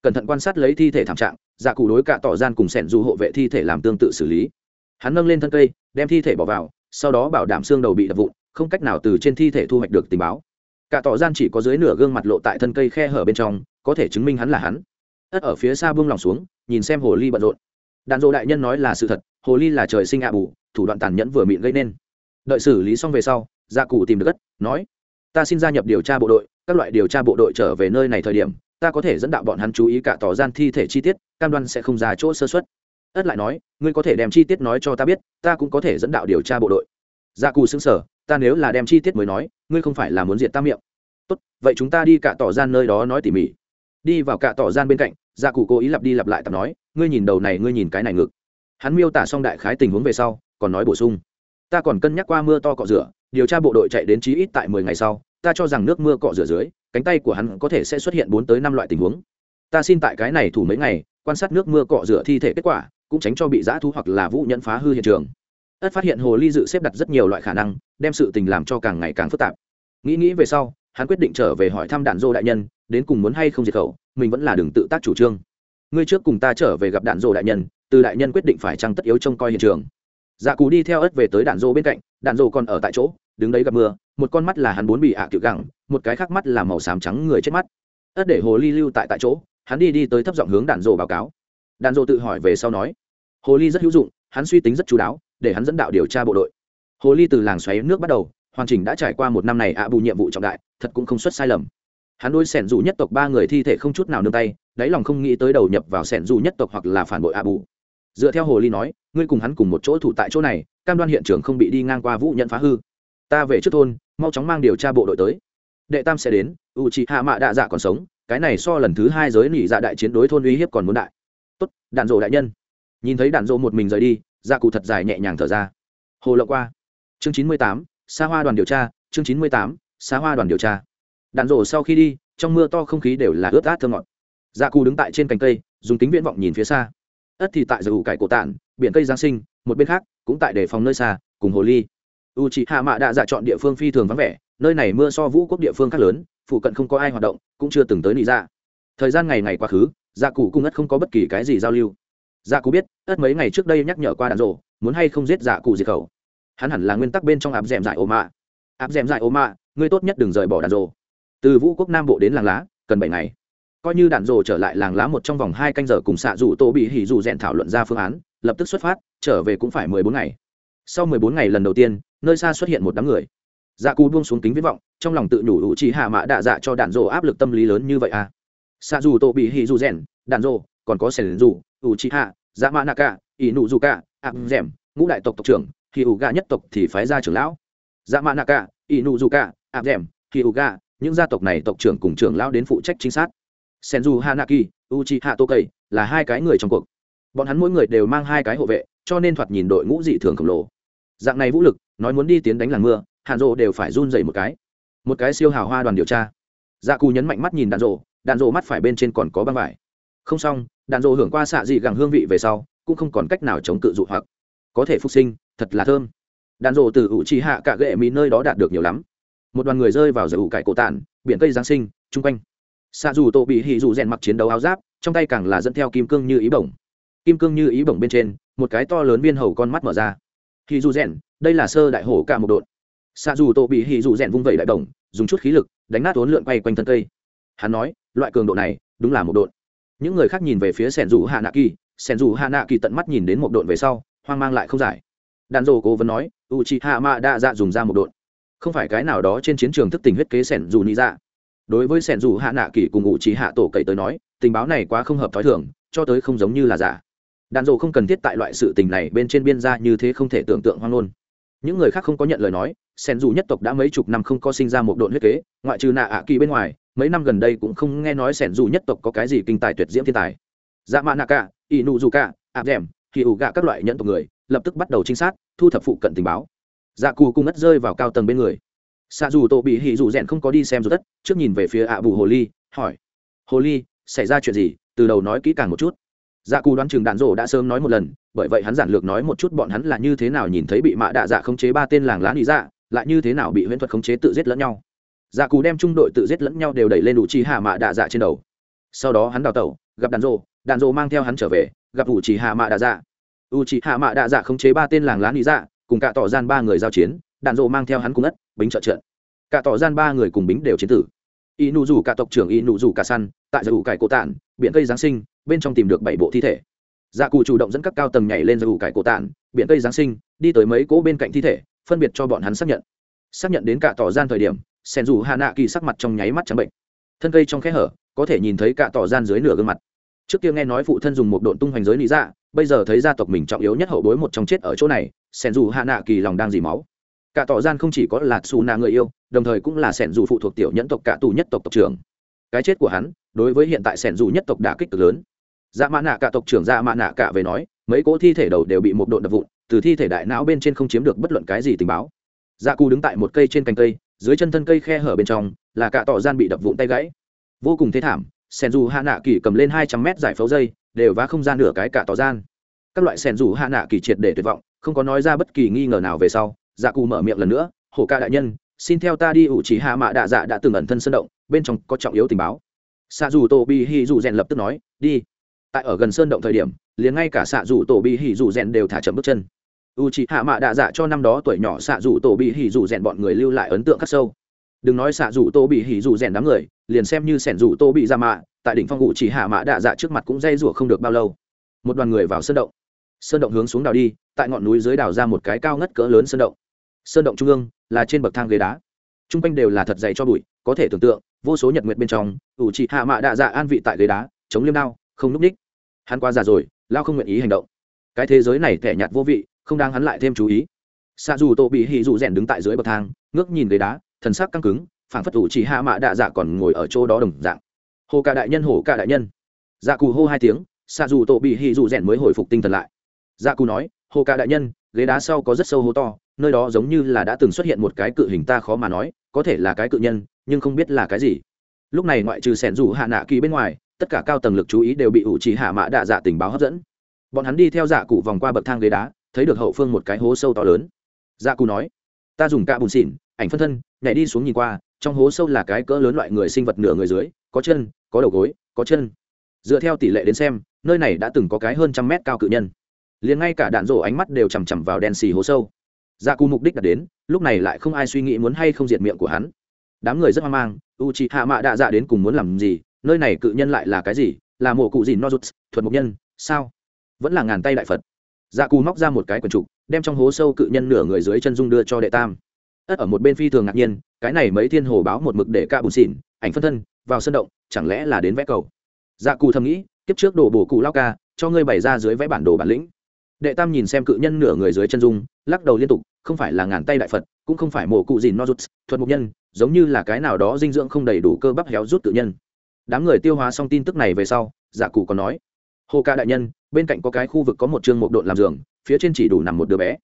Cẩn thận quan sát lấy thi thể thảm trạng dạ cụ đối cả tỏ gian cùng sẻn du hộ vệ thi thể làm tương tự xử lý. Hắn nâng lên thân cây, đem thi thể bỏ vào, sau đó bảo đảm xương đầu bị đập vụn, không cách nào từ trên thi thể thu hoạch được tình báo cả tỏ gian chỉ có dưới nửa gương mặt lộ tại thân cây khe hở bên trong, có thể chứng minh hắn là hắn. Ất ở phía xa buông lòng xuống, nhìn xem hồ ly bận rộn. Đàn dỗ đại nhân nói là sự thật, hồ ly là trời sinh ạ bù, thủ đoạn tàn nhẫn vừa mịn gây nên. Đợi xử lý xong về sau dạ gia cụ tìm được đất nói, ta xin gia nhập điều tra bộ đội, các loại điều tra bộ đội trở về nơi này thời điểm, ta có thể dẫn đạo bọn hắn chú ý cả tỏ gian thi thể chi tiết, cam đoan sẽ không ra chỗ sơ xuất ất lại nói, ngươi có thể đem chi tiết nói cho ta biết, ta cũng có thể dẫn đạo điều tra bộ đội. Dạ gia cù xứng sở ta nếu là đem chi tiết mới nói, ngươi không phải là muốn diện ta miệng. Tốt, vậy chúng ta đi cả tỏ gian nơi đó nói tỉ mỉ. Đi vào cả tỏ gian bên cạnh dạ gia cụ cố ý lặp đi lặp lại tập nói, ngươi nhìn đầu này, ngươi nhìn cái này ngực. Hắn miêu tả xong đại khái tình huống về sau, còn nói bổ sung. Ta còn cân nhắc qua mưa to cọ rửa, điều tra bộ đội chạy đến chí ít tại mười ngày sau, ta cho rằng nước mưa cọ rửa dưới, cánh tay của hắn có thể sẽ xuất hiện bốn tới năm loại tình huống. Ta xin tại cái này thủ mấy ngày, quan sát nước mưa cọ rửa thi thể kết quả, cũng tránh cho bị giã thu hoặc là vũ nhẫn phá hư hiện trường ất phát hiện hồ ly dự xếp đặt rất nhiều loại khả năng, đem sự tình làm cho càng ngày càng phức tạp. Nghĩ nghĩ về sau, hắn quyết định trở về hỏi thăm đạn dô đại nhân, đến cùng muốn hay không diệt khẩu, mình vẫn là đường tự tác chủ trương. Ngươi trước cùng ta trở về gặp đạn dô đại nhân, từ đại nhân quyết định phải trăng tất yếu trông coi hiện trường. Dạ cù đi theo ất về tới đạn dô bên cạnh, đạn dô còn ở tại chỗ, đứng đấy gặp mưa, một con mắt là hắn bốn bị ạ à cựu gẳng, một cái khác mắt là màu xám trắng người chết mắt. Ất để hồ ly lưu tại tại chỗ, hắn đi đi tới thấp giọng hướng đạn dô báo cáo. Đạn dô tự hỏi về sau nói, hồ ly rất hữu dụng, hắn suy tính rất chú đáo để hắn dẫn đạo điều tra bộ đội. Hồ ly từ làng xoáy nước bắt đầu, hoàn chỉnh đã trải qua một năm này ạ bù nhiệm vụ trọng đại, thật cũng không xuất sai lầm. Hắn đôi sẻn dù nhất tộc ba người thi thể không chút nào nương tay, đáy lòng không nghĩ tới đầu nhập vào sẻn dù nhất tộc hoặc là phản bội ạ bù. Dựa theo hồ ly nói, ngươi cùng hắn cùng một chỗ thủ tại chỗ này, cam đoan hiện trường không bị đi ngang qua vũ nhận phá hư. Ta về trước thôn, mau chóng mang điều tra bộ đội tới. Đệ tam sẽ đến u chị hạ mạ đạ dạ còn sống, cái này so lần thứ hai giới nỉ dạ đại chiến đối thôn uy hiếp còn muốn đại. Tốt, đạn dộ đại nhân. Nhìn thấy đạn dộ một mình rời đi dạ cụ thật dài nhẹ nhàng thở ra. Hồ lộ qua. Chương chín mươi tám xa hoa đoàn điều tra, chương chín mươi tám xa hoa đoàn điều tra. Đạn rổ sau khi đi, trong mưa to không khí đều là ướt át thơ ngọt. Dạ cụ đứng tại trên cành cây, dùng kính viễn vọng nhìn phía xa. Ất thì tại giờ ủ cải cổ tản biển cây giáng sinh, một bên khác, cũng tại đề phòng nơi xa, cùng hồ ly. U chị hạ mạ đã dạ chọn địa phương phi thường vắng vẻ, nơi này mưa so vũ quốc địa phương khác lớn, phụ cận không có ai hoạt động, cũng chưa từng tới nị dạ. Thời gian ngày ngày quá khứ dạ cụ cung ất không có bất kỳ cái gì giao lưu dạ cụ biết, ất mấy ngày trước đây nhắc nhở qua đàn rộ muốn hay không giết dạ cụ diệt khẩu. Hắn hẳn là nguyên tắc bên trong áp d ẻ m dại ô mạ. Áp d ẻ m dại ô mạ, ngươi tốt nhất đừng rời bỏ đàn rộ từ vũ quốc nam bộ đến làng lá, cần bảy ngày. Coi như đạn rộ trở lại làng lá một trong vòng hai canh giờ cùng xạ rủ tô bị hỉ dù rèn thảo luận ra phương án, lập tức xuất phát, trở về cũng phải mười bốn ngày. Sau mười bốn ngày lần đầu tiên, nơi xa xuất hiện một đám người. Dạ cù buông xuống kính viết vọng, trong lòng tự nhủ ủ chỉ hạ mã đạ dạ cho đạn rộ áp lực tâm lý lớn như vậy à. Xạ dù tô bị hỉ dù rèn đạn rộ còn có sẻn dù ủ chỉ hạ dạ mã nạ cả ỷ nụ dù cả ạc rèm ngũ đại tộc tộc trưởng thì ủ gà nhất tộc thì phái ra trưởng lão. Dạ mã nạ cả ỷ nụ dù cả ạc rèm thì ủ gà những gia tộc này tộc trưởng cùng trưởng lão đến phụ trách chính sát. Senju hanaki, uchiha cây là hai cái người trong cuộc. Bọn hắn mỗi người đều mang hai cái hộ vệ, cho nên thoạt nhìn đội ngũ dị thường khổng lồ. Dạng này vũ lực, nói muốn đi tiến đánh làng mưa, hàn rộ đều phải run dày một cái. Một cái siêu hào hoa đoàn điều tra. Dạ cù nhấn mạnh mắt nhìn đạn rộ đạn rộ mắt phải bên trên còn có băng vải không xong đàn rộ hưởng qua xạ dị gẳng hương vị về sau, cũng không còn cách nào chống cự dụ hoặc. Có thể phục sinh, thật là thơm. Đàn rộ từ ủ trì hạ cả gệ mỹ nơi đó đạt được nhiều lắm. Một đoàn người rơi vào giải ủ cải cổ tản, biển cây giáng sinh, chung quanh. Xạ dù tổ bị hỉ dù rèn mặc chiến đấu áo giáp, trong tay càng là dẫn theo kim cương như ý bổng. Kim cương như ý bổng bên trên, một cái to lớn viên hầu con mắt mở ra. Hỉ dù rèn, đây là sơ đại hổ cả một đội xạ dù tổ bị hỉ dù rèn vung vẩy đại bổng, dùng chút khí lực, đánh nát ốn lượn quay quanh thân cây. Hắn nói, loại cường độ này, đúng là một đội những người khác nhìn về phía sẻn dù hạ nạ kỳ sẻn dù hạ nạ kỳ tận mắt nhìn đến một độn về sau, hoang mang lại không giải. Đàn rồ cố vấn nói u chi hạ mạ đa dạ dùng ra một độn. Không phải cái nào đó trên chiến trường thức tình huyết kế sẻn dù ni dạ. Đối với sẻn dù hạ nạ kỳ cùng ngụ chi hạ tổ cậy tới nói, tình báo này quá không hợp t h i thường, cho tới không giống như là giả. Đàn dộ không cần thiết tại loại sự tình này bên trên biên gia như thế không thể tưởng tượng hoang ngôn những người khác không có nhận lời nói, sẻn dù nhất tộc đã mấy chục năm không có sinh ra một độn huyết kế, ngoại trừ nạ ạ kỳ bên ngoài mấy năm gần đây cũng không nghe nói sẻn dù nhất tộc có cái gì kinh tài tuyệt diễm thiên tài. Dạ mạ nạ cả, ỷ nụ dù cả áp rèm thì ủ gạ các loại nhận tộc người, lập tức bắt đầu trinh sát, thu thập phụ cận tình báo. Dạ cù cung ngất rơi vào cao tầng bên người. Xạ dù tổ bị hỉ dù rèn không có đi xem dù đất, trước nhìn về phía ạ bù hồ ly, hỏi, hồ ly, xảy ra chuyện gì? Từ đầu nói kỹ càng một chút. Dạ cù đoán chừng đạn rổ đã sớm nói một lần, bởi vậy hắn giản lược nói một chút bọn hắn là như thế nào nhìn thấy bị mạ đạ dạ khống chế ba tên làng lá lý dạ lại như thế nào bị huyễn thuật khống chế tự giết lẫn nhau dạ cù đem trung đội tự giết lẫn nhau đều đẩy lên đủ chi hạ mạ đạ dạ trên đầu. Sau đó hắn đào tẩu, gặp đàn rổ đàn rổ mang theo hắn trở về, gặp ủ chỉ hạ mạ đạ dạ. U chỉ hạ mạ đạ dạ khống chế ba tên làng lá lý dạ cùng cả tỏ gian ba người giao chiến, Đàn rổ mang theo hắn cùng ất, bính trợ trận. Cả tỏ gian ba người cùng bính đều chiến tử. Y nụ rủ cả tộc trưởng y nụ rủ cả săn, tại giải ủ cải cổ tản, biển cây giáng sinh, bên trong tìm được bảy bộ thi thể. Dạ cụ chủ động dẫn các cao tầng nhảy lên ra ủ cải cổ tản, biển cây giáng sinh, đi tới mấy cỗ bên cạnh thi thể, phân biệt cho bọn hắn xác nhận. Xác nhận đến cả tỏ gian thời điểm sen dù hạ nạ kỳ sắc mặt trong nháy mắt trắng bệnh. Thân cây trong khe hở, có thể nhìn thấy cả tỏ gian dưới nửa gương mặt. Trước kia nghe nói phụ thân dùng một độn tung hoành giới lý dạ bây giờ thấy gia tộc mình trọng yếu nhất hậu bối một trong chết ở chỗ này, sen dù hạ nạ kỳ lòng đang dì máu. Cả tỏ gian không chỉ có là xù nạ người yêu, đồng thời cũng là sẻn dù phụ thuộc tiểu nhẫn tộc cả tù nhất tộc tộc trưởng. Cái chết của hắn, đối với hiện tại sẻn dù nhất tộc đã kích cực lớn. Dạ mã nạ cả tộc trưởng dạ mã nạ cả về nói, mấy cỗ thi thể đầu đều bị một độn đập vụn, từ thi thể đại não bên trên không chiếm được bất luận cái gì tình báo. Dạ cù đứng tại một cây trên cành cây dưới chân thân cây khe hở bên trong, là cả tỏ gian bị đập vụn tay gãy. Vô cùng thế thảm sẻn dù hạ nạ kỳ cầm lên hai trăm mét giải phẫu dây, đều vá không gian nửa cái cả tỏ gian. Các loại sẻn dù hạ nạ kỳ triệt để tuyệt vọng, không có nói ra bất kỳ nghi ngờ nào về sau dạ cù mở miệng lần nữa hổ ca đại nhân, xin theo ta đi ủ chỉ hạ mạ đạ dạ đã từng ẩn thân sân động, bên trong có trọng yếu tình báo. Xạ dù tổ bi hi dù rèn lập tức nói, đi. Tại ở gần sơn động thời điểm, liền ngay cả xạ dù tổ bi Hỉ dù rèn đều thả chậm bước chân u chỉ hạ mạ đạ dạ cho năm đó tuổi nhỏ xạ dù tổ bị hỉ dù rèn bọn người lưu lại ấn tượng khắc sâu. Đừng nói xạ dù tô bị hỉ dù rèn đám người, liền xem như sẻn dù tô bị ra mạ, tại đỉnh phong ngụ chỉ hạ mạ đạ dạ trước mặt cũng dây rủa không được bao lâu. Một đoàn người vào sơn động. Sơn động hướng xuống đào đi, tại ngọn núi dưới đào ra một cái cao ngất cỡ lớn sơn động. Sơn động trung ương là trên bậc thang ghế đá. T r u n g quanh đều là thật dày cho bụi, có thể tưởng tượng, vô số nhật nguyệt bên trong ủ trị hạ mạ đạ dạ an vị tại ghế đá, chống liêm đao, không núp ních. Hắn qua già rồi, lao không nguyện ý hành động. Cái thế giới này thẻ nhạt vô vị không đáng hắn lại thêm chú ý. Xa dù tô bị hì dù rèn đứng tại dưới bậc thang, ngước nhìn ghế đá, thần sắc căng cứng phản phất thủ chỉ hạ mạ đạ dạ còn ngồi ở chỗ đó đồng dạng. Hồ ca đại nhân, hồ ca đại nhân. Dạ cù hô hai tiếng xa dù tô bị hì dù rèn mới hồi phục tinh thần lại. Dạ cù nói, hồ ca đại nhân, ghế đá sau có rất sâu hố to, nơi đó giống như là đã từng xuất hiện một cái cự hình ta khó mà nói, có thể là cái cự nhân, nhưng không biết là cái gì. Lúc này ngoại trừ sẻn rủ hạ nạ kỳ bên ngoài, tất cả cao tầng lực chú ý đều bị ủ trì hạ Mạ đạ dạ tình báo hấp dẫn. Bọn hắn đi theo dạ cụ vòng qua bậc thang ghế đá thấy được hậu phương một cái hố sâu to lớn. Dạ cù nói, ta dùng cạ bùn xỉn, ảnh phân thân, nhảy đi xuống nhìn qua, trong hố sâu là cái cỡ lớn loại người sinh vật nửa người dưới, có chân, có đầu gối, có chân. Dựa theo tỷ lệ đến xem, nơi này đã từng có cái hơn trăm mét cao cự nhân. Liền ngay cả đạn rổ ánh mắt đều chằm chằm vào đen xì hố sâu. Ra cù mục đích đã đến, lúc này lại không ai suy nghĩ muốn hay không diệt miệng của hắn. Đám người rất hoang mang u c h hạ mạ đạ dạ đến cùng muốn làm gì, nơi này cự nhân lại là cái gì? Là mộ cụ gì no rút thuật mục nhân, sao? Vẫn là ngàn tay đại phật dạ cù móc ra một cái quần trục, đem trong hố sâu cự nhân nửa người dưới chân dung đưa cho đệ tam. Ất ở một bên phi thường ngạc nhiên, cái này mấy thiên hồ báo một mực để ca bùn xỉn, ảnh phân thân, vào sân động, chẳng lẽ là đến vẽ cầu? Dạ cù thầm nghĩ, kiếp trước đổ bổ cụ lao ca, cho ngươi bày ra dưới vẽ bản đồ bản lĩnh. Đệ tam nhìn xem cự nhân nửa người dưới chân dung, lắc đầu liên tục, không phải là ngàn tay đại phật, cũng không phải mổ cụ gì no rút thuật mục nhân, giống như là cái nào đó dinh dưỡng không đầy đủ cơ bắp héo rút tự nhân. Đám người tiêu hóa xong tin tức này về sau dạ giả cụ còn nói, hồ ca đại nhân bên cạnh có cái khu vực có một chương một độn làm giường, phía trên chỉ đủ nằm một đứa bé.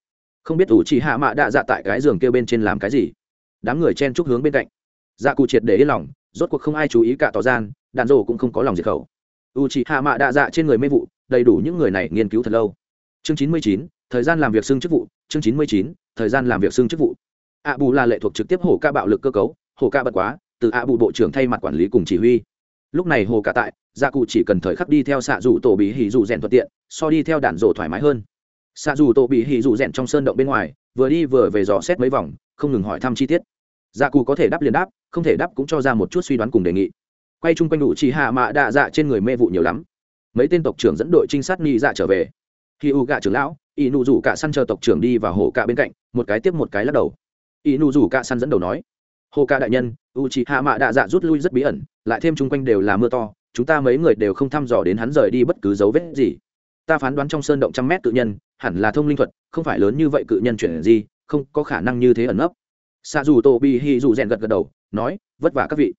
Không biết ủ chỉ hạ mạ đạ dạ tại cái giường kêu bên trên làm cái gì. Đám người chen chúc hướng bên cạnh. Dạ cụ triệt để yên lòng, rốt cuộc không ai chú ý cả tỏ gian đàn rổ cũng không có lòng diệt khẩu. U chỉ hạ mạ đạ dạ trên người mê vụ, đầy đủ những người này nghiên cứu thật lâu. Chương chín mươi chín, thời gian làm việc xưng chức vụ, chương chín mươi chín, thời gian làm việc xưng chức vụ. Ạ bù là lệ thuộc trực tiếp hổ ca bạo lực cơ cấu hổ ca bật quá, từ ạ bù bộ trưởng thay mặt quản lý cùng chỉ huy. Lúc này hồ cả tại gia cụ chỉ cần thời khắc đi theo xạ dù tổ bị hỉ dù rèn thuận tiện, so đi theo đạn rổ thoải mái hơn. Xạ dù tổ bị hỉ dù rèn trong sơn động bên ngoài, vừa đi vừa về dò xét mấy vòng, không ngừng hỏi thăm chi tiết. Gia cụ có thể đáp liền đáp, không thể đáp cũng cho ra một chút suy đoán cùng đề nghị. Quay chung quanh đủ chỉ hạ mạ đạ dạ trên người mê vụ nhiều lắm. Mấy tên tộc trưởng dẫn đội trinh sát nghi dạ trở về. Khi u gạ trưởng lão y nụ rủ cả săn chờ tộc trưởng đi vào hồ cạ bên cạnh, một cái tiếp một cái lắc đầu. Y nụ rủ cả săn dẫn đầu nói, hồ cạ đại nhân u c hạ mạ đạ dạ rút lui rất bí ẩn, lại thêm chung quanh đều là mưa to chúng ta mấy người đều không thăm dò đến hắn rời đi bất cứ dấu vết gì. Ta phán đoán trong sơn động trăm mét cự nhân, hẳn là thông linh thuật, không phải lớn như vậy cự nhân chuyển gì không có khả năng như thế ẩn nấp. Xa dù tô bi hi dù rèn gật gật đầu, nói, vất vả các vị.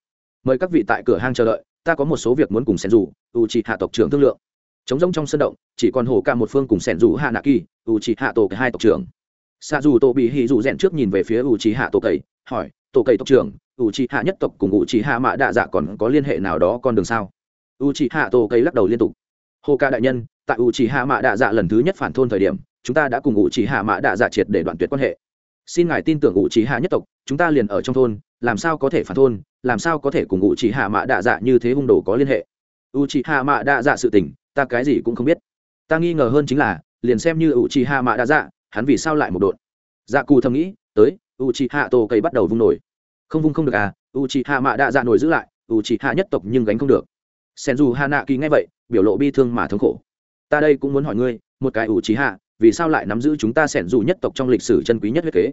Mời các vị tại cửa hang chờ đợi, ta có một số việc muốn cùng xen dù u c hạ tộc trưởng thương lượng. Chống rông trong sân động, chỉ còn hổ ca một phương cùng sẻn dù hạ nạ kỳ u trí hạ tổ hai tộc trưởng. Xa dù Tô bị hì dù rèn trước nhìn về phía u trí hạ tổ cầy, hỏi, tổ cầy tộc trưởng u trí hạ nhất tộc cùng u trí hạ mạ đạ dạ còn có liên hệ nào đó con đường sao? U trí hạ tổ cầy lắc đầu liên tục. Hồ ca đại nhân, tại u trí hạ mạ đạ dạ lần thứ nhất phản thôn thời điểm, chúng ta đã cùng u trí hạ mạ đạ dạ triệt để đoạn tuyệt quan hệ. Xin ngài tin tưởng u trí hạ nhất tộc, chúng ta liền ở trong thôn, làm sao có thể phản thôn, làm sao có thể cùng u trí hạ mạ đạ dạ như thế hung đồ có liên hệ. U trí hạ mạ đạ dạ sự tình, ta cái gì cũng không biết. Ta nghi ngờ hơn chính là, liền xem như u chi hạ mạ đạ dạ hắn vì sao lại một đột dạ cù thầm nghĩ, tới u chi hạ tổ cây bắt đầu vung nổi. Không vung không được à u chi hạ mạ đạ dạ nổi giữ lại u chi hạ nhất tộc nhưng gánh không được sen dù hạ nạ kỳ ngay vậy, biểu lộ bi thương mà thống khổ. Ta đây cũng muốn hỏi ngươi, một cái ủ trí hạ vì sao lại nắm giữ chúng ta sẻn dù nhất tộc trong lịch sử chân quý nhất huyết kế?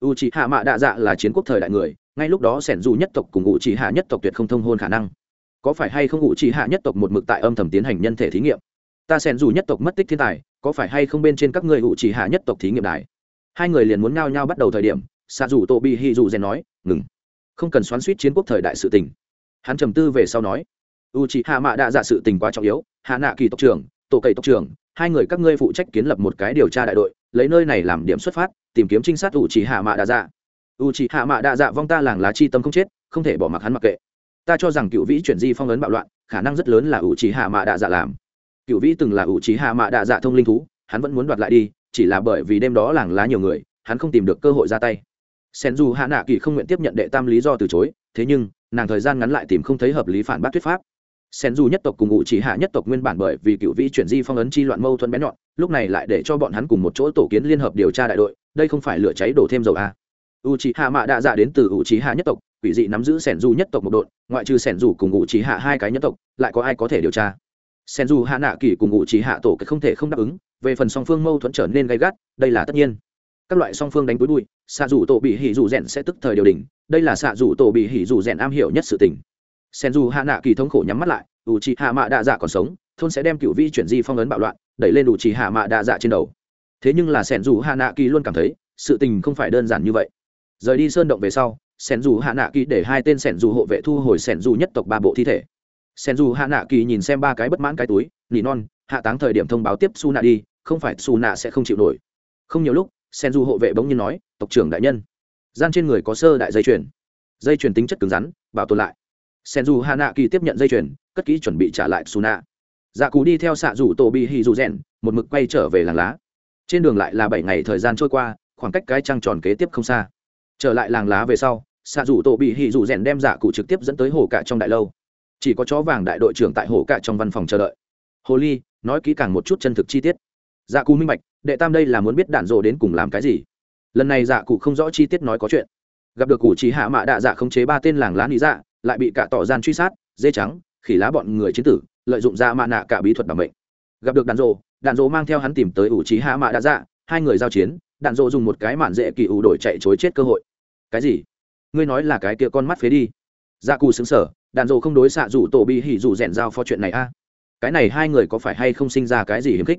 U trí hạ mạ đạ dạ là chiến quốc thời đại người, ngay lúc đó sẻn dù nhất tộc cùng U trí hạ nhất tộc tuyệt không thông hôn khả năng. Có phải hay không U trí hạ nhất tộc một mực tại âm thầm tiến hành nhân thể thí nghiệm? Ta sẻn dù nhất tộc mất tích thiên tài, có phải hay không bên trên các người U trí hạ nhất tộc thí nghiệm đài? Hai người liền muốn ngao nhau bắt đầu thời điểm xạ dù tô Bi Hi dù rèn nói, ngừng. Không cần xoắn suýt chiến quốc thời đại sự tình. Hắn trầm tư về sau nói u c hạ mạ đã dạ sự tình quá trọng yếu, hạ nạ kỳ tộc trưởng, tổ cậy tộc trưởng, hai người các ngươi phụ trách kiến lập một cái điều tra đại đội, lấy nơi này làm điểm xuất phát, tìm kiếm trinh sát u c hạ mạ đã dạ. U c hạ mạ đã dạ vong ta làng lá chi tâm không chết, không thể bỏ mặc hắn mặc kệ. Ta cho rằng cựu vĩ chuyển di phong ấn bạo loạn, khả năng rất lớn là u c hạ mạ đã dạ làm. Cựu vĩ từng là u c hạ mạ đã dạ thông linh thú, hắn vẫn muốn đoạt lại đi, chỉ là bởi vì đêm đó làng lá nhiều người, hắn không tìm được cơ hội ra tay. Sen dù hạ nạ kỳ không nguyện tiếp nhận đệ tam lý do từ chối, thế nhưng, nàng thời gian ngắn lại tìm không thấy hợp lý phản bác thuyết pháp sen dù nhất tộc cùng ngụ chỉ hạ nhất tộc nguyên bản bởi vì cựu vĩ chuyển di phong ấn chi loạn mâu thuẫn bé nhọn, lúc này lại để cho bọn hắn cùng một chỗ tổ kiến liên hợp điều tra đại đội, đây không phải lửa cháy đổ thêm dầu à? u chỉ hạ mạ đạ dạ đến từ u chỉ hạ nhất tộc, quỷ dị nắm giữ sẻn dù nhất tộc một đội, ngoại trừ sẻn dù cùng ngụ chỉ hạ hai cái nhất tộc, lại có ai có thể điều tra? Sẻn dù hạ nạ kỳ cùng ngụ chỉ hạ tổ cái không thể không đáp ứng, về phần song phương mâu thuẫn trở nên gay gắt, đây là tất nhiên. Các loại song phương đánh túi bụi xạ dù tổ bị hỉ dù rèn sẽ tức thời điều đình đây là xạ dù tổ bị hỉ dù rèn am hiểu nhất sự tình sen dù hạ nạ kỳ thống khổ nhắm mắt lại ủ trì hạ mạ đạ dạ còn sống, thôn sẽ đem cựu vi chuyển di phong ấn bạo loạn, đẩy lên ủ trì hạ mạ đạ dạ trên đầu. Thế nhưng là sen dù hạ nạ kỳ luôn cảm thấy, sự tình không phải đơn giản như vậy. Rời đi sơn động về sau sen dù hạ nạ kỳ để hai tên sen dù hộ vệ thu hồi sen dù nhất tộc ba bộ thi thể. Sen dù hạ nạ kỳ nhìn xem ba cái bất mãn cái túi, nỉ non, hạ táng thời điểm thông báo tiếp su nạ đi, không phải su nạ sẽ không chịu nổi. Không nhiều lúc sen du hộ vệ bỗng nhiên nói, tộc trưởng đại nhân. Gian trên người có sơ đại dây chuyền. Dây chuyền tính chất cứng rắn, bảo tồn lại sen dù hà nạ kỳ tiếp nhận dây chuyền, cất kỹ chuẩn bị trả lại su nạ dạ cú đi theo xạ rủ tổ bị hì dù rèn, một mực quay trở về làng lá. Trên đường lại là bảy ngày thời gian trôi qua, khoảng cách cái trăng tròn kế tiếp không xa. Trở lại làng lá về sau, xạ rủ tổ bị hì dù rèn đem dạ cụ trực tiếp dẫn tới hồ cạ trong đại lâu. Chỉ có chó vàng đại đội trưởng tại hồ cạ trong văn phòng chờ đợi. Hồ ly, nói kỹ càng một chút chân thực chi tiết. Dạ cụ minh bạch, đệ tam đây là muốn biết đạn rộ đến cùng làm cái gì. Lần này dạ cụ không rõ chi tiết nói có chuyện. Gặp được cụ trí hạ mạ đạ dạ khống chế ba tên làng lá lý dạ lại bị cả tỏ gian truy sát, dê trắng, khỉ lá bọn người chiến tử, lợi dụng ra mạ nạ cả bí thuật bảo mệnh. Gặp được đàn rồ đàn rồ mang theo hắn tìm tới ủ trí hạ mạ đã dạ hai người giao chiến đàn rồ dùng một cái mạn dễ kỳ ủ đổi chạy chối chết cơ hội. Cái gì? Ngươi nói là cái kia con mắt phế đi. Dạ cù xứng sở đàn rồ không đối xạ rủ tổ bi hỉ rủ rèn giao phó chuyện này a. Cái này hai người có phải hay không sinh ra cái gì hiếm khích?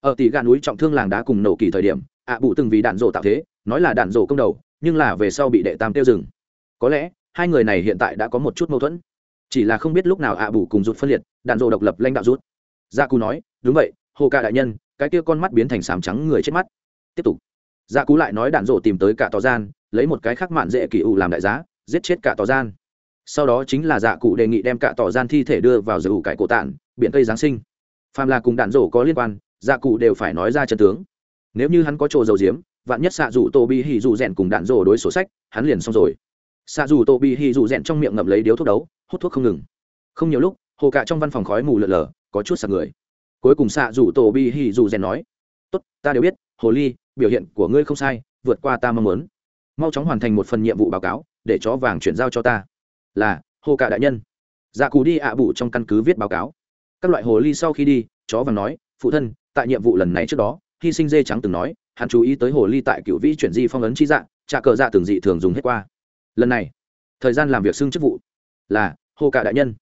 Ở tỷ gà núi trọng thương làng đá cùng nổ kỳ thời điểm, ạ à bụ từng vì đạn rổ tạo thế, nói là đạn rổ công đầu, nhưng là về sau bị đệ tam tiêu rừng có lẽ hai người này hiện tại đã có một chút mâu thuẫn. Chỉ là không biết lúc nào ạ à cùng rút phân liệt, đạn dộ độc lập lãnh đạo rút gia dạ cú nói, đúng vậy, hồ ca đại nhân, cái kia con mắt biến thành sám trắng người chết mắt. Tiếp tục. Gia cú lại nói đạn dộ tìm tới cả tò gian, lấy một cái khắc mạn dễ kỳ ủ làm đại giá, giết chết cả tò gian. Sau đó chính là dạ cụ đề nghị đem cả tỏ gian thi thể đưa vào giữ ủ cải cổ tản biện cây giáng sinh. Phàm là cùng đạn rổ có liên quan dạ cụ đều phải nói ra chân tướng. Nếu như hắn có chỗ dầu diếm vạn nhất xạ Dụ tô bi hỉ dù rèn cùng đạn rổ đối sổ sách, hắn liền xong rồi xạ dù tô bị hì dù rèn trong miệng ngậm lấy điếu thuốc đấu, hút thuốc không ngừng. Không nhiều lúc, hồ cạ trong văn phòng khói mù lợn lờ, có chút sạc người. Cuối cùng xạ dù tô bị hì dù rèn nói, tốt, ta đều biết, hồ ly, biểu hiện của ngươi không sai, vượt qua ta mong muốn. Mau chóng hoàn thành một phần nhiệm vụ báo cáo, để chó vàng chuyển giao cho ta. Là, hồ cạ đại nhân. Dạ cù đi ạ bụ trong căn cứ viết báo cáo. Các loại hồ ly sau khi đi, chó vàng nói, phụ thân, tại nhiệm vụ lần này trước đó, hy sinh dê trắng từng nói, hắn chú ý tới hồ ly tại cựu vĩ chuyển di phong ấn chi dạng trả cờ dạ từng dị thường dùng hết qua lần này thời gian làm việc xưng chức vụ là hồ cả đại nhân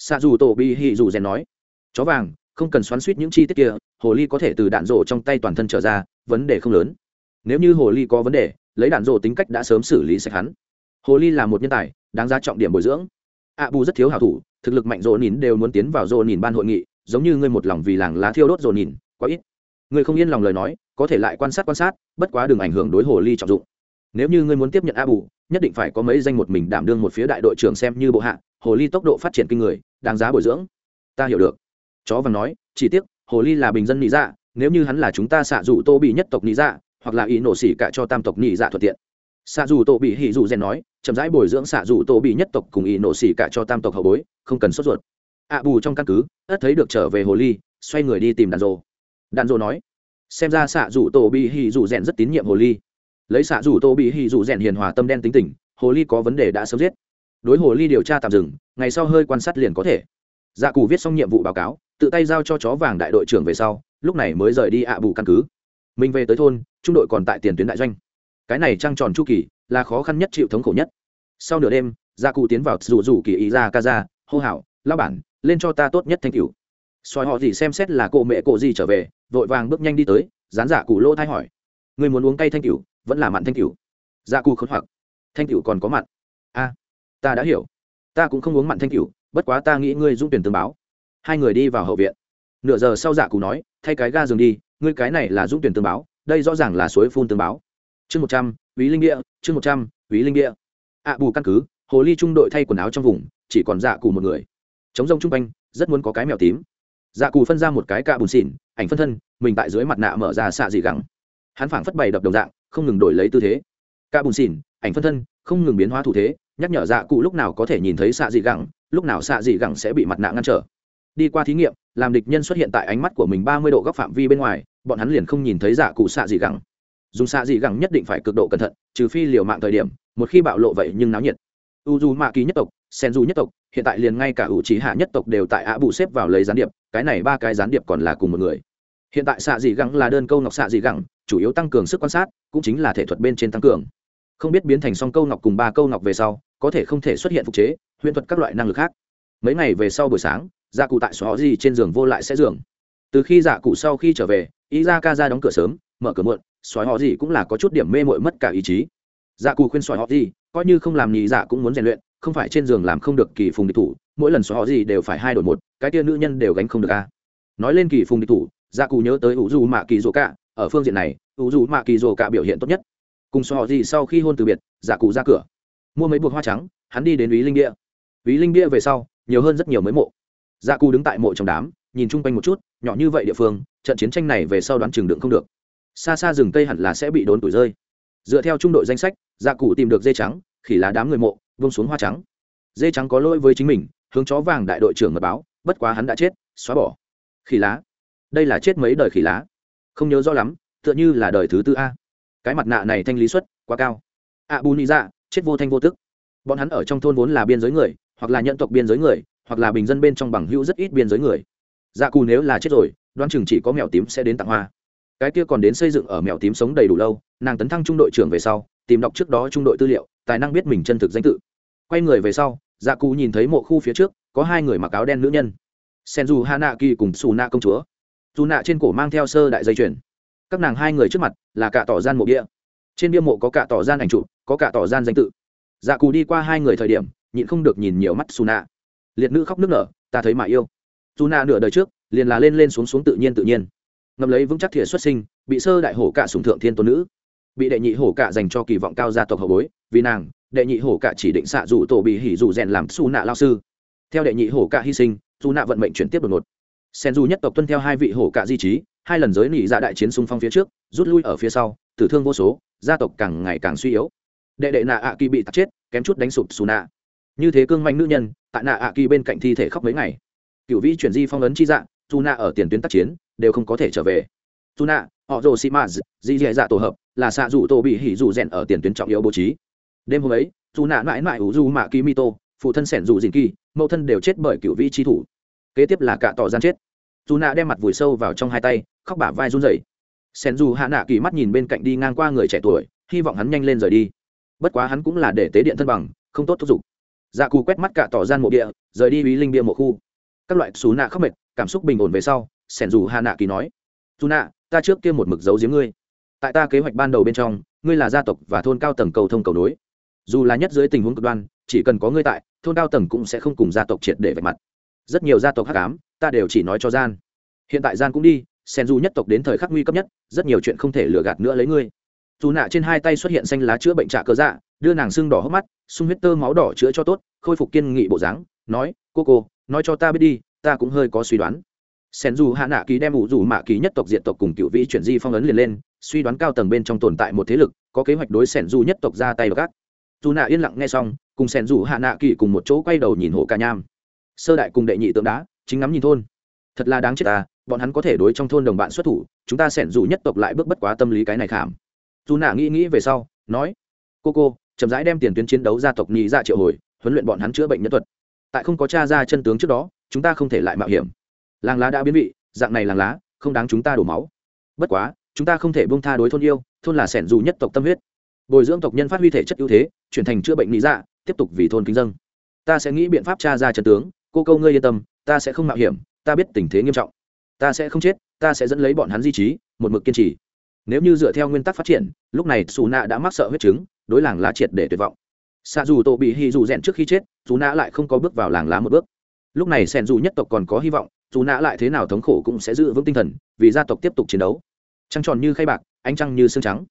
xa dù tổ bi hì dù rèn nói, chó vàng, không cần xoắn suýt những chi tiết kia, hồ ly có thể từ đạn rổ trong tay toàn thân trở ra, vấn đề không lớn. Nếu như hồ ly có vấn đề, lấy đạn rổ tính cách đã sớm xử lý sạch hắn. Hồ ly là một nhân tài, đáng giá trọng điểm bồi dưỡng. Ạ bù rất thiếu hảo thủ, thực lực mạnh rộ nín đều muốn tiến vào rộ nín ban hội nghị, giống như ngươi một lòng vì làng lá thiêu đốt rộ nín quá ít. Ngươi không yên lòng lời nói, có thể lại quan sát quan sát, bất quá đừng ảnh hưởng đối hồ ly trọng dụng. Nếu như ngươi muốn tiếp nhận a bù nhất định phải có mấy danh một mình đảm đương một phía đại đội trưởng xem như bộ hạ, hồ ly tốc độ phát triển kinh người, đáng giá bồi dưỡng. Ta hiểu được. Chó vàng nói, chỉ tiếc, hồ ly là bình dân nị dạ nếu như hắn là chúng ta xạ dụ tô bị nhất tộc nị dạ hoặc là ý nổ xỉ cả cho tam tộc nị dạ thuận tiện. Xạ dù tô bị hỉ dù rèn nói, chậm rãi bồi dưỡng xạ dù tô bị nhất tộc cùng ý nổ xỉ cả cho tam tộc hậu bối, không cần sốt ruột. Ạ bù trong căn cứ, ất thấy được trở về hồ ly, xoay người đi tìm đàn rồ. Đàn rồ nói, xem ra xạ dù tô bị hỉ dù rèn rất tín nhiệm hồ ly lấy xạ rủ tô bị hì rủ rèn hiền hòa tâm đen tính tình, hồ ly có vấn đề đã sớm giết. Đối hồ ly điều tra tạm dừng, ngày sau hơi quan sát liền có thể. Dạ cù viết xong nhiệm vụ báo cáo, tự tay giao cho chó vàng đại đội trưởng về sau, lúc này mới rời đi ạ bù căn cứ. Mình về tới thôn, trung đội còn tại tiền tuyến đại doanh. Cái này trăng tròn chu kỳ, là khó khăn nhất, chịu thống khổ nhất. Sau nửa đêm dạ gia cụ tiến vào rủ rủ kỳ ý ra ca ra hô hào lao bản, lên cho ta tốt nhất thanh cửu. Xoài họ gì xem xét là cô mẹ cô gì trở về, vội vàng bước nhanh đi tới, dán dạ giả cụ lô thay hỏi người muốn uống cay thanh cửu vẫn là mặn thanh cửu. Dạ Gia cụ khốn hoặc. Thanh cửu còn có mặn a, ta đã hiểu. Ta cũng không uống mặn thanh cửu, bất quá ta nghĩ ngươi dung tuyển tương báo. Hai người đi vào hậu viện. Nửa giờ sau dạ cụ nói, thay cái ga giường đi, ngươi cái này là dung tuyển tương báo, đây rõ ràng là suối phun tương báo. Chương một trăm ví linh địa chương một trăm ví linh địa ạ bù căn cứ, hồ ly trung đội thay quần áo trong vùng, chỉ còn dạ cụ một người. Chống rông chung quanh, rất muốn có cái mèo tím. Dạ cụ phân ra một cái cạ bùn xỉn ảnh phân thân, mình tại dưới mặt nạ mở ra xạ dị gắng hắn phảng phất bày đập đồng dạng không ngừng đổi lấy tư thế cả bùn xỉn ảnh phân thân không ngừng biến hóa thủ thế nhắc nhở dạ cụ lúc nào có thể nhìn thấy xạ dị gẳng, lúc nào xạ dị gẳng sẽ bị mặt nạ ngăn trở đi qua thí nghiệm làm địch nhân xuất hiện tại ánh mắt của mình ba mươi độ góc phạm vi bên ngoài bọn hắn liền không nhìn thấy dạ cụ xạ dị gẳng. dùng xạ dị gẳng nhất định phải cực độ cẩn thận trừ phi liều mạng thời điểm một khi bạo lộ vậy nhưng náo nhiệt u dù mạ kỳ nhất tộc sen du nhất tộc hiện tại liền ngay cả ủ trí hạ nhất tộc đều tại ạ bù xếp vào lấy gián điệp cái này ba cái gián điệp còn là cùng một người hiện tại xạ dị gẳng là đơn câu ngọc xạ dị gẳng chủ yếu tăng cường sức quan sát, cũng chính là thể thuật bên trên tăng cường. Không biết biến thành song câu ngọc cùng ba câu ngọc về sau, có thể không thể xuất hiện phục chế huyễn thuật các loại năng lực khác. Mấy ngày về sau buổi sáng gia cụ tại xóa gì trên giường vô lại sẽ giường. Từ khi dạ cụ sau khi trở về ý ra ca ra đóng cửa sớm, mở cửa muộn xoáy họ gì cũng là có chút điểm mê mội mất cả ý chí. Dạ cụ khuyên xoáy họ gì coi như không làm nhì dạ cũng muốn rèn luyện, không phải trên giường làm không được kỳ phùng địch thủ, mỗi lần xoáy họ gì đều phải hai đổi một, cái tia nữ nhân đều gánh không được a. Nói lên kỳ phùng địch thủ dạ cụ nhớ tới ủ dù mạ kỳ dỗ cả ở phương diện này u dù mạ kỳ dỗ cả biểu hiện tốt nhất. Cùng so họ gì sau khi hôn từ biệt dạ cụ ra cửa. Mua mấy buộc hoa trắng, hắn đi đến ý linh địa ý linh địa về sau, nhiều hơn rất nhiều mới mộ. Dạ cụ đứng tại mộ trong đám, nhìn chung quanh một chút, nhỏ như vậy địa phương, trận chiến tranh này về sau đoán chừng đựng không được. Xa xa rừng cây hẳn là sẽ bị đốn tuổi rơi. Dựa theo trung đội danh sách dạ cụ tìm được dê trắng, khỉ là đám người mộ vông xuống hoa trắng. Dê trắng có lỗi với chính mình, hướng chó vàng đại đội trưởng mật báo, bất quá hắn đã chết, xóa bỏ. Khỉ lá. Đây là chết mấy đời khỉ lá không nhớ rõ lắm, tựa như là đời thứ tư a. Cái mặt nạ này thanh lý suất quá cao. A bù nị dạ chết vô thanh vô tức. Bọn hắn ở trong thôn vốn là biên giới người, hoặc là nhận tộc biên giới người, hoặc là bình dân bên trong bằng hữu rất ít biên giới người. Dạ cù nếu là chết rồi, đoán chừng chỉ có mèo tím sẽ đến tặng hoa. Cái kia còn đến xây dựng ở mèo tím sống đầy đủ lâu, nàng tấn thăng trung đội trưởng về sau, tìm đọc trước đó trung đội tư liệu, tài năng biết mình chân thực danh tự. Quay người về sau dạ cù nhìn thấy mộ khu phía trước, có hai người mặc áo đen nữ nhân. Senju hana kỳ cùng xù na công chúa dù nạ trên cổ mang theo sơ đại dây chuyền. Các nàng hai người trước mặt là cả tỏ gian mộ bia trên bia mộ có cả tỏ gian ảnh trụ có cả tỏ gian danh tự. Dạ cù đi qua hai người thời điểm, nhịn không được nhìn nhiều mắt su nạ. Liệt nữ khóc nước nở, ta thấy mà yêu. Dù nạ nửa đời trước, liền là lên lên xuống xuống tự nhiên tự nhiên. Ngầm lấy vững chắc thiệt xuất sinh, bị sơ đại hổ cạ sùng thượng thiên tôn nữ. Bị đệ nhị hổ cạ dành cho kỳ vọng cao gia tộc hậu bối, vì nàng, đệ nhị hổ cạ chỉ định xạ dù tổ bị hỉ dù rèn làm su nạ lao sư. Theo đệ nhị hổ cạ hy sinh dù nạ vận mệnh chuyển tiếp đột ngột sen du nhất tộc tuân theo hai vị hổ cạ di trí, hai lần giới nỉ dạ đại chiến xung phong phía trước, rút lui ở phía sau, tử thương vô số, gia tộc càng ngày càng suy yếu. Đệ đệ nạ ạ kỳ bị tạt chết, kém chút đánh sụp xù nạ như thế cương manh nữ nhân, tại nạ ạ kỳ bên cạnh thi thể khóc mấy ngày. Cựu vĩ chuyển di phong ấn chi dạng dù nạ ở tiền tuyến tác chiến, đều không có thể trở về. Dù nạ họ rồ xi maz di dẹ dạ tổ hợp, là xạ dù tổ bị hỉ dù rèn ở tiền tuyến trọng yếu bố trí. Đêm hôm ấy dù nạ mãi mãi ủ du mạ kỳ mito phụ thân sẻn dù dìn kỳ, mẫu thân đều chết bởi cựu vĩ chi thủ kế tiếp là cả tỏ gian chết. Dù nạ đem mặt vùi sâu vào trong hai tay, khóc bả vai run rẩy. Sẻn dù hạ nạ kỳ mắt nhìn bên cạnh đi ngang qua người trẻ tuổi, hy vọng hắn nhanh lên rời đi. Bất quá hắn cũng là để tế điện thân bằng, không tốt thúc giục. Dạ cù quét mắt cả tỏ gian mộ địa, rời đi ý linh bia mộ khu. Các loại xú nạ khóc mệt, cảm xúc bình ổn về sau sẻn dù hạ nạ kỳ nói, dù nạ, ta trước kia một mực giấu giếm ngươi. Tại ta kế hoạch ban đầu bên trong, ngươi là gia tộc và thôn cao tầng cầu thông cầu nối. Dù là nhất dưới tình huống cực đoan, chỉ cần có ngươi tại, thôn cao tầng cũng sẽ không cùng gia tộc triệt để vạch mặt rất nhiều gia tộc hắc ám, ta đều chỉ nói cho gian. Hiện tại gian cũng đi, sen du nhất tộc đến thời khắc nguy cấp nhất, rất nhiều chuyện không thể lừa gạt nữa lấy ngươi. Dù nạ trên hai tay xuất hiện xanh lá chữa bệnh trạ cơ dạ đưa nàng sưng đỏ hốc mắt, sung huyết tơ máu đỏ chữa cho tốt, khôi phục kiên nghị bộ dáng, nói, cô cô, nói cho ta biết đi, ta cũng hơi có suy đoán. Sen du hạ nạ ký đem ủ rủ mạ ký nhất tộc diện tộc cùng cựu vĩ chuyển di phong ấn liền lên, suy đoán cao tầng bên trong tồn tại một thế lực, có kế hoạch đối sen du nhất tộc ra tay và gác dù nạ yên lặng nghe xong, cùng sen du hạ nạ kỳ cùng một chỗ quay đầu nhìn hộ ca nham sơ đại cùng đệ nhị tượng đá, chính ngắm nhìn thôn. Thật là đáng chết ta bọn hắn có thể đối trong thôn đồng bạn xuất thủ, chúng ta sẻn dù nhất tộc lại bước bất quá tâm lý cái này khảm. Dù nạ nghĩ nghĩ về sau, nói, cô cô, chậm rãi đem tiền tuyến chiến đấu gia tộc nhị ra dạ triệu hồi, huấn luyện bọn hắn chữa bệnh nhân thuật. Tại không có cha ra chân tướng trước đó, chúng ta không thể lại mạo hiểm. Làng lá đã biến vị, dạng này làng lá, không đáng chúng ta đổ máu. Bất quá, chúng ta không thể bông tha đối thôn yêu, thôn là sẻn dù nhất tộc tâm huyết. Bồi dưỡng tộc nhân phát huy thể chất ưu thế, chuyển thành chữa bệnh lý dạ tiếp tục vì thôn kính dân. Ta sẽ nghĩ biện pháp tra ra chân tướng cô câu ngươi yên tâm, ta sẽ không mạo hiểm, ta biết tình thế nghiêm trọng. Ta sẽ không chết, ta sẽ dẫn lấy bọn hắn di trí, một mực kiên trì. Nếu như dựa theo nguyên tắc phát triển, lúc này xù nạ đã mắc sợ huyết chứng, đối làng lá triệt để tuyệt vọng. Xa dù tổ bị hy dù rèn trước khi chết dù nạ lại không có bước vào làng lá một bước. Lúc này sen dù nhất tộc còn có hy vọng dù nạ lại thế nào thống khổ cũng sẽ giữ vững tinh thần, vì gia tộc tiếp tục chiến đấu. Trăng tròn như khay bạc, ánh trăng như xương trắng.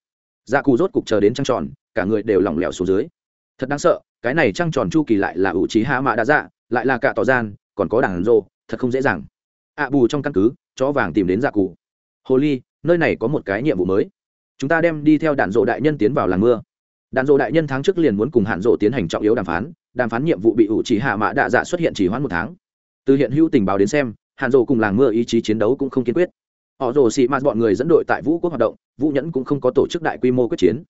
Dạ cù rốt cục chờ đến trăng tròn, cả người đều lỏng lẻo xuống dưới. Thật đáng sợ, cái này trăng tròn chu kỳ lại là ủ trí hạ mạ đã dạ lại là cả tỏ gian, còn có đảng rô, thật không dễ dàng. Ạ bù trong căn cứ, chó vàng tìm đến dạ cụ. Hồ ly, nơi này có một cái nhiệm vụ mới. Chúng ta đem đi theo đạn rộ đại nhân tiến vào làng mưa. Đạn rộ đại nhân tháng trước liền muốn cùng hạn rộ tiến hành trọng yếu đàm phán đàm phán nhiệm vụ bị ủ chỉ hạ mã đạ dạ xuất hiện chỉ hoãn một tháng. Từ hiện hữu tình báo đến xem, hạn rộ cùng làng mưa ý chí chiến đấu cũng không kiên quyết. Họ rồ xị mạt bọn người dẫn đội tại vũ quốc hoạt động, vũ nhẫn cũng không có tổ chức đại quy mô quyết chiến.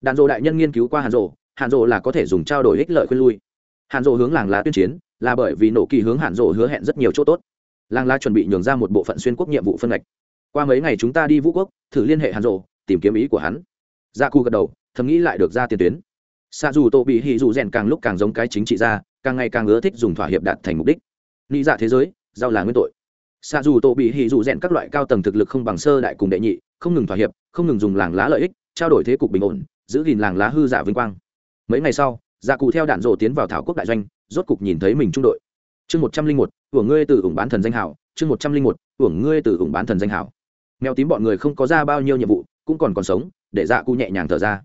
Đàn dộ đại nhân nghiên cứu qua Hàn dộ Hàn dộ là có thể dùng trao đổi ích lợi khuyên lui hàn rộ hướng làng lá tuyên chiến, là bởi vì nổ kỳ hướng hàn rộ hứa hẹn rất nhiều chỗ tốt. Làng lá chuẩn bị nhường ra một bộ phận xuyên quốc nhiệm vụ phân ngạch. Qua mấy ngày chúng ta đi vũ quốc, thử liên hệ hàn rộ tìm kiếm ý của hắn. Dạ gia cu gật đầu, thầm nghĩ lại được ra tiền tuyến. Xa dù tô bị hì dù rèn càng lúc càng giống cái chính trị ra càng ngày càng ưa thích dùng thỏa hiệp đạt thành mục đích. Nghĩ dạ thế giới, giao là nguyên tội. Xa dù tô bị hì dù rèn các loại cao tầng thực lực không bằng sơ đại cùng đệ nhị, không ngừng thỏa hiệp, không ngừng dùng làng lá lợi ích, trao đổi thế cục bình ổn, giữ gìn làng lá hư giả vinh quang. Mấy ngày sau gia cụ theo đạn rộ tiến vào thảo quốc đại doanh, rốt cục nhìn thấy mình trung đội. Chương một trăm linh một, của ngươi từ ủng bán thần danh hảo. Chương một trăm linh một, của ngươi từ ủng bán thần danh hảo. Mèo tím bọn người không có ra bao nhiêu nhiệm vụ, cũng còn còn sống, để dạ cụ nhẹ nhàng thở ra.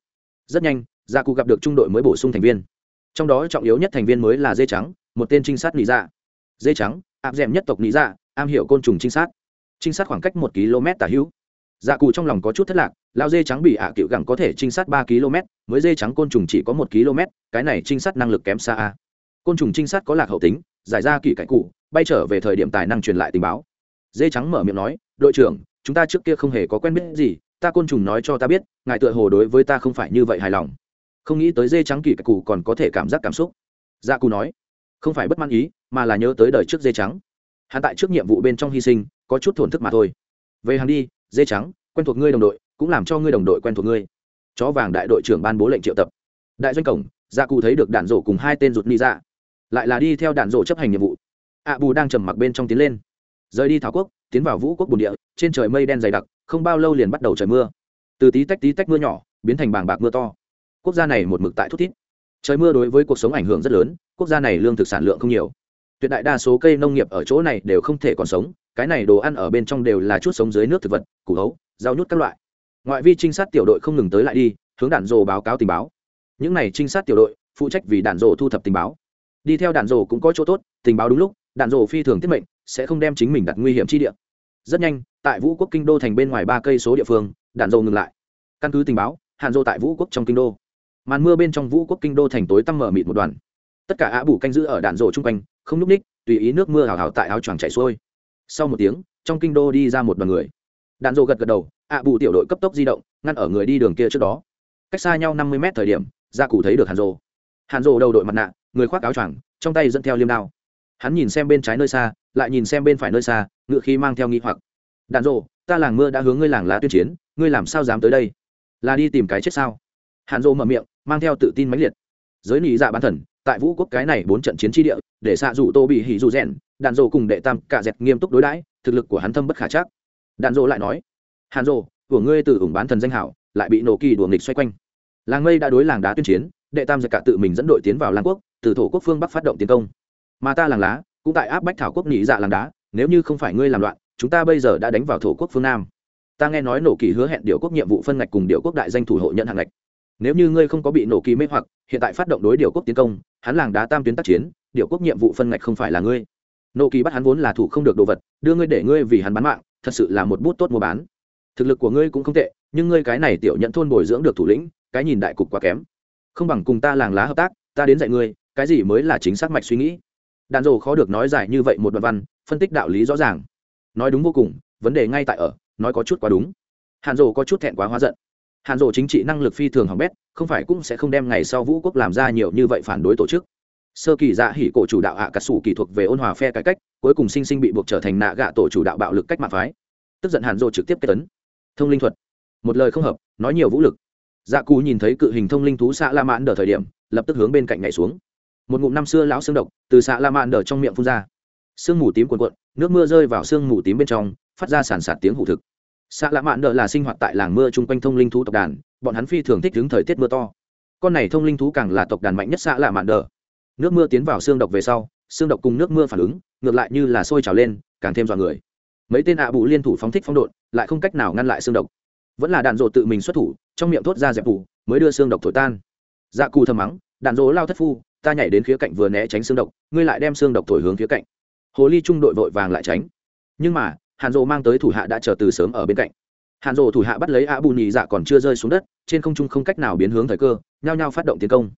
Rất nhanh dạ cụ gặp được trung đội mới bổ sung thành viên. Trong đó trọng yếu nhất thành viên mới là dê trắng, một tên trinh sát lý dạ. Dê trắng, áp d nhất tộc lý dạ am hiểu côn trùng trinh sát. Trinh sát khoảng cách một km tả hữu dạ cụ trong lòng có chút thất lạc lao dê trắng bị ạ à cựu gẳng có thể trinh sát ba km, mới dê trắng côn trùng chỉ có một km, cái này trinh sát năng lực kém xa a. Côn trùng trinh sát có lạc hậu tính, giải ra kỳ cải cụ, bay trở về thời điểm tài năng truyền lại tình báo. Dê trắng mở miệng nói, đội trưởng, chúng ta trước kia không hề có quen biết gì, ta côn trùng nói cho ta biết, ngài tựa hồ đối với ta không phải như vậy hài lòng. Không nghĩ tới dê trắng kỳ cải cụ còn có thể cảm giác cảm xúc. Gia dạ cụ nói, không phải bất mãn ý, mà là nhớ tới đời trước dê trắng. Hắn tại trước nhiệm vụ bên trong hy sinh, có chút thổn thức mà thôi. Về hàng đi dê trắng, quen thuộc ngươi đồng đội, cũng làm cho ngươi đồng đội quen thuộc ngươi. Chó vàng đại đội trưởng ban bố lệnh triệu tập. Đại doanh cổng gia cụ thấy được đạn rổ cùng hai tên rụt ni ra dạ. lại là đi theo đạn rổ chấp hành nhiệm vụ. Ạ bù đang trầm mặc bên trong tiến lên. Rời đi thảo quốc, tiến vào vũ quốc bồn địa, trên trời mây đen dày đặc, không bao lâu liền bắt đầu trời mưa. Từ tí tách tí tách mưa nhỏ, biến thành bàng bạc mưa to. Quốc gia này một mực tại thút thít. Trời mưa đối với cuộc sống ảnh hưởng rất lớn, quốc gia này lương thực sản lượng không nhiều. Tuyệt đại đa số cây nông nghiệp ở chỗ này đều không thể còn sống cái này đồ ăn ở bên trong đều là chút sống dưới nước thực vật, củ hấu, rau nhút các loại. Ngoại vi trinh sát tiểu đội không ngừng tới lại đi, hướng đạn rồ báo cáo tình báo. Những này trinh sát tiểu đội, phụ trách vì đạn rồ thu thập tình báo. Đi theo đạn rồ cũng có chỗ tốt, tình báo đúng lúc, đạn rồ phi thường tiết mệnh, sẽ không đem chính mình đặt nguy hiểm chi địa. Rất nhanh, tại vũ quốc kinh đô thành bên ngoài ba cây số địa phương, đạn rồ ngừng lại. Căn cứ tình báo hạn rồ tại vũ quốc trong kinh đô. Màn mưa bên trong vũ quốc kinh đô thành tối tăm mở mịt một đoàn. Tất cả á bù canh giữ ở đạn rồ chung quanh, không núp ních tùy ý nước mưa hào hào tại áo choàng chảy xuôi sau một tiếng, trong kinh đô đi ra một đoàn người. Đạn dộ gật gật đầu ạ bù tiểu đội cấp tốc di động, ngăn ở người đi đường kia trước đó. Cách xa nhau năm mươi mét thời điểm, gia cụ thấy được hàn rồ hàn rồ đầu đội mặt nạ, người khoác áo choàng, trong tay dẫn theo liêm đao. Hắn nhìn xem bên trái nơi xa, lại nhìn xem bên phải nơi xa ngự khí mang theo nghi hoặc. Đạn rộ ta làng mưa đã hướng ngươi làng lá tuyên chiến, ngươi làm sao dám tới đây? Là đi tìm cái chết sao? Hàn rộ mở miệng, mang theo tự tin mãnh liệt. Giới nị dạ bán thần tại vũ quốc cái này bốn trận chiến tri địa, để xạ dụ tô bị hỉ dù rèn, đạn rộ cùng đệ tam cả dẹt nghiêm túc đối đãi, thực lực của hắn thâm bất khả chắc. Đạn rộ lại nói, hàn rộ của ngươi từ ủng bán thần danh hảo, lại bị nổ kỳ đùa nghịch xoay quanh. Làng mây đã đối làng đá tuyên chiến, đệ tam giặc cả tự mình dẫn đội tiến vào làng quốc, từ thổ quốc phương bắc phát động tiến công. Mà ta làng lá, cũng tại áp bách thảo quốc nhị dạ làng đá, nếu như không phải ngươi làm loạn, chúng ta bây giờ đã đánh vào thổ quốc phương nam. Ta nghe nói nổ kỳ hứa hẹn điều quốc nhiệm vụ phân ngạch cùng điều quốc đại danh thủ hộ nhận hạng ngạch nếu như ngươi không có bị nổ kỳ mê hoặc, hiện tại phát động đối điều quốc tiến công, hắn làng đá tam tuyến tác chiến, điều quốc nhiệm vụ phân ngạch không phải là ngươi. Nổ kỳ bắt hắn vốn là thủ không được đồ vật, đưa ngươi để ngươi vì hắn bán mạng, thật sự là một bút tốt mua bán. Thực lực của ngươi cũng không tệ, nhưng ngươi cái này tiểu nhận thôn bồi dưỡng được thủ lĩnh, cái nhìn đại cục quá kém. Không bằng cùng ta làng lá hợp tác, ta đến dạy ngươi, cái gì mới là chính xác mạch suy nghĩ. Đàn rồ khó được nói giải như vậy một đoạn văn, phân tích đạo lý rõ ràng. Nói đúng vô cùng, vấn đề ngay tại ở, nói có chút quá đúng. Hàn rồ có chút thẹn quá hóa giận hàn rộ chính trị năng lực phi thường hỏng bét, không phải cũng sẽ không đem ngày sau vũ quốc làm ra nhiều như vậy phản đối tổ chức. Sơ kỳ dạ hỉ cổ chủ đạo hạ cà sủ kỳ thuộc về ôn hòa phe cải cách, cuối cùng sinh sinh bị buộc trở thành nạ gạ tổ chủ đạo bạo lực cách mạng phái. Tức giận hàn rộ trực tiếp kết tấn. Thông linh thuật. Một lời không hợp, nói nhiều vũ lực. Dạ cù nhìn thấy cự hình thông linh thú xạ la mãn đờ thời điểm, lập tức hướng bên cạnh nhảy xuống. Một ngụm năm xưa lão xương độc từ xạ la mãn đờ trong miệng phun ra. Sương mù tím cuồn cuộn, nước mưa rơi vào sương mù tím bên trong, phát ra sàn sạt tiếng hủ thực xạ lạ mạn đờ là sinh hoạt tại làng mưa chung quanh thông linh thú tộc đàn, bọn hắn phi thường thích đứng thời tiết mưa to. Con này thông linh thú càng là tộc đàn mạnh nhất xạ lạ mạn đờ. Nước mưa tiến vào xương độc về sau, xương độc cùng nước mưa phản ứng, ngược lại như là sôi trào lên, càng thêm dọa người. Mấy tên ạ à bụ liên thủ phóng thích phong độn, lại không cách nào ngăn lại xương độc. Vẫn là đạn dộ tự mình xuất thủ, trong miệng thốt ra dẹp phủ mới đưa xương độc thổi tan. Dạ cù thầm mắng, đạn dỗ lao thất phu, ta nhảy đến khía cạnh vừa né tránh xương độc, ngươi lại đem xương độc thổi hướng khía cạnh. Hồ ly trung đội vội vàng lại tránh. Nhưng mà hàn rộ mang tới thủ hạ đã chờ từ sớm ở bên cạnh. Hàn rộ thủ hạ bắt lấy ạ bù nhì dạ còn chưa rơi xuống đất, trên không trung không cách nào biến hướng thời cơ, nhao nhao phát động tiến công.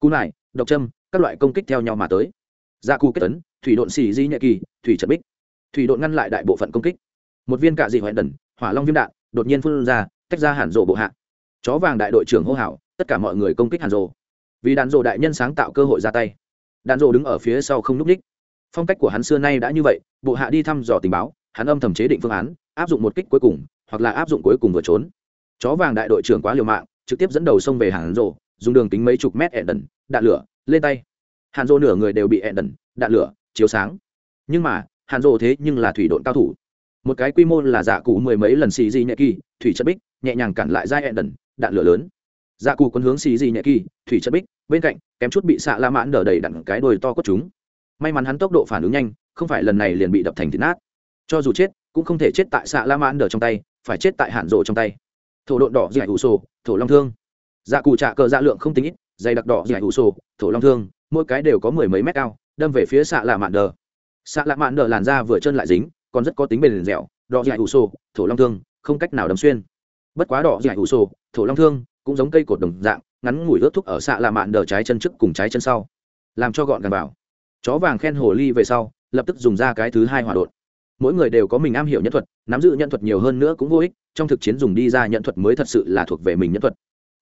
Cú nải độc châm, các loại công kích theo nhau mà tới. Dạ cù kết tấn, thủy độn xì di nhẹ kỳ, thủy trận bích. Thủy độn ngăn lại đại bộ phận công kích. Một viên cạ dị hoẹn đần, hỏa long viêm đạn, đột nhiên phun ra, tách ra hàn rộ bộ hạ. Chó vàng đại đội trưởng hô hào, tất cả mọi người công kích hàn rộ vì đàn rộ đại nhân sáng tạo cơ hội ra tay. Đàn rộ đứng ở phía sau không núp ních. Phong cách của hắn xưa nay đã như vậy, bộ hạ đi thăm dò tình báo hắn âm thầm chế định phương án, áp dụng một kích cuối cùng, hoặc là áp dụng cuối cùng vừa trốn. Chó vàng đại đội trưởng quá liều mạng, trực tiếp dẫn đầu sông về hàn rộ dùng đường kính mấy chục mét ẹ đần, đạn lửa, lên tay. Hàn rộ nửa người đều bị ẹ đần, đạn lửa, chiếu sáng. Nhưng mà, hàn rộ thế nhưng là thủy đội cao thủ. Một cái quy mô là giả cụ mười mấy lần xì di nhẹ kỳ, thủy chất bích, nhẹ nhàng cản lại giai ẹ đần, đạn lửa lớn. Giả cụ quân hướng xì di nhẹ kỳ, thủy chất bích, bên cạnh, kém chút bị xạ la mãn đờ đầy đặn cái đồi to cốt chúng. May mắn hắn tốc độ phản ứng nhanh, không phải lần này liền bị đập thành thịt nát cho dù chết, cũng không thể chết tại xạ la mãn đờ trong tay, phải chết tại hạn rộ trong tay. Thổ độn đỏ dạy ủ sổ, thổ long thương. Dạ cụ trạ cờ dạ lượng không tính ít, dày đặc đỏ dạy ủ sổ, thổ long thương, mỗi cái đều có mười mấy mét cao, đâm về phía xạ lạ mạn đờ. Xạ lạ mạn đờ làn da vừa chân lại dính, còn rất có tính bền dẻo, đỏ dạy ủ sổ, thổ long thương, không cách nào đâm xuyên. Bất quá đỏ dạy ủ sổ, thổ long thương, cũng giống cây cột đồng dạng, ngắn ngủi ướt thúc ở xạ lạ mạn đờ trái chân trước cùng trái chân sau, làm cho gọn gàng vào. Chó vàng khen hồ ly về sau, lập tức dùng ra cái thứ hai hỏa đột mỗi người đều có mình am hiểu nhân thuật, nắm giữ nhân thuật nhiều hơn nữa cũng vô ích, trong thực chiến dùng đi ra nhân thuật mới thật sự là thuộc về mình nhân thuật.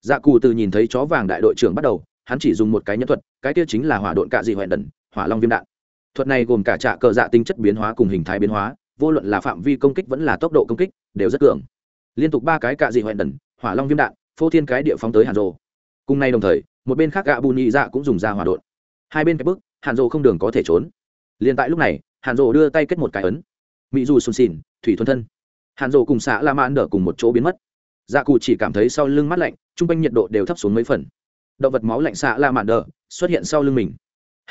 Dạ cù từ nhìn thấy chó vàng đại đội trưởng bắt đầu, hắn chỉ dùng một cái nhân thuật, cái kia chính là hỏa độn cạ dị hoẹn đần hỏa long viêm đạn. Thuật này gồm cả trạ cờ dạ tính chất biến hóa cùng hình thái biến hóa, vô luận là phạm vi công kích vẫn là tốc độ công kích, đều rất cường. Liên tục ba cái cạ dị hoẹn đần hỏa long viêm đạn, phô thiên cái địa phóng tới hàn rồ cùng nay đồng thời, một bên khác gạ bù nhị dạ cũng dùng ra hỏa độn. Hai bên cái bước hàn rồ không đường có thể trốn. Liền tại lúc này, hàn rồ đưa tay kết một cái ấn mỹ dù xuân xỉn thủy thuần thân. Hàn rồ cùng xã la mãn đỡ cùng một chỗ biến mất. Dạ cụ chỉ cảm thấy sau lưng mắt lạnh t r u n g quanh nhiệt độ đều thấp xuống mấy phần. Động vật máu lạnh xạ la mạn đờ xuất hiện sau lưng mình.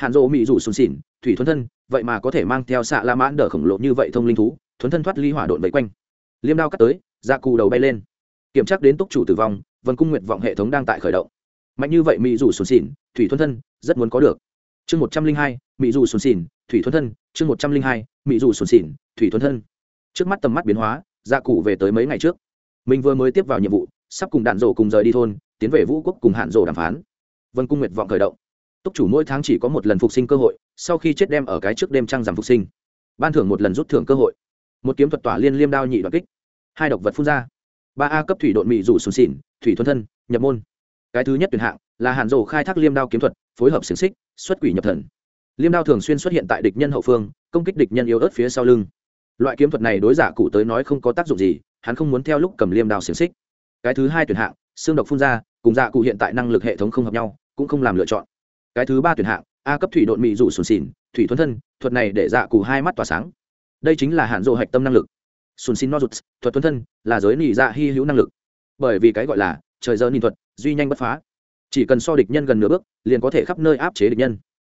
Hàn rộ mị dù xuân xỉn thủy Thuấn thân, vậy mà có thể mang theo xạ la mãn đờ khổng lồ như vậy thông linh thú Thuấn thân thoát ly hỏa độn vây quanh. Liêm đao cắt tới dạ cụ đầu bay lên. Kiểm tra đến túc chủ tử vong, vân cung nguyện vọng hệ thống đang tại khởi động. Mạnh như vậy mỹ dù xuân xỉn thủy Thuấn thân, rất muốn có được. Chương một trăm linh hai, mỹ dù xuân xỉn thủy Thuấn thân, chương một trăm linh hai mỹ dù xuân xỉn, thủy thuần thân. Trước mắt tầm mắt biến hóa gia cụ về tới mấy ngày trước. Mình vừa mới tiếp vào nhiệm vụ, sắp cùng đạn rổ cùng rời đi thôn, tiến về vũ quốc cùng hạn rổ đàm phán. Vân cung nguyệt vọng khởi động. Túc chủ mỗi tháng chỉ có một lần phục sinh cơ hội, sau khi chết đem ở cái trước đêm trăng giảm phục sinh. Ban thưởng một lần rút thưởng cơ hội. Một kiếm thuật tỏa liên liêm đao nhị đoạn kích. Hai độc vật phun ra. Ba a cấp thủy độn mị rủ sùn xỉn, thủy thuần thân, nhập môn. Cái thứ nhất tuyển hạng là hạn rổ khai thác liêm đao kiếm thuật, phối hợp xiềng xích, xuất quỷ nhập thần. Liêm đao thường xuyên xuất hiện tại địch nhân hậu phương công kích địch nhân yếu ớt phía sau lưng. Loại kiếm thuật này đối giả cụ tới nói không có tác dụng gì, hắn không muốn theo lúc cầm liêm đào xiềng xích. Cái thứ hai tuyển hạng, xương độc phun ra, cùng dạ cụ hiện tại năng lực hệ thống không hợp nhau, cũng không làm lựa chọn. Cái thứ ba tuyển hạng, a cấp thủy độn mị rủ sùn xỉn, thủy thuấn thân, thuật này để dạ cụ hai mắt tỏa sáng. Đây chính là hạn dộ hạch tâm năng lực. Sùn xin nozuts thuật thuấn thân là giới nỉ dạ hy hữu năng lực. Bởi vì cái gọi là trời giờ nhìn thuật, duy nhanh bất phá. Chỉ cần so địch nhân gần nửa bước, liền có thể khắp nơi áp chế địch nhân.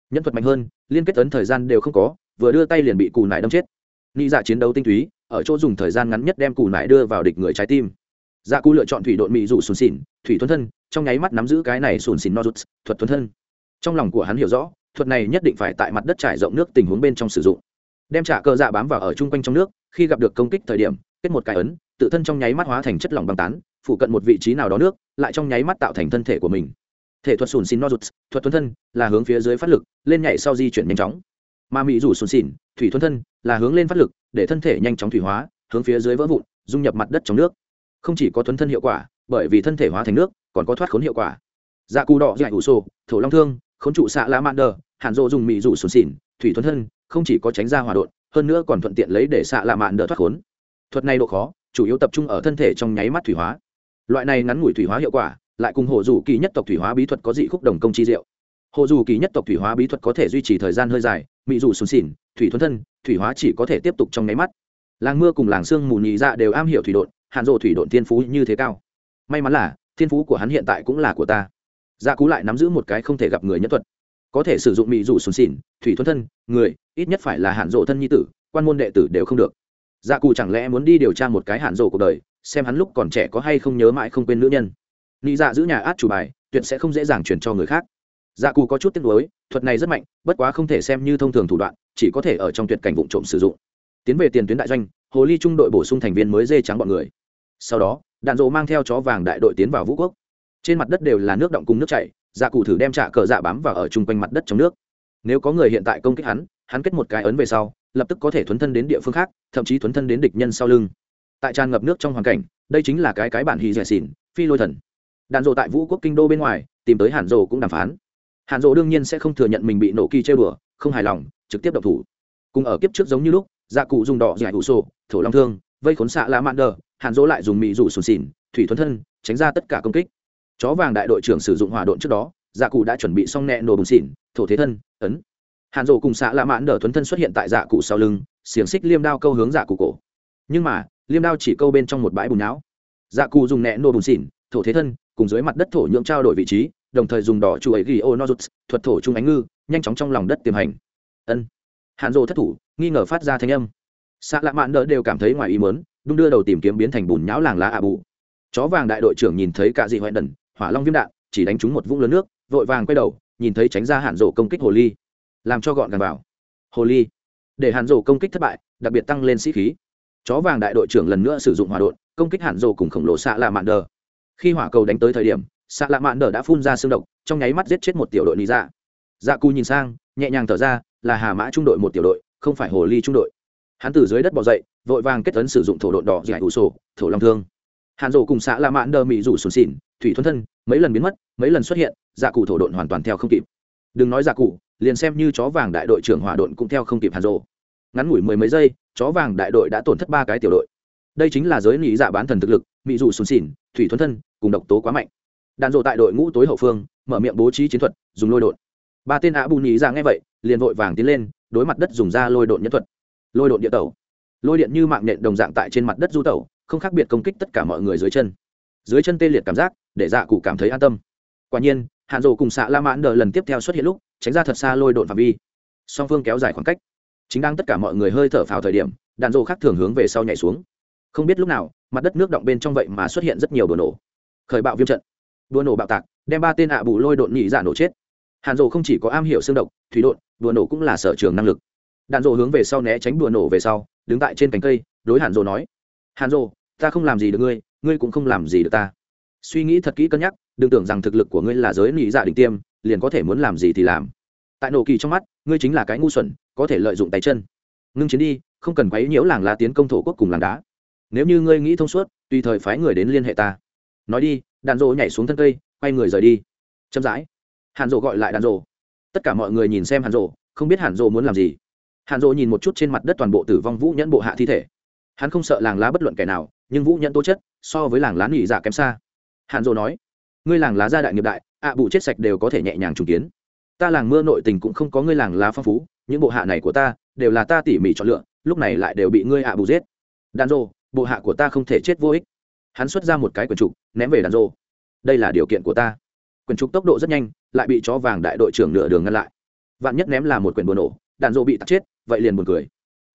Nhân thuật mạnh hơn, liên kết ấn thời gian đều không có vừa đưa tay liền bị cù nải đâm chết. Nghĩ dạ chiến đấu tinh túy, ở chỗ dùng thời gian ngắn nhất đem cù nải đưa vào địch người trái tim. Dạ cù lựa chọn thủy đội mỹ dù sùn xỉn, thủy thuần thân, trong nháy mắt nắm giữ cái này sùn xỉn no rút thuật thuần thân. Trong lòng của hắn hiểu rõ, thuật này nhất định phải tại mặt đất trải rộng nước tình huống bên trong sử dụng. Đem trả cơ dạ bám vào ở chung quanh trong nước, khi gặp được công kích thời điểm, kết một cái ấn, tự thân trong nháy mắt hóa thành chất lỏng băng tán phụ cận một vị trí nào đó nước, lại trong nháy mắt tạo thành thân thể của mình. Thể thuật sùn xin no rút thuật thuần thân, là hướng phía dưới phát lực, lên nhảy sau di chuyển nhanh chóng mà mỹ rủ sùn xỉn, thủy thuần thân, là hướng lên phát lực, để thân thể nhanh chóng thủy hóa, hướng phía dưới vỡ vụn, dung nhập mặt đất trong nước. Không chỉ có thuấn thân hiệu quả, bởi vì thân thể hóa thành nước, còn có thoát khốn hiệu quả. Dạ cù đỏ dạy ủ sổ thổ long thương, khốn trụ xạ la mạn đờ hạn rộ dùng mỹ rủ sùn xỉn, thủy thuần thân, không chỉ có tránh ra hòa đột hơn nữa còn thuận tiện lấy để xạ lạ mạn đờ thoát khốn. Thuật này độ khó, chủ yếu tập trung ở thân thể trong nháy mắt thủy hóa. Loại này ngắn ngủi thủy hóa hiệu quả, lại cùng hồ dù kỳ nhất tộc thủy hóa bí thuật có dị khúc đồng công chi diệu hồ dù kỳ nhất tộc thủy hóa bí thuật có thể duy trì thời gian hơi dài, mị dù sùn xỉn, thủy thuần thân, thủy hóa chỉ có thể tiếp tục trong nháy mắt. Làng mưa cùng làng sương mù nhị dạ đều am hiểu thủy độn hạn rộ thủy độn thiên phú như thế cao. May mắn là, thiên phú của hắn hiện tại cũng là của ta. Dạ cú lại nắm giữ một cái không thể gặp người nhất thuật. Có thể sử dụng mị dù sùn xỉn, thủy thuần thân, người, ít nhất phải là hạn rộ thân nhi tử, quan môn đệ tử đều không được. Dạ cù chẳng lẽ muốn đi điều tra một cái hạn rộ cuộc đời, xem hắn lúc còn trẻ có hay không nhớ mãi không quên nữ nhân. Nhị dạ giữ nhà át chủ bài, tuyệt sẽ không dễ dàng chuyển cho người khác dạ cù có chút tiếc nuối, thuật này rất mạnh, bất quá không thể xem như thông thường thủ đoạn, chỉ có thể ở trong tuyệt cảnh vụ trộm sử dụng. Tiến về tiền tuyến đại doanh, hồ ly trung đội bổ sung thành viên mới dê trắng bọn người. Sau đó, đạn dộ mang theo chó vàng đại đội tiến vào vũ quốc. Trên mặt đất đều là nước động cùng nước chảy dạ cụ thử đem trả cờ dạ bám vào ở chung quanh mặt đất trong nước. Nếu có người hiện tại công kích hắn hắn kết một cái ấn về sau, lập tức có thể thuấn thân đến địa phương khác, thậm chí thuấn thân đến địch nhân sau lưng. Tại tràn ngập nước trong hoàn cảnh, đây chính là cái cái bản hì dẻ xỉn, phi lôi thần. Đạn dộ tại vũ quốc kinh đô bên ngoài, tìm tới hàn dộ cũng đàm phán hàn rỗ đương nhiên sẽ không thừa nhận mình bị nổ kỳ chơi bừa không hài lòng, trực tiếp độc thủ. Cùng ở kiếp trước giống như lúc dạ cụ dùng đỏ giải ủ sổ, thổ long thương, vây khốn xạ lạ mạn đờ, hàn dỗ lại dùng mị rủ sùn xỉn, thủy thuấn thân, tránh ra tất cả công kích. Chó vàng đại đội trưởng sử dụng hỏa độn trước đó dạ cụ đã chuẩn bị xong nẹ nổ bùn xỉn, thổ thế thân, ấn. Hàn dỗ cùng xạ lạ mạn đờ thuấn thân xuất hiện tại dạ cụ sau lưng, xiềng xích liêm đao câu hướng dạ cụ cổ. Nhưng mà, liêm đao chỉ câu bên trong một bãi bùn não. Dạ cụ dùng nẹ nổ bùn xỉn, thổ thế thân, cùng dưới mặt đất thổ nhưỡng trao đổi vị trí đồng thời dùng đỏ chu ấy ghi ô nozuts thuật thổ trung ánh ngư, nhanh chóng trong lòng đất tiềm hành. Ân. Hàn dỗ thất thủ, nghi ngờ phát ra thanh âm. Xạ lạ mạn đỡ đều cảm thấy ngoài ý mớn đung đưa đầu tìm kiếm biến thành bùn nhão làng lá ạ bù chó vàng đại đội trưởng nhìn thấy cả dị hoại đần, hỏa long viêm đạn, chỉ đánh trúng một vũng lớn nước, vội vàng quay đầu, nhìn thấy tránh ra hạn rổ công kích hồ ly. Làm cho gọn gàng vào. Hồ ly. Để hạn rổ công kích thất bại, đặc biệt tăng lên sĩ khí. Chó vàng đại đội trưởng lần nữa sử dụng hỏa đột công kích hạn rổ cùng khổng lồ xạ lạ mạn đờ khi hỏa cầu đánh tới thời điểm xạ lạ mạn đờ đã phun ra xương độc, trong nháy mắt giết chết một tiểu đội lý dạ. Dạ cù nhìn sang, nhẹ nhàng thở ra, là hà mã trung đội một tiểu đội, không phải hồ ly trung đội. Hắn từ dưới đất bỏ dậy, vội vàng kết tấn sử dụng thổ độn đỏ giải ủ sổ, thổ long thương. Hàn rổ cùng xạ lạ mạn đơ mị rủ sùn xỉn thủy thuần thân, mấy lần biến mất, mấy lần xuất hiện dạ cụ thổ độn hoàn toàn theo không kịp. Đừng nói dạ cụ liền xem như chó vàng đại đội trưởng hỏa độn cũng theo không kịp hàn rổ ngắn ngủi mười mấy giây, chó vàng đại đội đã tổn thất ba cái tiểu đội. Đây chính là giới lý dạ bán thần thực lực, mị rủ sùn xỉn thủy thuần thân, cùng độc tố quá mạnh đàn dộ tại đội ngũ tối hậu phương, mở miệng bố trí chiến thuật, dùng lôi đột ba tên ạ bù nhì ra nghe vậy, liền vội vàng tiến lên, đối mặt đất dùng ra lôi đột nhân thuật. Lôi đột địa tẩu. Lôi điện như mạng nện đồng dạng tại trên mặt đất du tẩu, không khác biệt công kích tất cả mọi người dưới chân. Dưới chân tê liệt cảm giác, để dạ cụ cảm thấy an tâm. Quả nhiên hạn rồ cùng xạ la mãn đờ lần tiếp theo xuất hiện lúc, tránh ra thật xa lôi đột phạm vi. Song phương kéo dài khoảng cách. Chính đang tất cả mọi người hơi thở phào thời điểm, đạn rồ khác thường hướng về sau nhảy xuống. Không biết lúc nào, mặt đất nước động bên trong vậy mà xuất hiện rất nhiều đồ nổ. Khởi bạo viêm trận đua nổ bạo tạc, đem ba tên ạ bù lôi đột nhị dạ nổ chết. Hàn rồ không chỉ có am hiểu xương độc, thủy đột đùa nổ cũng là sở trường năng lực. Đạn rồ hướng về sau né tránh đùa nổ về sau, đứng tại trên cành cây, đối hàn rồ nói, hàn rồ ta không làm gì được ngươi ngươi cũng không làm gì được ta. Suy nghĩ thật kỹ cân nhắc, đừng tưởng rằng thực lực của ngươi là giới nhị dạ đỉnh tiêm, liền có thể muốn làm gì thì làm. Tại nổ kỳ trong mắt, ngươi chính là cái ngu xuẩn, có thể lợi dụng tay chân. Ngưng chiến đi, không cần quấy nhiễu làng lá tiến công thổ quốc cùng làng đá. Nếu như ngươi nghĩ thông suốt, tùy thời phái người đến liên hệ ta nói đi, đàn rộ nhảy xuống thân cây, quay người rời đi. Chậm rãi. Hàn rộ gọi lại đàn rộ. Tất cả mọi người nhìn xem hàn rộ, không biết hàn rộ muốn làm gì. Hàn rộ nhìn một chút trên mặt đất toàn bộ tử vong vũ nhẫn bộ hạ thi thể. Hắn không sợ làng lá bất luận kẻ nào, nhưng vũ nhẫn tố chất, so với làng lá nghỉ dạ kém xa. Hàn rộ nói, ngươi làng lá gia đại nghiệp đại, ạ à bụ chết sạch đều có thể nhẹ nhàng trùng kiến. Ta làng mưa nội tình cũng không có ngươi làng lá phong phú, những bộ hạ này của ta đều là ta tỉ mỉ chọn lựa, lúc này lại đều bị ngươi ạ à bù giết. Đàn rộ, bộ hạ của ta không thể chết vô ích hắn xuất ra một cái quyển trục, ném về đàn rô. Đây là điều kiện của ta. Quyển trục tốc độ rất nhanh, lại bị chó vàng đại đội trưởng nửa đường ngăn lại. Vạn nhất ném là một quyển buồn nổ đạn rô bị tắt chết, vậy liền buồn cười.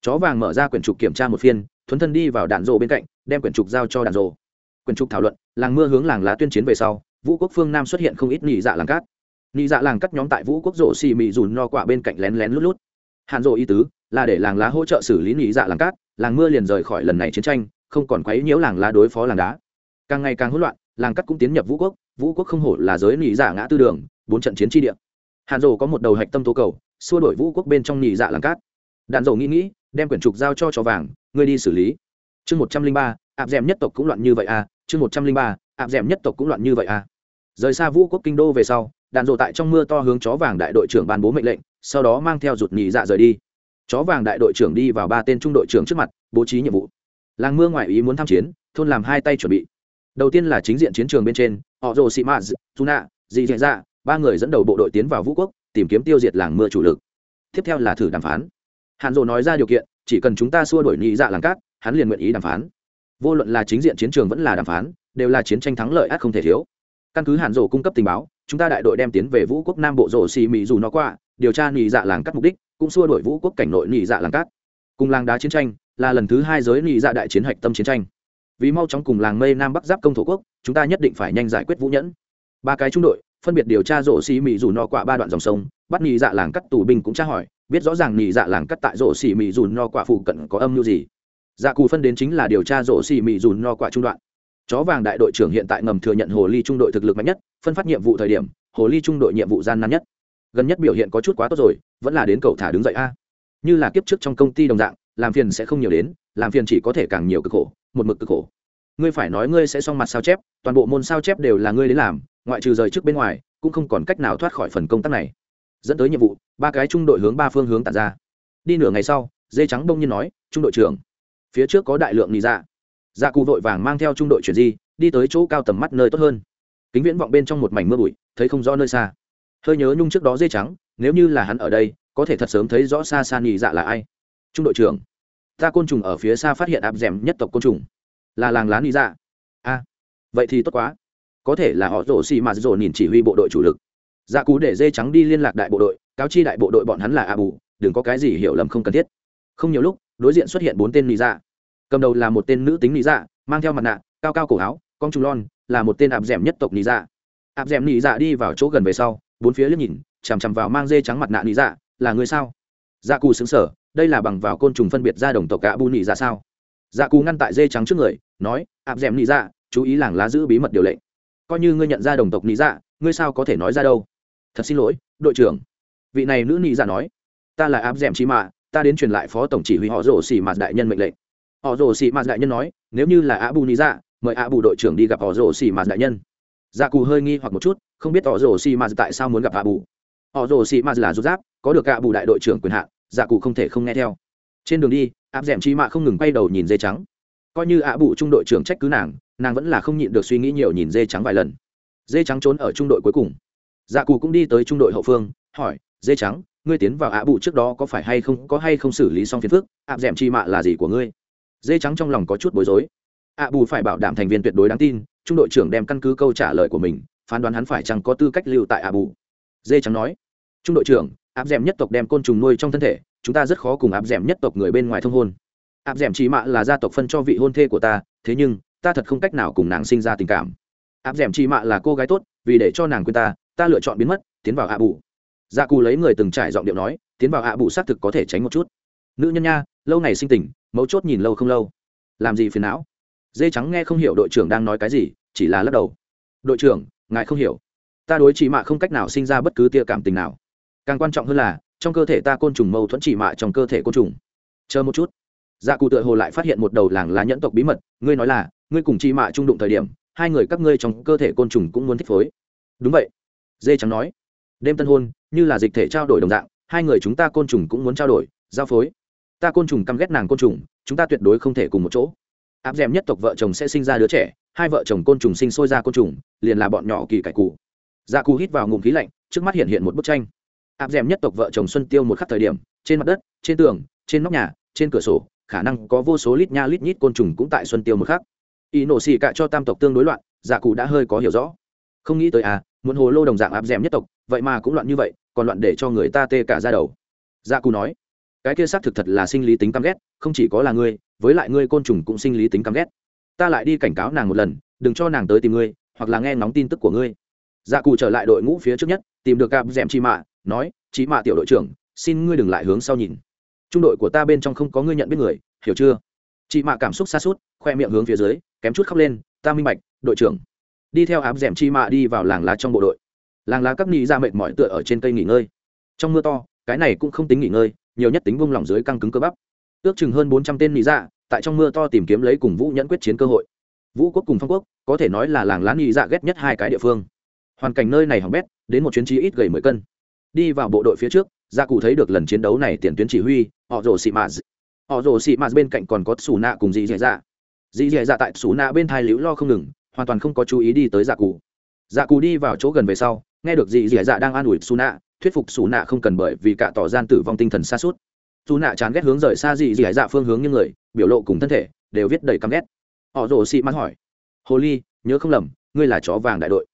Chó vàng mở ra quyển trục kiểm tra một phiên, thuấn thân đi vào đạn rô bên cạnh, đem quyển trục giao cho đạn rô. Quyển trục thảo luận, làng mưa hướng làng lá tuyên chiến về sau, vũ quốc phương nam xuất hiện không ít nhị dạ làng cát. Nhị dạ làng cắt nhóm tại vũ quốc rộ xì mị dùn no quả bên cạnh lén lén lút lút. Hạn rộ ý tứ, là để làng lá hỗ trợ xử lý nhị dạ làng cát, làng mưa liền rời khỏi lần này chiến tranh không còn quấy nhiễu làng lá đối phó làng đá. Càng ngày càng hỗn loạn, làng cắt cũng tiến nhập vũ quốc vũ quốc không hổ là giới nhị giả dạ ngã tư đường, bốn trận chiến tri địa. Hàn rồ có một đầu hạch tâm tố cầu, xua đổi vũ quốc bên trong nhị dạ làng cát. Đạn dầu nghĩ nghĩ, đem quyển trục giao cho chó vàng, ngươi đi xử lý. Chương một trăm linh ba áp d nhất tộc cũng loạn như vậy à chương một trăm linh ba áp d nhất tộc cũng loạn như vậy à. Rời xa vũ quốc kinh đô về sau, đạn dộ tại trong mưa to hướng chó vàng đại đội trưởng ban bố mệnh lệnh, sau đó mang theo rụt nhị dạ rời đi. Chó vàng đại đội trưởng đi vào ba tên trung đội trưởng trước mặt, bố trí nhiệm vụ làng mưa ngoại ý muốn tham chiến, thôn làm hai tay chuẩn bị. Đầu tiên là chính diện chiến trường bên trên, họ rồ sĩ maz tuna dị dạy ra ba người dẫn đầu bộ đội tiến vào vũ quốc, tìm kiếm tiêu diệt làng mưa chủ lực. Tiếp theo là thử đàm phán. Hàn rồ nói ra điều kiện, chỉ cần chúng ta xua đổi nhị dạ làng cát, hắn liền nguyện ý đàm phán. Vô luận là chính diện chiến trường vẫn là đàm phán, đều là chiến tranh thắng lợi át không thể thiếu. Căn cứ hàn rồ cung cấp tình báo, chúng ta đại đội đem tiến về vũ quốc nam bộ rồ xì mỹ dù nó qua, điều tra nhị dạ làng cát mục đích, cũng xua đổi vũ quốc cảnh nội nhị dạ làng cát. Cùng làng đá chiến tranh là lần thứ hai giới nghị dạ đại chiến hạch tâm chiến tranh. Vì mau chóng cùng làng mây nam bắc giáp công thổ quốc, chúng ta nhất định phải nhanh giải quyết vũ nhẫn. Ba cái trung đội, phân biệt điều tra rổ xì mị dù no quả ba đoạn dòng sông, bắt nghị dạ làng cắt tù binh cũng tra hỏi, biết rõ ràng nghị dạ làng cắt tại rổ xì mị dù no quả phụ cận có âm mưu gì. Dạ cù phân đến chính là điều tra rổ xì mị dù no quả trung đoạn. Chó vàng đại đội trưởng hiện tại ngầm thừa nhận hồ ly trung đội thực lực mạnh nhất, phân phát nhiệm vụ thời điểm, hồ ly trung đội nhiệm vụ gian nan nhất. Gần nhất biểu hiện có chút quá tốt rồi, vẫn là đến cậu thả đứng dậy a. Như là kiếp trước trong công ty đồng dạng làm phiền sẽ không nhiều đến, làm phiền chỉ có thể càng nhiều cực khổ, một mực cực khổ. Ngươi phải nói ngươi sẽ xong mặt sao chép, toàn bộ môn sao chép đều là ngươi đến làm, ngoại trừ rời trước bên ngoài, cũng không còn cách nào thoát khỏi phần công tác này. Dẫn tới nhiệm vụ, ba cái trung đội hướng ba phương hướng tản ra. Đi nửa ngày sau, dê trắng đông nhiên nói, trung đội trưởng. Phía trước có đại lượng nị dạ. Dạ cụ vội vàng mang theo trung đội chuyển di, đi tới chỗ cao tầm mắt nơi tốt hơn. Kính viễn vọng bên trong một mảnh mưa bụi, thấy không rõ nơi xa. Hơi nhớ nhung trước đó dê trắng, nếu như là hắn ở đây, có thể thật sớm thấy rõ xa xa nị dạ là ai. Trung đội trưởng ta côn trùng ở phía xa phát hiện áp dẻm nhất tộc côn trùng. Là làng lá nị dạ. A vậy thì tốt quá. Có thể là họ rổ xì mà rổ nhìn chỉ huy bộ đội chủ lực. Dạ cú để dê trắng đi liên lạc đại bộ đội, cáo chi đại bộ đội bọn hắn là a bù đừng có cái gì hiểu lầm không cần thiết. Không nhiều lúc, đối diện xuất hiện bốn tên lý dạ. Cầm đầu là một tên nữ tính lý dạ mang theo mặt nạ, cao cao cổ áo, con trùng lon, là một tên áp dẻm nhất tộc lý dạ. Áp dẻm lý dạ đi vào chỗ gần về sau, bốn phía liếc nhìn, chằm chằm vào mang dê trắng mặt nạ lý dạ là người sao? Dạ cù xứng sở đây là bằng vào côn trùng phân biệt ra đồng tộc cả bu nị dạ sao? Dạ cù ngăn tại dê trắng trước người, nói áp d nị dạ chú ý làng lá giữ bí mật điều lệnh. Coi như ngươi nhận ra đồng tộc nị dạ ngươi sao có thể nói ra đâu? Thật xin lỗi, đội trưởng. Vị này nữ nị dạ nói, ta là áp d chi mạ, ta đến truyền lại phó tổng chỉ huy họ rổ xì mạt đại nhân mệnh lệnh. Họ rổ xì mạt đại nhân nói, nếu như là á bù nị dạ mời á bù đội trưởng đi gặp họ rổ xì mạt đại nhân. Dạ cù hơi nghi hoặc một chút, không biết họ rổ xì mạt tại sao muốn gặp á bù. Họ rổ xì mạt là rút giáp có được á bù đại đội trưởng quyền hạn dạ cụ không thể không nghe theo. Trên đường đi, áp d chi mạ không ngừng quay đầu nhìn dê trắng. Coi như ạ bù trung đội trưởng trách cứ nàng nàng vẫn là không nhịn được suy nghĩ nhiều nhìn dê trắng vài lần. Dê trắng trốn ở trung đội cuối cùng. Dạ cụ cũng đi tới trung đội hậu phương, hỏi, dê trắng, ngươi tiến vào ạ bù trước đó có phải hay không, có hay không xử lý xong phiền phức? Ạ d ẻ m chi mạ là gì của ngươi? Dê trắng trong lòng có chút bối rối. Ạ bù phải bảo đảm thành viên tuyệt đối đáng tin, trung đội trưởng đem căn cứ câu trả lời của mình, phán đoán hắn phải chăng có tư cách lưu tại ạ bù dê trắng nói trung đội trưởng, áp d m nhất tộc đem côn trùng nuôi trong thân thể, chúng ta rất khó cùng áp d m nhất tộc người bên ngoài thông hôn. Áp d ẻ m chỉ mạ là gia tộc phân cho vị hôn thê của ta, thế nhưng, ta thật không cách nào cùng nàng sinh ra tình cảm. Áp d ẻ m chỉ mạ là cô gái tốt, vì để cho nàng quên ta ta lựa chọn biến mất, tiến vào ạ bù. Gia cù lấy người từng trải giọng điệu nói, tiến vào ạ bù xác thực có thể tránh một chút. Nữ nhân nha, lâu ngày sinh tình, mấu chốt nhìn lâu không lâu. Làm gì phiền não? Dê trắng nghe không hiểu đội trưởng đang nói cái gì, chỉ là lắc đầu. Đội trưởng, ngài không hiểu. Ta đối chị mạ không cách nào sinh ra bất cứ tia cảm tình nào càng quan trọng hơn là, trong cơ thể ta côn trùng mâu thuẫn chỉ mạ trong cơ thể côn trùng. Chờ một chút. Dạ cụ tựa hồ lại phát hiện một đầu làng lá nhẫn tộc bí mật, ngươi nói là, ngươi cùng chi mạ trung đụng thời điểm, hai người các ngươi trong cơ thể côn trùng cũng muốn thích phối. Đúng vậy. Dê trắng nói. Đêm tân hôn, như là dịch thể trao đổi đồng dạng, hai người chúng ta côn trùng cũng muốn trao đổi, giao phối. Ta côn trùng căm ghét nàng côn trùng, chúng ta tuyệt đối không thể cùng một chỗ. Áp d nhất tộc vợ chồng sẽ sinh ra đứa trẻ, hai vợ chồng côn trùng sinh sôi ra côn trùng, liền là bọn nhỏ kỳ cải cụ dạ cụ hít vào ngụm khí lạnh, trước mắt hiện hiện một bức tranh áp d nhất tộc vợ chồng xuân tiêu một khắc thời điểm, trên mặt đất, trên tường, trên nóc nhà, trên cửa sổ, khả năng có vô số lít nha lít nhít côn trùng cũng tại xuân tiêu một khắc. Y nổ xì cạ cho tam tộc tương đối loạn dạ cụ đã hơi có hiểu rõ. Không nghĩ tới à muốn hồ lô đồng dạng áp d nhất tộc, vậy mà cũng loạn như vậy, còn loạn để cho người ta tê cả ra đầu. Dạ cụ nói, cái kia xác thực thật là sinh lý tính căm ghét, không chỉ có là ngươi, với lại ngươi côn trùng cũng sinh lý tính căm ghét. Ta lại đi cảnh cáo nàng một lần, đừng cho nàng tới tìm ngươi, hoặc là nghe ngóng tin tức của ngươi. Dạ cụ trở lại đội ngũ phía trước nhất, tìm được cặp d chi mạ nói, chí mạ tiểu đội trưởng, xin ngươi đừng lại hướng sau nhìn. Trung đội của ta bên trong không có ngươi nhận biết người, hiểu chưa? Chị mạ cảm xúc xa suốt khoe miệng hướng phía dưới, kém chút khóc lên, ta minh bạch, đội trưởng. Đi theo áp d ẻ m chi mạ đi vào làng lá trong bộ đội. Làng lá các nị ra mệt mỏi tựa ở trên cây nghỉ ngơi. Trong mưa to, cái này cũng không tính nghỉ ngơi, nhiều nhất tính vung lỏng dưới căng cứng cơ bắp. Ước chừng hơn bốn trăm tên nị dạ tại trong mưa to tìm kiếm lấy cùng vũ nhẫn quyết chiến cơ hội. Vũ quốc cùng phong quốc, có thể nói là làng lá nị dạ ghét nhất hai cái địa phương. Hoàn cảnh nơi này hỏng bét, đến một chuyến trí ít gầy mười cân đi vào bộ đội phía trước, gia cụ thấy được lần chiến đấu này tiền tuyến chỉ huy, họ rồ xị mạt. Họ rồ xị mạt bên cạnh còn có xù nạ cùng dì dì dạ. Dì dì dạ tại xù nạ bên thai liễu lo không ngừng, hoàn toàn không có chú ý đi tới gia cụ. Gia cụ đi vào chỗ gần về sau, nghe được dì dì dạ đang an ủi xù nạ, thuyết phục xù nạ không cần bởi vì cả tỏ gian tử vong tinh thần xa suốt xù nạ chán ghét hướng rời xa dì dì dạ phương hướng như người, biểu lộ cùng thân thể đều viết đầy căm ghét. Họ rồ xị mạt hỏi, hồ ly, nhớ không lầm, ngươi là chó vàng đại đội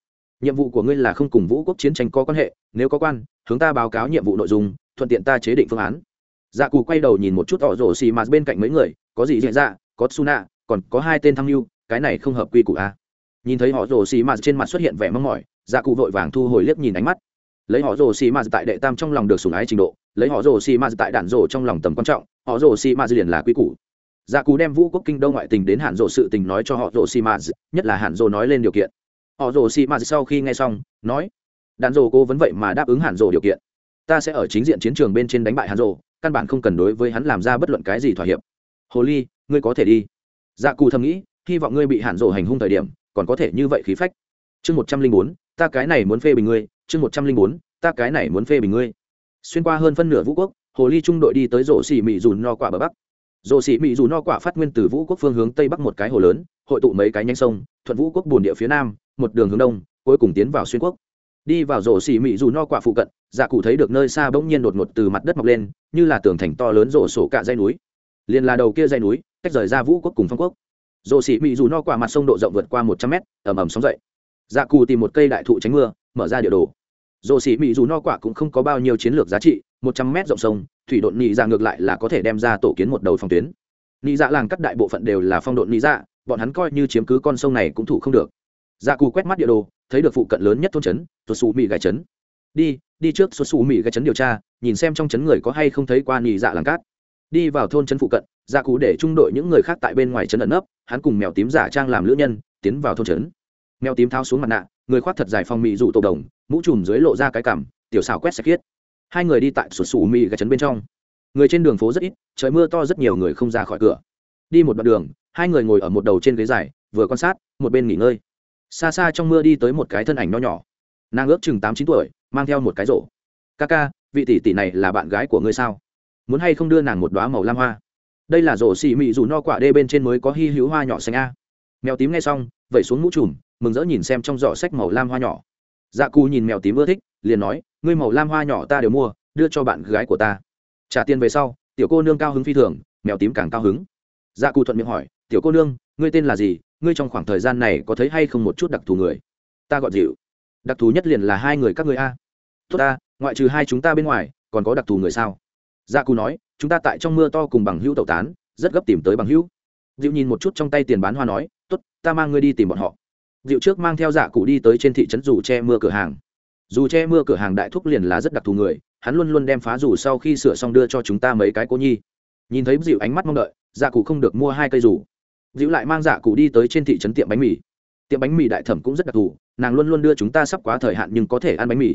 nhiệm vụ của ngươi là không cùng vũ quốc chiến tranh có quan hệ, nếu có quan, hướng ta báo cáo nhiệm vụ nội dung, thuận tiện ta chế định phương án. Dạ cù quay đầu nhìn một chút họ rổ xì mạt bên cạnh mấy người, có gì dễ dạ có suna còn có hai tên tham mưu, cái này không hợp quy củ a à. nhìn thấy họ rổ xì mạt trên mặt xuất hiện vẻ mong mỏi dạ cụ vội vàng thu hồi liếc nhìn ánh mắt. Lấy họ rổ xì mạt tại đệ tam trong lòng được sủng ái trình độ, lấy họ rổ xì mạt tại đạn rổ trong lòng tầm quan trọng, họ rổ xì mạt liền là quy củ. Dạ cù đem vũ quốc kinh đông ngoại tình đến hạn rổ sự tình nói cho họ rổ xì mạt nhất là hạn rổ nói lên điều kiện họ rồ xì mạt sau khi nghe xong, nói, đạn rồ cô vẫn vậy mà đáp ứng hàn rồ điều kiện. Ta sẽ ở chính diện chiến trường bên trên đánh bại hàn rồ, căn bản không cần đối với hắn làm ra bất luận cái gì thỏa hiệp. Hồ ly, ngươi có thể đi. Dạ cù thầm nghĩ, hy vọng ngươi bị hàn rồ hành hung thời điểm, còn có thể như vậy khí phách. Chương một trăm linh bốn, ta cái này muốn phê bình ngươi. Chương một trăm linh bốn, ta cái này muốn phê bình ngươi. Xuyên qua hơn phân nửa vũ quốc, hồ ly trung đội đi tới rổ xì mị dù no quả bờ bắc. Rổ xì mị dù no quả phát nguyên từ vũ quốc phương hướng tây bắc một cái hồ lớn, hội tụ mấy cái nhánh sông, thuận vũ quốc bồn địa phía nam một đường hướng đông, cuối cùng tiến vào xuyên quốc. Đi vào rổ xỉ mị dù no quả phụ cận dạ cụ thấy được nơi xa bỗng nhiên đột ngột từ mặt đất mọc lên, như là tường thành to lớn rổ sổ cả dây núi. Liền là đầu kia dây núi, tách rời ra vũ quốc cùng phong quốc. Rổ xỉ mị dù no quả mặt sông độ rộng vượt qua một trăm mét ẩm ẩm sóng dậy. Dạ cụ tìm một cây đại thụ tránh mưa, mở ra địa đồ. Rổ xỉ mị dù no quả cũng không có bao nhiêu chiến lược giá trị, một trăm mét rộng sông, thủy độn nị dạ ngược lại là có thể đem ra tổ kiến một đầu phòng tuyến. Nị dạ làng cắt đại bộ phận đều là phong độn nị dạ bọn hắn coi như chiếm cứ con sông này cũng thủ không được dạ cù quét mắt địa đồ, thấy được phụ cận lớn nhất thôn trấn, tuột xù mỹ gài trấn. Đi đi trước xuất xù mỹ gài trấn điều tra, nhìn xem trong trấn người có hay không thấy qua nhì dạ làng cát. Đi vào thôn trấn phụ cận dạ cù để trung đội những người khác tại bên ngoài trấn ẩn nấp, hắn cùng mèo tím giả trang làm lữ nhân, tiến vào thôn trấn. Mèo tím tháo xuống mặt nạ, người khoác thật dài phong mỹ rủ tổ đồng, mũ trùm dưới lộ ra cái cằm, tiểu xảo quét sạch khiết hai người đi tại sụt xù Mị gài trấn bên trong. Người trên đường phố rất ít, trời mưa to rất nhiều người không ra khỏi cửa. Đi một đoạn đường, hai người ngồi ở một đầu trên ghế dài, vừa quan sát, một bên nghỉ ngơi xa xa trong mưa đi tới một cái thân ảnh nho nhỏ. Nàng ước chừng tám chín tuổi, mang theo một cái rổ. Ca ca vị tỷ tỷ này là bạn gái của ngươi sao? Muốn hay không đưa nàng một đoá màu lam hoa? Đây là rổ xì mị dù no quả đê bên trên mới có hy hữu hoa nhỏ xanh a. Mèo tím nghe xong, vẩy xuống mũ trùm, mừng rỡ nhìn xem trong giỏ sách màu lam hoa nhỏ. Dạ cù nhìn mèo tím ưa thích, liền nói, ngươi màu lam hoa nhỏ ta đều mua, đưa cho bạn gái của ta. Trả tiền về sau, tiểu cô nương cao hứng phi thường, mèo tím càng cao hứng. Dạ cù thuận miệng hỏi tiểu cô nương, ngươi tên là gì? Ngươi trong khoảng thời gian này có thấy hay không một chút đặc thù người? Ta gọi dịu đặc thù nhất liền là hai người các người a. Tốt ta, ngoại trừ hai chúng ta bên ngoài, còn có đặc thù người sao? Gia cù nói, chúng ta tại trong mưa to cùng bằng hữu tẩu tán, rất gấp tìm tới bằng hữu. Dịu nhìn một chút trong tay tiền bán hoa nói, tốt, ta mang ngươi đi tìm bọn họ. Dịu trước mang theo dạ cụ đi tới trên thị trấn dù che mưa cửa hàng. Dù che mưa cửa hàng đại thúc liền là rất đặc thù người, hắn luôn luôn đem phá dù sau khi sửa xong đưa cho chúng ta mấy cái cô nhi. Nhìn thấy dịu ánh mắt mong đợi dạ cụ không được mua hai cây dù dịu lại mang dạ cụ đi tới trên thị trấn tiệm bánh mì. Tiệm bánh mì đại thẩm cũng rất đặc thù, nàng luôn luôn đưa chúng ta sắp quá thời hạn nhưng có thể ăn bánh mì.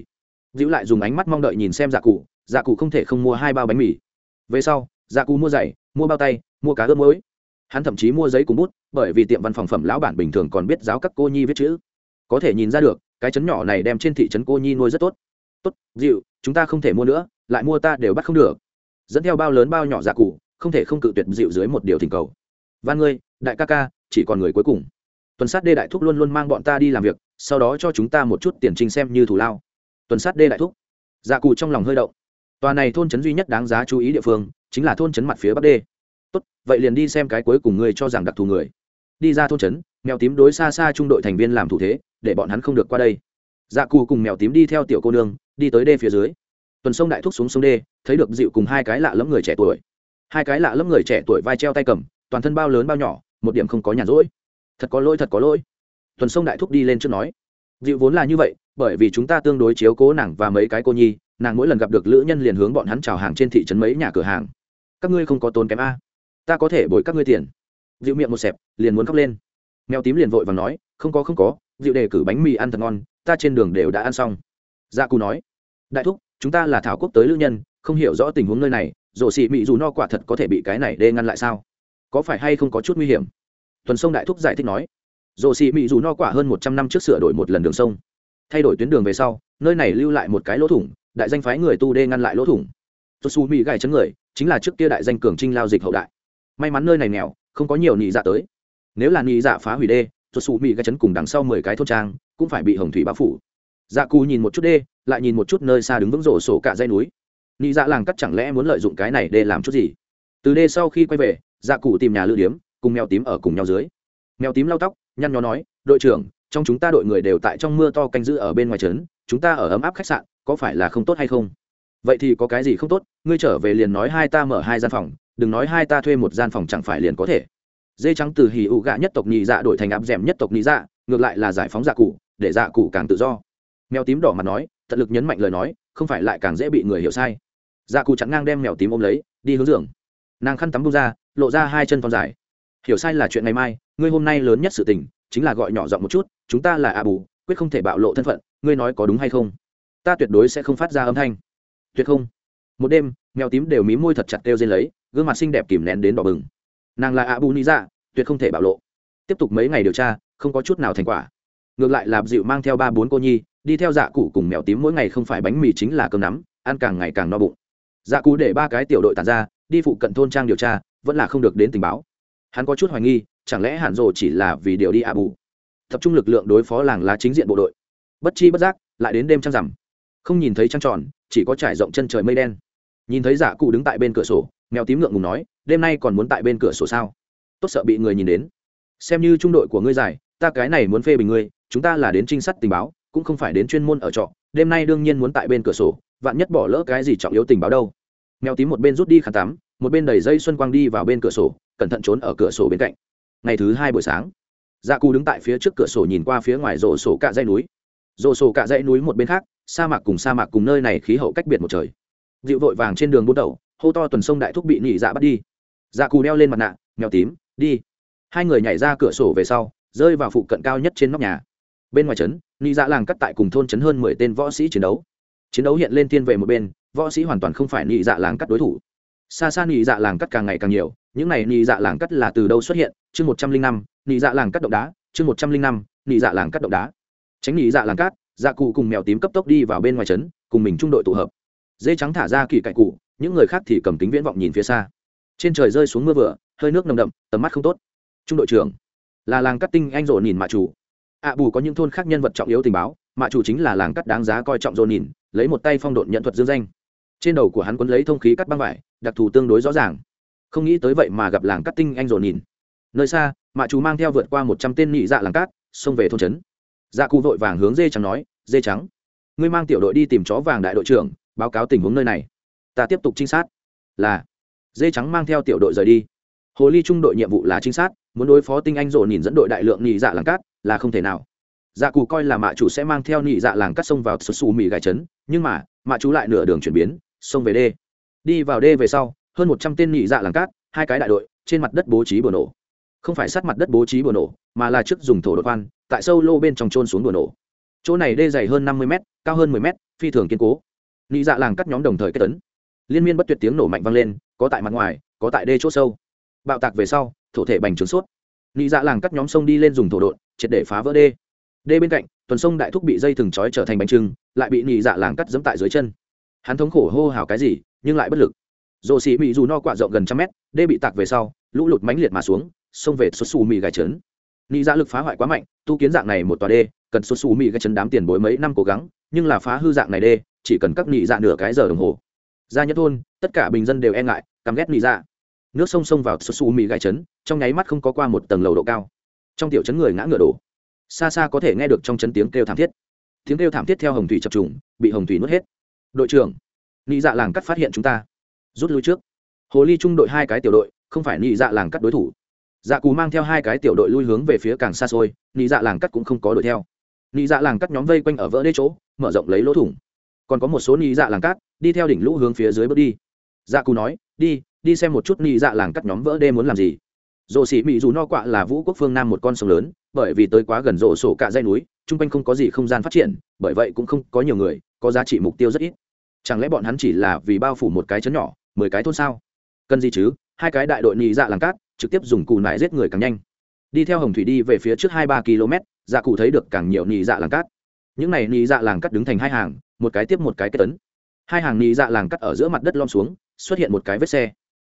Dịu lại dùng ánh mắt mong đợi nhìn xem dạ cụ dạ cụ không thể không mua hai bao bánh mì. Về sau dạ cụ mua giày, mua bao tay, mua cá ướp muối. Hắn thậm chí mua giấy cùng bút, bởi vì tiệm văn phòng phẩm lão bản bình thường còn biết giáo các cô nhi viết chữ. Có thể nhìn ra được, cái chấn nhỏ này đem trên thị trấn cô nhi nuôi rất tốt. Tốt, dịu, chúng ta không thể mua nữa, lại mua ta đều bắt không được. Dẫn theo bao lớn bao nhỏ dạ cụ không thể không cự tuyệt dịu dưới một điều thỉnh cầu. Van ngươi đại ca ca, chỉ còn người cuối cùng. Tuần sát đê đại thúc luôn luôn mang bọn ta đi làm việc, sau đó cho chúng ta một chút tiền trinh xem như thù lao. Tuần sát đê đại thúc. Dạ cụ trong lòng hơi động. Tòa này thôn trấn duy nhất đáng giá chú ý địa phương, chính là thôn trấn mặt phía bắc đê. Tốt, vậy liền đi xem cái cuối cùng ngươi cho rằng đặc thù người. Đi ra thôn trấn, mèo tím đối xa xa trung đội thành viên làm thủ thế, để bọn hắn không được qua đây. Dạ cụ cùng mèo tím đi theo tiểu cô nương, đi tới đê phía dưới. Tuần sông đại thúc xuống sông đê, thấy được dịu cùng hai cái lạ lẫm người trẻ tuổi. Hai cái lạ lẫm người trẻ tuổi vai treo tay cầm, toàn thân bao lớn bao nhỏ một điểm không có nhàn rỗi. Thật có lỗi, thật có lỗi. Tuần sông đại thúc đi lên trước nói. Dịu vốn là như vậy, bởi vì chúng ta tương đối chiếu cố nàng và mấy cái cô nhi, nàng mỗi lần gặp được lữ nhân liền hướng bọn hắn chào hàng trên thị trấn mấy nhà cửa hàng. Các ngươi không có tốn kém a. Ta có thể bồi các ngươi tiền. Dịu miệng một xẹp, liền muốn khóc lên. Mèo tím liền vội và nói, không có không có, dịu đề cử bánh mì ăn thật ngon, ta trên đường đều đã ăn xong. Gia dạ cù nói, đại thúc, chúng ta là thảo quốc tới lữ nhân, không hiểu rõ tình huống nơi này, rổ xị mị dù no quả thật có thể bị cái này đê ngăn lại sao? Có phải hay không có chút nguy hiểm? Tuần sông đại thúc giải thích nói. Rổ xị mị dù no quả hơn một trăm năm trước sửa đổi một lần đường sông. Thay đổi tuyến đường về sau, nơi này lưu lại một cái lỗ thủng, đại danh phái người tu đê ngăn lại lỗ thủng. Tuột xù mỹ gài chấn người, chính là trước kia đại danh cường trinh lao dịch hậu đại. May mắn nơi này nghèo, không có nhiều nị dạ tới. Nếu là nị dạ phá hủy đê tuột xù mỹ gài chấn cùng đằng sau mười cái thôn trang cũng phải bị hồng thủy bao phủ. Dạ cù nhìn một chút đê, lại nhìn một chút nơi xa đứng vững rổ sổ cả dây núi. Nị dạ làng cắt chẳng lẽ muốn lợi dụng cái này để làm chút gì? Từ đê sau khi quay về dạ cụ tìm nhà lữ điếm, cùng mèo tím ở cùng nhau dưới. Mèo tím lau tóc, nhăn nhó nói, đội trưởng, trong chúng ta đội người đều tại trong mưa to canh giữ ở bên ngoài trấn, chúng ta ở ấm áp khách sạn, có phải là không tốt hay không? Vậy thì có cái gì không tốt, ngươi trở về liền nói hai ta mở hai gian phòng, đừng nói hai ta thuê một gian phòng chẳng phải liền có thể. Dê trắng từ hì ụ gạ nhất tộc nhị dạ đổi thành áp d nhất tộc nhị dạ ngược lại là giải phóng dạ cụ, để dạ cụ càng tự do. Mèo tím đỏ mặt nói, tận lực nhấn mạnh lời nói, không phải lại càng dễ bị người hiểu sai. Dạ cụ chặn ngang đem mèo tím ôm lấy, đi hướng giường. Nàng khăn tắm bông ra lộ ra hai chân thon dài. Hiểu sai là chuyện ngày mai, ngươi hôm nay lớn nhất sự tình, chính là gọi nhỏ giọng một chút, chúng ta là a bù, quyết không thể bạo lộ thân phận, ngươi nói có đúng hay không? Ta tuyệt đối sẽ không phát ra âm thanh. Tuyệt không. Một đêm, mèo tím đều mí môi thật chặt kêu dên lấy, gương mặt xinh đẹp kìm nén đến đỏ bừng. Nàng là a bù ni dạ tuyệt không thể bạo lộ. Tiếp tục mấy ngày điều tra, không có chút nào thành quả. Ngược lại lạp dịu mang theo ba bốn cô nhi, đi theo dạ cụ cùng mèo tím mỗi ngày không phải bánh mì chính là cơm nắm, ăn càng ngày càng no bụng. Dạ cụ để ba cái tiểu đội tàn ra đi phụ cận thôn trang điều tra, vẫn là không được đến tình báo. Hắn có chút hoài nghi, chẳng lẽ hàn rồ chỉ là vì điều đi a bù? Tập trung lực lượng đối phó làng lá chính diện bộ đội. Bất chi bất giác, lại đến đêm trăng rằm. Không nhìn thấy trăng tròn, chỉ có trải rộng chân trời mây đen. Nhìn thấy giả cụ đứng tại bên cửa sổ, mèo tím ngượng ngùng nói, đêm nay còn muốn tại bên cửa sổ sao? Tốt sợ bị người nhìn đến. Xem như trung đội của ngươi giải, ta cái này muốn phê bình ngươi, chúng ta là đến trinh sát tình báo, cũng không phải đến chuyên môn ở trọ. Đêm nay đương nhiên muốn tại bên cửa sổ, vạn nhất bỏ lỡ cái gì trọng yếu tình báo đâu mèo tím một bên rút đi khăn tắm, một bên đẩy dây xuân quang đi vào bên cửa sổ, cẩn thận trốn ở cửa sổ bên cạnh. Ngày thứ hai buổi sáng dạ cù đứng tại phía trước cửa sổ nhìn qua phía ngoài rổ sổ cạ dãy núi. Rổ sổ cạ dãy núi một bên khác, sa mạc cùng sa mạc cùng nơi này khí hậu cách biệt một trời. Dịu vội vàng trên đường buôn đầu hô to tuần sông đại thúc bị nhị dạ bắt đi. Dạ cù đeo lên mặt nạ, mèo tím, đi. Hai người nhảy ra cửa sổ về sau, rơi vào phụ cận cao nhất trên nóc nhà. Bên ngoài trấn, nhị dạ làng cắt tại cùng thôn trấn hơn mười tên võ sĩ chiến đấu. Chiến đấu hiện lên thiên về một bên võ sĩ hoàn toàn không phải nhị dạ làng cắt đối thủ. Xa xa nhị dạ làng cắt càng ngày càng nhiều, những này nhị dạ làng cắt là từ đâu xuất hiện? Chương một trăm linh năm nhị dạ làng cắt động đá, chương một trăm linh năm nhị dạ làng cắt động đá. Tránh nhị dạ làng cát dạ cụ cùng mèo tím cấp tốc đi vào bên ngoài trấn, cùng mình trung đội tụ hợp. Dê trắng thả ra kỳ cạnh cụ, những người khác thì cầm kính viễn vọng nhìn phía xa. Trên trời rơi xuống mưa vừa, hơi nước nồng đậm, tầm mắt không tốt. Trung đội trưởng, là làng cắt tinh anh rộ nhìn mạ chủ. Ạ bù có những thôn khác nhân vật trọng yếu tình báo, mạ chủ chính là làng cắt đáng giá coi trọng rộ nhìn lấy một tay phong độn nhận thuật dương danh trên đầu của hắn quấn lấy thông khí cắt băng vải, đặc thù tương đối rõ ràng. Không nghĩ tới vậy mà gặp làng cắt tinh anh rộ nhìn. Nơi xa, mạ chú mang theo vượt qua một trăm tên nhị dạ làng cát, xông về thôn trấn. Dạ cụ vội vàng hướng dê trắng nói, dê trắng, ngươi mang tiểu đội đi tìm chó vàng đại đội trưởng, báo cáo tình huống nơi này. Ta tiếp tục trinh sát. Là, dê trắng mang theo tiểu đội rời đi. Hồ ly trung đội nhiệm vụ là trinh sát, muốn đối phó tinh anh rộ nhìn dẫn đội đại lượng nhị dạ làng cát, là không thể nào. Dạ cụ coi là mạ chủ sẽ mang theo nhị dạ làng cát xông vào sụt xù mì gài trấn, nhưng mà, mạ chú lại nửa đường chuyển biến xông về đê. Đi vào đê về sau, hơn một trăm tên nhị dạ làng cát, hai cái đại đội, trên mặt đất bố trí bừa nổ. Không phải sát mặt đất bố trí bừa nổ, mà là trước dùng thổ đột khoan tại sâu lô bên trong trôn xuống bừa nổ. Chỗ này đê dày hơn năm mươi m cao hơn mười m phi thường kiên cố. Nhị dạ làng cắt nhóm đồng thời kết tấn liên miên bất tuyệt tiếng nổ mạnh vang lên, có tại mặt ngoài, có tại đê c h ỗ sâu. Bạo tạc về sau, thổ thể bành trướng suốt. Nhị dạ làng cắt nhóm sông đi lên dùng thổ đột triệt để phá vỡ đê. Đê bên cạnh, tuần sông đại thúc bị dây thừng trói trở thành bánh trưng, lại bị nhị dạ làng cắt dẫm tại dưới chân hắn thống khổ hô hào cái gì, nhưng lại bất lực. Rổ xì bị dù no quạ rộng gần trăm mét, đê bị tạc về sau, lũ lụt mãnh liệt mà xuống, xông về xuất xù mị gài trấn. Nị dạ lực phá hoại quá mạnh, tu kiến dạng này một tòa đê, cần xuất xù mị gài trấn đám tiền bối mấy năm cố gắng, nhưng là phá hư dạng này đê, chỉ cần các nị dạ nửa cái giờ đồng hồ. Ra nhất thôn, tất cả bình dân đều e ngại, căm ghét nị dạ. Nước sông sông vào xuất xù mị gài trấn, trong nháy mắt không có qua một tầng lầu độ cao. Trong tiểu trấn người ngã ngựa đổ. Xa xa có thể nghe được trong trấn tiếng kêu thảm thiết. Tiếng kêu thảm thiết theo hồng thủy chập trùng, bị hồng thủy nuốt hết đội trưởng, nị dạ làng cắt phát hiện chúng ta. Rút lui trước. Hồ ly trung đội hai cái tiểu đội, không phải nị dạ làng cắt đối thủ. Dạ cù mang theo hai cái tiểu đội lui hướng về phía càng xa xôi, nị dạ làng cắt cũng không có đội theo. Nị dạ làng cắt nhóm vây quanh ở vỡ đê chỗ, mở rộng lấy lỗ thủng. Còn có một số nị dạ làng cắt, đi theo đỉnh lũ hướng phía dưới bước đi. Dạ cù nói, đi đi xem một chút nị dạ làng cắt nhóm vỡ đê muốn làm gì. Rộ xỉ mỹ dù no quạ là vũ quốc phương nam một con sông lớn, bởi vì tới quá gần rộ sổ cả dây núi, chung quanh không có gì không gian phát triển, bởi vậy cũng không có nhiều người có giá trị mục tiêu rất ít. Chẳng lẽ bọn hắn chỉ là vì bao phủ một cái chấn nhỏ, mười cái thôn sao? Cần gì chứ? Hai cái đại đội nhị dạ làng cát, trực tiếp dùng cù nại giết người càng nhanh. Đi theo hồng thủy đi về phía trước hai ba km dạ cụ thấy được càng nhiều nhị dạ làng cát. Những này nị dạ làng cát đứng thành hai hàng, một cái tiếp một cái kết tấn. Hai hàng nị dạ làng cát ở giữa mặt đất lom xuống, xuất hiện một cái vết xe.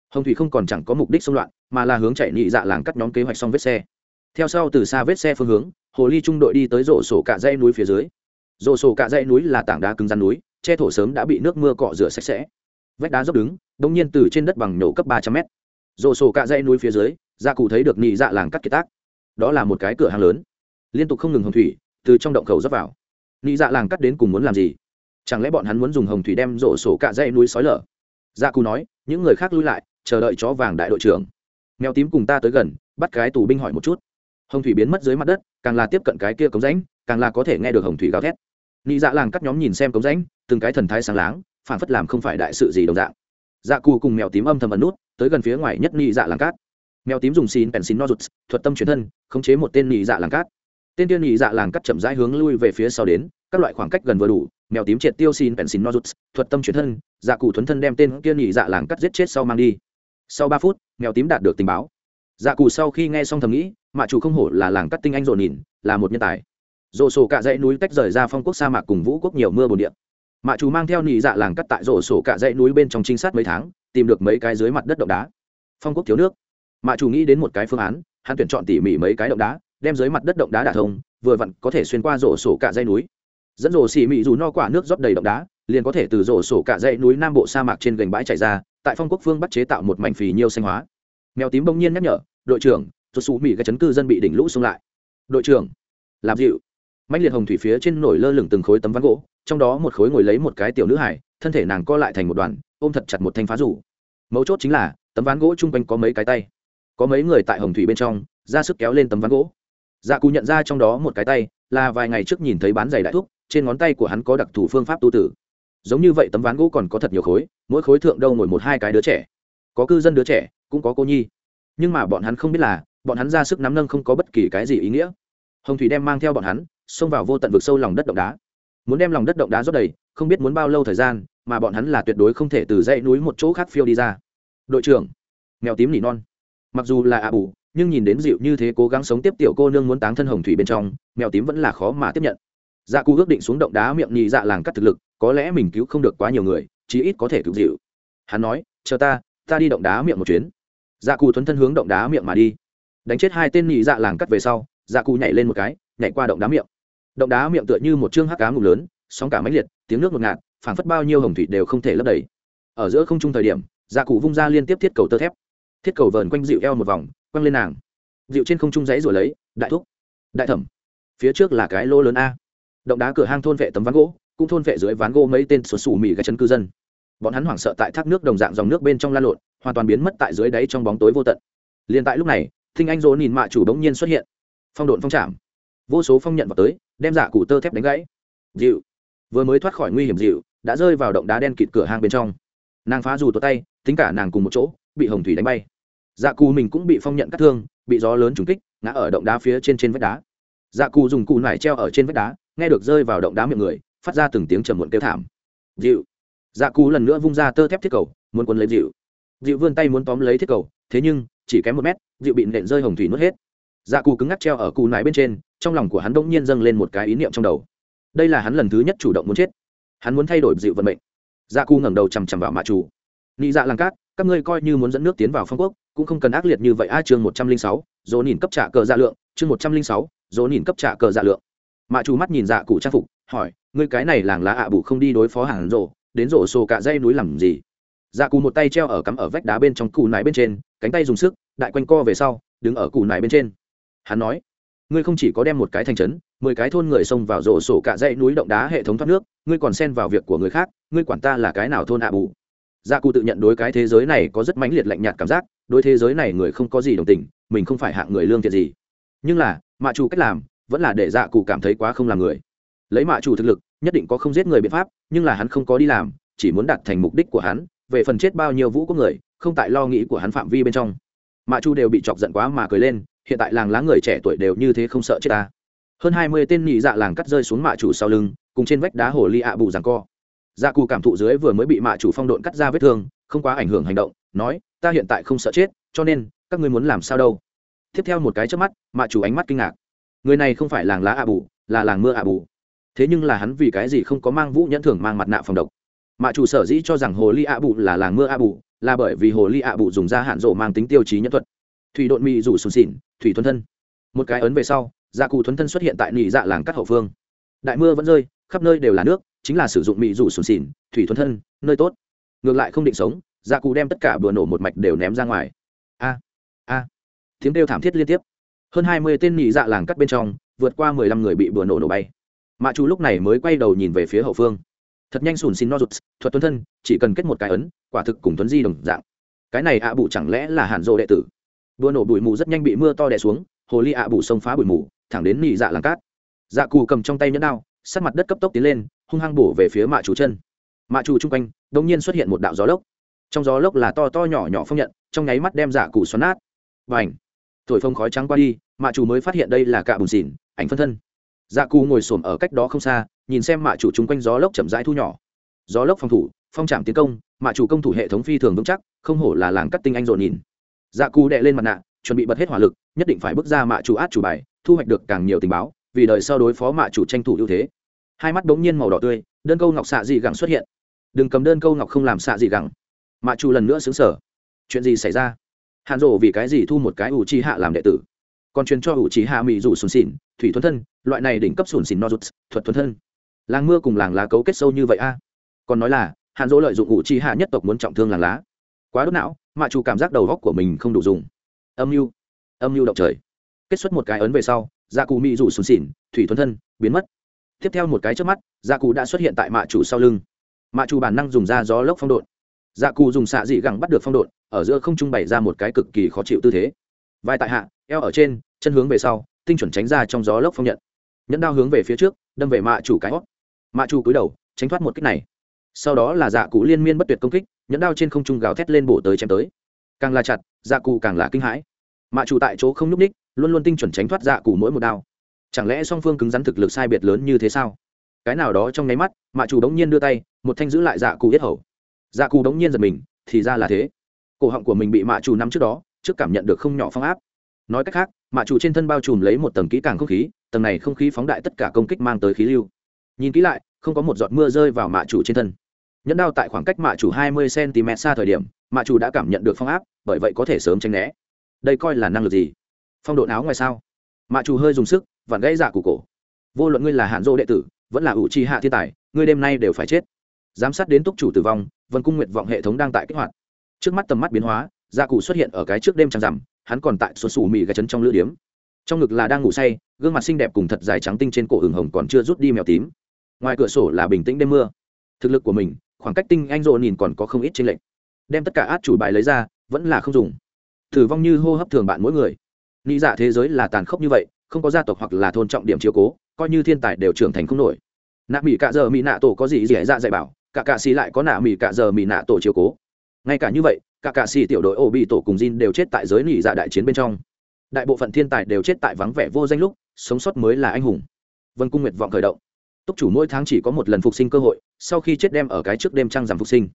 Hồng thủy không còn chẳng có mục đích xung loạn, mà là hướng chạy nị dạ làng cắt nhóm kế hoạch xong vết xe. Theo sau từ xa vết xe phương hướng, hồ ly trung đội đi tới rổ sổ cả dãy núi phía dưới rổ sổ cả dãy núi là tảng đá cứng rắn núi, che thổ sớm đã bị nước mưa cọ rửa sạch sẽ. Vách đá dốc đứng, đông nhiên từ trên đất bằng nhổ cấp ba trăm mét. Rổ sổ cả dãy núi phía dưới, gia cụ thấy được nị dạ làng cắt kiệt tác. Đó là một cái cửa hàng lớn. Liên tục không ngừng hồng thủy, từ trong động khẩu dốc vào. Nị dạ làng cắt đến cùng muốn làm gì? Chẳng lẽ bọn hắn muốn dùng hồng thủy đem rổ sổ cả dãy núi sói lở? Gia cụ nói, những người khác lui lại, chờ đợi chó vàng đại đội trưởng. Mèo tím cùng ta tới gần, bắt cái tù binh hỏi một chút. Hồng thủy biến mất dưới mặt đất, càng là tiếp cận cái kia cống rãnh, càng là có thể nghe được hồng thủy gào thét nị dạ làng cắt nhóm nhìn xem cống rãnh, từng cái thần thái sáng láng phản phất làm không phải đại sự gì đồng dạng. Dạ cù cùng mèo tím âm thầm ẩn nút, tới gần phía ngoài nhất nị dạ làng cát. Mèo tím dùng xin pèn xin no rụt thuật tâm truyền thân, khống chế một tên nị dạ làng cát. Tên tiên nị dạ làng cắt chậm rãi hướng lui về phía sau đến, các loại khoảng cách gần vừa đủ, mèo tím triệt tiêu xin pèn xin no rụt thuật tâm truyền thân dạ cù thuấn thân đem tên tiên nị dạ làng cắt giết chết sau mang đi. Sau ba phút, mèo tím đạt được tình báo. Dạ cù sau khi nghe xong thầm nghĩ, mạ chủ không hổ là làng cắt tinh anh rộn nhìn, là một nhân tài rổ sổ cạ dãy núi tách rời ra phong quốc sa mạc cùng vũ quốc nhiều mưa bồn điện mạ chủ mang theo nị dạ làng cắt tại rổ sổ cạ dãy núi bên trong trinh sát mấy tháng, tìm được mấy cái dưới mặt đất động đá. Phong quốc thiếu nước. Mạ chủ nghĩ đến một cái phương án, hắn tuyển chọn tỉ mỉ mấy cái động đá, đem dưới mặt đất động đá đả thông, vừa vặn có thể xuyên qua rổ sổ cạ dãy núi. Dẫn rổ xỉ mị dù no quả nước rót đầy động đá, liền có thể từ rổ sổ cạ dãy núi nam bộ sa mạc trên gành bãi chạy ra, tại phong quốc phương bắt chế tạo một mảnh phì nhiêu xanh hóa. Mèo tím bỗng nhiên nhắc nhở, đội trưởng rột xù mỹ gây chấn cư dân bị đỉnh lũ xuống lại. Đội trưởng, làm dịu mạnh liệt hồng thủy phía trên nổi lơ lửng từng khối tấm ván gỗ, trong đó một khối ngồi lấy một cái tiểu nữ hải thân thể nàng co lại thành một đoàn, ôm thật chặt một thanh phá rủ. Mấu chốt chính là, tấm ván gỗ chung quanh có mấy cái tay. Có mấy người tại hồng thủy bên trong, ra sức kéo lên tấm ván gỗ. Dạ cù nhận ra trong đó một cái tay, là vài ngày trước nhìn thấy bán giày đại thúc, trên ngón tay của hắn có đặc thù phương pháp tu tử. Giống như vậy tấm ván gỗ còn có thật nhiều khối, mỗi khối thượng đâu ngồi một hai cái đứa trẻ. Có cư dân đứa trẻ, cũng có cô nhi. Nhưng mà bọn hắn không biết là, bọn hắn ra sức nắm nâng không có bất kỳ cái gì ý nghĩa. Hồng thủy đem mang theo bọn hắn xông vào vô tận vực sâu lòng đất động đá. Muốn đem lòng đất động đá rót đầy, không biết muốn bao lâu thời gian, mà bọn hắn là tuyệt đối không thể từ dãy núi một chỗ khác phiêu đi ra. Đội trưởng, mèo tím nỉ non. Mặc dù là ạ bù, nhưng nhìn đến dịu như thế cố gắng sống tiếp tiểu cô nương muốn táng thân hồng thủy bên trong, mèo tím vẫn là khó mà tiếp nhận. Dạ cụ ước định xuống động đá miệng nhị dạ làng cắt thực lực, có lẽ mình cứu không được quá nhiều người, chí ít có thể cứu dịu. Hắn nói, chờ ta ta đi động đá miệng một chuyến. Dạ cụ thuấn thân hướng động đá miệng mà đi. Đánh chết hai tên nhị dạ làng cắt về sau dạ cụ nhảy lên một cái, nhảy qua động đá miệng động đá miệng tựa như một chương hắc cá ngục lớn, sóng cả máy liệt, tiếng nước ngột ngạt, phảng phất bao nhiêu hồng thủy đều không thể lấp đầy. Ở giữa không trung thời điểm gia cụ vung ra liên tiếp thiết cầu tơ thép. Thiết cầu vờn quanh dịu eo một vòng, quăng lên nàng. Dịu trên không trung giấy rồi lấy, đại thúc, đại thẩm, phía trước là cái lô lớn a. Động đá cửa hang thôn vệ tấm ván gỗ, cũng thôn vệ dưới ván gỗ mấy tên xuất xù mì cái chân cư dân. Bọn hắn hoảng sợ tại thác nước đồng dạng dòng nước bên trong lan lộn, hoàn toàn biến mất tại dưới đáy trong bóng tối vô tận. Liền tại lúc này, thinh anh dỗ nhìn mạ chủ bỗng nhiên xuất hiện. Phong độn phong chạm. Vô số phong nhận vào tới đem giả cụ tơ thép đánh gãy. Dịu. Vừa mới thoát khỏi nguy hiểm dịu, đã rơi vào động đá đen kịt cửa hang bên trong. Nàng phá dù tột tay, tính cả nàng cùng một chỗ, bị hồng thủy đánh bay. Dạ cù mình cũng bị phong nhận cắt thương, bị gió lớn trúng kích, ngã ở động đá phía trên trên vách đá. Dạ cù dùng cụ nải treo ở trên vách đá, nghe được rơi vào động đá miệng người, phát ra từng tiếng trầm muộn kêu thảm. Dịu. Dạ cù lần nữa vung ra tơ thép thiết cầu, muốn quấn lấy dịu. Dịu vươn tay muốn tóm lấy thiết cầu, thế nhưng, chỉ kém một mét, dịu bị nện rơi hồng thủy nuốt hết dạ cù cứng ngắc treo ở cù nải bên trên, trong lòng của hắn bỗng nhiên dâng lên một cái ý niệm trong đầu. Đây là hắn lần thứ nhất chủ động muốn chết. Hắn muốn thay đổi dịu vận mệnh. Dạ cù ngẩng đầu chằm chằm vào mạ chủ. Nị dạ làng cát, các ngươi coi như muốn dẫn nước tiến vào phong quốc, cũng không cần ác liệt như vậy. A chương một trăm linh sáu, dỗ nhìn cấp trả cờ dạ lượng. Chương một trăm linh sáu, dỗ nhìn cấp trả cờ dạ lượng. Mạ chủ mắt nhìn dạ cụ trang phục, hỏi, ngươi cái này làng lá ạ à bụ không đi đối phó hàng rộ, đến rổ sổ cả dây núi làm gì? Dạ cụ một tay treo ở cắm ở vách đá bên trong cụ nải bên trên, cánh tay dùng sức, đại quanh co về sau, đứng ở cụ nải bên trên hắn nói, ngươi không chỉ có đem một cái thành trấn, mười cái thôn người xông vào rổ sổ cả dãy núi động đá hệ thống thoát nước, ngươi còn xen vào việc của người khác, ngươi quản ta là cái nào thôn ạ à bù? Gia cụ tự nhận đối cái thế giới này có rất mãnh liệt lạnh nhạt cảm giác, đối thế giới này người không có gì đồng tình, mình không phải hạng người lương thiện gì. Nhưng là, mạ chủ cách làm, vẫn là để dạ cụ cảm thấy quá không làm người. Lấy mạ chủ thực lực, nhất định có không giết người biện pháp, nhưng là hắn không có đi làm, chỉ muốn đạt thành mục đích của hắn, về phần chết bao nhiêu vũ có người, không tại lo nghĩ của hắn phạm vi bên trong. Mạ chu đều bị chọc giận quá mà cười lên hiện tại làng lá người trẻ tuổi đều như thế không sợ chết ta. Hơn hai mươi tên nhị dạ làng cắt rơi xuống mạ chủ sau lưng, cùng trên vách đá hồ ly ạ bù rằng co. Dạ cù cảm thụ dưới vừa mới bị mạ chủ phong độn cắt ra vết thương, không quá ảnh hưởng hành động, nói, ta hiện tại không sợ chết, cho nên, các ngươi muốn làm sao đâu? Tiếp theo một cái trước mắt, mạ chủ ánh mắt kinh ngạc. Người này không phải làng lá ạ bù, là làng mưa ạ bù. Thế nhưng là hắn vì cái gì không có mang vũ nhẫn thưởng mang mặt nạ phòng độc? Mạ chủ sở dĩ cho rằng hồ ly ạ bù là làng mưa ạ bù, là bởi vì hồ ly ạ bù dùng ra hạn rộ mang tính tiêu chí nhân thuật. Thủy độn mị rủ sùn xỉn thủy thuần thân. Một cái ấn về sau dạ cụ thuần thân xuất hiện tại nị dạ làng cắt hậu phương. Đại mưa vẫn rơi, khắp nơi đều là nước, chính là sử dụng mị rủ sùn xỉn, thủy thuần thân, nơi tốt. Ngược lại không định sống dạ cụ đem tất cả bừa nổ một mạch đều ném ra ngoài. A a. Tiếng kêu thảm thiết liên tiếp. Hơn hai mươi tên nị dạ làng cắt bên trong, vượt qua mười lăm người bị bừa nổ nổ bay. Mạ chủ lúc này mới quay đầu nhìn về phía hậu phương. Thật nhanh sùn xin no rụt, thuật tuấn thân, chỉ cần kết một cái ấn, quả thực cùng tuấn di đồng dạng. Cái này ạ à bụ chẳng lẽ là hàn rộ đệ tử? Đua nổ bụi mù rất nhanh bị mưa to đè xuống, hồ ly ạ à bụ xông phá bụi mù, thẳng đến nị dạ làng cát. Dạ cù cầm trong tay nhẫn đao sát mặt đất cấp tốc tiến lên, hung hăng bổ về phía mạ chủ chân. Mạ chủ chung quanh đông nhiên xuất hiện một đạo gió lốc. Trong gió lốc là to to nhỏ nhỏ phong nhận, trong nháy mắt đem dạ cù xoắn nát. Và ảnh thổi phông khói trắng qua đi, mạ chủ mới phát hiện đây là cạ bùn xỉn, ảnh phân thân. Dạ cù ngồi xổm ở cách đó không xa, nhìn xem mạ chủ chung quanh gió lốc chậm rãi thu nhỏ. Gió lốc phòng thủ, phong trạm tiến công, mạ chủ công thủ hệ thống phi thường vững chắc, không hổ là làng cắt tinh anh rộn nhìn dạ cù đệ lên mặt nạ, chuẩn bị bật hết hỏa lực, nhất định phải bước ra mạ chủ át chủ bài, thu hoạch được càng nhiều tình báo, vì đời sau đối phó mạ chủ tranh thủ ưu thế. Hai mắt bỗng nhiên màu đỏ tươi, đơn câu ngọc xạ dị gẳng xuất hiện. Đừng cầm đơn câu ngọc không làm xạ dị gẳng. Mạ chủ lần nữa xứng sở chuyện gì xảy ra? Hàn rộ vì cái gì thu một cái ủ trí hạ làm đệ tử? Còn truyền cho ủ trí hạ mỹ rủ sùn xỉn, thủy thuần thân, loại này đỉnh cấp sùn xỉn no rút thuật thuần thân. Làng mưa cùng làng lá cấu kết sâu như vậy a. Còn nói là, hàn rỗ lợi dụng ủ trí hạ nhất tộc muốn trọng thương làng lá quá đốt não mạ chủ cảm giác đầu góc của mình không đủ dùng. Âm mưu âm mưu động trời. Kết xuất một cái ấn về sau gia cụ mỹ rủ sùn xỉn, thủy thuần thân, biến mất. Tiếp theo một cái trước mắt gia cụ đã xuất hiện tại mạ chủ sau lưng. Mạ chủ bản năng dùng ra gió lốc phong độn. Gia cụ dùng xạ dị gẳng bắt được phong độn, ở giữa không trung bày ra một cái cực kỳ khó chịu tư thế. Vai tại hạ, eo ở trên, chân hướng về sau, tinh chuẩn tránh ra trong gió lốc phong nhận. Nhẫn đao hướng về phía trước, đâm về mạ chủ cái hót. Mạ chủ cúi đầu, tránh thoát một kích này sau đó là dạ cụ liên miên bất tuyệt công kích, nhẫn đao trên không trung gào thét lên bổ tới chém tới. Càng là chặt dạ cụ càng là kinh hãi. Mạ chủ tại chỗ không nhúc ních luôn luôn tinh chuẩn tránh thoát dạ cụ mỗi một đao. Chẳng lẽ song phương cứng rắn thực lực sai biệt lớn như thế sao? Cái nào đó trong nháy mắt, mạ chủ đống nhiên đưa tay, một thanh giữ lại dạ cụ yết hầu. Dạ cụ đống nhiên giật mình, thì ra là thế. Cổ họng của mình bị mạ chủ nắm trước đó, trước cảm nhận được không nhỏ phong áp. Nói cách khác, mạ chủ trên thân bao trùm lấy một tầng kỹ càng không khí, tầng này không khí phóng đại tất cả công kích mang tới khí lưu. Nhìn kỹ lại, không có một giọt mưa rơi vào mạ chủ trên thân nhẫn đao tại khoảng cách mạ chủ hai mươi cm xa thời điểm, mạ chủ đã cảm nhận được phong áp, bởi vậy có thể sớm tránh né. Đây coi là năng lực gì? Phong độ áo ngoài sao? Mạ chủ hơi dùng sức, vặn gãy dạ của cổ. Vô luận ngươi là hạn dô đệ tử, vẫn là ủ tri hạ thiên tài, ngươi đêm nay đều phải chết. Giám sát đến túc chủ tử vong, vân cung nguyện vọng hệ thống đang tại kích hoạt. Trước mắt tầm mắt biến hóa dạ cụ xuất hiện ở cái trước đêm trăng rằm, hắn còn tại xuân sủ mì gà chấn trong lưỡi điếm. Trong ngực là đang ngủ say, gương mặt xinh đẹp cùng thật dài trắng tinh trên cổ hừng hồng còn chưa rút đi mèo tím. Ngoài cửa sổ là bình tĩnh đêm mưa. Thực lực của mình khoảng cách tinh anh rộ nhìn còn có không ít trên lệnh đem tất cả át chủ bài lấy ra, vẫn là không dùng. Thử vong như hô hấp thường bạn mỗi người. Nghĩ dạ thế giới là tàn khốc như vậy, không có gia tộc hoặc là thôn trọng điểm chiếu cố, coi như thiên tài đều trưởng thành không nổi. Nạ mỹ cạ giờ mỹ nạ tổ có gì dễ dạ dạy bảo cả cạ xì lại có nạ mỹ cạ giờ mỹ nạ tổ chiếu cố. Ngay cả như vậy cả cạ xì tiểu đội ô bị tổ cùng Jin đều chết tại giới nỉ dạ đại chiến bên trong. Đại bộ phận thiên tài đều chết tại vắng vẻ vô danh lúc, sống sót mới là anh hùng. Vân cung nguyệt vọng khởi động. Túc chủ mỗi tháng chỉ có một lần phục sinh cơ hội sau khi chết đem ở cái trước đêm trăng giảm phục sinh.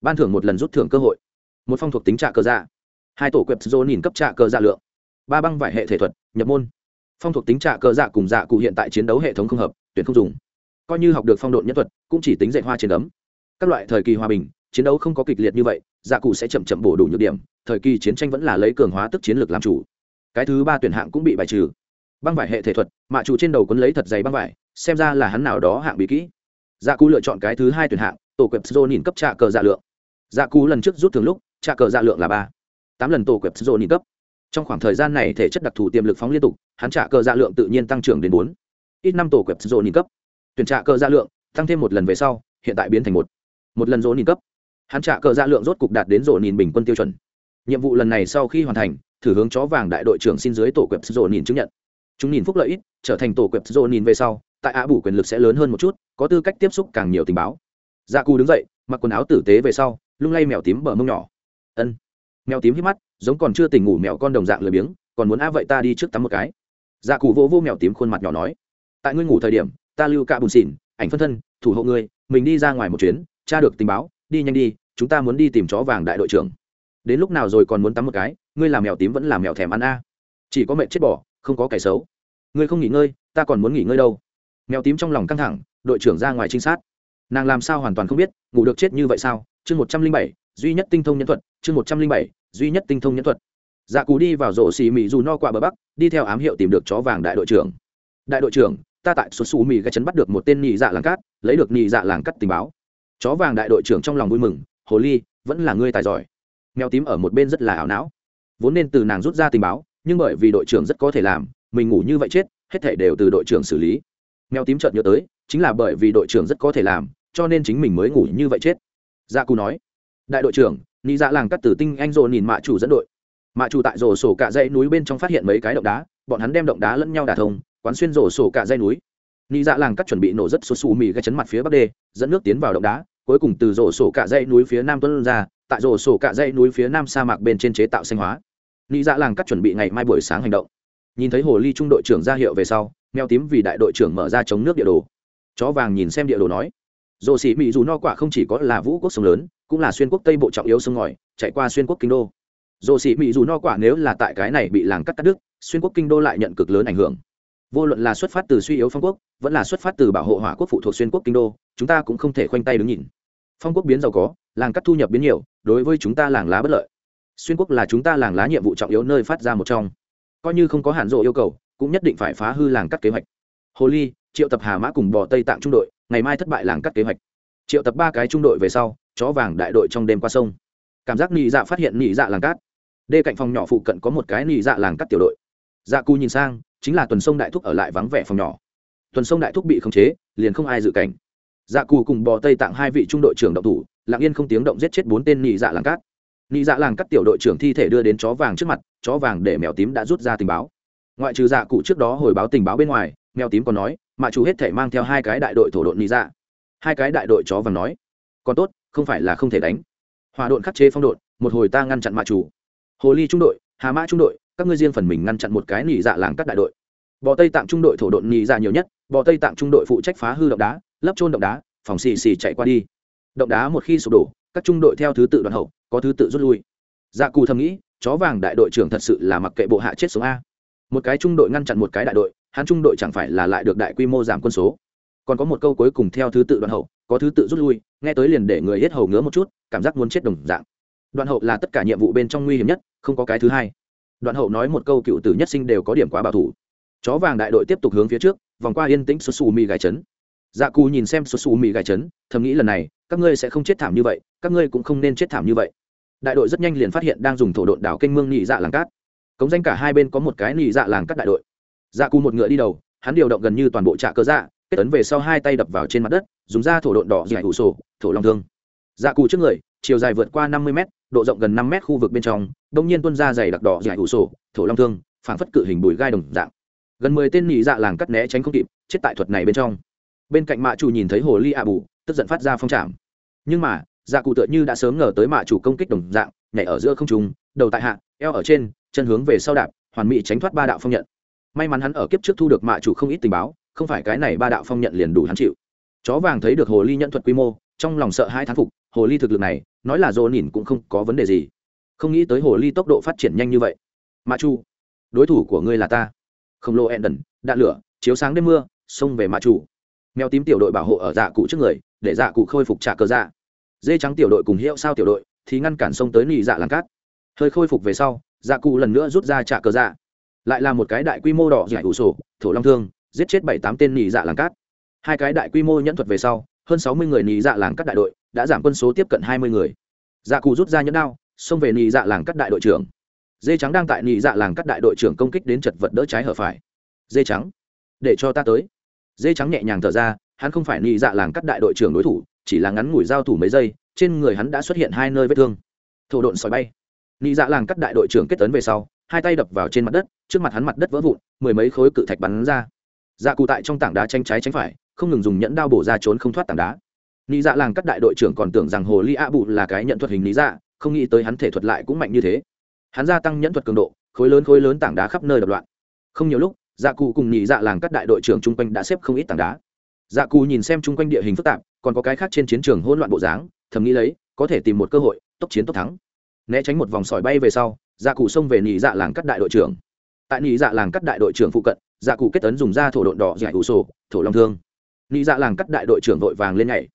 Ban thưởng một lần rút thưởng cơ hội. Một phong thuộc tính trạ cờ dạ. Hai tổ quẹp dô nhìn cấp trạ cờ dạ lượng. Ba băng vải hệ thể thuật, nhập môn. Phong thuộc tính trạ cờ dạ cùng dạ cụ hiện tại chiến đấu hệ thống không hợp, tuyển không dùng. Coi như học được phong độn nhất thuật, cũng chỉ tính dạy hoa trên ấm. Các loại thời kỳ hòa bình, chiến đấu không có kịch liệt như vậy dạ cụ sẽ chậm chậm bổ đủ nhược điểm, thời kỳ chiến tranh vẫn là lấy cường hóa tức chiến lược làm chủ. Cái thứ ba tuyển hạng cũng bị bài trừ. Băng vải hệ thể thuật, mạ chủ trên đầu quấn lấy thật dày băng vải, xem ra là hắn nào đó hạng bị kỹ dạ cú lựa chọn cái thứ hai tuyển hạng, tổ quẹp dô nhìn cấp trạ cờ dạ lượng. Dạ cú lần trước rút thường lúc, trạ cờ dạ lượng là ba. Tám lần tổ quẹp dô nhìn cấp. Trong khoảng thời gian này thể chất đặc thù tiềm lực phóng liên tục, hắn trả cờ dạ lượng tự nhiên tăng trưởng đến bốn. Ít năm tổ quẹp dô nhìn cấp. Tuyển trả cờ dạ lượng, tăng thêm một lần về sau, hiện tại biến thành một. Một lần dỗ nhìn cấp. Hắn trả cờ dạ lượng rốt cục đạt đến dỗ nhìn bình quân tiêu chuẩn. Nhiệm vụ lần này sau khi hoàn thành, thử hướng chó vàng đại đội trưởng xin dưới tổ quẹp dỗ nhìn chứng nhận. Chúng nhìn phúc lợi ít, trở thành tổ quẹp dỗ nhìn về sau, tại á bù quyền lực sẽ lớn hơn một chút có tư cách tiếp xúc càng nhiều tình báo. Dạ cù đứng dậy, mặc quần áo tử tế về sau, lung lay mèo tím bờ mông nhỏ. Ân. Mèo tím hít mắt, giống còn chưa tỉnh ngủ mèo con đồng dạng lười biếng, còn muốn á vậy ta đi trước tắm một cái. Dạ cù vỗ vô mèo tím khuôn mặt nhỏ nói. Tại ngươi ngủ thời điểm, ta lưu cả bùn xỉn, ảnh phân thân, thủ hộ ngươi, mình đi ra ngoài một chuyến, tra được tình báo, đi nhanh đi, chúng ta muốn đi tìm chó vàng đại đội trưởng. Đến lúc nào rồi còn muốn tắm một cái, ngươi làm mèo tím vẫn làm mèo thèm ăn a. Chỉ có mẹ chết bỏ, không có kẻ xấu. Ngươi không nghỉ ngơi, ta còn muốn nghỉ ngơi đâu. Mèo tím trong lòng căng thẳng đội trưởng ra ngoài trinh sát. Nàng làm sao hoàn toàn không biết, ngủ được chết như vậy sao? Chương một trăm linh bảy, duy nhất tinh thông nhân thuật, chương một trăm linh bảy, duy nhất tinh thông nhân thuật. Dạ cù đi vào rổ xì mì dù no qua bờ bắc, đi theo ám hiệu tìm được chó vàng đại đội trưởng. Đại đội trưởng, ta tại số xù mì gai chấn bắt được một tên nhị dạ làng cát, lấy được nhị dạ làng cắt tình báo. Chó vàng đại đội trưởng trong lòng vui mừng, hồ ly, vẫn là ngươi tài giỏi. Mèo tím ở một bên rất là ảo não. Vốn nên từ nàng rút ra tình báo, nhưng bởi vì đội trưởng rất có thể làm, mình ngủ như vậy chết, hết thể đều từ đội trưởng xử lý. Mèo tím chợt nhớ tới chính là bởi vì đội trưởng rất có thể làm, cho nên chính mình mới ngủ như vậy chết. Gia dạ cù nói. Đại đội trưởng nhị dạ làng cắt tử tinh anh rồ nhìn mạ chủ dẫn đội. Mạ chủ tại rổ sổ cả dãy núi bên trong phát hiện mấy cái động đá, bọn hắn đem động đá lẫn nhau đả thông, quán xuyên rổ sổ cả dãy núi. Nhị dạ làng cắt chuẩn bị nổ rất số xù mì gây chấn mặt phía bắc đê, dẫn nước tiến vào động đá, cuối cùng từ rổ sổ cả dãy núi phía nam tuân ra, tại rổ sổ cả dãy núi phía nam sa mạc bên trên chế tạo xanh hóa. Nhị dạ làng cắt chuẩn bị ngày mai buổi sáng hành động. Nhìn thấy hồ ly trung đội trưởng ra hiệu về sau, mèo tím vì đại đội trưởng mở ra chống nước địa đồ chó vàng nhìn xem địa đồ nói. Dồ xỉ mỹ dù no quả không chỉ có là vũ quốc sông lớn, cũng là xuyên quốc tây bộ trọng yếu sông ngòi, chạy qua xuyên quốc kinh đô. Dồ xỉ mỹ dù no quả nếu là tại cái này bị làng cắt cắt đứt, xuyên quốc kinh đô lại nhận cực lớn ảnh hưởng. Vô luận là xuất phát từ suy yếu phong quốc, vẫn là xuất phát từ bảo hộ hỏa quốc phụ thuộc xuyên quốc kinh đô, chúng ta cũng không thể khoanh tay đứng nhìn. Phong quốc biến giàu có, làng cắt thu nhập biến nhiều, đối với chúng ta làng lá bất lợi. Xuyên quốc là chúng ta làng lá nhiệm vụ trọng yếu nơi phát ra một trong. Coi như không có hạn rộ yêu cầu, cũng nhất định phải phá hư làng cắt kế hoạch hồ ly, triệu tập hà mã cùng bò tây tạng trung đội, ngày mai thất bại làng cắt kế hoạch. Triệu tập ba cái trung đội về sau, chó vàng đại đội trong đêm qua sông. Cảm giác nị dạ phát hiện nị dạ làng cát đê cạnh phòng nhỏ phụ cận có một cái nị dạ làng cắt tiểu đội. Dạ cu nhìn sang, chính là tuần sông đại thúc ở lại vắng vẻ phòng nhỏ. Tuần sông đại thúc bị khống chế, liền không ai dự cảnh. Dạ cù cùng bò tây tặng hai vị trung đội trưởng động thủ, lặng yên không tiếng động giết chết bốn tên nị dạ làng cát nị dạ làng cắt tiểu đội trưởng thi thể đưa đến chó vàng trước mặt, chó vàng để mèo tím đã rút ra tình báo. Ngoại trừ dạ cụ trước đó hồi báo tình báo bên ngoài mèo tím còn nói mà chủ hết thể mang theo hai cái đại đội thổ đội nị dạ. Hai cái đại đội chó vàng nói, còn tốt, không phải là không thể đánh. Hòa đội khắc chế phong đội một hồi ta ngăn chặn mạ chủ. Hồ ly trung đội, hà mã trung đội, các ngươi riêng phần mình ngăn chặn một cái nỉ dạ làng các đại đội. Bò tây tạng trung đội thổ đội nỉ dạ nhiều nhất, bò tây tạng trung đội phụ trách phá hư động đá, lấp trôn động đá, phòng xì xì chạy qua đi. Động đá một khi sụp đổ, các trung đội theo thứ tự đoàn hậu, có thứ tự rút lui. Dạ cù thầm nghĩ, chó vàng đại đội trưởng thật sự là mặc kệ bộ hạ chết sống a. Một cái trung đội ngăn chặn một cái đại đội hắn trung đội chẳng phải là lại được đại quy mô giảm quân số. Còn có một câu cuối cùng theo thứ tự đoạn hậu, có thứ tự rút lui, nghe tới liền để người hết hầu ngứa một chút, cảm giác muốn chết đồng dạng. Đoạn hậu là tất cả nhiệm vụ bên trong nguy hiểm nhất, không có cái thứ hai. Đoạn hậu nói một câu cựu tử nhất sinh đều có điểm quá bảo thủ. Chó vàng đại đội tiếp tục hướng phía trước, vòng qua yên tĩnh xuất xù mì gài chấn dạ cù nhìn xem xuất xù mì gài chấn thầm nghĩ lần này, các ngươi sẽ không chết thảm như vậy, các ngươi cũng không nên chết thảm như vậy. Đại đội rất nhanh liền phát hiện đang dùng thổ độn đảo kênh mương nhị dạ làng cát. Cống danh cả hai bên có một cái nhị dạ làng cát đại đội dạ cù một ngựa đi đầu, hắn điều động gần như toàn bộ trạ cơ dạ kết tấn về sau hai tay đập vào trên mặt đất, dùng da thổ độn đỏ dài hủ sổ, thổ long thương. Dạ cù trước người, chiều dài vượt qua năm mươi m độ rộng gần năm m khu vực bên trong, đông nhiên tuân ra dày đặc đỏ dài hủ sổ, thổ long thương, phảng phất cự hình bùi gai đồng dạng. Gần mười tên nhị dạ làng cắt né tránh không kịp, chết tại thuật này bên trong. Bên cạnh mạ chủ nhìn thấy hồ ly ạ bù, tức giận phát ra phong trảm. Nhưng mà dạ cụ tựa như đã sớm ngờ tới mạ chủ công kích đồng dạng, nhảy ở giữa không trung, đầu tại hạ, eo ở trên, chân hướng về sau đạp, hoàn mỹ tránh thoát ba đạo phong nhận may mắn hắn ở kiếp trước thu được mạ chủ không ít tình báo, không phải cái này ba đạo phong nhận liền đủ hắn chịu. Chó vàng thấy được hồ ly nhận thuật quy mô, trong lòng sợ hai thán phục, hồ ly thực lực này, nói là dồn nhìn cũng không có vấn đề gì. Không nghĩ tới hồ ly tốc độ phát triển nhanh như vậy. Mạ chu đối thủ của ngươi là ta. Khổng lồ ẹn đần đạn lửa, chiếu sáng đêm mưa, xông về mạ chủ. Mèo tím tiểu đội bảo hộ ở dạ cụ trước người, để dạ cụ khôi phục trả cờ dạ. Dê trắng tiểu đội cùng hiệu sao tiểu đội, thì ngăn cản sông tới nị dạ làng cát. Hơi khôi phục về sau dạ cụ lần nữa rút ra trả cờ dạ lại là một cái đại quy mô đỏ giải ủ sổ, thổ long thương, giết chết bảy tám tên nị dạ làng cát. Hai cái đại quy mô nhẫn thuật về sau, hơn sáu mươi người nị dạ làng cát đại đội đã giảm quân số tiếp cận hai mươi người. Dạ cụ rút ra nhẫn đao, xông về nị dạ làng cát đại đội trưởng. Dê trắng đang tại nị dạ làng cát đại đội trưởng công kích đến chật vật đỡ trái hở phải. Dê trắng, để cho ta tới. Dê trắng nhẹ nhàng thở ra, hắn không phải nị dạ làng cát đại đội trưởng đối thủ, chỉ là ngắn ngủi giao thủ mấy giây, trên người hắn đã xuất hiện hai nơi vết thương. Thổ độn sỏi bay. Nị dạ làng cát đại đội trưởng kết tấn về sau hai tay đập vào trên mặt đất, trước mặt hắn mặt đất vỡ vụn, mười mấy khối cự thạch bắn ra. Dạ cụ tại trong tảng đá tranh trái tránh phải, không ngừng dùng nhẫn đao bổ ra trốn không thoát tảng đá. Nị dạ làng cắt đại đội trưởng còn tưởng rằng hồ ly a bụ là cái nhận thuật hình lý dạ không nghĩ tới hắn thể thuật lại cũng mạnh như thế. Hắn gia tăng nhẫn thuật cường độ, khối lớn khối lớn tảng đá khắp nơi đập loạn. Không nhiều lúc dạ cụ cùng nhị dạ làng cắt đại đội trưởng chung quanh đã xếp không ít tảng đá. Dạ cụ nhìn xem chung quanh địa hình phức tạp, còn có cái khác trên chiến trường hỗn loạn bộ dáng, thầm nghĩ lấy, có thể tìm một cơ hội, tốc chiến tốc thắng. Né tránh một vòng sỏi bay về sau dạ cụ xông về nhị dạ làng cắt đại đội trưởng. Tại nhị dạ làng cắt đại đội trưởng phụ cận dạ cụ kết tấn dùng da thổ độn đỏ giải ủ sổ, thổ long thương. Nhị dạ làng cắt đại đội trưởng vội vàng lên nhảy.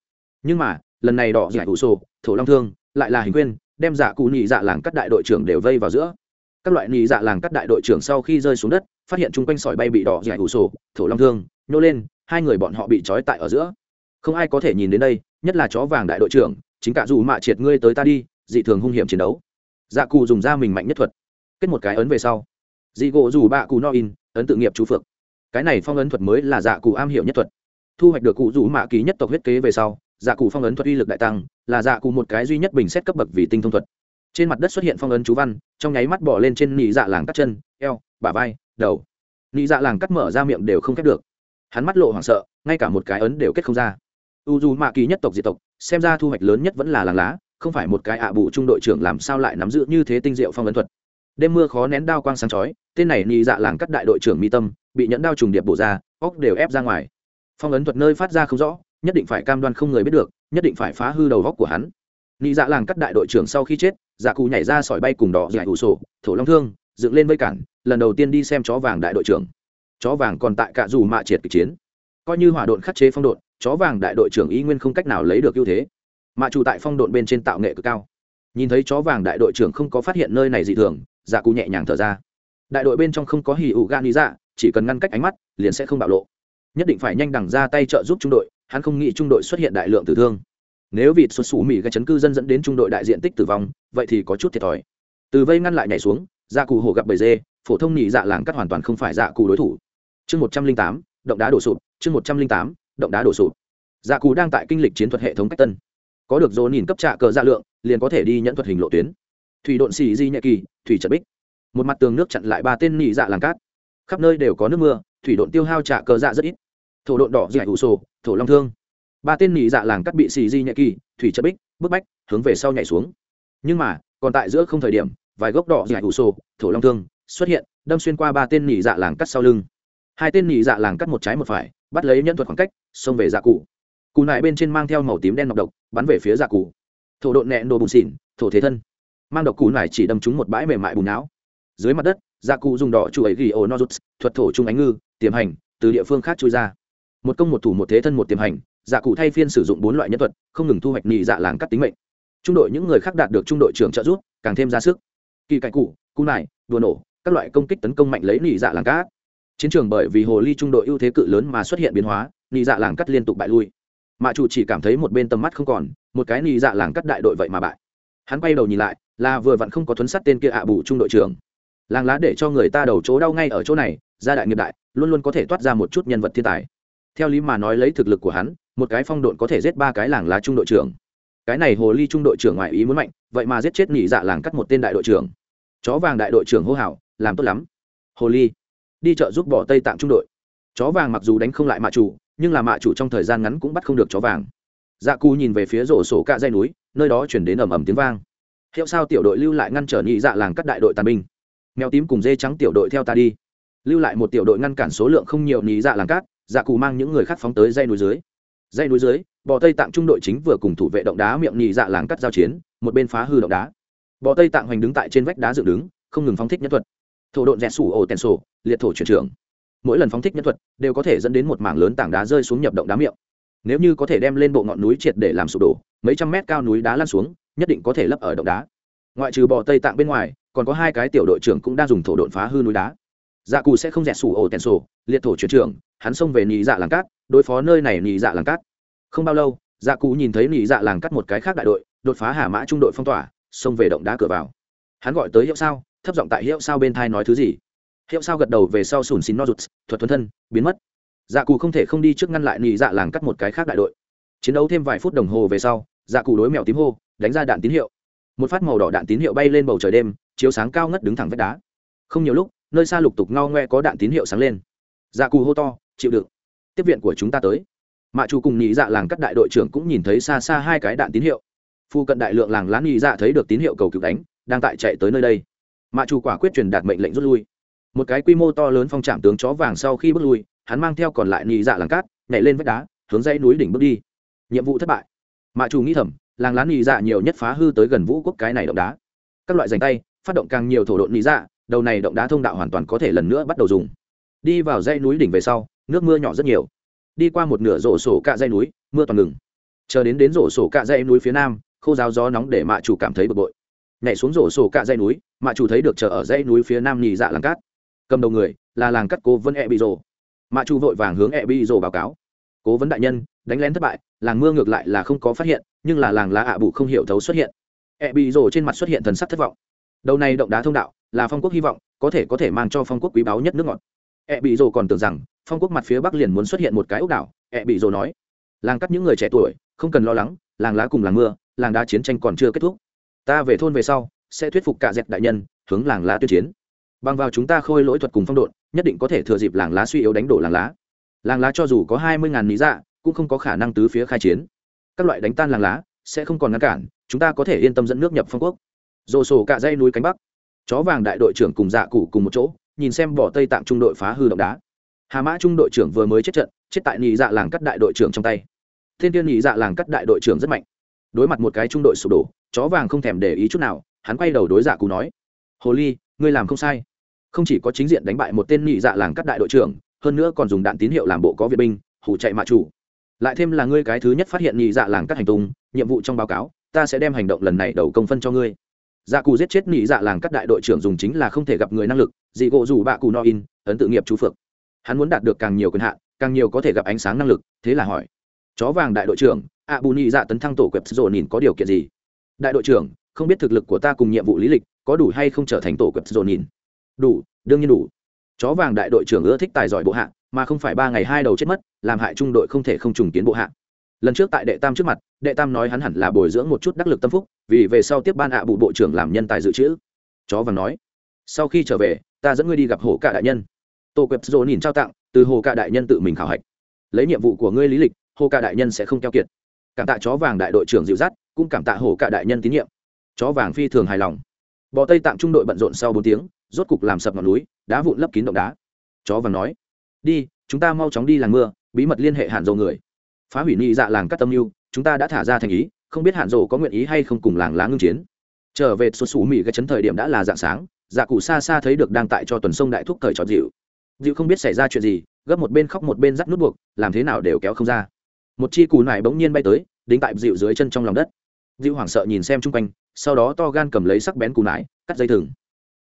Nhưng mà, lần này đỏ giải ủ sổ, thổ long thương lại là hình quyên, đem dạ cụ nhị dạ làng cắt đại đội trưởng đều vây vào giữa. Các loại nhị dạ làng cắt đại đội trưởng sau khi rơi xuống đất, phát hiện chung quanh sỏi bay bị đỏ giải ủ sổ, thổ long thương nhô lên, hai người bọn họ bị trói tại ở giữa. Không ai có thể nhìn đến đây, nhất là chó vàng đại đội trưởng, chính cả dù mạ triệt ngươi tới ta đi, dị thường hung hiểm chiến đấu dạ cụ dùng ra mình mạnh nhất thuật. Kết một cái ấn về sau. Dị gỗ dù bạ cụ no in, ấn tự nghiệp chú phượng. Cái này phong ấn thuật mới là dạ cụ am hiểu nhất thuật. Thu hoạch được cụ rủ mạ ký nhất tộc huyết kế về sau dạ cụ phong ấn thuật uy lực đại tăng, là dạ cụ một cái duy nhất bình xét cấp bậc vì tinh thông thuật. Trên mặt đất xuất hiện phong ấn chú văn, trong nháy mắt bỏ lên trên nị dạ làng cắt chân, eo, bả vai, đầu. Nị dạ làng cắt mở ra miệng đều không khép được. Hắn mắt lộ hoảng sợ, ngay cả một cái ấn đều kết không ra. U dù mạ kỳ nhất tộc diệt tộc, xem ra thu hoạch lớn nhất vẫn là làng lá không phải một cái ạ bù trung đội trưởng làm sao lại nắm giữ như thế tinh diệu phong ấn thuật. Đêm mưa khó nén đao quang sáng chói, tên này nhị dạ làng cắt đại đội trưởng mi tâm, bị nhẫn đao trùng điệp bổ ra, óc đều ép ra ngoài. Phong ấn thuật nơi phát ra không rõ, nhất định phải cam đoan không người biết được, nhất định phải phá hư đầu góc của hắn. Nhị dạ làng cắt đại đội trưởng sau khi chết dạ cụ nhảy ra sỏi bay cùng đỏ dạy ủ sổ, thổ long thương, dựng lên vây cản, lần đầu tiên đi xem chó vàng đại đội trưởng. Chó vàng còn tại cả dù mạ triệt kịch chiến. Coi như hỏa độn khắc chế phong độn, chó vàng đại đội trưởng y nguyên không cách nào lấy được ưu thế mạ chủ tại phong độn bên trên tạo nghệ cực cao. Nhìn thấy chó vàng đại đội trưởng không có phát hiện nơi này dị thường dạ cụ nhẹ nhàng thở ra. Đại đội bên trong không có hì ụ gan lý dạ chỉ cần ngăn cách ánh mắt, liền sẽ không bạo lộ. Nhất định phải nhanh đẳng ra tay trợ giúp trung đội, hắn không nghĩ trung đội xuất hiện đại lượng tử thương. Nếu vịt xuất xù mỹ gây chấn cư dân dẫn đến trung đội đại diện tích tử vong, vậy thì có chút thiệt thòi. Từ vây ngăn lại nhảy xuống dạ cụ hổ gặp bầy dê, phổ thông nhị dạ làng cắt hoàn toàn không phải dạ cụ đối thủ. Chương một trăm linh tám, động đá đổ sụp, chương một trăm linh tám, động đá đổ sụp. Dạ cụ đang tại kinh lịch chiến thuật hệ thống cách tân có được dồn nhìn cấp trạ cờ dạ lượng, liền có thể đi nhận thuật hình lộ tuyến. Thủy độn xì di nhẹ kỳ, thủy trận bích. Một mặt tường nước chặn lại ba tên nhị dạ làng cát. Khắp nơi đều có nước mưa, thủy độn tiêu hao trạ cờ dạ rất ít. Thổ độn đỏ dạy ủ sổ, thổ long thương. Ba tên nhị dạ làng cát bị xì di nhẹ kỳ, thủy trận bích, bức bách, hướng về sau nhảy xuống. Nhưng mà, còn tại giữa không thời điểm, vài gốc đỏ dạy ủ sổ, thổ long thương xuất hiện, đâm xuyên qua ba tên nhị dạ làng cắt sau lưng. Hai tên nhị dạ làng cắt một trái một phải, bắt lấy nhân thuật khoảng cách, xông về dạ cụ cụ nại bên trên mang theo màu tím đen nọc độc, bắn về phía dạ cụ. Thổ độn nẹn đồ bùn xỉn, thổ thế thân. Mang độc cụ nải chỉ đâm trúng một bãi mềm mại bùn não. Dưới mặt đất dạ cụ dùng đỏ chu ấy ghi ô nozuts thuật thổ trung ánh ngư, tiềm hành, từ địa phương khác trôi ra. Một công một thủ một thế thân một tiềm hành dạ cụ thay phiên sử dụng bốn loại nhân thuật, không ngừng thu hoạch nhị dạ làng cắt tính mệnh. Trung đội những người khác đạt được trung đội trưởng trợ giúp, càng thêm ra sức. Kỳ cạnh cụ cụ nải đùa nổ, các loại công kích tấn công mạnh lấy nhị dạ làng cát. Chiến trường bởi vì hồ ly trung đội ưu thế cự lớn mà xuất hiện biến hóa, nhị dạ làng cắt liên tục bại lui mạ chủ chỉ cảm thấy một bên tầm mắt không còn, một cái nhị dạ làng cắt đại đội vậy mà bại. Hắn quay đầu nhìn lại, là vừa vặn không có thuấn sắt tên kia ạ bù trung đội trưởng. Làng lá để cho người ta đầu chỗ đau ngay ở chỗ này, gia đại nghiệp đại, luôn luôn có thể toát ra một chút nhân vật thiên tài. Theo lý mà nói lấy thực lực của hắn, một cái phong độn có thể giết ba cái làng lá trung đội trưởng. Cái này hồ ly trung đội trưởng ngoại ý muốn mạnh, vậy mà giết chết nhị dạ làng cắt một tên đại đội trưởng. Chó vàng đại đội trưởng hô hào, làm tốt lắm. Hồ ly, đi chợ giúp bỏ tây tạm trung đội. Chó vàng mặc dù đánh không lại mạ chủ nhưng là mạ chủ trong thời gian ngắn cũng bắt không được chó vàng. Dạ cù nhìn về phía rổ sổ cạ dây núi, nơi đó chuyển đến ầm ầm tiếng vang. Hiệu sao tiểu đội lưu lại ngăn trở nhị dạ làng các đại đội tàn binh. Mèo tím cùng dê trắng tiểu đội theo ta đi. Lưu lại một tiểu đội ngăn cản số lượng không nhiều nhị dạ làng cát dạ cù mang những người khác phóng tới dây núi dưới. Dây núi dưới, bò tây tạng trung đội chính vừa cùng thủ vệ động đá miệng nhị dạ làng cắt giao chiến, một bên phá hư động đá. Bò tây tạng hoành đứng tại trên vách đá dựng đứng, không ngừng phóng thích nhất thuật. Thổ độn rẽ sủ ổ tèn sổ, liệt thổ chuyển trưởng mỗi lần phóng thích nhân thuật đều có thể dẫn đến một mảng lớn tảng đá rơi xuống nhập động đá miệng. Nếu như có thể đem lên bộ ngọn núi triệt để làm sụp đổ, mấy trăm mét cao núi đá lan xuống, nhất định có thể lấp ở động đá. Ngoại trừ bò tây tạng bên ngoài, còn có hai cái tiểu đội trưởng cũng đang dùng thổ đột phá hư núi đá. Dạ cù sẽ không rẻ sủ ổ tèn sổ, liệt thổ chuyển trưởng, hắn xông về nị dạ làng cát, đối phó nơi này nị dạ làng cát. Không bao lâu dạ cù nhìn thấy nị dạ làng cát một cái khác đại đội, đột phá hà mã trung đội phong tỏa, xông về động đá cửa vào. Hắn gọi tới hiệu sao, thấp giọng tại hiệu sao bên thai nói thứ gì? Hiệu sao gật đầu về sau sùn xin no rụt, thuật thuần thân, biến mất. Dạ cù không thể không đi trước ngăn lại nị dạ làng cắt một cái khác đại đội. Chiến đấu thêm vài phút đồng hồ về sau dạ cù đối mèo tím hô, đánh ra đạn tín hiệu. Một phát màu đỏ đạn tín hiệu bay lên bầu trời đêm, chiếu sáng cao ngất đứng thẳng vách đá. Không nhiều lúc, nơi xa lục tục ngao ngoe có đạn tín hiệu sáng lên. Dạ cù hô to, chịu đựng. Tiếp viện của chúng ta tới. Mạ chủ cùng nhị dạ làng cắt đại đội trưởng cũng nhìn thấy xa xa hai cái đạn tín hiệu. Phu cận đại lượng làng lán nhị dạ thấy được tín hiệu cầu cứu đánh, đang tại chạy tới nơi đây. Mạ chủ quả quyết truyền đạt mệnh lệnh rút lui một cái quy mô to lớn phong trạm tướng chó vàng sau khi bước lui, hắn mang theo còn lại nhị dạ làng cát, nhảy lên vách đá, hướng dãy núi đỉnh bước đi. Nhiệm vụ thất bại. Mạ chủ nghĩ thầm, làng lán nhị dạ nhiều nhất phá hư tới gần vũ quốc cái này động đá. Các loại dành tay, phát động càng nhiều thổ độn nhị dạ đầu này động đá thông đạo hoàn toàn có thể lần nữa bắt đầu dùng. Đi vào dãy núi đỉnh về sau, nước mưa nhỏ rất nhiều. Đi qua một nửa rổ sổ cạ dây núi, mưa toàn ngừng. Chờ đến đến rổ sổ cạ dây núi phía nam, khô giáo gió nóng để mạ chủ cảm thấy bực bội. Nhảy xuống rổ sổ cạ dây núi, mạ chủ thấy được chờ ở dãy núi phía nam nhì dạ làng cát cầm đầu người là làng cắt cố vấn e bị rồ. Mạ Chu vội vàng hướng e bị rồ báo cáo. Cố vấn đại nhân, đánh lén thất bại, làng mưa ngược lại là không có phát hiện, nhưng là làng lá ạ bụ không hiểu thấu xuất hiện. E bị rồ trên mặt xuất hiện thần sắc thất vọng. Đầu này động đá thông đạo, là phong quốc hy vọng, có thể có thể mang cho phong quốc quý báu nhất nước ngọt. E bị rồ còn tưởng rằng, phong quốc mặt phía bắc liền muốn xuất hiện một cái ốc đảo e bị rồ nói. Làng cắt những người trẻ tuổi, không cần lo lắng, làng lá cùng làng mưa, làng đá chiến tranh còn chưa kết thúc. Ta về thôn về sau, sẽ thuyết phục cả dẹp đại nhân, hướng làng lá tuyên chiến bằng vào chúng ta khôi lỗi thuật cùng phong độn, nhất định có thể thừa dịp làng lá suy yếu đánh đổ làng lá. Làng lá cho dù có hai mươi ngàn lý dạ cũng không có khả năng tứ phía khai chiến. Các loại đánh tan làng lá, sẽ không còn ngăn cản, chúng ta có thể yên tâm dẫn nước nhập phong quốc. Rồ sổ cả dây núi cánh bắc. Chó vàng đại đội trưởng cùng dạ cụ cùng một chỗ, nhìn xem bỏ tây tạng trung đội phá hư động đá. Hà mã trung đội trưởng vừa mới chết trận, chết tại nhị dạ làng cắt đại đội trưởng trong tay. Thiên tiên nhị dạ làng cắt đại đội trưởng rất mạnh. Đối mặt một cái trung đội sụp đổ, chó vàng không thèm để ý chút nào, hắn quay đầu đối dạ cụ nói, hồ ly ngươi làm không sai. Không chỉ có chính diện đánh bại một tên nhị dạ làng cắt đại đội trưởng, hơn nữa còn dùng đạn tín hiệu làm bộ có viện binh, hủ chạy mạ chủ. Lại thêm là ngươi cái thứ nhất phát hiện nhị dạ làng cắt hành tung, nhiệm vụ trong báo cáo, ta sẽ đem hành động lần này đầu công phân cho ngươi. Dạ cù giết chết nhị dạ làng cắt đại đội trưởng dùng chính là không thể gặp người năng lực, dị gỗ dù bạ cù no in, ấn tự nghiệp chú phượng. Hắn muốn đạt được càng nhiều quyền hạn, càng nhiều có thể gặp ánh sáng năng lực, thế là hỏi. Chó vàng đại đội trưởng ạ bù nhị dạ tấn thăng tổ quẹp rồ nhìn có điều kiện gì? Đại đội trưởng, không biết thực lực của ta cùng nhiệm vụ lý lịch có đủ hay không trở thành tổ quật dồn nhìn? Đủ, đương nhiên đủ. Chó vàng đại đội trưởng ưa thích tài giỏi bộ hạ, mà không phải ba ngày hai đầu chết mất, làm hại trung đội không thể không trùng kiến bộ hạ. Lần trước tại đệ tam trước mặt, đệ tam nói hắn hẳn là bồi dưỡng một chút đắc lực tâm phúc, vì về sau tiếp ban ạ bụ bộ trưởng làm nhân tài dự trữ. Chó vàng nói, sau khi trở về, ta dẫn ngươi đi gặp hồ cả đại nhân. Tổ quẹp dỗ nhìn trao tặng, từ hồ cả đại nhân tự mình khảo hạch. Lấy nhiệm vụ của ngươi lý lịch, hồ cả đại nhân sẽ không keo kiệt. Cảm tạ chó vàng đại đội trưởng dịu dắt, cũng cảm tạ hồ cả đại nhân tín nhiệm. Chó vàng phi thường hài lòng bò tây tạm trung đội bận rộn sau bốn tiếng, rốt cục làm sập ngọn núi, đá vụn lấp kín động đá. Chó vàng nói, đi, chúng ta mau chóng đi làng mưa, bí mật liên hệ hạn dầu người. Phá hủy nhị dạ làng cắt tâm mưu, chúng ta đã thả ra thành ý, không biết hạn dầu có nguyện ý hay không cùng làng lá ngưng chiến. Trở về xuất xù mỹ cái chấn thời điểm đã là dạng sáng dạ cụ xa xa thấy được đang tại cho tuần sông đại thúc thời trọt dịu. Dịu không biết xảy ra chuyện gì, gấp một bên khóc một bên dắt nút buộc, làm thế nào đều kéo không ra. Một chi cù nải bỗng nhiên bay tới, đính tại dịu dưới chân trong lòng đất dịu hoảng sợ nhìn xem chung quanh, sau đó to gan cầm lấy sắc bén cù nải, cắt dây thừng.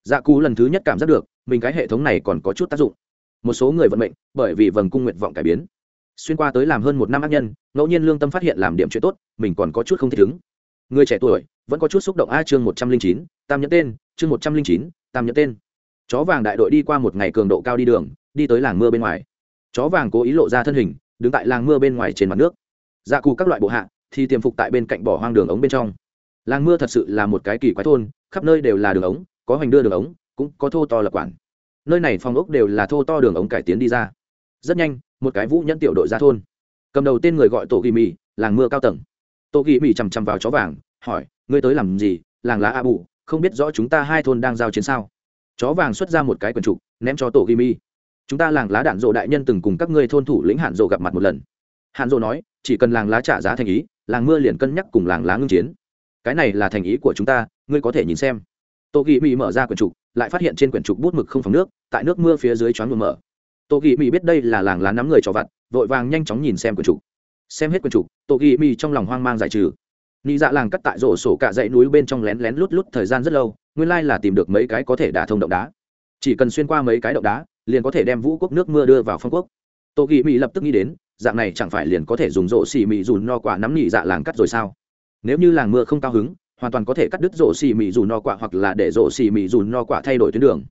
Dạ Cú lần thứ nhất cảm giác được, mình cái hệ thống này còn có chút tác dụng. Một số người vận mệnh, bởi vì vầng cung nguyện vọng cải biến. Xuyên qua tới làm hơn một năm ác nhân, ngẫu nhiên lương tâm phát hiện làm điểm chuyện tốt, mình còn có chút không thể chứng người trẻ tuổi, vẫn có chút xúc động. A chương một trăm linh chín, tam nhẫn tên, chương một trăm linh chín, tam nhẫn tên. Chó vàng đại đội đi qua một ngày cường độ cao đi đường, đi tới làng mưa bên ngoài. Chó vàng cố ý lộ ra thân hình, đứng tại làng mưa bên ngoài trên mặt nước. Dạ cù các loại bộ hạ thì tiềm phục tại bên cạnh bỏ hoang đường ống bên trong. Làng mưa thật sự là một cái kỳ quái thôn, khắp nơi đều là đường ống, có hoành đưa đường ống, cũng có thô to lập quản. Nơi này phòng ốc đều là thô to đường ống cải tiến đi ra. Rất nhanh, một cái vũ nhẫn tiểu đội ra thôn. Cầm đầu tên người gọi tổ ghi mì, làng mưa cao tầng. Tổ ghi mì chằm chằm vào chó vàng, hỏi, ngươi tới làm gì? Làng lá a bù, không biết rõ chúng ta hai thôn đang giao chiến sao? Chó vàng xuất ra một cái quần trục, ném cho tổ ghi mì. Chúng ta làng lá đạn dộ đại nhân từng cùng các ngươi thôn thủ lĩnh hạn dộ gặp mặt một lần. Hạn dộ nói, chỉ cần làng lá trả giá thành ý làng mưa liền cân nhắc cùng làng lá ngưng chiến. Cái này là thành ý của chúng ta, ngươi có thể nhìn xem. Tô ghi mỹ mở ra quyển trục, lại phát hiện trên quyển trục bút mực không phòng nước, tại nước mưa phía dưới choáng ngược mở. Tô ghi mỹ biết đây là làng lá nắm người cho vặt, vội vàng nhanh chóng nhìn xem quyển trục. Xem hết quyển trục tô ghi mỹ trong lòng hoang mang giải trừ. Nị dạ làng cắt tại rổ sổ cả dãy núi bên trong lén lén lút lút thời gian rất lâu, nguyên lai là tìm được mấy cái có thể đả thông động đá. Chỉ cần xuyên qua mấy cái động đá, liền có thể đem vũ quốc nước mưa đưa vào phong quốc tô ghi mỹ lập tức nghĩ đến, dạng này chẳng phải liền có thể dùng rổ xì mị dùn no quả nắm nị dạ làng cắt rồi sao? Nếu như làng mưa không cao hứng, hoàn toàn có thể cắt đứt rổ xì mị dù no quả hoặc là để rổ xì mị dù no quả thay đổi tuyến đường.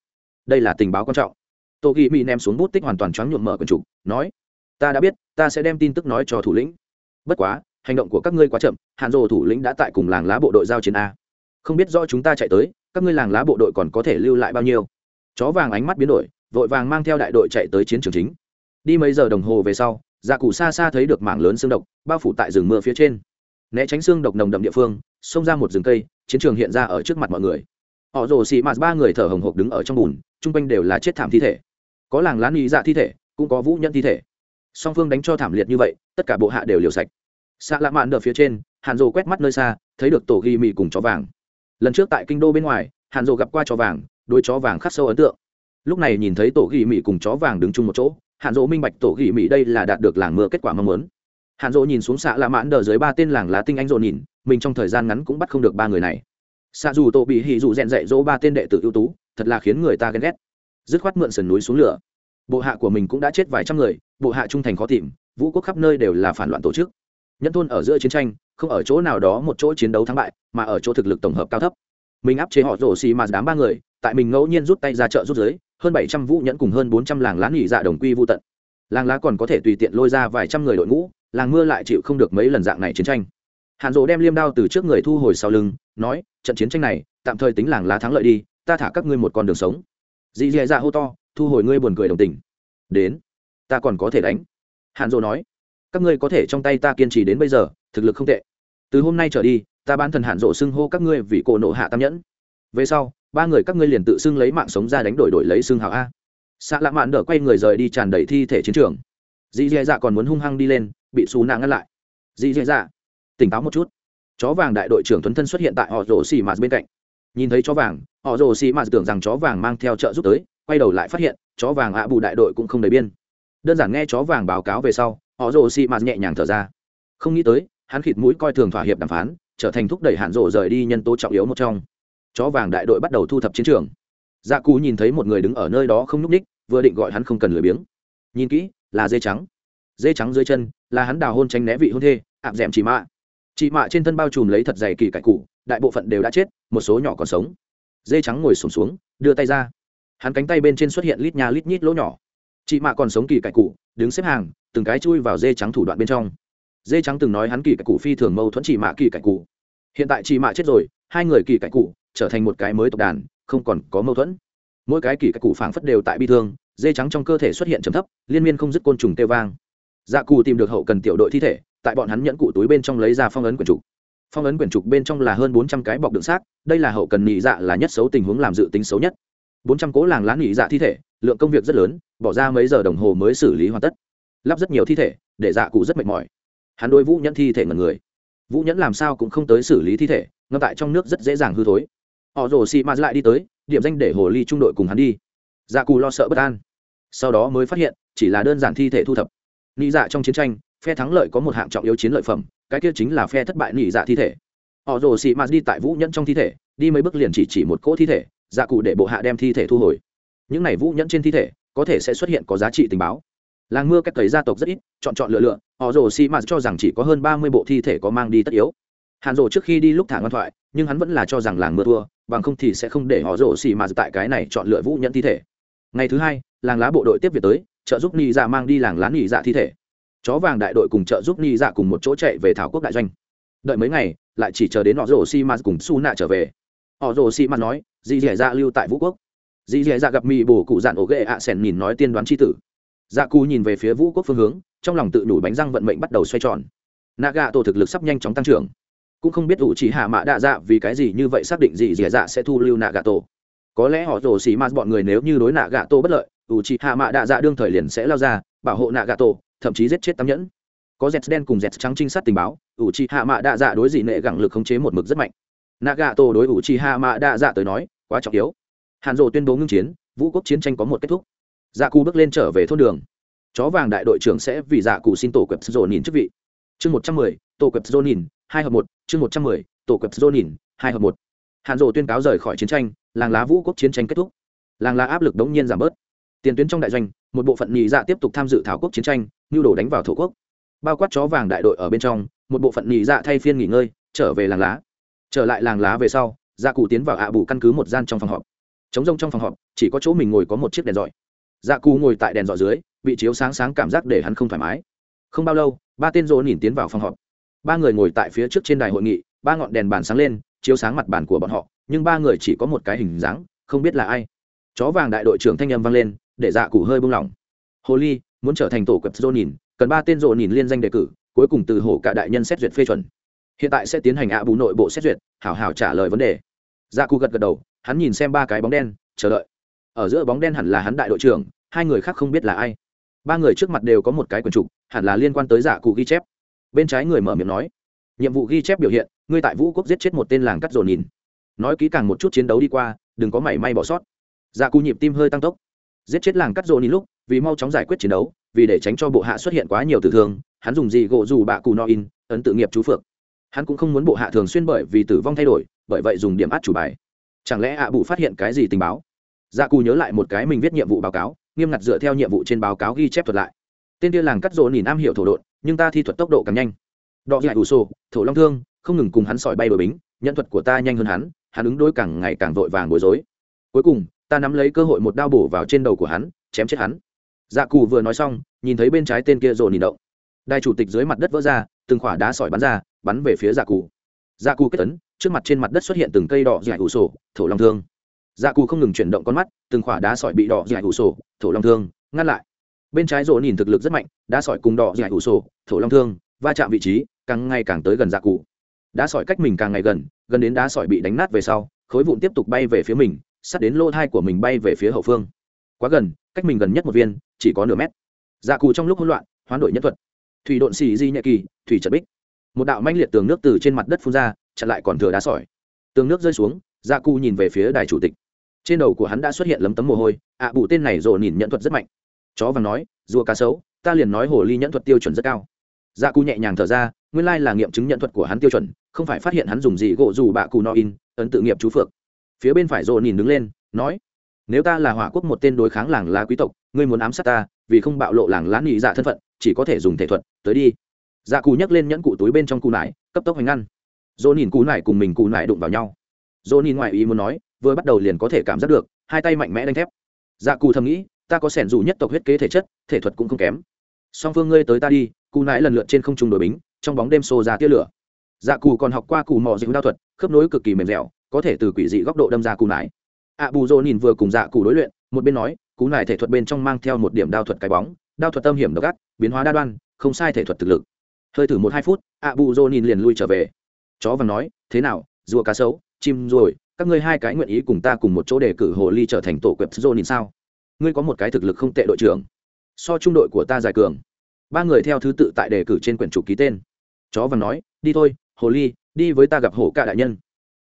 Đây là tình báo quan trọng. Tô ghi mỹ ném xuống bút tích hoàn toàn choáng nhuộm mở quần trục, nói, ta đã biết, ta sẽ đem tin tức nói cho thủ lĩnh. Bất quá, hành động của các ngươi quá chậm hạn rồ thủ lĩnh đã tại cùng làng lá bộ đội giao chiến a. Không biết do chúng ta chạy tới, các ngươi làng lá bộ đội còn có thể lưu lại bao nhiêu? Chó vàng ánh mắt biến đổi, vội vàng mang theo đại đội chạy tới chiến trường chính đi mấy giờ đồng hồ về sau dạ cụ xa xa thấy được mảng lớn xương độc bao phủ tại rừng mưa phía trên. Né tránh xương độc nồng đậm địa phương, xông ra một rừng cây, chiến trường hiện ra ở trước mặt mọi người. Họ rồ xị mạt ba người thở hồng hộc đứng ở trong bùn, chung quanh đều là chết thảm thi thể. Có làng lán nghĩ dạ thi thể, cũng có vũ nhân thi thể. Song phương đánh cho thảm liệt như vậy, tất cả bộ hạ đều liều sạch. Xạ lạ mạn ở phía trên, hàn rồ quét mắt nơi xa, thấy được tổ ghi mì cùng chó vàng. Lần trước tại kinh đô bên ngoài, hàn rồ gặp qua chó vàng đôi chó vàng khắc sâu ấn tượng. Lúc này nhìn thấy tổ ghi mì cùng chó vàng đứng chung một chỗ hạn dỗ minh bạch tổ gỉ mỹ đây là đạt được làng mưa kết quả mong muốn. Hạn dỗ nhìn xuống xạ lạ mãn đờ dưới ba tên làng lá tinh anh dỗ nhìn, mình trong thời gian ngắn cũng bắt không được ba người này. Xạ dù tổ bị hỉ dù rèn dạy dỗ ba tên đệ tử ưu tú, thật là khiến người ta ghen ghét. Dứt khoát mượn sườn núi xuống lửa. Bộ hạ của mình cũng đã chết vài trăm người, bộ hạ trung thành khó tìm, vũ quốc khắp nơi đều là phản loạn tổ chức. Nhân thôn ở giữa chiến tranh, không ở chỗ nào đó một chỗ chiến đấu thắng bại, mà ở chỗ thực lực tổng hợp cao thấp. Mình áp chế họ rổ xì mà đám ba người, tại mình ngẫu nhiên rút tay ra chợ rút giới hơn bảy trăm vũ nhẫn cùng hơn bốn trăm làng lá nghỉ dạ đồng quy vô tận. Làng lá còn có thể tùy tiện lôi ra vài trăm người đội ngũ, làng mưa lại chịu không được mấy lần dạng này chiến tranh. Hàn rỗ đem liêm đao từ trước người thu hồi sau lưng, nói, trận chiến tranh này, tạm thời tính làng lá thắng lợi đi, ta thả các ngươi một con đường sống. Dì dì dạ hô to, thu hồi ngươi buồn cười đồng tình. Đến, ta còn có thể đánh. Hàn rỗ nói, các ngươi có thể trong tay ta kiên trì đến bây giờ, thực lực không tệ. Từ hôm nay trở đi, ta bán thần hạn rộ xưng hô các ngươi vì cổ nộ hạ tam nhẫn. Về sau ba người các ngươi liền tự xưng lấy mạng sống ra đánh đổi đổi lấy xương hào a. Xạ lạ mạn đỡ quay người rời đi tràn đầy thi thể chiến trường. Dì dì dạ còn muốn hung hăng đi lên, bị xù nạ ngăn lại. Dì dì dạ tỉnh táo một chút. Chó vàng đại đội trưởng tuấn thân xuất hiện tại họ rồ xì mạt bên cạnh. Nhìn thấy chó vàng, họ rồ xì mạt tưởng rằng chó vàng mang theo trợ giúp tới, quay đầu lại phát hiện, chó vàng ạ bù đại đội cũng không đầy biên. Đơn giản nghe chó vàng báo cáo về sau, họ rồ xì mạt nhẹ nhàng thở ra. Không nghĩ tới, hắn khịt mũi coi thường thỏa hiệp đàm phán, trở thành thúc đẩy hạn rộ rời đi nhân tố trọng yếu một trong chó vàng đại đội bắt đầu thu thập chiến trường. Dạ cù nhìn thấy một người đứng ở nơi đó không n ú c ních vừa định gọi hắn không cần lười biếng. Nhìn kỹ là dê trắng. Dê trắng dưới chân là hắn đào hôn tránh né vị hôn thê ạp d ẻ m chị mạ. Chị mạ trên thân bao trùm lấy thật dày kỳ cải cụ đại bộ phận đều đã chết một số nhỏ còn sống. Dê trắng ngồi sùng xuống, xuống đưa tay ra. Hắn cánh tay bên trên xuất hiện lít nha lít nhít lỗ nhỏ. Chị mạ còn sống kỳ cải cụ đứng xếp hàng từng cái chui vào dê trắng thủ đoạn bên trong. Dê trắng từng nói hắn kỳ cải cụ phi thường mâu thuẫn chỉ mạ kỳ cải cụ hiện tại chỉ mạ chết rồi hai người kỳ cải cụ trở thành một cái mới tộc đàn, không còn có mâu thuẫn. Mỗi cái kỳ các cụ phảng phất đều tại bi thương dây trắng trong cơ thể xuất hiện trầm thấp, liên miên không dứt côn trùng kêu vang. Dạ cụ tìm được hậu cần tiểu đội thi thể, tại bọn hắn nhẫn cụ túi bên trong lấy ra phong ấn quyển trục. Phong ấn quyển trục bên trong là hơn bốn trăm cái bọc đựng xác, đây là hậu cần nhị dạ là nhất xấu tình huống làm dự tính xấu nhất. Bốn trăm cố làng lá nhị dạ thi thể, lượng công việc rất lớn, bỏ ra mấy giờ đồng hồ mới xử lý hoàn tất. Lắp rất nhiều thi thể, để dạ cụ rất mệt mỏi. Hắn đôi vũ nhẫn thi thể ngần người. Vũ nhẫn làm sao cũng không tới xử lý thi thể, ngâm tại trong nước rất dễ dàng hư thối họ rồ xị mạt lại đi tới, điểm danh để hồ ly trung đội cùng hắn đi. Dạ cù lo sợ bất an. Sau đó mới phát hiện, chỉ là đơn giản thi thể thu thập. Nghĩ dạ trong chiến tranh, phe thắng lợi có một hạng trọng yếu chiến lợi phẩm, cái kia chính là phe thất bại nghĩ dạ thi thể. Họ rồ xị mạt đi tại vũ nhẫn trong thi thể, đi mấy bước liền chỉ chỉ một cỗ thi thể dạ cụ để bộ hạ đem thi thể thu hồi. Những này vũ nhẫn trên thi thể, có thể sẽ xuất hiện có giá trị tình báo. Làng mưa cách cấy gia tộc rất ít, chọn chọn lựa lựa, họ rồ xi mạt cho rằng chỉ có hơn ba mươi bộ thi thể có mang đi tất yếu. Hàn rồ trước khi đi lúc thả ngoan thoại nhưng hắn vẫn là cho rằng làng mưa thua, bằng không thì sẽ không để họ rổ xì mà tại cái này chọn lựa vũ nhẫn thi thể. Ngày thứ hai, làng lá bộ đội tiếp việc tới, trợ giúp ni dạ mang đi làng lá ni dạ thi thể. Chó vàng đại đội cùng trợ giúp ni dạ cùng một chỗ chạy về thảo quốc đại doanh. Đợi mấy ngày, lại chỉ chờ đến họ rổ xì mà cùng su nạ trở về. Họ rổ xì mà nói, dì dẻ dạ lưu tại vũ quốc. Dì dẻ dạ gặp mì bổ cụ dạn ổ ghệ ạ sèn nhìn nói tiên đoán tri tử. Dạ cù nhìn về phía vũ quốc phương hướng, trong lòng tự đủ bánh răng vận mệnh bắt đầu xoay tròn. Nạ gà tổ thực lực sắp nhanh chóng tăng trưởng cũng không biết ủ chỉ hạ mạ đạ dạ vì cái gì như vậy xác định gì dì dạ sẽ thu lưu nạ gạ tổ có lẽ họ rồ xì ma bọn người nếu như đối nạ gạ tổ bất lợi ủ chỉ hạ mạ đạ dạ đương thời liền sẽ lao ra, bảo hộ nạ gạ tổ thậm chí giết chết tam nhẫn. Có z đen cùng z trắng trinh sát tình báo ủ chỉ hạ mạ đạ dạ đối dị nệ gẳng lực khống chế một mực rất mạnh. Nạ gạ tổ đối ủ chỉ hạ mạ đạ dạ tới nói, quá trọng yếu. Hàn rồ tuyên bố ngưng chiến, vũ quốc chiến tranh có một kết thúc. Dạ cù bước lên trở về thôn đường. Chó vàng đại đội trưởng sẽ vì dạ cù xin tổ quẹp rồ nhìn chức vị. Chương một trăm mười, tổ quẹp rồ nhìn hai hợp một, chương một trăm mười, tổ quẹp dồn nhìn, hai hợp một. Hàn rộ tuyên cáo rời khỏi chiến tranh, làng lá vũ quốc chiến tranh kết thúc. Làng lá áp lực đống nhiên giảm bớt. Tiền tuyến trong đại doanh, một bộ phận nhị dạ tiếp tục tham dự thảo quốc chiến tranh, nhu đổ đánh vào thổ quốc. Bao quát chó vàng đại đội ở bên trong, một bộ phận nhị dạ thay phiên nghỉ ngơi, trở về làng lá. Trở lại làng lá về sau dạ cụ tiến vào ạ bù căn cứ một gian trong phòng họp. Chống rông trong phòng họp, chỉ có chỗ mình ngồi có một chiếc đèn dọi. Dạ cù ngồi tại đèn giỏi dưới, bị chiếu sáng sáng cảm giác để hắn không thoải mái. Không bao lâu, ba tên rỗ nhìn tiến vào phòng họp ba người ngồi tại phía trước trên đài hội nghị, ba ngọn đèn bàn sáng lên, chiếu sáng mặt bàn của bọn họ, nhưng ba người chỉ có một cái hình dáng, không biết là ai. Chó vàng đại đội trưởng thanh âm vang lên, để dạ cụ hơi buông lỏng. Hồ ly, muốn trở thành tổ quẹp dô nhìn cần ba tên dô nhìn liên danh đề cử, cuối cùng từ hổ cả đại nhân xét duyệt phê chuẩn. Hiện tại sẽ tiến hành ạ bù nội bộ xét duyệt, hảo hảo trả lời vấn đề. Dạ cụ gật gật đầu, hắn nhìn xem ba cái bóng đen, chờ đợi. Ở giữa bóng đen hẳn là hắn đại đội trưởng, hai người khác không biết là ai. Ba người trước mặt đều có một cái quần trục, hẳn là liên quan tới dạ cụ ghi chép bên trái người mở miệng nói, nhiệm vụ ghi chép biểu hiện, ngươi tại vũ quốc giết chết một tên làng cắt dồn nhìn. Nói kỹ càng một chút chiến đấu đi qua, đừng có mảy may bỏ sót. Giả cù nhịp tim hơi tăng tốc. Giết chết làng cắt dồn nhìn lúc, vì mau chóng giải quyết chiến đấu, vì để tránh cho bộ hạ xuất hiện quá nhiều tử thương, hắn dùng gì gỗ dù bạ cù no in, ấn tự nghiệp chú phượng. Hắn cũng không muốn bộ hạ thường xuyên bởi vì tử vong thay đổi, bởi vậy dùng điểm át chủ bài. Chẳng lẽ ạ à bụ phát hiện cái gì tình báo? Dạ cù nhớ lại một cái mình viết nhiệm vụ báo cáo, nghiêm ngặt dựa theo nhiệm vụ trên báo cáo ghi chép thuật lại. Tên kia làng cắt rỗ nhìn am hiểu thổ độn nhưng ta thi thuật tốc độ càng nhanh. Đọ dạy ủ sổ, thổ long thương không ngừng cùng hắn sỏi bay đổi bính nhận thuật của ta nhanh hơn hắn hắn ứng đối càng ngày càng vội vàng bối rối. Cuối cùng ta nắm lấy cơ hội một đao bổ vào trên đầu của hắn chém chết hắn. Dạ cù vừa nói xong nhìn thấy bên trái tên kia rồ nhìn động. Đài chủ tịch dưới mặt đất vỡ ra từng khỏa đá sỏi bắn ra bắn về phía dạ cù. Dạ cù kết tấn trước mặt trên mặt đất xuất hiện từng cây đỏ dạy ủ sổ thổ long thương. Dạ cù không ngừng chuyển động con mắt từng khỏa đá sỏi bị đỏ dạy ủ sổ thổ long thương ngăn lại bên trái rồ nhìn thực lực rất mạnh đá sỏi cùng đỏ giải ủ sổ thổ long thương va chạm vị trí càng ngày càng tới gần dạ cụ. Đá sỏi cách mình càng ngày gần gần đến đá sỏi bị đánh nát về sau khối vụn tiếp tục bay về phía mình sắt đến lô thai của mình bay về phía hậu phương. Quá gần cách mình gần nhất một viên chỉ có nửa mét. Dạ cụ trong lúc hỗn loạn hoán đổi nhân thuật. Thủy độn xì di nhẹ kỳ thủy trật bích. Một đạo manh liệt tường nước từ trên mặt đất phun ra chặn lại còn thừa đá sỏi. Tường nước rơi xuống dạ cụ nhìn về phía đài chủ tịch. Trên đầu của hắn đã xuất hiện lấm tấm mồ hôi ạ à, bụ tên này rồ nhìn nhận thuật rất mạnh chó vàng nói, rùa cá sấu, ta liền nói hồ ly nhẫn thuật tiêu chuẩn rất cao. Dạ cụ nhẹ nhàng thở ra, nguyên lai là nghiệm chứng nhận thuật của hắn tiêu chuẩn, không phải phát hiện hắn dùng gì gỗ dù bạ cù no in, ấn tự nghiệp chú phượng phía bên phải rộ nhìn đứng lên, nói, nếu ta là hỏa quốc một tên đối kháng làng lá quý tộc, ngươi muốn ám sát ta, vì không bạo lộ làng lá nghỉ dạ thân phận, chỉ có thể dùng thể thuật, tới đi. Dạ cù nhấc lên nhẫn cụ túi bên trong cù nải, cấp tốc hành ngăn. Dỗ nhìn cù nải cùng mình cù nải đụng vào nhau. Dỗ nhìn ngoại ý muốn nói, vừa bắt đầu liền có thể cảm giác được, hai tay mạnh mẽ đánh thép. Dạ cù thầm nghĩ ta có sẻn dù nhất tộc huyết kế thể chất, thể thuật cũng không kém. Song phương ngươi tới ta đi cù nãi lần lượt trên không trung đội bính, trong bóng đêm xô ra tia lửa. Dạ cù còn học qua cù mò dịch đao thuật, khớp nối cực kỳ mềm dẻo, có thể từ quỷ dị góc độ đâm ra cù nãi. ạ bù dô nhìn vừa cùng dạ cù đối luyện, một bên nói cú nải thể thuật bên trong mang theo một điểm đao thuật cái bóng, đao thuật tâm hiểm độc ác, biến hóa đa đoan, không sai thể thuật thực lực. Hơi thử một hai phút ạ bù dô nhìn liền lui trở về. Chó vàng nói, thế nào, rùa cá sấu, chim rồi các ngươi hai cái nguyện ý cùng ta cùng một chỗ để cử hồ ly trở thành tổ quẹp dô nhìn sao? Ngươi có một cái thực lực không tệ đội trưởng. So trung đội của ta giải cường. Ba người theo thứ tự tại đề cử trên quyển chủ ký tên. Chó vàng nói, đi thôi, hồ ly, đi với ta gặp hổ cả đại nhân.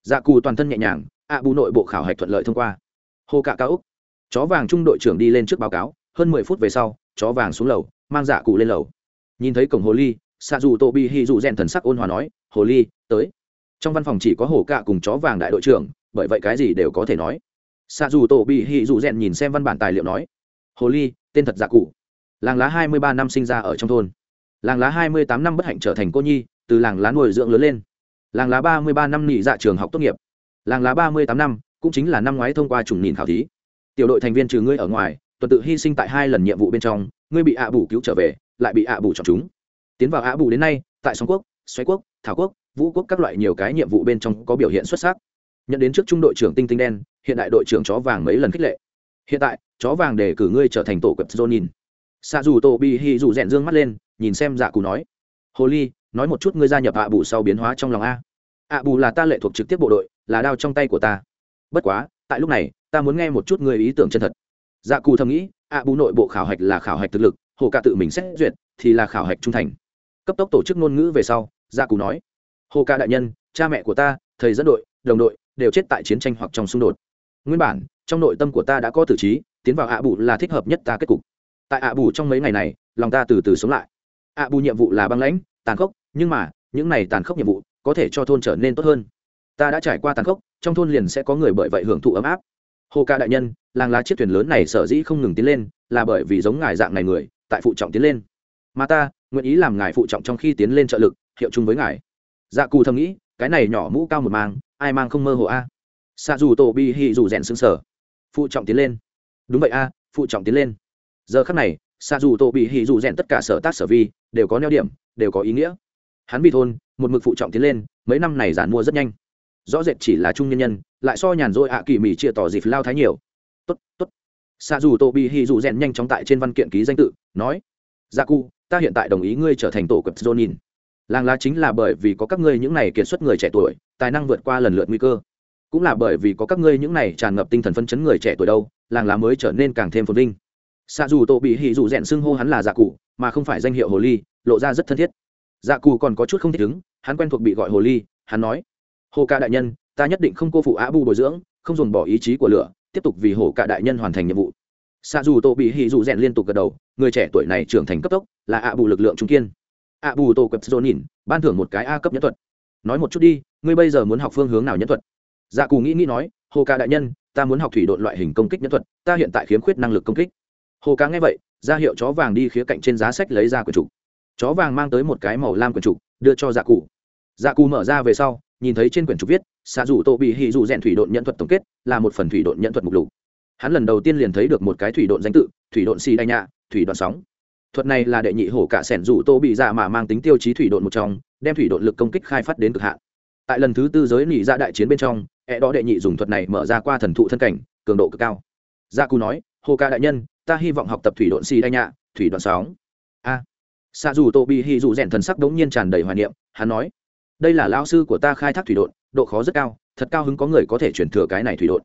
Dạ cù toàn thân nhẹ nhàng, ạ bù nội bộ khảo hạch thuận lợi thông qua. Hồ cả cao úc. Chó vàng trung đội trưởng đi lên trước báo cáo, hơn mười phút về sau, chó vàng xuống lầu, mang dạ cụ lên lầu. Nhìn thấy cổng hồ ly xạ dù tô bi hi dù rèn thần sắc ôn hòa nói, hồ ly, tới. Trong văn phòng chỉ có hồ cạ cùng chó vàng đại đội trưởng, bởi vậy cái gì đều có thể nói xạ dù tổ bị hi dù rèn nhìn xem văn bản tài liệu nói, hồ ly, tên thật giả cụ làng lá hai mươi ba năm sinh ra ở trong thôn. Làng lá hai mươi tám năm bất hạnh trở thành cô nhi, từ làng lá nuôi dưỡng lớn lên. Làng lá ba mươi ba năm nghỉ dạ trường học tốt nghiệp. Làng lá ba mươi tám năm cũng chính là năm ngoái thông qua chủng nhìn khảo thí. Tiểu đội thành viên trừ ngươi ở ngoài, tuần tự hy sinh tại hai lần nhiệm vụ bên trong, ngươi bị ạ bù cứu trở về, lại bị ạ bù chọn chúng. Tiến vào ạ bù đến nay, tại song quốc, xoáy quốc, thảo quốc, vũ quốc các loại nhiều cái nhiệm vụ bên trong có biểu hiện xuất sắc nhận đến trước trung đội trưởng tinh tinh đen, hiện đại đội trưởng chó vàng mấy lần khích lệ. Hiện tại, chó vàng để cử ngươi trở thành tổ quẹp jonin xa dù tổ bị hì dù rèn dương mắt lên, nhìn xem dạ cù nói. Hồ ly, nói một chút ngươi gia nhập ạ bù sau biến hóa trong lòng a. Ạ bù là ta lệ thuộc trực tiếp bộ đội, là đao trong tay của ta. Bất quá, tại lúc này, ta muốn nghe một chút người ý tưởng chân thật. Dạ cù thầm nghĩ, ạ bù nội bộ khảo hạch là khảo hạch thực lực, hồ ca tự mình xét duyệt, thì là khảo hạch trung thành. Cấp tốc tổ chức ngôn ngữ về sau dạ cù nói. Hồ ca đại nhân, cha mẹ của ta, thầy dẫn đội, đồng đội đều chết tại chiến tranh hoặc trong xung đột. Nguyên bản, trong nội tâm của ta đã có tử trí, tiến vào ạ bù là thích hợp nhất ta kết cục. Tại ạ bù trong mấy ngày này, lòng ta từ từ sống lại. Ạ bù nhiệm vụ là băng lãnh, tàn khốc, nhưng mà, những này tàn khốc nhiệm vụ, có thể cho thôn trở nên tốt hơn. Ta đã trải qua tàn khốc, trong thôn liền sẽ có người bởi vậy hưởng thụ ấm áp. Hồ ca đại nhân, làng lá chiếc thuyền lớn này sở dĩ không ngừng tiến lên, là bởi vì giống ngài dạng này người, tại phụ trọng tiến lên. Mà ta, nguyện ý làm ngài phụ trọng trong khi tiến lên trợ lực, hiệu chung với ngài. Dạ cù thầm nghĩ cái này nhỏ mũ cao một mang, ai mang không mơ hồ a? Xạ dù tổ bi hì dù rèn xứng sở phụ trọng tiến lên. Đúng vậy a, phụ trọng tiến lên. Giờ khắc này xạ dù tổ bị hì dù rèn tất cả sở tác sở vi đều có neo điểm, đều có ý nghĩa. Hắn bị thôn, một mực phụ trọng tiến lên, mấy năm này giản mua rất nhanh. Rõ rệt chỉ là trung nhân nhân, lại so nhàn rỗi ạ kỳ mỉ chia tỏ dịp lao thái nhiều. Tốt tốt. Xạ dù tổ bị hì dù rèn nhanh chóng tại trên văn kiện ký danh tự, nói dạ gia cu ta hiện tại đồng ý ngươi trở thành tổ quẹp jonin làng lá chính là bởi vì có các ngươi những này kiệt xuất người trẻ tuổi, tài năng vượt qua lần lượt nguy cơ. Cũng là bởi vì có các ngươi những này tràn ngập tinh thần phân chấn người trẻ tuổi đâu, làng lá mới trở nên càng thêm phồn vinh. Xa dù tổ bị Hỉ dù rèn xưng hô hắn là dạ cụ, mà không phải danh hiệu hồ ly, lộ ra rất thân thiết. Dạ cụ còn có chút không thích ứng, hắn quen thuộc bị gọi hồ ly, hắn nói, hồ ca đại nhân, ta nhất định không cô phụ á bu bồi dưỡng, không dồn bỏ ý chí của lửa, tiếp tục vì hồ ca đại nhân hoàn thành nhiệm vụ. Xa dù tổ bị Hỉ dù rèn liên tục gật đầu, người trẻ tuổi này trưởng thành cấp tốc, là ạ bù lực lượng trung kiên ạ bù tô quẹp dồn nhìn, ban thưởng một cái a cấp nhẫn thuật. Nói một chút đi, ngươi bây giờ muốn học phương hướng nào nhẫn thuật? Dạ cù nghĩ nghĩ nói, hồ ca đại nhân, ta muốn học thủy đội loại hình công kích nhẫn thuật, ta hiện tại khiếm khuyết năng lực công kích. Hồ Ca nghe vậy, ra hiệu chó vàng đi khía cạnh trên giá sách lấy ra quyển trục. Chó vàng mang tới một cái màu lam quyển trục, đưa cho dạ cụ dạ cụ mở ra về sau, nhìn thấy trên quyển trục viết, xạ dù tô bị hì dù rèn thủy đội nhận thuật tổng kết, là một phần thủy đội nhận thuật mục lục. Hắn lần đầu tiên liền thấy được một cái thủy đội danh tự, thủy đội xì đai nhạ, thủy đoạn sóng thuật này là đệ nhị hổ cả sẻn rủ tô bị dạ mà mang tính tiêu chí thủy độn một trong, đem thủy độn lực công kích khai phát đến cực hạn. Tại lần thứ tư giới nỉ ra dạ đại chiến bên trong e đó đệ nhị dùng thuật này mở ra qua thần thụ thân cảnh, cường độ cực cao. Gia cù nói hồ ca đại nhân, ta hy vọng học tập thủy độn xì đai nhạ, thủy đoạn sóng. A. Xa dù tô bị hy dù rèn thần sắc đống nhiên tràn đầy hoài niệm, hắn nói, đây là lao sư của ta khai thác thủy độn, độ khó rất cao, thật cao hứng có người có thể chuyển thừa cái này thủy độn.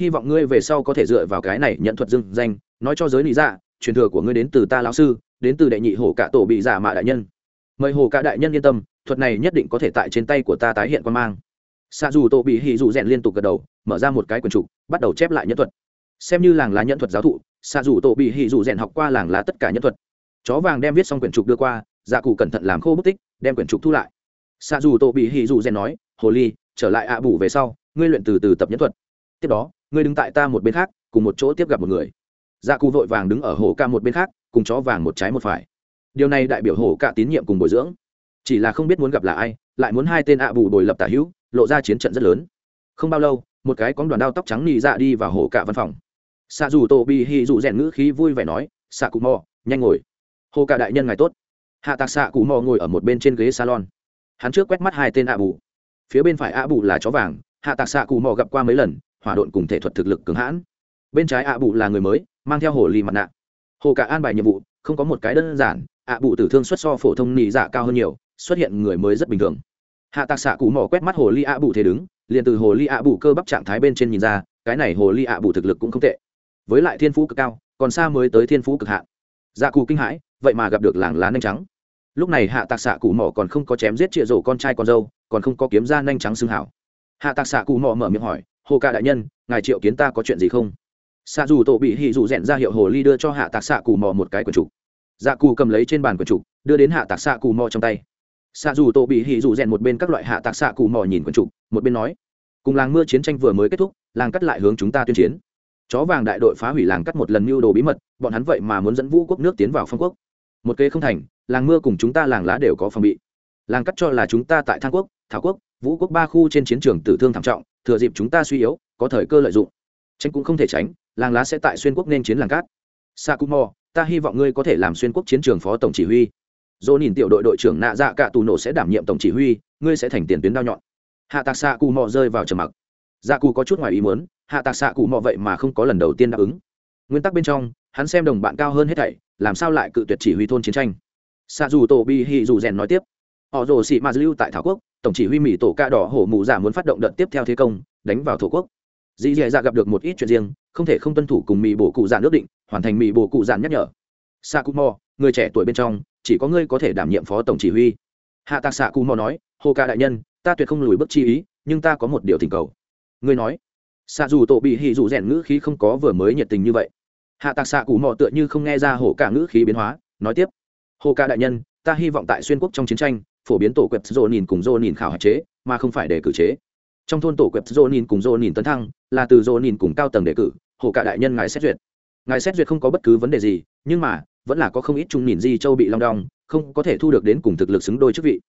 Hy vọng ngươi về sau có thể dựa vào cái này nhận thuật dưng danh, nói cho giới lý dạ truyền thừa của ngươi đến từ ta lão sư, đến từ đệ nhị hổ cả tổ bị giả mạ đại nhân. Mời hồ cả đại nhân yên tâm, thuật này nhất định có thể tại trên tay của ta tái hiện quan mang. Xa dù tổ bị hì dù rèn liên tục gật đầu, mở ra một cái quần trục, bắt đầu chép lại nhân thuật. Xem như làng lá nhân thuật giáo thụ xa dù tổ bị hì dù rèn học qua làng lá tất cả nhân thuật. Chó vàng đem viết xong quyển trục đưa qua dạ cụ cẩn thận làm khô bút tích, đem quyển trục thu lại. Xa dù tổ bị hì dù rèn nói, hồ ly, trở lại ạ bù về sau, ngươi luyện từ từ tập nhân thuật. Tiếp đó, ngươi đứng tại ta một bên khác, cùng một chỗ tiếp gặp một người dạ cụ vội vàng đứng ở hồ ca một bên khác, cùng chó vàng một trái một phải. Điều này đại biểu hồ ca tín nhiệm cùng bồi dưỡng. Chỉ là không biết muốn gặp là ai, lại muốn hai tên ạ bù bồi lập tả hữu, lộ ra chiến trận rất lớn. Không bao lâu, một cái con đoàn đao tóc trắng nị dạ đi vào hồ ca văn phòng. Xạ dù tổ bị hì dù rèn ngữ khí vui vẻ nói xạ cụ mò, nhanh ngồi. Hồ cả đại nhân ngài tốt. Hạ tạc xạ cụ mò ngồi ở một bên trên ghế salon. Hắn trước quét mắt hai tên ạ bù. Phía bên phải ạ bù là chó vàng, hạ tạc xạ cụ mò gặp qua mấy lần, hỏa độn cùng thể thuật thực lực cứng hãn. Bên trái ạ bù là người mới mang theo hồ ly mặt nạ. Hồ cả an bài nhiệm vụ, không có một cái đơn giản, ạ bù tử thương xuất so phổ thông nị dạ cao hơn nhiều, xuất hiện người mới rất bình thường. Hạ tạc xạ cụ mỏ quét mắt hồ ly ạ bù thế đứng, liền từ hồ ly ạ bù cơ bắp trạng thái bên trên nhìn ra, cái này hồ ly ạ bù thực lực cũng không tệ. Với lại thiên phú cực cao, còn xa mới tới thiên phú cực hạn. Dạ cụ kinh hãi, vậy mà gặp được làng lá nhanh trắng. Lúc này hạ tạc xạ cụ mỏ còn không có chém giết trịa rổ con trai con dâu, còn không có kiếm ra nhanh trắng xương hảo. Hạ tạc xạ cụ mỏ mở miệng hỏi, hồ ca đại nhân, ngài triệu kiến ta có chuyện gì không? Xạ dù tổ bị hì dù rẽn ra hiệu hồ ly đưa cho hạ tạc xạ cù mò một cái quần trục dạ cù cầm lấy trên bàn quần trục đưa đến hạ tạc xạ cù mò trong tay. Xạ dù tổ bị hì dù rẽn một bên các loại hạ tạc xạ cù mò nhìn quần trục một bên nói, cùng làng mưa chiến tranh vừa mới kết thúc, làng cắt lại hướng chúng ta tuyên chiến. Chó vàng đại đội phá hủy làng cắt một lần mưu đồ bí mật, bọn hắn vậy mà muốn dẫn vũ quốc nước tiến vào phong quốc. Một kế không thành, làng mưa cùng chúng ta làng lá đều có phòng bị. Làng cắt cho là chúng ta tại thang quốc, thảo quốc, vũ quốc ba khu trên chiến trường tử thương thảm trọng, thừa dịp chúng ta suy yếu, có thời cơ lợi dụng tránh cũng không thể tránh, làng lá sẽ tại xuyên quốc nên chiến làng cát. Sakumo, ta hy vọng ngươi có thể làm xuyên quốc chiến trường phó tổng chỉ huy. Dỗ nhìn tiểu đội đội trưởng nạ dạ cả tù nổ sẽ đảm nhiệm tổng chỉ huy, ngươi sẽ thành tiền tuyến đao nhọn. Hạ tạc xạ cù mò rơi vào trầm mặc. Dạ cù có chút ngoài ý muốn, hạ tạc xạ cù mò vậy mà không có lần đầu tiên đáp ứng. Nguyên tắc bên trong, hắn xem đồng bạn cao hơn hết thảy, làm sao lại cự tuyệt chỉ huy thôn chiến tranh? Xạ dù tổ bi hì dù rèn nói tiếp. Họ rồ xị ma lưu tại thảo quốc, tổng chỉ huy mỹ tổ ca đỏ hổ mù giả dạ muốn phát động đợt tiếp theo thế công, đánh vào thổ quốc dì dì dạ gặp được một ít chuyện riêng, không thể không tuân thủ cùng mỹ bổ cụ dạn ước định, hoàn thành mỹ bổ cụ dạn nhắc nhở. Sa cụ mò người trẻ tuổi bên trong, chỉ có ngươi có thể đảm nhiệm phó tổng chỉ huy. Hạ tạc xạ cụ mò nói, hồ ca đại nhân, ta tuyệt không lùi bước chi ý, nhưng ta có một điều thỉnh cầu. Ngươi nói xạ dù tổ bị hì dù rèn ngữ khí không có vừa mới nhiệt tình như vậy. Hạ tạc xạ cụ mò tựa như không nghe ra Hồ Ca ngữ khí biến hóa, nói tiếp, hồ ca đại nhân, ta hy vọng tại xuyên quốc trong chiến tranh, phổ biến tổ quẹp dồn nhìn cùng dồn nhìn khảo hạch chế, mà không phải để cử chế trong thôn tổ quẹp dô nhìn cùng dô nhìn tấn thăng, là từ dô nhìn cùng cao tầng đề cử, hồ cả đại nhân ngài xét duyệt. Ngài xét duyệt không có bất cứ vấn đề gì, nhưng mà, vẫn là có không ít trung nhìn di châu bị long đong, không có thể thu được đến cùng thực lực xứng đôi chức vị.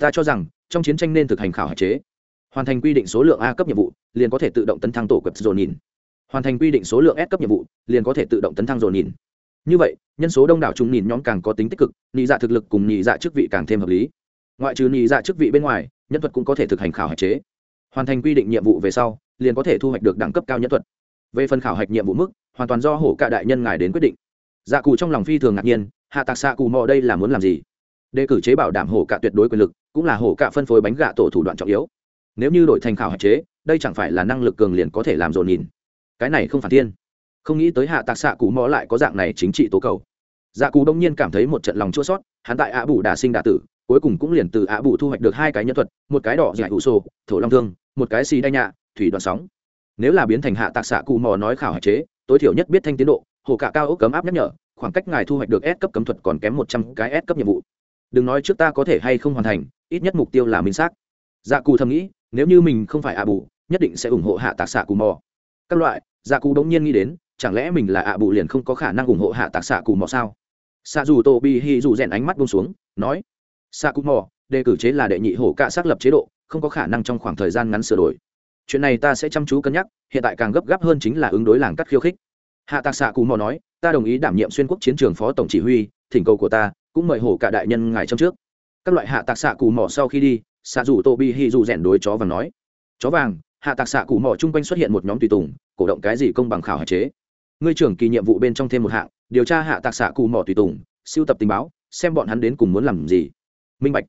Ta cho rằng, trong chiến tranh nên thực hành khảo hạch chế. Hoàn thành quy định số lượng a cấp nhiệm vụ, liền có thể tự động tấn thăng tổ quẹp dô nhìn hoàn thành quy định số lượng s cấp nhiệm vụ, liền có thể tự động tấn thăng dồn nhìn như vậy, nhân số đông đảo trung nhìn nhóm càng có tính tích cực nhị dạ thực lực cùng nhị dạ chức vị càng thêm hợp lý. Ngoại trừ nhị dạ chức vị bên ngoài, nhân thuật cũng có thể thực hành khảo hạch chế hoàn thành quy định nhiệm vụ về sau, liền có thể thu hoạch được đẳng cấp cao nhất thuật. Về phần khảo hạch nhiệm vụ mức, hoàn toàn do hổ cả đại nhân ngài đến quyết định. Dạ cù trong lòng phi thường ngạc nhiên, hạ tạc xạ cù mò đây là muốn làm gì? Đề cử chế bảo đảm hổ cả tuyệt đối quyền lực, cũng là hổ cả phân phối bánh gạ tổ thủ đoạn trọng yếu. Nếu như đổi thành khảo hạch chế, đây chẳng phải là năng lực cường liền có thể làm dồn nhìn. Cái này không phản thiên. Không nghĩ tới hạ tạc xạ cù mò lại có dạng này chính trị tố cầu. Dạ cù đông nhiên cảm thấy một trận lòng chua sót hắn tại ạ bù đà sinh đà tử, cuối cùng cũng liền từ ạ bù thu hoạch được hai cái nhân thuật, một cái đỏ dạy ủ sô, thổ long thương một cái xì đay nhạ, thủy đoạn sóng. Nếu là biến thành hạ tạc xạ cù mò nói khảo hạch chế, tối thiểu nhất biết thanh tiến độ, hồ cả cao ốc cấm áp nhắc nhở, khoảng cách ngài thu hoạch được S cấp cấm thuật còn kém một trăm cái S cấp nhiệm vụ. Đừng nói trước ta có thể hay không hoàn thành, ít nhất mục tiêu là minh xác. Dạ cù thầm nghĩ, nếu như mình không phải ạ bù, nhất định sẽ ủng hộ hạ tạc xạ cù mò. Các loại dạ cù đống nhiên nghĩ đến, chẳng lẽ mình là ạ bù liền không có khả năng ủng hộ hạ tạc xạ cù mò sao? Xạ dù tô bi hi dù rèn ánh mắt bông xuống, nói, xạ cù mò, đề cử chế là đệ nhị hổ cạ xác lập chế độ không có khả năng trong khoảng thời gian ngắn sửa đổi. Chuyện này ta sẽ chăm chú cân nhắc, hiện tại càng gấp gáp hơn chính là ứng đối làng cắt khiêu khích. Hạ tạc xạ cù mò nói, ta đồng ý đảm nhiệm xuyên quốc chiến trường phó tổng chỉ huy, thỉnh cầu của ta cũng mời hổ cả đại nhân ngài trong trước. Các loại hạ tạc xạ cù mò sau khi đi xạ rủ tô bi hi dù rèn đối chó vàng nói, chó vàng, hạ tạc xạ cù mò chung quanh xuất hiện một nhóm tùy tùng, cổ động cái gì công bằng khảo hạn chế. Ngươi trưởng kỳ nhiệm vụ bên trong thêm một hạng, điều tra hạ tạc xạ cù mò tùy tùng siêu tập tình báo, xem bọn hắn đến cùng muốn làm gì. Minh bạch.